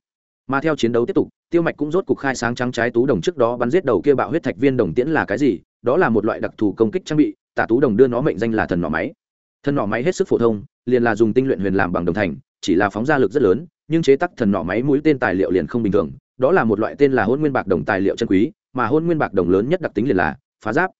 mà theo chiến đấu tiếp tục, tiêu mạch cũng rốt cục khai sáng trắng trái tú đồng trước đó bắn giết đầu kia bạo huyết thạch viên đồng tiễn là cái gì? Đó là một loại đặc thù công kích trang bị, tả tú đồng đưa nó mệnh danh là thần nỏ máy. Thần nỏ máy hết sức phổ thông, liền là dùng tinh luyện huyền làm bằng đồng thành, chỉ là phóng ra lực rất lớn, nhưng chế tắc thần nỏ máy mũi tên tài liệu liền không bình thường. Đó là một loại tên là hôn nguyên bạc đồng tài liệu chân quý, mà hôn nguyên bạc đồng lớn nhất đặc tính liền là phá giáp.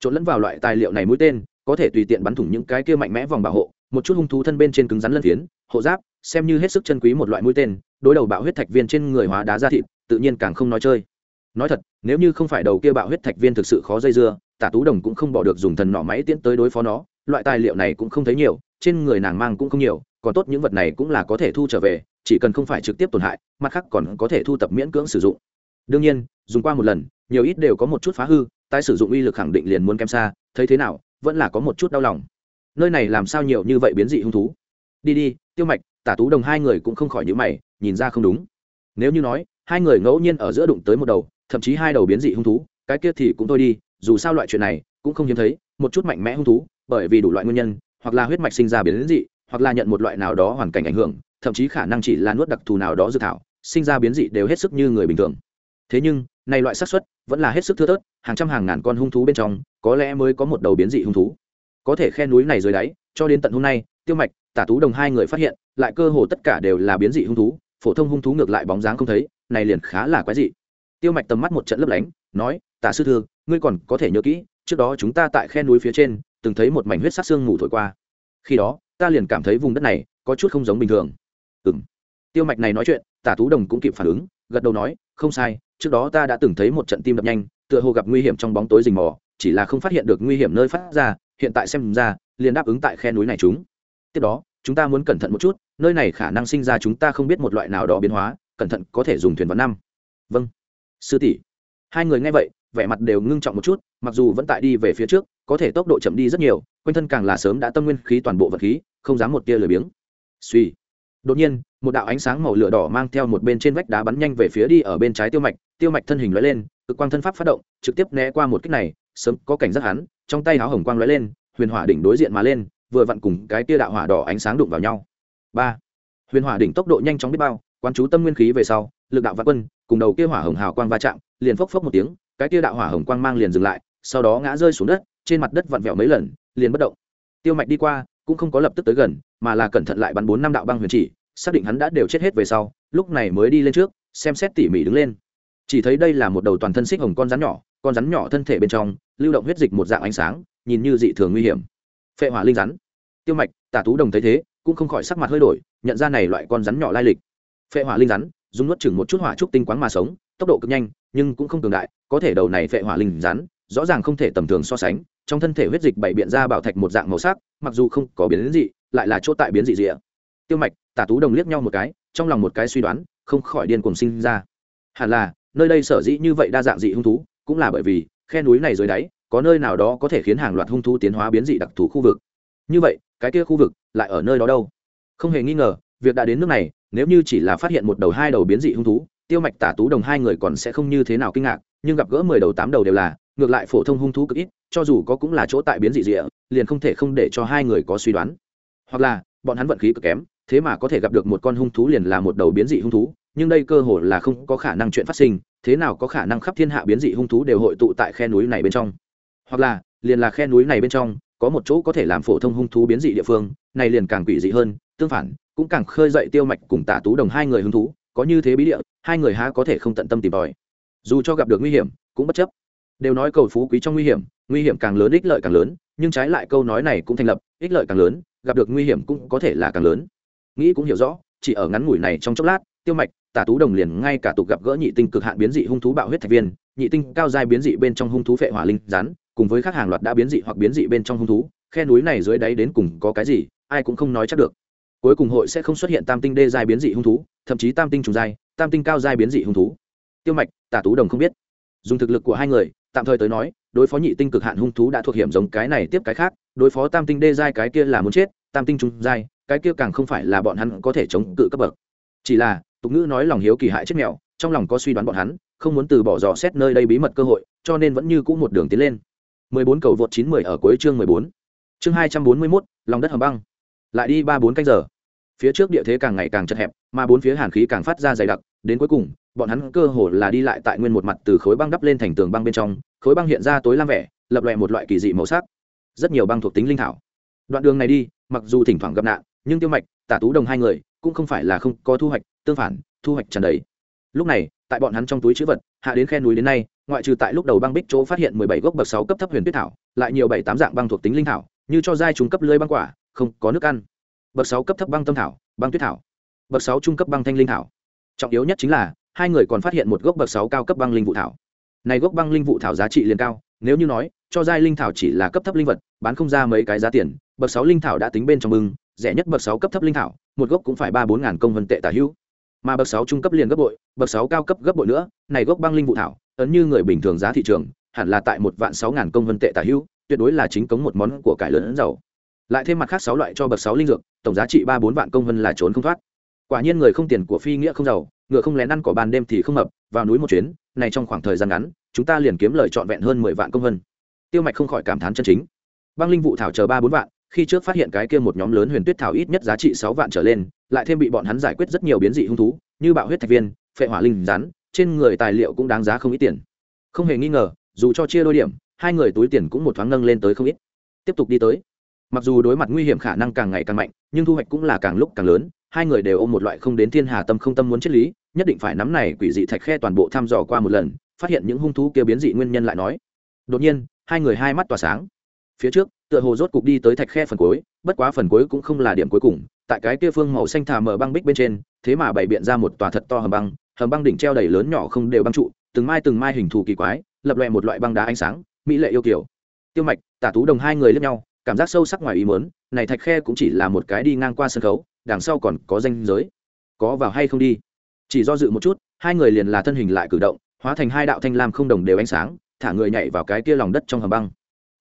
Trộn lẫn vào loại tài liệu này mũi tên, có thể tùy tiện bắn thủng những cái kia mạnh mẽ vòng bảo hộ, một chút hung thú thân bên trên cứng rắn lân phiến, hộ giáp xem như hết sức chân quý một loại mũi tên, đối đầu bạo huyết thạch viên trên người hóa đá ra thịt, tự nhiên càng không nói chơi. Nói thật, nếu như không phải đầu kia bạo huyết thạch viên thực sự khó dây dưa, tả tú đồng cũng không bỏ được dùng thần nỏ máy tiến tới đối phó nó, loại tài liệu này cũng không thấy nhiều, trên người nàng mang cũng không nhiều, còn tốt những vật này cũng là có thể thu trở về, chỉ cần không phải trực tiếp tổn hại, mặt khác còn có thể thu tập miễn cưỡng sử dụng. Đương nhiên, dùng qua một lần, nhiều ít đều có một chút phá hư, tái sử dụng uy lực khẳng định liền muốn kém xa, thấy thế nào, vẫn là có một chút đau lòng. Nơi này làm sao nhiều như vậy biến dị hung thú? Đi đi, tiêu mạch tả tú đồng hai người cũng không khỏi nhữ mày, nhìn ra không đúng. Nếu như nói, hai người ngẫu nhiên ở giữa đụng tới một đầu, thậm chí hai đầu biến dị hung thú, cái kia thì cũng thôi đi, dù sao loại chuyện này cũng không hiếm thấy, một chút mạnh mẽ hung thú, bởi vì đủ loại nguyên nhân, hoặc là huyết mạch sinh ra biến dị, hoặc là nhận một loại nào đó hoàn cảnh ảnh hưởng, thậm chí khả năng chỉ là nuốt đặc thù nào đó dự thảo, sinh ra biến dị đều hết sức như người bình thường. Thế nhưng, này loại xác suất vẫn là hết sức thưa thớt, hàng trăm hàng ngàn con hung thú bên trong, có lẽ mới có một đầu biến dị hung thú. Có thể khe núi này dưới đáy, cho đến tận hôm nay, tiêu mạch, tả tú đồng hai người phát hiện lại cơ hồ tất cả đều là biến dị hung thú, phổ thông hung thú ngược lại bóng dáng không thấy, này liền khá là quái dị. Tiêu mạch tầm mắt một trận lấp lánh, nói, tả sư thư, ngươi còn có thể nhớ kỹ, trước đó chúng ta tại khe núi phía trên, từng thấy một mảnh huyết sắc xương ngủ thổi qua. Khi đó, ta liền cảm thấy vùng đất này có chút không giống bình thường. Ừ m tiêu mạch này nói chuyện, tả tú đồng cũng kịp phản ứng, gật đầu nói, không sai, trước đó ta đã từng thấy một trận tim đập nhanh, tựa hồ gặp nguy hiểm trong bóng tối rình mò, chỉ là không phát hiện được nguy hiểm nơi phát ra, hiện tại xem ra, liền đáp ứng tại khe núi này chúng. Tiếp đó, chúng ta muốn cẩn thận một chút nơi này khả năng sinh ra chúng ta không biết một loại nào đó biến hóa, cẩn thận có thể dùng thuyền vào năm. Vâng. Sư tỷ. Hai người nghe vậy, vẻ mặt đều ngưng trọng một chút, mặc dù vẫn tại đi về phía trước, có thể tốc độ chậm đi rất nhiều, quanh thân càng là sớm đã tâm nguyên khí toàn bộ vật khí, không dám một tia lười biếng. Suy đột nhiên, một đạo ánh sáng màu lửa đỏ mang theo một bên trên vách đá bắn nhanh về phía đi ở bên trái tiêu mạch tiêu mạch thân hình lóe lên, cực quang thân pháp phát động, trực tiếp né qua một kích này, sớm có cảnh giác hắn, trong tay áo hồng quang lóe lên, huyền hỏa đỉnh đối diện mà lên, vừa vặn cùng cái tia đạo hỏa đỏ ánh sáng đụng vào nhau ba. Huyền hỏa đỉnh tốc độ nhanh chóng biết bao quan chú tâm nguyên khí về sau, lực đạo vạn quân, cùng đầu kia hỏa hồng hào quang va chạm, liền phốc phốc một tiếng, cái kia đạo hỏa hồng quang mang liền dừng lại, sau đó ngã rơi xuống đất, trên mặt đất vặn vẹo mấy lần, liền bất động. Tiêu mạch đi qua, cũng không có lập tức tới gần, mà là cẩn thận lại bắn bốn năm đạo băng huyền chỉ, xác định hắn đã đều chết hết về sau, lúc này mới đi lên trước, xem xét tỉ mỉ đứng lên. Chỉ thấy đây là một đầu toàn thân xích hồng con rắn nhỏ, con rắn nhỏ thân thể bên trong, lưu động huyết dịch một dạng ánh sáng, nhìn như dị thường nguy hiểm. Phệ hỏa linh rắn. Tiêu mạch, tả tú đồng thấy thế cũng không khỏi sắc mặt hơi đổi, nhận ra này loại con rắn nhỏ lai lịch. Phệ hỏa linh rắn, dùng nuốt chừng một chút hỏa trúc tinh quáng mà sống, tốc độ cực nhanh, nhưng cũng không cường đại, có thể đầu này phệ hỏa linh rắn, rõ ràng không thể tầm thường so sánh, trong thân thể huyết dịch bảy biện ra bảo thạch một dạng màu sắc, mặc dù không có biến dị, lại là chỗ tại biến dị dị tiêu mạch, tả tú đồng liếc nhau một cái, trong lòng một cái suy đoán, không khỏi điên cuồng sinh ra. Hẳn là, nơi đây sở dĩ như vậy đa dạng dị hung thú, cũng là bởi vì, khe núi này dưới đáy, có nơi nào đó có thể khiến hàng loạt hung thú tiến hóa biến dị đặc thù khu vực. Như vậy, cái kia khu vực lại ở nơi đó đâu. Không hề nghi ngờ, việc đã đến nước này, nếu như chỉ là phát hiện một đầu hai đầu biến dị hung thú, tiêu mạch, tả tú đồng hai người còn sẽ không như thế nào kinh ngạc, nhưng gặp gỡ mười đầu tám đầu đều là, ngược lại phổ thông hung thú cực ít, cho dù có cũng là chỗ tại biến dị rịa liền không thể không để cho hai người có suy đoán. Hoặc là, bọn hắn vận khí cực kém, thế mà có thể gặp được một con hung thú liền là một đầu biến dị hung thú, nhưng đây cơ hồ là không có khả năng chuyện phát sinh, thế nào có khả năng khắp thiên hạ biến dị hung thú đều hội tụ tại khe núi này bên trong? Hoặc là, liền là khe núi này bên trong có một chỗ có thể làm phổ thông hung thú biến dị địa phương, này liền càng quỷ dị hơn, tương phản, cũng càng khơi dậy tiêu mạch cùng tả tú đồng hai người hứng thú, có như thế bí địa, hai người há có thể không tận tâm tìm tòi. Dù cho gặp được nguy hiểm, cũng bất chấp. Đều nói cầu phú quý trong nguy hiểm nguy hiểm càng lớn ích lợi càng lớn, nhưng trái lại câu nói này cũng thành lập, ích lợi càng lớn, gặp được nguy hiểm cũng có thể là càng lớn. Nghĩ cũng hiểu rõ, chỉ ở ngắn ngủi này trong chốc lát, tiêu mạch tả tú đồng liền ngay cả tục gặp gỡ nhị tinh cực hạn biến dị hung thú bạo huyết thạch viên, nhị tinh cao giai biến dị bên trong hung thú phệ hỏa linh rắn cùng với các hàng loạt đã biến dị hoặc biến dị bên trong hung thú, khe núi này dưới đáy đến cùng có cái gì, ai cũng không nói chắc được. Cuối cùng hội sẽ không xuất hiện tam tinh đê giai biến dị hung thú, thậm chí tam tinh trùng giai, tam tinh cao giai biến dị hung thú. Tiêu mạch, tả tú đồng không biết. Dùng thực lực của hai người, tạm thời tới nói, đối phó nhị tinh cực hạn hung thú đã thuộc hiểm giống cái này tiếp cái khác, đối phó tam tinh đê giai cái kia là muốn chết, tam tinh trung giai, cái kia càng không phải là bọn hắn có thể chống cự cấp bậc. Chỉ là, tục ngữ nói lòng hiếu kỳ hại chết mèo, trong lòng có suy đoán bọn hắn, không muốn từ bỏ dò xét nơi đây bí mật cơ hội, cho nên vẫn như cũ một đường tiến lên. 14 cầu vượt 910 ở cuối chương 14. Chương 241, lòng đất hầm băng. Lại đi 3 4 canh giờ. Phía trước địa thế càng ngày càng chật hẹp, mà bốn phía hàn khí càng phát ra dày đặc, đến cuối cùng, bọn hắn cơ hồ là đi lại tại nguyên một mặt từ khối băng đắp lên thành tường băng bên trong, khối băng hiện ra tối lam vẻ, lập lòe một loại kỳ dị màu sắc. Rất nhiều băng thuộc tính linh thảo. Đoạn đường này đi, mặc dù thỉnh thoảng gặp nạn, nhưng Tiêu Mạch, Tả Tú Đồng hai người cũng không phải là không có thu hoạch, tương phản, thu hoạch tràn đầy. Lúc này, tại bọn hắn trong túi trữ vật, hạ đến khe núi đến nay, ngoại trừ tại lúc đầu băng bích chỗ phát hiện mười bảy gốc bậc sáu cấp thấp huyền tuyết thảo, lại nhiều bảy tám dạng băng thuộc tính linh thảo, như cho giai trung cấp lưới băng quả, không có nước ăn. Bậc sáu cấp thấp băng tâm thảo, băng tuyết thảo. Bậc sáu trung cấp băng thanh linh thảo. Trọng yếu nhất chính là, hai người còn phát hiện một gốc bậc sáu cao cấp băng linh vụ thảo. Này gốc băng linh vụ thảo giá trị liền cao, nếu như nói, cho giai linh thảo chỉ là cấp thấp linh vật, bán không ra mấy cái giá tiền, bậc sáu linh thảo đã tính bên trong mừng rẻ nhất bậc sáu cấp thấp linh thảo, một gốc cũng phải ba bốn ngàn công vân tệ tả hữu. Mà bậc sáu trung cấp liền gấp bội, bậc sáu cao cấp gấp bội nữa, này gốc băng linh vụ thảo, ấn như người bình thường giá thị trường hẳn là tại một vạn sáu ngàn công vân tệ tả hữu tuyệt đối là chính cống một món của cải lớn giàu. Lại thêm mặt khác sáu loại cho bậc sáu linh dược tổng giá trị ba bốn vạn công vân là trốn không thoát. Quả nhiên người không tiền của phi nghĩa không giàu ngựa không lén ăn cỏ ban đêm thì không hợp vào núi một chuyến này trong khoảng thời gian ngắn chúng ta liền kiếm lời trọn vẹn hơn mười vạn công vân. Tiêu mạch không khỏi cảm thán chân chính. Băng linh vụ thảo chờ ba bốn vạn khi trước phát hiện cái kia một nhóm lớn huyền tuyết thảo ít nhất giá trị sáu vạn trở lên, lại thêm bị bọn hắn giải quyết rất nhiều biến dị hung thú, như bạo huyết thạch viên, phệ hỏa linh rắn, trên người tài liệu cũng đáng giá không ít tiền. Không hề nghi ngờ, dù cho chia đôi điểm, hai người túi tiền cũng một thoáng nâng lên tới không ít. Tiếp tục đi tới. Mặc dù đối mặt nguy hiểm khả năng càng ngày càng mạnh, nhưng thu hoạch cũng là càng lúc càng lớn, hai người đều ôm một loại không đến thiên hà tâm không tâm muốn triết lý, nhất định phải nắm này quỷ dị thạch khe toàn bộ thăm dò qua một lần, phát hiện những hung thú kia biến dị nguyên nhân lại nói. Đột nhiên, hai người hai mắt tỏa sáng. Phía trước tựa hồ rốt cục đi tới thạch khe phần cuối, bất quá phần cuối cũng không là điểm cuối cùng, tại cái kia phương màu xanh thà mở băng bích bên trên, thế mà bày biện ra một tòa thật to hầm băng hầm băng đỉnh treo đầy lớn nhỏ không đều băng trụ, từng mai từng mai hình thù kỳ quái, lập loè một loại băng đá ánh sáng, mỹ lệ yêu kiểu tiêu mạch, tả tú đồng hai người lẫn nhau, cảm giác sâu sắc ngoài ý mớn này thạch khe cũng chỉ là một cái đi ngang qua sân khấu, đằng sau còn có danh giới. Có vào hay không đi? Chỉ do dự một chút, hai người liền là thân hình lại cử động, hóa thành hai đạo thanh lam không đồng đều ánh sáng, thả người nhảy vào cái kia lòng đất trong hầm băng.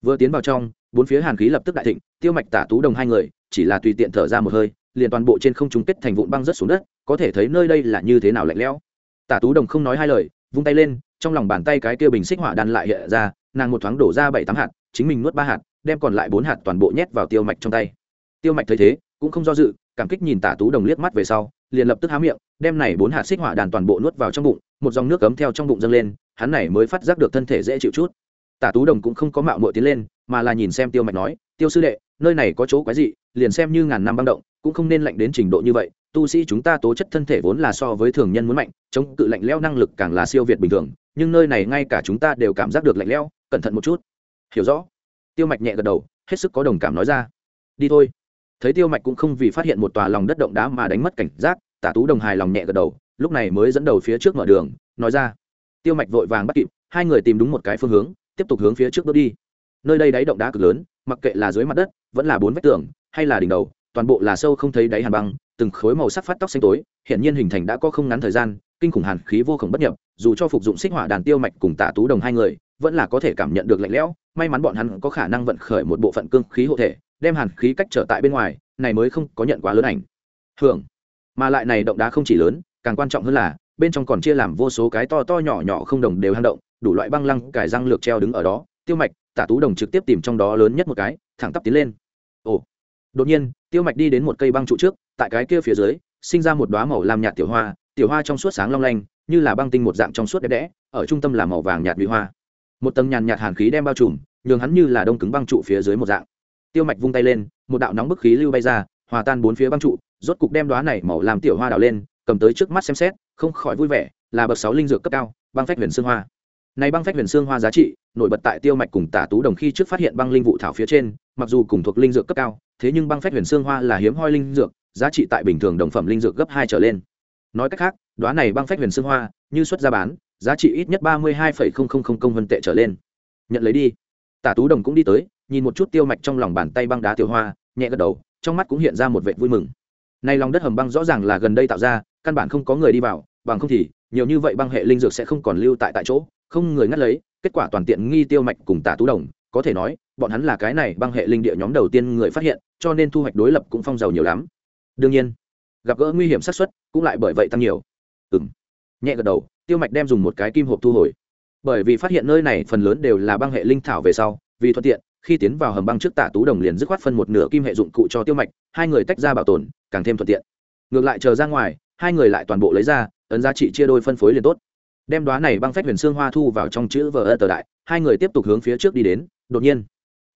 Vừa tiến vào trong bốn phía hàn khí lập tức đại thịnh, tiêu mạch tả tú đồng hai người, chỉ là tùy tiện thở ra một hơi, liền toàn bộ trên không trung kết thành vụn băng rất xuống đất, có thể thấy nơi đây là như thế nào lạnh lẽo. Tả tú đồng không nói hai lời, vung tay lên, trong lòng bàn tay cái kia bình xích hỏa đan lại hiện ra, nàng một thoáng đổ ra bảy tám hạt, chính mình nuốt ba hạt, đem còn lại bốn hạt toàn bộ nhét vào tiêu mạch trong tay. Tiêu mạch thấy thế, cũng không do dự, cảm kích nhìn tả tú đồng liếc mắt về sau, liền lập tức há miệng, đem này bốn hạt xích hỏa đàn toàn bộ nuốt vào trong bụng, một dòng nước cấm theo trong bụng dâng lên, hắn này mới phát giác được thân thể dễ chịu chút tả tú đồng cũng không có mạo muội tiến lên, mà là nhìn xem tiêu mạch nói, tiêu sư đệ, nơi này có chỗ quái dị, liền xem như ngàn năm băng động, cũng không nên lạnh đến trình độ như vậy. Tu sĩ chúng ta tố chất thân thể vốn là so với thường nhân muốn mạnh, chống cự lạnh leo năng lực càng là siêu việt bình thường, nhưng nơi này ngay cả chúng ta đều cảm giác được lạnh leo cẩn thận một chút. Hiểu rõ. Tiêu mạch nhẹ gật đầu, hết sức có đồng cảm nói ra. Đi thôi. Thấy tiêu mạch cũng không vì phát hiện một tòa lòng đất động đá mà đánh mất cảnh giác, tả tú đồng hài lòng nhẹ gật đầu, lúc này mới dẫn đầu phía trước mở đường, nói ra. Tiêu mạch vội vàng bắt kịp, hai người tìm đúng một cái phương hướng tiếp tục hướng phía trước bước đi. Nơi đây đáy động đá cực lớn, mặc kệ là dưới mặt đất, vẫn là bốn vách tường, hay là đỉnh đầu, toàn bộ là sâu không thấy đáy hàn băng, từng khối màu sắc phát tóc xanh tối hiện nhiên hình thành đã có không ngắn thời gian, kinh khủng hàn khí vô khổng bất nhập, dù cho phục dụng xích hỏa đàn tiêu mạch cùng tạ tú đồng hai người, vẫn là có thể cảm nhận được lạnh lẽo, may mắn bọn hắn có khả năng vận khởi một bộ phận cương khí hộ thể, đem hàn khí cách trở tại bên ngoài, này mới không có nhận quá lớn ảnh. Hưởng, mà lại này động đá không chỉ lớn, càng quan trọng hơn là, bên trong còn chia làm vô số cái to to nhỏ nhỏ không đồng đều hang động đủ loại băng lăng, cải răng lược treo đứng ở đó, tiêu mạch, tả tú đồng trực tiếp tìm trong đó lớn nhất một cái, thẳng tắp tiến lên. Ồ. Đột nhiên, tiêu mạch đi đến một cây băng trụ trước, tại cái kia phía dưới, sinh ra một đoá màu làm nhạt tiểu hoa tiểu hoa trong suốt sáng long lanh, như là băng tinh một dạng trong suốt đẹp đẽ, ở trung tâm là màu vàng nhạt vị hoa. Một tầng nhàn nhạt hàn khí đem bao trùm, nhường hắn như là đông cứng băng trụ phía dưới một dạng. Tiêu mạch vung tay lên, một đạo nóng bức khí lưu bay ra, hòa tan bốn phía băng trụ, rốt cục đem đoá này màu làm tiểu hoa đào lên, cầm tới trước mắt xem xét, không khỏi vui vẻ, là bậc sáu linh dược cấp cao, băng phách huyền xương hoa này băng phách huyền xương hoa giá trị, nổi bật tại tiêu mạch cùng tả tú đồng khi trước phát hiện băng linh vụ thảo phía trên, mặc dù cùng thuộc linh dược cấp cao, thế nhưng băng phách huyền xương hoa là hiếm hoi linh dược, giá trị tại bình thường đồng phẩm linh dược gấp hai trở lên. Nói cách khác đoá này băng phách huyền xương hoa, như xuất ra bán, giá trị ít nhất ba mươi hai công vân tệ trở lên. Nhận lấy đi. Tả tú đồng cũng đi tới, nhìn một chút tiêu mạch trong lòng bàn tay băng đá tiểu hoa, nhẹ gật đầu, trong mắt cũng hiện ra một vệ vui mừng. Nay lòng đất hầm băng rõ ràng là gần đây tạo ra, căn bản không có người đi vào, bằng không thì, nhiều như vậy băng hệ linh dược sẽ không còn lưu tại tại chỗ không người ngắt lấy, kết quả toàn tiện nghi tiêu mạch cùng tả tú đồng, có thể nói, bọn hắn là cái này băng hệ linh địa nhóm đầu tiên người phát hiện, cho nên thu hoạch đối lập cũng phong giàu nhiều lắm. Đương nhiên, gặp gỡ nguy hiểm xác suất cũng lại bởi vậy tăng nhiều. Ừ m nhẹ gật đầu, tiêu mạch đem dùng một cái kim hộp thu hồi. Bởi vì phát hiện nơi này phần lớn đều là băng hệ linh thảo về sau, vì thuận tiện, khi tiến vào hầm băng trước tả tú đồng liền dứt khoát phân một nửa kim hệ dụng cụ cho tiêu mạch, hai người tách ra bảo tồn, càng thêm thuận tiện. Ngược lại chờ ra ngoài, hai người lại toàn bộ lấy ra, ấn giá trị chia đôi phân phối liền tốt đem đoá này băng phách huyền xương hoa thu vào trong chữ vờ ơ tờ đại, hai người tiếp tục hướng phía trước đi đến. Đột nhiên,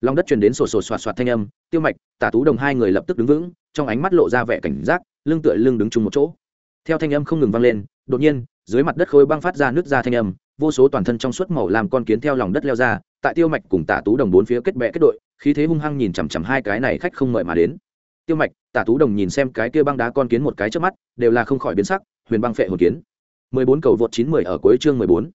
lòng đất truyền đến sổ sổ soạt soạt thanh âm, tiêu mạch, tả tú đồng hai người lập tức đứng vững, trong ánh mắt lộ ra vẻ cảnh giác, lưng tựa lưng đứng chung một chỗ. Theo thanh âm không ngừng vang lên, đột nhiên, dưới mặt đất khối băng phát ra nước ra thanh âm, vô số toàn thân trong suốt màu làm con kiến theo lòng đất leo ra, tại tiêu mạch cùng tả tú đồng bốn phía kết bệ kết đội, khí thế hung hăng nhìn chằm chằm hai cái này khách không mời mà đến. Tiêu mạch, tả tú đồng nhìn xem cái kia băng đá con kiến một cái trước mắt, đều là không khỏi biến sắc, huyền băng phệ hồn kiến. 14 cầu vượt 910 ở cuối chương 14.